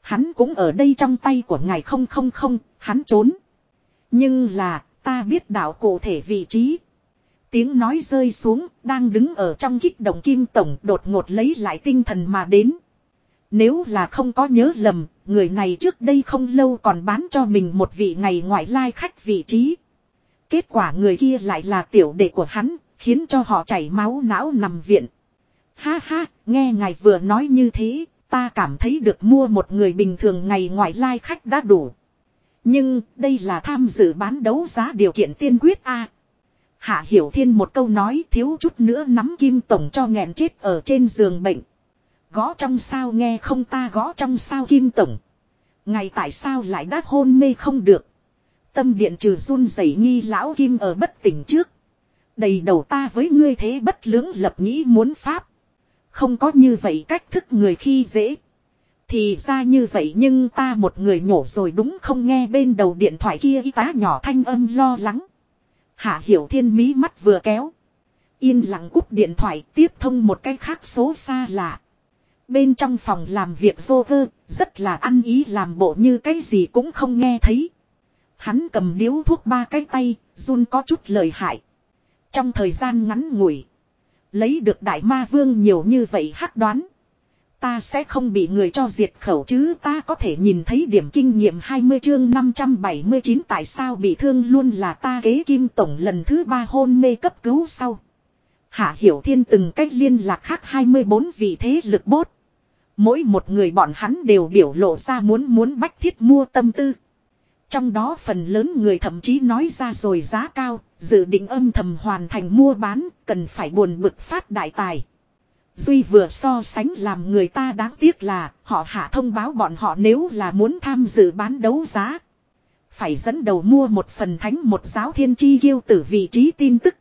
[SPEAKER 1] Hắn cũng ở đây trong tay của ngài không không không, hắn trốn. Nhưng là, ta biết đạo cụ thể vị trí. Tiếng nói rơi xuống, đang đứng ở trong kích động kim tổng đột ngột lấy lại tinh thần mà đến. Nếu là không có nhớ lầm, người này trước đây không lâu còn bán cho mình một vị ngày ngoại lai khách vị trí. Kết quả người kia lại là tiểu đệ của hắn, khiến cho họ chảy máu não nằm viện. Ha ha, nghe ngài vừa nói như thế, Ta cảm thấy được mua một người bình thường ngày ngoại lai khách đã đủ. Nhưng đây là tham dự bán đấu giá điều kiện tiên quyết a. Hạ Hiểu Thiên một câu nói thiếu chút nữa nắm kim tổng cho nghẹn chết ở trên giường bệnh. Gõ trong sao nghe không ta gõ trong sao kim tổng. Ngày tại sao lại đã hôn mê không được. Tâm điện trừ run rẩy nghi lão kim ở bất tỉnh trước. Đầy đầu ta với ngươi thế bất lưỡng lập nghĩ muốn pháp. Không có như vậy cách thức người khi dễ. Thì ra như vậy nhưng ta một người nhổ rồi đúng không nghe bên đầu điện thoại kia y tá nhỏ thanh âm lo lắng. Hạ hiểu thiên mí mắt vừa kéo. Yên lặng cúp điện thoại tiếp thông một cái khác số xa lạ. Bên trong phòng làm việc vô cơ, rất là ăn ý làm bộ như cái gì cũng không nghe thấy. Hắn cầm điếu thuốc ba cái tay, run có chút lời hại. Trong thời gian ngắn ngủi. Lấy được đại ma vương nhiều như vậy hắc đoán. Ta sẽ không bị người cho diệt khẩu chứ ta có thể nhìn thấy điểm kinh nghiệm 20 chương 579 tại sao bị thương luôn là ta kế kim tổng lần thứ ba hôn mê cấp cứu sau. Hạ Hiểu Thiên từng cách liên lạc khác 24 vị thế lực bốt. Mỗi một người bọn hắn đều biểu lộ ra muốn muốn bách thiết mua tâm tư. Trong đó phần lớn người thậm chí nói ra rồi giá cao, dự định âm thầm hoàn thành mua bán, cần phải buồn bực phát đại tài. Duy vừa so sánh làm người ta đáng tiếc là họ hạ thông báo bọn họ nếu là muốn tham dự bán đấu giá. Phải dẫn đầu mua một phần thánh một giáo thiên chi ghiêu tử vị trí tin tức.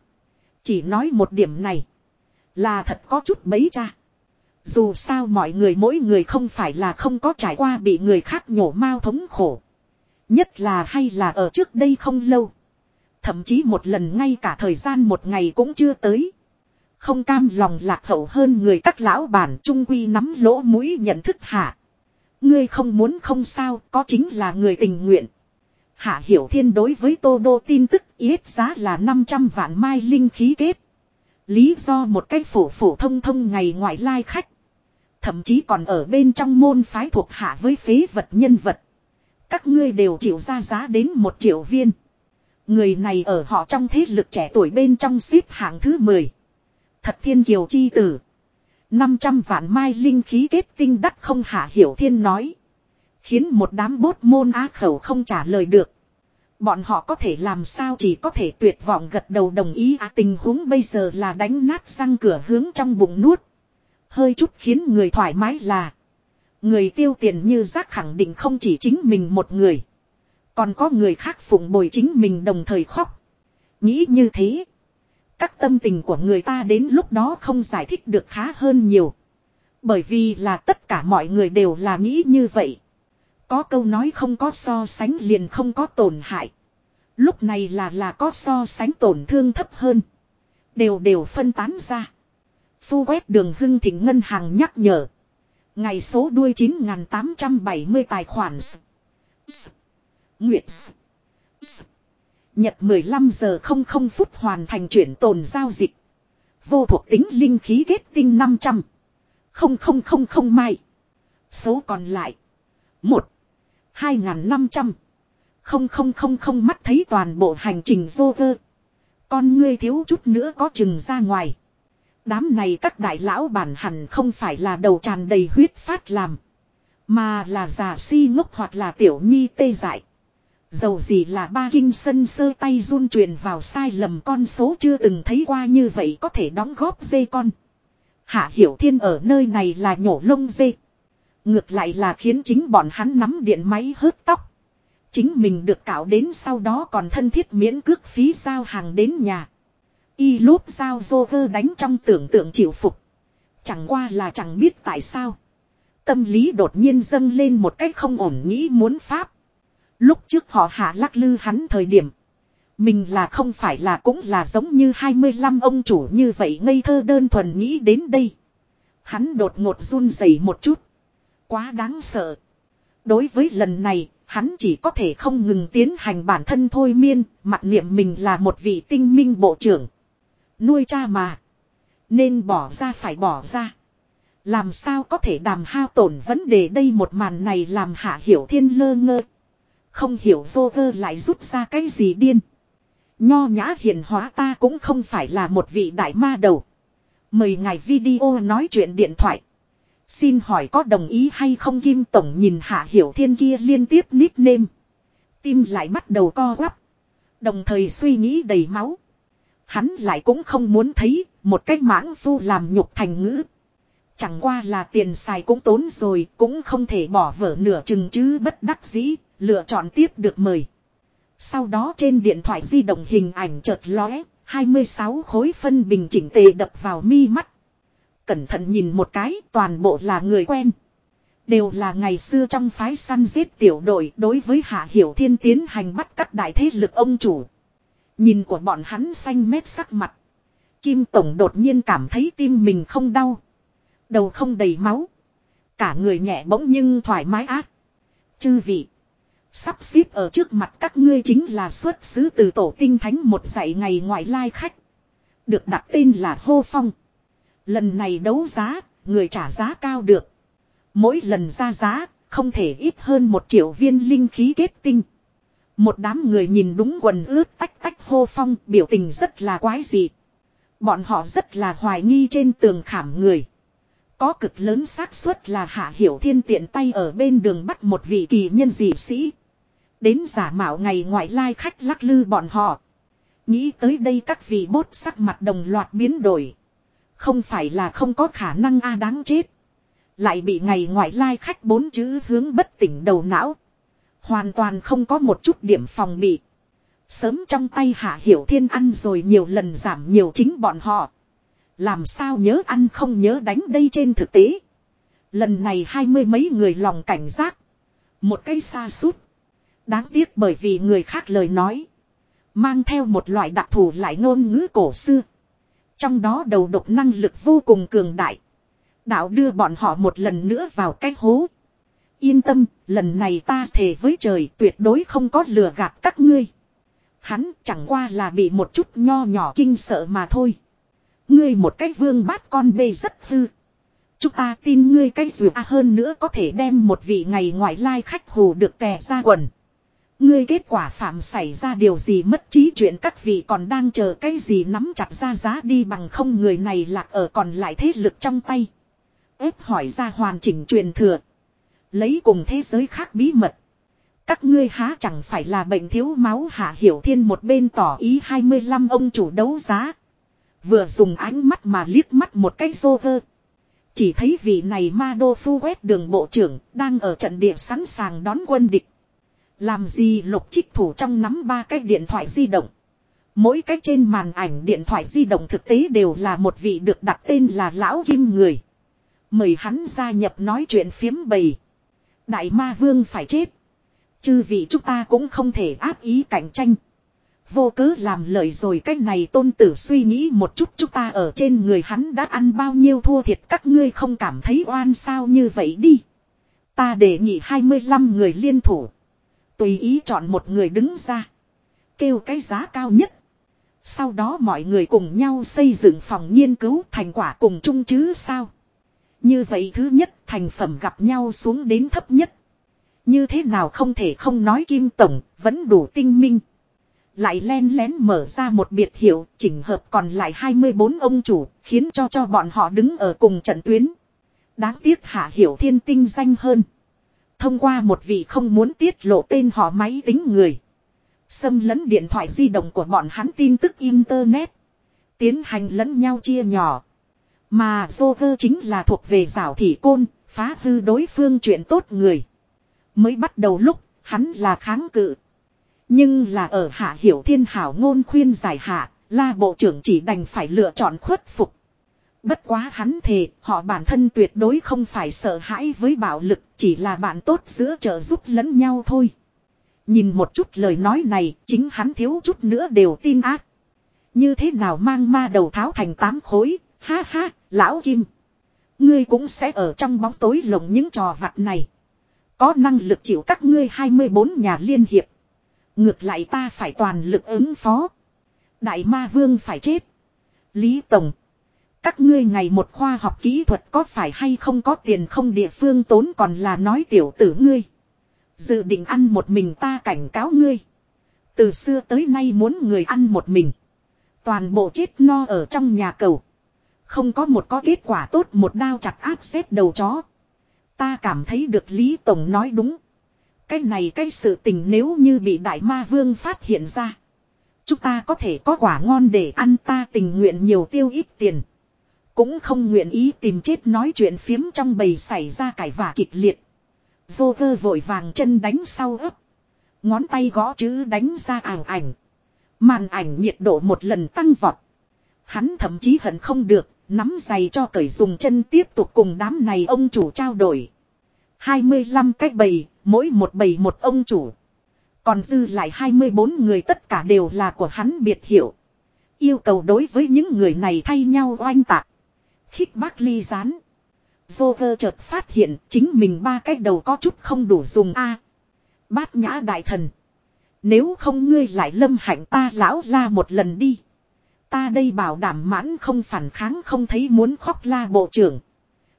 [SPEAKER 1] Chỉ nói một điểm này là thật có chút mấy cha. Dù sao mọi người mỗi người không phải là không có trải qua bị người khác nhổ mao thống khổ. Nhất là hay là ở trước đây không lâu. Thậm chí một lần ngay cả thời gian một ngày cũng chưa tới. Không cam lòng lạc hậu hơn người các lão bản trung quy nắm lỗ mũi nhận thức hạ. Ngươi không muốn không sao, có chính là người tình nguyện. Hạ Hiểu Thiên đối với Tô Đô tin tức yết giá là 500 vạn mai linh khí kết. Lý do một cách phổ phổ thông thông ngày ngoại lai khách. Thậm chí còn ở bên trong môn phái thuộc hạ với phế vật nhân vật. Các ngươi đều chịu ra giá đến một triệu viên. Người này ở họ trong thế lực trẻ tuổi bên trong xếp hạng thứ 10. Thật thiên kiều chi tử. 500 vạn mai linh khí kết tinh đắt không hạ hiểu thiên nói. Khiến một đám bốt môn á khẩu không trả lời được. Bọn họ có thể làm sao chỉ có thể tuyệt vọng gật đầu đồng ý à tình huống bây giờ là đánh nát răng cửa hướng trong bụng nuốt. Hơi chút khiến người thoải mái là. Người tiêu tiền như rác khẳng định không chỉ chính mình một người. Còn có người khác phụng bồi chính mình đồng thời khóc. Nghĩ như thế. Các tâm tình của người ta đến lúc đó không giải thích được khá hơn nhiều. Bởi vì là tất cả mọi người đều là nghĩ như vậy. Có câu nói không có so sánh liền không có tổn hại. Lúc này là là có so sánh tổn thương thấp hơn. Đều đều phân tán ra. Phu quét đường hưng thịnh ngân hàng nhắc nhở. Ngày số đuôi 9870 tài khoản. Nguyệt. Nhật 15 giờ 00 phút hoàn thành chuyển tồn giao dịch. Vô thuộc tính linh khí kết tinh 500. 0000 mai. Số còn lại. 1. 2500. 0000 mắt thấy toàn bộ hành trình vô cơ. Con ngươi thiếu chút nữa có chừng ra ngoài. Đám này các đại lão bản hẳn không phải là đầu tràn đầy huyết phát làm. Mà là già si ngốc hoặc là tiểu nhi tê dại. Dầu gì là ba kinh sân sơ tay run truyền vào sai lầm con số chưa từng thấy qua như vậy có thể đóng góp dê con. Hạ Hiểu Thiên ở nơi này là nhổ lông dê. Ngược lại là khiến chính bọn hắn nắm điện máy hớt tóc. Chính mình được cạo đến sau đó còn thân thiết miễn cước phí giao hàng đến nhà. Y lốp giao vô vơ đánh trong tưởng tượng chịu phục. Chẳng qua là chẳng biết tại sao. Tâm lý đột nhiên dâng lên một cách không ổn nghĩ muốn pháp. Lúc trước họ hạ lắc lư hắn thời điểm. Mình là không phải là cũng là giống như 25 ông chủ như vậy ngây thơ đơn thuần nghĩ đến đây. Hắn đột ngột run rẩy một chút. Quá đáng sợ. Đối với lần này, hắn chỉ có thể không ngừng tiến hành bản thân thôi miên, mặt niệm mình là một vị tinh minh bộ trưởng. Nuôi cha mà. Nên bỏ ra phải bỏ ra. Làm sao có thể đàm hao tổn vấn đề đây một màn này làm hạ hiểu thiên lơ ngơ. Không hiểu vô vơ lại rút ra cái gì điên. Nho nhã hiền hóa ta cũng không phải là một vị đại ma đầu. Mời ngài video nói chuyện điện thoại. Xin hỏi có đồng ý hay không Kim Tổng nhìn Hạ Hiểu Thiên kia liên tiếp nickname. Tim lại bắt đầu co quắp. Đồng thời suy nghĩ đầy máu. Hắn lại cũng không muốn thấy một cái mãng phu làm nhục thành ngữ. Chẳng qua là tiền xài cũng tốn rồi, cũng không thể bỏ vở nửa chừng chứ bất đắc dĩ, lựa chọn tiếp được mời. Sau đó trên điện thoại di động hình ảnh chợt lóe, 26 khối phân bình chỉnh tề đập vào mi mắt. Cẩn thận nhìn một cái, toàn bộ là người quen. Đều là ngày xưa trong phái săn giết tiểu đội đối với Hạ Hiểu Thiên tiến hành bắt các đại thế lực ông chủ. Nhìn của bọn hắn xanh mét sắc mặt. Kim Tổng đột nhiên cảm thấy tim mình không đau. Đầu không đầy máu. Cả người nhẹ bỗng nhưng thoải mái ác. Chư vị. Sắp xếp ở trước mặt các ngươi chính là xuất xứ từ tổ tinh thánh một dạy ngày ngoại lai khách. Được đặt tên là Hô Phong. Lần này đấu giá, người trả giá cao được. Mỗi lần ra giá, không thể ít hơn một triệu viên linh khí kết tinh. Một đám người nhìn đúng quần ướt tách tách hô phong biểu tình rất là quái dị. Bọn họ rất là hoài nghi trên tường khảm người. Có cực lớn xác suất là hạ hiểu thiên tiện tay ở bên đường bắt một vị kỳ nhân dị sĩ. Đến giả mạo ngày ngoại lai khách lắc lư bọn họ. Nghĩ tới đây các vị bốt sắc mặt đồng loạt biến đổi. Không phải là không có khả năng a đáng chết. Lại bị ngày ngoại lai khách bốn chữ hướng bất tỉnh đầu não. Hoàn toàn không có một chút điểm phòng bị. Sớm trong tay hạ hiểu thiên ăn rồi nhiều lần giảm nhiều chính bọn họ. Làm sao nhớ ăn không nhớ đánh đây trên thực tế. Lần này hai mươi mấy người lòng cảnh giác. Một cây xa suốt. Đáng tiếc bởi vì người khác lời nói. Mang theo một loại đặc thù lại ngôn ngữ cổ xưa. Trong đó đầu độc năng lực vô cùng cường đại. Đạo đưa bọn họ một lần nữa vào cái hố. Yên tâm, lần này ta thề với trời tuyệt đối không có lừa gạt các ngươi. Hắn chẳng qua là bị một chút nho nhỏ kinh sợ mà thôi. Ngươi một cái vương bát con bê rất hư. Chúng ta tin ngươi cái dù à hơn nữa có thể đem một vị ngày ngoại lai khách hù được tè ra quần. Ngươi kết quả phạm xảy ra điều gì mất trí chuyện các vị còn đang chờ cái gì nắm chặt ra giá đi bằng không người này lạc ở còn lại thế lực trong tay. ép hỏi ra hoàn chỉnh truyền thừa. Lấy cùng thế giới khác bí mật. Các ngươi há chẳng phải là bệnh thiếu máu hạ hiểu thiên một bên tỏ ý 25 ông chủ đấu giá. Vừa dùng ánh mắt mà liếc mắt một cái vô vơ. Chỉ thấy vị này ma đô phu quét đường bộ trưởng đang ở trận địa sẵn sàng đón quân địch. Làm gì lục trích thủ trong nắm ba cái điện thoại di động. Mỗi cái trên màn ảnh điện thoại di động thực tế đều là một vị được đặt tên là Lão Kim Người. Mời hắn gia nhập nói chuyện phiếm bầy. Đại ma vương phải chết. Chư vị chúng ta cũng không thể áp ý cạnh tranh. Vô cớ làm lời rồi cách này tôn tử suy nghĩ một chút chúng ta ở trên người hắn đã ăn bao nhiêu thua thiệt các ngươi không cảm thấy oan sao như vậy đi. Ta đề nghị 25 người liên thủ. Tùy ý chọn một người đứng ra. Kêu cái giá cao nhất. Sau đó mọi người cùng nhau xây dựng phòng nghiên cứu thành quả cùng chung chứ sao. Như vậy thứ nhất, thành phẩm gặp nhau xuống đến thấp nhất. Như thế nào không thể không nói Kim Tổng, vẫn đủ tinh minh. Lại len lén mở ra một biệt hiệu, chỉnh hợp còn lại 24 ông chủ, khiến cho cho bọn họ đứng ở cùng trận tuyến. Đáng tiếc hạ hiểu thiên tinh danh hơn. Thông qua một vị không muốn tiết lộ tên họ máy tính người. Xâm lấn điện thoại di động của bọn hắn tin tức Internet. Tiến hành lẫn nhau chia nhỏ. Mà Joker chính là thuộc về rào thị côn, phá hư đối phương chuyện tốt người. Mới bắt đầu lúc, hắn là kháng cự. Nhưng là ở hạ hiểu thiên hảo ngôn khuyên giải hạ, la bộ trưởng chỉ đành phải lựa chọn khuất phục. Bất quá hắn thề, họ bản thân tuyệt đối không phải sợ hãi với bạo lực, chỉ là bạn tốt giữa trợ giúp lẫn nhau thôi. Nhìn một chút lời nói này, chính hắn thiếu chút nữa đều tin ác. Như thế nào mang ma đầu tháo thành tám khối, ha ha, lão Kim. Ngươi cũng sẽ ở trong bóng tối lồng những trò vặt này. Có năng lực chịu các ngươi 24 nhà liên hiệp. Ngược lại ta phải toàn lực ứng phó. Đại ma vương phải chết. Lý Tổng. Các ngươi ngày một khoa học kỹ thuật có phải hay không có tiền không địa phương tốn còn là nói tiểu tử ngươi. Dự định ăn một mình ta cảnh cáo ngươi. Từ xưa tới nay muốn người ăn một mình. Toàn bộ chết no ở trong nhà cầu. Không có một có kết quả tốt một đao chặt áp xếp đầu chó. Ta cảm thấy được Lý Tổng nói đúng. Cái này cái sự tình nếu như bị đại ma vương phát hiện ra. Chúng ta có thể có quả ngon để ăn ta tình nguyện nhiều tiêu ít tiền. Cũng không nguyện ý tìm chết nói chuyện phiếm trong bầy xảy ra cải vả kịch liệt. Vô cơ vội vàng chân đánh sau ấp. Ngón tay gõ chữ đánh ra ảo ảnh. Màn ảnh nhiệt độ một lần tăng vọt. Hắn thậm chí hận không được, nắm giày cho cởi dùng chân tiếp tục cùng đám này ông chủ trao đổi. 25 cái bầy, mỗi một bầy một ông chủ. Còn dư lại 24 người tất cả đều là của hắn biệt hiệu. Yêu cầu đối với những người này thay nhau oanh tạc. Khích bác ly rán. Joker chợt phát hiện chính mình ba cái đầu có chút không đủ dùng a. bát nhã đại thần. Nếu không ngươi lại lâm hạnh ta lão la một lần đi. Ta đây bảo đảm mãn không phản kháng không thấy muốn khóc la bộ trưởng.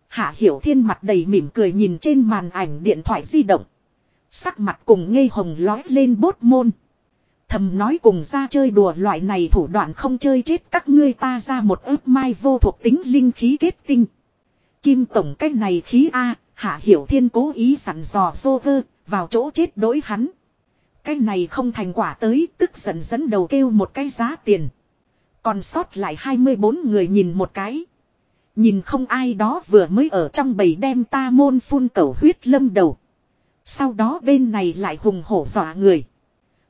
[SPEAKER 1] Hạ Hiểu Thiên mặt đầy mỉm cười nhìn trên màn ảnh điện thoại di động. Sắc mặt cùng ngây hồng lói lên bốt môn. Thầm nói cùng ra chơi đùa loại này thủ đoạn không chơi chết các ngươi ta ra một ớt mai vô thuộc tính linh khí kết tinh. Kim tổng cái này khí A, Hạ Hiểu Thiên cố ý sẵn dò vô vơ, vào chỗ chết đối hắn. Cái này không thành quả tới, tức giận dẫn đầu kêu một cái giá tiền. Còn sót lại 24 người nhìn một cái. Nhìn không ai đó vừa mới ở trong bầy đem ta môn phun cầu huyết lâm đầu. Sau đó bên này lại hùng hổ dọa người.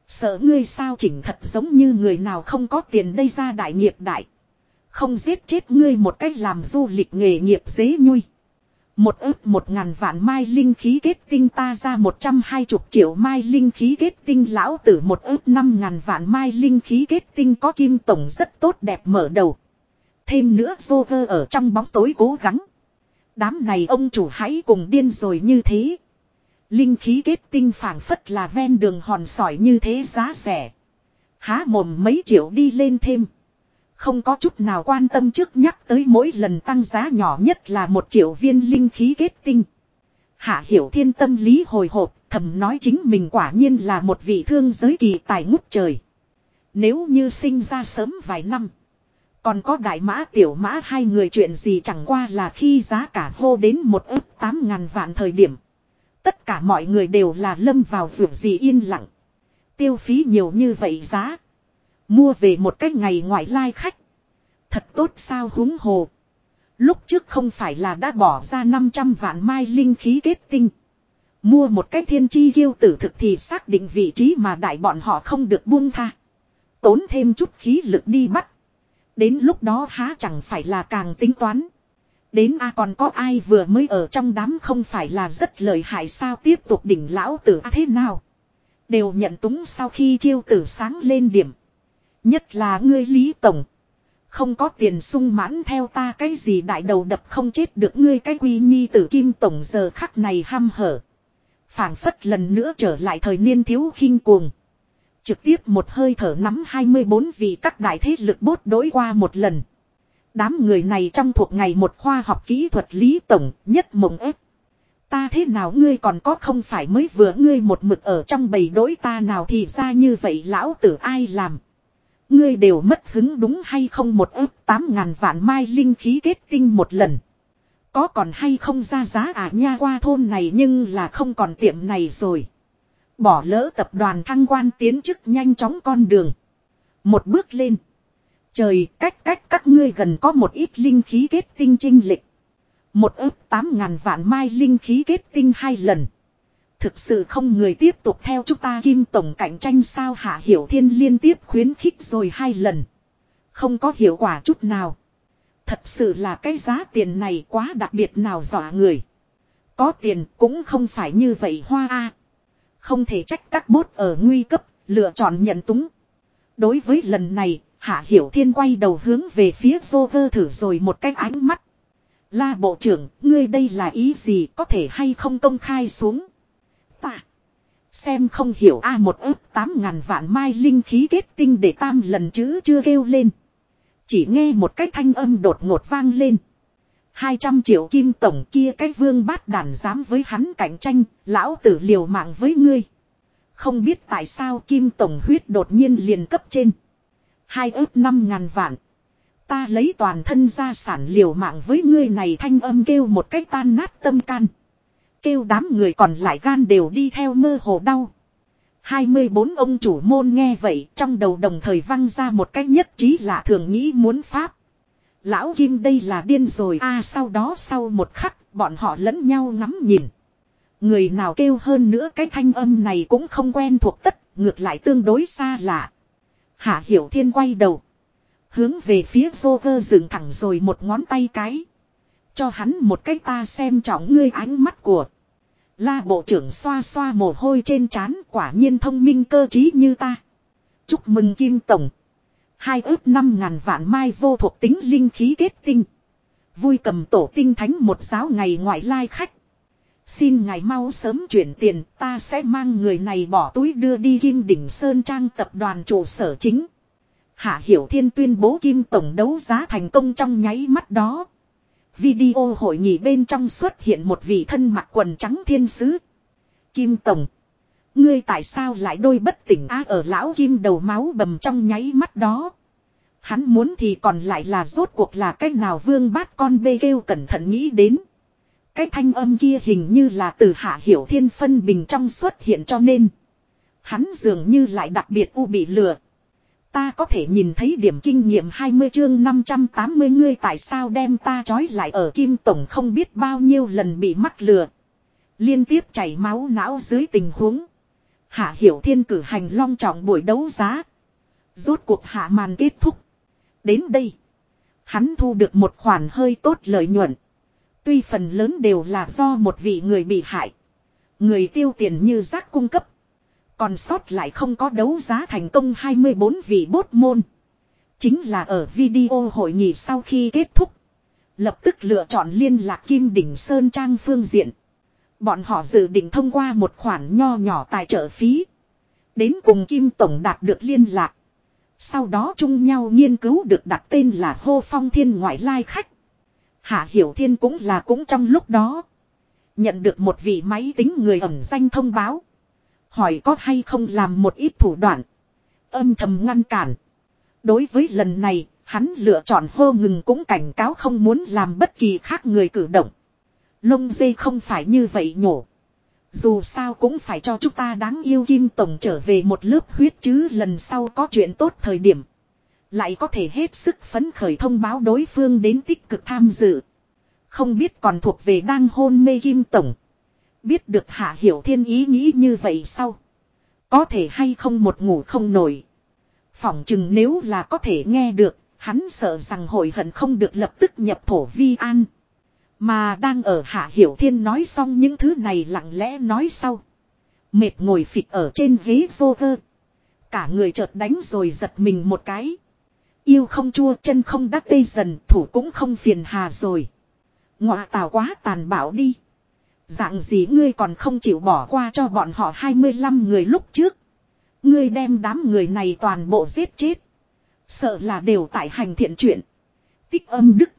[SPEAKER 1] Sợ ngươi sao chỉnh thật giống như người nào không có tiền đây ra đại nghiệp đại. Không giết chết ngươi một cách làm du lịch nghề nghiệp dế nhui. Một ước một ngàn vạn mai linh khí kết tinh ta ra một trăm hai chục triệu mai linh khí kết tinh lão tử một ước năm ngàn vạn mai linh khí kết tinh có kim tổng rất tốt đẹp mở đầu. Thêm nữa Joker ở trong bóng tối cố gắng. Đám này ông chủ hãy cùng điên rồi như thế. Linh khí kết tinh phảng phất là ven đường hòn sỏi như thế giá rẻ. Há mồm mấy triệu đi lên thêm. Không có chút nào quan tâm trước nhắc tới mỗi lần tăng giá nhỏ nhất là một triệu viên linh khí kết tinh. Hạ hiểu thiên tâm lý hồi hộp, thầm nói chính mình quả nhiên là một vị thương giới kỳ tài ngút trời. Nếu như sinh ra sớm vài năm. Còn có đại mã tiểu mã hai người chuyện gì chẳng qua là khi giá cả hô đến một ức tám ngàn vạn thời điểm. Tất cả mọi người đều là lâm vào rượu gì yên lặng. Tiêu phí nhiều như vậy giá. Mua về một cái ngày ngoại lai khách. Thật tốt sao húng hồ. Lúc trước không phải là đã bỏ ra 500 vạn mai linh khí kết tinh. Mua một cái thiên chi ghiêu tử thực thì xác định vị trí mà đại bọn họ không được buông tha. Tốn thêm chút khí lực đi bắt. Đến lúc đó há chẳng phải là càng tính toán. Đến a còn có ai vừa mới ở trong đám không phải là rất lợi hại sao tiếp tục đỉnh lão tử a thế nào. Đều nhận túng sau khi chiêu tử sáng lên điểm. Nhất là ngươi Lý Tổng. Không có tiền sung mãn theo ta cái gì đại đầu đập không chết được ngươi cái quy nhi tử kim tổng giờ khắc này ham hở. phảng phất lần nữa trở lại thời niên thiếu khinh cuồng. Trực tiếp một hơi thở nắm 24 vị các đại thế lực bốt đối qua một lần. Đám người này trong thuộc ngày một khoa học kỹ thuật lý tổng, nhất mộng ép. Ta thế nào ngươi còn có không phải mới vừa ngươi một mực ở trong bầy đối ta nào thì ra như vậy lão tử ai làm. Ngươi đều mất hứng đúng hay không một ức tám ngàn vạn mai linh khí kết tinh một lần. Có còn hay không ra giá à nha qua thôn này nhưng là không còn tiệm này rồi. Bỏ lỡ tập đoàn thăng quan tiến chức nhanh chóng con đường. Một bước lên. Trời cách cách các ngươi gần có một ít linh khí kết tinh trinh lịch. Một ước tám ngàn vạn mai linh khí kết tinh hai lần. Thực sự không người tiếp tục theo chúng ta kim tổng cạnh tranh sao hạ hiểu thiên liên tiếp khuyến khích rồi hai lần. Không có hiệu quả chút nào. Thật sự là cái giá tiền này quá đặc biệt nào dọa người. Có tiền cũng không phải như vậy hoa a. Không thể trách các bốt ở nguy cấp, lựa chọn nhận túng. Đối với lần này, Hạ Hiểu Thiên quay đầu hướng về phía Joker thử rồi một cái ánh mắt. La bộ trưởng, ngươi đây là ý gì có thể hay không công khai xuống. Ta. Xem không hiểu a một ức tám ngàn vạn mai linh khí kết tinh để tam lần chữ chưa kêu lên. Chỉ nghe một cái thanh âm đột ngột vang lên. 200 triệu kim tổng kia cái vương bát đàn dám với hắn cạnh tranh, lão tử liều mạng với ngươi. Không biết tại sao kim tổng huyết đột nhiên liền cấp trên. Hai ước năm ngàn vạn. Ta lấy toàn thân gia sản liều mạng với ngươi này thanh âm kêu một cách tan nát tâm can. Kêu đám người còn lại gan đều đi theo mơ hồ đau. 24 ông chủ môn nghe vậy trong đầu đồng thời văng ra một cách nhất trí lạ thường nghĩ muốn pháp. Lão Kim đây là điên rồi a sau đó sau một khắc bọn họ lẫn nhau ngắm nhìn. Người nào kêu hơn nữa cái thanh âm này cũng không quen thuộc tất, ngược lại tương đối xa lạ. Hạ Hiểu Thiên quay đầu. Hướng về phía vô cơ dựng thẳng rồi một ngón tay cái. Cho hắn một cách ta xem trọng ngươi ánh mắt của. La bộ trưởng xoa xoa mồ hôi trên trán, quả nhiên thông minh cơ trí như ta. Chúc mừng Kim Tổng. Hai ước năm ngàn vạn mai vô thuộc tính linh khí kết tinh. Vui cầm tổ tinh thánh một giáo ngày ngoại lai khách. Xin ngài mau sớm chuyển tiền, ta sẽ mang người này bỏ túi đưa đi Kim Đỉnh Sơn Trang tập đoàn trụ sở chính. Hạ Hiểu Thiên tuyên bố Kim Tổng đấu giá thành công trong nháy mắt đó. Video hội nghị bên trong xuất hiện một vị thân mặc quần trắng thiên sứ. Kim Tổng. Ngươi tại sao lại đôi bất tỉnh á ở lão Kim đầu máu bầm trong nháy mắt đó. Hắn muốn thì còn lại là rốt cuộc là cách nào vương bát con bê kêu cẩn thận nghĩ đến. Cái thanh âm kia hình như là từ hạ hiểu thiên phân bình trong xuất hiện cho nên. Hắn dường như lại đặc biệt u bị lừa. Ta có thể nhìn thấy điểm kinh nghiệm 20 chương 580 ngươi tại sao đem ta trói lại ở Kim Tổng không biết bao nhiêu lần bị mắc lừa. Liên tiếp chảy máu não dưới tình huống. Hạ Hiểu Thiên cử hành long trọng buổi đấu giá. Rốt cuộc hạ màn kết thúc. Đến đây. Hắn thu được một khoản hơi tốt lợi nhuận. Tuy phần lớn đều là do một vị người bị hại. Người tiêu tiền như rác cung cấp. Còn sót lại không có đấu giá thành công 24 vị bốt môn. Chính là ở video hội nghị sau khi kết thúc. Lập tức lựa chọn liên lạc Kim Đỉnh Sơn Trang phương diện. Bọn họ dự định thông qua một khoản nho nhỏ tài trợ phí. Đến cùng Kim Tổng đạt được liên lạc. Sau đó chung nhau nghiên cứu được đặt tên là Hô Phong Thiên ngoại lai khách. Hạ Hiểu Thiên cũng là cũng trong lúc đó. Nhận được một vị máy tính người ẩn danh thông báo. Hỏi có hay không làm một ít thủ đoạn. Âm thầm ngăn cản. Đối với lần này, hắn lựa chọn hô ngừng cũng cảnh cáo không muốn làm bất kỳ khác người cử động. Lông dê không phải như vậy nhổ. Dù sao cũng phải cho chúng ta đáng yêu Kim Tổng trở về một lớp huyết chứ lần sau có chuyện tốt thời điểm. Lại có thể hết sức phấn khởi thông báo đối phương đến tích cực tham dự. Không biết còn thuộc về đang hôn mê Kim Tổng. Biết được Hạ Hiểu Thiên ý nghĩ như vậy sau. Có thể hay không một ngủ không nổi. Phỏng chừng nếu là có thể nghe được, hắn sợ rằng hội hận không được lập tức nhập thổ vi an. Mà đang ở Hạ Hiểu Thiên nói xong những thứ này lặng lẽ nói sau. Mệt ngồi phịch ở trên ghế vô cơ. Cả người chợt đánh rồi giật mình một cái. Yêu không chua, chân không đắc tê, dần thủ cũng không phiền hà rồi. Ngọa tào quá tàn bạo đi. Dạng gì ngươi còn không chịu bỏ qua cho bọn họ 25 người lúc trước. Ngươi đem đám người này toàn bộ giết chết. Sợ là đều tại hành thiện chuyện. Tích âm đức.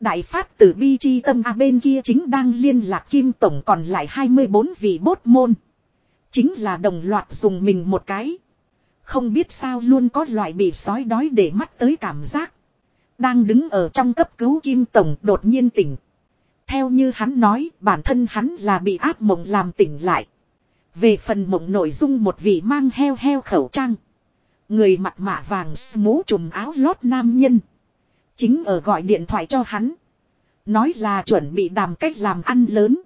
[SPEAKER 1] Đại phát từ bi chi tâm A bên kia chính đang liên lạc kim tổng còn lại 24 vị bốt môn. Chính là đồng loạt dùng mình một cái. Không biết sao luôn có loại bị sói đói để mắt tới cảm giác. Đang đứng ở trong cấp cứu kim tổng đột nhiên tỉnh. Theo như hắn nói bản thân hắn là bị áp mộng làm tỉnh lại. Về phần mộng nội dung một vị mang heo heo khẩu trang. Người mặt mạ vàng mũ trùm áo lót nam nhân. Chính ở gọi điện thoại cho hắn. Nói là chuẩn bị đàm cách làm ăn lớn.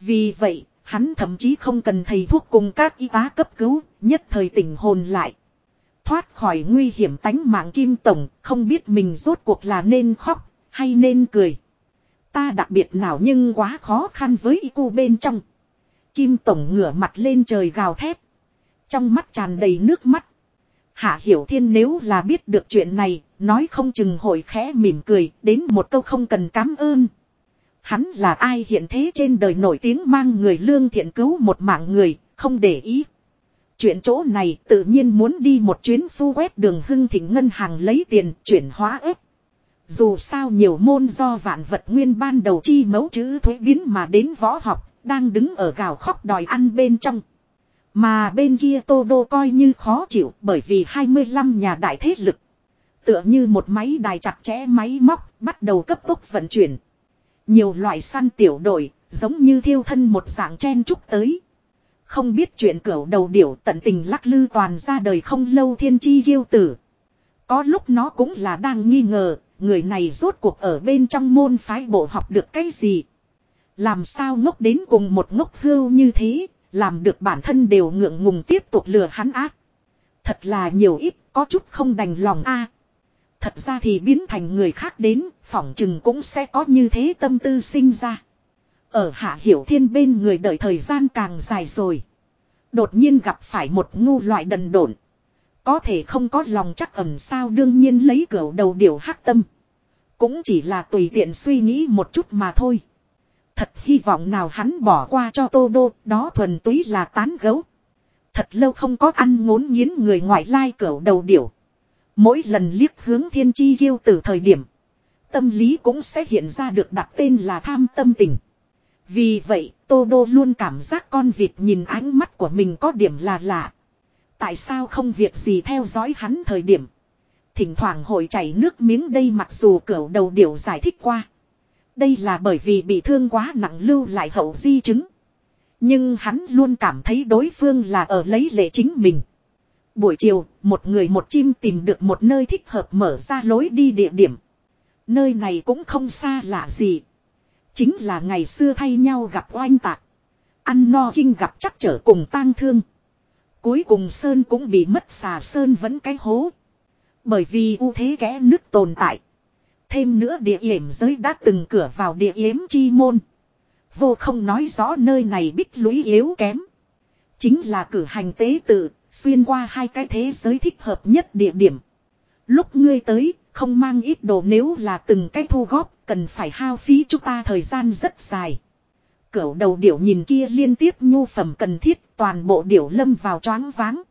[SPEAKER 1] Vì vậy, hắn thậm chí không cần thầy thuốc cùng các y tá cấp cứu, nhất thời tỉnh hồn lại. Thoát khỏi nguy hiểm tánh mạng kim tổng, không biết mình rốt cuộc là nên khóc, hay nên cười. Ta đặc biệt nào nhưng quá khó khăn với y cu bên trong. Kim tổng ngửa mặt lên trời gào thét. Trong mắt tràn đầy nước mắt. Hạ Hiểu Thiên nếu là biết được chuyện này, nói không chừng hội khẽ mỉm cười, đến một câu không cần cảm ơn. Hắn là ai hiện thế trên đời nổi tiếng mang người lương thiện cứu một mạng người, không để ý. Chuyện chỗ này tự nhiên muốn đi một chuyến phu quét đường hưng thịnh ngân hàng lấy tiền chuyển hóa ếp. Dù sao nhiều môn do vạn vật nguyên ban đầu chi mấu chữ thuế biến mà đến võ học, đang đứng ở gào khóc đòi ăn bên trong. Mà bên kia Tô Đô coi như khó chịu bởi vì 25 nhà đại thế lực. Tựa như một máy đài chặt chẽ máy móc bắt đầu cấp tốc vận chuyển. Nhiều loại săn tiểu đội giống như thiêu thân một dạng chen trúc tới. Không biết chuyện cửu đầu điểu tận tình lắc lư toàn ra đời không lâu thiên chi yêu tử. Có lúc nó cũng là đang nghi ngờ, người này rốt cuộc ở bên trong môn phái bộ học được cái gì. Làm sao ngốc đến cùng một ngốc hưu như thế, làm được bản thân đều ngượng ngùng tiếp tục lừa hắn ác. Thật là nhiều ít, có chút không đành lòng a. thật ra thì biến thành người khác đến, phỏng chừng cũng sẽ có như thế tâm tư sinh ra. Ở hạ hiểu thiên bên người đợi thời gian càng dài rồi. Đột nhiên gặp phải một ngu loại đần độn. Có thể không có lòng chắc ẩm sao đương nhiên lấy cửa đầu điều hắc tâm. Cũng chỉ là tùy tiện suy nghĩ một chút mà thôi. Thật hy vọng nào hắn bỏ qua cho Tô Đô, đó thuần túy là tán gấu. Thật lâu không có ăn ngốn nghiến người ngoại lai cửa đầu điểu. Mỗi lần liếc hướng thiên chi yêu từ thời điểm. Tâm lý cũng sẽ hiện ra được đặt tên là tham tâm tình. Vì vậy, Tô Đô luôn cảm giác con vịt nhìn ánh mắt của mình có điểm là lạ. Tại sao không việc gì theo dõi hắn thời điểm. Thỉnh thoảng hội chảy nước miếng đây mặc dù cẩu đầu điểu giải thích qua. Đây là bởi vì bị thương quá nặng lưu lại hậu di chứng. Nhưng hắn luôn cảm thấy đối phương là ở lấy lệ chính mình. Buổi chiều, một người một chim tìm được một nơi thích hợp mở ra lối đi địa điểm. Nơi này cũng không xa lạ gì. Chính là ngày xưa thay nhau gặp oanh tạc. Ăn no kinh gặp chắc trở cùng tang thương. Cuối cùng Sơn cũng bị mất xà Sơn vẫn cái hố. Bởi vì ưu thế kẽ nước tồn tại. Thêm nữa địa yểm giới đã từng cửa vào địa yếm chi môn. Vô không nói rõ nơi này bích lũy yếu kém. Chính là cử hành tế tự, xuyên qua hai cái thế giới thích hợp nhất địa điểm. Lúc ngươi tới, không mang ít đồ nếu là từng cái thu góp, cần phải hao phí chúng ta thời gian rất dài. Cửu đầu điểu nhìn kia liên tiếp nhu phẩm cần thiết, toàn bộ điểu lâm vào choáng váng.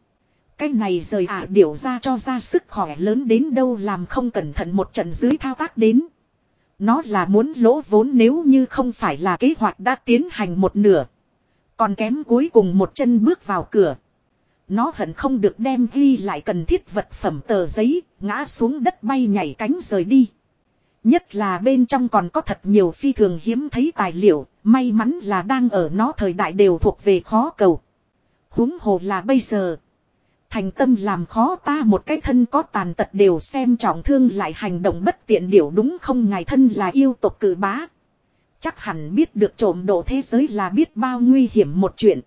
[SPEAKER 1] Cái này rời ả à điểu ra cho ra sức khỏe lớn đến đâu làm không cẩn thận một trận dưới thao tác đến. Nó là muốn lỗ vốn nếu như không phải là kế hoạch đã tiến hành một nửa. Còn kém cuối cùng một chân bước vào cửa. Nó hận không được đem ghi lại cần thiết vật phẩm tờ giấy, ngã xuống đất bay nhảy cánh rời đi. Nhất là bên trong còn có thật nhiều phi thường hiếm thấy tài liệu, may mắn là đang ở nó thời đại đều thuộc về khó cầu. huống hồ là bây giờ. Thành tâm làm khó ta một cái thân có tàn tật đều xem trọng thương lại hành động bất tiện điều đúng không ngài thân là yêu tộc cử bá. Chắc hẳn biết được trộm độ thế giới là biết bao nguy hiểm một chuyện.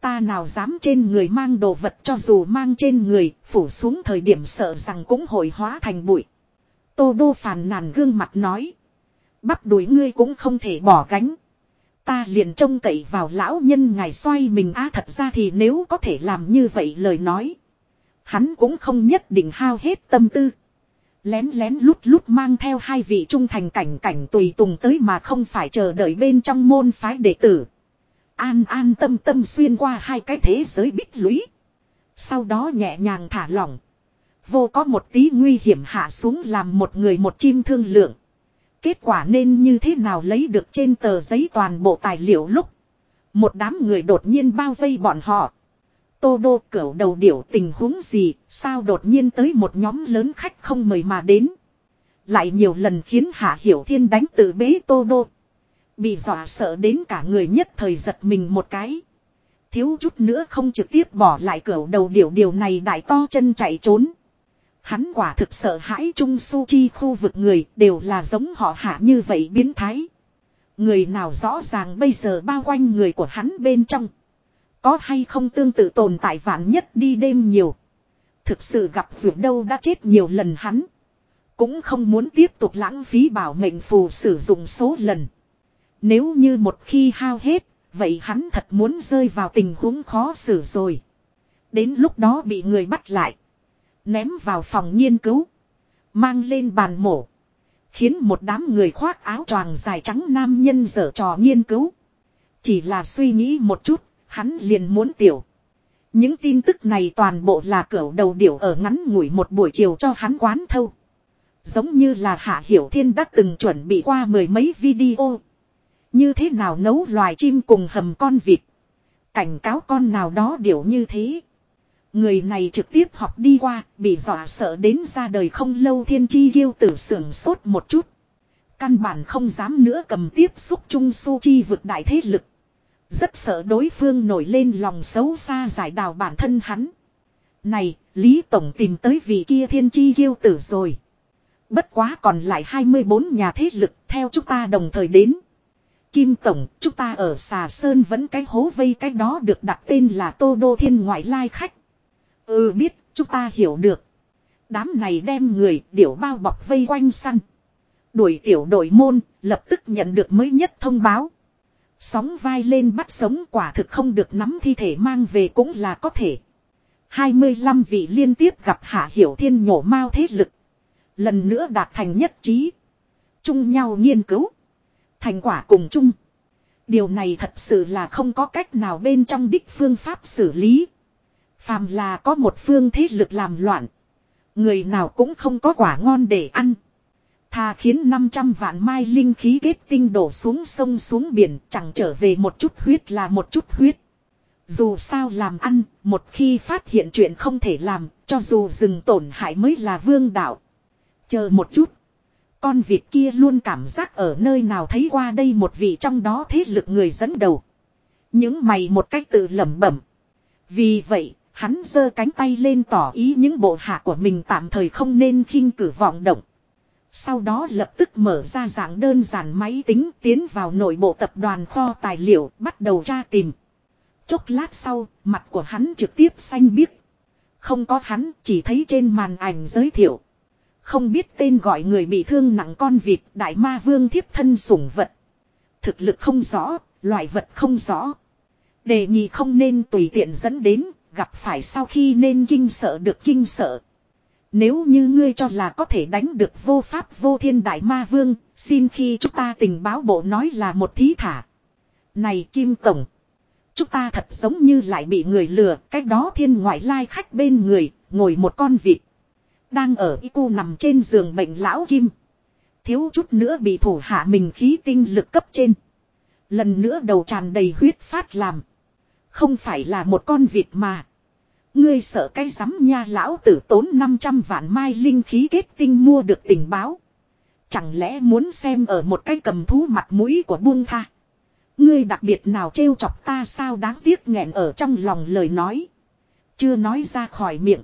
[SPEAKER 1] Ta nào dám trên người mang đồ vật cho dù mang trên người, phủ xuống thời điểm sợ rằng cũng hội hóa thành bụi. Tô đô phàn nàn gương mặt nói. Bắp đuổi ngươi cũng không thể bỏ gánh. Ta liền trông cậy vào lão nhân ngài xoay mình á, thật ra thì nếu có thể làm như vậy lời nói. Hắn cũng không nhất định hao hết tâm tư. Lén lén lút lút mang theo hai vị trung thành cảnh cảnh tùy tùng tới mà không phải chờ đợi bên trong môn phái đệ tử. An an tâm tâm xuyên qua hai cái thế giới bích lũy. Sau đó nhẹ nhàng thả lỏng. Vô có một tí nguy hiểm hạ xuống làm một người một chim thương lượng. Kết quả nên như thế nào lấy được trên tờ giấy toàn bộ tài liệu lúc. Một đám người đột nhiên bao vây bọn họ. Tô đô cửu đầu điểu tình huống gì, sao đột nhiên tới một nhóm lớn khách không mời mà đến. Lại nhiều lần khiến Hạ Hiểu Thiên đánh tự bế tô đô. Bị dọa sợ đến cả người nhất thời giật mình một cái. Thiếu chút nữa không trực tiếp bỏ lại cửu đầu điểu điều này đại to chân chạy trốn. Hắn quả thực sợ hãi Trung Su Chi khu vực người đều là giống họ hạ như vậy biến thái. Người nào rõ ràng bây giờ bao quanh người của hắn bên trong. Có hay không tương tự tồn tại vạn nhất đi đêm nhiều. Thực sự gặp vượt đâu đã chết nhiều lần hắn. Cũng không muốn tiếp tục lãng phí bảo mệnh phù sử dụng số lần. Nếu như một khi hao hết, vậy hắn thật muốn rơi vào tình huống khó xử rồi. Đến lúc đó bị người bắt lại. Ném vào phòng nghiên cứu. Mang lên bàn mổ. Khiến một đám người khoác áo choàng dài trắng nam nhân dở trò nghiên cứu. Chỉ là suy nghĩ một chút, hắn liền muốn tiểu. Những tin tức này toàn bộ là cẩu đầu điểu ở ngắn ngủi một buổi chiều cho hắn quán thâu. Giống như là Hạ Hiểu Thiên đã từng chuẩn bị qua mười mấy video. Như thế nào nấu loài chim cùng hầm con vịt. Cảnh cáo con nào đó điều như thế. Người này trực tiếp học đi qua, bị dọa sợ đến ra đời không lâu thiên chi ghiêu tử sưởng sốt một chút. Căn bản không dám nữa cầm tiếp xúc chung su chi vực đại thế lực. Rất sợ đối phương nổi lên lòng xấu xa giải đào bản thân hắn. Này, Lý Tổng tìm tới vị kia thiên chi ghiêu tử rồi. Bất quá còn lại 24 nhà thế lực theo chúng ta đồng thời đến. Kim Tổng, chúng ta ở Xà Sơn vẫn cái hố vây cái đó được đặt tên là Tô Đô Thiên ngoại lai khách. Ừ biết, chúng ta hiểu được. Đám này đem người điểu bao bọc vây quanh săn. Đuổi tiểu đội môn, lập tức nhận được mới nhất thông báo. Sóng vai lên bắt sống quả thực không được nắm thi thể mang về cũng là có thể. 25 vị liên tiếp gặp Hạ Hiểu Thiên nhổ mau thế lực. Lần nữa đạt thành nhất trí. Chung nhau nghiên cứu. Thành quả cùng chung. Điều này thật sự là không có cách nào bên trong đích phương pháp xử lý. Phàm là có một phương thế lực làm loạn. Người nào cũng không có quả ngon để ăn. Thà khiến 500 vạn mai linh khí kết tinh đổ xuống sông xuống biển chẳng trở về một chút huyết là một chút huyết. Dù sao làm ăn, một khi phát hiện chuyện không thể làm, cho dù dừng tổn hại mới là vương đạo. Chờ một chút. Con vịt kia luôn cảm giác ở nơi nào thấy qua đây một vị trong đó thế lực người dẫn đầu. Những mày một cách tự lẩm bẩm. Vì vậy, hắn giơ cánh tay lên tỏ ý những bộ hạ của mình tạm thời không nên khinh cử vọng động. Sau đó lập tức mở ra dạng đơn giản máy tính tiến vào nội bộ tập đoàn kho tài liệu bắt đầu tra tìm. Chốc lát sau, mặt của hắn trực tiếp xanh biếc. Không có hắn, chỉ thấy trên màn ảnh giới thiệu. Không biết tên gọi người bị thương nặng con vịt đại ma vương thiếp thân sủng vật. Thực lực không rõ, loại vật không rõ. Đề nghị không nên tùy tiện dẫn đến, gặp phải sau khi nên kinh sợ được kinh sợ. Nếu như ngươi cho là có thể đánh được vô pháp vô thiên đại ma vương, xin khi chúng ta tình báo bộ nói là một thí thả. Này Kim Tổng, chúng ta thật giống như lại bị người lừa, cách đó thiên ngoại lai khách bên người, ngồi một con vịt. Đang ở y cu nằm trên giường bệnh lão Kim. Thiếu chút nữa bị thủ hạ mình khí tinh lực cấp trên. Lần nữa đầu tràn đầy huyết phát làm. Không phải là một con vịt mà. Ngươi sợ cái rắm nha lão tử tốn 500 vạn mai linh khí kết tinh mua được tình báo. Chẳng lẽ muốn xem ở một cái cầm thú mặt mũi của buông tha. Ngươi đặc biệt nào trêu chọc ta sao đáng tiếc nghẹn ở trong lòng lời nói. Chưa nói ra khỏi miệng.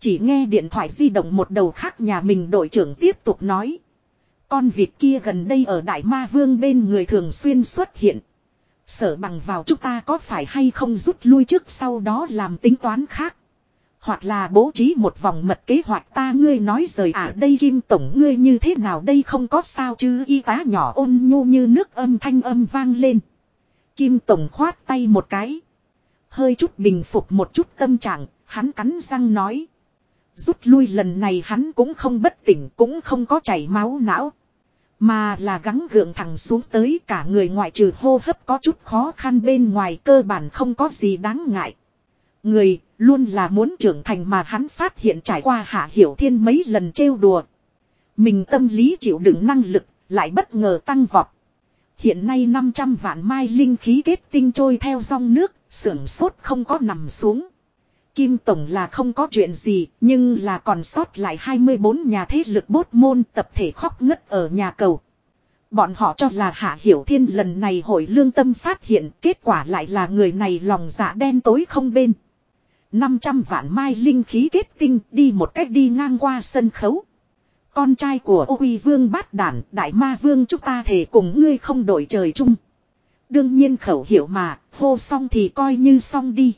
[SPEAKER 1] Chỉ nghe điện thoại di động một đầu khác nhà mình đội trưởng tiếp tục nói. Con vịt kia gần đây ở Đại Ma Vương bên người thường xuyên xuất hiện. Sở bằng vào chúng ta có phải hay không rút lui trước sau đó làm tính toán khác. Hoặc là bố trí một vòng mật kế hoạch ta ngươi nói rời à đây kim tổng ngươi như thế nào đây không có sao chứ y tá nhỏ ôn nhu như nước âm thanh âm vang lên. Kim tổng khoát tay một cái. Hơi chút bình phục một chút tâm trạng, hắn cắn răng nói. Rút lui lần này hắn cũng không bất tỉnh cũng không có chảy máu não. Mà là gắng gượng thẳng xuống tới cả người ngoại trừ hô hấp có chút khó khăn bên ngoài cơ bản không có gì đáng ngại. Người luôn là muốn trưởng thành mà hắn phát hiện trải qua hạ hiểu thiên mấy lần trêu đùa. Mình tâm lý chịu đựng năng lực lại bất ngờ tăng vọt. Hiện nay 500 vạn mai linh khí kết tinh trôi theo dòng nước, sưởng sốt không có nằm xuống. Kim Tổng là không có chuyện gì, nhưng là còn sót lại 24 nhà thế lực bốt môn tập thể khóc ngất ở nhà cầu. Bọn họ cho là Hạ Hiểu Thiên lần này hội lương tâm phát hiện, kết quả lại là người này lòng dạ đen tối không bên. 500 vạn mai linh khí kết tinh đi một cách đi ngang qua sân khấu. Con trai của ô uy vương bát đản, đại ma vương chúng ta thể cùng ngươi không đổi trời chung. Đương nhiên khẩu hiệu mà, hô xong thì coi như xong đi.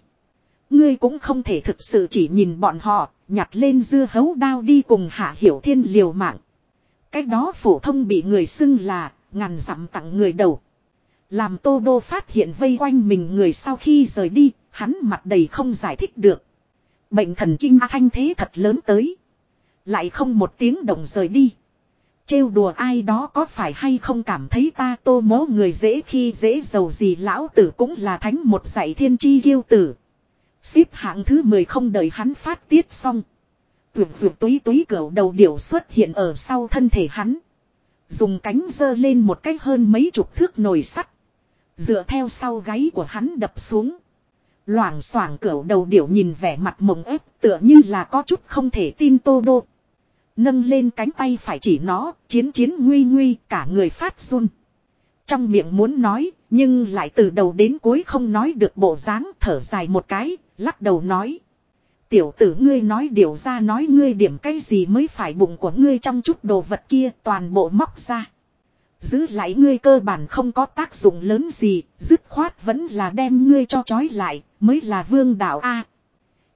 [SPEAKER 1] Ngươi cũng không thể thực sự chỉ nhìn bọn họ, nhặt lên dưa hấu đao đi cùng hạ hiểu thiên liều mạng. Cách đó phổ thông bị người xưng là, ngàn dặm tặng người đầu. Làm tô đô phát hiện vây quanh mình người sau khi rời đi, hắn mặt đầy không giải thích được. Bệnh thần kinh thanh thế thật lớn tới. Lại không một tiếng động rời đi. Trêu đùa ai đó có phải hay không cảm thấy ta tô mố người dễ khi dễ giàu gì lão tử cũng là thánh một dạy thiên chi kiêu tử. Xếp hạng thứ 10 không đợi hắn phát tiết xong. Vượt vượt túi túi cửa đầu điểu xuất hiện ở sau thân thể hắn. Dùng cánh dơ lên một cách hơn mấy chục thước nồi sắt. Dựa theo sau gáy của hắn đập xuống. Loảng xoảng cửa đầu điểu nhìn vẻ mặt mộng ép tựa như là có chút không thể tin tô đô. Nâng lên cánh tay phải chỉ nó, chiến chiến nguy nguy, cả người phát run. Trong miệng muốn nói, nhưng lại từ đầu đến cuối không nói được bộ dáng thở dài một cái, lắc đầu nói. Tiểu tử ngươi nói điều ra nói ngươi điểm cái gì mới phải bụng của ngươi trong chút đồ vật kia toàn bộ móc ra. Giữ lại ngươi cơ bản không có tác dụng lớn gì, dứt khoát vẫn là đem ngươi cho trói lại, mới là vương đạo A.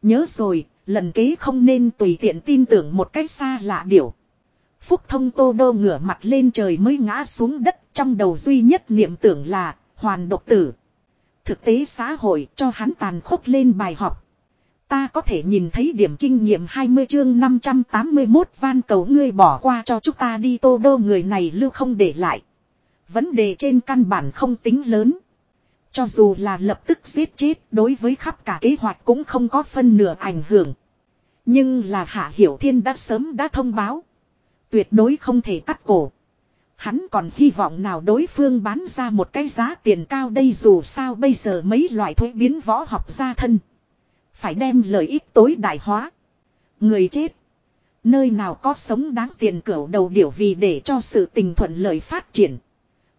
[SPEAKER 1] nhớ rồi, lần kế không nên tùy tiện tin tưởng một cách xa lạ điều. Phúc thông tô đô ngửa mặt lên trời mới ngã xuống đất, trong đầu duy nhất niệm tưởng là, hoàn độc tử. Thực tế xã hội cho hắn tàn khốc lên bài học. Ta có thể nhìn thấy điểm kinh nghiệm 20 chương 581 van cầu ngươi bỏ qua cho chúng ta đi, tô đô người này lưu không để lại. Vấn đề trên căn bản không tính lớn. Cho dù là lập tức giết chết, đối với khắp cả kế hoạch cũng không có phân nửa ảnh hưởng. Nhưng là Hạ Hiểu Thiên đã sớm đã thông báo. Tuyệt đối không thể cắt cổ. Hắn còn hy vọng nào đối phương bán ra một cái giá tiền cao đây dù sao bây giờ mấy loại thuế biến võ học ra thân. Phải đem lợi ích tối đại hóa. Người chết. Nơi nào có sống đáng tiền cửu đầu điểu vì để cho sự tình thuận lợi phát triển.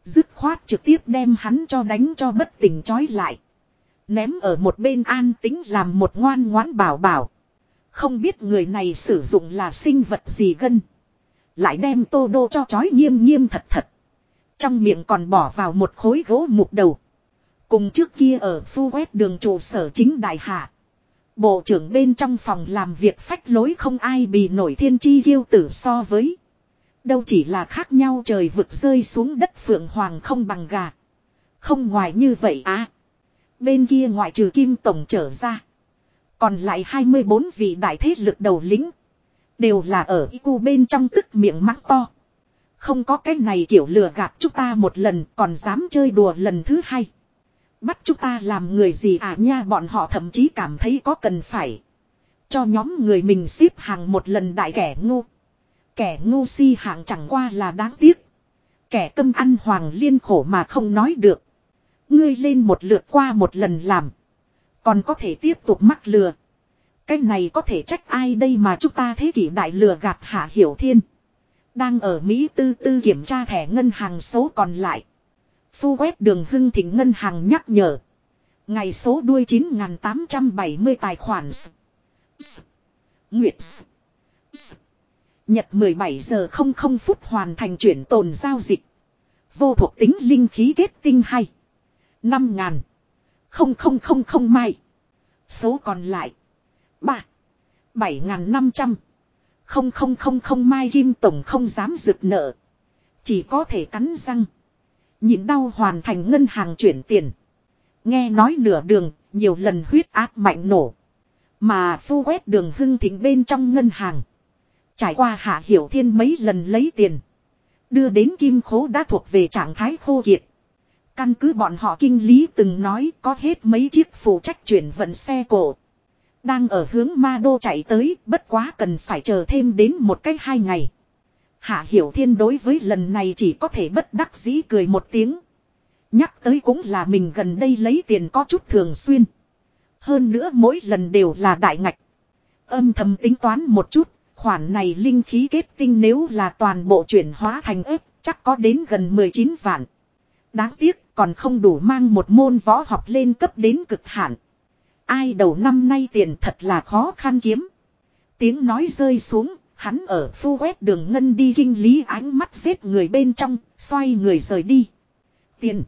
[SPEAKER 1] Dứt khoát trực tiếp đem hắn cho đánh cho bất tỉnh trói lại. Ném ở một bên an tính làm một ngoan ngoãn bảo bảo. Không biết người này sử dụng là sinh vật gì gân. Lại đem tô đô cho chói nghiêm nghiêm thật thật. Trong miệng còn bỏ vào một khối gỗ mục đầu. Cùng trước kia ở phu quét đường trụ sở chính đại hạ. Bộ trưởng bên trong phòng làm việc phách lối không ai bị nổi thiên chi kiêu tử so với. Đâu chỉ là khác nhau trời vực rơi xuống đất phượng hoàng không bằng gà. Không ngoài như vậy à. Bên kia ngoại trừ kim tổng trở ra. Còn lại 24 vị đại thế lực đầu lính. Đều là ở Iku bên trong tức miệng mắng to. Không có cái này kiểu lừa gạt chúng ta một lần, còn dám chơi đùa lần thứ hai. Bắt chúng ta làm người gì à nha, bọn họ thậm chí cảm thấy có cần phải. Cho nhóm người mình xếp hàng một lần đại kẻ ngu. Kẻ ngu si hạng chẳng qua là đáng tiếc. Kẻ câm ăn hoàng liên khổ mà không nói được. Ngươi lên một lượt qua một lần làm. Còn có thể tiếp tục mắc lừa. Cái này có thể trách ai đây mà chúng ta thế kỷ đại lừa gạt Hạ Hiểu Thiên. Đang ở Mỹ tư tư kiểm tra thẻ ngân hàng số còn lại. Phu quét đường hưng thịnh ngân hàng nhắc nhở. Ngày số đuôi 9870 tài khoản. Nguyệt. Nhật 17 giờ 00 phút hoàn thành chuyển tồn giao dịch. Vô thuộc tính linh khí kết tinh hay. 5 ngàn. 0000 mai. Số còn lại. 3. 7.500. 0000 mai kim tổng không dám rực nợ. Chỉ có thể cắn răng. Nhịn đau hoàn thành ngân hàng chuyển tiền. Nghe nói nửa đường, nhiều lần huyết áp mạnh nổ. Mà phu quét đường hưng thịnh bên trong ngân hàng. Trải qua hạ hiểu thiên mấy lần lấy tiền. Đưa đến kim khố đã thuộc về trạng thái khô kiệt. Căn cứ bọn họ kinh lý từng nói có hết mấy chiếc phụ trách chuyển vận xe cổ. Đang ở hướng ma đô chạy tới, bất quá cần phải chờ thêm đến một cách hai ngày. Hạ Hiểu Thiên đối với lần này chỉ có thể bất đắc dĩ cười một tiếng. Nhắc tới cũng là mình gần đây lấy tiền có chút thường xuyên. Hơn nữa mỗi lần đều là đại ngạch. Âm thầm tính toán một chút, khoản này linh khí kết tinh nếu là toàn bộ chuyển hóa thành ếp, chắc có đến gần 19 vạn. Đáng tiếc còn không đủ mang một môn võ học lên cấp đến cực hạn. Ai đầu năm nay tiền thật là khó khăn kiếm. Tiếng nói rơi xuống, hắn ở phu quét đường ngân đi kinh lý ánh mắt giết người bên trong, xoay người rời đi. Tiền.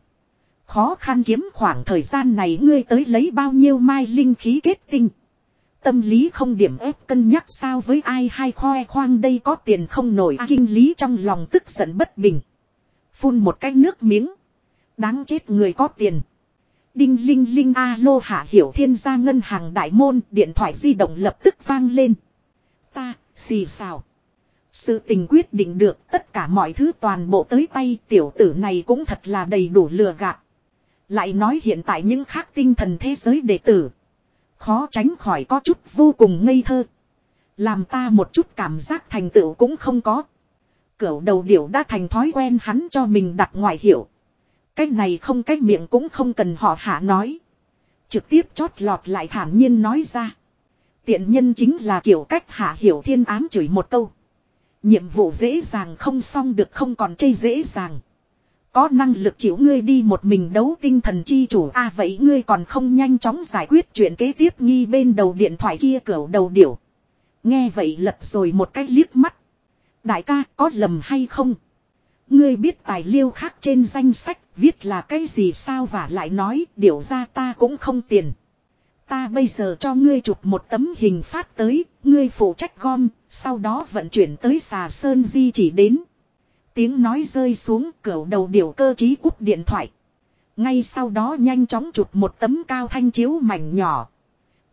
[SPEAKER 1] Khó khăn kiếm khoảng thời gian này ngươi tới lấy bao nhiêu mai linh khí kết tinh. Tâm lý không điểm ép cân nhắc sao với ai hay khoe khoang đây có tiền không nổi à, kinh lý trong lòng tức giận bất bình. Phun một cái nước miếng. Đáng chết người có tiền. Đinh linh linh alo hạ hiểu thiên gia ngân hàng đại môn điện thoại di động lập tức vang lên. Ta, xì xào. Sự tình quyết định được tất cả mọi thứ toàn bộ tới tay tiểu tử này cũng thật là đầy đủ lừa gạt. Lại nói hiện tại những khác tinh thần thế giới đệ tử. Khó tránh khỏi có chút vô cùng ngây thơ. Làm ta một chút cảm giác thành tựu cũng không có. Cửu đầu điểu đã thành thói quen hắn cho mình đặt ngoại hiệu. Cái này không cái miệng cũng không cần họ hạ nói. Trực tiếp chót lọt lại thản nhiên nói ra. Tiện nhân chính là kiểu cách hạ hiểu thiên ám chửi một câu. Nhiệm vụ dễ dàng không xong được không còn chây dễ dàng. Có năng lực chịu ngươi đi một mình đấu tinh thần chi chủ a à, vậy ngươi còn không nhanh chóng giải quyết chuyện kế tiếp nghi bên đầu điện thoại kia cửa đầu điểu. Nghe vậy lật rồi một cái liếc mắt. Đại ca có lầm hay không? Ngươi biết tài liệu khác trên danh sách viết là cái gì sao và lại nói điều ra ta cũng không tiền. Ta bây giờ cho ngươi chụp một tấm hình phát tới, ngươi phụ trách gom, sau đó vận chuyển tới xà sơn di chỉ đến. Tiếng nói rơi xuống cửa đầu điều cơ trí cúp điện thoại. Ngay sau đó nhanh chóng chụp một tấm cao thanh chiếu mảnh nhỏ.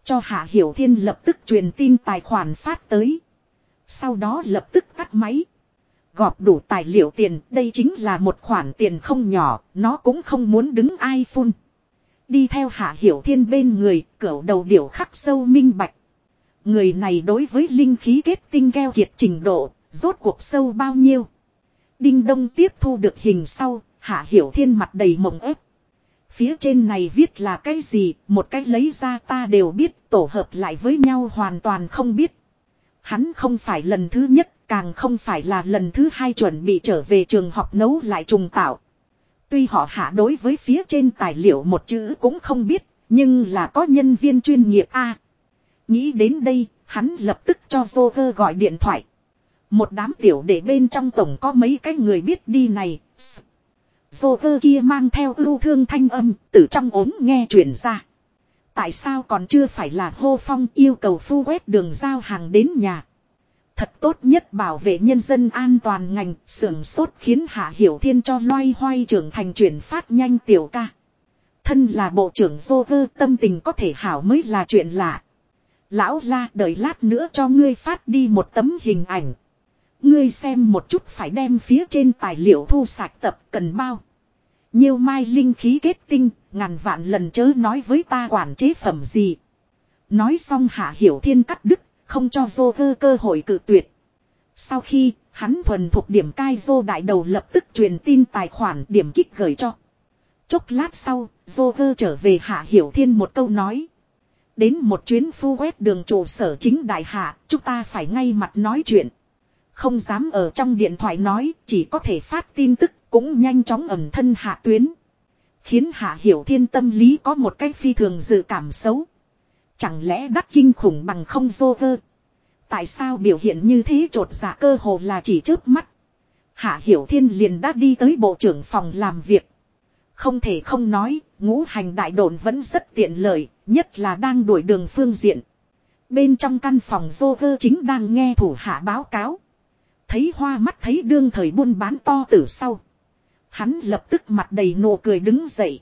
[SPEAKER 1] Cho Hạ Hiểu Thiên lập tức truyền tin tài khoản phát tới. Sau đó lập tức tắt máy. Gọp đủ tài liệu tiền, đây chính là một khoản tiền không nhỏ, nó cũng không muốn đứng ai phun. Đi theo Hạ Hiểu Thiên bên người, cỡ đầu điểu khắc sâu minh bạch. Người này đối với linh khí kết tinh keo kiệt trình độ, rốt cuộc sâu bao nhiêu. Đinh Đông tiếp thu được hình sau, Hạ Hiểu Thiên mặt đầy mộng ép. Phía trên này viết là cái gì, một cách lấy ra ta đều biết, tổ hợp lại với nhau hoàn toàn không biết. Hắn không phải lần thứ nhất, càng không phải là lần thứ hai chuẩn bị trở về trường học nấu lại trùng tạo. Tuy họ hạ đối với phía trên tài liệu một chữ cũng không biết, nhưng là có nhân viên chuyên nghiệp A. nghĩ đến đây, hắn lập tức cho Joker gọi điện thoại. Một đám tiểu để bên trong tổng có mấy cái người biết đi này. Joker kia mang theo ưu thương thanh âm, từ trong ốm nghe truyền ra. Tại sao còn chưa phải là hô phong yêu cầu phu quét đường giao hàng đến nhà. Thật tốt nhất bảo vệ nhân dân an toàn ngành, sưởng sốt khiến Hạ Hiểu Thiên cho loay hoay trưởng thành chuyển phát nhanh tiểu ca. Thân là bộ trưởng Joker tâm tình có thể hảo mới là chuyện lạ. Lão la đợi lát nữa cho ngươi phát đi một tấm hình ảnh. Ngươi xem một chút phải đem phía trên tài liệu thu sạch tập cần bao. Nhiều mai linh khí kết tinh, ngàn vạn lần chớ nói với ta quản chế phẩm gì. Nói xong hạ hiểu thiên cắt đứt, không cho vô cơ cơ hội cự tuyệt. Sau khi, hắn thuần thuộc điểm cai vô đại đầu lập tức truyền tin tài khoản điểm kích gửi cho. Chốc lát sau, vô cơ trở về hạ hiểu thiên một câu nói. Đến một chuyến phu quét đường trụ sở chính đại hạ, chúng ta phải ngay mặt nói chuyện. Không dám ở trong điện thoại nói, chỉ có thể phát tin tức, cũng nhanh chóng ẩm thân hạ tuyến. Khiến hạ hiểu thiên tâm lý có một cách phi thường dự cảm xấu. Chẳng lẽ đắt kinh khủng bằng không vô vơ. Tại sao biểu hiện như thế trột dạ cơ hồ là chỉ trước mắt. Hạ Hiểu Thiên liền đã đi tới bộ trưởng phòng làm việc. Không thể không nói, ngũ hành đại đồn vẫn rất tiện lợi, nhất là đang đuổi đường phương diện. Bên trong căn phòng vô vơ chính đang nghe thủ hạ báo cáo. Thấy hoa mắt thấy đương thời buôn bán to từ sau. Hắn lập tức mặt đầy nụ cười đứng dậy.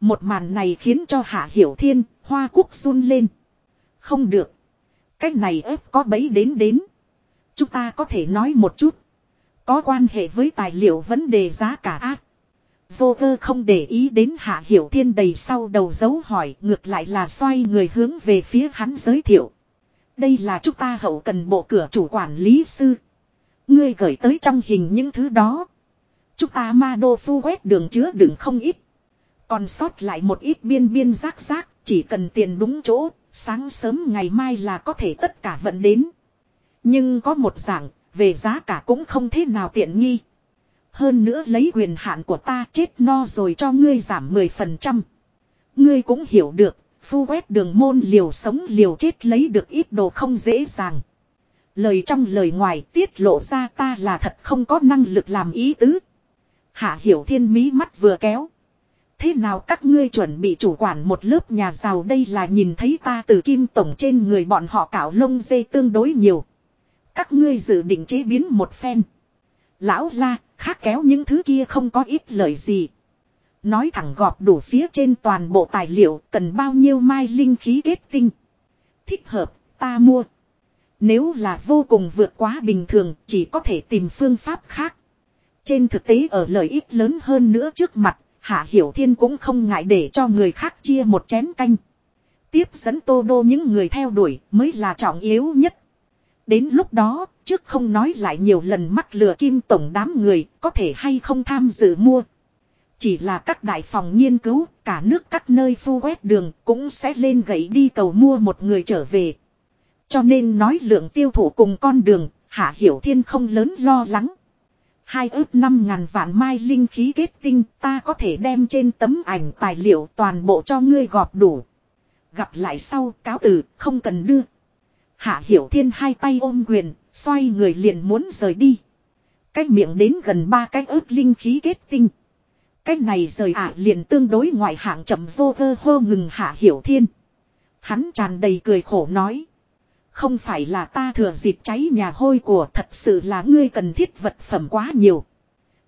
[SPEAKER 1] Một màn này khiến cho Hạ Hiểu Thiên, hoa quốc run lên. Không được. Cách này ép có bấy đến đến. Chúng ta có thể nói một chút. Có quan hệ với tài liệu vấn đề giá cả ác. Vô cơ không để ý đến Hạ Hiểu Thiên đầy sau đầu dấu hỏi ngược lại là xoay người hướng về phía hắn giới thiệu. Đây là chúng ta hậu cần bộ cửa chủ quản lý sư. Ngươi gửi tới trong hình những thứ đó. Chúng ta ma đô phu quét đường chứa đựng không ít. Còn sót lại một ít biên biên rác rác, chỉ cần tiền đúng chỗ, sáng sớm ngày mai là có thể tất cả vận đến. Nhưng có một dạng, về giá cả cũng không thế nào tiện nghi. Hơn nữa lấy quyền hạn của ta chết no rồi cho ngươi giảm 10%. Ngươi cũng hiểu được, phu quét đường môn liều sống liều chết lấy được ít đồ không dễ dàng. Lời trong lời ngoài tiết lộ ra ta là thật không có năng lực làm ý tứ. Hạ hiểu thiên mí mắt vừa kéo. Thế nào các ngươi chuẩn bị chủ quản một lớp nhà giàu đây là nhìn thấy ta từ kim tổng trên người bọn họ cạo lông dê tương đối nhiều. Các ngươi dự định chế biến một phen. Lão la, khác kéo những thứ kia không có ít lời gì. Nói thẳng gọp đủ phía trên toàn bộ tài liệu cần bao nhiêu mai linh khí kết tinh. Thích hợp, ta mua. Nếu là vô cùng vượt quá bình thường, chỉ có thể tìm phương pháp khác. Trên thực tế ở lợi ích lớn hơn nữa trước mặt, Hạ Hiểu Thiên cũng không ngại để cho người khác chia một chén canh. Tiếp dẫn tô đô những người theo đuổi mới là trọng yếu nhất. Đến lúc đó, trước không nói lại nhiều lần mắc lừa kim tổng đám người, có thể hay không tham dự mua. Chỉ là các đại phòng nghiên cứu, cả nước các nơi phu quét đường cũng sẽ lên gậy đi cầu mua một người trở về. Cho nên nói lượng tiêu thụ cùng con đường, Hạ Hiểu Thiên không lớn lo lắng. Hai ước năm ngàn vạn mai linh khí kết tinh ta có thể đem trên tấm ảnh tài liệu toàn bộ cho ngươi gọp đủ. Gặp lại sau cáo từ không cần đưa. Hạ Hiểu Thiên hai tay ôm quyền, xoay người liền muốn rời đi. Cách miệng đến gần ba cái ước linh khí kết tinh. Cách này rời ả liền tương đối ngoại hạng chậm vô cơ hô ngừng Hạ Hiểu Thiên. Hắn tràn đầy cười khổ nói. Không phải là ta thừa dịp cháy nhà hôi của thật sự là ngươi cần thiết vật phẩm quá nhiều.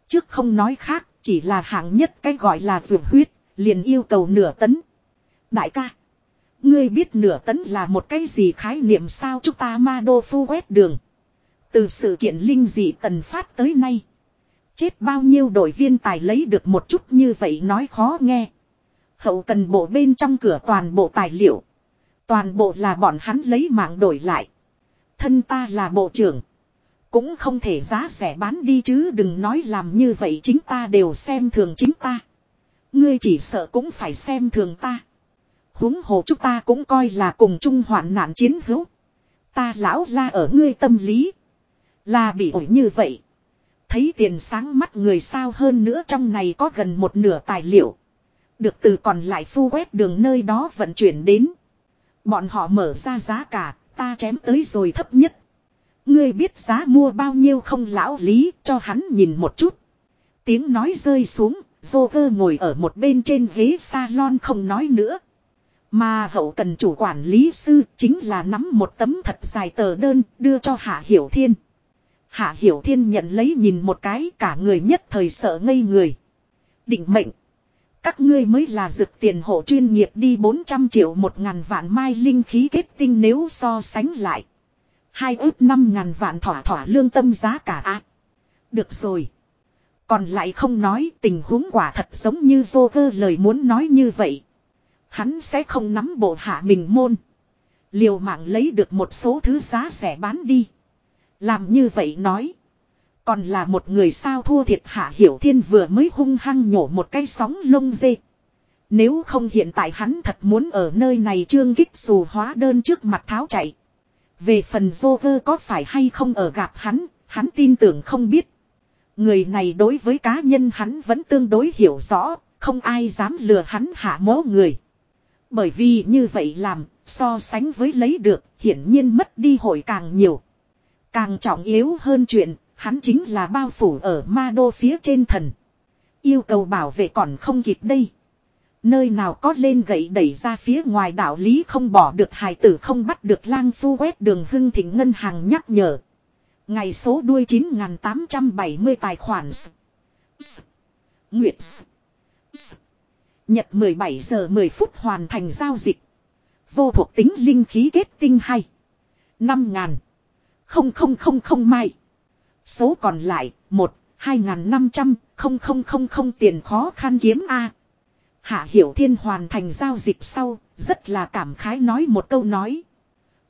[SPEAKER 1] Trước không nói khác, chỉ là hạng nhất cái gọi là vượt huyết, liền yêu cầu nửa tấn. Đại ca, ngươi biết nửa tấn là một cái gì khái niệm sao chúng ta ma đô phu quét đường. Từ sự kiện linh dị tần phát tới nay. Chết bao nhiêu đội viên tài lấy được một chút như vậy nói khó nghe. Hậu cần bộ bên trong cửa toàn bộ tài liệu. Toàn bộ là bọn hắn lấy mạng đổi lại. Thân ta là bộ trưởng. Cũng không thể giá rẻ bán đi chứ đừng nói làm như vậy chính ta đều xem thường chính ta. Ngươi chỉ sợ cũng phải xem thường ta. huống hồ chúng ta cũng coi là cùng chung hoạn nạn chiến hữu. Ta lão la ở ngươi tâm lý. Là bị ổi như vậy. Thấy tiền sáng mắt người sao hơn nữa trong này có gần một nửa tài liệu. Được từ còn lại phu quét đường nơi đó vận chuyển đến. Bọn họ mở ra giá cả, ta chém tới rồi thấp nhất. Ngươi biết giá mua bao nhiêu không lão lý, cho hắn nhìn một chút. Tiếng nói rơi xuống, vô cơ ngồi ở một bên trên ghế salon không nói nữa. Mà hậu cần chủ quản lý sư chính là nắm một tấm thật dài tờ đơn đưa cho Hạ Hiểu Thiên. Hạ Hiểu Thiên nhận lấy nhìn một cái cả người nhất thời sợ ngây người. Định mệnh. Các ngươi mới là dược tiền hộ chuyên nghiệp đi 400 triệu một ngàn vạn mai linh khí kết tinh nếu so sánh lại. Hai ước năm ngàn vạn thỏa thỏa lương tâm giá cả ạ. được rồi. Còn lại không nói, tình huống quả thật giống như vô cơ lời muốn nói như vậy. Hắn sẽ không nắm bộ hạ mình môn. Liều mạng lấy được một số thứ giá rẻ bán đi. Làm như vậy nói. Còn là một người sao thua thiệt hạ hiểu thiên vừa mới hung hăng nhổ một cái sóng lông dê. Nếu không hiện tại hắn thật muốn ở nơi này trương kích xù hóa đơn trước mặt tháo chạy. Về phần vô vơ có phải hay không ở gặp hắn, hắn tin tưởng không biết. Người này đối với cá nhân hắn vẫn tương đối hiểu rõ, không ai dám lừa hắn hạ mố người. Bởi vì như vậy làm, so sánh với lấy được, hiển nhiên mất đi hội càng nhiều. Càng trọng yếu hơn chuyện, hắn chính là bao phủ ở ma đô phía trên thần. Yêu cầu bảo vệ còn không kịp đây. Nơi nào có lên gậy đẩy ra phía ngoài đạo lý không bỏ được, hài tử không bắt được, lang phu quét đường hưng thịnh ngân hàng nhắc nhở. Ngày số đuôi 9870 tài khoản. Nguyệt. Nhật 17 giờ 10 phút hoàn thành giao dịch. Vô thuộc tính linh khí kết tinh hay. 5 ngàn. Không không không không mai. Số còn lại, 1, 2.500, không không không không tiền khó khăn kiếm A. Hạ Hiểu Thiên hoàn thành giao dịch sau, rất là cảm khái nói một câu nói.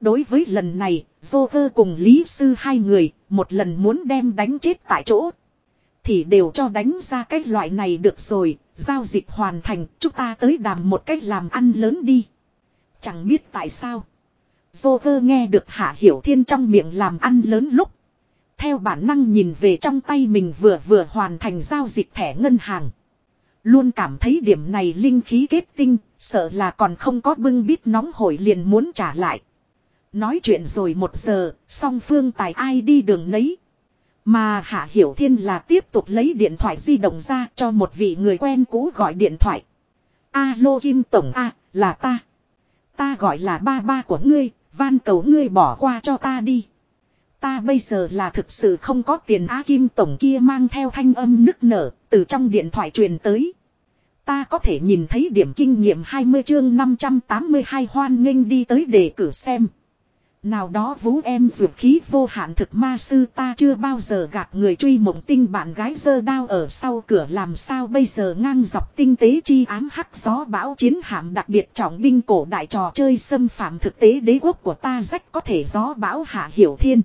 [SPEAKER 1] Đối với lần này, Joker cùng Lý Sư hai người, một lần muốn đem đánh chết tại chỗ. Thì đều cho đánh ra cái loại này được rồi, giao dịch hoàn thành, chúng ta tới đàm một cách làm ăn lớn đi. Chẳng biết tại sao. Joker nghe được Hạ Hiểu Thiên trong miệng làm ăn lớn lúc. Theo bản năng nhìn về trong tay mình vừa vừa hoàn thành giao dịch thẻ ngân hàng. Luôn cảm thấy điểm này linh khí kết tinh, sợ là còn không có bưng bít nóng hổi liền muốn trả lại. Nói chuyện rồi một giờ, song phương tài ai đi đường nấy. Mà Hạ Hiểu Thiên là tiếp tục lấy điện thoại di động ra cho một vị người quen cũ gọi điện thoại. Alo Kim Tổng A, là ta. Ta gọi là ba ba của ngươi, van cầu ngươi bỏ qua cho ta đi. Ta bây giờ là thực sự không có tiền Á Kim Tổng kia mang theo thanh âm nức nở, từ trong điện thoại truyền tới. Ta có thể nhìn thấy điểm kinh nghiệm 20 chương 582 hoan nghênh đi tới để cử xem. Nào đó vũ em vượt khí vô hạn thực ma sư ta chưa bao giờ gạt người truy mộng tinh bạn gái dơ đao ở sau cửa làm sao bây giờ ngang dọc tinh tế chi ám hắc gió bão chiến hạm đặc biệt trọng binh cổ đại trò chơi xâm phạm thực tế đế quốc của ta rách có thể gió bão hạ hiểu thiên.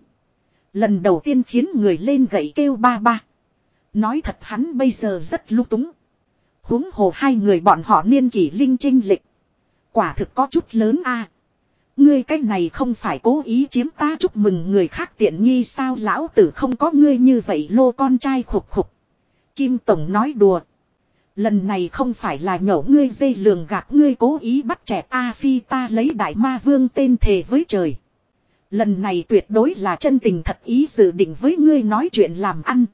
[SPEAKER 1] Lần đầu tiên khiến người lên gậy kêu ba ba. Nói thật hắn bây giờ rất lung túng. huống hồ hai người bọn họ niên kỷ linh trinh lịch. Quả thực có chút lớn a. Ngươi cái này không phải cố ý chiếm ta chúc mừng người khác tiện nghi sao lão tử không có ngươi như vậy, lô con trai khục khục. Kim Tổng nói đùa. Lần này không phải là nhổ ngươi dây lường gạt ngươi cố ý bắt trẻ A Phi ta lấy đại ma vương tên thề với trời. Lần này tuyệt đối là chân tình thật ý dự định với ngươi nói chuyện làm ăn.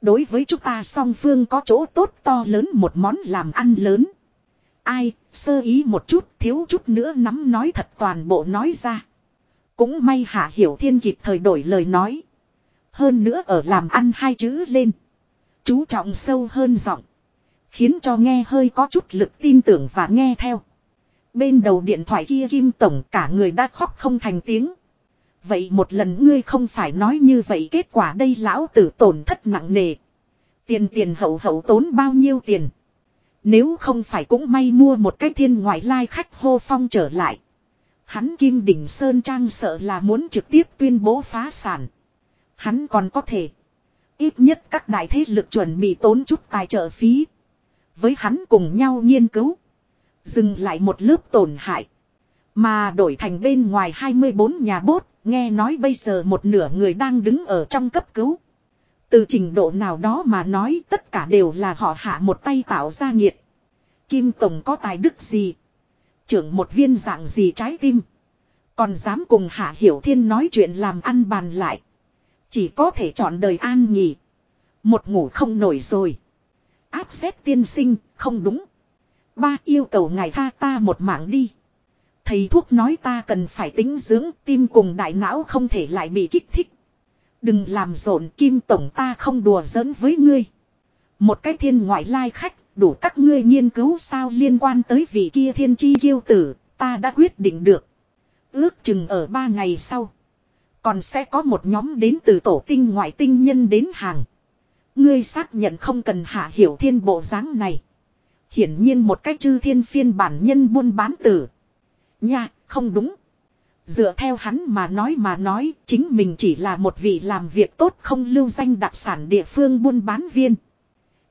[SPEAKER 1] Đối với chúng ta song phương có chỗ tốt to lớn một món làm ăn lớn. Ai, sơ ý một chút, thiếu chút nữa nắm nói thật toàn bộ nói ra. Cũng may Hạ Hiểu Thiên kịp thời đổi lời nói. Hơn nữa ở làm ăn hai chữ lên. Chú trọng sâu hơn giọng. Khiến cho nghe hơi có chút lực tin tưởng và nghe theo. Bên đầu điện thoại kia Kim Tổng cả người đã khóc không thành tiếng. Vậy một lần ngươi không phải nói như vậy kết quả đây lão tử tổn thất nặng nề. Tiền tiền hậu hậu tốn bao nhiêu tiền. Nếu không phải cũng may mua một cái thiên ngoại lai khách hô phong trở lại. Hắn Kim Đỉnh Sơn Trang sợ là muốn trực tiếp tuyên bố phá sản. Hắn còn có thể. Ít nhất các đại thế lực chuẩn bị tốn chút tài trợ phí. Với hắn cùng nhau nghiên cứu. Dừng lại một lớp tổn hại. Mà đổi thành bên ngoài 24 nhà bốt, nghe nói bây giờ một nửa người đang đứng ở trong cấp cứu. Từ trình độ nào đó mà nói tất cả đều là họ hạ một tay tạo ra nhiệt. Kim Tổng có tài đức gì? Trưởng một viên dạng gì trái tim? Còn dám cùng Hạ Hiểu Thiên nói chuyện làm ăn bàn lại. Chỉ có thể chọn đời an nhỉ. Một ngủ không nổi rồi. Áp xét tiên sinh, không đúng. Ba yêu cầu ngài tha ta một mạng đi. Thầy thuốc nói ta cần phải tính dưỡng tim cùng đại não không thể lại bị kích thích. Đừng làm rộn kim tổng ta không đùa giỡn với ngươi. Một cái thiên ngoại lai khách đủ các ngươi nghiên cứu sao liên quan tới vị kia thiên chi kiêu tử, ta đã quyết định được. Ước chừng ở ba ngày sau. Còn sẽ có một nhóm đến từ tổ tinh ngoại tinh nhân đến hàng. Ngươi xác nhận không cần hạ hiểu thiên bộ dáng này. Hiển nhiên một cách chư thiên phiên bản nhân buôn bán tử. Nha, không đúng. Dựa theo hắn mà nói mà nói, chính mình chỉ là một vị làm việc tốt không lưu danh đặc sản địa phương buôn bán viên.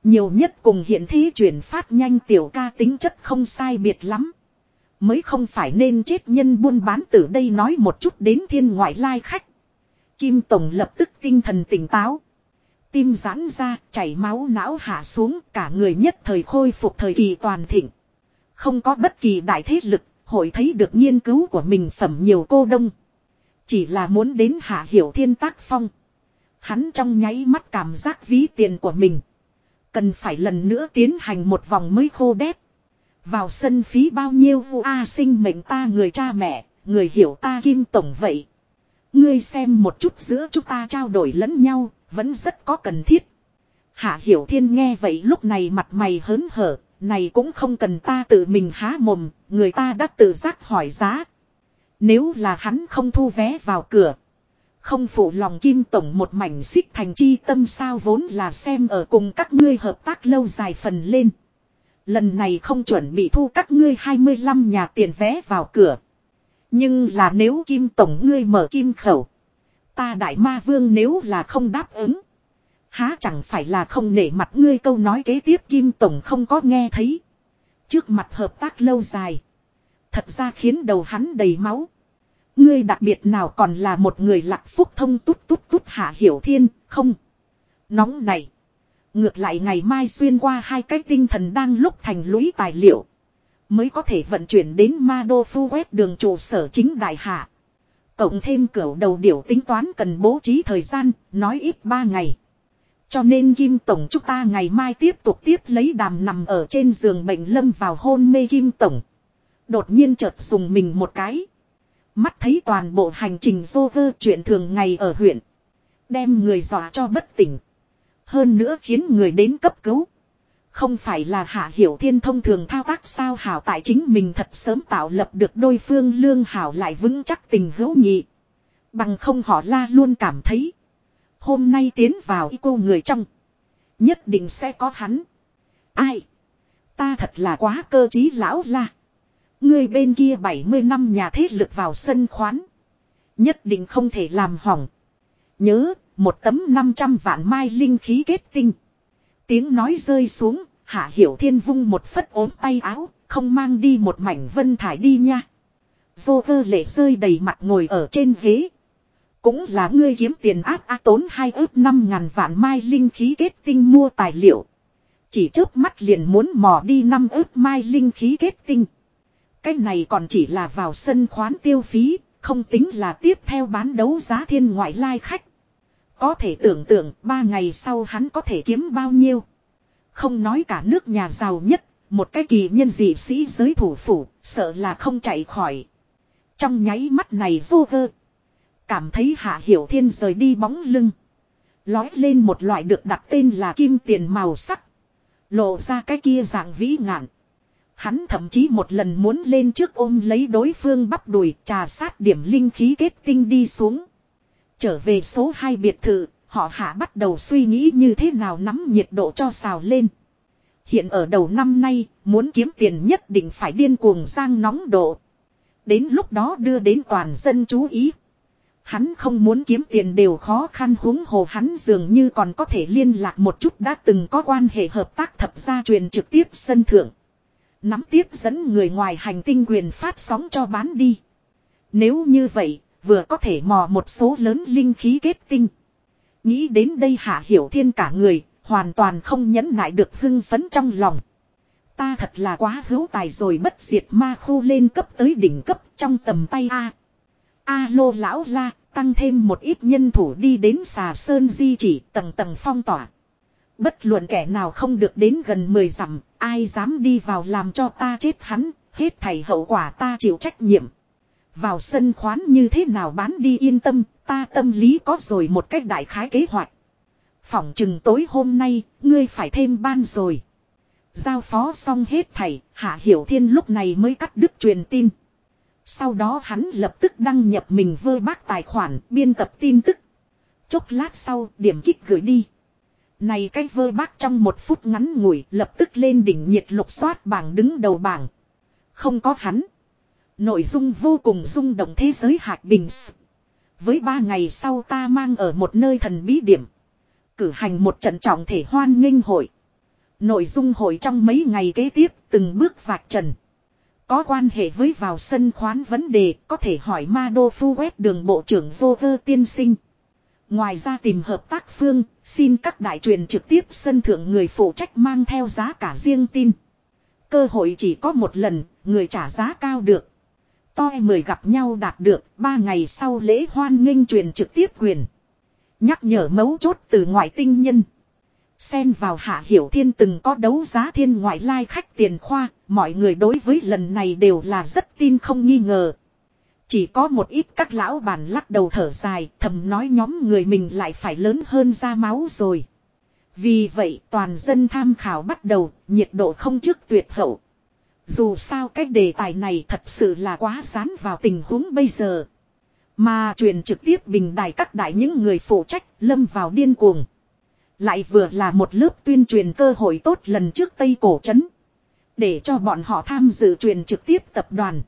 [SPEAKER 1] Nhiều nhất cùng hiện thế chuyển phát nhanh tiểu ca tính chất không sai biệt lắm. Mới không phải nên chết nhân buôn bán từ đây nói một chút đến thiên ngoại lai khách. Kim Tổng lập tức tinh thần tỉnh táo. Tim giãn ra, chảy máu não hạ xuống, cả người nhất thời khôi phục thời kỳ toàn thịnh. Không có bất kỳ đại thế lực, hội thấy được nghiên cứu của mình phẩm nhiều cô đông. Chỉ là muốn đến hạ hiểu thiên tác phong. Hắn trong nháy mắt cảm giác ví tiền của mình. Cần phải lần nữa tiến hành một vòng mới khô đét. Vào sân phí bao nhiêu vu a sinh mệnh ta người cha mẹ, người hiểu ta kim tổng vậy. Ngươi xem một chút giữa chúng ta trao đổi lẫn nhau, vẫn rất có cần thiết. Hạ Hiểu Thiên nghe vậy lúc này mặt mày hớn hở, này cũng không cần ta tự mình há mồm, người ta đã tự giác hỏi giá. Nếu là hắn không thu vé vào cửa, không phụ lòng kim tổng một mảnh xích thành chi tâm sao vốn là xem ở cùng các ngươi hợp tác lâu dài phần lên. Lần này không chuẩn bị thu các ngươi 25 nhà tiền vé vào cửa. Nhưng là nếu kim tổng ngươi mở kim khẩu. Ta đại ma vương nếu là không đáp ứng. Há chẳng phải là không nể mặt ngươi câu nói kế tiếp kim tổng không có nghe thấy. Trước mặt hợp tác lâu dài. Thật ra khiến đầu hắn đầy máu. Ngươi đặc biệt nào còn là một người lạc phúc thông tút tút tút hạ hiểu thiên, không. Nóng này. Ngược lại ngày mai xuyên qua hai cái tinh thần đang lúc thành lũy tài liệu. Mới có thể vận chuyển đến ma đô phu quét đường trụ sở chính đại hạ. Cộng thêm cửa đầu điểu tính toán cần bố trí thời gian, nói ít ba ngày. Cho nên Kim Tổng chúng ta ngày mai tiếp tục tiếp lấy đàm nằm ở trên giường bệnh lâm vào hôn mê Kim Tổng. Đột nhiên chợt dùng mình một cái. Mắt thấy toàn bộ hành trình dô vơ chuyện thường ngày ở huyện. Đem người dọa cho bất tỉnh. Hơn nữa khiến người đến cấp cứu. Không phải là hạ hiểu thiên thông thường thao tác sao hảo tại chính mình thật sớm tạo lập được đôi phương lương hảo lại vững chắc tình hữu nhị. Bằng không họ la luôn cảm thấy. Hôm nay tiến vào y cô người trong. Nhất định sẽ có hắn. Ai? Ta thật là quá cơ trí lão la. Người bên kia 70 năm nhà thế lực vào sân khoán. Nhất định không thể làm hỏng. Nhớ, một tấm 500 vạn mai linh khí kết tinh. Tiếng nói rơi xuống, hạ hiểu thiên vung một phất ốm tay áo, không mang đi một mảnh vân thải đi nha. Vô cơ lệ rơi đầy mặt ngồi ở trên ghế. Cũng là ngươi kiếm tiền áp á tốn hai ước năm ngàn vạn mai linh khí kết tinh mua tài liệu. Chỉ trước mắt liền muốn mò đi năm ước mai linh khí kết tinh. Cái này còn chỉ là vào sân khoán tiêu phí, không tính là tiếp theo bán đấu giá thiên ngoại lai khách. Có thể tưởng tượng ba ngày sau hắn có thể kiếm bao nhiêu. Không nói cả nước nhà giàu nhất, một cái kỳ nhân dị sĩ giới thủ phủ, sợ là không chạy khỏi. Trong nháy mắt này vô vơ. Cảm thấy hạ hiểu thiên rời đi bóng lưng. Lói lên một loại được đặt tên là kim tiền màu sắc. Lộ ra cái kia dạng vĩ ngạn. Hắn thậm chí một lần muốn lên trước ôm lấy đối phương bắp đùi trà sát điểm linh khí kết tinh đi xuống. Trở về số 2 biệt thự, họ hạ bắt đầu suy nghĩ như thế nào nắm nhiệt độ cho xào lên. Hiện ở đầu năm nay, muốn kiếm tiền nhất định phải điên cuồng sang nóng độ. Đến lúc đó đưa đến toàn dân chú ý. Hắn không muốn kiếm tiền đều khó khăn huống hồ hắn dường như còn có thể liên lạc một chút đã từng có quan hệ hợp tác thập gia truyền trực tiếp sân thượng. Nắm tiếp dẫn người ngoài hành tinh quyền phát sóng cho bán đi. Nếu như vậy, vừa có thể mò một số lớn linh khí kết tinh. Nghĩ đến đây hạ hiểu thiên cả người, hoàn toàn không nhẫn nại được hưng phấn trong lòng. Ta thật là quá hữu tài rồi bất diệt ma khu lên cấp tới đỉnh cấp trong tầm tay A alo lão la, tăng thêm một ít nhân thủ đi đến xà sơn di chỉ tầng tầng phong tỏa. Bất luận kẻ nào không được đến gần 10 dặm, ai dám đi vào làm cho ta chết hắn, hết thảy hậu quả ta chịu trách nhiệm. Vào sân khoán như thế nào bán đi yên tâm, ta tâm lý có rồi một cách đại khái kế hoạch. Phỏng chừng tối hôm nay, ngươi phải thêm ban rồi. Giao phó xong hết thảy Hạ Hiểu Thiên lúc này mới cắt đứt truyền tin. Sau đó hắn lập tức đăng nhập mình vơ bác tài khoản, biên tập tin tức. Chốc lát sau, điểm kích gửi đi. Này cái vơ bác trong một phút ngắn ngủi lập tức lên đỉnh nhiệt lục xoát bảng đứng đầu bảng. Không có hắn. Nội dung vô cùng rung động thế giới hạt bình. Với ba ngày sau ta mang ở một nơi thần bí điểm. Cử hành một trận trọng thể hoan nghênh hội. Nội dung hội trong mấy ngày kế tiếp từng bước vạch trần. Có quan hệ với vào sân khoán vấn đề có thể hỏi ma đô phu quét đường bộ trưởng vô cơ tiên sinh. Ngoài ra tìm hợp tác phương, xin các đại truyền trực tiếp sân thượng người phụ trách mang theo giá cả riêng tin. Cơ hội chỉ có một lần, người trả giá cao được. Toi mời gặp nhau đạt được, ba ngày sau lễ hoan nghênh truyền trực tiếp quyền. Nhắc nhở mấu chốt từ ngoại tinh nhân. Xen vào hạ hiểu thiên từng có đấu giá thiên ngoại lai khách tiền khoa, mọi người đối với lần này đều là rất tin không nghi ngờ. Chỉ có một ít các lão bản lắc đầu thở dài, thầm nói nhóm người mình lại phải lớn hơn ra máu rồi. Vì vậy toàn dân tham khảo bắt đầu, nhiệt độ không trước tuyệt hậu. Dù sao cái đề tài này thật sự là quá sán vào tình huống bây giờ. Mà truyền trực tiếp bình đài các đại những người phụ trách lâm vào điên cuồng. Lại vừa là một lớp tuyên truyền cơ hội tốt lần trước Tây Cổ Trấn. Để cho bọn họ tham dự truyền trực tiếp tập đoàn.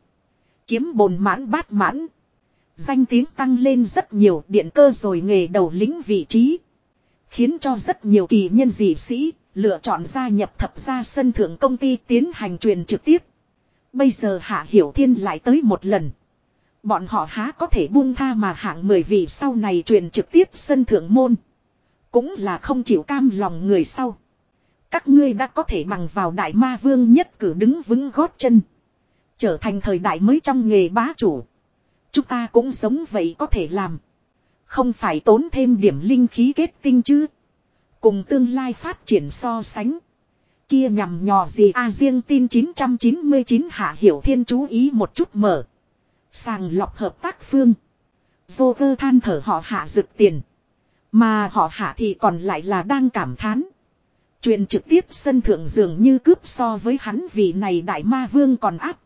[SPEAKER 1] Kiếm bồn mãn bát mãn. Danh tiếng tăng lên rất nhiều, điện cơ rồi nghề đầu lính vị trí. Khiến cho rất nhiều kỳ nhân dị sĩ, lựa chọn gia nhập thập gia sân thượng công ty tiến hành truyền trực tiếp. Bây giờ Hạ Hiểu Thiên lại tới một lần. Bọn họ há có thể buông tha mà hạng mười vị sau này truyền trực tiếp sân thượng môn. Cũng là không chịu cam lòng người sau. Các ngươi đã có thể bằng vào đại ma vương nhất cử đứng vững gót chân. Trở thành thời đại mới trong nghề bá chủ. Chúng ta cũng sống vậy có thể làm. Không phải tốn thêm điểm linh khí kết tinh chứ. Cùng tương lai phát triển so sánh. Kia nhằm nhò gì a riêng tin 999 hạ hiểu thiên chú ý một chút mở. Sàng lọc hợp tác phương. Vô cơ than thở họ hạ dực tiền. Mà họ hạ thì còn lại là đang cảm thán. Truyền trực tiếp sân thượng dường như cướp so với hắn vì này đại ma vương còn áp.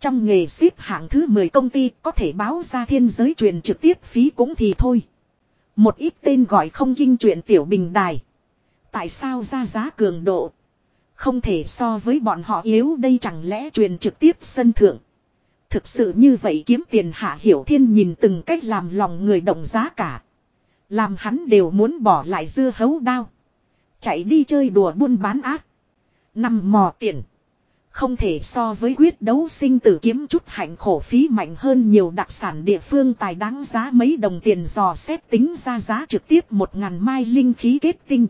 [SPEAKER 1] Trong nghề xếp hạng thứ 10 công ty có thể báo ra thiên giới truyền trực tiếp phí cũng thì thôi. Một ít tên gọi không kinh chuyện tiểu bình đài. Tại sao ra giá cường độ? Không thể so với bọn họ yếu đây chẳng lẽ truyền trực tiếp sân thượng. Thực sự như vậy kiếm tiền hạ hiểu thiên nhìn từng cách làm lòng người động giá cả. Làm hắn đều muốn bỏ lại dưa hấu đao. Chạy đi chơi đùa buôn bán ác. Nằm mò tiền. Không thể so với quyết đấu sinh tử kiếm chút hạnh khổ phí mạnh hơn nhiều đặc sản địa phương tài đáng giá mấy đồng tiền dò xét tính ra giá trực tiếp một ngàn mai linh khí kết tinh.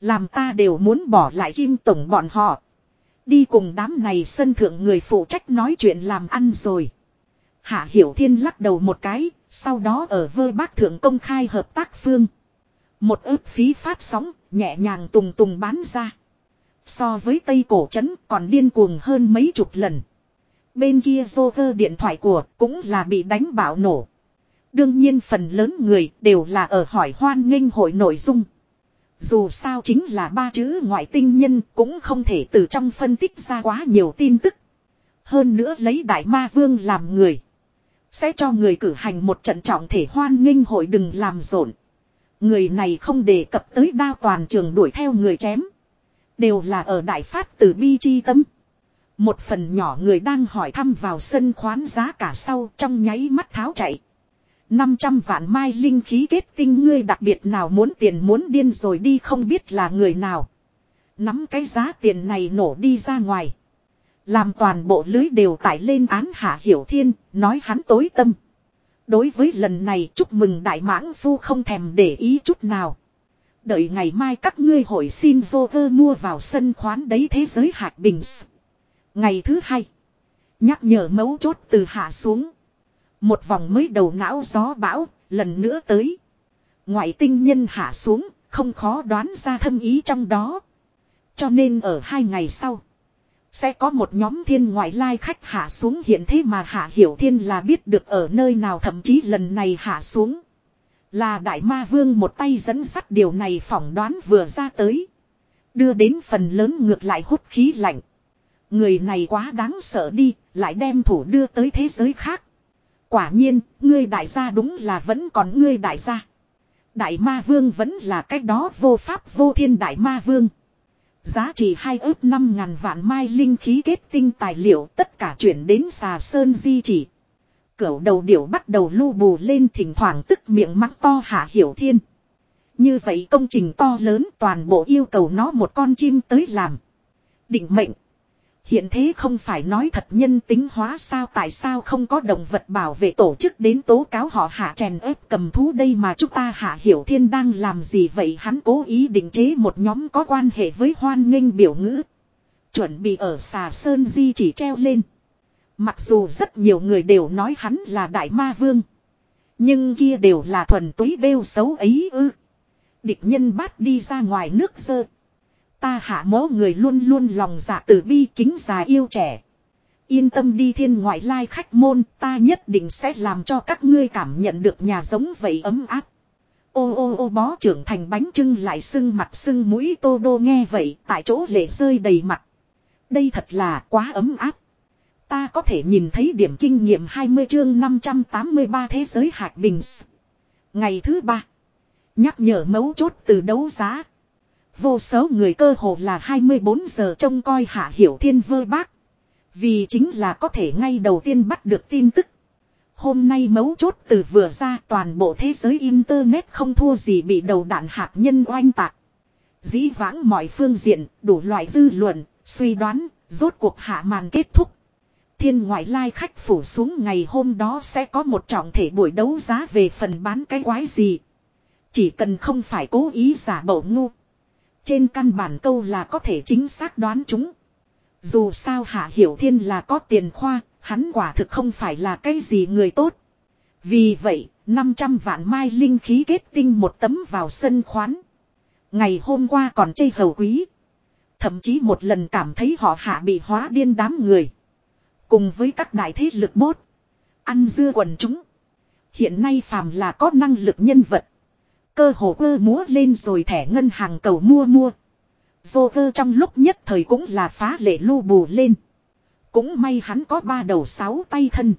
[SPEAKER 1] Làm ta đều muốn bỏ lại kim tổng bọn họ. Đi cùng đám này sân thượng người phụ trách nói chuyện làm ăn rồi. Hạ Hiểu Thiên lắc đầu một cái, sau đó ở vơ bác thượng công khai hợp tác phương. Một ước phí phát sóng, nhẹ nhàng tùng tùng bán ra. So với Tây Cổ Trấn còn điên cuồng hơn mấy chục lần. Bên kia Joker điện thoại của cũng là bị đánh bạo nổ. Đương nhiên phần lớn người đều là ở hỏi hoan nghênh hội nội dung. Dù sao chính là ba chữ ngoại tinh nhân cũng không thể từ trong phân tích ra quá nhiều tin tức. Hơn nữa lấy đại ma vương làm người. Sẽ cho người cử hành một trận trọng thể hoan nghênh hội đừng làm rộn. Người này không đề cập tới đao toàn trường đuổi theo người chém. Đều là ở đại phát từ bi chi tâm. Một phần nhỏ người đang hỏi thăm vào sân khoán giá cả sau trong nháy mắt tháo chạy. 500 vạn mai linh khí kết tinh ngươi đặc biệt nào muốn tiền muốn điên rồi đi không biết là người nào. Nắm cái giá tiền này nổ đi ra ngoài. Làm toàn bộ lưới đều tải lên án hạ hiểu thiên, nói hắn tối tâm. Đối với lần này chúc mừng đại mãng phu không thèm để ý chút nào. Đợi ngày mai các ngươi hội xin vô vơ mua vào sân khoán đấy thế giới hạt bình. Ngày thứ hai. Nhắc nhở mấu chốt từ hạ xuống. Một vòng mới đầu não gió bão, lần nữa tới. Ngoại tinh nhân hạ xuống, không khó đoán ra thâm ý trong đó. Cho nên ở hai ngày sau. Sẽ có một nhóm thiên ngoại lai khách hạ xuống hiện thế mà hạ hiểu thiên là biết được ở nơi nào thậm chí lần này hạ xuống. Là đại ma vương một tay dẫn sắt điều này phỏng đoán vừa ra tới. Đưa đến phần lớn ngược lại hút khí lạnh. Người này quá đáng sợ đi, lại đem thủ đưa tới thế giới khác. Quả nhiên, ngươi đại gia đúng là vẫn còn ngươi đại gia. Đại ma vương vẫn là cách đó vô pháp vô thiên đại ma vương. Giá trị hai ước năm ngàn vạn mai linh khí kết tinh tài liệu, tất cả chuyển đến xà sơn di chỉ. Cửu đầu điểu bắt đầu lưu bù lên thỉnh thoảng tức miệng mắng to hạ hiểu thiên. Như vậy công trình to lớn toàn bộ yêu cầu nó một con chim tới làm. Định mệnh. Hiện thế không phải nói thật nhân tính hóa sao tại sao không có động vật bảo vệ tổ chức đến tố cáo họ hạ chèn ép cầm thú đây mà chúng ta hạ hiểu thiên đang làm gì vậy hắn cố ý định chế một nhóm có quan hệ với hoan nghênh biểu ngữ. Chuẩn bị ở xà sơn di chỉ treo lên. Mặc dù rất nhiều người đều nói hắn là đại ma vương. Nhưng kia đều là thuần túy bêu xấu ấy ư. Địch nhân bắt đi ra ngoài nước dơ. Ta hạ mố người luôn luôn lòng dạ từ bi kính già yêu trẻ. Yên tâm đi thiên ngoại lai khách môn, ta nhất định sẽ làm cho các ngươi cảm nhận được nhà giống vậy ấm áp. Ô ô ô, bó trưởng thành bánh trưng lại sưng mặt sưng mũi tô đô nghe vậy, tại chỗ lệ rơi đầy mặt. Đây thật là quá ấm áp. Ta có thể nhìn thấy điểm kinh nghiệm 20 chương 583 thế giới hạt bình. Ngày thứ ba. Nhắc nhở mấu chốt từ đấu giá. Vô số người cơ hồ là 24 giờ trông coi hạ hiểu thiên vơ bác. Vì chính là có thể ngay đầu tiên bắt được tin tức. Hôm nay mấu chốt từ vừa ra toàn bộ thế giới Internet không thua gì bị đầu đạn hạt nhân oanh tạc. Dĩ vãng mọi phương diện, đủ loại dư luận, suy đoán, rốt cuộc hạ màn kết thúc. Thiên ngoại lai khách phủ xuống ngày hôm đó sẽ có một trọng thể buổi đấu giá về phần bán cái quái gì. Chỉ cần không phải cố ý giả bộ ngu. Trên căn bản câu là có thể chính xác đoán chúng. Dù sao Hạ Hiểu Thiên là có tiền khoa, hắn quả thực không phải là cái gì người tốt. Vì vậy, 500 vạn mai linh khí kết tinh một tấm vào sân khoán. Ngày hôm qua còn chê hầu quý. Thậm chí một lần cảm thấy họ hạ bị hóa điên đám người. Cùng với các đại thế lực bốt. Ăn dưa quần chúng. Hiện nay phàm là có năng lực nhân vật. Cơ hồ cơ múa lên rồi thẻ ngân hàng cầu mua mua. Dô cơ trong lúc nhất thời cũng là phá lệ lưu bù lên. Cũng may hắn có ba đầu sáu tay thân.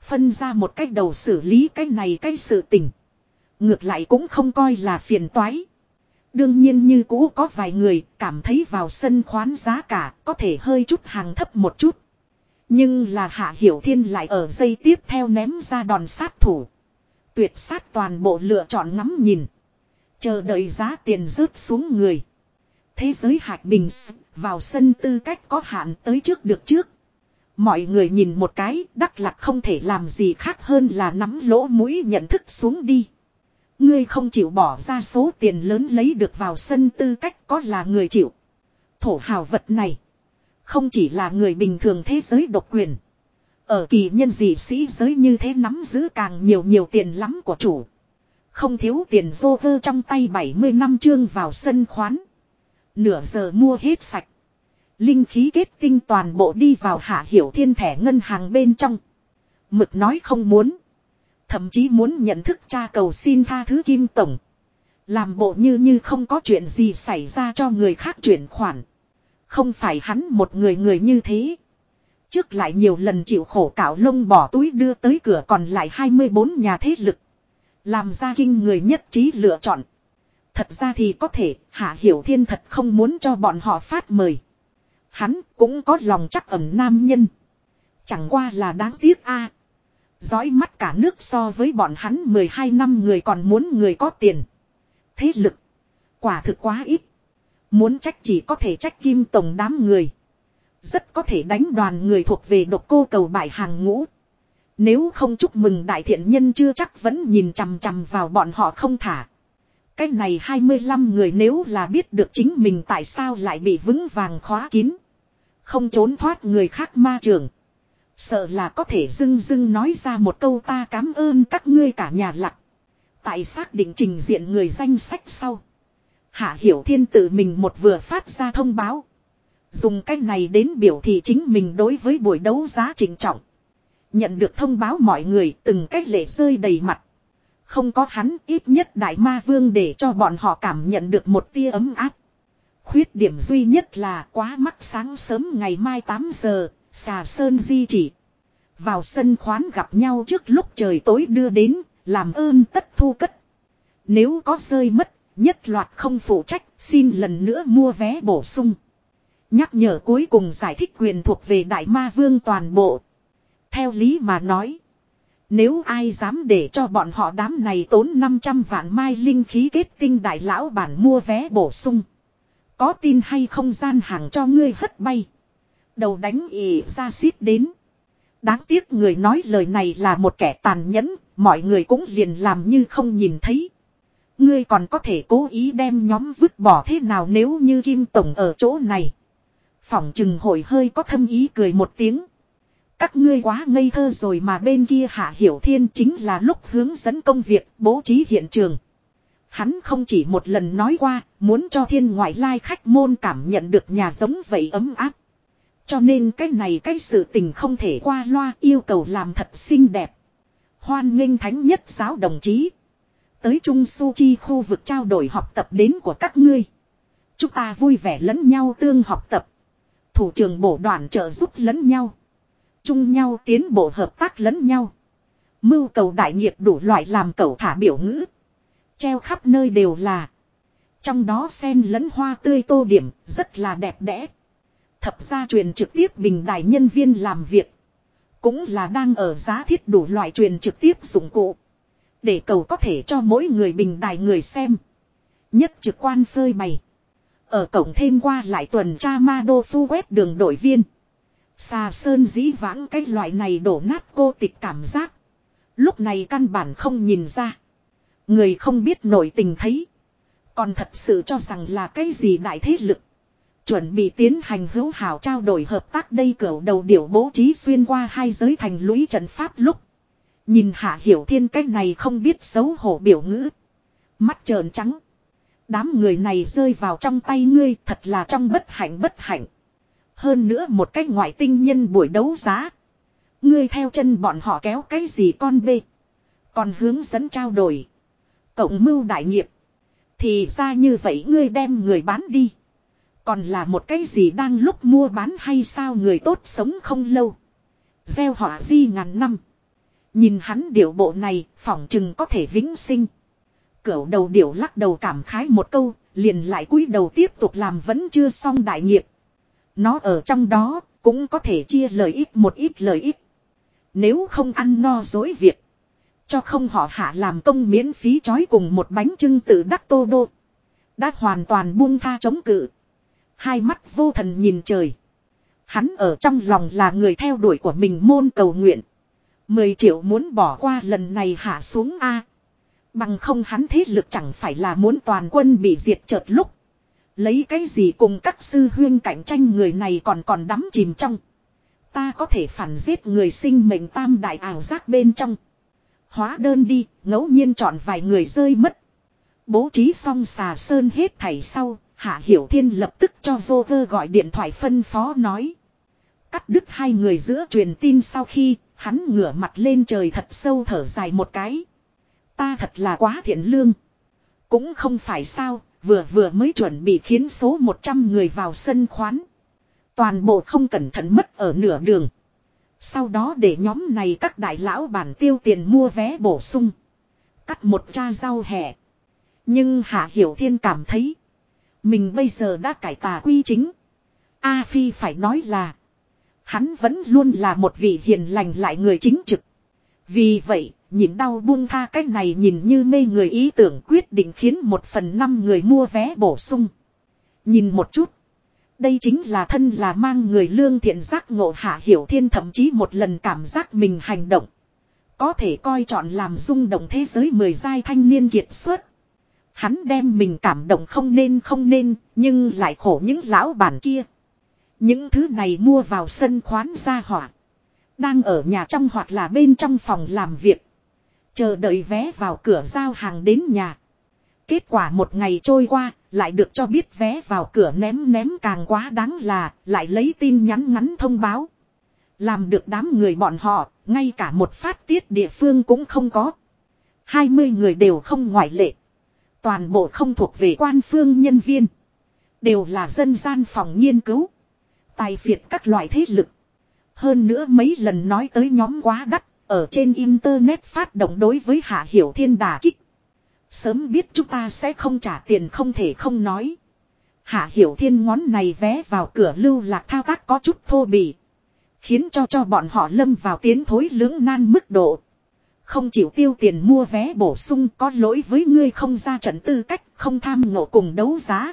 [SPEAKER 1] Phân ra một cách đầu xử lý cái này cái sự tình. Ngược lại cũng không coi là phiền toái. Đương nhiên như cũ có vài người cảm thấy vào sân khoán giá cả có thể hơi chút hàng thấp một chút. Nhưng là Hạ Hiểu Thiên lại ở dây tiếp theo ném ra đòn sát thủ. Tuyệt sát toàn bộ lựa chọn ngắm nhìn. Chờ đợi giá tiền rớt xuống người. Thế giới hạt bình vào sân tư cách có hạn tới trước được trước. Mọi người nhìn một cái, đắc lạc không thể làm gì khác hơn là nắm lỗ mũi nhận thức xuống đi. Ngươi không chịu bỏ ra số tiền lớn lấy được vào sân tư cách có là người chịu. Thổ hào vật này. Không chỉ là người bình thường thế giới độc quyền. Ở kỳ nhân dị sĩ giới như thế nắm giữ càng nhiều nhiều tiền lắm của chủ. Không thiếu tiền vô vơ trong tay 70 năm chương vào sân khoán. Nửa giờ mua hết sạch. Linh khí kết tinh toàn bộ đi vào hạ hiểu thiên thẻ ngân hàng bên trong. Mực nói không muốn. Thậm chí muốn nhận thức cha cầu xin tha thứ Kim Tổng. Làm bộ như như không có chuyện gì xảy ra cho người khác chuyển khoản. Không phải hắn một người người như thế. Trước lại nhiều lần chịu khổ cạo lông bỏ túi đưa tới cửa còn lại 24 nhà thế lực. Làm ra kinh người nhất trí lựa chọn. Thật ra thì có thể, Hạ Hiểu Thiên thật không muốn cho bọn họ phát mời. Hắn cũng có lòng chắc ẩm nam nhân. Chẳng qua là đáng tiếc a Giói mắt cả nước so với bọn hắn 12 năm người còn muốn người có tiền. Thế lực. Quả thực quá ít. Muốn trách chỉ có thể trách kim tổng đám người. Rất có thể đánh đoàn người thuộc về độc cô cầu bại hàng ngũ. Nếu không chúc mừng đại thiện nhân chưa chắc vẫn nhìn chằm chằm vào bọn họ không thả. Cái này 25 người nếu là biết được chính mình tại sao lại bị vững vàng khóa kín. Không trốn thoát người khác ma trường. Sợ là có thể dưng dưng nói ra một câu ta cảm ơn các ngươi cả nhà lặng. Tại xác định trình diện người danh sách sau. Hạ Hiểu Thiên tự mình một vừa phát ra thông báo. Dùng cách này đến biểu thị chính mình đối với buổi đấu giá trình trọng. Nhận được thông báo mọi người từng cách lệ rơi đầy mặt. Không có hắn ít nhất đại ma vương để cho bọn họ cảm nhận được một tia ấm áp. Khuyết điểm duy nhất là quá mắc sáng sớm ngày mai 8 giờ, xà sơn di chỉ. Vào sân khoán gặp nhau trước lúc trời tối đưa đến, làm ơn tất thu cất. Nếu có rơi mất, nhất loạt không phụ trách, xin lần nữa mua vé bổ sung. Nhắc nhở cuối cùng giải thích quyền thuộc về Đại Ma Vương toàn bộ. Theo lý mà nói. Nếu ai dám để cho bọn họ đám này tốn 500 vạn mai linh khí kết tinh đại lão bản mua vé bổ sung. Có tin hay không gian hàng cho ngươi hất bay. Đầu đánh ỉ ra xít đến. Đáng tiếc người nói lời này là một kẻ tàn nhẫn, mọi người cũng liền làm như không nhìn thấy. Ngươi còn có thể cố ý đem nhóm vứt bỏ thế nào nếu như Kim Tổng ở chỗ này. Phỏng chừng hồi hơi có thâm ý cười một tiếng. Các ngươi quá ngây thơ rồi mà bên kia Hạ Hiểu Thiên chính là lúc hướng dẫn công việc bố trí hiện trường. Hắn không chỉ một lần nói qua, muốn cho thiên ngoại lai khách môn cảm nhận được nhà giống vậy ấm áp. Cho nên cái này cái sự tình không thể qua loa yêu cầu làm thật xinh đẹp. Hoan nghênh thánh nhất giáo đồng chí. Tới Trung Su Chi khu vực trao đổi học tập đến của các ngươi. Chúng ta vui vẻ lẫn nhau tương học tập. Thủ trưởng bổ đoàn trợ giúp lẫn nhau. Chung nhau tiến bộ hợp tác lẫn nhau. Mưu cầu đại nghiệp đủ loại làm cầu thả biểu ngữ. Treo khắp nơi đều là. Trong đó sen lẫn hoa tươi tô điểm, rất là đẹp đẽ. Thập gia truyền trực tiếp bình đại nhân viên làm việc. Cũng là đang ở giá thiết đủ loại truyền trực tiếp dụng cụ. Để cầu có thể cho mỗi người bình đài người xem. Nhất trực quan phơi bày. Ở cổng thêm qua lại tuần tra ma đô phu quét đường đội viên. Xà sơn dĩ vãng cái loại này đổ nát cô tịch cảm giác. Lúc này căn bản không nhìn ra. Người không biết nổi tình thấy. Còn thật sự cho rằng là cái gì đại thế lực. Chuẩn bị tiến hành hữu hảo trao đổi hợp tác đây cửu đầu điểu bố trí xuyên qua hai giới thành lũy trận pháp lúc. Nhìn hạ hiểu thiên cách này không biết xấu hổ biểu ngữ. Mắt trợn trắng. Đám người này rơi vào trong tay ngươi, thật là trong bất hạnh bất hạnh. Hơn nữa một cách ngoại tinh nhân buổi đấu giá. Ngươi theo chân bọn họ kéo cái gì con bê. Còn hướng dẫn trao đổi. Cộng mưu đại nghiệp. Thì ra như vậy ngươi đem người bán đi. Còn là một cái gì đang lúc mua bán hay sao người tốt sống không lâu. Gieo họa di ngàn năm. Nhìn hắn điệu bộ này, phỏng chừng có thể vĩnh sinh cẩu đầu điệu lắc đầu cảm khái một câu, liền lại cúi đầu tiếp tục làm vẫn chưa xong đại nghiệp. Nó ở trong đó, cũng có thể chia lợi ích một ít lợi ích. Nếu không ăn no dối việc. Cho không họ hạ làm công miễn phí chói cùng một bánh trưng tự đắc tô đô. Đã hoàn toàn buông tha chống cự. Hai mắt vô thần nhìn trời. Hắn ở trong lòng là người theo đuổi của mình môn cầu nguyện. Mười triệu muốn bỏ qua lần này hạ xuống A. Bằng không hắn thế lực chẳng phải là muốn toàn quân bị diệt chợt lúc. Lấy cái gì cùng các sư huyên cạnh tranh người này còn còn đắm chìm trong. Ta có thể phản giết người sinh mệnh tam đại ảo giác bên trong. Hóa đơn đi, ngẫu nhiên chọn vài người rơi mất. Bố trí xong xà sơn hết thảy sau, Hạ Hiểu Thiên lập tức cho vô cơ gọi điện thoại phân phó nói. Cắt đứt hai người giữa truyền tin sau khi, hắn ngửa mặt lên trời thật sâu thở dài một cái. Ta thật là quá thiện lương. Cũng không phải sao, vừa vừa mới chuẩn bị khiến số 100 người vào sân khoán. Toàn bộ không cẩn thận mất ở nửa đường. Sau đó để nhóm này các đại lão bản tiêu tiền mua vé bổ sung. Cắt một cha rau hẹ. Nhưng Hạ Hiểu Thiên cảm thấy. Mình bây giờ đã cải tà quy chính. A Phi phải nói là. Hắn vẫn luôn là một vị hiền lành lại người chính trực. Vì vậy, nhìn đau buông tha cách này nhìn như mê người ý tưởng quyết định khiến một phần năm người mua vé bổ sung. Nhìn một chút. Đây chính là thân là mang người lương thiện giác ngộ hạ hiểu thiên thậm chí một lần cảm giác mình hành động. Có thể coi chọn làm rung động thế giới mười giai thanh niên kiệt xuất. Hắn đem mình cảm động không nên không nên, nhưng lại khổ những lão bản kia. Những thứ này mua vào sân khoán gia hỏa. Đang ở nhà trong hoặc là bên trong phòng làm việc. Chờ đợi vé vào cửa giao hàng đến nhà. Kết quả một ngày trôi qua, lại được cho biết vé vào cửa ném ném càng quá đáng là, lại lấy tin nhắn ngắn thông báo. Làm được đám người bọn họ, ngay cả một phát tiết địa phương cũng không có. 20 người đều không ngoại lệ. Toàn bộ không thuộc về quan phương nhân viên. Đều là dân gian phòng nghiên cứu. Tài phiệt các loại thế lực. Hơn nữa mấy lần nói tới nhóm quá đắt, ở trên internet phát động đối với Hạ Hiểu Thiên đà kích. Sớm biết chúng ta sẽ không trả tiền không thể không nói. Hạ Hiểu Thiên ngón này vé vào cửa lưu lạc thao tác có chút thô bỉ. Khiến cho cho bọn họ lâm vào tiến thối lưỡng nan mức độ. Không chịu tiêu tiền mua vé bổ sung có lỗi với ngươi không ra trận tư cách, không tham ngộ cùng đấu giá.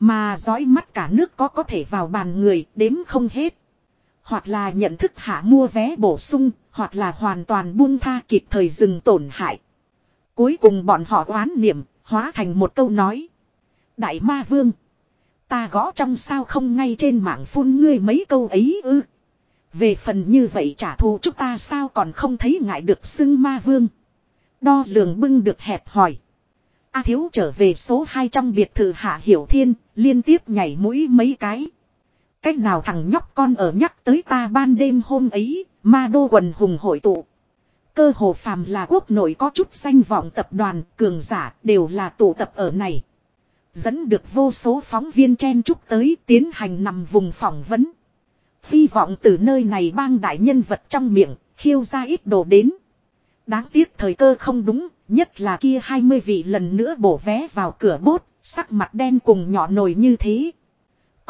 [SPEAKER 1] Mà dõi mắt cả nước có có thể vào bàn người đếm không hết. Hoặc là nhận thức hạ mua vé bổ sung, hoặc là hoàn toàn buông tha kịp thời dừng tổn hại. Cuối cùng bọn họ oán niệm, hóa thành một câu nói. Đại ma vương. Ta gõ trong sao không ngay trên mạng phun ngươi mấy câu ấy ư. Về phần như vậy trả thù chúng ta sao còn không thấy ngại được xưng ma vương. Đo lường bưng được hẹp hỏi. A thiếu trở về số 2 trong biệt thự hạ hiểu thiên, liên tiếp nhảy mũi mấy cái. Cách nào thằng nhóc con ở nhắc tới ta ban đêm hôm ấy, ma đô quần hùng hội tụ. Cơ hồ phàm là quốc nội có chút danh vọng tập đoàn, cường giả đều là tụ tập ở này. Dẫn được vô số phóng viên chen chúc tới tiến hành nằm vùng phỏng vấn. Hy vọng từ nơi này bang đại nhân vật trong miệng, khiêu ra ít đồ đến. Đáng tiếc thời cơ không đúng, nhất là kia 20 vị lần nữa bổ vé vào cửa bốt, sắc mặt đen cùng nhỏ nồi như thế.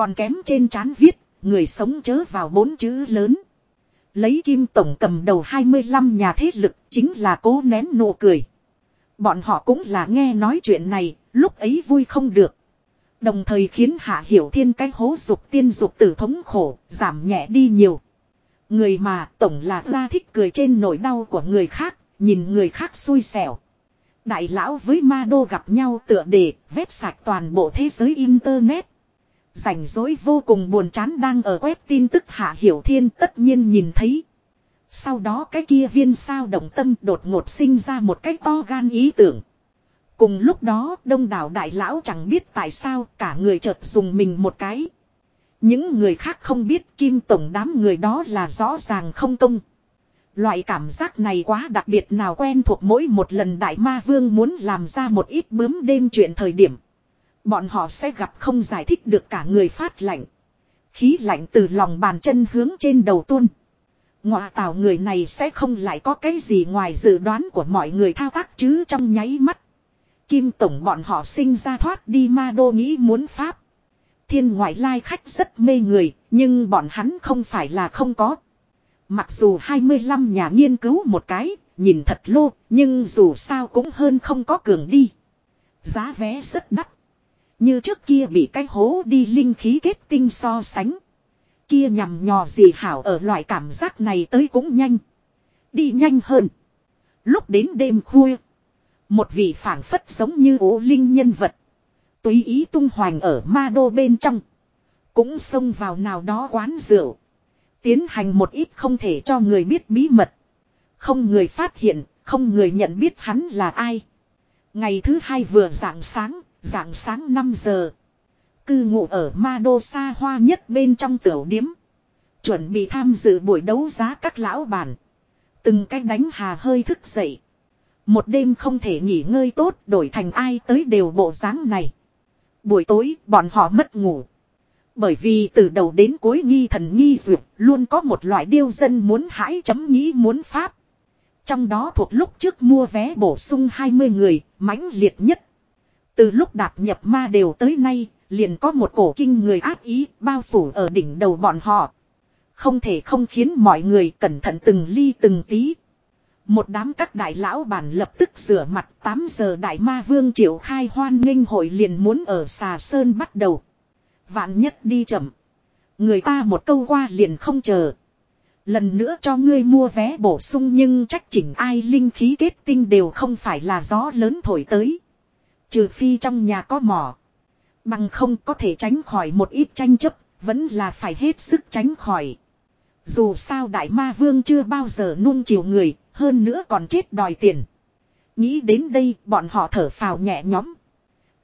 [SPEAKER 1] Còn kém trên trán viết, người sống chớ vào bốn chữ lớn. Lấy kim tổng cầm đầu 25 nhà thế lực chính là cố nén nụ cười. Bọn họ cũng là nghe nói chuyện này, lúc ấy vui không được. Đồng thời khiến Hạ Hiểu Thiên cái hố dục tiên dục tử thống khổ, giảm nhẹ đi nhiều. Người mà tổng là ra thích cười trên nỗi đau của người khác, nhìn người khác xui xẻo. Đại lão với ma đô gặp nhau tựa đề, vét sạch toàn bộ thế giới Internet. Rảnh rỗi vô cùng buồn chán đang ở web tin tức Hạ Hiểu Thiên tất nhiên nhìn thấy. Sau đó cái kia viên sao động tâm đột ngột sinh ra một cái to gan ý tưởng. Cùng lúc đó, đông đảo đại lão chẳng biết tại sao cả người chợt dùng mình một cái. Những người khác không biết kim tổng đám người đó là rõ ràng không công. Loại cảm giác này quá đặc biệt nào quen thuộc mỗi một lần đại ma vương muốn làm ra một ít bướm đêm chuyện thời điểm. Bọn họ sẽ gặp không giải thích được cả người phát lạnh. Khí lạnh từ lòng bàn chân hướng trên đầu tuôn. Ngọa tào người này sẽ không lại có cái gì ngoài dự đoán của mọi người thao tác chứ trong nháy mắt. Kim Tổng bọn họ sinh ra thoát đi ma đô nghĩ muốn Pháp. Thiên ngoại lai khách rất mê người, nhưng bọn hắn không phải là không có. Mặc dù 25 nhà nghiên cứu một cái, nhìn thật lô, nhưng dù sao cũng hơn không có cường đi. Giá vé rất đắt. Như trước kia bị cái hố đi linh khí kết tinh so sánh. Kia nhằm nhò gì hảo ở loại cảm giác này tới cũng nhanh. Đi nhanh hơn. Lúc đến đêm khuya. Một vị phảng phất giống như ố linh nhân vật. Tùy ý tung hoành ở ma đô bên trong. Cũng xông vào nào đó quán rượu. Tiến hành một ít không thể cho người biết bí mật. Không người phát hiện, không người nhận biết hắn là ai. Ngày thứ hai vừa rạng sáng, dạng sáng 5 giờ. Cư ngụ ở ma đô xa hoa nhất bên trong tiểu điếm. Chuẩn bị tham dự buổi đấu giá các lão bản. Từng cách đánh hà hơi thức dậy. Một đêm không thể nghỉ ngơi tốt đổi thành ai tới đều bộ dáng này. Buổi tối bọn họ mất ngủ. Bởi vì từ đầu đến cuối nghi thần nghi duyệt luôn có một loại điêu dân muốn hãi chấm nghĩ muốn pháp. Trong đó thuộc lúc trước mua vé bổ sung 20 người, mãnh liệt nhất. Từ lúc đạp nhập ma đều tới nay, liền có một cổ kinh người ác ý bao phủ ở đỉnh đầu bọn họ. Không thể không khiến mọi người cẩn thận từng ly từng tí. Một đám các đại lão bản lập tức rửa mặt 8 giờ đại ma vương triệu khai hoan nghênh hội liền muốn ở xà sơn bắt đầu. Vạn nhất đi chậm. Người ta một câu qua liền không chờ. Lần nữa cho ngươi mua vé bổ sung nhưng trách chỉnh ai linh khí kết tinh đều không phải là gió lớn thổi tới. Trừ phi trong nhà có mỏ. Bằng không có thể tránh khỏi một ít tranh chấp, vẫn là phải hết sức tránh khỏi. Dù sao đại ma vương chưa bao giờ nuông chiều người, hơn nữa còn chết đòi tiền. Nghĩ đến đây bọn họ thở phào nhẹ nhõm.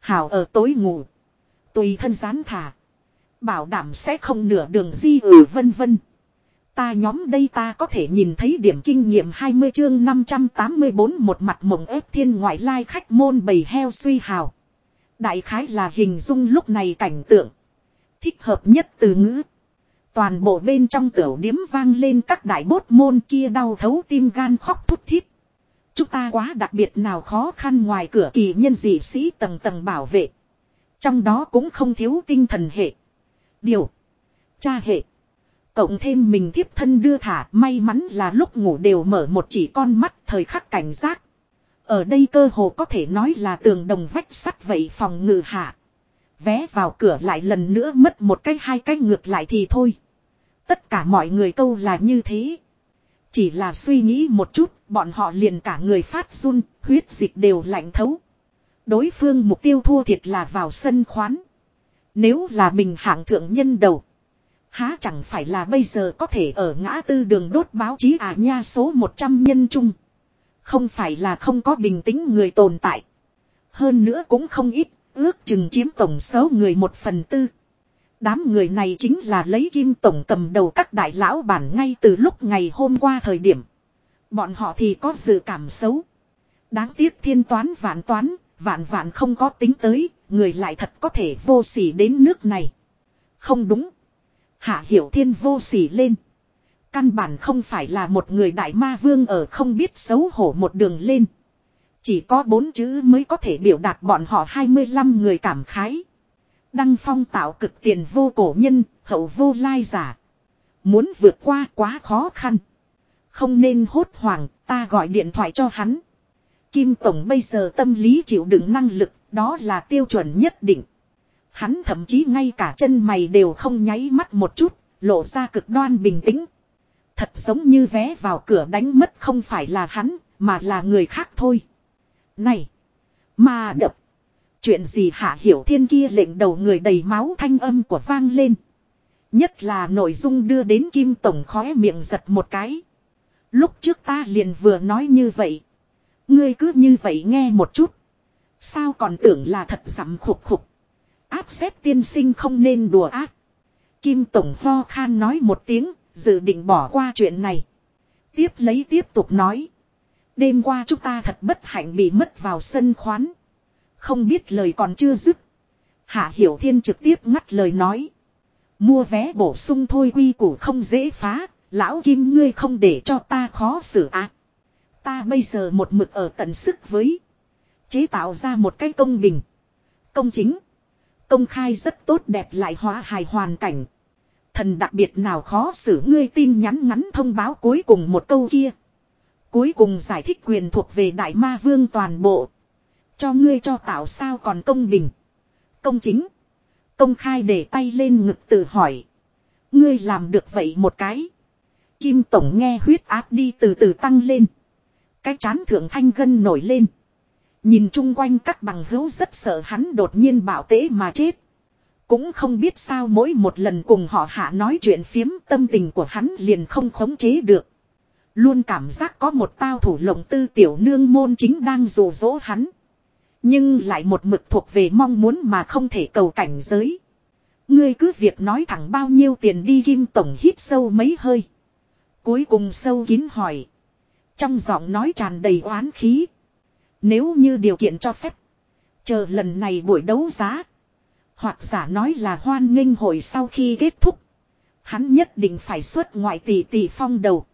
[SPEAKER 1] Hảo ở tối ngủ. Tùy thân gián thả. Bảo đảm sẽ không nửa đường di ử vân vân. Ta nhóm đây ta có thể nhìn thấy điểm kinh nghiệm 20 chương 584 một mặt mộng ép thiên ngoại lai khách môn bầy heo suy hào. Đại khái là hình dung lúc này cảnh tượng. Thích hợp nhất từ ngữ. Toàn bộ bên trong tiểu điếm vang lên các đại bốt môn kia đau thấu tim gan khóc thút thít. Chúng ta quá đặc biệt nào khó khăn ngoài cửa kỳ nhân dị sĩ tầng tầng bảo vệ. Trong đó cũng không thiếu tinh thần hệ. Điều. Cha hệ. Cộng thêm mình thiếp thân đưa thả may mắn là lúc ngủ đều mở một chỉ con mắt thời khắc cảnh giác. Ở đây cơ hồ có thể nói là tường đồng vách sắt vậy phòng ngự hạ. Vé vào cửa lại lần nữa mất một cái hai cái ngược lại thì thôi. Tất cả mọi người câu là như thế. Chỉ là suy nghĩ một chút, bọn họ liền cả người phát run, huyết dịch đều lạnh thấu. Đối phương mục tiêu thua thiệt là vào sân khoán. Nếu là mình hạng thượng nhân đầu. Há chẳng phải là bây giờ có thể ở ngã tư đường đốt báo chí à nha số 100 nhân chung. Không phải là không có bình tĩnh người tồn tại. Hơn nữa cũng không ít, ước chừng chiếm tổng số người một phần tư. Đám người này chính là lấy kim tổng cầm đầu các đại lão bản ngay từ lúc ngày hôm qua thời điểm. Bọn họ thì có dự cảm xấu. Đáng tiếc thiên toán vạn toán, vạn vạn không có tính tới, người lại thật có thể vô sỉ đến nước này. Không đúng. Hạ hiểu thiên vô sỉ lên. Căn bản không phải là một người đại ma vương ở không biết xấu hổ một đường lên. Chỉ có bốn chữ mới có thể biểu đạt bọn họ 25 người cảm khái. Đăng phong tạo cực tiền vô cổ nhân, hậu vô lai giả. Muốn vượt qua quá khó khăn. Không nên hốt hoảng, ta gọi điện thoại cho hắn. Kim Tổng bây giờ tâm lý chịu đựng năng lực, đó là tiêu chuẩn nhất định. Hắn thậm chí ngay cả chân mày đều không nháy mắt một chút, lộ ra cực đoan bình tĩnh. Thật giống như vé vào cửa đánh mất không phải là hắn, mà là người khác thôi. Này! mà đập! Chuyện gì hạ hiểu thiên kia lệnh đầu người đầy máu thanh âm của vang lên. Nhất là nội dung đưa đến Kim Tổng khóe miệng giật một cái. Lúc trước ta liền vừa nói như vậy. Ngươi cứ như vậy nghe một chút. Sao còn tưởng là thật sắm khục khục. Áp xếp tiên sinh không nên đùa ác. Kim Tổng ho khan nói một tiếng, dự định bỏ qua chuyện này. Tiếp lấy tiếp tục nói. Đêm qua chúng ta thật bất hạnh bị mất vào sân khoán. Không biết lời còn chưa dứt. Hạ Hiểu Thiên trực tiếp ngắt lời nói. Mua vé bổ sung thôi quy củ không dễ phá. Lão Kim ngươi không để cho ta khó xử ạ. À. Ta bây giờ một mực ở tận sức với. Chế tạo ra một cái công bình. Công chính. Công khai rất tốt đẹp lại hóa hài hoàn cảnh. Thần đặc biệt nào khó xử ngươi tin nhắn ngắn thông báo cuối cùng một câu kia. Cuối cùng giải thích quyền thuộc về đại ma vương toàn bộ. Cho ngươi cho tạo sao còn công bình. Công chính. Công khai để tay lên ngực tự hỏi. Ngươi làm được vậy một cái. Kim Tổng nghe huyết áp đi từ từ tăng lên. Cái chán thượng thanh gân nổi lên. Nhìn chung quanh các bằng hữu rất sợ hắn đột nhiên bảo tế mà chết. Cũng không biết sao mỗi một lần cùng họ hạ nói chuyện phiếm, tâm tình của hắn liền không khống chế được. Luôn cảm giác có một tao thủ lộng tư tiểu nương môn chính đang rủ rỗ hắn. Nhưng lại một mực thuộc về mong muốn mà không thể cầu cảnh giới. Ngươi cứ việc nói thẳng bao nhiêu tiền đi kim tổng hít sâu mấy hơi. Cuối cùng sâu kín hỏi. Trong giọng nói tràn đầy oán khí. Nếu như điều kiện cho phép. Chờ lần này buổi đấu giá. Hoặc giả nói là hoan nghênh hội sau khi kết thúc. Hắn nhất định phải xuất ngoại tỷ tỷ phong đầu.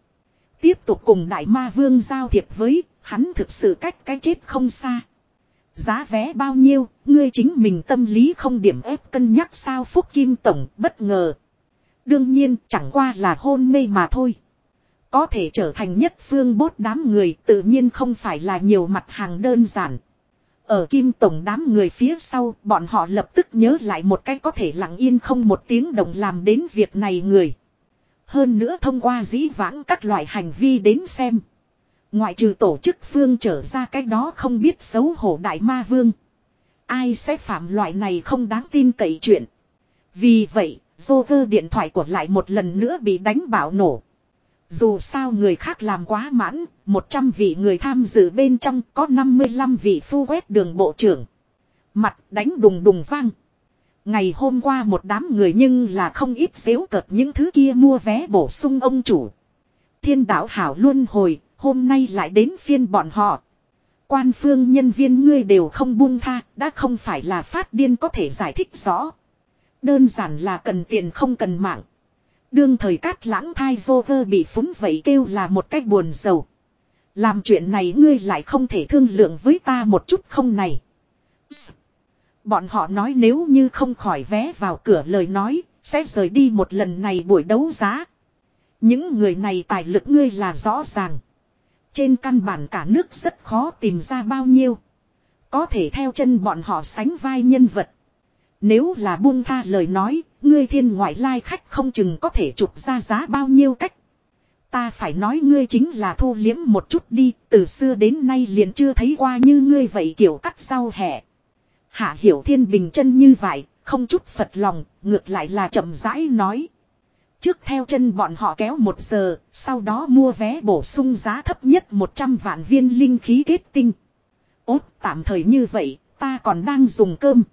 [SPEAKER 1] Tiếp tục cùng đại ma vương giao thiệp với, hắn thực sự cách cái chết không xa. Giá vé bao nhiêu, ngươi chính mình tâm lý không điểm ép cân nhắc sao Phúc Kim Tổng bất ngờ. Đương nhiên chẳng qua là hôn mê mà thôi. Có thể trở thành nhất phương bốt đám người tự nhiên không phải là nhiều mặt hàng đơn giản. Ở Kim Tổng đám người phía sau, bọn họ lập tức nhớ lại một cách có thể lặng yên không một tiếng động làm đến việc này người. Hơn nữa thông qua dĩ vãng các loại hành vi đến xem. Ngoại trừ tổ chức phương trở ra cái đó không biết xấu hổ đại ma vương. Ai sẽ phạm loại này không đáng tin cậy chuyện. Vì vậy, Joker điện thoại của lại một lần nữa bị đánh bạo nổ. Dù sao người khác làm quá mãn, 100 vị người tham dự bên trong có 55 vị phu quét đường bộ trưởng. Mặt đánh đùng đùng vang. Ngày hôm qua một đám người nhưng là không ít xếu cợt những thứ kia mua vé bổ sung ông chủ. Thiên đạo hảo luôn hồi, hôm nay lại đến phiên bọn họ. Quan phương nhân viên ngươi đều không buông tha, đã không phải là phát điên có thể giải thích rõ. Đơn giản là cần tiền không cần mạng. Đương thời cát lãng thai vô vơ bị phúng vậy kêu là một cách buồn giàu. Làm chuyện này ngươi lại không thể thương lượng với ta một chút không này. Bọn họ nói nếu như không khỏi vé vào cửa lời nói, sẽ rời đi một lần này buổi đấu giá. Những người này tài lực ngươi là rõ ràng. Trên căn bản cả nước rất khó tìm ra bao nhiêu. Có thể theo chân bọn họ sánh vai nhân vật. Nếu là buông tha lời nói, ngươi thiên ngoại lai khách không chừng có thể chụp ra giá bao nhiêu cách. Ta phải nói ngươi chính là thu liếm một chút đi, từ xưa đến nay liền chưa thấy qua như ngươi vậy kiểu cắt sau hẻ. Hạ hiểu thiên bình chân như vậy, không chút phật lòng, ngược lại là chậm rãi nói. Trước theo chân bọn họ kéo một giờ, sau đó mua vé bổ sung giá thấp nhất 100 vạn viên linh khí kết tinh. Ốt tạm thời như vậy, ta còn đang dùng cơm.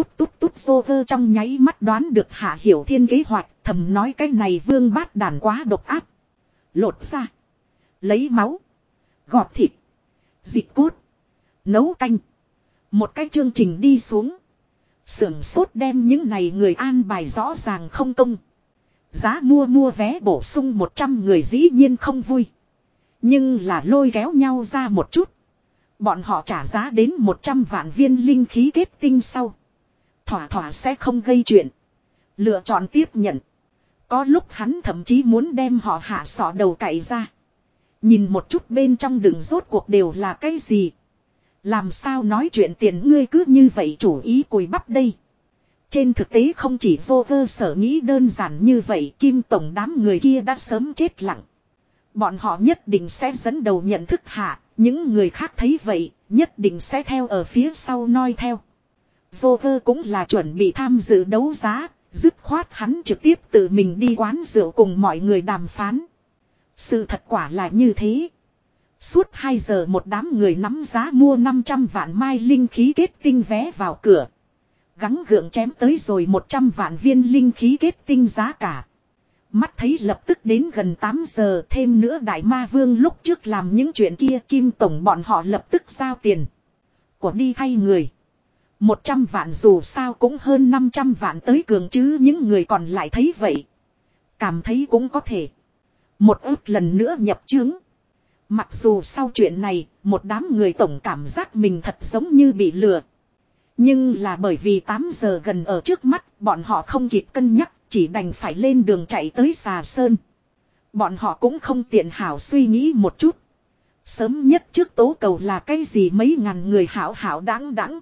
[SPEAKER 1] Tút tút tút xô vơ trong nháy mắt đoán được hạ hiểu thiên kế hoạch, thầm nói cái này vương bát đàn quá độc áp. Lột ra. Lấy máu. Gọt thịt. Dịch cốt. Nấu canh. Một cái chương trình đi xuống. Sưởng sốt đem những này người an bài rõ ràng không công. Giá mua mua vé bổ sung 100 người dĩ nhiên không vui. Nhưng là lôi kéo nhau ra một chút. Bọn họ trả giá đến 100 vạn viên linh khí kết tinh sau. Thỏa thỏa sẽ không gây chuyện. Lựa chọn tiếp nhận. Có lúc hắn thậm chí muốn đem họ hạ sọ đầu cậy ra. Nhìn một chút bên trong đường rốt cuộc đều là cái gì. Làm sao nói chuyện tiền ngươi cứ như vậy chủ ý cùi bắp đây. Trên thực tế không chỉ vô cơ sở nghĩ đơn giản như vậy kim tổng đám người kia đã sớm chết lặng. Bọn họ nhất định sẽ dẫn đầu nhận thức hạ, những người khác thấy vậy, nhất định sẽ theo ở phía sau noi theo. Vô cũng là chuẩn bị tham dự đấu giá, dứt khoát hắn trực tiếp tự mình đi quán rượu cùng mọi người đàm phán. Sự thật quả là như thế. Suốt 2 giờ một đám người nắm giá mua 500 vạn mai linh khí kết tinh vé vào cửa. Gắng gượng chém tới rồi 100 vạn viên linh khí kết tinh giá cả. Mắt thấy lập tức đến gần 8 giờ thêm nữa đại ma vương lúc trước làm những chuyện kia kim tổng bọn họ lập tức giao tiền. Của đi thay người. 100 vạn dù sao cũng hơn 500 vạn tới cường chứ những người còn lại thấy vậy. Cảm thấy cũng có thể. Một ước lần nữa nhập chứng. Mặc dù sau chuyện này, một đám người tổng cảm giác mình thật giống như bị lừa. Nhưng là bởi vì 8 giờ gần ở trước mắt, bọn họ không kịp cân nhắc, chỉ đành phải lên đường chạy tới xà sơn. Bọn họ cũng không tiện hảo suy nghĩ một chút. Sớm nhất trước tố cầu là cái gì mấy ngàn người hảo hảo đáng đáng.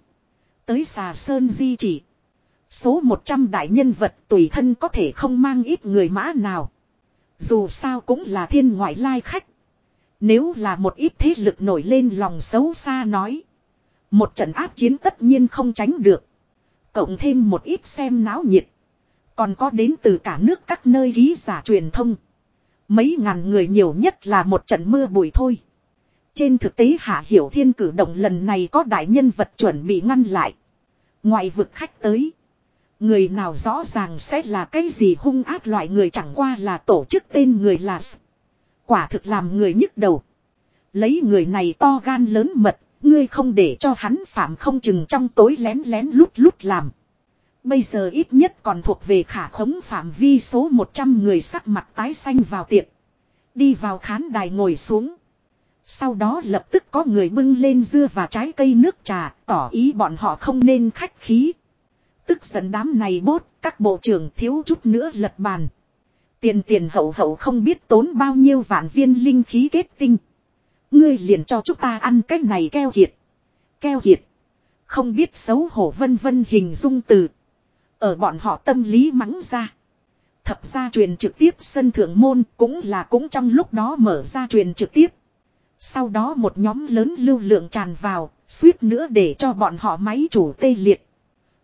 [SPEAKER 1] Tới xà sơn di chỉ. Số 100 đại nhân vật tùy thân có thể không mang ít người mã nào. Dù sao cũng là thiên ngoại lai khách. Nếu là một ít thế lực nổi lên lòng xấu xa nói. Một trận áp chiến tất nhiên không tránh được. Cộng thêm một ít xem náo nhiệt. Còn có đến từ cả nước các nơi ký giả truyền thông. Mấy ngàn người nhiều nhất là một trận mưa bụi thôi. Trên thực tế Hạ Hiểu Thiên cử động lần này có đại nhân vật chuẩn bị ngăn lại. ngoại vực khách tới. Người nào rõ ràng sẽ là cái gì hung ác loại người chẳng qua là tổ chức tên người là Quả thực làm người nhức đầu. Lấy người này to gan lớn mật, ngươi không để cho hắn phạm không chừng trong tối lén lén lút lút làm. Bây giờ ít nhất còn thuộc về khả khống phạm vi số 100 người sắc mặt tái xanh vào tiệc. Đi vào khán đài ngồi xuống. Sau đó lập tức có người bưng lên dưa và trái cây nước trà, tỏ ý bọn họ không nên khách khí. Tức giận đám này bốt, các bộ trưởng thiếu chút nữa lật bàn. Tiền tiền hậu hậu không biết tốn bao nhiêu vạn viên linh khí kết tinh. Ngươi liền cho chúng ta ăn cái này keo kiệt. Keo kiệt. Không biết xấu hổ vân vân hình dung từ. Ở bọn họ tâm lý mắng ra. Thập ra truyền trực tiếp sân thượng môn cũng là cũng trong lúc đó mở ra truyền trực tiếp. Sau đó một nhóm lớn lưu lượng tràn vào, suýt nữa để cho bọn họ máy chủ tê liệt.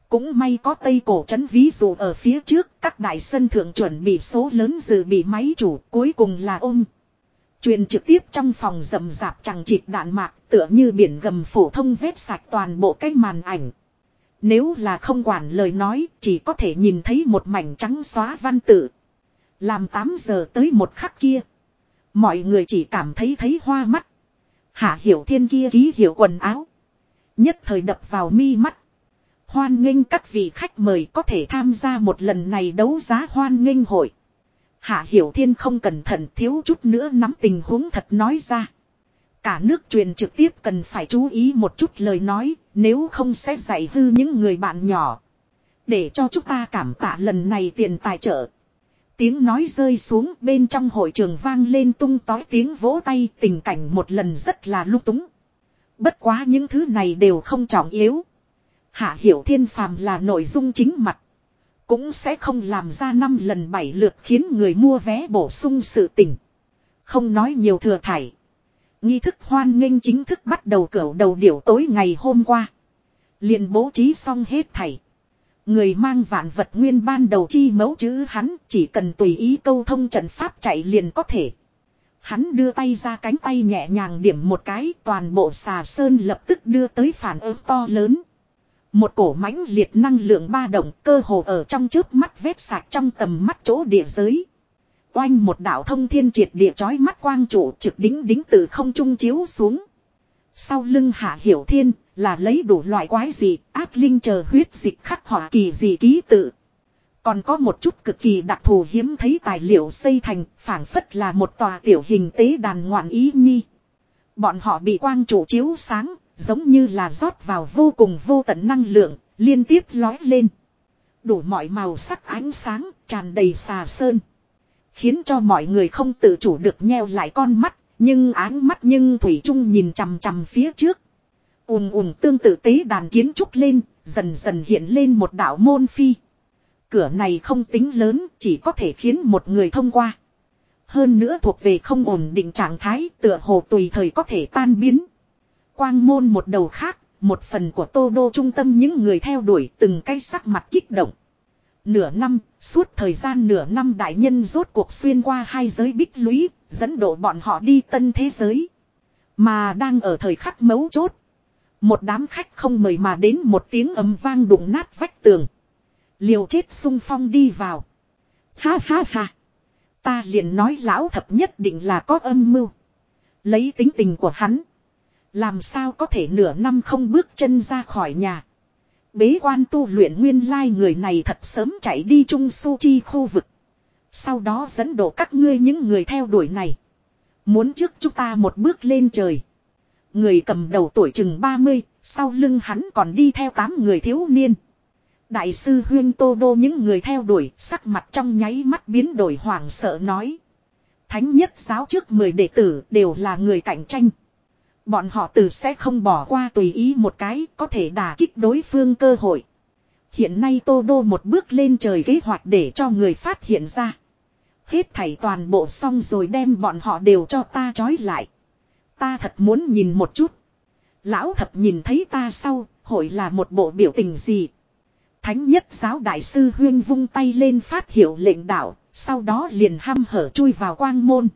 [SPEAKER 1] Cũng may có Tây Cổ Trấn ví dụ ở phía trước, các đại sân thượng chuẩn bị số lớn dự bị máy chủ, cuối cùng là ôm. Truyền trực tiếp trong phòng rầm rạp chẳng chịt đạn mạc, tựa như biển gầm phổ thông vết sạch toàn bộ cái màn ảnh. Nếu là không quản lời nói, chỉ có thể nhìn thấy một mảnh trắng xóa văn tự. Làm 8 giờ tới một khắc kia. Mọi người chỉ cảm thấy thấy hoa mắt. Hạ hiểu thiên kia ký hiểu quần áo. Nhất thời đập vào mi mắt. Hoan nghênh các vị khách mời có thể tham gia một lần này đấu giá hoan nghênh hội. Hạ Hiểu Thiên không cẩn thận thiếu chút nữa nắm tình huống thật nói ra. Cả nước truyền trực tiếp cần phải chú ý một chút lời nói, nếu không sẽ dạy hư những người bạn nhỏ. Để cho chúng ta cảm tạ lần này tiền tài trợ. Tiếng nói rơi xuống bên trong hội trường vang lên tung tói tiếng vỗ tay, tình cảnh một lần rất là lúc túng. Bất quá những thứ này đều không trọng yếu. Hạ hiểu thiên phàm là nội dung chính mặt. Cũng sẽ không làm ra năm lần bảy lượt khiến người mua vé bổ sung sự tình. Không nói nhiều thừa thải. Nghi thức hoan nghênh chính thức bắt đầu cửu đầu điểu tối ngày hôm qua. liền bố trí xong hết thảy. Người mang vạn vật nguyên ban đầu chi mẫu chữ hắn chỉ cần tùy ý câu thông trận pháp chạy liền có thể. Hắn đưa tay ra cánh tay nhẹ nhàng điểm một cái, toàn bộ xà sơn lập tức đưa tới phản ứng to lớn. Một cổ mãnh liệt năng lượng ba động cơ hồ ở trong trước mắt vết sạc trong tầm mắt chỗ địa giới. Oanh một đạo thông thiên triệt địa chói mắt quang trụ trực đính đính từ không trung chiếu xuống. Sau lưng hạ hiểu thiên là lấy đủ loại quái gì ác linh chờ huyết dịch khắc họa kỳ gì ký tự. Còn có một chút cực kỳ đặc thù hiếm thấy tài liệu xây thành phảng phất là một tòa tiểu hình tế đàn ngoạn ý nhi. Bọn họ bị quang trụ chiếu sáng, giống như là rót vào vô cùng vô tận năng lượng, liên tiếp lói lên. Đủ mọi màu sắc ánh sáng, tràn đầy xà sơn. Khiến cho mọi người không tự chủ được nheo lại con mắt, nhưng áng mắt nhưng Thủy Trung nhìn chằm chằm phía trước. ùm ùm tương tự tế đàn kiến trúc lên, dần dần hiện lên một đạo môn phi. Cửa này không tính lớn, chỉ có thể khiến một người thông qua. Hơn nữa thuộc về không ổn định trạng thái, tựa hồ tùy thời có thể tan biến. Quang môn một đầu khác, một phần của tô đô trung tâm những người theo đuổi từng cái sắc mặt kích động. Nửa năm, suốt thời gian nửa năm đại nhân rốt cuộc xuyên qua hai giới bích lũy, dẫn độ bọn họ đi tân thế giới. Mà đang ở thời khắc mấu chốt. Một đám khách không mời mà đến một tiếng ấm vang đụng nát vách tường. Liều chết sung phong đi vào. Ha ha ha. Ta liền nói lão thập nhất định là có âm mưu. Lấy tính tình của hắn. Làm sao có thể nửa năm không bước chân ra khỏi nhà. Bế quan tu luyện nguyên lai người này thật sớm chạy đi Trung Su Chi khu vực. Sau đó dẫn độ các ngươi những người theo đuổi này. Muốn trước chúng ta một bước lên trời. Người cầm đầu tuổi chừng 30, sau lưng hắn còn đi theo 8 người thiếu niên. Đại sư Huyên Tô Đô những người theo đuổi, sắc mặt trong nháy mắt biến đổi hoảng sợ nói. Thánh nhất giáo trước 10 đệ tử đều là người cạnh tranh. Bọn họ từ sẽ không bỏ qua tùy ý một cái có thể đả kích đối phương cơ hội. Hiện nay Tô Đô một bước lên trời kế hoạch để cho người phát hiện ra. Hết thảy toàn bộ xong rồi đem bọn họ đều cho ta trói lại. Ta thật muốn nhìn một chút. Lão thập nhìn thấy ta sau, hội là một bộ biểu tình gì. Thánh nhất giáo đại sư huyên vung tay lên phát hiệu lệnh đạo, sau đó liền hăm hở chui vào quang môn.